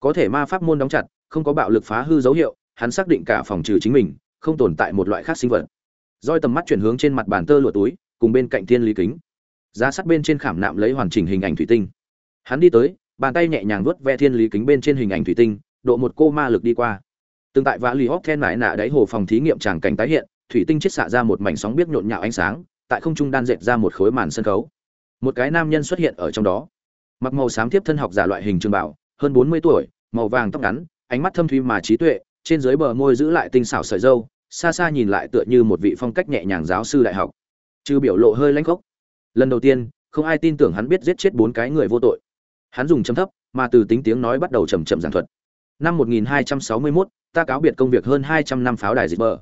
Có thể ma pháp môn đóng chặt, không có bạo lực phá hư dấu hiệu, hắn xác định cả phòng trừ chính mình, không tồn tại một loại khác sinh vật. Roi tầm mắt chuyển hướng trên mặt bàn tơ lụa túi cùng bên cạnh thiên lý kính. Giá sắt bên trên khảm nạm lấy hoàn chỉnh hình ảnh thủy tinh. Hắn đi tới, bàn tay nhẹ nhàng vuốt ve thiên lý kính bên trên hình ảnh thủy tinh, độ một cô ma lực đi qua. Tương tại vã lì hóc then mãi nạ đáy hồ phòng thí nghiệm tràng cảnh tái hiện, thủy tinh chiết xạ ra một mảnh sóng biết nhộn nhạo ánh sáng, tại không trung đan dệt ra một khối màn sân khấu. Một cái nam nhân xuất hiện ở trong đó. Mặc màu xám tiếp thân học giả loại hình trường bảo, hơn bốn mươi tuổi, màu vàng tóc ngắn, ánh mắt thâm thúy mà trí tuệ, trên dưới bờ môi giữ lại tinh xảo sợi dâu xa xa nhìn lại tựa như một vị phong cách nhẹ nhàng giáo sư đại học trừ biểu lộ hơi lãnh khốc. Lần đầu tiên không ai tin tưởng hắn biết giết chết bốn cái người vô tội. Hắn dùng chấm thấp mà từ tính tiếng nói bắt đầu chầm chậm giảng thuật. Năm 1261, ta cáo biệt công việc hơn 200 năm pháo đài dịch bờ.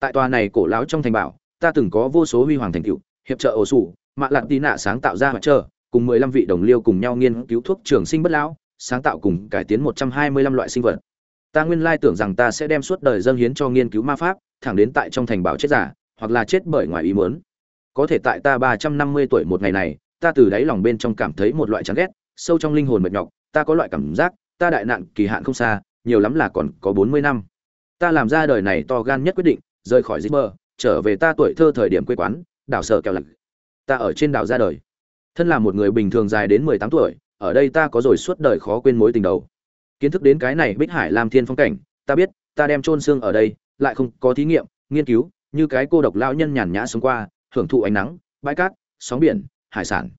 Tại tòa này cổ lão trong thành bảo ta từng có vô số huy hoàng thành tựu hiệp trợ ổ sủ mạ lặn tí nạ sáng tạo ra mặt trơ cùng 15 vị đồng liêu cùng nhau nghiên cứu thuốc trường sinh bất lão sáng tạo cùng cải tiến 125 loại sinh vật. Ta nguyên lai tưởng rằng ta sẽ đem suốt đời dâng hiến cho nghiên cứu ma pháp thẳng đến tại trong thành bảo chết giả hoặc là chết bởi ngoài ý muốn có thể tại ta 350 tuổi một ngày này, ta từ đáy lòng bên trong cảm thấy một loại chán ghét, sâu trong linh hồn mệt nhọc, ta có loại cảm giác, ta đại nạn kỳ hạn không xa, nhiều lắm là còn có 40 năm. Ta làm ra đời này to gan nhất quyết định, rời khỏi giấc mơ trở về ta tuổi thơ thời điểm quê quán, đảo sở kẹo lạch ta ở trên đảo ra đời. Thân là một người bình thường dài đến 18 tuổi, ở đây ta có rồi suốt đời khó quên mối tình đầu. Kiến thức đến cái này bích hải làm thiên phong cảnh, ta biết, ta đem chôn xương ở đây, lại không có thí nghiệm, nghiên cứu, như cái cô độc lão nhân nhàn nhã sống qua hưởng thụ ánh nắng bãi cát sóng biển hải sản.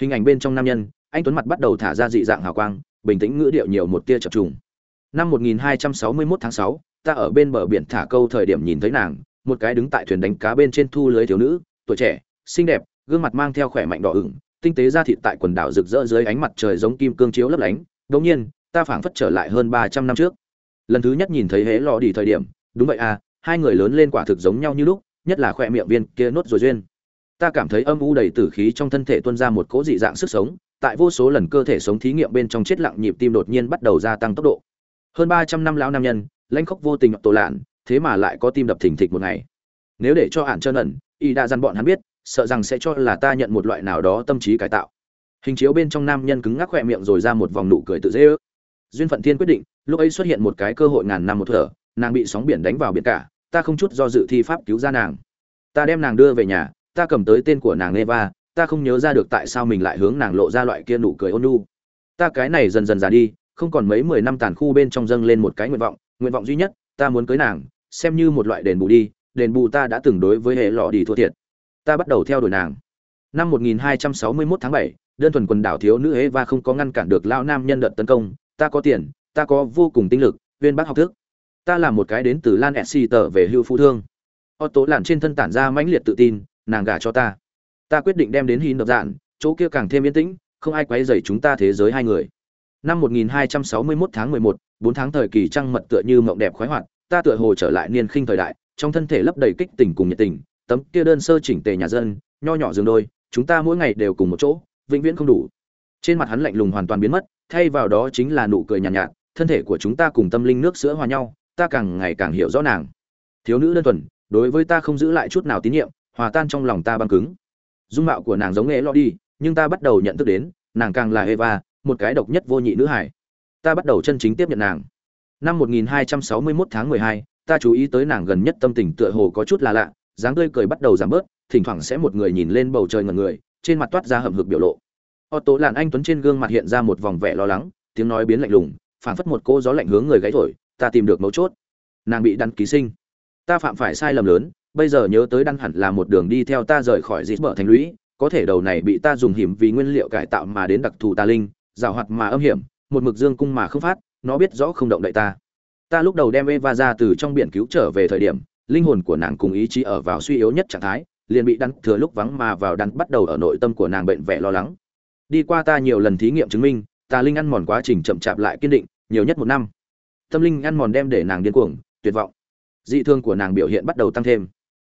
Hình ảnh bên trong nam nhân anh tuấn mặt bắt đầu thả ra dị dạng hào quang bình tĩnh ngữ điệu nhiều một tia chập trùng. Năm 1261 tháng 6, ta ở bên bờ biển thả câu thời điểm nhìn thấy nàng một cái đứng tại thuyền đánh cá bên trên thu lưới thiếu nữ tuổi trẻ xinh đẹp gương mặt mang theo khỏe mạnh đỏ ửng tinh tế da thịt tại quần đảo rực rỡ dưới ánh mặt trời giống kim cương chiếu lấp lánh. Đống nhiên ta phảng phất trở lại hơn 300 năm trước. Lần thứ nhất nhìn thấy hế lò đi thời điểm đúng vậy à hai người lớn lên quả thực giống nhau như lúc nhất là khỏe miệng viên kia nốt rồi duyên. Ta cảm thấy âm u đầy tử khí trong thân thể tuôn ra một cỗ dị dạng sức sống, tại vô số lần cơ thể sống thí nghiệm bên trong chết lặng nhịp tim đột nhiên bắt đầu gia tăng tốc độ. Hơn ba trăm năm lão nam nhân, lãnh khóc vô tình tổ lạn, thế mà lại có tim đập thình thịch một ngày. Nếu để cho hạn trơn ẩn, y đã dằn bọn hắn biết, sợ rằng sẽ cho là ta nhận một loại nào đó tâm trí cải tạo. Hình chiếu bên trong nam nhân cứng ngắc khỏe miệng rồi ra một vòng nụ cười tự dễ ước. Duyên phận thiên quyết định, lúc ấy xuất hiện một cái cơ hội ngàn năm một thở, nàng bị sóng biển đánh vào biển cả ta không chút do dự thi pháp cứu ra nàng. Ta đem nàng đưa về nhà ta cầm tới tên của nàng eva ta không nhớ ra được tại sao mình lại hướng nàng lộ ra loại kia nụ cười ôn nhu. Ta cái này dần dần già đi không còn mấy mười năm tàn khu bên trong dâng lên một cái nguyện vọng nguyện vọng duy nhất ta muốn cưới nàng xem như một loại đền bù đi đền bù ta đã từng đối với hệ lọ đi thua thiệt. Ta bắt đầu theo đuổi nàng. Năm 1261 tháng 7, đơn thuần quần đảo thiếu nữ Eva không có ngăn cản được lão nam nhân đợt tấn công ta có tiền ta có vô cùng tinh lực viên bác học thức ta là một cái đến từ lan etsy tờ về hưu phu thương Otto làn trên thân tản ra mãnh liệt tự tin, nàng gả cho ta. Ta quyết định đem đến Hin độc dạn, chỗ kia càng thêm yên tĩnh, không ai quấy rầy chúng ta thế giới hai người. Năm 1261 tháng 11, 4 tháng thời kỳ trăng mật tựa như mộng đẹp khoái hoạt, ta tựa hồ trở lại niên khinh thời đại, trong thân thể lấp đầy kích tình cùng nhiệt tình, tấm kia đơn sơ chỉnh tề nhà dân, nho nhỏ giường đôi, chúng ta mỗi ngày đều cùng một chỗ, vĩnh viễn không đủ. Trên mặt hắn lạnh lùng hoàn toàn biến mất, thay vào đó chính là nụ cười nhàn nhạt, nhạt, thân thể của chúng ta cùng tâm linh nước sữa hòa nhau, ta càng ngày càng hiểu rõ nàng. Thiếu nữ đơn thuần, đối với ta không giữ lại chút nào tín nhiệm hòa tan trong lòng ta băng cứng. Dung mạo của nàng giống nghệ lo đi nhưng ta bắt đầu nhận thức đến nàng càng là eva một cái độc nhất vô nhị nữ hải ta bắt đầu chân chính tiếp nhận nàng. Năm 1261 tháng 12, ta chú ý tới nàng gần nhất tâm tình tựa hồ có chút là lạ dáng tươi cười bắt đầu giảm bớt thỉnh thoảng sẽ một người nhìn lên bầu trời ngẩn người trên mặt toát ra hầm hực biểu lộ. Otto làn anh tuấn trên gương mặt hiện ra một vòng vẻ lo lắng tiếng nói biến lạnh lùng phảng phất một cô gió lạnh hướng người gáy thổi ta tìm được mấu chốt. Nàng bị đăng ký sinh. Ta phạm phải sai lầm lớn, bây giờ nhớ tới đăng hẳn là một đường đi theo ta rời khỏi dịp bờ thành lũy, có thể đầu này bị ta dùng hiểm vì nguyên liệu cải tạo mà đến đặc thù ta linh rào hoạt mà âm hiểm, một mực dương cung mà không phát, nó biết rõ không động đậy ta. Ta lúc đầu đem eva ra từ trong biển cứu trở về thời điểm, linh hồn của nàng cùng ý chí ở vào suy yếu nhất trạng thái, liền bị đắn thừa lúc vắng mà vào đắn bắt đầu ở nội tâm của nàng bệnh vẻ lo lắng. Đi qua ta nhiều lần thí nghiệm chứng minh ta linh ăn mòn quá trình chậm chạp lại kiên định, nhiều nhất một năm tâm linh ăn mòn đem để nàng điên cuồng, tuyệt vọng. Dị thương của nàng biểu hiện bắt đầu tăng thêm.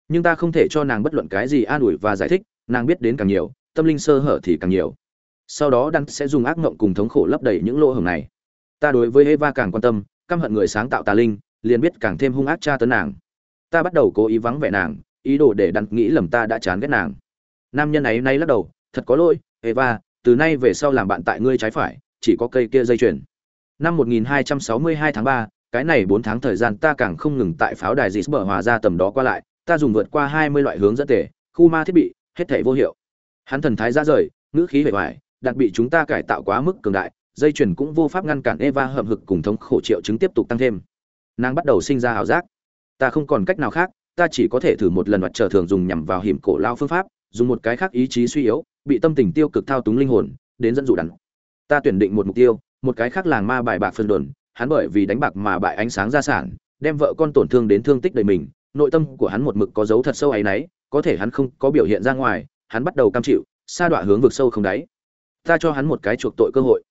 Nhưng ta không thể cho nàng bất luận cái gì an ủi và giải thích, nàng biết đến càng nhiều, tâm linh sơ hở thì càng nhiều. Sau đó đăng sẽ dùng ác mộng cùng thống khổ lấp đầy những lỗ hổng này. Ta đối với eva càng quan tâm, căm hận người sáng tạo tà linh, liền biết càng thêm hung ác tra tấn nàng. Ta bắt đầu cố ý vắng vẻ nàng, ý đồ để đặng nghĩ lầm ta đã chán ghét nàng. Nam nhân ấy nay lắc đầu, thật có lỗi, eva, từ nay về sau làm bạn tại ngươi trái phải, chỉ có cây kia dây chuyền năm 1262 tháng 3, cái này 4 tháng thời gian ta càng không ngừng tại pháo đài dịt bờ hòa ra tầm đó qua lại ta dùng vượt qua 20 loại hướng dẫn tể khu ma thiết bị hết thảy vô hiệu. Hắn thần thái ra rời ngữ khí vẻ ngoài, đặc bị chúng ta cải tạo quá mức cường đại dây chuyền cũng vô pháp ngăn cản eva hậm hực cùng thống khổ triệu chứng tiếp tục tăng thêm. Nàng bắt đầu sinh ra ảo giác. Ta không còn cách nào khác ta chỉ có thể thử một lần mặt trở thường dùng nhằm vào hiểm cổ lao phương pháp dùng một cái khác ý chí suy yếu bị tâm tình tiêu cực thao túng linh hồn đến dẫn dụ đắn ta tuyển định một mục tiêu một cái khác làng ma bài bạc phân đồn, hắn bởi vì đánh bạc mà bại ánh sáng gia sản, đem vợ con tổn thương đến thương tích đầy mình, nội tâm của hắn một mực có dấu thật sâu ấy nấy có thể hắn không có biểu hiện ra ngoài, hắn bắt đầu cam chịu, sa đọa hướng vực sâu không đáy. Ta cho hắn một cái chuộc tội cơ hội.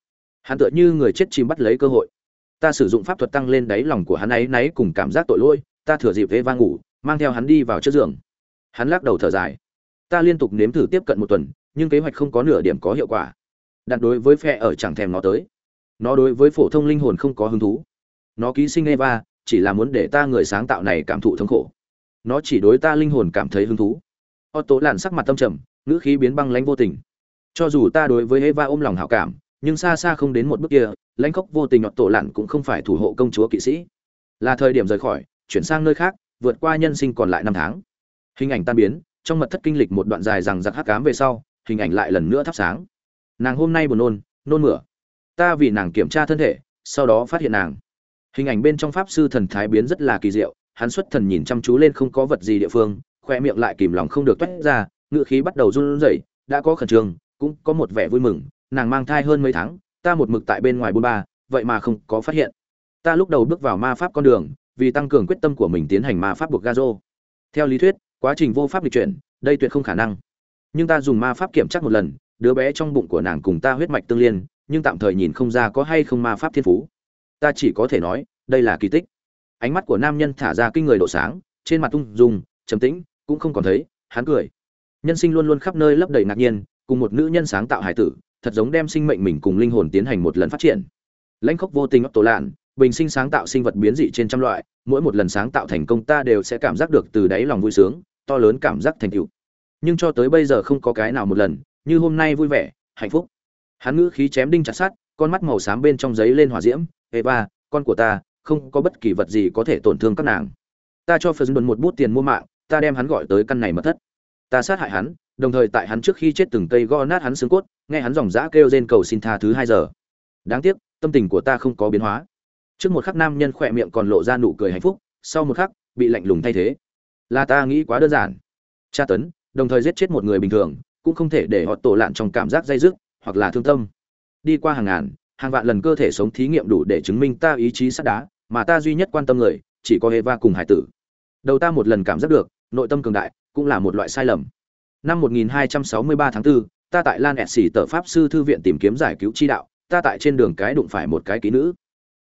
Hắn tựa như người chết chìm bắt lấy cơ hội. Ta sử dụng pháp thuật tăng lên đáy lòng của hắn ấy náy cùng cảm giác tội lỗi, ta thừa dịp thế vang ngủ, mang theo hắn đi vào trước giường. Hắn lắc đầu thở dài. Ta liên tục nếm thử tiếp cận một tuần, nhưng kế hoạch không có nửa điểm có hiệu quả. Đặt đối với phe ở chẳng thèm nó tới nó đối với phổ thông linh hồn không có hứng thú. Nó ký sinh eva, chỉ là muốn để ta người sáng tạo này cảm thụ thống khổ. Nó chỉ đối ta linh hồn cảm thấy hứng thú. Otto làn sắc mặt tâm trầm, ngữ khí biến băng lãnh vô tình. Cho dù ta đối với eva ôm lòng hảo cảm, nhưng xa xa không đến một bước kia, lãnh khóc vô tình otto làn cũng không phải thủ hộ công chúa kỵ sĩ. Là thời điểm rời khỏi, chuyển sang nơi khác, vượt qua nhân sinh còn lại năm tháng. Hình ảnh tan biến, trong mật thất kinh lịch một đoạn dài rằng giặc hắc cám về sau, hình ảnh lại lần nữa thắp sáng. Nàng hôm nay buồn nôn nôn mửa ta vì nàng kiểm tra thân thể, sau đó phát hiện nàng. Hình ảnh bên trong pháp sư thần thái biến rất là kỳ diệu, hắn xuất thần nhìn chăm chú lên không có vật gì địa phương, khoe miệng lại kìm lòng không được toét ra ngựa khí bắt đầu run rẩy, đã có khẩn trương, cũng có một vẻ vui mừng, nàng mang thai hơn mấy tháng, ta một mực tại bên ngoài bôn ba, vậy mà không có phát hiện. Ta lúc đầu bước vào ma pháp con đường, vì tăng cường quyết tâm của mình tiến hành ma pháp buộc gazo theo lý thuyết, quá trình vô pháp lịch chuyển, đây tuyệt không khả năng. Nhưng ta dùng ma pháp kiểm tra một lần, đứa bé trong bụng của nàng cùng ta huyết mạch tương liên nhưng tạm thời nhìn không ra có hay không ma pháp thiên phú. Ta chỉ có thể nói, đây là kỳ tích. Ánh mắt của nam nhân thả ra kinh người độ sáng, trên mặt tung dùng trầm tĩnh, cũng không còn thấy, hắn cười. Nhân sinh luôn luôn khắp nơi lấp đầy ngạc nhiên, cùng một nữ nhân sáng tạo hải tử, thật giống đem sinh mệnh mình cùng linh hồn tiến hành một lần phát triển. Lãnh khốc vô tình ấp tổ lạn, bình sinh sáng tạo sinh vật biến dị trên trăm loại, mỗi một lần sáng tạo thành công ta đều sẽ cảm giác được từ đáy lòng vui sướng, to lớn cảm giác thành tựu. Nhưng cho tới bây giờ không có cái nào một lần, như hôm nay vui vẻ, hạnh phúc hắn ngữ khí chém đinh chặt sát con mắt màu xám bên trong giấy lên hỏa diễm, eva, con của ta, không có bất kỳ vật gì có thể tổn thương các nàng. Ta cho phật một bút tiền mua mạng, ta đem hắn gọi tới căn này mất thất. Ta sát hại hắn, đồng thời tại hắn trước khi chết từng cây gõ nát hắn xương cốt, nghe hắn dòng dã kêu rên cầu xin tha thứ hai giờ. Đáng tiếc, tâm tình của ta không có biến hóa. Trước một khắc nam nhân khỏe miệng còn lộ ra nụ cười hạnh phúc, sau một khắc, bị lạnh lùng thay thế. Là ta nghĩ quá đơn giản. Tra tấn, đồng thời giết chết một người bình thường, cũng không thể để họ tổ lạn trong cảm giác dây dứt hoặc là thương tâm. Đi qua hàng ngàn hàng vạn lần cơ thể sống thí nghiệm đủ để chứng minh ta ý chí sắt đá mà ta duy nhất quan tâm người chỉ có Eva cùng hải tử. Đầu ta một lần cảm giác được nội tâm cường đại cũng là một loại sai lầm. Năm 1263 tháng 4, ta tại Lan Etsi tờ pháp sư thư viện tìm kiếm giải cứu chi đạo ta tại trên đường cái đụng phải một cái kỹ nữ.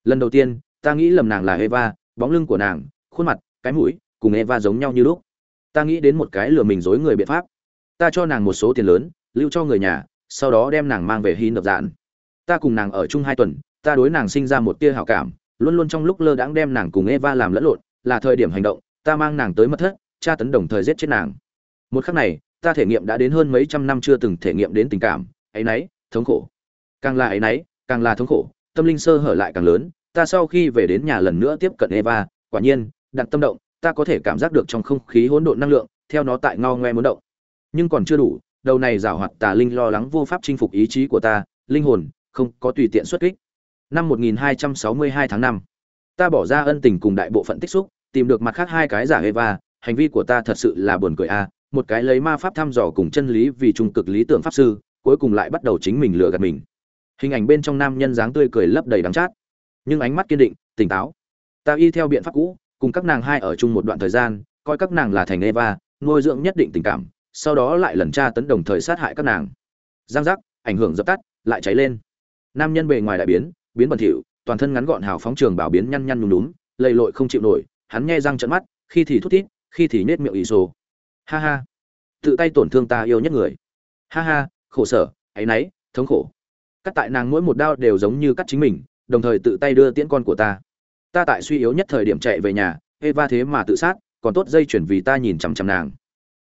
Lần đầu tiên ta nghĩ lầm nàng là Eva bóng lưng của nàng khuôn mặt cái mũi cùng Eva giống nhau như lúc. Ta nghĩ đến một cái lừa mình dối người biện pháp. Ta cho nàng một số tiền lớn lưu cho người nhà sau đó đem nàng mang về hy nộp dạn. Ta cùng nàng ở chung hai tuần, ta đối nàng sinh ra một tia hảo cảm, luôn luôn trong lúc lơ đãng đem nàng cùng eva làm lẫn lộn, là thời điểm hành động, ta mang nàng tới mất thất, tra tấn đồng thời giết chết nàng. Một khắc này, ta thể nghiệm đã đến hơn mấy trăm năm chưa từng thể nghiệm đến tình cảm ấy nấy thống khổ. Càng là ấy nấy càng là thống khổ, tâm linh sơ hở lại càng lớn, ta sau khi về đến nhà lần nữa tiếp cận eva, quả nhiên, đặt tâm động, ta có thể cảm giác được trong không khí hỗn độn năng lượng, theo nó tại ngao ngoe muốn động. Nhưng còn chưa đủ đầu này giảo hoạt tà linh lo lắng vô pháp chinh phục ý chí của ta linh hồn không có tùy tiện xuất kích. Năm 1262 tháng 5, ta bỏ ra ân tình cùng đại bộ phận tích xúc tìm được mặt khác hai cái giả Eva, hành vi của ta thật sự là buồn cười a. Một cái lấy ma pháp thăm dò cùng chân lý vì trung cực lý tưởng pháp sư cuối cùng lại bắt đầu chính mình lừa gạt mình. Hình ảnh bên trong nam nhân dáng tươi cười lấp đầy đắng chát. Nhưng ánh mắt kiên định tỉnh táo. Ta y theo biện pháp cũ cùng các nàng hai ở chung một đoạn thời gian coi các nàng là thành Eva, nuôi dưỡng nhất định tình cảm sau đó lại lần tra tấn đồng thời sát hại các nàng. Giang giác, ảnh hưởng dập tắt, lại cháy lên. Nam nhân bề ngoài đại biến biến bẩn thỉu, toàn thân ngắn gọn hào phóng trường bảo biến nhăn nhăn nhúm nhúm lầy lội không chịu nổi, hắn nghe răng trợn mắt, khi thì thút thít, khi thì nết miệng ỷ sồ. Ha ha, tự tay tổn thương ta yêu nhất người. Ha ha, khổ sở, áy náy, thống khổ. Cắt tại nàng mỗi một đao đều giống như cắt chính mình, đồng thời tự tay đưa tiễn con của ta. Ta tại suy yếu nhất thời điểm chạy về nhà, eva thế mà tự sát, còn tốt dây chuyển vì ta nhìn chằm chằm nàng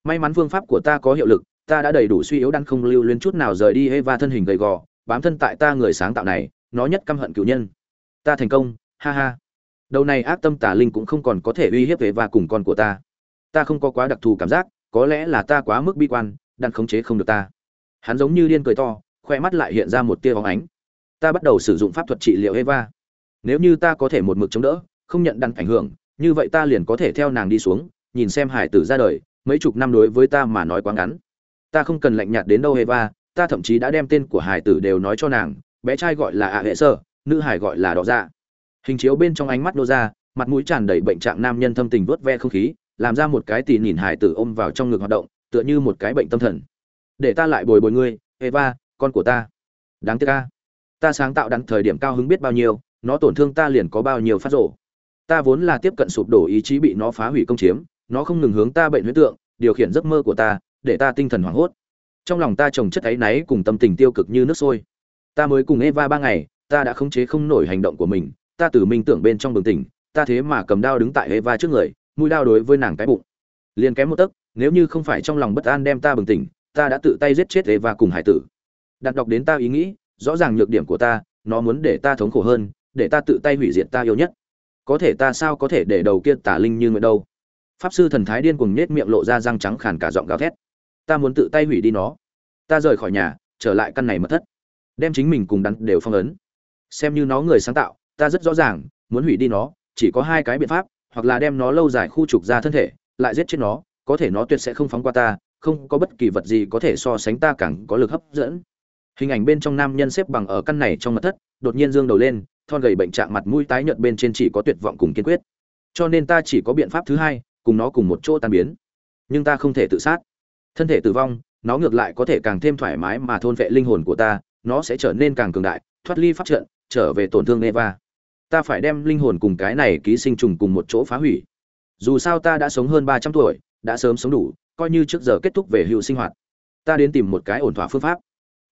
may mắn phương pháp của ta có hiệu lực, ta đã đầy đủ suy yếu đan không lưu luyến chút nào rời đi eva thân hình gầy gò, bám thân tại ta người sáng tạo này, nó nhất căm hận cựu nhân. Ta thành công, ha ha. Đầu này ác tâm tà linh cũng không còn có thể uy hiếp eva cùng con của ta. Ta không có quá đặc thù cảm giác, có lẽ là ta quá mức bi quan, đan khống chế không được ta. Hắn giống như điên cười to, khoe mắt lại hiện ra một tia bóng ánh. Ta bắt đầu sử dụng pháp thuật trị liệu eva. Nếu như ta có thể một mực chống đỡ, không nhận đan ảnh hưởng, như vậy ta liền có thể theo nàng đi xuống, nhìn xem hải tử ra đời mấy chục năm đối với ta mà nói quá ngắn. Ta không cần lạnh nhạt đến đâu, eva, ta thậm chí đã đem tên của hải tử đều nói cho nàng, bé trai gọi là ạ hệ sơ nữ hải gọi là đỏ dạ. Hình chiếu bên trong ánh mắt nô ra, mặt mũi tràn đầy bệnh trạng nam nhân thâm tình vớt ve không khí, làm ra một cái tỉ nhìn hải tử ôm vào trong ngực hoạt động, tựa như một cái bệnh tâm thần. Để ta lại bồi bồi ngươi, eva, con của ta. Đáng tiếc ca ta sáng tạo đắn thời điểm cao hứng biết bao nhiêu, nó tổn thương ta liền có bao nhiêu phát rổ ta vốn là tiếp cận sụp đổ ý chí bị nó phá hủy công chiếm nó không ngừng hướng ta bệnh huyết tượng, điều khiển giấc mơ của ta, để ta tinh thần hoảng hốt. Trong lòng ta trồng chất áy náy cùng tâm tình tiêu cực như nước sôi. Ta mới cùng eva ba ngày, ta đã khống chế không nổi hành động của mình, ta từ minh tưởng bên trong bừng tỉnh, ta thế mà cầm đao đứng tại eva trước người, mũi đao đối với nàng cái bụng. Liền kém một tấc, nếu như không phải trong lòng bất an đem ta bừng tỉnh, ta đã tự tay giết chết eva cùng hải tử. Đặt đọc đến ta ý nghĩ, rõ ràng nhược điểm của ta, nó muốn để ta thống khổ hơn, để ta tự tay hủy diệt ta yêu nhất. Có thể ta sao có thể để đầu kia tả linh như nguyện đâu? Pháp sư thần thái điên cuồng nết miệng lộ ra răng trắng khàn cả giọng gào thét. Ta muốn tự tay hủy đi nó. Ta rời khỏi nhà, trở lại căn này mất thất. Đem chính mình cùng đắn đều phong ấn. Xem như nó người sáng tạo, ta rất rõ ràng, muốn hủy đi nó, chỉ có hai cái biện pháp, hoặc là đem nó lâu dài khu trục ra thân thể, lại giết chết nó, có thể nó tuyệt sẽ không phóng qua ta, không có bất kỳ vật gì có thể so sánh ta càng có lực hấp dẫn. Hình ảnh bên trong nam nhân xếp bằng ở căn này trong mật thất, đột nhiên dương đầu lên, thon gầy bệnh trạng mặt mũi tái nhợt bên trên chỉ có tuyệt vọng cùng kiên quyết. Cho nên ta chỉ có biện pháp thứ hai cùng nó cùng một chỗ tan biến. Nhưng ta không thể tự sát. Thân thể tử vong nó ngược lại có thể càng thêm thoải mái mà thôn vệ linh hồn của ta nó sẽ trở nên càng cường đại thoát ly pháp trận trở về tổn thương eva. Ta phải đem linh hồn cùng cái này ký sinh trùng cùng một chỗ phá hủy. Dù sao ta đã sống hơn ba trăm tuổi đã sớm sống đủ coi như trước giờ kết thúc về hữu sinh hoạt. Ta đến tìm một cái ổn thỏa phương pháp.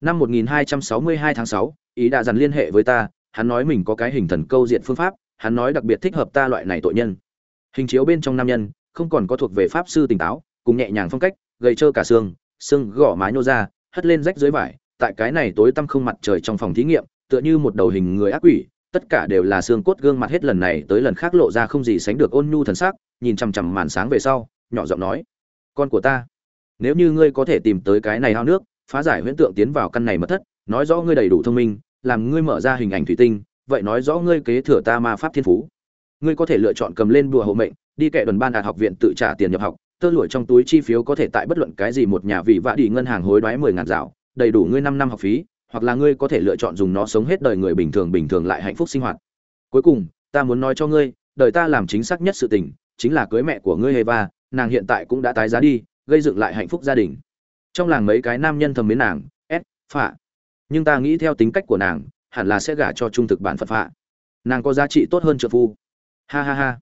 Năm 1262 tháng 6, ý đã dần liên hệ với ta hắn nói mình có cái hình thần câu diện phương pháp hắn nói đặc biệt thích hợp ta loại này tội nhân. Hình chiếu bên trong nam nhân không còn có thuộc về pháp sư tỉnh táo, cùng nhẹ nhàng phong cách, gầy trơ cả xương xương gõ mái nô ra, hất lên rách dưới vải. Tại cái này tối tăm không mặt trời trong phòng thí nghiệm, tựa như một đầu hình người ác quỷ, tất cả đều là xương cốt gương mặt hết lần này tới lần khác lộ ra không gì sánh được ôn nhu thần sắc, nhìn chằm chằm màn sáng về sau, nhỏ giọng nói, con của ta, nếu như ngươi có thể tìm tới cái này hao nước, phá giải huyễn tượng tiến vào căn này mất thất, nói rõ ngươi đầy đủ thông minh, làm ngươi mở ra hình ảnh thủy tinh, vậy nói rõ ngươi kế thừa ta ma pháp thiên phú. Ngươi có thể lựa chọn cầm lên bùa hộ mệnh đi kệ đoàn ban đạt học viện tự trả tiền nhập học tơ lụi trong túi chi phiếu có thể tại bất luận cái gì một nhà vị vạ đi ngân hàng hối đoái mười ngàn dạo đầy đủ ngươi năm năm học phí hoặc là ngươi có thể lựa chọn dùng nó sống hết đời người bình thường bình thường lại hạnh phúc sinh hoạt. Cuối cùng ta muốn nói cho ngươi đời ta làm chính xác nhất sự tình chính là cưới mẹ của ngươi Eva, nàng hiện tại cũng đã tái giá đi gây dựng lại hạnh phúc gia đình. Trong làng mấy cái nam nhân thầm mến nàng ép phạ nhưng ta nghĩ theo tính cách của nàng hẳn là sẽ gả cho trung thực bản phật phạ. Nàng có giá trị tốt hơn trợ phu. Ha ha ha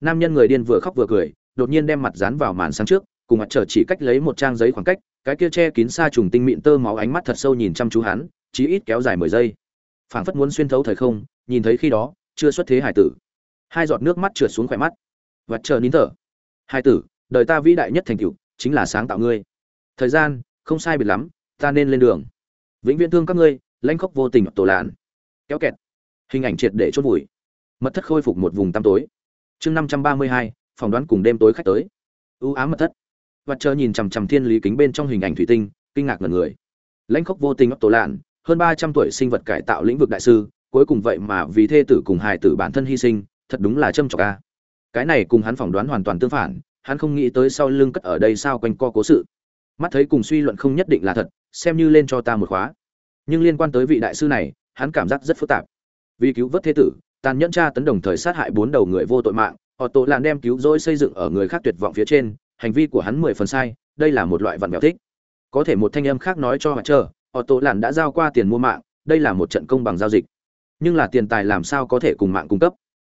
nam nhân người điên vừa khóc vừa cười, đột nhiên đem mặt dán vào màn sáng trước, cùng mặt trời chỉ cách lấy một trang giấy khoảng cách, cái kia che kín xa trùng tinh mịn tơ máu ánh mắt thật sâu nhìn chăm chú hắn, chí ít kéo dài mười giây. Phảng phất muốn xuyên thấu thời không, nhìn thấy khi đó, chưa xuất thế hải tử. Hai giọt nước mắt trượt xuống khỏe mắt. Và chờ nín thở. Hải tử, đời ta vĩ đại nhất thành tựu, chính là sáng tạo ngươi. Thời gian, không sai biệt lắm, ta nên lên đường. Vĩnh viễn thương các ngươi, lãnh khốc vô tình tổ lạn. Kéo kẹt. Hình ảnh triệt để chốt vùi. Mật thất khôi phục một vùng tăm tối chương năm trăm ba mươi hai, phỏng đoán cùng đêm tối khách tới. Ưu ám mật thất. Và chờ nhìn chằm chằm thiên lý kính bên trong hình ảnh thủy tinh, kinh ngạc ngần người. Lãnh khốc vô tình tổ lạn, hơn ba trăm tuổi sinh vật cải tạo lĩnh vực đại sư, cuối cùng vậy mà vì thê tử cùng hài tử bản thân hy sinh, thật đúng là châm trọc a. Cái này cùng hắn phỏng đoán hoàn toàn tương phản, hắn không nghĩ tới sau lưng cất ở đây sao quanh co cố sự. Mắt thấy cùng suy luận không nhất định là thật, xem như lên cho ta một khóa. Nhưng liên quan tới vị đại sư này, hắn cảm giác rất phức tạp. Vì cứu vớt thế tử tàn nhẫn tra tấn đồng thời sát hại bốn đầu người vô tội mạng, họ tội làn đem cứu rỗi xây dựng ở người khác tuyệt vọng phía trên, hành vi của hắn mười phần sai, đây là một loại vặn mèo thích. Có thể một thanh âm khác nói cho họ chờ, họ tội làn đã giao qua tiền mua mạng, đây là một trận công bằng giao dịch. Nhưng là tiền tài làm sao có thể cùng mạng cung cấp?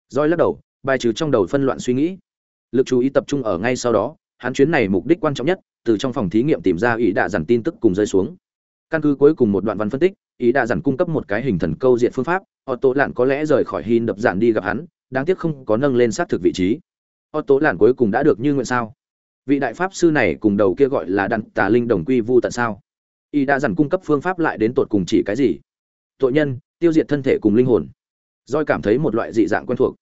Roi lắc đầu, bài trừ trong đầu phân loạn suy nghĩ. Lực chú ý tập trung ở ngay sau đó, hắn chuyến này mục đích quan trọng nhất, từ trong phòng thí nghiệm tìm ra ý đạ dằn tin tức cùng rơi xuống. Căn cứ cuối cùng một đoạn văn phân tích ý đã dặn cung cấp một cái hình thần câu diện phương pháp họ tổ lạn có lẽ rời khỏi hin đập dạn đi gặp hắn, đáng tiếc không có nâng lên xác thực vị trí. Otto Lạn cuối cùng đã được như nguyện sao? Vị đại pháp sư này cùng đầu kia gọi là đặng tà linh đồng quy vu tận sao? Y đã dặn cung cấp phương pháp lại đến tột cùng chỉ cái gì? Tội nhân, tiêu diệt thân thể cùng linh hồn. Doi cảm thấy một loại dị dạng quen thuộc.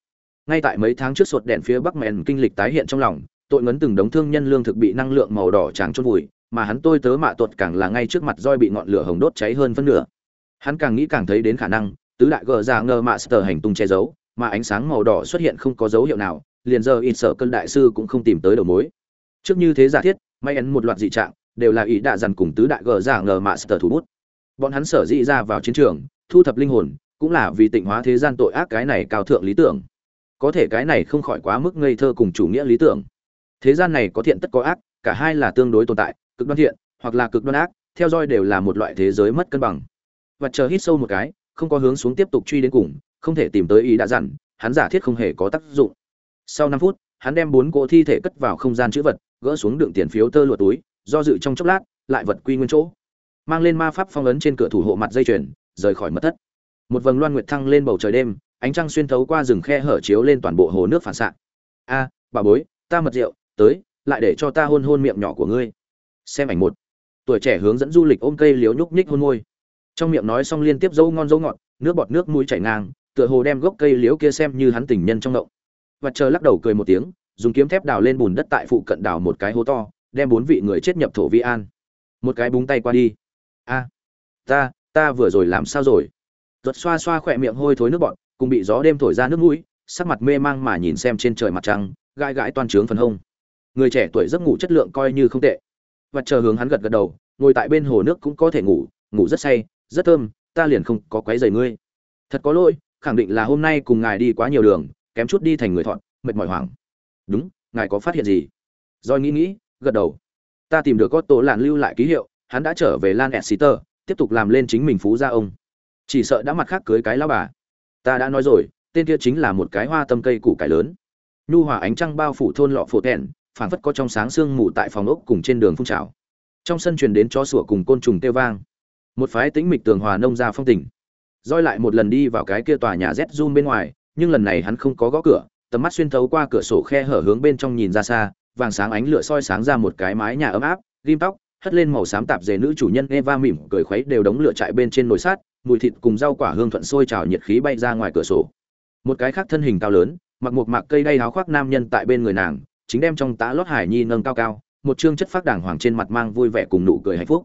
Ngay tại mấy tháng trước sột đèn phía bắc mèn kinh lịch tái hiện trong lòng, tội ngấn từng đống thương nhân lương thực bị năng lượng màu đỏ trắng chôn vùi, mà hắn tôi tớ mạ tuột càng là ngay trước mặt roi bị ngọn lửa hồng đốt cháy hơn phân nửa hắn càng nghĩ càng thấy đến khả năng, tứ đại gờ ra ngờ mạ sờ hành tung che giấu, mà ánh sáng màu đỏ xuất hiện không có dấu hiệu nào, liền giờ ít sợ cơn đại sư cũng không tìm tới đầu mối. Trước như thế giả thiết, may ấn một loạt dị trạng, đều là ý đạ dằn cùng tứ đại gờ ra ngờ mạ sờ thủ bút. Bọn hắn sở dị ra vào chiến trường, thu thập linh hồn, cũng là vì tịnh hóa thế gian tội ác cái này cao thượng lý tưởng. Có thể cái này không khỏi quá mức ngây thơ cùng chủ nghĩa lý tưởng. Thế gian này có thiện tất có ác, cả hai là tương đối tồn tại, cực đoan thiện, hoặc là cực đoan ác, theo dõi đều là một loại thế giới mất cân bằng và chờ hít sâu một cái, không có hướng xuống tiếp tục truy đến cùng, không thể tìm tới ý đã dặn, hắn giả thiết không hề có tác dụng. Sau năm phút, hắn đem bốn cỗ thi thể cất vào không gian chữ vật, gỡ xuống đựng tiền phiếu tơ lụa túi, do dự trong chốc lát, lại vật quy nguyên chỗ. Mang lên ma pháp phong ấn trên cửa thủ hộ mặt dây chuyền, rời khỏi mất thất. Một vầng loan nguyệt thăng lên bầu trời đêm, ánh trăng xuyên thấu qua rừng khe hở chiếu lên toàn bộ hồ nước phản xạ. A, bà bối, ta mật rượu, tới, lại để cho ta hôn hôn miệng nhỏ của ngươi. Xem ảnh một. Tuổi trẻ hướng dẫn du lịch ôm cây liếu nhúc nhích hôn môi trong miệng nói xong liên tiếp dấu ngon dấu ngọt, nước bọt nước mũi chảy ngang, tựa hồ đem gốc cây liễu kia xem như hắn tình nhân trong động. Và chờ lắc đầu cười một tiếng, dùng kiếm thép đào lên bùn đất tại phụ cận đào một cái hố to, đem bốn vị người chết nhập thổ vi an. Một cái búng tay qua đi. A, ta ta vừa rồi làm sao rồi? Giật xoa xoa khỏe miệng hôi thối nước bọt, cùng bị gió đêm thổi ra nước mũi, sắc mặt mê mang mà nhìn xem trên trời mặt trăng gai gãi toan trướng phần hông. Người trẻ tuổi giấc ngủ chất lượng coi như không tệ. Và chờ hướng hắn gật gật đầu, ngồi tại bên hồ nước cũng có thể ngủ ngủ rất say rất thơm, ta liền không có quấy rầy ngươi. Thật có lỗi, khẳng định là hôm nay cùng ngài đi quá nhiều đường, kém chút đi thành người thọn, mệt mỏi hoảng. Đúng, ngài có phát hiện gì? Rồi nghĩ nghĩ, gật đầu. Ta tìm được có tổ lạn lưu lại ký hiệu, hắn đã trở về lan exeter, tiếp tục làm lên chính mình phú gia ông. Chỉ sợ đã mặt khác cưới cái lao bà. Ta đã nói rồi, tên kia chính là một cái hoa tâm cây củ cải lớn. Nhu hòa ánh trăng bao phủ thôn lọ phổ thẹn, phảng phất có trong sáng sương mù tại phòng ốc cùng trên đường phun trào. Trong sân truyền đến chó sủa cùng côn trùng kêu vang một phái tĩnh mịch tường hòa nông ra phong tình roi lại một lần đi vào cái kia tòa nhà z zoom bên ngoài nhưng lần này hắn không có gõ cửa tầm mắt xuyên thấu qua cửa sổ khe hở hướng bên trong nhìn ra xa vàng sáng ánh lửa soi sáng ra một cái mái nhà ấm áp ghim tóc hất lên màu xám tạp dề nữ chủ nhân Eva mỉm cười khuấy đều đống lửa chạy bên trên nồi sát, mùi thịt cùng rau quả hương thuận sôi trào nhiệt khí bay ra ngoài cửa sổ. Một cái khác thân hình cao lớn, mặc một mạc cây đay áo khoác nam nhân tại bên người nàng, chính đem trong tá lót hải nhi nâng cao cao, một trương chất phát đàng hoàng trên mặt mang vui vẻ cùng nụ cười hạnh phúc.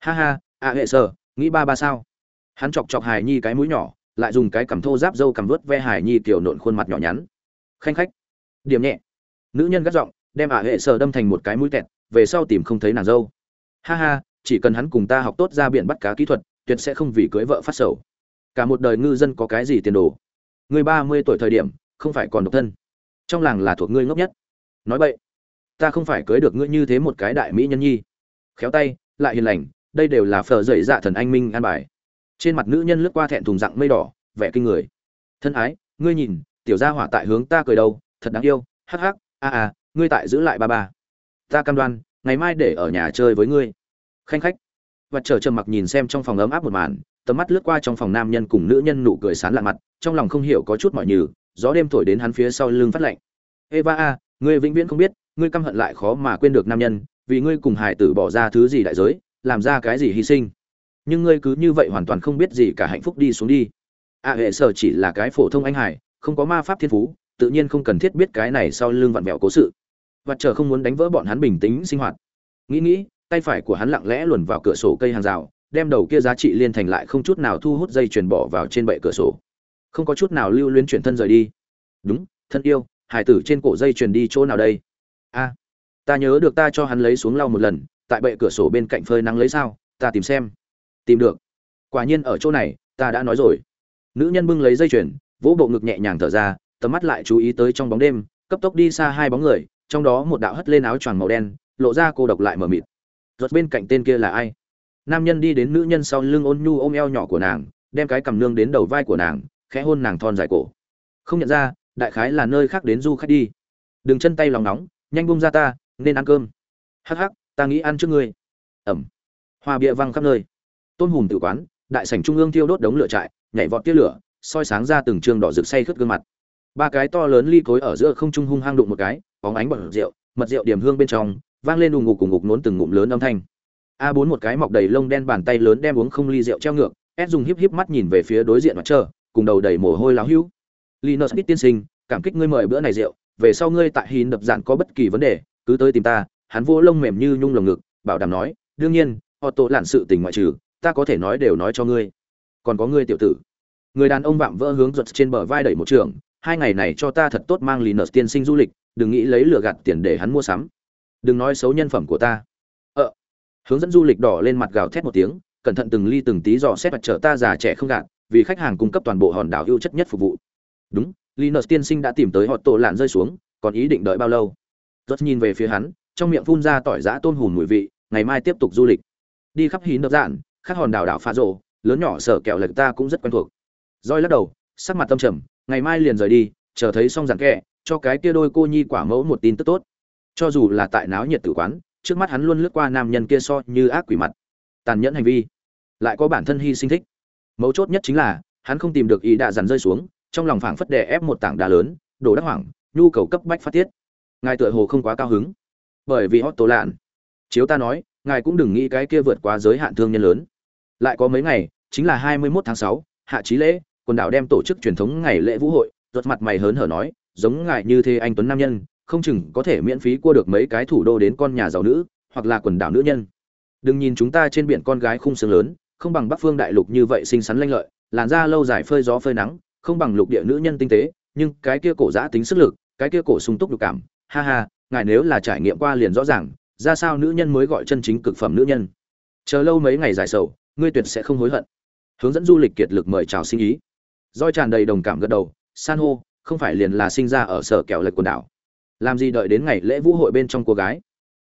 Ha ha, a hệ sơ, nghĩ ba ba sao? Hắn chọc chọc hải nhi cái mũi nhỏ, lại dùng cái cằm thô giáp dâu cằm vớt ve hải nhi tiểu nộn khuôn mặt nhỏ nhắn. Khanh khách, điểm nhẹ. Nữ nhân gắt giọng, đem a hệ sơ đâm thành một cái mũi tẹt, về sau tìm không thấy nàng dâu. Ha ha chỉ cần hắn cùng ta học tốt ra biển bắt cá kỹ thuật tuyệt sẽ không vì cưới vợ phát sầu. Cả một đời ngư dân có cái gì tiền đồ? Người ba mươi tuổi thời điểm không phải còn độc thân. Trong làng là thuộc ngươi ngốc nhất. Nói vậy ta không phải cưới được ngươi như thế một cái đại mỹ nhân nhi. Khéo tay lại hiền lành đây đều là phở dậy dạ thần anh minh an bài. Trên mặt nữ nhân lướt qua thẹn thùng dạng mây đỏ, vẻ kinh người. Thân ái, ngươi nhìn, tiểu gia hỏa tại hướng ta cười đâu, thật đáng yêu, hắc hắc, a a, ngươi tại giữ lại ba ba. Ta cam đoan, ngày mai để ở nhà chơi với ngươi. Khanh khách. Và chờ trầm mặc nhìn xem trong phòng ấm áp một màn, tầm mắt lướt qua trong phòng nam nhân cùng nữ nhân nụ cười sán lạ mặt, trong lòng không hiểu có chút mỏi nhừ, gió đêm thổi đến hắn phía sau lưng phát lạnh. Eva a, ngươi vĩnh viễn không biết, ngươi căm hận lại khó mà quên được nam nhân, vì ngươi cùng hải tử bỏ ra thứ gì đại giới làm ra cái gì hy sinh. Nhưng ngươi cứ như vậy hoàn toàn không biết gì cả hạnh phúc đi xuống đi. A hệ sở chỉ là cái phổ thông anh hải không có ma pháp thiên phú, tự nhiên không cần thiết biết cái này sau lưng vặn vẹo cố sự. Và chờ không muốn đánh vỡ bọn hắn bình tĩnh sinh hoạt. Nghĩ nghĩ, tay phải của hắn lặng lẽ luồn vào cửa sổ cây hàng rào, đem đầu kia giá trị liên thành lại không chút nào thu hút dây chuyền bỏ vào trên bệ cửa sổ. Không có chút nào lưu luyến chuyển thân rời đi. Đúng, thân yêu hải tử trên cổ dây chuyền đi chỗ nào đây? A ta nhớ được ta cho hắn lấy xuống lau một lần tại bệ cửa sổ bên cạnh phơi nắng lấy sao, ta tìm xem. Tìm được. Quả nhiên ở chỗ này, ta đã nói rồi. Nữ nhân bưng lấy dây chuyền, vỗ bộ ngực nhẹ nhàng thở ra, tầm mắt lại chú ý tới trong bóng đêm, cấp tốc đi xa hai bóng người, trong đó một đạo hất lên áo choàng màu đen, lộ ra cô độc lại mờ mịt. Giật bên cạnh tên kia là ai? Nam nhân đi đến nữ nhân sau lưng ôn nhu ôm eo nhỏ của nàng, đem cái cầm nương đến đầu vai của nàng, khẽ hôn nàng thon dài cổ. Không nhận ra, đại khái là nơi khác đến du khách đi. Đừng chân tay lòng nóng, nhanh bung ra ta, nên ăn cơm. Hắc hắc ta nghĩ ăn trước ngươi. Ẩm. Hoa bia văng khắp nơi. Tôn hùm tự quán, đại sảnh trung ương thiêu đốt đống lửa trại, nhảy vọt tia lửa, soi sáng ra từng trường đỏ rực say khướt gương mặt. Ba cái to lớn ly cối ở giữa không trung hung hang đụng một cái, bóng ánh bọt rượu, mật rượu điểm hương bên trong, vang lên đùng ngục cùng ngục nốn từng ngụm lớn âm thanh. A bốn một cái mọc đầy lông đen bàn tay lớn đem uống không ly rượu treo ngược, ép dùng híp híp mắt nhìn về phía đối diện mặt trơ cùng đầu đầy mồ hôi láo hữu linus biết tiên sinh, cảm kích ngươi mời bữa này rượu, về sau ngươi tại hìn đập dạn có bất kỳ vấn đề, cứ tới tìm ta hắn vô lông mềm như nhung lồng ngực, bảo đảm nói, đương nhiên họ tổ lạn sự tình ngoại trừ, ta có thể nói đều nói cho ngươi. Còn có ngươi tiểu tử. Người đàn ông vạm vỡ hướng giật trên bờ vai đẩy một trường, hai ngày này cho ta thật tốt mang linus tiên sinh du lịch, đừng nghĩ lấy lừa gạt tiền để hắn mua sắm. Đừng nói xấu nhân phẩm của ta. Ờ. Hướng dẫn du lịch đỏ lên mặt gào thét một tiếng, cẩn thận từng ly từng tí dò xét mặt trở ta già trẻ không gạt, vì khách hàng cung cấp toàn bộ hòn đảo ưu chất nhất phục vụ. Đúng linus tiên sinh đã tìm tới họ tổ lạn rơi xuống, còn ý định đợi bao lâu? Rất nhìn về phía hắn trong miệng phun ra tỏi giã tôm hùm mùi vị, ngày mai tiếp tục du lịch. Đi khắp hí đập dạn khắc hòn đảo đảo pha rộ, lớn nhỏ sở kẹo lệch ta cũng rất quen thuộc. Roi lắc đầu, sắc mặt tâm trầm, ngày mai liền rời đi, chờ thấy xong giảng kẹ, cho cái kia đôi cô nhi quả mẫu một tin tức tốt. Cho dù là tại náo nhiệt tử quán, trước mắt hắn luôn lướt qua nam nhân kia so như ác quỷ mặt. Tàn nhẫn hành vi, lại có bản thân hy sinh thích. Mấu chốt nhất chính là, hắn không tìm được ý đạ dằn rơi xuống, trong lòng phảng phất đè ép một tảng đá lớn, đổ đắc hoảng, nhu cầu cấp bách phát tiết. Ngài tựa hồ không quá cao hứng bởi vì hot tố lạn. Chiếu ta nói, ngài cũng đừng nghĩ cái kia vượt quá giới hạn thương nhân lớn. Lại có mấy ngày, chính là hai mươi 21 tháng sáu, hạ trí lễ, quần đảo đem tổ chức truyền thống ngày lễ vũ hội ruột mặt mày hớn hở nói, giống ngài như thế anh tuấn nam nhân, không chừng có thể miễn phí qua được mấy cái thủ đô đến con nhà giàu nữ, hoặc là quần đảo nữ nhân. Đừng nhìn chúng ta trên biển con gái khung xương lớn, không bằng bắc phương đại lục như vậy xinh xắn lanh lợi, làn da lâu dài phơi gió phơi nắng, không bằng lục địa nữ nhân tinh tế, nhưng cái kia cổ giã tính sức lực, cái kia cổ sung túc được cảm, ha ha ngài nếu là trải nghiệm qua liền rõ ràng, ra sao nữ nhân mới gọi chân chính cực phẩm nữ nhân? Chờ lâu mấy ngày dài sầu, ngươi tuyệt sẽ không hối hận. Hướng dẫn du lịch kiệt lực mời chào sinh ý. Roi tràn đầy đồng cảm gật đầu, san hô, không phải liền là sinh ra ở sở kẹo lệch quần đảo. Làm gì đợi đến ngày lễ vũ hội bên trong cô gái.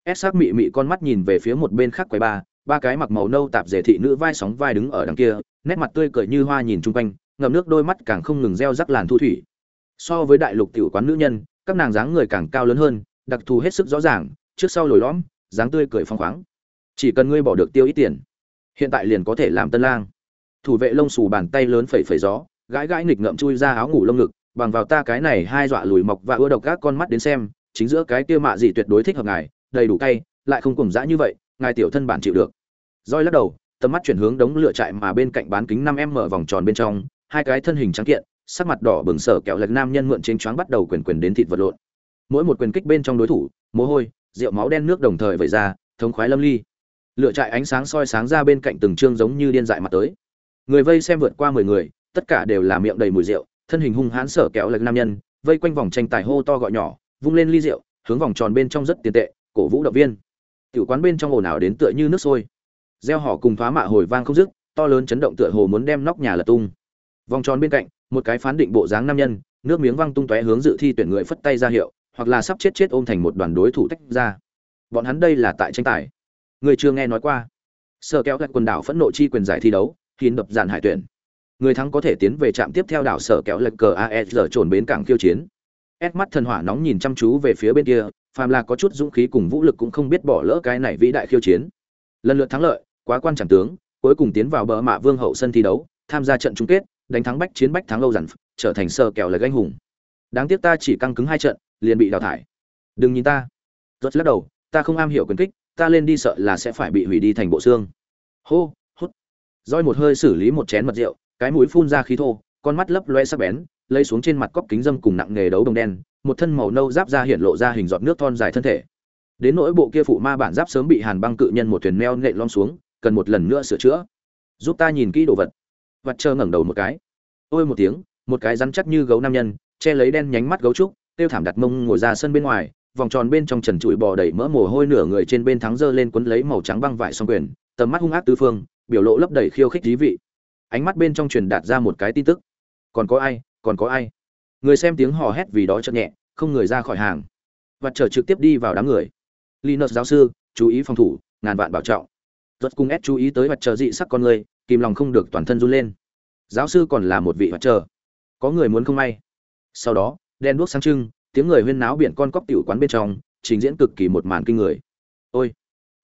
Ép sắc mị mị con mắt nhìn về phía một bên khác quầy ba ba cái mặc màu nâu tạp dề thị nữ vai sóng vai đứng ở đằng kia, nét mặt tươi cười như hoa nhìn chung quanh, ngậm nước đôi mắt càng không ngừng reo rắc làn thu thủy. So với đại lục tiểu quán nữ nhân, các nàng dáng người càng cao lớn hơn đặc thù hết sức rõ ràng, trước sau lồi lõm, dáng tươi cười phong khoáng. Chỉ cần ngươi bỏ được tiêu ít tiền, hiện tại liền có thể làm tân lang. Thủ vệ lông xù bàn tay lớn phẩy phẩy gió, gãi gãi nghịch ngợm chui ra áo ngủ lông ngực, bằng vào ta cái này hai dọa lùi mọc và ưa độc các con mắt đến xem, chính giữa cái kia mạ gì tuyệt đối thích hợp ngài, đầy đủ cay, lại không cùng dã như vậy, ngài tiểu thân bản chịu được. Roi lắc đầu, tầm mắt chuyển hướng đống lửa trại mà bên cạnh bán kính năm em mở vòng tròn bên trong, hai cái thân hình trắng kiện, sắc mặt đỏ bừng sở kẹo lật nam nhân mượn trên choáng bắt đầu quyền quyền đến thịt vật lộn mỗi một quyền kích bên trong đối thủ, mồ hôi, rượu máu đen nước đồng thời vẩy ra, thống khoái lâm ly. Lựa trại ánh sáng soi sáng ra bên cạnh từng trương giống như điên dại mặt tới. Người vây xem vượt qua mười người, tất cả đều là miệng đầy mùi rượu, thân hình hung hãn sở kẹo lệch nam nhân, vây quanh vòng tranh tài hô to gọi nhỏ, vung lên ly rượu, hướng vòng tròn bên trong rất tiền tệ, cổ vũ động viên. Tiểu quán bên trong ồn ào đến tựa như nước sôi. Gieo họ cùng phá mạ hồi vang không dứt, to lớn chấn động tựa hồ muốn đem nóc nhà lật tung. Vòng tròn bên cạnh, một cái phán định bộ dáng nam nhân, nước miếng văng tung tóe hướng dự thi tuyển người phất tay ra hiệu hoặc là sắp chết chết ôm thành một đoàn đối thủ tách ra. Bọn hắn đây là tại tranh tài. Người chưa nghe nói qua. Sơ kéo gạch quần đảo phẫn nộ chi quyền giải thi đấu khiến đập dàn hải tuyển. Người thắng có thể tiến về trạm tiếp theo đảo sở kéo lệch cờ aes trồn bến cảng khiêu chiến. Ép mắt thần hỏa nóng nhìn chăm chú về phía bên kia, phàm là có chút dũng khí cùng vũ lực cũng không biết bỏ lỡ cái này vĩ đại khiêu chiến. Lần lượt thắng lợi, quá quan trọng tướng, cuối cùng tiến vào bờ mạ vương hậu sân thi đấu, tham gia trận chung kết, đánh thắng bách chiến bách thắng lâu dằn trở thành sơ kéo lời anh hùng. Đáng tiếc ta chỉ căng cứng hai trận liền bị đào thải. Đừng nhìn ta. Rốt lắc đầu, ta không am hiểu quyền kích, ta lên đi sợ là sẽ phải bị hủy đi thành bộ xương. Hô, hút. Roi một hơi xử lý một chén mật rượu, cái mũi phun ra khí thô, con mắt lấp loe sắc bén, lấy xuống trên mặt cóc kính dâm cùng nặng nghề đấu đồng đen, một thân màu nâu giáp ra hiện lộ ra hình giọt nước thon dài thân thể. Đến nỗi bộ kia phụ ma bản giáp sớm bị hàn băng cự nhân một thuyền neo nện lom xuống, cần một lần nữa sửa chữa. Giúp ta nhìn kỹ đồ vật. Vặt trơ ngẩng đầu một cái. Ôi một tiếng, một cái rắn chắc như gấu nam nhân, che lấy đen nhánh mắt gấu trúc tiêu thảm đặt mông ngồi ra sân bên ngoài, vòng tròn bên trong trần trụi bò đầy mỡ mồ hôi nửa người trên bên thắng dơ lên quấn lấy màu trắng băng vải song quyền, tầm mắt hung ác tứ phương, biểu lộ lấp đầy khiêu khích dí vị. Ánh mắt bên trong truyền đạt ra một cái tin tức. Còn có ai, còn có ai? Người xem tiếng hò hét vì đó chậm nhẹ, không người ra khỏi hàng. Và chờ trực tiếp đi vào đám người. Linus giáo sư, chú ý phòng thủ, ngàn vạn bảo trọng. Rất cung ép chú ý tới mặt trời dị sắc con người, kìm lòng không được toàn thân run lên. Giáo sư còn là một vị mặt trời có người muốn không may? Sau đó đen đuốc sáng trưng, tiếng người huyên náo biển con cóc tiểu quán bên trong, trình diễn cực kỳ một màn kinh người. Ôi,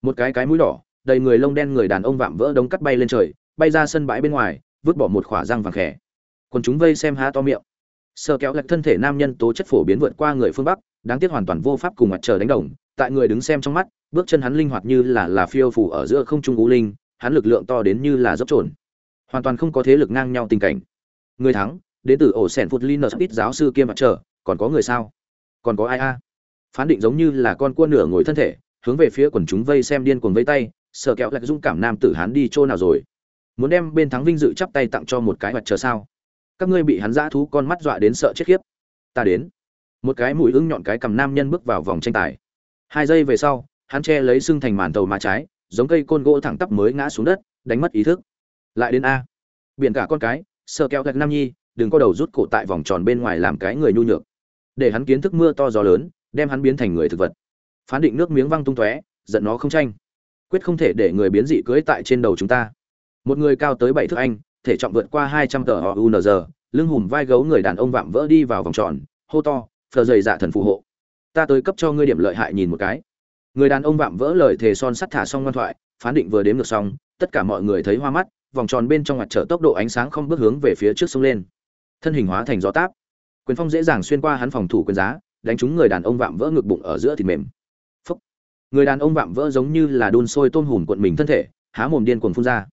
một cái cái mũi đỏ, đầy người lông đen người đàn ông vạm vỡ đống cắt bay lên trời, bay ra sân bãi bên ngoài, vứt bỏ một khỏa răng vàng khẽ quần chúng vây xem há to miệng. Sơ kéo lệch thân thể nam nhân tố chất phổ biến vượt qua người phương bắc, đáng tiếc hoàn toàn vô pháp cùng mặt trời đánh đồng, tại người đứng xem trong mắt, bước chân hắn linh hoạt như là là phiêu phủ ở giữa không trung ngũ linh, hắn lực lượng to đến như là dốc trồn. Hoàn toàn không có thế lực ngang nhau tình cảnh. Người thắng đến từ ổ sẻn phút linus ít giáo sư kia mặt trở còn có người sao? Còn có ai a? Phán định giống như là con cua nửa ngồi thân thể, hướng về phía quần chúng vây xem điên cuồng vây tay, sợ kẹo lại dũng cảm nam tử hắn đi chỗ nào rồi? Muốn đem bên thắng vinh dự chắp tay tặng cho một cái mặt trời sao? Các ngươi bị hắn dã thú con mắt dọa đến sợ chết khiếp. Ta đến. Một cái mũi ưng nhọn cái cầm nam nhân bước vào vòng tranh tài. Hai giây về sau, hắn che lấy xương thành màn tàu má trái, giống cây côn gỗ thẳng tắp mới ngã xuống đất, đánh mất ý thức. Lại đến a. Biển cả con cái, sợ kẹo gạch nam nhi đừng có đầu rút cổ tại vòng tròn bên ngoài làm cái người nhu nhược. Để hắn kiến thức mưa to gió lớn, đem hắn biến thành người thực vật. Phán định nước miếng văng tung tóe, giận nó không tranh. Quyết không thể để người biến dị cưới tại trên đầu chúng ta. Một người cao tới bảy thước anh, thể trọng vượt qua hai trăm tờ họ unz lưng hùm vai gấu người đàn ông vạm vỡ đi vào vòng tròn, hô to, phờ dày dạ thần phù hộ. Ta tới cấp cho ngươi điểm lợi hại nhìn một cái. Người đàn ông vạm vỡ lời thề son sắt thả xong ngoan thoại, phán định vừa đếm được xong, tất cả mọi người thấy hoa mắt, vòng tròn bên trong mặt trở tốc độ ánh sáng không bước hướng về phía trước sông lên thân hình hóa thành gió táp. Quyền phong dễ dàng xuyên qua hắn phòng thủ quyền giá, đánh trúng người đàn ông vạm vỡ ngực bụng ở giữa thịt mềm. Phúc. người đàn ông vạm vỡ giống như là đun sôi tôm hùm cuộn mình thân thể, há mồm điên cuồng phun ra.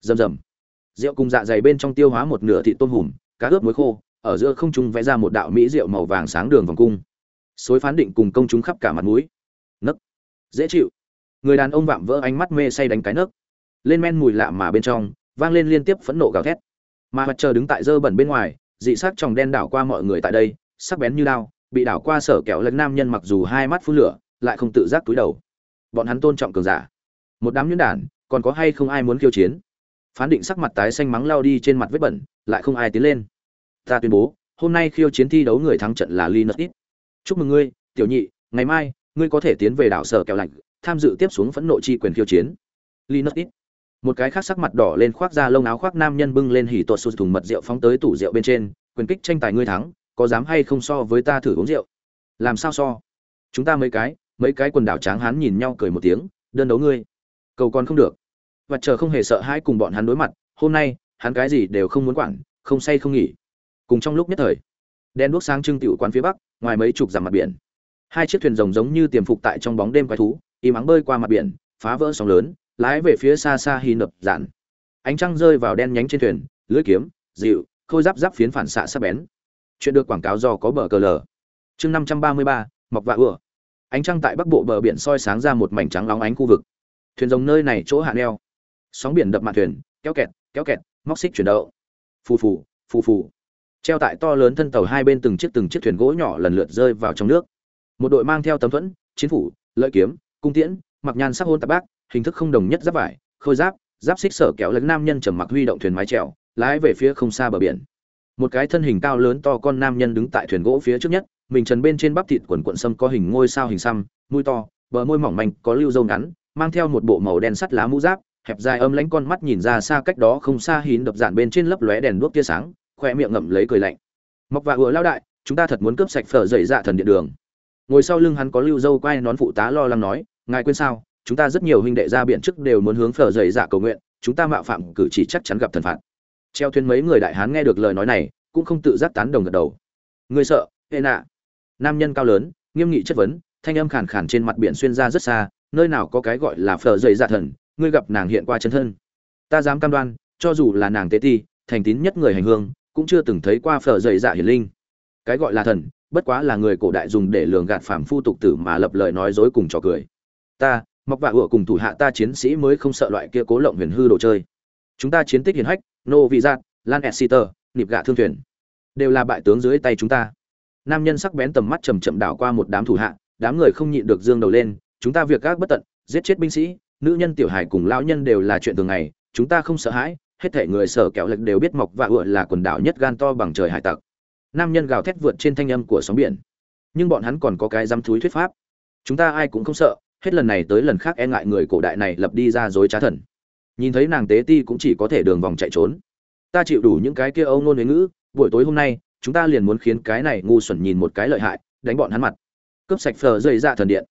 Rầm rầm. Rượu cùng dạ dày bên trong tiêu hóa một nửa thịt tôm hùm, cá ướp muối khô, ở giữa không trung vẽ ra một đạo mỹ rượu màu vàng sáng đường vòng cung. Xối phán định cùng công chúng khắp cả mặt mũi. Nấc. Dễ chịu. Người đàn ông vạm vỡ ánh mắt mê say đánh cái nấc. Lên men mùi lạ mà bên trong, vang lên liên tiếp phẫn nộ gào thét. Mà mặt trời đứng tại dơ bẩn bên ngoài dị sắc tròng đen đảo qua mọi người tại đây, sắc bén như đao, bị đảo qua sở kẹo lấn nam nhân mặc dù hai mắt phun lửa, lại không tự giác túi đầu. Bọn hắn tôn trọng cường giả. Một đám nhuyễn đản, còn có hay không ai muốn khiêu chiến? Phán định sắc mặt tái xanh mắng lao đi trên mặt vết bẩn, lại không ai tiến lên. Ta tuyên bố, hôm nay khiêu chiến thi đấu người thắng trận là linus ít chúc mừng ngươi, tiểu nhị, ngày mai, ngươi có thể tiến về đảo sở kẹo lạnh tham dự tiếp xuống phẫn nộ chi quyền khiêu chiến. Linus ít một cái khác sắc mặt đỏ lên khoác ra lông áo khoác nam nhân bưng lên hỉ tuột sụt thùng mật rượu phóng tới tủ rượu bên trên, quyền kích tranh tài ngươi thắng, có dám hay không so với ta thử uống rượu? Làm sao so? Chúng ta mấy cái mấy cái quần đảo tráng hán nhìn nhau cười một tiếng, đơn đấu ngươi. Cầu còn không được. Và chờ không hề sợ hãi cùng bọn hắn đối mặt, hôm nay, hắn cái gì đều không muốn quản, không say không nghỉ. Cùng trong lúc nhất thời, đen đuốc sáng trưng tiểu quán phía bắc, ngoài mấy chục dặm mặt biển. Hai chiếc thuyền rồng giống như tiềm phục tại trong bóng đêm quái thú, im ắng bơi qua mặt biển, phá vỡ sóng lớn lái về phía xa xa hy nập dạn. Ánh trăng rơi vào đen nhánh trên thuyền, lưỡi kiếm, dịu, khôi giáp giáp phiến phản xạ sắc bén. Chuyện được quảng cáo do có bờ cờ lờ. Chương năm trăm ba mươi ba, mọc vạ ựa ánh trăng tại bắc bộ bờ biển soi sáng ra một mảnh trắng lóng ánh khu vực. Thuyền rồng nơi này chỗ hạ neo. Sóng biển đập mặt thuyền, kéo kẹt kéo kẹt, móc xích chuyển đậu phù phù phù phù. Treo tại to lớn thân tàu hai bên từng chiếc từng chiếc thuyền gỗ nhỏ lần lượt rơi vào trong nước. Một đội mang theo tấm thuẫn, chiến phủ, lợi kiếm, cung tiễn, mặc nhan sắc hôn tạp bác hình thức không đồng nhất giáp vải, khôi giáp giáp xích sở kéo lấn nam nhân trầm mặc huy động thuyền mái trèo lái về phía không xa bờ biển. Một cái thân hình cao lớn to con nam nhân đứng tại thuyền gỗ phía trước nhất, mình trần bên trên bắp thịt quần quận sâm có hình ngôi sao hình xăm, mũi to, bờ môi mỏng manh, có lưu dâu ngắn, mang theo một bộ màu đen sắt lá mũ giáp, hẹp dài âm lãnh con mắt nhìn ra xa cách đó không xa hín đập dạn bên trên lấp lóe đèn đuốc tia sáng, khoe miệng ngậm lấy cười lạnh. Mọc và vừa lao đại, chúng ta thật muốn cướp sạch phở dậy dạ thần điện đường. Ngồi sau lưng hắn có lưu dâu quay nón phụ tá lo lắng nói, ngài quên sao? Chúng ta rất nhiều huynh đệ ra biển trước đều muốn hướng phở dày dạ cầu nguyện, chúng ta mạo phạm cử chỉ chắc chắn gặp thần phạt. Treo thuyền mấy người đại hán nghe được lời nói này, cũng không tự giác tán đồng gật đầu. Người sợ, hệ nạ. Nam nhân cao lớn, nghiêm nghị chất vấn, thanh âm khàn khàn trên mặt biển xuyên ra rất xa, nơi nào có cái gọi là phở dày dạ thần, ngươi gặp nàng hiện qua chân thân. Ta dám cam đoan, cho dù là nàng tế ti, thành tín nhất người hành hương, cũng chưa từng thấy qua phở dày dạ hiển linh. Cái gọi là thần, bất quá là người cổ đại dùng để lường gạt phàm phu tục tử mà lập lời nói dối cùng trò cười. Ta mọc vạ ựa cùng thủ hạ ta chiến sĩ mới không sợ loại kia cố lộng huyền hư đồ chơi. Chúng ta chiến tích hiển hách, nô vị giác lan exeter, nịp gạ thương thuyền, đều là bại tướng dưới tay chúng ta. Nam nhân sắc bén tầm mắt chầm chậm đảo qua một đám thủ hạ, đám người không nhịn được dương đầu lên, chúng ta việc các bất tận, giết chết binh sĩ, nữ nhân tiểu hải cùng lão nhân đều là chuyện thường ngày, chúng ta không sợ hãi, hết thể người sở kẹo lệch đều biết mọc và ựa là quần đảo nhất gan to bằng trời hải tặc. Nam nhân gào thét vượt trên thanh âm của sóng biển. Nhưng bọn hắn còn có cái dám thúi thuyết pháp. Chúng ta ai cũng không sợ hết lần này tới lần khác e ngại người cổ đại này lập đi ra dối trá thần. Nhìn thấy nàng tế ti cũng chỉ có thể đường vòng chạy trốn. Ta chịu đủ những cái kia âu nôn huế ngữ, buổi tối hôm nay, chúng ta liền muốn khiến cái này ngu xuẩn nhìn một cái lợi hại, đánh bọn hắn mặt. Cướp sạch phờ dây ra dạ thần điện.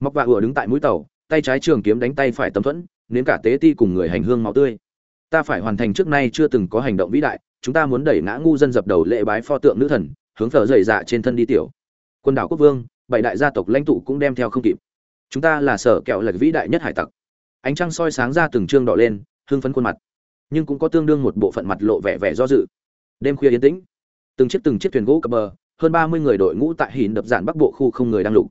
Móc vạ ựa đứng tại mũi tàu, tay trái trường kiếm đánh tay phải tấm thuẫn, nếm cả tế ti cùng người hành hương máu tươi. Ta phải hoàn thành trước nay chưa từng có hành động vĩ đại, chúng ta muốn đẩy ngã ngu dân dập đầu lễ bái pho tượng nữ thần, hướng phở dày dạ trên thân đi tiểu. Quần đảo quốc vương, bảy đại gia tộc lãnh tụ cũng đem theo không kịp chúng ta là sở kẹo lệch vĩ đại nhất hải tặc. Ánh trăng soi sáng ra từng trương đỏ lên, hưng phấn khuôn mặt. Nhưng cũng có tương đương một bộ phận mặt lộ vẻ vẻ do dự. Đêm khuya yên tĩnh, từng chiếc từng chiếc thuyền gỗ cập bờ, hơn ba mươi người đội ngũ tại hìn đập dạn bắc bộ khu không người đang lục.